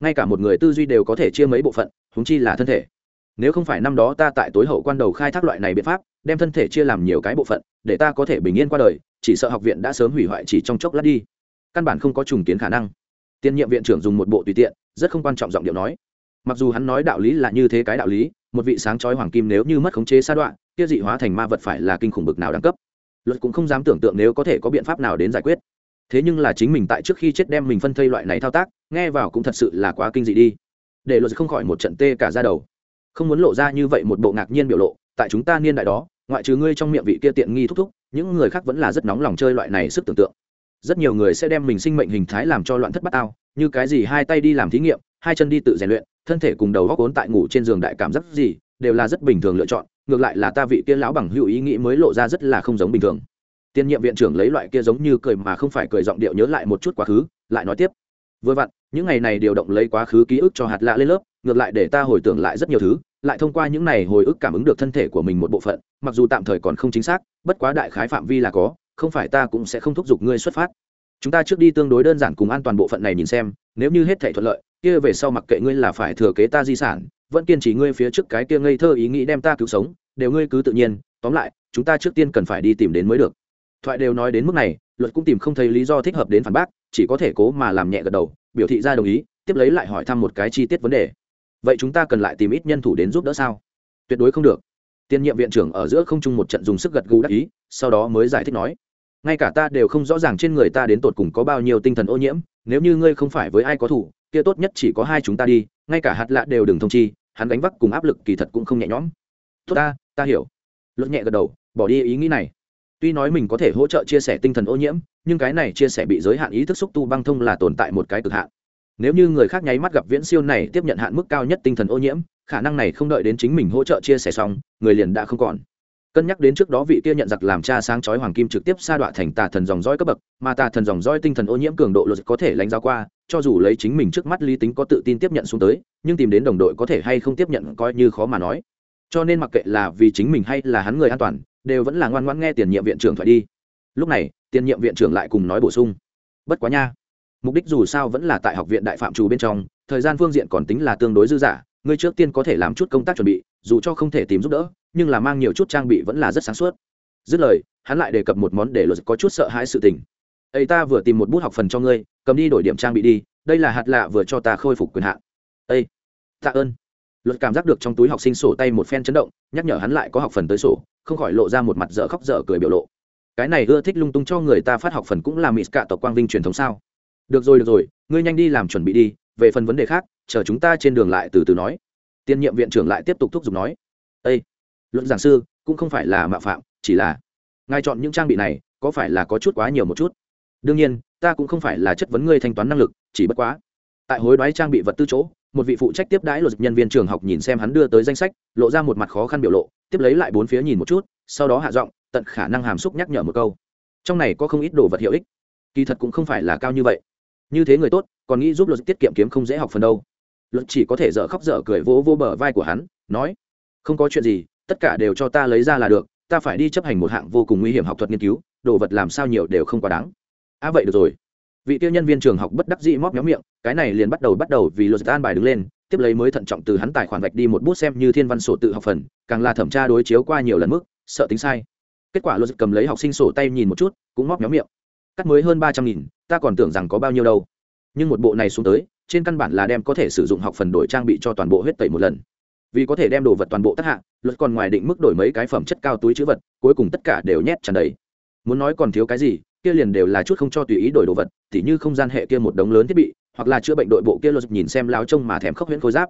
Ngay cả một người tư duy đều có thể chia mấy bộ phận húng chi là thân thể. Nếu không phải năm đó ta tại tối hậu quan đầu khai thác loại này biện pháp đem thân thể chia làm nhiều cái bộ phận, để ta có thể bình yên qua đời, chỉ sợ học viện đã sớm hủy hoại chỉ trong chốc lát đi. Căn bản không có trùng kiến khả năng. Tiên nhiệm viện trưởng dùng một bộ tùy tiện, rất không quan trọng giọng điệu nói. Mặc dù hắn nói đạo lý là như thế cái đạo lý, một vị sáng chói hoàng kim nếu như mất khống chế sa đoạn, kia dị hóa thành ma vật phải là kinh khủng bực nào đẳng cấp. Luật cũng không dám tưởng tượng nếu có thể có biện pháp nào đến giải quyết. Thế nhưng là chính mình tại trước khi chết đem mình phân thây loại này thao tác, nghe vào cũng thật sự là quá kinh dị đi. Để luật không khỏi một trận tê cả ra đầu. Không muốn lộ ra như vậy một bộ ngạc nhiên biểu lộ tại chúng ta niên đại đó, ngoại trừ ngươi trong miệng vị kia tiện nghi thúc thúc, những người khác vẫn là rất nóng lòng chơi loại này sức tưởng tượng. Rất nhiều người sẽ đem mình sinh mệnh hình thái làm cho loạn thất bát ao, như cái gì hai tay đi làm thí nghiệm, hai chân đi tự rèn luyện, thân thể cùng đầu góc ốn tại ngủ trên giường đại cảm giác gì, đều là rất bình thường lựa chọn, ngược lại là ta vị kia lão bằng hữu ý nghĩ mới lộ ra rất là không giống bình thường. Tiên nhiệm viện trưởng lấy loại kia giống như cười mà không phải cười giọng điệu nhớ lại một chút quá khứ, lại nói tiếp. Vừa vặn, những ngày này điều động lấy quá khứ ký ức cho hạt lạ lên lớp, ngược lại để ta hồi tưởng lại rất nhiều thứ lại thông qua những này hồi ức cảm ứng được thân thể của mình một bộ phận, mặc dù tạm thời còn không chính xác, bất quá đại khái phạm vi là có, không phải ta cũng sẽ không thúc giục ngươi xuất phát. Chúng ta trước đi tương đối đơn giản cùng an toàn bộ phận này nhìn xem, nếu như hết thể thuận lợi, kia về sau mặc kệ ngươi là phải thừa kế ta di sản, vẫn kiên trì ngươi phía trước cái kia ngây thơ ý nghĩ đem ta cứu sống, đều ngươi cứ tự nhiên, tóm lại, chúng ta trước tiên cần phải đi tìm đến mới được. Thoại đều nói đến mức này, luật cũng tìm không thấy lý do thích hợp đến phản bác, chỉ có thể cố mà làm nhẹ gật đầu, biểu thị ra đồng ý, tiếp lấy lại hỏi thăm một cái chi tiết vấn đề vậy chúng ta cần lại tìm ít nhân thủ đến giúp đỡ sao? Tuyệt đối không được. Tiên nhiệm viện trưởng ở giữa không chung một trận dùng sức gật gù đắc ý, sau đó mới giải thích nói, ngay cả ta đều không rõ ràng trên người ta đến tột cùng có bao nhiêu tinh thần ô nhiễm, nếu như ngươi không phải với ai có thủ, kia tốt nhất chỉ có hai chúng ta đi, ngay cả hạt lạ đều đừng thông chi, hắn đánh vác cùng áp lực kỳ thật cũng không nhẹ nhõm. Tốt ta ta hiểu. Luật nhẹ gật đầu, bỏ đi ý nghĩ này. Tuy nói mình có thể hỗ trợ chia sẻ tinh thần ô nhiễm, nhưng cái này chia sẻ bị giới hạn ý thức xúc tu băng thông là tồn tại một cái cực hạn nếu như người khác nháy mắt gặp viễn siêu này tiếp nhận hạn mức cao nhất tinh thần ô nhiễm, khả năng này không đợi đến chính mình hỗ trợ chia sẻ xong, người liền đã không còn. Cân nhắc đến trước đó vị kia nhận giặc làm cha sáng chói hoàng kim trực tiếp sa đọa thành tà thần dòng dõi cấp bậc, mà tà thần dòng dõi tinh thần ô nhiễm cường độ luật có thể lánh ra qua, cho dù lấy chính mình trước mắt lý tính có tự tin tiếp nhận xuống tới, nhưng tìm đến đồng đội có thể hay không tiếp nhận coi như khó mà nói. Cho nên mặc kệ là vì chính mình hay là hắn người an toàn, đều vẫn là ngoan ngoãn nghe tiền nhiệm viện trưởng thoại đi. Lúc này, tiền nhiệm viện trưởng lại cùng nói bổ sung. Bất quá nha mục đích dù sao vẫn là tại học viện đại phạm trù bên trong, thời gian phương diện còn tính là tương đối dư dả, ngươi trước tiên có thể làm chút công tác chuẩn bị, dù cho không thể tìm giúp đỡ, nhưng là mang nhiều chút trang bị vẫn là rất sáng suốt. Dứt lời, hắn lại đề cập một món để luật có chút sợ hãi sự tình. Ấy ta vừa tìm một bút học phần cho ngươi, cầm đi đổi điểm trang bị đi, đây là hạt lạ vừa cho ta khôi phục quyền hạn. Ây tạ ơn. Luật cảm giác được trong túi học sinh sổ tay một phen chấn động, nhắc nhở hắn lại có học phần tới sổ, không khỏi lộ ra một mặt dở khóc dở cười biểu lộ. Cái này ưa thích lung tung cho người ta phát học phần cũng là mỹ cạ tộc quang vinh truyền thống sao? Được rồi được rồi, ngươi nhanh đi làm chuẩn bị đi, về phần vấn đề khác, chờ chúng ta trên đường lại từ từ nói. Tiên nhiệm viện trưởng lại tiếp tục thúc giục nói. Â luận giảng sư, cũng không phải là mạo phạm, chỉ là ngài chọn những trang bị này, có phải là có chút quá nhiều một chút? Đương nhiên, ta cũng không phải là chất vấn ngươi thanh toán năng lực, chỉ bất quá. Tại hối đoái trang bị vật tư chỗ, một vị phụ trách tiếp đãi luật nhân viên trường học nhìn xem hắn đưa tới danh sách, lộ ra một mặt khó khăn biểu lộ, tiếp lấy lại bốn phía nhìn một chút, sau đó hạ giọng, tận khả năng hàm xúc nhắc nhở một câu. Trong này có không ít đồ vật hiệu ích. Kỳ thật cũng không phải là cao như vậy như thế người tốt, còn nghĩ giúp luật tiết kiệm kiếm không dễ học phần đâu. Luật chỉ có thể dở khóc dở cười vỗ vỗ bờ vai của hắn, nói, không có chuyện gì, tất cả đều cho ta lấy ra là được, ta phải đi chấp hành một hạng vô cùng nguy hiểm học thuật nghiên cứu, đồ vật làm sao nhiều đều không quá đáng. À vậy được rồi. Vị tiêu nhân viên trường học bất đắc dĩ móc méo miệng, cái này liền bắt đầu bắt đầu vì luật an bài đứng lên, tiếp lấy mới thận trọng từ hắn tài khoản vạch đi một bút xem như thiên văn sổ tự học phần, càng là thẩm tra đối chiếu qua nhiều lần mức, sợ tính sai. Kết quả luật cầm lấy học sinh sổ tay nhìn một chút, cũng móc méo miệng cắt mới hơn ba trăm nghìn, ta còn tưởng rằng có bao nhiêu đâu. Nhưng một bộ này xuống tới, trên căn bản là đem có thể sử dụng học phần đổi trang bị cho toàn bộ huyết tẩy một lần. Vì có thể đem đồ vật toàn bộ tác hạ, luật còn ngoài định mức đổi mấy cái phẩm chất cao túi chữ vật, cuối cùng tất cả đều nhét tràn đầy. Muốn nói còn thiếu cái gì, kia liền đều là chút không cho tùy ý đổi đồ vật, tỉ như không gian hệ kia một đống lớn thiết bị, hoặc là chữa bệnh đội bộ kia luật nhìn xem lao trông mà thèm khốc huyễn khối giáp.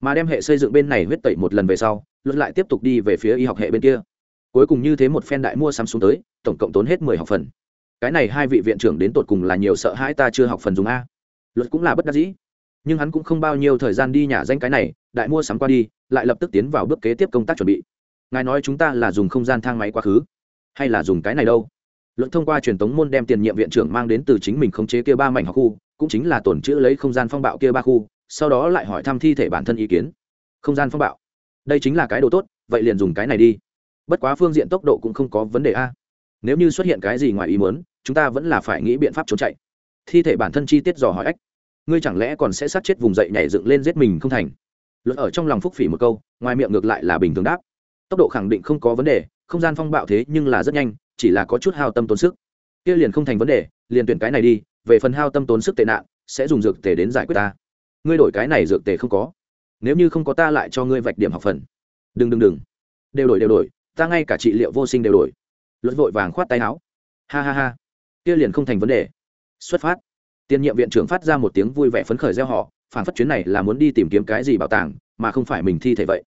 Mà đem hệ xây dựng bên này huyết tẩy một lần về sau, luật lại tiếp tục đi về phía y học hệ bên kia. Cuối cùng như thế một phen đại mua sắm xuống tới, tổng cộng tốn hết mười học phần cái này hai vị viện trưởng đến tột cùng là nhiều sợ hãi ta chưa học phần dùng a. Luật cũng là bất đắc dĩ. Nhưng hắn cũng không bao nhiêu thời gian đi nhà danh cái này, đại mua sắm qua đi, lại lập tức tiến vào bước kế tiếp công tác chuẩn bị. Ngài nói chúng ta là dùng không gian thang máy quá khứ, hay là dùng cái này đâu? Luận thông qua truyền tống môn đem tiền nhiệm viện trưởng mang đến từ chính mình khống chế kia ba mảnh học khu, cũng chính là tổn chữ lấy không gian phong bạo kia ba khu, sau đó lại hỏi thăm thi thể bản thân ý kiến. Không gian phong bạo. Đây chính là cái đồ tốt, vậy liền dùng cái này đi. Bất quá phương diện tốc độ cũng không có vấn đề a nếu như xuất hiện cái gì ngoài ý muốn, chúng ta vẫn là phải nghĩ biện pháp trốn chạy. Thi thể bản thân chi tiết dò hỏi ách, ngươi chẳng lẽ còn sẽ sát chết vùng dậy nhảy dựng lên giết mình không thành? Luật ở trong lòng phúc phỉ một câu, ngoài miệng ngược lại là bình thường đáp. Tốc độ khẳng định không có vấn đề, không gian phong bạo thế nhưng là rất nhanh, chỉ là có chút hao tâm tốn sức. Kia liền không thành vấn đề, liền tuyển cái này đi, về phần hao tâm tốn sức tệ nạn, sẽ dùng dược tề đến giải quyết ta. Ngươi đổi cái này dược tề không có. Nếu như không có ta lại cho ngươi vạch điểm học phần. Đừng đừng đừng. Đều đổi đều đổi, ta ngay cả trị liệu vô sinh đều đổi luật vội vàng khoát tay áo. Ha ha ha. Kia liền không thành vấn đề. Xuất phát. Tiền nhiệm viện trưởng phát ra một tiếng vui vẻ phấn khởi gieo họ phản phất chuyến này là muốn đi tìm kiếm cái gì bảo tàng, mà không phải mình thi thể vậy.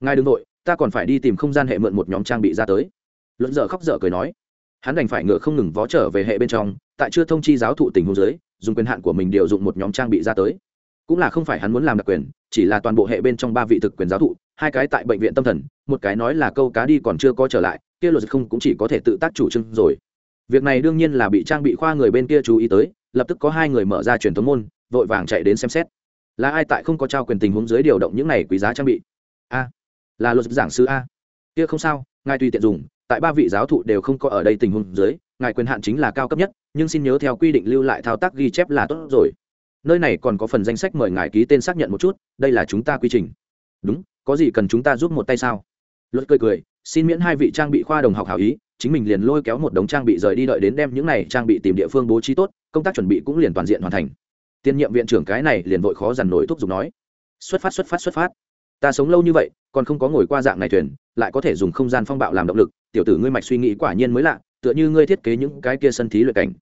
Ngài đừng nội ta còn phải đi tìm không gian hệ mượn một nhóm trang bị ra tới. Luận dở khóc dở cười nói. Hắn đành phải ngựa không ngừng vó trở về hệ bên trong, tại chưa thông chi giáo thụ tình huống giới dùng quyền hạn của mình điều dụng một nhóm trang bị ra tới. Cũng là không phải hắn muốn làm đặc quyền chỉ là toàn bộ hệ bên trong ba vị thực quyền giáo thụ, hai cái tại bệnh viện tâm thần, một cái nói là câu cá đi còn chưa có trở lại, kia luật không cũng chỉ có thể tự tác chủ trương rồi. Việc này đương nhiên là bị trang bị khoa người bên kia chú ý tới, lập tức có hai người mở ra truyền thống môn, vội vàng chạy đến xem xét. Là ai tại không có trao quyền tình huống dưới điều động những này quý giá trang bị? A, là luật giảng sư a. Kia không sao, ngài tùy tiện dùng, tại ba vị giáo thụ đều không có ở đây tình huống dưới, ngài quyền hạn chính là cao cấp nhất, nhưng xin nhớ theo quy định lưu lại thao tác ghi chép là tốt rồi nơi này còn có phần danh sách mời ngài ký tên xác nhận một chút, đây là chúng ta quy trình. Đúng, có gì cần chúng ta giúp một tay sao? Luật cười cười, xin miễn hai vị trang bị khoa đồng học hảo ý, chính mình liền lôi kéo một đống trang bị rời đi đợi đến đem những này trang bị tìm địa phương bố trí tốt, công tác chuẩn bị cũng liền toàn diện hoàn thành. Tiên nhiệm viện trưởng cái này liền vội khó dằn nổi thúc giục nói. Xuất phát xuất phát xuất phát. Ta sống lâu như vậy, còn không có ngồi qua dạng này thuyền, lại có thể dùng không gian phong bạo làm động lực, tiểu tử ngươi mạch suy nghĩ quả nhiên mới lạ, tựa như ngươi thiết kế những cái kia sân thí luyện cảnh.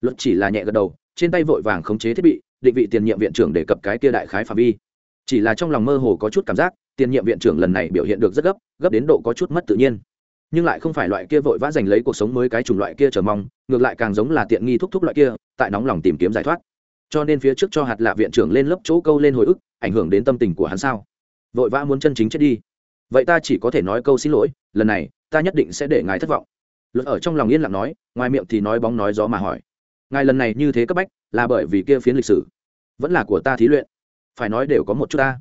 Luật chỉ là nhẹ gật đầu, trên tay vội vàng khống chế thiết bị định vị tiền nhiệm viện trưởng đề cập cái kia đại khái phạm vi. Chỉ là trong lòng mơ hồ có chút cảm giác, tiền nhiệm viện trưởng lần này biểu hiện được rất gấp gấp đến độ có chút mất tự nhiên. Nhưng lại không phải loại kia vội vã giành lấy cuộc sống mới cái chủng loại kia chờ mong, ngược lại càng giống là tiện nghi thúc thúc loại kia, tại nóng lòng tìm kiếm giải thoát. Cho nên phía trước cho hạt lạ viện trưởng lên lớp chỗ câu lên hồi ức, ảnh hưởng đến tâm tình của hắn sao? Vội vã muốn chân chính chết đi. Vậy ta chỉ có thể nói câu xin lỗi, lần này, ta nhất định sẽ để ngài thất vọng. Luật ở trong lòng yên lặng nói, ngoài miệng thì nói bóng nói gió mà hỏi. Ngài lần này như thế cấp bách là bởi vì kia phiến lịch sử. Vẫn là của ta thí luyện. Phải nói đều có một chút ta.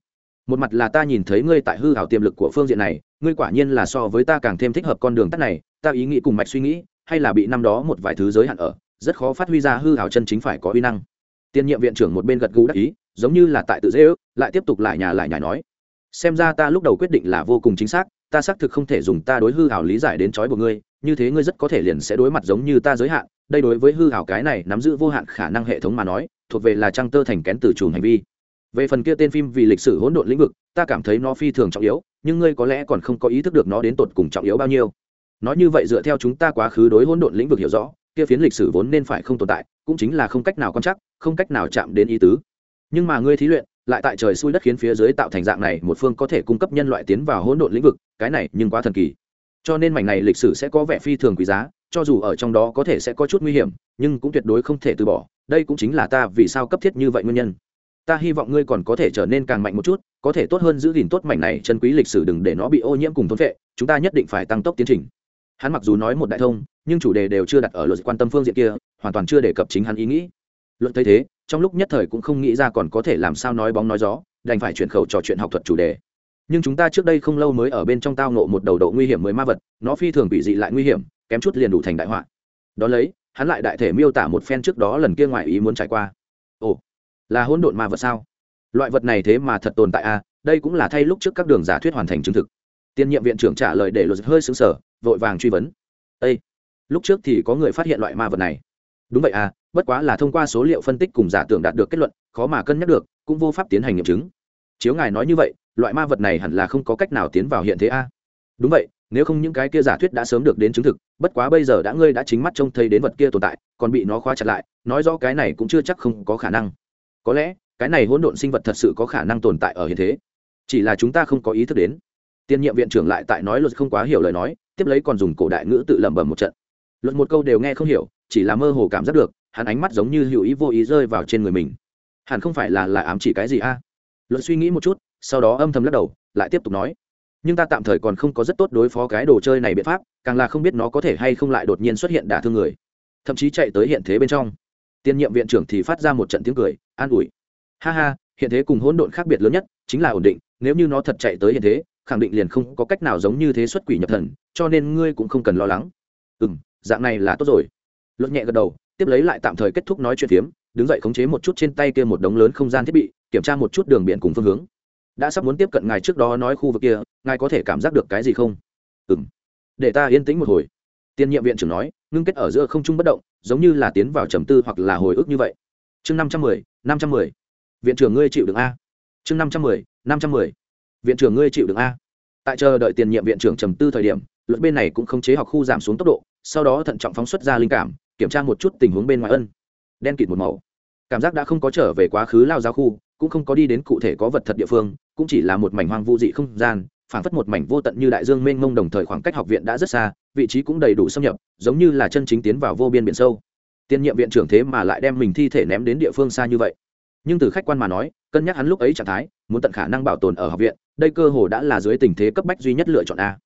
Một mặt là ta nhìn thấy ngươi tại hư hảo tiềm lực của phương diện này, ngươi quả nhiên là so với ta càng thêm thích hợp con đường tắt này, ta ý nghĩ cùng mạch suy nghĩ, hay là bị năm đó một vài thứ giới hạn ở, rất khó phát huy ra hư hảo chân chính phải có uy năng. Tiên nhiệm viện trưởng một bên gật gù đắc ý, giống như là tại tự dễ ước, lại tiếp tục lại nhà lại nhà nói. Xem ra ta lúc đầu quyết định là vô cùng chính xác, ta xác thực không thể dùng ta đối hư hảo lý giải đến trói buộc ngươi như thế ngươi rất có thể liền sẽ đối mặt giống như ta giới hạn, đây đối với hư hảo cái này nắm giữ vô hạn khả năng hệ thống mà nói, thuộc về là trang tơ thành kén từ chùm hành vi. Về phần kia tên phim vì lịch sử hỗn độn lĩnh vực, ta cảm thấy nó phi thường trọng yếu, nhưng ngươi có lẽ còn không có ý thức được nó đến tột cùng trọng yếu bao nhiêu. Nói như vậy dựa theo chúng ta quá khứ đối hỗn độn lĩnh vực hiểu rõ, kia phiến lịch sử vốn nên phải không tồn tại, cũng chính là không cách nào quan chắc không cách nào chạm đến ý tứ. Nhưng mà ngươi thí luyện, lại tại trời xui đất khiến phía dưới tạo thành dạng này, một phương có thể cung cấp nhân loại tiến vào hỗn độn lĩnh vực, cái này nhưng quá thần kỳ cho nên mảnh này lịch sử sẽ có vẻ phi thường quý giá, cho dù ở trong đó có thể sẽ có chút nguy hiểm, nhưng cũng tuyệt đối không thể từ bỏ. Đây cũng chính là ta vì sao cấp thiết như vậy nguyên nhân. Ta hy vọng ngươi còn có thể trở nên càng mạnh một chút, có thể tốt hơn giữ gìn tốt mảnh này chân quý lịch sử đừng để nó bị ô nhiễm cùng thôn vệ chúng ta nhất định phải tăng tốc tiến trình. Hắn mặc dù nói một đại thông, nhưng chủ đề đều chưa đặt ở luật quan tâm phương diện kia, hoàn toàn chưa đề cập chính hắn ý nghĩ. Luật thấy thế, trong lúc nhất thời cũng không nghĩ ra còn có thể làm sao nói bóng nói gió, đành phải chuyển khẩu trò chuyện học thuật chủ đề nhưng chúng ta trước đây không lâu mới ở bên trong tao nộ một đầu độ nguy hiểm mới ma vật, nó phi thường bị dị lại nguy hiểm, kém chút liền đủ thành đại họa. Đón lấy, hắn lại đại thể miêu tả một phen trước đó lần kia ngoài ý muốn trải qua. Ồ, là hỗn độn ma vật sao? Loại vật này thế mà thật tồn tại à đây cũng là thay lúc trước các đường giả thuyết hoàn thành chứng thực. Tiên nhiệm viện trưởng trả lời để luật hơi xứng sở vội vàng truy vấn. Ây lúc trước thì có người phát hiện loại ma vật này. Đúng vậy à bất quá là thông qua số liệu phân tích cùng giả tưởng đạt được kết luận, khó mà cân nhắc được, cũng vô pháp tiến hành nghiệm chứng. Chiếu ngài nói như vậy loại ma vật này hẳn là không có cách nào tiến vào hiện thế a. Đúng vậy, nếu không những cái kia giả thuyết đã sớm được đến chứng thực, bất quá bây giờ đã ngươi đã chính mắt trông thấy đến vật kia tồn tại, còn bị nó khóa chặt lại, nói rõ cái này cũng chưa chắc không có khả năng. Có lẽ, cái này hỗn độn sinh vật thật sự có khả năng tồn tại ở hiện thế. Chỉ là chúng ta không có ý thức đến. Tiên nhiệm viện trưởng lại tại nói luật không quá hiểu lời nói, tiếp lấy còn dùng cổ đại ngữ tự lẩm bẩm một trận. Luật một câu đều nghe không hiểu, chỉ là mơ hồ cảm giác được, hắn ánh mắt giống như hữu ý vô ý rơi vào trên người mình. Hẳn không phải là là ám chỉ cái gì a? Luật suy nghĩ một chút sau đó âm thầm lắc đầu, lại tiếp tục nói, nhưng ta tạm thời còn không có rất tốt đối phó cái đồ chơi này biện pháp, càng là không biết nó có thể hay không lại đột nhiên xuất hiện đả thương người. Thậm chí chạy tới hiện thế bên trong. Tiên nhiệm viện trưởng thì phát ra một trận tiếng cười, an ủi, ha ha, hiện thế cùng hỗn độn khác biệt lớn nhất, chính là ổn định, nếu như nó thật chạy tới hiện thế, khẳng định liền không có cách nào giống như thế xuất quỷ nhập thần, cho nên ngươi cũng không cần lo lắng. Ừ m dạng này là tốt rồi. Luật nhẹ gật đầu, tiếp lấy lại tạm thời kết thúc nói chuyện phiếm, đứng dậy khống chế một chút trên tay kia một đống lớn không gian thiết bị, kiểm tra một chút đường biển cùng phương hướng đã sắp muốn tiếp cận ngài trước đó nói khu vực kia, ngài có thể cảm giác được cái gì không? Ừ m để ta yên tĩnh một hồi. Tiên nhiệm viện trưởng nói, ngưng kết ở giữa không trung bất động, giống như là tiến vào trầm tư hoặc là hồi ức như vậy. Chương năm trăm mười, năm trăm mười. Viện trưởng ngươi chịu được a. Chương năm trăm mười, năm trăm mười. Viện trưởng ngươi chịu được a. Tại chờ đợi tiền nhiệm viện trưởng trầm tư thời điểm, luật bên này cũng không chế học khu giảm xuống tốc độ, sau đó thận trọng phóng xuất ra linh cảm, kiểm tra một chút tình huống bên ngoài ân. Đen kịt một màu. Cảm giác đã không có trở về quá khứ lao ra khu, cũng không có đi đến cụ thể có vật thật địa phương cũng chỉ là một mảnh hoang vu dị không gian, phảng phất một mảnh vô tận như đại dương mênh mông đồng thời khoảng cách học viện đã rất xa, vị trí cũng đầy đủ xâm nhập, giống như là chân chính tiến vào vô biên biển sâu. Tiên nhiệm viện trưởng thế mà lại đem mình thi thể ném đến địa phương xa như vậy. Nhưng từ khách quan mà nói, cân nhắc hắn lúc ấy trạng thái, muốn tận khả năng bảo tồn ở học viện, đây cơ hồ đã là dưới tình thế cấp bách duy nhất lựa chọn a.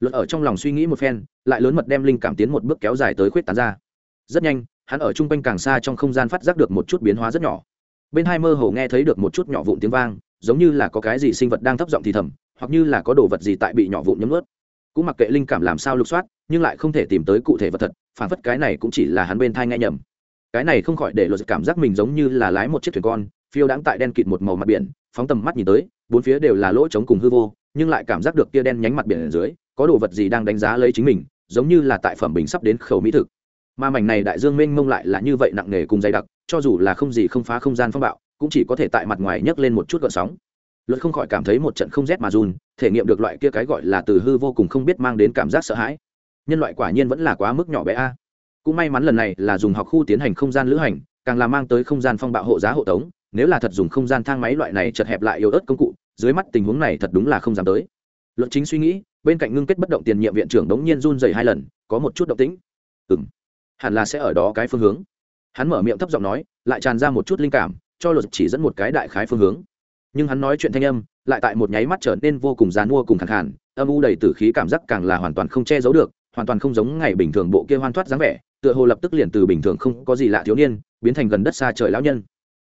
Luật ở trong lòng suy nghĩ một phen, lại lớn mật đem linh cảm tiến một bước kéo dài tới khuyết tán ra. Rất nhanh, hắn ở chung quanh càng xa trong không gian phát giác được một chút biến hóa rất nhỏ. Bên hai mơ hồ nghe thấy được một chút nhỏ vụn tiếng vang giống như là có cái gì sinh vật đang thấp giọng thì thầm, hoặc như là có đồ vật gì tại bị nhỏ vụn nhấm ướt cũng mặc kệ linh cảm làm sao lục soát, nhưng lại không thể tìm tới cụ thể vật thật, phản phất cái này cũng chỉ là hắn bên thai nghe nhầm. Cái này không khỏi để luật cảm giác mình giống như là lái một chiếc thuyền con, phiêu đãng tại đen kịt một màu mặt biển, phóng tầm mắt nhìn tới, bốn phía đều là lỗ trống cùng hư vô, nhưng lại cảm giác được tia đen nhánh mặt biển ở dưới, có đồ vật gì đang đánh giá lấy chính mình, giống như là tại phẩm bình sắp đến khẩu mỹ thực. Mà mảnh này đại dương mênh mông lại là như vậy nặng nề cùng dày đặc, cho dù là không gì không phá không gian phong bạo cũng chỉ có thể tại mặt ngoài nhấc lên một chút gợn sóng. Luật không khỏi cảm thấy một trận không rét mà run, thể nghiệm được loại kia cái gọi là từ hư vô cùng không biết mang đến cảm giác sợ hãi. Nhân loại quả nhiên vẫn là quá mức nhỏ bé a. Cũng may mắn lần này là dùng học khu tiến hành không gian lữ hành, càng là mang tới không gian phong bạo hộ giá hộ tống, nếu là thật dùng không gian thang máy loại này chật hẹp lại yếu ớt công cụ, dưới mắt tình huống này thật đúng là không dám tới. Luật chính suy nghĩ, bên cạnh ngưng kết bất động tiền nhiệm viện trưởng đống nhiên run dày hai lần, có một chút động tĩnh. Ừ hẳn là sẽ ở đó cái phương hướng. Hắn mở miệng thấp giọng nói, lại tràn ra một chút linh cảm cho luật chỉ dẫn một cái đại khái phương hướng. Nhưng hắn nói chuyện thanh âm lại tại một nháy mắt trở nên vô cùng dán mua cùng khẳng hẳn, âm u đầy tử khí cảm giác càng là hoàn toàn không che giấu được hoàn toàn không giống ngày bình thường bộ kia hoan thoát dáng vẻ tựa hồ lập tức liền từ bình thường không có gì lạ thiếu niên biến thành gần đất xa trời lão nhân.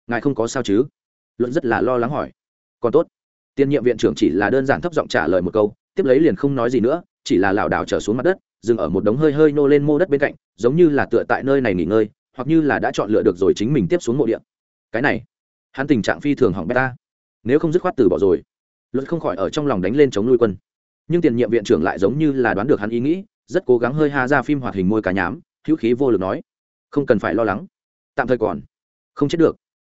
Ngài không có sao chứ? Luận rất là lo lắng hỏi. Còn tốt. Tiên nhiệm viện trưởng chỉ là đơn giản thấp giọng trả lời một câu tiếp lấy liền không nói gì nữa chỉ là lảo đảo trở xuống mặt đất dừng ở một đống hơi hơi nô lên mô đất bên cạnh giống như là tựa tại nơi này nghỉ ngơi hoặc như là đã chọn lựa được rồi chính mình tiếp xuống mộ điện cái này, hắn tình trạng phi thường hỏng beta nếu không dứt khoát từ bỏ rồi, luật không khỏi ở trong lòng đánh lên chống nuôi quân. Nhưng tiền nhiệm viện trưởng lại giống như là đoán được hắn ý nghĩ, rất cố gắng hơi ha ra phim hoạt hình môi cá nhám, hữu khí vô lực nói, không cần phải lo lắng, tạm thời còn không chết được.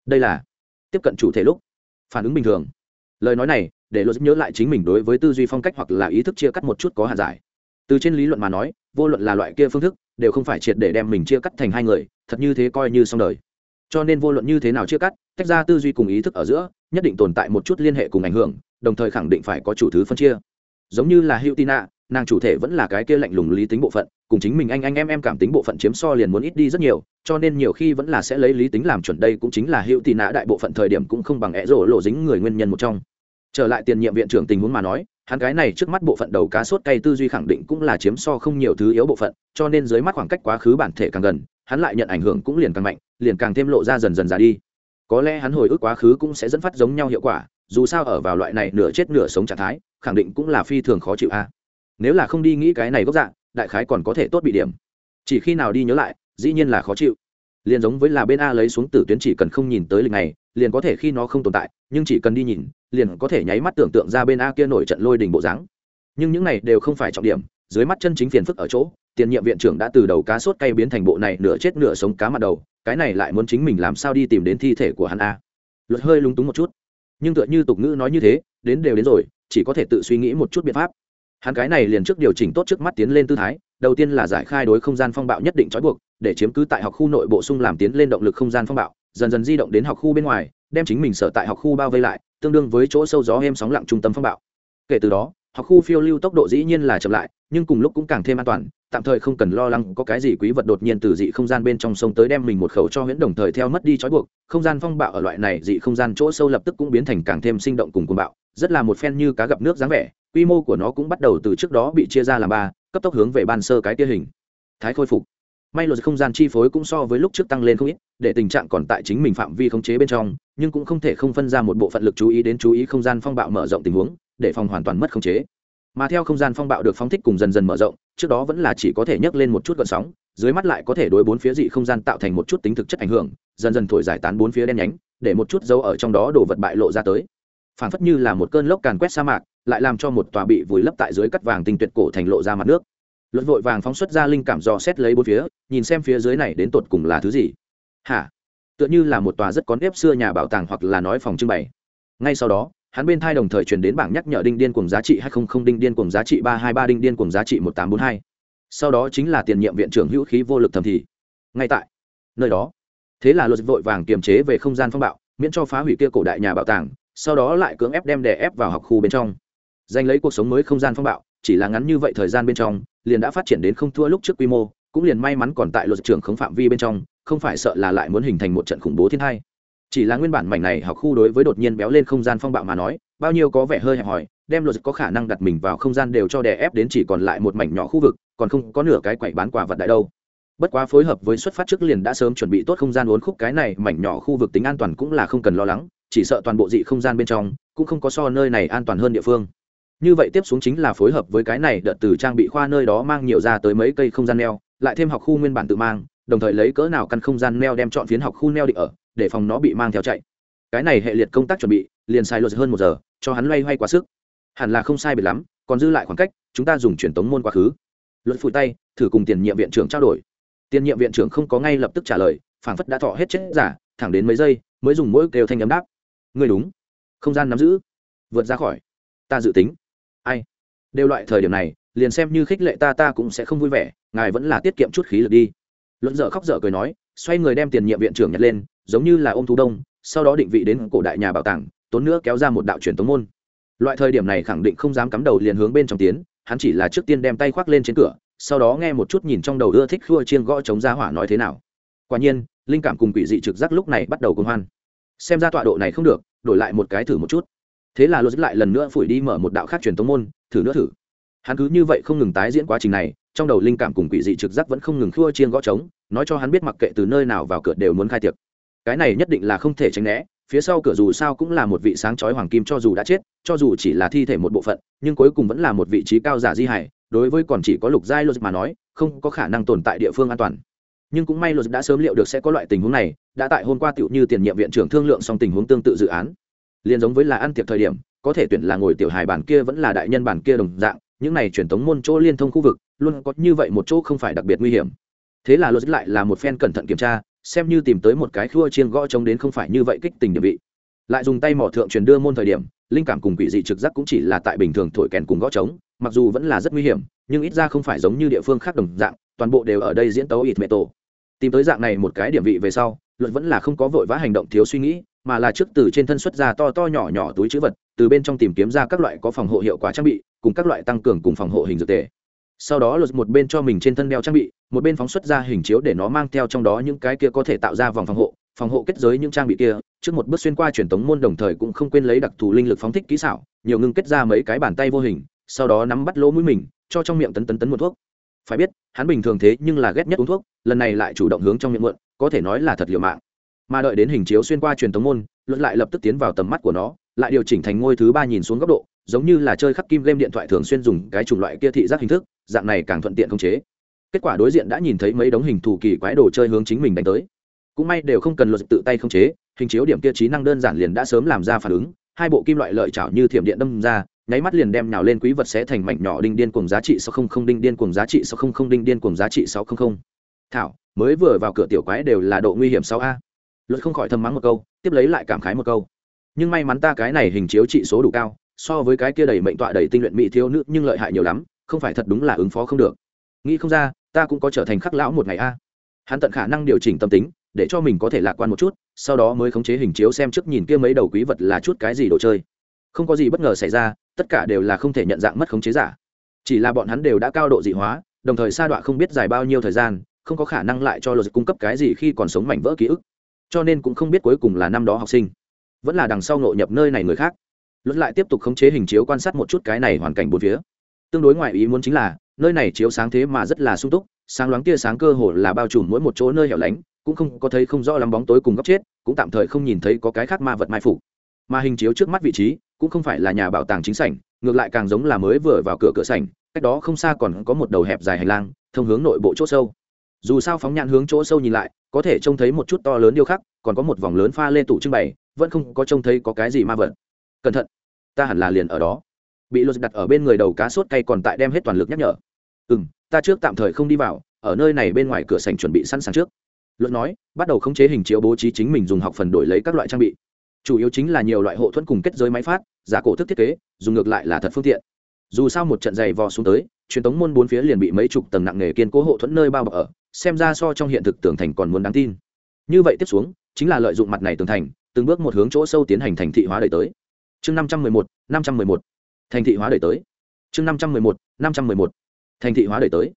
Đây là tiếp cận chủ thể lúc, phản ứng bình thường. Lời nói này, để luật nhớ lại chính mình đối với tư duy phong cách hoặc là ý thức chia cắt một chút có hạn giải. Từ trên lý luận mà nói, vô luận là loại kia phương thức, đều không phải triệt để đem mình chia cắt thành hai người, thật như thế coi như xong đời cho nên vô luận như thế nào chia cắt, tách ra tư duy cùng ý thức ở giữa, nhất định tồn tại một chút liên hệ cùng ảnh hưởng, đồng thời khẳng định phải có chủ thứ phân chia. Giống như là hữu tina nàng chủ thể vẫn là cái kia lạnh lùng lý tính bộ phận, cùng chính mình anh anh em em cảm tính bộ phận chiếm so liền muốn ít đi rất nhiều, cho nên nhiều khi vẫn là sẽ lấy lý tính làm chuẩn đây cũng chính là hữu tì nã đại bộ phận thời điểm cũng không bằng ẹ rổ lộ dính người nguyên nhân một trong. Trở lại tiền nhiệm viện trưởng tình huống mà nói, hắn cái này trước mắt bộ phận đầu cá sốt cay tư duy khẳng định cũng là chiếm so không nhiều thứ yếu bộ phận, cho nên dưới mắt khoảng cách quá khứ bản thể càng gần hắn lại nhận ảnh hưởng cũng liền càng mạnh, liền càng thêm lộ ra dần dần ra đi. Có lẽ hắn hồi ức quá khứ cũng sẽ dẫn phát giống nhau hiệu quả, dù sao ở vào loại này nửa chết nửa sống trạng thái, khẳng định cũng là phi thường khó chịu a. Nếu là không đi nghĩ cái này gốc dạng đại khái còn có thể tốt bị điểm. Chỉ khi nào đi nhớ lại, dĩ nhiên là khó chịu. Liền giống với là bên a lấy xuống tử tuyến chỉ cần không nhìn tới lịch này, liền có thể khi nó không tồn tại, nhưng chỉ cần đi nhìn, liền có thể nháy mắt tưởng tượng ra bên a kia nổi trận lôi đình bộ dáng. Nhưng những này đều không phải trọng điểm, dưới mắt chân chính phiền phức ở chỗ tiền nhiệm viện trưởng đã từ đầu cá sốt cay biến thành bộ này nửa chết nửa sống cá mặt đầu, cái này lại muốn chính mình làm sao đi tìm đến thi thể của hắn a? Luật hơi lúng túng một chút. Nhưng tựa như tục ngữ nói như thế, đến đều đến rồi, chỉ có thể tự suy nghĩ một chút biện pháp. Hắn cái này liền trước điều chỉnh tốt trước mắt tiến lên tư thái, đầu tiên là giải khai đối không gian phong bạo nhất định trói buộc, để chiếm cứ tại học khu nội bộ sung làm tiến lên động lực không gian phong bạo, dần dần di động đến học khu bên ngoài, đem chính mình sở tại học khu bao vây lại, tương đương với chỗ sâu gió êm sóng lặng trung tâm phong bạo. Kể từ đó, học khu phiêu lưu tốc độ dĩ nhiên là chậm lại, nhưng cùng lúc cũng càng thêm an toàn tạm thời không cần lo lắng có cái gì quý vật đột nhiên từ dị không gian bên trong sông tới đem mình một khẩu cho huyễn đồng thời theo mất đi trói buộc, không gian phong bạo ở loại này dị không gian chỗ sâu lập tức cũng biến thành càng thêm sinh động cùng cuồng bạo, rất là một phen như cá gặp nước dáng vẻ, quy mô của nó cũng bắt đầu từ trước đó bị chia ra làm ba, cấp tốc hướng về ban sơ cái tia hình. Thái khôi phục. May luật không gian chi phối cũng so với lúc trước tăng lên không ít, để tình trạng còn tại chính mình phạm vi khống chế bên trong, nhưng cũng không thể không phân ra một bộ phận lực chú ý đến chú ý không gian phong bạo mở rộng tình huống, để phòng hoàn toàn mất khống chế mà theo không gian phong bạo được phóng thích cùng dần dần mở rộng, trước đó vẫn là chỉ có thể nhấc lên một chút gợn sóng, dưới mắt lại có thể đối bốn phía dị không gian tạo thành một chút tính thực chất ảnh hưởng, dần dần thổi giải tán bốn phía đen nhánh, để một chút dấu ở trong đó đổ vật bại lộ ra tới. Phản phất như là một cơn lốc càn quét sa mạc, lại làm cho một tòa bị vùi lấp tại dưới cắt vàng tinh tuyệt cổ thành lộ ra mặt nước. Luật vội vàng phóng xuất ra linh cảm dò xét lấy bốn phía, nhìn xem phía dưới này đến tột cùng là thứ gì. Hả? Tựa như là một tòa rất có nếp xưa nhà bảo tàng hoặc là nói phòng trưng bày. Ngay sau đó hắn bên thai đồng thời truyền đến bảng nhắc nhở đinh điên cùng giá trị hai không không đinh điên cùng giá trị ba hai ba đinh điên cùng giá trị một tám bốn hai. Sau đó chính là tiền nhiệm viện trưởng hữu khí vô lực thầm thì ngay tại nơi đó, thế là luật vội vàng kiềm chế về không gian phong bạo, miễn cho phá hủy kia cổ đại nhà bảo tàng, sau đó lại cưỡng ép đem đè ép vào học khu bên trong. Giành lấy cuộc sống mới không gian phong bạo, chỉ là ngắn như vậy thời gian bên trong, liền đã phát triển đến không thua lúc trước quy mô, cũng liền may mắn còn tại luật trưởng không phạm vi bên trong, không phải sợ là lại muốn hình thành một trận khủng bố thiên hai chỉ là nguyên bản mảnh này học khu đối với đột nhiên béo lên không gian phong bạo mà nói, bao nhiêu có vẻ hơi hẹp hòi, đem luật có khả năng đặt mình vào không gian đều cho đè ép đến chỉ còn lại một mảnh nhỏ khu vực, còn không có nửa cái quậy bán quà vật đại đâu. Bất quá phối hợp với xuất phát trước liền đã sớm chuẩn bị tốt không gian uốn khúc cái này mảnh nhỏ khu vực tính an toàn cũng là không cần lo lắng, chỉ sợ toàn bộ dị không gian bên trong cũng không có so nơi này an toàn hơn địa phương. Như vậy tiếp xuống chính là phối hợp với cái này đợt từ trang bị khoa nơi đó mang nhiều ra tới mấy cây không gian neo, lại thêm học khu nguyên bản tự mang, đồng thời lấy cỡ nào căn không gian neo đem chọn phiến học khu neo định ở để phòng nó bị mang theo chạy. Cái này hệ liệt công tác chuẩn bị, liền sai luật hơn một giờ, cho hắn loay hoay quá sức. Hẳn là không sai biệt lắm, còn dư lại khoảng cách, chúng ta dùng truyền tống môn quá khứ. Luật phủi tay, thử cùng tiền nhiệm viện trưởng trao đổi. Tiền nhiệm viện trưởng không có ngay lập tức trả lời, phảng phất đã thọ hết chết giả, thẳng đến mấy giây, mới dùng mỗi kêu thanh ấm đáp. Người đúng. Không gian nắm giữ. Vượt ra khỏi. Ta dự tính. Ai? Đều loại thời điểm này, liền xem như khích lệ ta ta cũng sẽ không vui vẻ, ngài vẫn là tiết kiệm chút khí lực đi. Luận dở khóc dở cười nói xoay người đem tiền nhiệm viện trưởng nhặt lên, giống như là ôm thú đông, sau đó định vị đến cổ đại nhà bảo tàng, tốn nữa kéo ra một đạo truyền tống môn. Loại thời điểm này khẳng định không dám cắm đầu liền hướng bên trong tiến, hắn chỉ là trước tiên đem tay khoác lên trên cửa, sau đó nghe một chút nhìn trong đầu ưa thích khua chiên gõ chống ra hỏa nói thế nào. Quả nhiên, linh cảm cùng quỷ dị trực giác lúc này bắt đầu công hoan. Xem ra tọa độ này không được, đổi lại một cái thử một chút. Thế là lột lại lần nữa phủi đi mở một đạo khác truyền tống môn, thử nữa thử hắn cứ như vậy không ngừng tái diễn quá trình này, trong đầu linh cảm cùng quỷ dị trực giác vẫn không ngừng khua chiên gõ trống, nói cho hắn biết mặc kệ từ nơi nào vào cửa đều muốn khai tiệc. Cái này nhất định là không thể tránh né, phía sau cửa dù sao cũng là một vị sáng chói hoàng kim cho dù đã chết, cho dù chỉ là thi thể một bộ phận, nhưng cuối cùng vẫn là một vị trí cao giả di hải, đối với còn chỉ có lục giai luật mà nói, không có khả năng tồn tại địa phương an toàn. Nhưng cũng may luật đã sớm liệu được sẽ có loại tình huống này, đã tại hôm qua tựu như tiền nhiệm viện trưởng thương lượng xong tình huống tương tự dự án. Liền giống với là ăn tiệc thời điểm, có thể tuyển là ngồi tiểu hài bản kia vẫn là đại nhân bản kia đồng dạng những này truyền thống môn chỗ liên thông khu vực, luôn có như vậy một chỗ không phải đặc biệt nguy hiểm. Thế là luật lại là một phen cẩn thận kiểm tra, xem như tìm tới một cái khua chiên gõ trống đến không phải như vậy kích tình địa vị. Lại dùng tay mỏ thượng truyền đưa môn thời điểm, linh cảm cùng quỷ dị trực giác cũng chỉ là tại bình thường thổi kèn cùng gõ trống, mặc dù vẫn là rất nguy hiểm, nhưng ít ra không phải giống như địa phương khác đồng dạng, toàn bộ đều ở đây diễn tấu ít mẹ tổ tìm tới dạng này một cái điểm vị về sau luật vẫn là không có vội vã hành động thiếu suy nghĩ mà là trước từ trên thân xuất ra to to nhỏ nhỏ túi chữ vật, từ bên trong tìm kiếm ra các loại có phòng hộ hiệu quả trang bị, cùng các loại tăng cường cùng phòng hộ hình dược tề. Sau đó luật một bên cho mình trên thân đeo trang bị, một bên phóng xuất ra hình chiếu để nó mang theo trong đó những cái kia có thể tạo ra vòng phòng hộ phòng hộ kết giới những trang bị kia, trước một bước xuyên qua truyền thống môn đồng thời cũng không quên lấy đặc thù linh lực phóng thích kỹ xảo, nhiều ngưng kết ra mấy cái bàn tay vô hình, sau đó nắm bắt lỗ mũi mình, cho trong miệng tấn tấn tấn một thuốc. Phải biết, hắn bình thường thế nhưng là ghét nhất uống thuốc, lần này lại chủ động hướng trong miệng mượn có thể nói là thật liều mạng mà đợi đến hình chiếu xuyên qua truyền thống môn luận lại lập tức tiến vào tầm mắt của nó, lại điều chỉnh thành ngôi thứ ba nhìn xuống góc độ, giống như là chơi khắc kim game điện thoại thường xuyên dùng cái chủng loại kia thị giác hình thức, dạng này càng thuận tiện khống chế. Kết quả đối diện đã nhìn thấy mấy đống hình thù kỳ quái đồ chơi hướng chính mình đánh tới. Cũng may đều không cần luật tự tay khống chế, hình chiếu điểm kia trí năng đơn giản liền đã sớm làm ra phản ứng, hai bộ kim loại lợi chảo như thiểm điện đâm ra, nháy mắt liền đem nhào lên quý vật sẽ thành mảnh nhỏ đinh điên cùng giá trị sáu không không, đinh điên cùng giá trị sáu không không, đinh điên cùng giá trị sáu không không. Thảo, mới vừa vào cửa tiểu quái đều là độ nguy hiểm sáu a luật không khỏi thầm mắng một câu, tiếp lấy lại cảm khái một câu. Nhưng may mắn ta cái này hình chiếu trị số đủ cao, so với cái kia đầy mệnh tọa đầy tinh luyện mỹ thiếu nữ nhưng lợi hại nhiều lắm, không phải thật đúng là ứng phó không được. Nghĩ không ra, ta cũng có trở thành khắc lão một ngày a. Hắn tận khả năng điều chỉnh tâm tính, để cho mình có thể lạc quan một chút, sau đó mới khống chế hình chiếu xem trước nhìn kia mấy đầu quý vật là chút cái gì đồ chơi. Không có gì bất ngờ xảy ra, tất cả đều là không thể nhận dạng mất khống chế giả. Chỉ là bọn hắn đều đã cao độ dị hóa, đồng thời sa đọa không biết dài bao nhiêu thời gian, không có khả năng lại cho luật cung cấp cái gì khi còn sống mảnh vỡ ký ức cho nên cũng không biết cuối cùng là năm đó học sinh. Vẫn là đằng sau nội nhập nơi này người khác. Luật lại tiếp tục khống chế hình chiếu quan sát một chút cái này hoàn cảnh bốn phía. Tương đối ngoại ý muốn chính là, nơi này chiếu sáng thế mà rất là sung túc, sáng loáng tia sáng cơ hồ là bao trùm mỗi một chỗ nơi hẻo lánh, cũng không có thấy không rõ lắm bóng tối cùng góc chết, cũng tạm thời không nhìn thấy có cái khác ma vật mai phục. Mà hình chiếu trước mắt vị trí, cũng không phải là nhà bảo tàng chính sảnh, ngược lại càng giống là mới vừa vào cửa cửa sảnh, cách đó không xa còn có một đầu hẹp dài hành lang, thông hướng nội bộ chỗ sâu dù sao phóng nhãn hướng chỗ sâu nhìn lại, có thể trông thấy một chút to lớn điêu khắc, còn có một vòng lớn pha lê tủ trưng bày, vẫn không có trông thấy có cái gì ma vật. Cẩn thận, ta hẳn là liền ở đó. Bị luật đặt ở bên người đầu cá sốt cay còn tại đem hết toàn lực nhắc nhở. Ừ m ta trước tạm thời không đi vào, ở nơi này bên ngoài cửa sành chuẩn bị sẵn sàng trước. Luật nói, bắt đầu khống chế hình chiếu bố trí chính mình dùng học phần đổi lấy các loại trang bị. Chủ yếu chính là nhiều loại hộ thuẫn cùng kết giới máy phát, giả cổ thức thiết kế, dùng ngược lại là thật phương tiện. Dù sao một trận giày vò xuống tới, truyền tống môn bốn phía liền bị mấy chục tầng nặng nghề kiên cố hộ thuẫn nơi bao bọc ở xem ra so trong hiện thực tường thành còn muốn đáng tin. Như vậy tiếp xuống, chính là lợi dụng mặt này tường thành, từng bước một hướng chỗ sâu tiến hành thành thị hóa đẩy tới. Chương năm trăm mười một, năm trăm mười một. Thành thị hóa đẩy tới. Chương năm trăm mười một, năm trăm mười một. Thành thị hóa đẩy tới.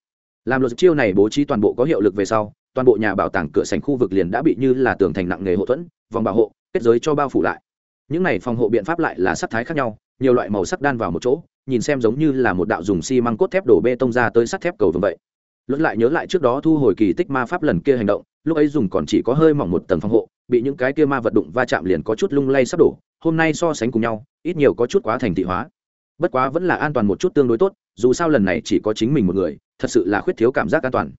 Làm luật chiêu này bố trí toàn bộ có hiệu lực về sau, toàn bộ nhà bảo tàng cửa sành khu vực liền đã bị như là tường thành nặng nghề hộ thuẫn, vòng bảo hộ, kết giới cho bao phủ lại. Những này phòng hộ biện pháp lại là sắc thái khác nhau, nhiều loại màu sắc đan vào một chỗ, nhìn xem giống như là một đạo dùng xi măng cốt thép đổ bê tông ra tới sắt thép cầu vồng vậy luật lại nhớ lại trước đó thu hồi kỳ tích ma pháp lần kia hành động, lúc ấy dùng còn chỉ có hơi mỏng một tầng phòng hộ, bị những cái kia ma vật đụng va chạm liền có chút lung lay sắp đổ, hôm nay so sánh cùng nhau, ít nhiều có chút quá thành thị hóa. Bất quá vẫn là an toàn một chút tương đối tốt, dù sao lần này chỉ có chính mình một người, thật sự là khuyết thiếu cảm giác an toàn.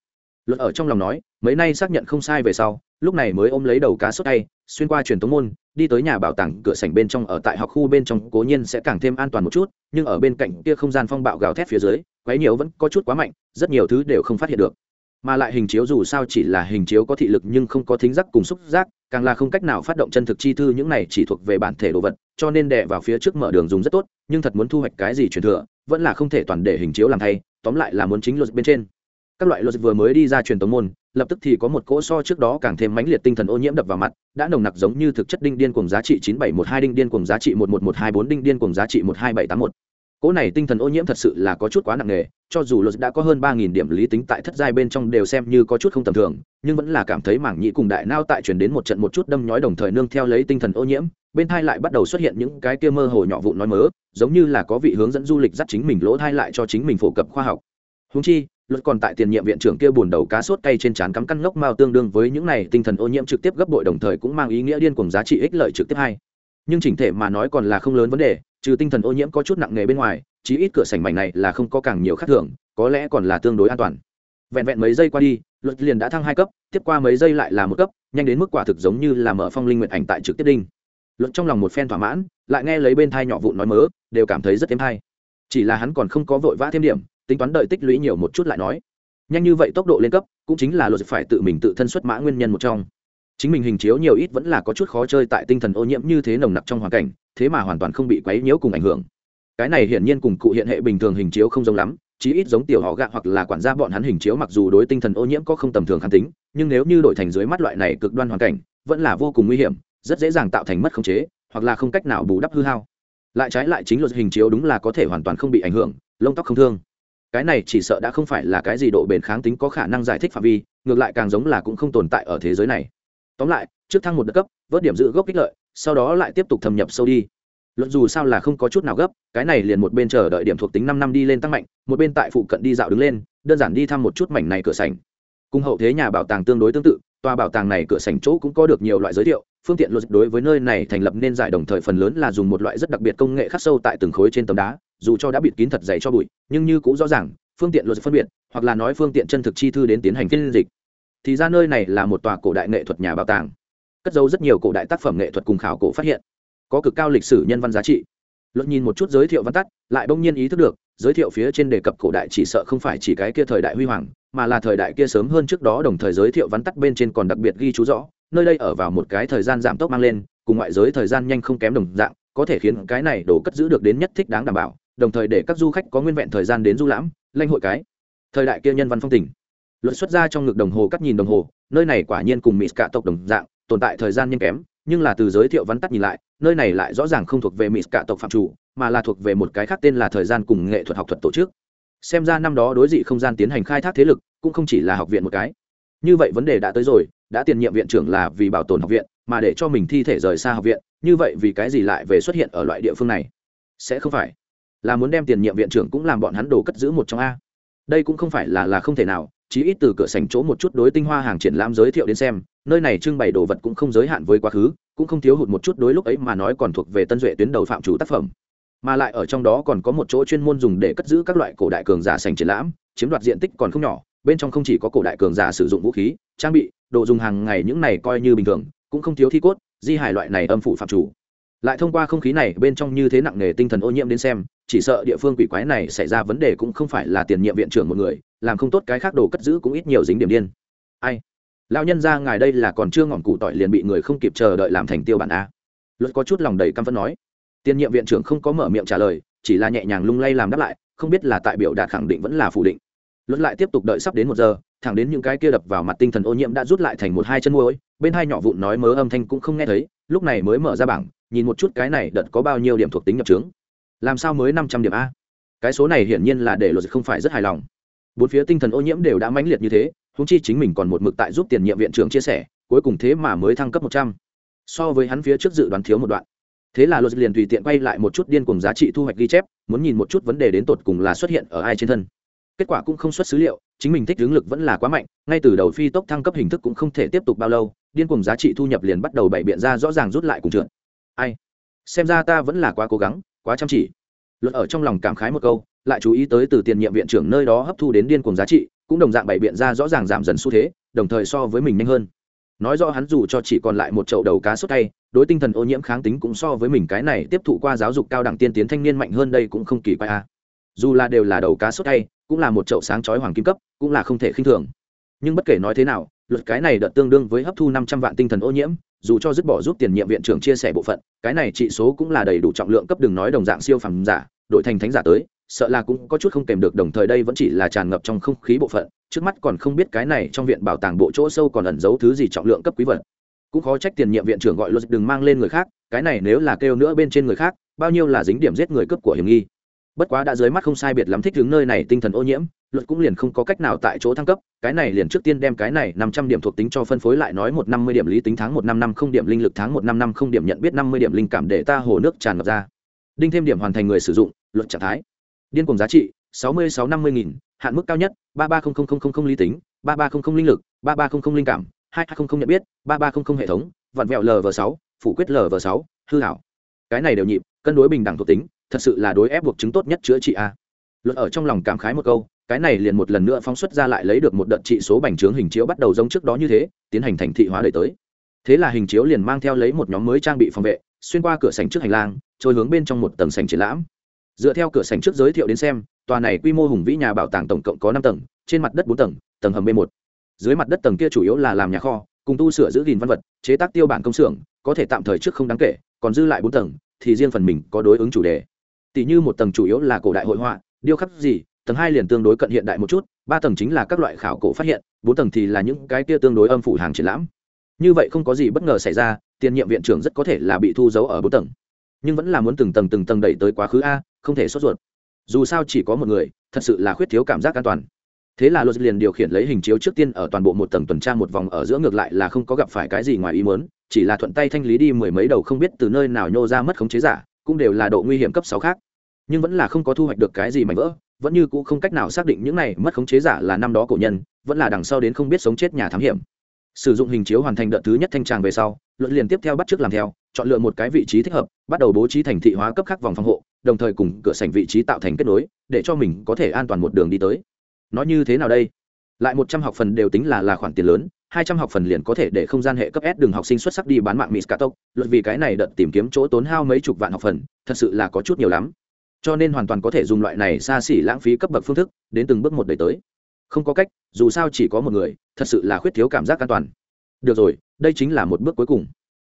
Luật ở trong lòng nói, mấy nay xác nhận không sai về sau lúc này mới ôm lấy đầu cá sốt tay, xuyên qua truyền tống môn, đi tới nhà bảo tàng cửa sảnh bên trong, ở tại học khu bên trong, cố nhiên sẽ càng thêm an toàn một chút, nhưng ở bên cạnh kia không gian phong bạo gào thét phía dưới, quấy nhiều vẫn có chút quá mạnh, rất nhiều thứ đều không phát hiện được. Mà lại hình chiếu dù sao chỉ là hình chiếu có thị lực nhưng không có thính giác cùng xúc giác, càng là không cách nào phát động chân thực chi thư, những này chỉ thuộc về bản thể đồ vật, cho nên đè vào phía trước mở đường dùng rất tốt, nhưng thật muốn thu hoạch cái gì truyền thừa, vẫn là không thể toàn để hình chiếu làm thay, tóm lại là muốn chính luật bên trên các loại luật vừa mới đi ra truyền tống môn, lập tức thì có một cỗ so trước đó càng thêm mãnh liệt tinh thần ô nhiễm đập vào mặt, đã nồng nặc giống như thực chất đinh điên cùng giá trị chín bảy một hai, đinh điên cùng giá trị một một một hai bốn, đinh điên cùng giá trị một hai bảy tám một. Cỗ này tinh thần ô nhiễm thật sự là có chút quá nặng nề, cho dù luật đã có hơn ba nghìn điểm lý tính tại thất giai bên trong đều xem như có chút không tầm thường, nhưng vẫn là cảm thấy mảng nhị cùng đại nao tại truyền đến một trận một chút đâm nhói đồng thời nương theo lấy tinh thần ô nhiễm, bên thai lại bắt đầu xuất hiện những cái kia mơ hồ nhỏ vụn nói mớ, giống như là có vị hướng dẫn du lịch dắt chính mình lỗ thai lại cho chính mình phổ cập khoa học. Húng chi luật còn tại tiền nhiệm viện trưởng kia buồn đầu cá sốt cay trên trán cắm căn ngốc mao tương đương với những này, tinh thần ô nhiễm trực tiếp gấp bội đồng thời cũng mang ý nghĩa điên cùng giá trị ích lợi trực tiếp hay nhưng chỉnh thể mà nói còn là không lớn vấn đề, trừ tinh thần ô nhiễm có chút nặng nề bên ngoài, chí ít cửa sảnh mảnh này là không có càng nhiều khác thường, có lẽ còn là tương đối an toàn. Vẹn vẹn mấy giây qua đi, luật liền đã thăng hai cấp, tiếp qua mấy giây lại là một cấp, nhanh đến mức quả thực giống như là mở phong linh nguyện ảnh tại trực tiếp đinh. Luật trong lòng một phen thỏa mãn, lại nghe lấy bên thai nhỏ vụn nói mớ, đều cảm thấy rất thêm hay chỉ là hắn còn không có vội vã thêm điểm, tính toán đợi tích lũy nhiều một chút lại nói. Nhanh như vậy tốc độ lên cấp, cũng chính là luật phải tự mình tự thân xuất mã nguyên nhân một trong. Chính mình hình chiếu nhiều ít vẫn là có chút khó chơi tại tinh thần ô nhiễm như thế nồng nặc trong hoàn cảnh, thế mà hoàn toàn không bị quấy nhiễu cùng ảnh hưởng. Cái này hiển nhiên cùng cụ hiện hệ bình thường hình chiếu không giống lắm, chí ít giống tiểu họ gạ hoặc là quản gia bọn hắn hình chiếu mặc dù đối tinh thần ô nhiễm có không tầm thường kháng tính, nhưng nếu như đổi thành dưới mắt loại này cực đoan hoàn cảnh, vẫn là vô cùng nguy hiểm, rất dễ dàng tạo thành mất khống chế, hoặc là không cách nào bù đắp hư hao lại trái lại chính luật hình chiếu đúng là có thể hoàn toàn không bị ảnh hưởng, lông tóc không thương. Cái này chỉ sợ đã không phải là cái gì độ bền kháng tính có khả năng giải thích phạm vi, ngược lại càng giống là cũng không tồn tại ở thế giới này. Tóm lại, trước thăng một đợt cấp, vớt điểm giữ gốc ích lợi, sau đó lại tiếp tục thâm nhập sâu đi. Luận dù sao là không có chút nào gấp, cái này liền một bên chờ đợi điểm thuộc tính năm năm đi lên tăng mạnh, một bên tại phụ cận đi dạo đứng lên, đơn giản đi thăm một chút mảnh này cửa sảnh. Cùng hậu thế nhà bảo tàng tương đối tương tự, tòa bảo tàng này cửa sảnh chỗ cũng có được nhiều loại giới thiệu phương tiện luật đối với nơi này thành lập nên giải đồng thời phần lớn là dùng một loại rất đặc biệt công nghệ khắc sâu tại từng khối trên tấm đá, dù cho đã bịt kín thật dày cho bụi, nhưng như cũng rõ ràng, phương tiện luật phân biệt, hoặc là nói phương tiện chân thực chi thư đến tiến hành phiên dịch. Thì ra nơi này là một tòa cổ đại nghệ thuật nhà bảo tàng, cất dấu rất nhiều cổ đại tác phẩm nghệ thuật cùng khảo cổ phát hiện, có cực cao lịch sử nhân văn giá trị. Luật nhìn một chút giới thiệu văn tắt, lại bỗng nhiên ý thức được, giới thiệu phía trên đề cập cổ đại chỉ sợ không phải chỉ cái kia thời đại huy hoàng, mà là thời đại kia sớm hơn trước đó đồng thời giới thiệu văn tắt bên trên còn đặc biệt ghi chú rõ nơi đây ở vào một cái thời gian giảm tốc mang lên, cùng ngoại giới thời gian nhanh không kém đồng dạng, có thể khiến cái này đồ cất giữ được đến nhất thích đáng đảm bảo, đồng thời để các du khách có nguyên vẹn thời gian đến du lãm, lanh hội cái. Thời đại kia nhân văn phong tình. Luật xuất ra trong ngực đồng hồ cắt nhìn đồng hồ, nơi này quả nhiên cùng mỹ cả tộc đồng dạng, tồn tại thời gian nhanh kém, nhưng là từ giới thiệu văn tắt nhìn lại, nơi này lại rõ ràng không thuộc về mỹ cả tộc phạm chủ, mà là thuộc về một cái khác tên là thời gian cùng nghệ thuật học thuật tổ chức. Xem ra năm đó đối dị không gian tiến hành khai thác thế lực, cũng không chỉ là học viện một cái. Như vậy vấn đề đã tới rồi đã tiền nhiệm viện trưởng là vì bảo tồn học viện, mà để cho mình thi thể rời xa học viện, như vậy vì cái gì lại về xuất hiện ở loại địa phương này? Sẽ không phải là muốn đem tiền nhiệm viện trưởng cũng làm bọn hắn đồ cất giữ một trong a. Đây cũng không phải là là không thể nào, chí ít từ cửa sành chỗ một chút đối tinh hoa hàng triển lãm giới thiệu đến xem, nơi này trưng bày đồ vật cũng không giới hạn với quá khứ, cũng không thiếu hụt một chút đối lúc ấy mà nói còn thuộc về tân duệ tuyến đầu phạm chủ tác phẩm. Mà lại ở trong đó còn có một chỗ chuyên môn dùng để cất giữ các loại cổ đại cường giả sành triển lãm, chiếm đoạt diện tích còn không nhỏ, bên trong không chỉ có cổ đại cường giả sử dụng vũ khí, trang bị đồ dùng hàng ngày những này coi như bình thường, cũng không thiếu thi cốt, di hài loại này âm phụ phạm chủ. Lại thông qua không khí này, bên trong như thế nặng nề tinh thần ô nhiễm đến xem, chỉ sợ địa phương quỷ quái này xảy ra vấn đề cũng không phải là tiền nhiệm viện trưởng một người, làm không tốt cái khác đồ cất giữ cũng ít nhiều dính điểm điên. Ai? Lão nhân ra, ngài đây là còn chưa ngỏm cụ tỏi liền bị người không kịp chờ đợi làm thành tiêu bản a. Luật có chút lòng đầy căm phẫn nói. Tiền nhiệm viện trưởng không có mở miệng trả lời, chỉ là nhẹ nhàng lung lay làm đáp lại, không biết là tại biểu đạt khẳng định vẫn là phủ định. Luật lại tiếp tục đợi sắp đến một giờ thẳng đến những cái kia đập vào mặt tinh thần ô nhiễm đã rút lại thành một hai chân môi bên hai nhỏ vụn nói mớ âm thanh cũng không nghe thấy, lúc này mới mở ra bảng, nhìn một chút cái này đợt có bao nhiêu điểm thuộc tính nhập trướng làm sao mới năm trăm điểm a? Cái số này hiển nhiên là để luật không phải rất hài lòng. Bốn phía tinh thần ô nhiễm đều đã mãnh liệt như thế húng chi chính mình còn một mực tại giúp tiền nhiệm viện trưởng chia sẻ, cuối cùng thế mà mới thăng cấp một trăm. So với hắn phía trước dự đoán thiếu một đoạn. Thế là luật liền tùy tiện quay lại một chút điên cùng giá trị thu hoạch ghi chép, muốn nhìn một chút vấn đề đến tột cùng là xuất hiện ở ai trên thân kết quả cũng không xuất xứ liệu, chính mình thích hướng lực vẫn là quá mạnh, ngay từ đầu phi tốc thăng cấp hình thức cũng không thể tiếp tục bao lâu, điên cùng giá trị thu nhập liền bắt đầu bày biện ra rõ ràng rút lại cùng trượt. Ai? Xem ra ta vẫn là quá cố gắng, quá chăm chỉ. Luật ở trong lòng cảm khái một câu, lại chú ý tới từ tiền nhiệm viện trưởng nơi đó hấp thu đến điên cùng giá trị, cũng đồng dạng bày biện ra rõ ràng giảm dần xu thế, đồng thời so với mình nhanh hơn. Nói rõ hắn dù cho chỉ còn lại một chậu đầu cá sốt tay, đối tinh thần ô nhiễm kháng tính cũng so với mình cái này tiếp thụ qua giáo dục cao đẳng tiên tiến thanh niên mạnh hơn đây cũng không kỳ quái a à. dù là đều là đầu cá sốt tay cũng là một chậu sáng chói hoàng kim cấp, cũng là không thể khinh thường. Nhưng bất kể nói thế nào, luật cái này đợt tương đương với hấp thu năm trăm vạn tinh thần ô nhiễm, dù cho dứt bỏ giúp tiền nhiệm viện trưởng chia sẻ bộ phận, cái này trị số cũng là đầy đủ trọng lượng cấp đừng nói đồng dạng siêu phẩm giả đội thành thánh giả tới, sợ là cũng có chút không kèm được, đồng thời đây vẫn chỉ là tràn ngập trong không khí bộ phận, trước mắt còn không biết cái này trong viện bảo tàng bộ chỗ sâu còn ẩn giấu thứ gì trọng lượng cấp quý vật. Cũng khó trách tiền nhiệm viện trưởng gọi luật đừng mang lên người khác, cái này nếu là kêu nữa bên trên người khác, bao nhiêu là dính điểm giết người cấp của hiểm nghi bất quá đã dưới mắt không sai biệt lắm thích đứng nơi này tinh thần ô nhiễm, luật cũng liền không có cách nào tại chỗ thăng cấp, cái này liền trước tiên đem cái này năm trăm điểm thuộc tính cho phân phối lại nói một năm mươi điểm lý tính tháng một năm năm không điểm linh lực tháng một năm năm không điểm nhận biết năm mươi điểm linh cảm để ta hồ nước tràn ngập ra. Đinh thêm điểm hoàn thành người sử dụng, luật trạng thái. Điên cùng giá trị, sáu mươi sáu năm mươi nghìn, hạn mức cao nhất, ba ba lý tính, ba ba linh lực, ba ba linh cảm, hai hai nhận biết, ba ba hệ thống vặn vẹo lv sáu, phủ quyết lv sáu, hư hảo. Cái này đều nhịp, cân đối bình đẳng thuộc tính thật sự là đối ép buộc chứng tốt nhất chữa trị a. Luật ở trong lòng cảm khái một câu, cái này liền một lần nữa phóng xuất ra lại lấy được một đợt trị số bành trướng hình chiếu bắt đầu giống trước đó như thế, tiến hành thành thị hóa đời tới. Thế là hình chiếu liền mang theo lấy một nhóm mới trang bị phòng vệ, xuyên qua cửa sảnh trước hành lang, trôi hướng bên trong một tầng sảnh triển lãm. Dựa theo cửa sảnh trước giới thiệu đến xem, tòa này quy mô hùng vĩ nhà bảo tàng tổng cộng có năm tầng, trên mặt đất bốn tầng tầng hầm b một. Dưới mặt đất tầng kia chủ yếu là làm nhà kho, cùng tu sửa giữ gìn văn vật, chế tác tiêu bản công xưởng, có thể tạm thời trước không đáng kể, còn dư lại bốn tầng, thì riêng phần mình có đối ứng chủ đề tỷ như một tầng chủ yếu là cổ đại hội họa, điêu khắc gì, tầng hai liền tương đối cận hiện đại một chút, ba tầng chính là các loại khảo cổ phát hiện, bốn tầng thì là những cái kia tương đối âm phủ hàng triển lãm. Như vậy không có gì bất ngờ xảy ra, tiền nhiệm viện trưởng rất có thể là bị thu giấu ở bốn tầng. Nhưng vẫn là muốn từng tầng từng tầng đẩy tới quá khứ a, không thể sốt ruột. Dù sao chỉ có một người, thật sự là khuyết thiếu cảm giác an toàn. Thế là luật liền điều khiển lấy hình chiếu trước tiên ở toàn bộ một tầng tuần tra một vòng ở giữa ngược lại là không có gặp phải cái gì ngoài ý muốn, chỉ là thuận tay thanh lý đi mười mấy đầu không biết từ nơi nào nhô ra mất khống chế giả, cũng đều là độ nguy hiểm cấp sáu khác nhưng vẫn là không có thu hoạch được cái gì mảnh vỡ vẫn như cũ không cách nào xác định những này mất khống chế giả là năm đó cổ nhân vẫn là đằng sau đến không biết sống chết nhà thám hiểm. Sử dụng hình chiếu hoàn thành đợt thứ nhất thanh tràng về sau luận liền tiếp theo bắt trước làm theo chọn lựa một cái vị trí thích hợp bắt đầu bố trí thành thị hóa cấp khác vòng phòng hộ đồng thời cùng cửa sảnh vị trí tạo thành kết nối để cho mình có thể an toàn một đường đi tới. Nói như thế nào đây? Lại một trăm học phần đều tính là là khoản tiền lớn hai trăm học phần liền có thể để không gian hệ cấp S đường học sinh xuất sắc đi bán mạng Mỹ Scatok, luật vì cái này đợt tìm kiếm chỗ tốn hao mấy chục vạn học phần, thật sự là có chút nhiều lắm. Cho nên hoàn toàn có thể dùng loại này xa xỉ lãng phí cấp bậc phương thức, đến từng bước một đẩy tới. Không có cách, dù sao chỉ có một người, thật sự là khuyết thiếu cảm giác an toàn. Được rồi, đây chính là một bước cuối cùng.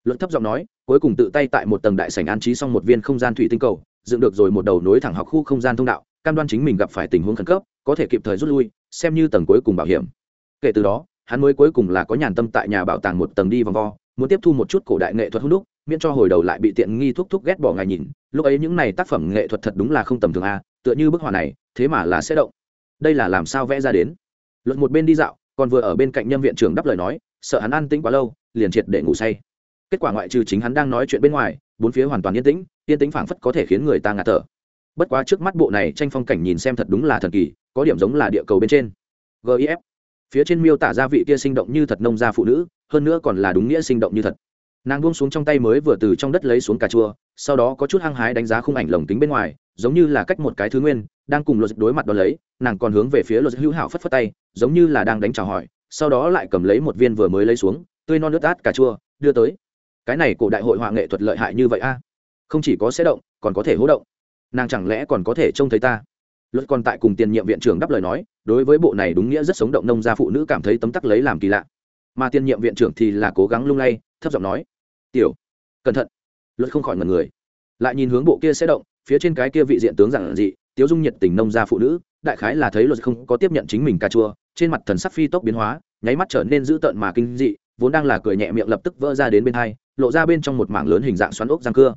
Luật thấp giọng nói, cuối cùng tự tay tại một tầng đại sảnh an trí xong một viên không gian thủy tinh cầu, dựng được rồi một đầu nối thẳng học khu không gian thông đạo, cam đoan chính mình gặp phải tình huống khẩn cấp, có thể kịp thời rút lui, xem như tầng cuối cùng bảo hiểm. Kể từ đó, hắn mới cuối cùng là có nhàn tâm tại nhà bảo tàng một tầng đi vòng vo muốn tiếp thu một chút cổ đại nghệ thuật hữu đúc miễn cho hồi đầu lại bị tiện nghi thúc thúc ghét bỏ ngài nhìn, lúc ấy những này tác phẩm nghệ thuật thật đúng là không tầm thường a, tựa như bức họa này, thế mà là sẽ động. Đây là làm sao vẽ ra đến? Luật một bên đi dạo, còn vừa ở bên cạnh nhân viện trưởng đáp lời nói, sợ hắn ăn tĩnh quá lâu, liền triệt để ngủ say. Kết quả ngoại trừ chính hắn đang nói chuyện bên ngoài, bốn phía hoàn toàn yên tĩnh yên tĩnh phảng phất có thể khiến người ta ngạt thở. Bất quá trước mắt bộ này tranh phong cảnh nhìn xem thật đúng là thần kỳ, có điểm giống là địa cầu bên trên. Gif phía trên miêu tả ra vị kia sinh động như thật nông gia phụ nữ, hơn nữa còn là đúng nghĩa sinh động như thật nàng buông xuống trong tay mới vừa từ trong đất lấy xuống cà chua, sau đó có chút hăng hái đánh giá khung ảnh lồng kính bên ngoài, giống như là cách một cái thứ nguyên, đang cùng luật đối mặt đ ó lấy, nàng còn hướng về phía luật hữu hảo phất phất tay, giống như là đang đánh trào hỏi, sau đó lại cầm lấy một viên vừa mới lấy xuống, tươi non nước át cà chua, đưa tới. Cái này cổ đại hội họa nghệ thuật lợi hại như vậy a? Không chỉ có sẽ động, còn có thể hỗ động. Nàng chẳng lẽ còn có thể trông thấy ta? Luật còn tại cùng tiền nhiệm viện trưởng đáp lời nói, đối với bộ này đúng nghĩa rất sống động nông gia phụ nữ cảm thấy tấm tắc lấy làm kỳ lạ. Mà tiền nhiệm viện trưởng thì là cố gắng lung lay, thấp giọng nói tiểu, cẩn thận. Luật không khỏi ngần người. Lại nhìn hướng bộ kia sẽ động, phía trên cái kia vị diện tướng giản dị, tiếu dung nhiệt tình nông gia phụ nữ, đại khái là thấy luật không có tiếp nhận chính mình cà chua, trên mặt thần sắc phi tốc biến hóa, nháy mắt trở nên dữ tợn mà kinh dị, vốn đang là cười nhẹ miệng lập tức vỡ ra đến bên hai, lộ ra bên trong một mảng lớn hình dạng xoắn ốc răng cưa.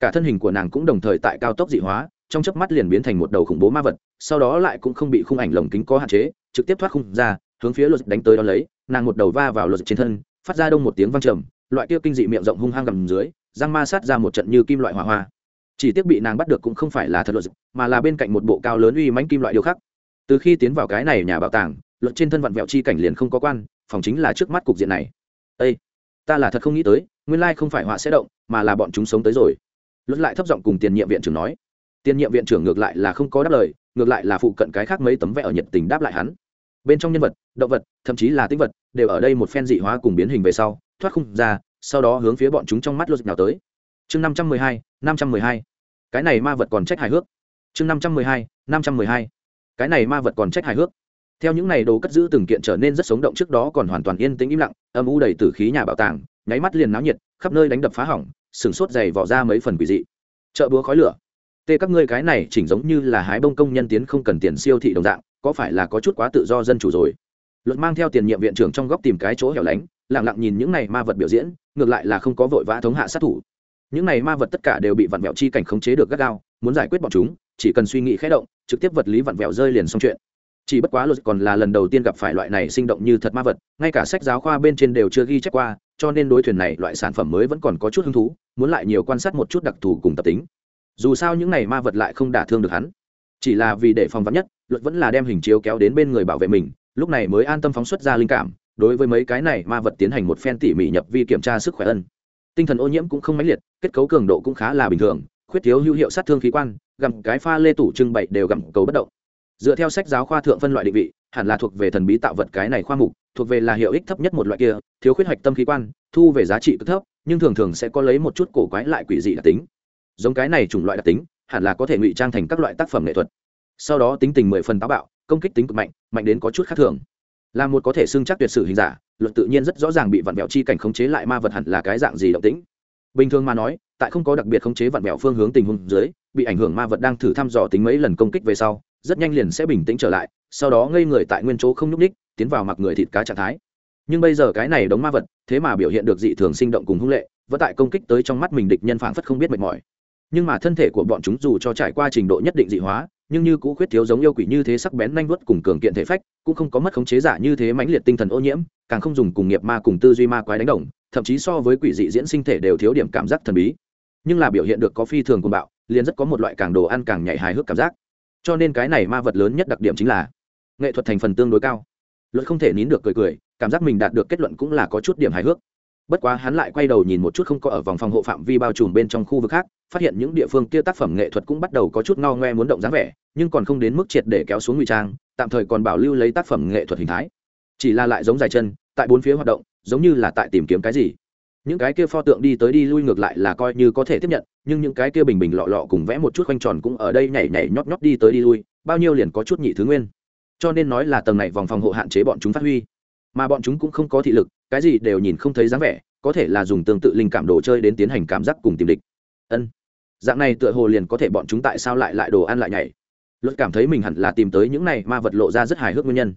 Cả thân hình của nàng cũng đồng thời tại cao tốc dị hóa, trong chớp mắt liền biến thành một đầu khủng bố ma vật, sau đó lại cũng không bị khung ảnh lồng kính có hạn chế, trực tiếp thoát khung ra, hướng phía luật đánh tới đó lấy, nàng một đầu va vào luật trên thân, phát ra đông một tiếng vang trầm loại kia kinh dị miệng rộng hung hăng gầm dưới, răng ma sát ra một trận như kim loại hỏa hoa. Chỉ tiếc bị nàng bắt được cũng không phải là thật luật mà là bên cạnh một bộ cao lớn uy mánh kim loại điều khác từ khi tiến vào cái này nhà bảo tàng luật trên thân vặn vẹo chi cảnh liền không có quan, phòng chính là trước mắt cục diện này. Ây ta là thật không nghĩ tới, nguyên lai không phải họa sẽ động, mà là bọn chúng sống tới rồi. Luật lại thấp giọng cùng tiền nhiệm viện trưởng nói. Tiền nhiệm viện trưởng ngược lại là không có đáp lời, ngược lại là phụ cận cái khác mấy tấm vẽ ở nhiệt tình đáp lại hắn. Bên trong nhân vật, động vật, thậm chí là tinh vật, đều ở đây một phen dị hóa cùng biến hình về sau thoát khung ra, sau đó hướng phía bọn chúng trong mắt luật nào tới. Chương năm trăm mười hai, năm trăm mười hai. Cái này ma vật còn trách hài hước. Chương năm trăm mười hai, năm trăm mười hai. Cái này ma vật còn trách hài hước. Theo những này đồ cất giữ từng kiện trở nên rất sống động trước đó còn hoàn toàn yên tĩnh im lặng, âm u đầy t khí nhà bảo tàng, nháy mắt liền náo nhiệt, khắp nơi đánh đập phá hỏng, sừng sốt dày vỏ ra mấy phần quỷ dị. Chợ búa khói lửa. Tê các ngươi cái này chỉnh giống như là hái bông công nhân tiến không cần tiền siêu thị đồng dạng, có phải là có chút quá tự do dân chủ rồi? Luật mang theo tiền nhiệm viện trưởng trong góc tìm cái chỗ hẻo lánh lẳng lặng nhìn những này ma vật biểu diễn, ngược lại là không có vội vã thống hạ sát thủ. Những này ma vật tất cả đều bị vặn vẹo chi cảnh khống chế được gắt gao, muốn giải quyết bọn chúng, chỉ cần suy nghĩ khé động, trực tiếp vật lý vặn vẹo rơi liền xong chuyện. Chỉ bất quá luật còn là lần đầu tiên gặp phải loại này sinh động như thật ma vật, ngay cả sách giáo khoa bên trên đều chưa ghi chép qua, cho nên đối thuyền này loại sản phẩm mới vẫn còn có chút hứng thú, muốn lại nhiều quan sát một chút đặc thù cùng tập tính. Dù sao những này ma vật lại không đả thương được hắn. Chỉ là vì để phòng vắn nhất luật vẫn là đem hình chiếu kéo đến bên người bảo vệ mình, lúc này mới an tâm phóng xuất ra linh cảm đối với mấy cái này ma vật tiến hành một phen tỉ mỉ nhập vi kiểm tra sức khỏe ân. Tinh thần ô nhiễm cũng không mãnh liệt, kết cấu cường độ cũng khá là bình thường, khuyết thiếu hữu hiệu sát thương khí quan, gặm cái pha lê tủ trưng bày đều gặm cầu bất động. Dựa theo sách giáo khoa thượng phân loại định vị, hẳn là thuộc về thần bí tạo vật cái này khoa mục, thuộc về là hiệu ích thấp nhất một loại kia, thiếu khuyết hoạch tâm khí quan, thu về giá trị cực thấp, nhưng thường thường sẽ có lấy một chút cổ quái lại quỷ dị đặc tính. Giống cái này chủng loại đặc tính, hẳn là có thể ngụy trang thành các loại tác phẩm nghệ thuật. Sau đó tính tình mười phần táo bạo, công kích tính cực mạnh mạnh đến có chút khác thường là một có thể xưng chắc tuyệt sử hình giả, luật tự nhiên rất rõ ràng bị vặn vẹo chi cảnh khống chế lại ma vật hẳn là cái dạng gì động tĩnh. Bình thường mà nói, tại không có đặc biệt khống chế vặn vẹo phương hướng tình huống dưới, bị ảnh hưởng ma vật đang thử thăm dò tính mấy lần công kích về sau, rất nhanh liền sẽ bình tĩnh trở lại, sau đó ngây người tại nguyên chỗ không nhúc ních tiến vào mặc người thịt cá trạng thái. Nhưng bây giờ cái này đóng ma vật, thế mà biểu hiện được dị thường sinh động cùng hung lệ, vẫn tại công kích tới trong mắt mình địch nhân phảng phất không biết mệt mỏi. Nhưng mà thân thể của bọn chúng dù cho trải qua trình độ nhất định dị hóa nhưng như cũ khuyết thiếu giống yêu quỷ như thế sắc bén nhanh vuốt cùng cường kiện thể phách, cũng không có mất khống chế giả như thế mãnh liệt tinh thần ô nhiễm, càng không dùng cùng nghiệp ma cùng tư duy ma quái đánh đồng, thậm chí so với quỷ dị diễn sinh thể đều thiếu điểm cảm giác thần bí. Nhưng là biểu hiện được có phi thường cùng bạo, liền rất có một loại càng đồ ăn càng nhảy hài hước cảm giác. Cho nên cái này ma vật lớn nhất đặc điểm chính là nghệ thuật thành phần tương đối cao. Luật không thể nín được cười cười, cảm giác mình đạt được kết luận cũng là có chút điểm hài hước bất quá hắn lại quay đầu nhìn một chút không có ở vòng phòng hộ phạm vi bao trùm bên trong khu vực khác, phát hiện những địa phương kia tác phẩm nghệ thuật cũng bắt đầu có chút ngao ngoe muốn động dáng vẻ, nhưng còn không đến mức triệt để kéo xuống ngụy trang, tạm thời còn bảo lưu lấy tác phẩm nghệ thuật hình thái. Chỉ là lại giống dài chân, tại bốn phía hoạt động, giống như là tại tìm kiếm cái gì. Những cái kia pho tượng đi tới đi lui ngược lại là coi như có thể tiếp nhận, nhưng những cái kia bình bình lọ lọ cùng vẽ một chút khoanh tròn cũng ở đây nhảy nhảy nhót nhót đi tới đi lui, bao nhiêu liền có chút nhị thứ nguyên. Cho nên nói là tầng này vòng phòng hộ hạn chế bọn chúng phát huy. Mà bọn chúng cũng không có thị lực cái gì đều nhìn không thấy dáng vẻ, có thể là dùng tương tự linh cảm đồ chơi đến tiến hành cảm giác cùng tìm địch. Ân. Dạng này tựa hồ liền có thể bọn chúng tại sao lại lại đồ ăn lại nhảy. Luật cảm thấy mình hẳn là tìm tới những này ma vật lộ ra rất hài hước nguyên nhân.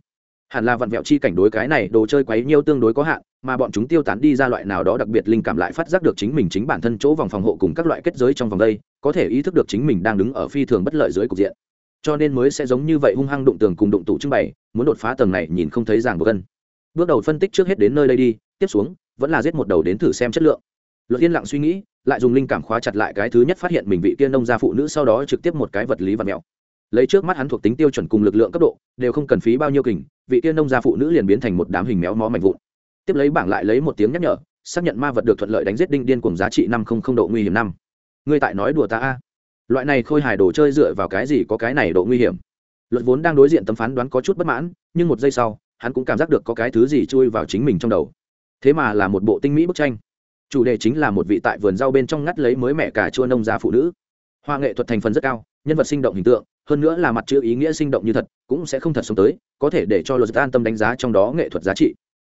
Hẳn là vặn vẹo chi cảnh đối cái này, đồ chơi quấy nhiêu tương đối có hạn, mà bọn chúng tiêu tán đi ra loại nào đó đặc biệt linh cảm lại phát giác được chính mình chính bản thân chỗ vòng phòng hộ cùng các loại kết giới trong vòng đây, có thể ý thức được chính mình đang đứng ở phi thường bất lợi dưới cục diện. Cho nên mới sẽ giống như vậy hung hăng đụng tường cùng đụng tủ trưng bày, muốn đột phá tầng này nhìn không thấy ràng buộc gân bước đầu phân tích trước hết đến nơi đây đi, tiếp xuống, vẫn là giết một đầu đến thử xem chất lượng. Luật yên lặng suy nghĩ, lại dùng linh cảm khóa chặt lại cái thứ nhất phát hiện mình vị kia nông gia phụ nữ sau đó trực tiếp một cái vật lý và mèo lấy trước mắt hắn thuộc tính tiêu chuẩn cùng lực lượng cấp độ, đều không cần phí bao nhiêu kình, vị kia nông gia phụ nữ liền biến thành một đám hình méo mó mạnh vụn. Tiếp lấy bảng lại lấy một tiếng nhắc nhở, xác nhận ma vật được thuận lợi đánh giết đinh điên cùng giá trị năm không không độ nguy hiểm năm. Ngươi tại nói đùa ta a. Loại này khôi hài đồ chơi dựa vào cái gì có cái này độ nguy hiểm? Luật vốn đang đối diện tấm phán đoán có chút bất mãn, nhưng một giây sau hắn cũng cảm giác được có cái thứ gì chui vào chính mình trong đầu. Thế mà là một bộ tinh mỹ bức tranh. Chủ đề chính là một vị tại vườn rau bên trong ngắt lấy mới mẹ cả chua nông gia phụ nữ. Hoa nghệ thuật thành phần rất cao, nhân vật sinh động hình tượng, hơn nữa là mặt chữ ý nghĩa sinh động như thật, cũng sẽ không thật sống tới, có thể để cho luật an tâm đánh giá trong đó nghệ thuật giá trị.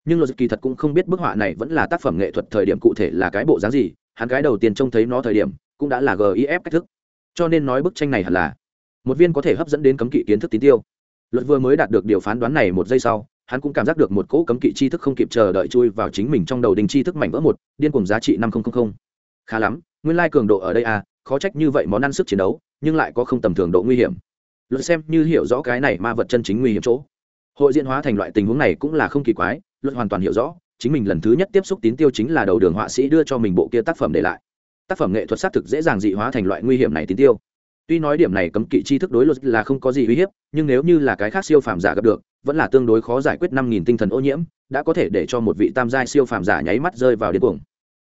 Nhưng luật kỳ thật cũng không biết bức họa này vẫn là tác phẩm nghệ thuật thời điểm cụ thể là cái bộ dáng gì, hắn cái đầu tiên trông thấy nó thời điểm, cũng đã là gif cách thức. Cho nên nói bức tranh này hẳn là một viên có thể hấp dẫn đến cấm kỵ kiến thức tín tiêu luật vừa mới đạt được điều phán đoán này một giây sau, hắn cũng cảm giác được một cỗ cấm kỵ tri thức không kịp chờ đợi chui vào chính mình trong đầu đình tri thức mảnh vỡ một, điên cùng giá trị năm nghìn khá lắm, nguyên lai cường độ ở đây à khó trách như vậy món ăn sức chiến đấu, nhưng lại có không tầm thường độ nguy hiểm. Luật xem như hiểu rõ cái này ma vật chân chính nguy hiểm chỗ. Hội diễn hóa thành loại tình huống này cũng là không kỳ quái, luật hoàn toàn hiểu rõ, chính mình lần thứ nhất tiếp xúc tín tiêu chính là đầu đường họa sĩ đưa cho mình bộ kia tác phẩm để lại. Tác phẩm nghệ thuật xác thực dễ dàng dị hóa thành loại nguy hiểm này tín tiêu tuy nói điểm này cấm kỵ chi thức đối luật là không có gì uy hiếp, nhưng nếu như là cái khác siêu phàm giả gặp được, vẫn là tương đối khó giải quyết năm nghìn tinh thần ô nhiễm, đã có thể để cho một vị tam giai siêu phàm giả nháy mắt rơi vào điên cuồng.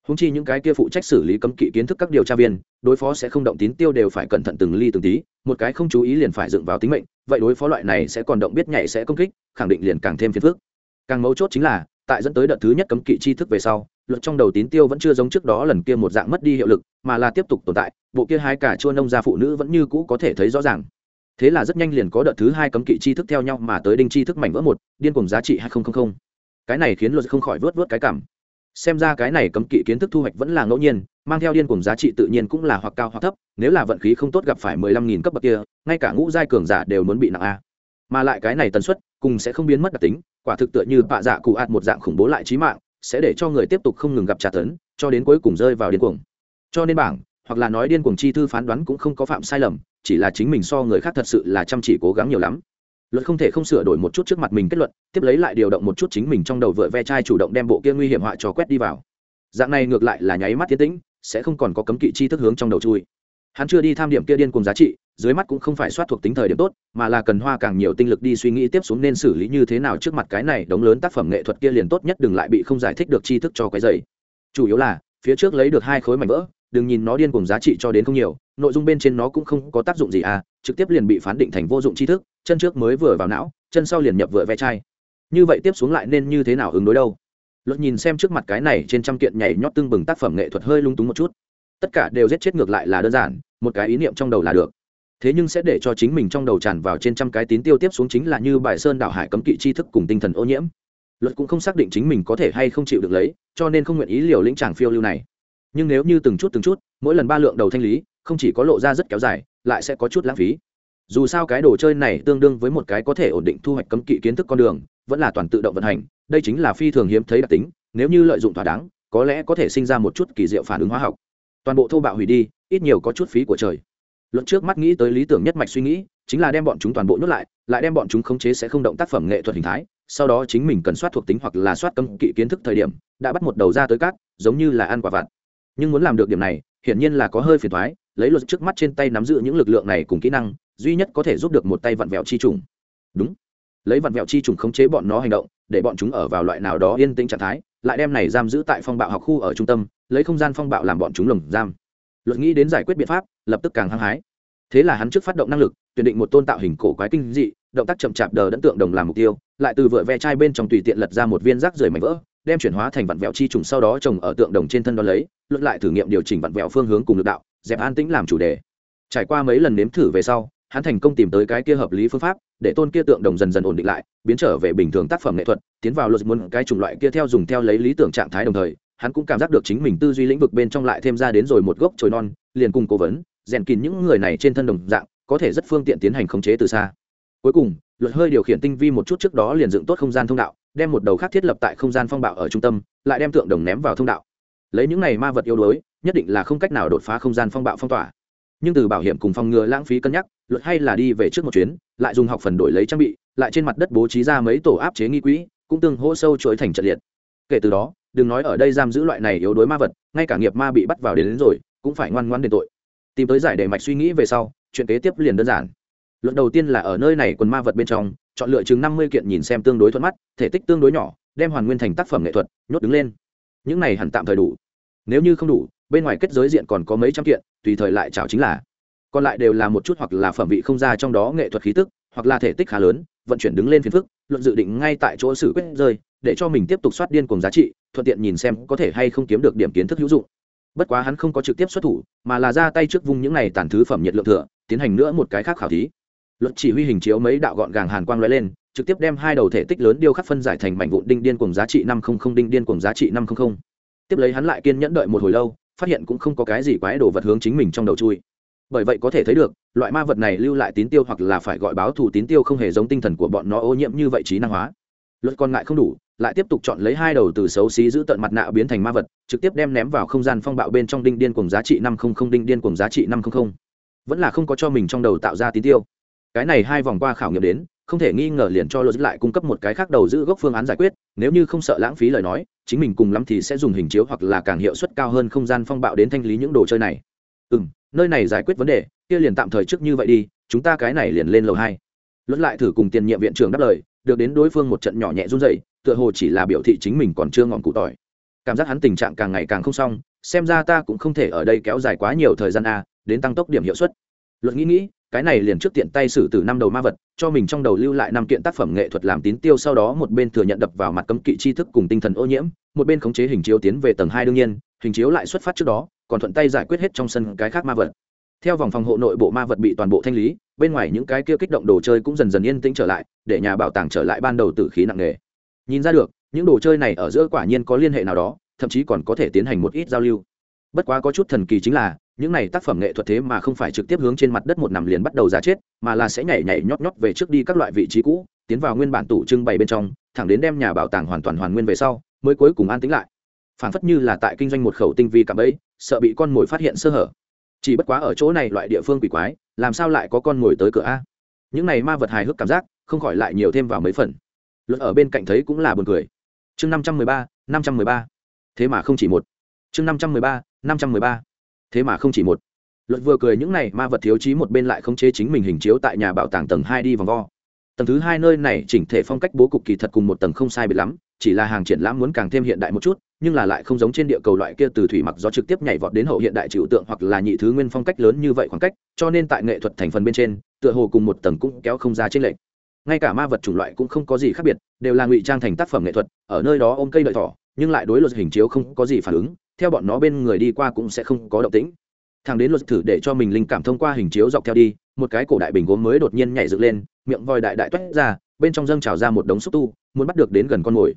Húng chi những cái kia phụ trách xử lý cấm kỵ kiến thức các điều tra viên, đối phó sẽ không động tín tiêu đều phải cẩn thận từng ly từng tí, một cái không chú ý liền phải dựng vào tính mệnh, vậy đối phó loại này sẽ còn động biết nhảy sẽ công kích, khẳng định liền càng thêm phiền phức. Càng mấu chốt chính là, tại dẫn tới đợt thứ nhất cấm kỵ chi thức về sau luật trong đầu tín tiêu vẫn chưa giống trước đó lần kia một dạng mất đi hiệu lực, mà là tiếp tục tồn tại, bộ kia hai cả chua nông gia phụ nữ vẫn như cũ có thể thấy rõ ràng. Thế là rất nhanh liền có đợt thứ hai cấm kỵ tri thức theo nhau mà tới đinh tri thức mảnh vỡ một, điên cùng giá trị hai nghìn cái này khiến luật không khỏi vớt vớt cái cảm. Xem ra cái này cấm kỵ kiến thức thu hoạch vẫn là ngẫu nhiên, mang theo điên cùng giá trị tự nhiên cũng là hoặc cao hoặc thấp, nếu là vận khí không tốt gặp phải mười lăm nghìn cấp bậc kia, ngay cả ngũ giai cường giả đều muốn bị nặng a. Mà lại cái này tần suất, cùng sẽ không biến mất đặc tính, quả thực tựa như bạ dạ cụ ạt một dạng khủng bố lại trí mạng sẽ để cho người tiếp tục không ngừng gặp trả tấn, cho đến cuối cùng rơi vào điên cuồng. Cho nên bảng, hoặc là nói điên cuồng chi thư phán đoán cũng không có phạm sai lầm, chỉ là chính mình so người khác thật sự là chăm chỉ cố gắng nhiều lắm. Luật không thể không sửa đổi một chút trước mặt mình kết luận, tiếp lấy lại điều động một chút chính mình trong đầu vựa ve chai chủ động đem bộ kia nguy hiểm họa cho quét đi vào. Dạng này ngược lại là nháy mắt tiến tĩnh, sẽ không còn có cấm kỵ chi thức hướng trong đầu chui. Hắn chưa đi tham điểm kia điên cùng giá trị dưới mắt cũng không phải soát thuộc tính thời điểm tốt, mà là cần hoa càng nhiều tinh lực đi suy nghĩ tiếp xuống nên xử lý như thế nào trước mặt cái này đống lớn tác phẩm nghệ thuật kia liền tốt nhất đừng lại bị không giải thích được tri thức cho cái rầy. chủ yếu là, phía trước lấy được hai khối mảnh vỡ, đừng nhìn nó điên cùng giá trị cho đến không nhiều, nội dung bên trên nó cũng không có tác dụng gì à trực tiếp liền bị phán định thành vô dụng tri thức, chân trước mới vừa vào não, chân sau liền nhập vừa ve chai. Như vậy tiếp xuống lại nên như thế nào ứng đối đâu? Luật nhìn xem trước mặt cái này trên trăm kiện nhảy nhót tưng bừng tác phẩm nghệ thuật hơi lung túng một chút. Tất cả đều giết chết ngược lại là đơn giản, một cái ý niệm trong đầu là được thế nhưng sẽ để cho chính mình trong đầu tràn vào trên trăm cái tín tiêu tiếp xuống chính là như bài sơn đảo hải cấm kỵ tri thức cùng tinh thần ô nhiễm. Luật cũng không xác định chính mình có thể hay không chịu được lấy, cho nên không nguyện ý liều lĩnh tràng phiêu lưu này. Nhưng nếu như từng chút từng chút, mỗi lần ba lượng đầu thanh lý, không chỉ có lộ ra rất kéo dài, lại sẽ có chút lãng phí. Dù sao cái đồ chơi này tương đương với một cái có thể ổn định thu hoạch cấm kỵ kiến thức con đường, vẫn là toàn tự động vận hành, đây chính là phi thường hiếm thấy đặc tính, nếu như lợi dụng thỏa đáng, có lẽ có thể sinh ra một chút kỳ diệu phản ứng hóa học. Toàn bộ thô bạo hủy đi, ít nhiều có chút phí của trời luận trước mắt nghĩ tới lý tưởng nhất mạch suy nghĩ, chính là đem bọn chúng toàn bộ nhốt lại lại đem bọn chúng khống chế sẽ không động tác phẩm nghệ thuật hình thái, sau đó chính mình cần soát thuộc tính hoặc là soát cấm kỵ kiến thức thời điểm, đã bắt một đầu ra tới cát, giống như là ăn quả vặt. Nhưng muốn làm được điểm này, hiển nhiên là có hơi phiền thoái lấy luật trước mắt trên tay nắm giữ những lực lượng này cùng kỹ năng, duy nhất có thể giúp được một tay vặn vẹo chi trùng. Đúng. Lấy vặn vẹo chi trùng khống chế bọn nó hành động, để bọn chúng ở vào loại nào đó yên tĩnh trạng thái, lại đem này giam giữ tại phong bạo học khu ở trung tâm, lấy không gian phong bạo làm bọn chúng lồng giam luật nghĩ đến giải quyết biện pháp, lập tức càng hăng hái. Thế là hắn trước phát động năng lực, tuyển định một tôn tạo hình cổ quái kinh dị, động tác chậm chạp đờ đẫn tượng đồng làm mục tiêu, lại từ vựa ve chai bên trong tùy tiện lật ra một viên rác rưởi mảnh vỡ, đem chuyển hóa thành vặn vẹo chi trùng sau đó trồng ở tượng đồng trên thân đo lấy, luận lại thử nghiệm điều chỉnh vặn vẹo phương hướng cùng lực đạo, dẹp an tĩnh làm chủ đề. Trải qua mấy lần nếm thử về sau, hắn thành công tìm tới cái kia hợp lý phương pháp, để tôn kia tượng đồng dần dần ổn định lại, biến trở về bình thường tác phẩm nghệ thuật, tiến vào luật muốn cái chủng loại kia theo dùng theo lấy lý tưởng trạng thái đồng thời hắn cũng cảm giác được chính mình tư duy lĩnh vực bên trong lại thêm ra đến rồi một gốc chồi non, liền cùng cố vấn, rèn kín những người này trên thân đồng dạng, có thể rất phương tiện tiến hành khống chế từ xa. Cuối cùng, luật hơi điều khiển tinh vi một chút trước đó liền dựng tốt không gian thông đạo, đem một đầu khác thiết lập tại không gian phong bạo ở trung tâm, lại đem tượng đồng ném vào thông đạo. Lấy những này ma vật yếu đuối, nhất định là không cách nào đột phá không gian phong bạo phong tỏa. Nhưng từ bảo hiểm cùng phòng ngừa lãng phí cân nhắc, luật hay là đi về trước một chuyến, lại dùng học phần đổi lấy trang bị, lại trên mặt đất bố trí ra mấy tổ áp chế nghi quỹ, cũng tương hỗ sâu chuỗi thành trận liệt. Kể từ đó đừng nói ở đây giam giữ loại này yếu đuối ma vật ngay cả nghiệp ma bị bắt vào đến, đến rồi cũng phải ngoan ngoan đền tội. Tìm tới giải đề mạch suy nghĩ về sau chuyện kế tiếp liền đơn giản. Luận đầu tiên là ở nơi này quần ma vật bên trong chọn lựa chừng năm mươi kiện nhìn xem tương đối thuận mắt thể tích tương đối nhỏ đem hoàn nguyên thành tác phẩm nghệ thuật nhốt đứng lên. Những này hẳn tạm thời đủ. Nếu như không đủ bên ngoài kết giới diện còn có mấy trăm kiện tùy thời lại chảo chính là. Còn lại đều là một chút hoặc là phẩm vị không ra trong đó nghệ thuật khí tức hoặc là thể tích khá lớn vận chuyển đứng lên phiền phức, luận dự định ngay tại chỗ xử quyết rơi, để cho mình tiếp tục soát điên cùng giá trị, thuận tiện nhìn xem có thể hay không kiếm được điểm kiến thức hữu dụng. Bất quá hắn không có trực tiếp xuất thủ, mà là ra tay trước vung những này tàn thứ phẩm nhiệt lượng thừa, tiến hành nữa một cái khác khảo thí. Luật chỉ huy hình chiếu mấy đạo gọn gàng hàn quang lóe lên, trực tiếp đem hai đầu thể tích lớn điêu khắc phân giải thành mảnh vụn đinh điên cùng giá trị năm không không, đinh điên cùng giá trị năm không không. Tiếp lấy hắn lại kiên nhẫn đợi một hồi lâu, phát hiện cũng không có cái gì quái đồ vật hướng chính mình trong đầu chui bởi vậy có thể thấy được, loại ma vật này lưu lại tín tiêu hoặc là phải gọi báo thù tín tiêu không hề giống tinh thần của bọn nó ô nhiễm như vậy trí năng hóa. Luật còn ngại không đủ, lại tiếp tục chọn lấy hai đầu từ xấu xí giữ tận mặt nạ biến thành ma vật, trực tiếp đem ném vào không gian phong bạo bên trong đinh điên cùng giá trị năm không không, đinh điên cùng giá trị năm không không. Vẫn là không có cho mình trong đầu tạo ra tín tiêu. Cái này hai vòng qua khảo nghiệm đến, không thể nghi ngờ liền cho luật lại cung cấp một cái khác đầu giữ gốc phương án giải quyết, nếu như không sợ lãng phí lời nói, chính mình cùng lắm thì sẽ dùng hình chiếu hoặc là càng hiệu suất cao hơn không gian phong bạo đến thanh lý những đồ chơi này. Ừ m nơi này giải quyết vấn đề, kia liền tạm thời trước như vậy đi, chúng ta cái này liền lên lầu hai. Luận lại thử cùng tiền nhiệm viện trưởng đáp lời, được đến đối phương một trận nhỏ nhẹ run dậy tựa hồ chỉ là biểu thị chính mình còn chưa ngọn cụ tỏi. Cảm giác hắn tình trạng càng ngày càng không xong, xem ra ta cũng không thể ở đây kéo dài quá nhiều thời gian a, đến tăng tốc điểm hiệu suất. Luật nghĩ nghĩ, cái này liền trước tiện tay xử từ năm đầu ma vật, cho mình trong đầu lưu lại năm kiện tác phẩm nghệ thuật làm tín tiêu sau đó một bên thừa nhận đập vào mặt cấm kỵ tri thức cùng tinh thần ô nhiễm, một bên khống chế hình chiếu tiến về tầng hai đương nhiên, hình chiếu lại xuất phát trước đó còn thuận tay giải quyết hết trong sân cái khác ma vật. Theo vòng phòng hộ nội bộ ma vật bị toàn bộ thanh lý, bên ngoài những cái kia kích động đồ chơi cũng dần dần yên tĩnh trở lại, để nhà bảo tàng trở lại ban đầu tử khí nặng nề. Nhìn ra được, những đồ chơi này ở giữa quả nhiên có liên hệ nào đó, thậm chí còn có thể tiến hành một ít giao lưu. Bất quá có chút thần kỳ chính là, những này tác phẩm nghệ thuật thế mà không phải trực tiếp hướng trên mặt đất một nằm liền bắt đầu giả chết, mà là sẽ nhảy nhảy nhót nhót về trước đi các loại vị trí cũ, tiến vào nguyên bản tủ trưng bày bên trong, thẳng đến đem nhà bảo tàng hoàn toàn hoàn nguyên về sau, mới cuối cùng an tính lại phản phất như là tại kinh doanh một khẩu tinh vi cảm ấy, sợ bị con mồi phát hiện sơ hở. Chỉ bất quá ở chỗ này loại địa phương quỷ quái, làm sao lại có con mồi tới cửa a? Những này ma vật hài hước cảm giác, không khỏi lại nhiều thêm vào mấy phần. Luật ở bên cạnh thấy cũng là buồn cười. Chương năm trăm mười ba, năm trăm mười ba. Thế mà không chỉ một. Chương năm trăm mười ba, năm trăm mười ba. Thế mà không chỉ một. Luật vừa cười những này ma vật thiếu chí một bên lại không chế chính mình hình chiếu tại nhà bảo tàng tầng hai đi vòng vo. Tầng thứ hai nơi này chỉnh thể phong cách bố cục kỳ thật cùng một tầng không sai biệt lắm, chỉ là hàng triển lãm muốn càng thêm hiện đại một chút nhưng là lại không giống trên địa cầu loại kia từ thủy mặc gió trực tiếp nhảy vọt đến hậu hiện đại trừu tượng hoặc là nhị thứ nguyên phong cách lớn như vậy khoảng cách, cho nên tại nghệ thuật thành phần bên trên, tựa hồ cùng một tầng cũng kéo không ra trên lệch. ngay cả ma vật chủng loại cũng không có gì khác biệt, đều là ngụy trang thành tác phẩm nghệ thuật, ở nơi đó ôm cây đợi thỏ, nhưng lại đối luật hình chiếu không có gì phản ứng, theo bọn nó bên người đi qua cũng sẽ không có động tĩnh thằng đến luật thử để cho mình linh cảm thông qua hình chiếu dọc theo đi, một cái cổ đại bình gốm mới đột nhiên nhảy dựng lên, miệng voi đại đại toét ra, bên trong dâng trào ra một đống xúc tu, muốn bắt được đến gần con mồi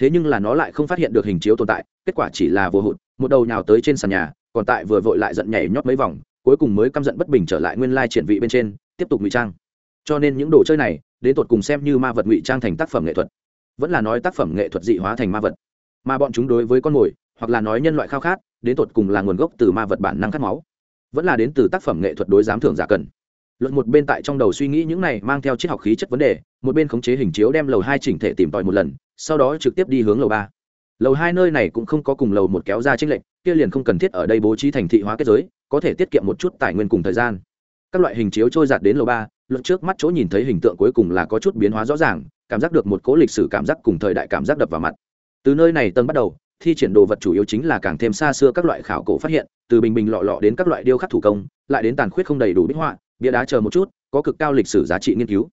thế nhưng là nó lại không phát hiện được hình chiếu tồn tại, kết quả chỉ là vô hụt, một đầu nhào tới trên sàn nhà, còn tại vừa vội lại giận nhảy nhót mấy vòng, cuối cùng mới căm giận bất bình trở lại nguyên lai triển vị bên trên, tiếp tục ngụy trang. Cho nên những đồ chơi này, đến tột cùng xem như ma vật ngụy trang thành tác phẩm nghệ thuật. Vẫn là nói tác phẩm nghệ thuật dị hóa thành ma vật. Mà bọn chúng đối với con mồi, hoặc là nói nhân loại khao khát, đến tột cùng là nguồn gốc từ ma vật bản năng khát máu. Vẫn là đến từ tác phẩm nghệ thuật đối giám thưởng giả cần. Luận một bên tại trong đầu suy nghĩ những này mang theo triết học khí chất vấn đề, một bên khống chế hình chiếu đem lầu hai chỉnh thể tìm tòi một lần sau đó trực tiếp đi hướng lầu ba. Lầu hai nơi này cũng không có cùng lầu một kéo ra tranh lệnh kia liền không cần thiết ở đây bố trí thành thị hóa kết giới, có thể tiết kiệm một chút tài nguyên cùng thời gian. Các loại hình chiếu trôi giạt đến lầu ba, luật trước mắt chỗ nhìn thấy hình tượng cuối cùng là có chút biến hóa rõ ràng, cảm giác được một cố lịch sử cảm giác cùng thời đại cảm giác đập vào mặt. Từ nơi này tân bắt đầu, thi triển đồ vật chủ yếu chính là càng thêm xa xưa các loại khảo cổ phát hiện, từ bình bình lọ lọ đến các loại điêu khắc thủ công, lại đến tàn khuyết không đầy đủ bích họa, bia đá chờ một chút, có cực cao lịch sử giá trị nghiên cứu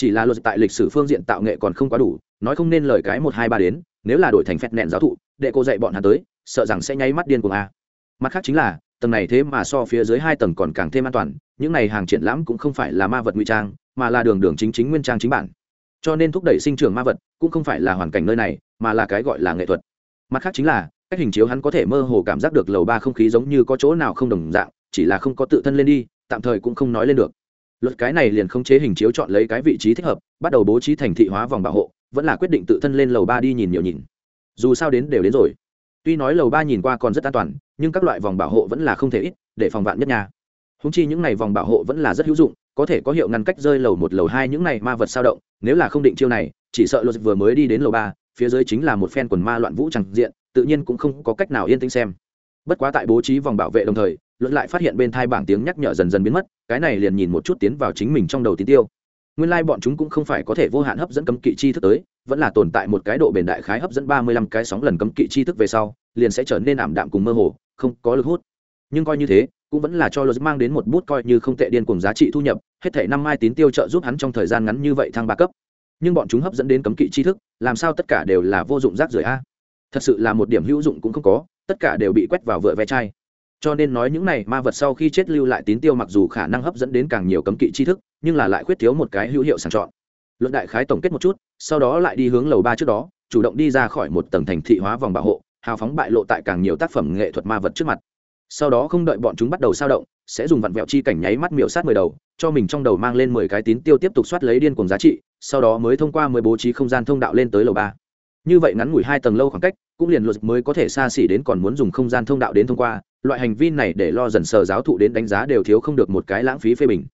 chỉ là luật tại lịch sử phương diện tạo nghệ còn không quá đủ, nói không nên lời cái một hai ba đến, nếu là đổi thành phép nện giáo thụ để cô dạy bọn hắn tới, sợ rằng sẽ nháy mắt điên cuồng a. Mặt khác chính là, tầng này thế mà so phía dưới hai tầng còn càng thêm an toàn, những này hàng triển lãm cũng không phải là ma vật nguy trang, mà là đường đường chính chính nguyên trang chính bản. Cho nên thúc đẩy sinh trưởng ma vật, cũng không phải là hoàn cảnh nơi này, mà là cái gọi là nghệ thuật. Mặt khác chính là, cách hình chiếu hắn có thể mơ hồ cảm giác được lầu ba không khí giống như có chỗ nào không đồng dạng, chỉ là không có tự thân lên đi, tạm thời cũng không nói lên được luật cái này liền không chế hình chiếu chọn lấy cái vị trí thích hợp, bắt đầu bố trí thành thị hóa vòng bảo hộ, vẫn là quyết định tự thân lên lầu ba đi nhìn nhiều nhìn. Dù sao đến đều đến rồi. Tuy nói lầu ba nhìn qua còn rất an toàn, nhưng các loại vòng bảo hộ vẫn là không thể ít, để phòng vạn nhất nhà húng chi những này vòng bảo hộ vẫn là rất hữu dụng, có thể có hiệu ngăn cách rơi lầu một, lầu hai những này ma vật sao động, nếu là không định chiêu này, chỉ sợ luật vừa mới đi đến lầu ba, phía dưới chính là một phen quần ma loạn vũ chẳng diện, tự nhiên cũng không có cách nào yên tĩnh xem. Bất quá tại bố trí vòng bảo vệ đồng thời luận lại phát hiện bên thai bảng tiếng nhắc nhở dần dần biến mất, cái này liền nhìn một chút tiến vào chính mình trong đầu tín tiêu. Nguyên lai、like、bọn chúng cũng không phải có thể vô hạn hấp dẫn cấm kỵ chi thức tới, vẫn là tồn tại một cái độ bền đại khái hấp dẫn ba mươi lăm cái sóng lần cấm kỵ chi thức về sau, liền sẽ trở nên ảm đạm cùng mơ hồ, không có lực hút. Nhưng coi như thế, cũng vẫn là cho luật mang đến một bút coi như không tệ điên cùng giá trị thu nhập, hết thể năm mai tín tiêu trợ giúp hắn trong thời gian ngắn như vậy thăng ba cấp. Nhưng bọn chúng hấp dẫn đến cấm kỵ tri thức, làm sao tất cả đều là vô dụng rác rưởi a? Thật sự là một điểm hữu dụng cũng không có, tất cả đều bị quét vào vựa ve chai cho nên nói những này ma vật sau khi chết lưu lại tín tiêu mặc dù khả năng hấp dẫn đến càng nhiều cấm kỵ tri thức, nhưng là lại khuyết thiếu một cái hữu hiệu sàng chọn. Luận đại khái tổng kết một chút, sau đó lại đi hướng lầu ba trước đó, chủ động đi ra khỏi một tầng thành thị hóa vòng bảo hộ, hào phóng bại lộ tại càng nhiều tác phẩm nghệ thuật ma vật trước mặt. Sau đó không đợi bọn chúng bắt đầu sao động, sẽ dùng vặn vẹo chi cảnh nháy mắt miểu sát mười đầu, cho mình trong đầu mang lên mười cái tín tiêu tiếp tục soát lấy điên cùng giá trị, sau đó mới thông qua mười bố trí không gian thông đạo lên tới lầu ba. Như vậy ngắn ngủi hai tầng lâu khoảng cách, cũng liền luật mới có thể xa xỉ đến còn muốn dùng không gian thông đạo đến thông qua loại hành vi này để lo dần sờ giáo thụ đến đánh giá đều thiếu không được một cái lãng phí phê bình.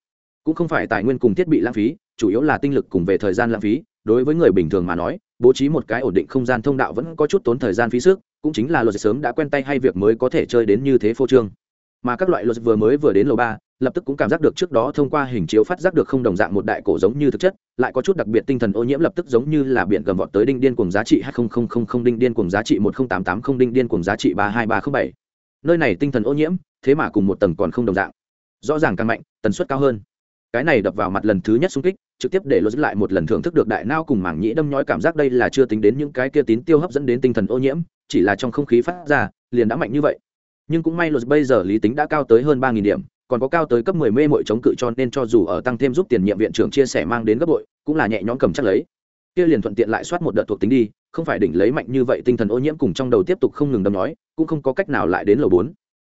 Cũng không phải tài nguyên cùng thiết bị lãng phí, chủ yếu là tinh lực cùng về thời gian lãng phí. Đối với người bình thường mà nói, bố trí một cái ổn định không gian thông đạo vẫn có chút tốn thời gian phí sức, cũng chính là luật sớm đã quen tay hay việc mới có thể chơi đến như thế phô trương. Mà các loại luật vừa mới vừa đến lầu ba, lập tức cũng cảm giác được trước đó thông qua hình chiếu phát giác được không đồng dạng một đại cổ giống như thực chất, lại có chút đặc biệt tinh thần ô nhiễm lập tức giống như là biển gầm vọt tới đinh điên cùng giá trị hai không đinh điên cùng giá trị một tám tám không đinh điên cùng giá trị ba hai ba không bảy nơi này tinh thần ô nhiễm, thế mà cùng một tầng còn không đồng dạng. Rõ ràng càng mạnh, tần suất cao hơn. Cái này đập vào mặt lần thứ nhất xung kích, trực tiếp để lột lại một lần thưởng thức được đại nao cùng mảng nhĩ đâm nhói cảm giác đây là chưa tính đến những cái kia tín tiêu hấp dẫn đến tinh thần ô nhiễm, chỉ là trong không khí phát ra, liền đã mạnh như vậy. Nhưng cũng may lột bây giờ lý tính đã cao tới hơn ba nghìn điểm, còn có cao tới cấp 10 mê mội chống cự cho nên cho dù ở tăng thêm giúp tiền nhiệm viện trưởng chia sẻ mang đến gấp bội, cũng là nhẹ nhõm cầm chắc lấy. Kia liền thuận tiện lại soát một đợt thuộc tính đi không phải đỉnh lấy mạnh như vậy tinh thần ô nhiễm cùng trong đầu tiếp tục không ngừng đâm nói, cũng không có cách nào lại đến lầu bốn.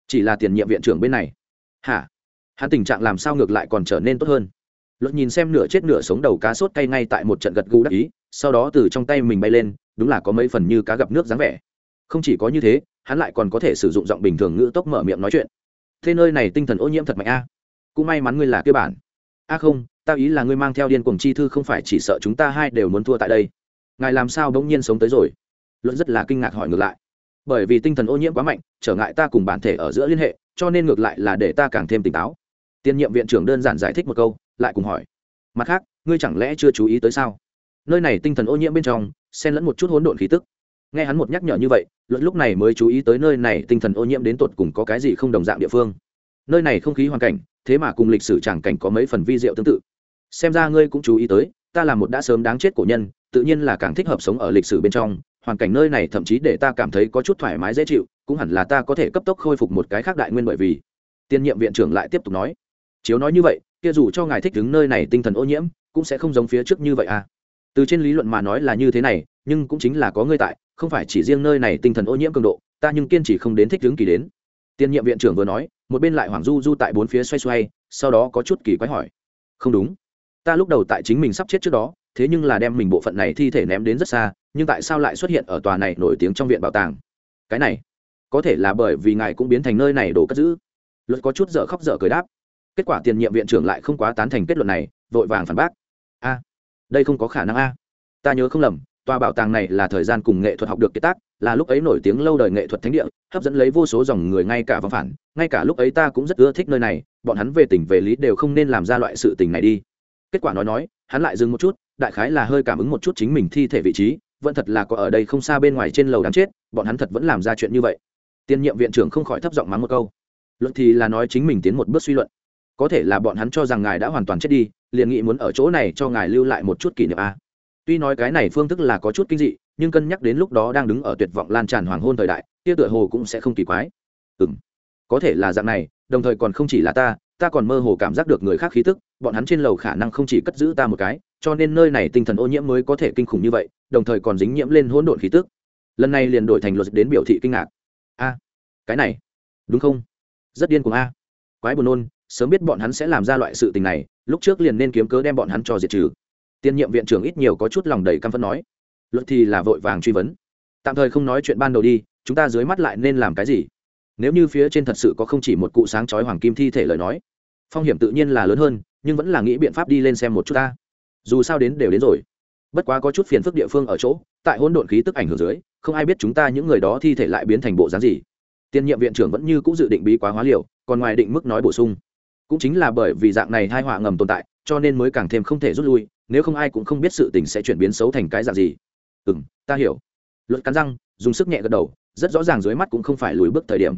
Chỉ là tiền nhiệm viện trưởng bên này. Hả? Hắn tình trạng làm sao ngược lại còn trở nên tốt hơn? Luật nhìn xem nửa chết nửa sống đầu cá sốt cay ngay tại một trận gật gù đắc ý, sau đó từ trong tay mình bay lên, đúng là có mấy phần như cá gặp nước dáng vẻ. Không chỉ có như thế, hắn lại còn có thể sử dụng giọng bình thường ngữ tốc mở miệng nói chuyện. Thế nơi này tinh thần ô nhiễm thật mạnh a. Cũng may mắn ngươi là kia bản. A không, ta ý là ngươi mang theo điên cuồng chi thư không phải chỉ sợ chúng ta hai đều muốn thua tại đây ngài làm sao bỗng nhiên sống tới rồi? Luận rất là kinh ngạc hỏi ngược lại. Bởi vì tinh thần ô nhiễm quá mạnh, trở ngại ta cùng bản thể ở giữa liên hệ, cho nên ngược lại là để ta càng thêm tỉnh táo. Tiên nhiệm viện trưởng đơn giản giải thích một câu, lại cùng hỏi. Mặt khác, ngươi chẳng lẽ chưa chú ý tới sao? Nơi này tinh thần ô nhiễm bên trong, xen lẫn một chút hỗn độn khí tức. Nghe hắn một nhắc nhở như vậy, luận lúc này mới chú ý tới nơi này tinh thần ô nhiễm đến tột cùng có cái gì không đồng dạng địa phương. Nơi này không khí hoàn cảnh, thế mà cùng lịch sử tràng cảnh có mấy phần vi diệu tương tự. Xem ra ngươi cũng chú ý tới, ta là một đã sớm đáng chết cổ nhân tự nhiên là càng thích hợp sống ở lịch sử bên trong, hoàn cảnh nơi này thậm chí để ta cảm thấy có chút thoải mái dễ chịu, cũng hẳn là ta có thể cấp tốc khôi phục một cái khác đại nguyên bởi vì. Tiên nhiệm viện trưởng lại tiếp tục nói. Chiếu nói như vậy, kia dù cho ngài thích đứng nơi này tinh thần ô nhiễm, cũng sẽ không giống phía trước như vậy à. Từ trên lý luận mà nói là như thế này, nhưng cũng chính là có ngươi tại, không phải chỉ riêng nơi này tinh thần ô nhiễm cường độ, ta nhưng kiên trì không đến thích đứng kỳ đến. Tiên nhiệm viện trưởng vừa nói, một bên lại hoàng du du tại bốn phía xoay xoay, sau đó có chút kỳ quái hỏi. Không đúng. Ta lúc đầu tại chính mình sắp chết trước đó thế nhưng là đem mình bộ phận này thi thể ném đến rất xa, nhưng tại sao lại xuất hiện ở tòa này nổi tiếng trong viện bảo tàng? Cái này, có thể là bởi vì ngài cũng biến thành nơi này đồ cất giữ. Luật có chút dở khóc dở cười đáp. Kết quả tiền nhiệm viện trưởng lại không quá tán thành kết luận này, vội vàng phản bác. A, đây không có khả năng a. Ta nhớ không lầm, tòa bảo tàng này là thời gian cùng nghệ thuật học được kiệt tác, là lúc ấy nổi tiếng lâu đời nghệ thuật thánh địa, hấp dẫn lấy vô số dòng người ngay cả vòng phản, ngay cả lúc ấy ta cũng rất ưa thích nơi này, bọn hắn về tình về lý đều không nên làm ra loại sự tình này đi. Kết quả nói nói, hắn lại dừng một chút đại khái là hơi cảm ứng một chút chính mình thi thể vị trí, vẫn thật là có ở đây không xa bên ngoài trên lầu đáng chết, bọn hắn thật vẫn làm ra chuyện như vậy. Tiên nhiệm viện trưởng không khỏi thấp giọng mắng một câu. Luận thì là nói chính mình tiến một bước suy luận. Có thể là bọn hắn cho rằng ngài đã hoàn toàn chết đi, liền nghĩ muốn ở chỗ này cho ngài lưu lại một chút kỷ niệm a. Tuy nói cái này phương thức là có chút kinh dị, nhưng cân nhắc đến lúc đó đang đứng ở tuyệt vọng lan tràn hoàng hôn thời đại tia tựa hồ cũng sẽ không kỳ quái. Ừ m có thể là dạng này, đồng thời còn không chỉ là ta ta còn mơ hồ cảm giác được người khác khí tức, bọn hắn trên lầu khả năng không chỉ cất giữ ta một cái cho nên nơi này tinh thần ô nhiễm mới có thể kinh khủng như vậy, đồng thời còn dính nhiễm lên hỗn độn khí tức. Lần này liền đổi thành luật đến biểu thị kinh ngạc. A, cái này, đúng không? Rất điên cuồng a. Quái buồn nôn, sớm biết bọn hắn sẽ làm ra loại sự tình này, lúc trước liền nên kiếm cớ đem bọn hắn cho diệt trừ. Tiên nhiệm viện trưởng ít nhiều có chút lòng đầy căm phẫn nói. Luật thì là vội vàng truy vấn. Tạm thời không nói chuyện ban đầu đi, chúng ta dưới mắt lại nên làm cái gì? Nếu như phía trên thật sự có không chỉ một cụ sáng chói hoàng kim thi thể lời nói, phong hiểm tự nhiên là lớn hơn, nhưng vẫn là nghĩ biện pháp đi lên xem một chút ta dù sao đến đều đến rồi. Bất quá có chút phiền phức địa phương ở chỗ, tại hỗn độn khí tức ảnh hưởng dưới, không ai biết chúng ta những người đó thi thể lại biến thành bộ dáng gì. Tiên nhiệm viện trưởng vẫn như c ũ dự định bí quá hóa liều, còn ngoài định mức nói bổ sung. Cũng chính là bởi vì dạng này hai họa ngầm tồn tại, cho nên mới càng thêm không thể rút lui, nếu không ai cũng không biết sự tình sẽ chuyển biến xấu thành cái dạng gì. Ừ m ta hiểu. Luật cắn răng, dùng sức nhẹ gật đầu, rất rõ ràng dưới mắt cũng không phải lùi bước thời điểm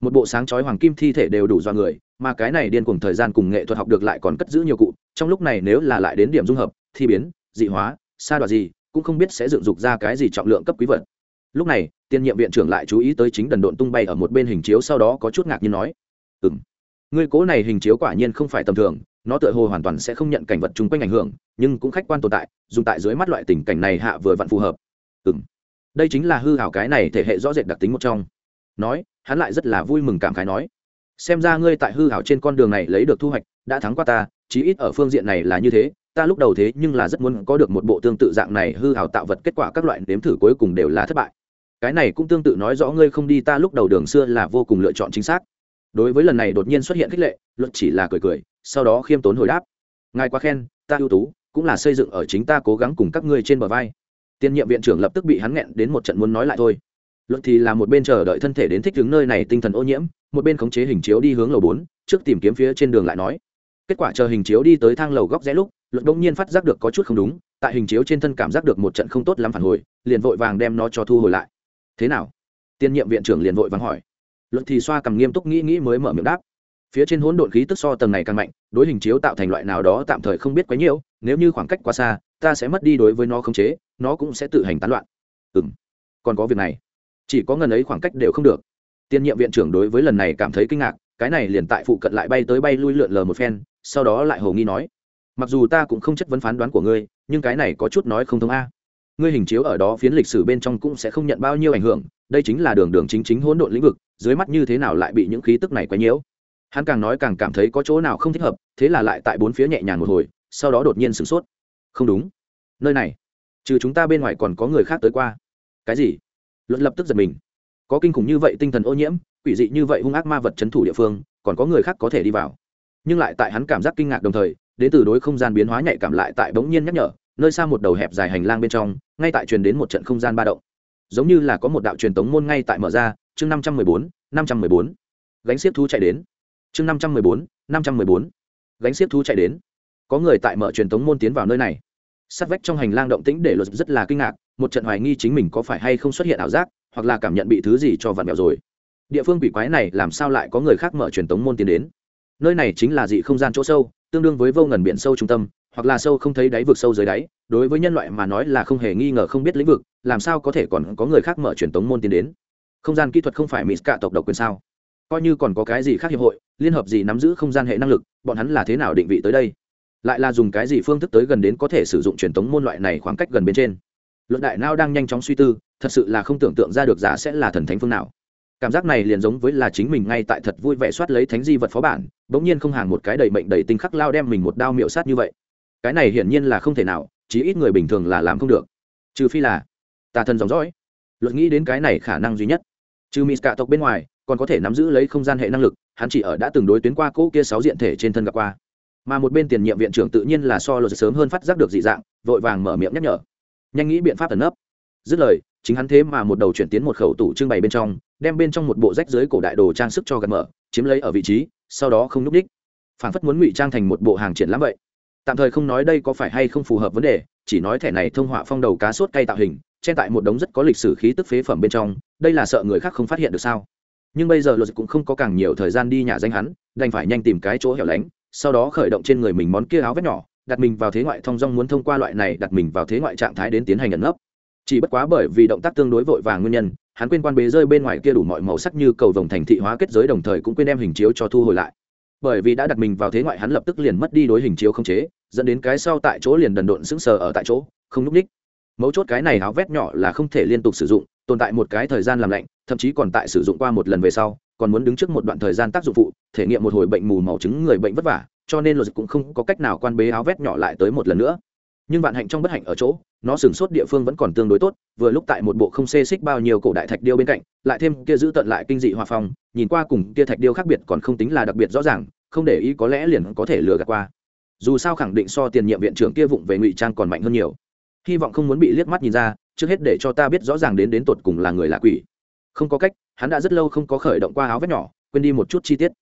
một bộ sáng chói hoàng kim thi thể đều đủ do người, mà cái này điên cùng thời gian cùng nghệ thuật học được lại còn cất giữ nhiều cụ, trong lúc này nếu là lại đến điểm dung hợp, thi biến, dị hóa, sa đoạt gì, cũng không biết sẽ dựng dục ra cái gì trọng lượng cấp quý vật. Lúc này, tiên nhiệm viện trưởng lại chú ý tới chính đần độn tung bay ở một bên hình chiếu sau đó có chút ngạc nhiên nói ừ m ngươi cố này hình chiếu quả nhiên không phải tầm thường, nó tựa hồ hoàn toàn sẽ không nhận cảnh vật chung quanh ảnh hưởng, nhưng cũng khách quan tồn tại, dùng tại dưới mắt loại tình cảnh này hạ vừa vặn phù hợp. Ừ m đây chính là hư hảo cái này thể hệ rõ rệt đặc tính một trong nói, hắn lại rất là vui mừng cảm khái nói, xem ra ngươi tại hư hảo trên con đường này lấy được thu hoạch, đã thắng qua ta, chí ít ở phương diện này là như thế, ta lúc đầu thế nhưng là rất muốn có được một bộ tương tự dạng này hư hảo tạo vật, kết quả các loại nếm thử cuối cùng đều là thất bại. Cái này cũng tương tự nói rõ ngươi không đi ta lúc đầu đường xưa là vô cùng lựa chọn chính xác. Đối với lần này đột nhiên xuất hiện khích lệ, luật chỉ là cười cười, sau đó khiêm tốn hồi đáp, ngài quá khen, ta ưu tú, cũng là xây dựng ở chính ta cố gắng cùng các ngươi trên bờ vai. Tiên nhiệm viện trưởng lập tức bị hắn nghẹn đến một trận muốn nói lại thôi luật thì là một bên chờ đợi thân thể đến thích đứng nơi này tinh thần ô nhiễm, một bên khống chế hình chiếu đi hướng lầu bốn, trước tìm kiếm phía trên đường lại nói. Kết quả chờ hình chiếu đi tới thang lầu góc rẽ lúc, luật đông nhiên phát giác được có chút không đúng, tại hình chiếu trên thân cảm giác được một trận không tốt lắm phản hồi, liền vội vàng đem nó cho thu hồi lại. Thế nào? Tiên nhiệm viện trưởng liền vội vàng hỏi. Luật thì xoa cầm nghiêm túc nghĩ nghĩ mới mở miệng đáp. Phía trên hỗn độn khí tức so tầng này càng mạnh, đối hình chiếu tạo thành loại nào đó tạm thời không biết quá nhiều, nếu như khoảng cách quá xa, ta sẽ mất đi đối với nó khống chế, nó cũng sẽ tự hành tán loạn. Ừ m còn có việc này chỉ có ngần ấy khoảng cách đều không được. Tiên nhiệm viện trưởng đối với lần này cảm thấy kinh ngạc, cái này liền tại phụ cận lại bay tới bay lui lượn lờ một phen, sau đó lại hồ nghi nói, mặc dù ta cũng không chất vấn phán đoán của ngươi, nhưng cái này có chút nói không thông a. Ngươi hình chiếu ở đó phiến lịch sử bên trong cũng sẽ không nhận bao nhiêu ảnh hưởng, đây chính là đường đường chính chính hỗn độn lĩnh vực, dưới mắt như thế nào lại bị những khí tức này quấy nhiễu? Hắn càng nói càng cảm thấy có chỗ nào không thích hợp, thế là lại tại bốn phía nhẹ nhàng một hồi, sau đó đột nhiên sửng sốt. Không đúng. Nơi này, trừ chúng ta bên ngoài còn có người khác tới qua. Cái gì? Luận lập tức giật mình. Có kinh khủng như vậy tinh thần ô nhiễm, quỷ dị như vậy hung ác ma vật c h ấ n thủ địa phương, còn có người khác có thể đi vào. Nhưng lại tại hắn cảm giác kinh ngạc đồng thời, đến từ đối không gian biến hóa nhạy cảm lại tại bỗng nhiên nhắc nhở, nơi xa một đầu hẹp dài hành lang bên trong, ngay tại truyền đến một trận không gian ba động. Giống như là có một đạo truyền tống môn ngay tại mở ra, chương năm trăm mười bốn, năm trăm mười bốn. Gánh xiết thú chạy đến. Chương năm trăm mười bốn, năm trăm mười bốn. Gánh xiết thú chạy đến. Có người tại mở truyền tống môn tiến vào nơi này sát vách trong hành lang động tĩnh để luật rất là kinh ngạc, một trận hoài nghi chính mình có phải hay không xuất hiện ảo giác, hoặc là cảm nhận bị thứ gì cho vặn vẹo rồi. Địa phương quỷ quái này làm sao lại có người khác mở truyền tống môn tiến đến? Nơi này chính là dị không gian chỗ sâu, tương đương với vô ngần biển sâu trung tâm, hoặc là sâu không thấy đáy vực sâu dưới đáy, đối với nhân loại mà nói là không hề nghi ngờ không biết lĩnh vực, làm sao có thể còn có người khác mở truyền tống môn tiến đến? Không gian kỹ thuật không phải mỹ cả tộc độc quyền sao? Coi như còn có cái gì khác hiệp hội, liên hợp gì nắm giữ không gian hệ năng lực, bọn hắn là thế nào định vị tới đây? Lại là dùng cái gì phương thức tới gần đến có thể sử dụng truyền tống môn loại này khoảng cách gần bên trên. Luận đại nao đang nhanh chóng suy tư, thật sự là không tưởng tượng ra được giả sẽ là thần thánh phương nào. Cảm giác này liền giống với là chính mình ngay tại thật vui vẻ soát lấy thánh di vật phó bản, bỗng nhiên không hàng một cái đầy mệnh đầy tinh khắc lao đem mình một đao miệu sát như vậy. Cái này hiển nhiên là không thể nào, chí ít người bình thường là làm không được. Trừ phi là tà thần dòng dõi. Luật nghĩ đến cái này khả năng duy nhất. Trừ mỹ cả tộc bên ngoài, còn có thể nắm giữ lấy không gian hệ năng lực, hắn chỉ ở đã từng đối tuyến qua cỗ kia sáu diện thể trên thân gặp qua mà một bên tiền nhiệm viện trưởng tự nhiên là so luật sớm hơn phát giác được dị dạng, vội vàng mở miệng nhắc nhở. Nhanh nghĩ biện pháp ẩn nấp. Dứt lời, chính hắn thế mà một đầu chuyển tiến một khẩu tủ trưng bày bên trong, đem bên trong một bộ rách dưới cổ đại đồ trang sức cho gần mở, chiếm lấy ở vị trí, sau đó không n ú c đích phản phất muốn ngụy trang thành một bộ hàng triển lãm vậy. Tạm thời không nói đây có phải hay không phù hợp vấn đề, chỉ nói thẻ này thông họa phong đầu cá sốt cây tạo hình trên tại một đống rất có lịch sử khí tức phế phẩm bên trong, đây là sợ người khác không phát hiện được sao? Nhưng bây giờ luật cũng không có càng nhiều thời gian đi nhà danh hắn, đành phải nhanh tìm cái chỗ hẻo lánh sau đó khởi động trên người mình món kia áo vét nhỏ, đặt mình vào thế ngoại thông dong muốn thông qua loại này đặt mình vào thế ngoại trạng thái đến tiến hành ẩn nấp. Chỉ bất quá bởi vì động tác tương đối vội vàng nguyên nhân, hắn quên quan bế rơi bên ngoài kia đủ mọi màu sắc như cầu vồng thành thị hóa kết giới đồng thời cũng quên đem hình chiếu cho thu hồi lại. Bởi vì đã đặt mình vào thế ngoại hắn lập tức liền mất đi đối hình chiếu không chế, dẫn đến cái sau tại chỗ liền đần độn sững sờ ở tại chỗ, không núp ních mấu chốt cái này áo vét nhỏ là không thể liên tục sử dụng, tồn tại một cái thời gian làm lạnh, thậm chí còn tại sử dụng qua một lần về sau còn muốn đứng trước một đoạn thời gian tác dụng phụ, thể nghiệm một hồi bệnh mù màu chứng người bệnh vất vả, cho nên luật cũng không có cách nào quan bế áo vét nhỏ lại tới một lần nữa. Nhưng vạn hạnh trong bất hạnh ở chỗ, nó sửng sốt địa phương vẫn còn tương đối tốt, vừa lúc tại một bộ không xê xích bao nhiêu cổ đại thạch điêu bên cạnh, lại thêm kia giữ tận lại kinh dị hòa phong, nhìn qua cùng kia thạch điêu khác biệt còn không tính là đặc biệt rõ ràng, không để ý có lẽ liền có thể lừa gạt qua. Dù sao khẳng định so tiền nhiệm viện trưởng kia vụng về ngụy trang còn mạnh hơn nhiều. Hy vọng không muốn bị liếc mắt nhìn ra, trước hết để cho ta biết rõ ràng đến đến tột cùng là người là quỷ. Không có cách hắn đã rất lâu không có khởi động qua áo vét nhỏ, quên đi một chút chi tiết.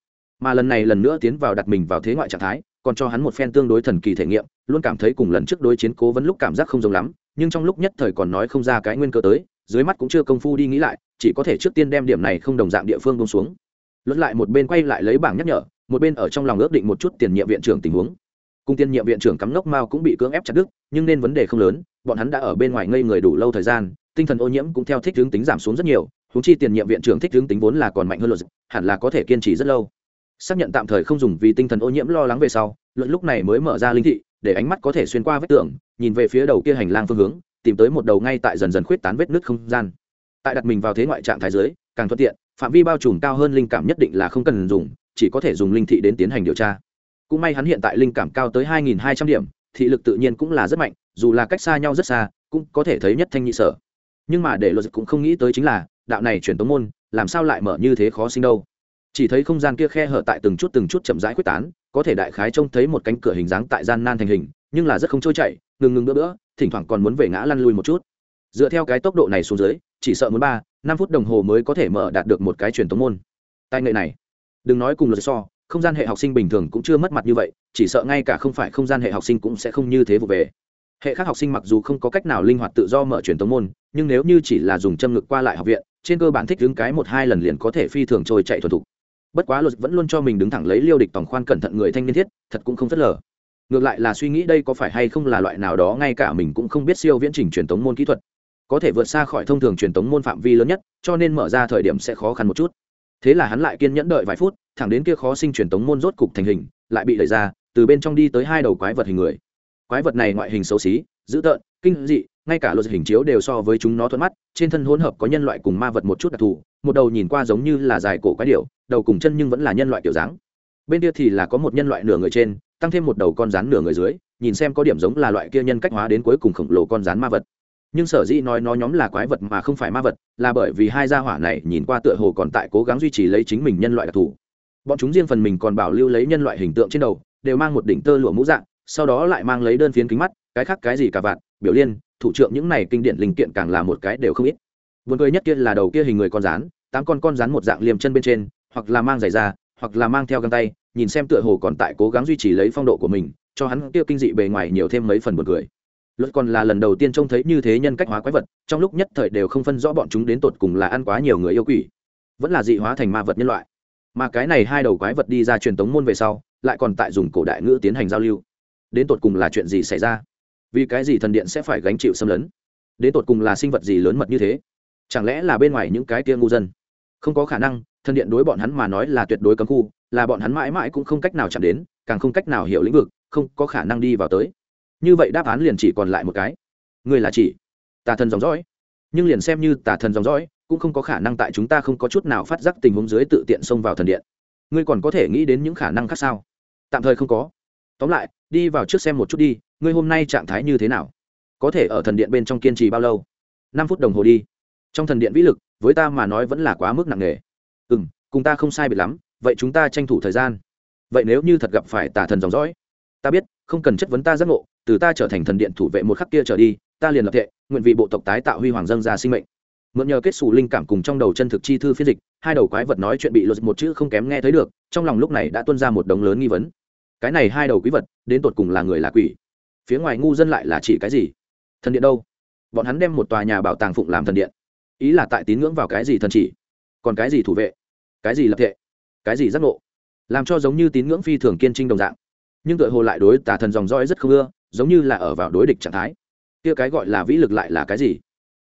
Mà lần này lần nữa tiến vào đặt mình vào thế ngoại trạng thái, còn cho hắn một phen tương đối thần kỳ thể nghiệm, luôn cảm thấy cùng lần trước đối chiến cố vấn lúc cảm giác không giống lắm, nhưng trong lúc nhất thời còn nói không ra cái nguyên cơ tới, dưới mắt cũng chưa công phu đi nghĩ lại, chỉ có thể trước tiên đem điểm này không đồng dạng địa phương bông xuống. Luận lại một bên quay lại lấy bảng nhắc nhở, một bên ở trong lòng ước định một chút tiền nhiệm viện trưởng tình huống. Cung tiền nhiệm viện trưởng cắm ngốc mao cũng bị cưỡng ép chặt đứt, nhưng nên vấn đề không lớn, bọn hắn đã ở bên ngoài ngây người đủ lâu thời gian, tinh thần ô nhiễm cũng theo thích hướng tính giảm xuống rất nhiều húng chi tiền nhiệm viện trưởng thích hướng tính vốn là còn mạnh hơn luật hẳn là có thể kiên trì rất lâu. Xác nhận tạm thời không dùng vì tinh thần ô nhiễm lo lắng về sau luận lúc này mới mở ra linh thị, để ánh mắt có thể xuyên qua vết tường, nhìn về phía đầu kia hành lang phương hướng, tìm tới một đầu ngay tại dần dần khuyết tán vết nứt không gian. Tại đặt mình vào thế ngoại trạng thái dưới, càng thuận tiện, phạm vi bao trùm cao hơn linh cảm nhất định là không cần dùng, chỉ có thể dùng linh thị đến tiến hành điều tra. Cũng may hắn hiện tại linh cảm cao tới 2.200 điểm, thị lực tự nhiên cũng là rất mạnh, dù là cách xa nhau rất xa, cũng có thể thấy nhất thanh nhị sở. Nhưng mà để luật cũng không nghĩ tới chính là đạo này chuyển tống môn, làm sao lại mở như thế khó sinh đâu? Chỉ thấy không gian kia khe hở tại từng chút từng chút chậm rãi quyết tán, có thể đại khái trông thấy một cánh cửa hình dáng tại gian nan thành hình, nhưng là rất không trôi chảy, ngừng ngừng bữa bữa, thỉnh thoảng còn muốn về ngã lăn lui một chút. Dựa theo cái tốc độ này xuống dưới, chỉ sợ muốn ba, năm phút đồng hồ mới có thể mở đạt được một cái truyền tống môn. Tài nghệ này, đừng nói cùng luật so, không gian hệ học sinh bình thường cũng chưa mất mặt như vậy, chỉ sợ ngay cả không phải không gian hệ học sinh cũng sẽ không như thế vụ về. Hệ khác học sinh mặc dù không có cách nào linh hoạt tự do mở truyền tống môn, nhưng nếu như chỉ là dùng châm ngực qua lại học viện trên cơ bản thích đứng cái một hai lần liền có thể phi thường trôi chạy thuần thục. Bất quá luật vẫn luôn cho mình đứng thẳng lấy liêu địch tòng khoan cẩn thận người thanh niên thiết, thật cũng không phớt lờ. Ngược lại là suy nghĩ đây có phải hay không là loại nào đó ngay cả mình cũng không biết siêu viễn trình truyền tống môn kỹ thuật. Có thể vượt xa khỏi thông thường truyền tống môn phạm vi lớn nhất, cho nên mở ra thời điểm sẽ khó khăn một chút. Thế là hắn lại kiên nhẫn đợi vài phút, thẳng đến kia khó sinh truyền tống môn rốt cục thành hình, lại bị đẩy ra, từ bên trong đi tới hai đầu quái vật hình người. Quái vật này ngoại hình xấu xí, dữ tợn kinh dị, ngay cả luật hình chiếu đều so với chúng nó thuận mắt, trên thân hỗn hợp có nhân loại cùng ma vật một chút đặc thù, một đầu nhìn qua giống như là dài cổ quái điệu đầu cùng chân nhưng vẫn là nhân loại kiểu dáng. Bên kia thì là có một nhân loại nửa người trên, tăng thêm một đầu con rắn nửa người dưới, nhìn xem có điểm giống là loại kia nhân cách hóa đến cuối cùng khổng lồ con rắn ma vật. Nhưng sở dĩ nói nó nhóm là quái vật mà không phải ma vật, là bởi vì hai gia hỏa này nhìn qua tựa hồ còn tại cố gắng duy trì lấy chính mình nhân loại đặc thù. Bọn chúng riêng phần mình còn bảo lưu lấy nhân loại hình tượng trên đầu, đều mang một đỉnh tơ lụa mũ dạng, sau đó lại mang lấy đơn phiến kính mắt, cái khác cái gì cả vạn biểu liên thủ trưởng những này kinh điển linh kiện càng là một cái đều không ít. Vườn cười nhất kia là đầu kia hình người con rắn tám con con rắn một dạng liềm chân bên trên hoặc là mang giày ra, hoặc là mang theo găng tay nhìn xem tựa hồ còn tại cố gắng duy trì lấy phong độ của mình cho hắn kia kinh dị bề ngoài nhiều thêm mấy phần buồn cười. Luật còn là lần đầu tiên trông thấy như thế nhân cách hóa quái vật trong lúc nhất thời đều không phân rõ bọn chúng đến tột cùng là ăn quá nhiều người yêu quỷ vẫn là dị hóa thành ma vật nhân loại. Mà cái này hai đầu quái vật đi ra truyền tống môn về sau lại còn tại dùng cổ đại ngữ tiến hành giao lưu. Đến tột cùng là chuyện gì xảy ra? Vì cái gì thần điện sẽ phải gánh chịu xâm lấn? Đến tột cùng là sinh vật gì lớn mật như thế? Chẳng lẽ là bên ngoài những cái kia ngu dân? Không có khả năng, thần điện đối bọn hắn mà nói là tuyệt đối cấm khu, là bọn hắn mãi mãi cũng không cách nào chạm đến, càng không cách nào hiểu lĩnh vực, không có khả năng đi vào tới. Như vậy đáp án liền chỉ còn lại một cái. Người là chỉ, tà thần dòng dõi. Nhưng liền xem như tà thần dòng dõi, cũng không có khả năng tại chúng ta không có chút nào phát giác tình huống dưới tự tiện xông vào thần điện. Ngươi còn có thể nghĩ đến những khả năng khác sao? Tạm thời không có. Tóm lại, đi vào trước xem một chút đi ngươi hôm nay trạng thái như thế nào? Có thể ở thần điện bên trong kiên trì bao lâu? Năm phút đồng hồ đi. Trong thần điện vĩ lực, với ta mà nói vẫn là quá mức nặng nề. Ừ m cùng ta không sai biệt lắm, vậy chúng ta tranh thủ thời gian. Vậy nếu như thật gặp phải tà thần dòng dõi, ta biết, không cần chất vấn ta giác ngộ, từ ta trở thành thần điện thủ vệ một khắc kia trở đi, ta liền lập thệ, nguyện vị bộ tộc tái tạo huy hoàng dân ra sinh mệnh. Mượn nhờ kết xù linh cảm cùng trong đầu chân thực chi thư phiên dịch, hai đầu quái vật nói chuyện bị luật một chữ không kém nghe thấy được, trong lòng lúc này đã tuân ra một đống lớn nghi vấn. Cái này hai đầu quý vật, đến tột cùng là người là quỷ? Phía ngoài ngu dân lại là chỉ cái gì? Thần điện đâu? Bọn hắn đem một tòa nhà bảo tàng phụng làm thần điện. Ý là tại tín ngưỡng vào cái gì thần chỉ? Còn cái gì thủ vệ? Cái gì lập thệ? Cái gì giác ngộ? Làm cho giống như tín ngưỡng phi thường kiên trinh đồng dạng. Nhưng tựa hồ lại đối tà thần dòng dõi rất không ưa, giống như là ở vào đối địch trạng thái. Kia cái gọi là vĩ lực lại là cái gì?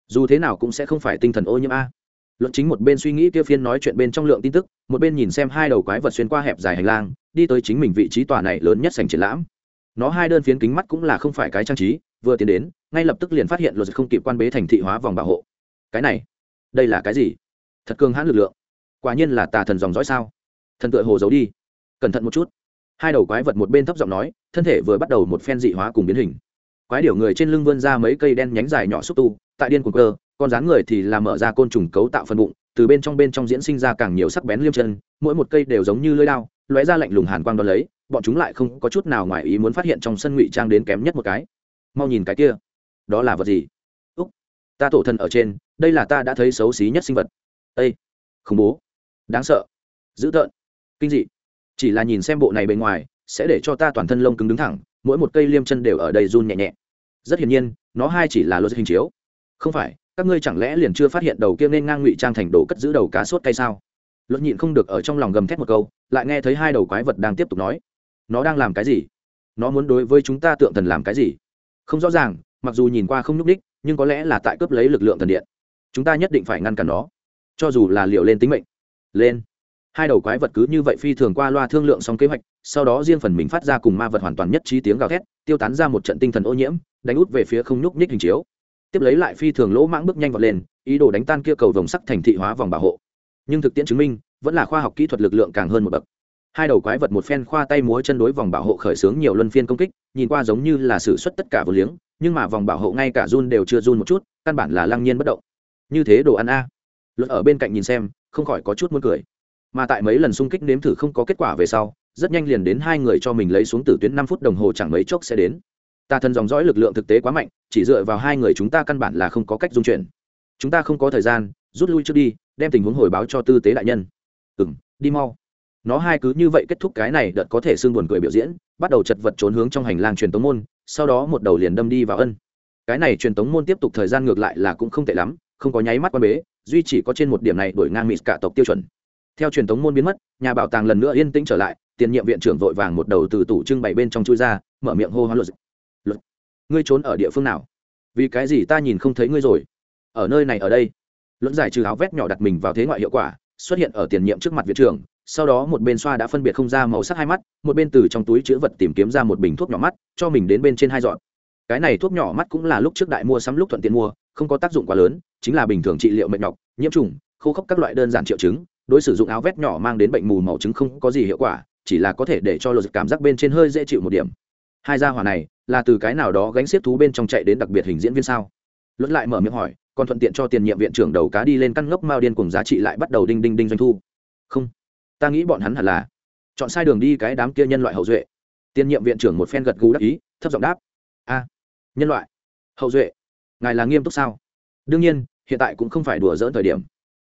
Dù thế nào cũng sẽ không phải tinh thần ô nhiễm a. Luận chính một bên suy nghĩ kia phiên nói chuyện bên trong lượng tin tức, một bên nhìn xem hai đầu quái vật xuyên qua hẹp dài hành lang, đi tới chính mình vị trí tòa này lớn nhất sành triển lãm nó hai đơn phiến kính mắt cũng là không phải cái trang trí, vừa tiến đến, ngay lập tức liền phát hiện luật không kịp quan bế thành thị hóa vòng bảo hộ. Cái này, đây là cái gì? Thật cường hãn lực lượng. Quả nhiên là tà thần dòng dõi sao? Thần tựa hồ giấu đi. Cẩn thận một chút. Hai đầu quái vật một bên thấp giọng nói, thân thể vừa bắt đầu một phen dị hóa cùng biến hình. Quái điểu người trên lưng vươn ra mấy cây đen nhánh dài nhỏ xúc tu, tại điên cuồng cơ, con rán người thì làm mở ra côn trùng cấu tạo phần bụng, từ bên trong bên trong diễn sinh ra càng nhiều sắc bén liêm chân, mỗi một cây đều giống như lưỡi đao, lóe ra lạnh lùng hàn quang đón lấy bọn chúng lại không có chút nào ngoài ý muốn phát hiện trong sân ngụy trang đến kém nhất một cái. Mau nhìn cái kia. Đó là vật gì? Úc, ta tổ thân ở trên, đây là ta đã thấy xấu xí nhất sinh vật. Ây khủng bố. Đáng sợ. Dữ tợn. Kinh dị. Chỉ là nhìn xem bộ này bề ngoài, sẽ để cho ta toàn thân lông cứng đứng thẳng, mỗi một cây liêm chân đều ở đây run nhẹ nhẹ. Rất hiển nhiên, nó hai chỉ là lô hình chiếu. Không phải, các ngươi chẳng lẽ liền chưa phát hiện đầu kia nên ngang ngụy trang thành đồ cất giữ đầu cá sốt cây sao? Luật nhịn không được ở trong lòng gầm thét một câu, lại nghe thấy hai đầu quái vật đang tiếp tục nói nó đang làm cái gì? Nó muốn đối với chúng ta tượng thần làm cái gì? Không rõ ràng, mặc dù nhìn qua không nhúc đích nhưng có lẽ là tại cướp lấy lực lượng thần điện. Chúng ta nhất định phải ngăn cản nó. Cho dù là liệu lên tính mệnh. Lên. Hai đầu quái vật cứ như vậy phi thường qua loa thương lượng xong kế hoạch, sau đó riêng phần mình phát ra cùng ma vật hoàn toàn nhất trí tiếng gào thét, tiêu tán ra một trận tinh thần ô nhiễm, đánh út về phía không nhúc nhích hình chiếu. Tiếp lấy lại phi thường lỗ mãng bước nhanh vọt lên, ý đồ đánh tan kia cầu vồng sắc thành thị hóa vòng bảo hộ. Nhưng thực tiễn chứng minh, vẫn là khoa học kỹ thuật lực lượng càng hơn một bậc hai đầu quái vật một phen khoa tay múa chân đối vòng bảo hộ khởi xướng nhiều luân phiên công kích, nhìn qua giống như là xử suất tất cả vô liếng, nhưng mà vòng bảo hộ ngay cả run đều chưa run một chút, căn bản là lăng nhiên bất động. Như thế đồ ăn a. Luật ở bên cạnh nhìn xem, không khỏi có chút muốn cười. Mà tại mấy lần xung kích nếm thử không có kết quả về sau, rất nhanh liền đến hai người cho mình lấy xuống tử tuyến năm phút đồng hồ chẳng mấy chốc sẽ đến. Ta thân dòng dõi lực lượng thực tế quá mạnh, chỉ dựa vào hai người chúng ta căn bản là không có cách dung chuyển. Chúng ta không có thời gian, rút lui trước đi, đem tình huống hồi báo cho tư tế đại nhân. Ừ m đi mau nó hai cứ như vậy kết thúc cái này đợt có thể xương buồn cười biểu diễn, bắt đầu chật vật trốn hướng trong hành lang truyền tống môn, sau đó một đầu liền đâm đi vào ân. Cái này truyền tống môn tiếp tục thời gian ngược lại là cũng không tệ lắm, không có nháy mắt quan bế, duy chỉ có trên một điểm này đổi ngang mịt cả tộc tiêu chuẩn. Theo truyền thống môn biến mất, nhà bảo tàng lần nữa yên tĩnh trở lại, tiền nhiệm viện trưởng vội vàng một đầu từ tủ trưng bày bên trong chui ra, mở miệng hô hoán luật. Luật, ngươi trốn ở địa phương nào? Vì cái gì ta nhìn không thấy ngươi rồi? Ở nơi này ở đây. Luận giải trừ áo vét nhỏ đặt mình vào thế ngoại hiệu quả, xuất hiện ở tiền nhiệm trước mặt viện trưởng sau đó một bên xoa đã phân biệt không ra màu sắc hai mắt, một bên từ trong túi chữ vật tìm kiếm ra một bình thuốc nhỏ mắt, cho mình đến bên trên hai dọn. Cái này thuốc nhỏ mắt cũng là lúc trước đại mua sắm lúc thuận tiện mua, không có tác dụng quá lớn, chính là bình thường trị liệu mệt nhọc, nhiễm trùng, khô khốc các loại đơn giản triệu chứng, đối sử dụng áo vét nhỏ mang đến bệnh mù màu trứng không có gì hiệu quả, chỉ là có thể để cho lột cảm giác bên trên hơi dễ chịu một điểm. Hai gia hỏa này, là từ cái nào đó gánh xiết thú bên trong chạy đến đặc biệt hình diễn viên sao? Lột lại mở miệng hỏi, còn thuận tiện cho tiền nhiệm viện trưởng đầu cá đi lên căn ngốc mao điên cùng giá trị lại bắt đầu đinh đinh đinh doanh thu. Không ta nghĩ bọn hắn hẳn là chọn sai đường đi cái đám kia nhân loại hậu duệ. Tiên nhiệm viện trưởng một phen gật gù đắc ý, thấp giọng đáp. A, nhân loại, hậu duệ, ngài là nghiêm túc sao? Đương nhiên, hiện tại cũng không phải đùa dỡn thời điểm.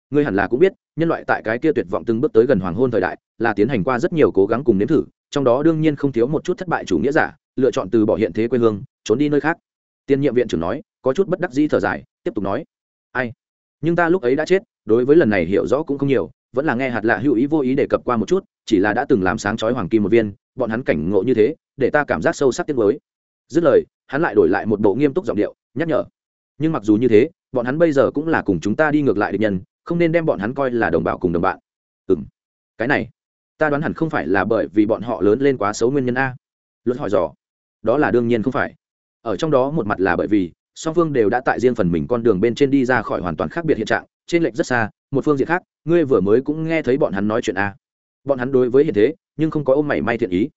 Ngươi hẳn là cũng biết, nhân loại tại cái kia tuyệt vọng từng bước tới gần hoàng hôn thời đại, là tiến hành qua rất nhiều cố gắng cùng nếm thử, trong đó đương nhiên không thiếu một chút thất bại chủ nghĩa giả, lựa chọn từ bỏ hiện thế quê hương, trốn đi nơi khác. Tiên nhiệm viện trưởng nói, có chút bất đắc dĩ thở dài, tiếp tục nói. Ai? Nhưng ta lúc ấy đã chết, đối với lần này hiểu rõ cũng không nhiều vẫn là nghe hạt lạ hữu ý vô ý đề cập qua một chút, chỉ là đã từng làm sáng chói hoàng kim một viên, bọn hắn cảnh ngộ như thế, để ta cảm giác sâu sắc tiếc với dứt lời, hắn lại đổi lại một bộ nghiêm túc giọng điệu, nhắc nhở. Nhưng mặc dù như thế, bọn hắn bây giờ cũng là cùng chúng ta đi ngược lại địch nhân, không nên đem bọn hắn coi là đồng bào cùng đồng bạn. Ừ m cái này, ta đoán hẳn không phải là bởi vì bọn họ lớn lên quá xấu nguyên nhân a. Luật hỏi dò. Đó là đương nhiên không phải. Ở trong đó một mặt là bởi vì, song phương đều đã tại riêng phần mình con đường bên trên đi ra khỏi hoàn toàn khác biệt hiện trạng trên lệch rất xa, một phương diện khác, ngươi vừa mới cũng nghe thấy bọn hắn nói chuyện a bọn hắn đối với hiện thế, nhưng không có ôm mảy may thiện ý.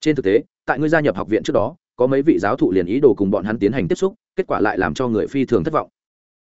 Trên thực tế, tại ngươi gia nhập học viện trước đó, có mấy vị giáo thụ liền ý đồ cùng bọn hắn tiến hành tiếp xúc, kết quả lại làm cho người phi thường thất vọng.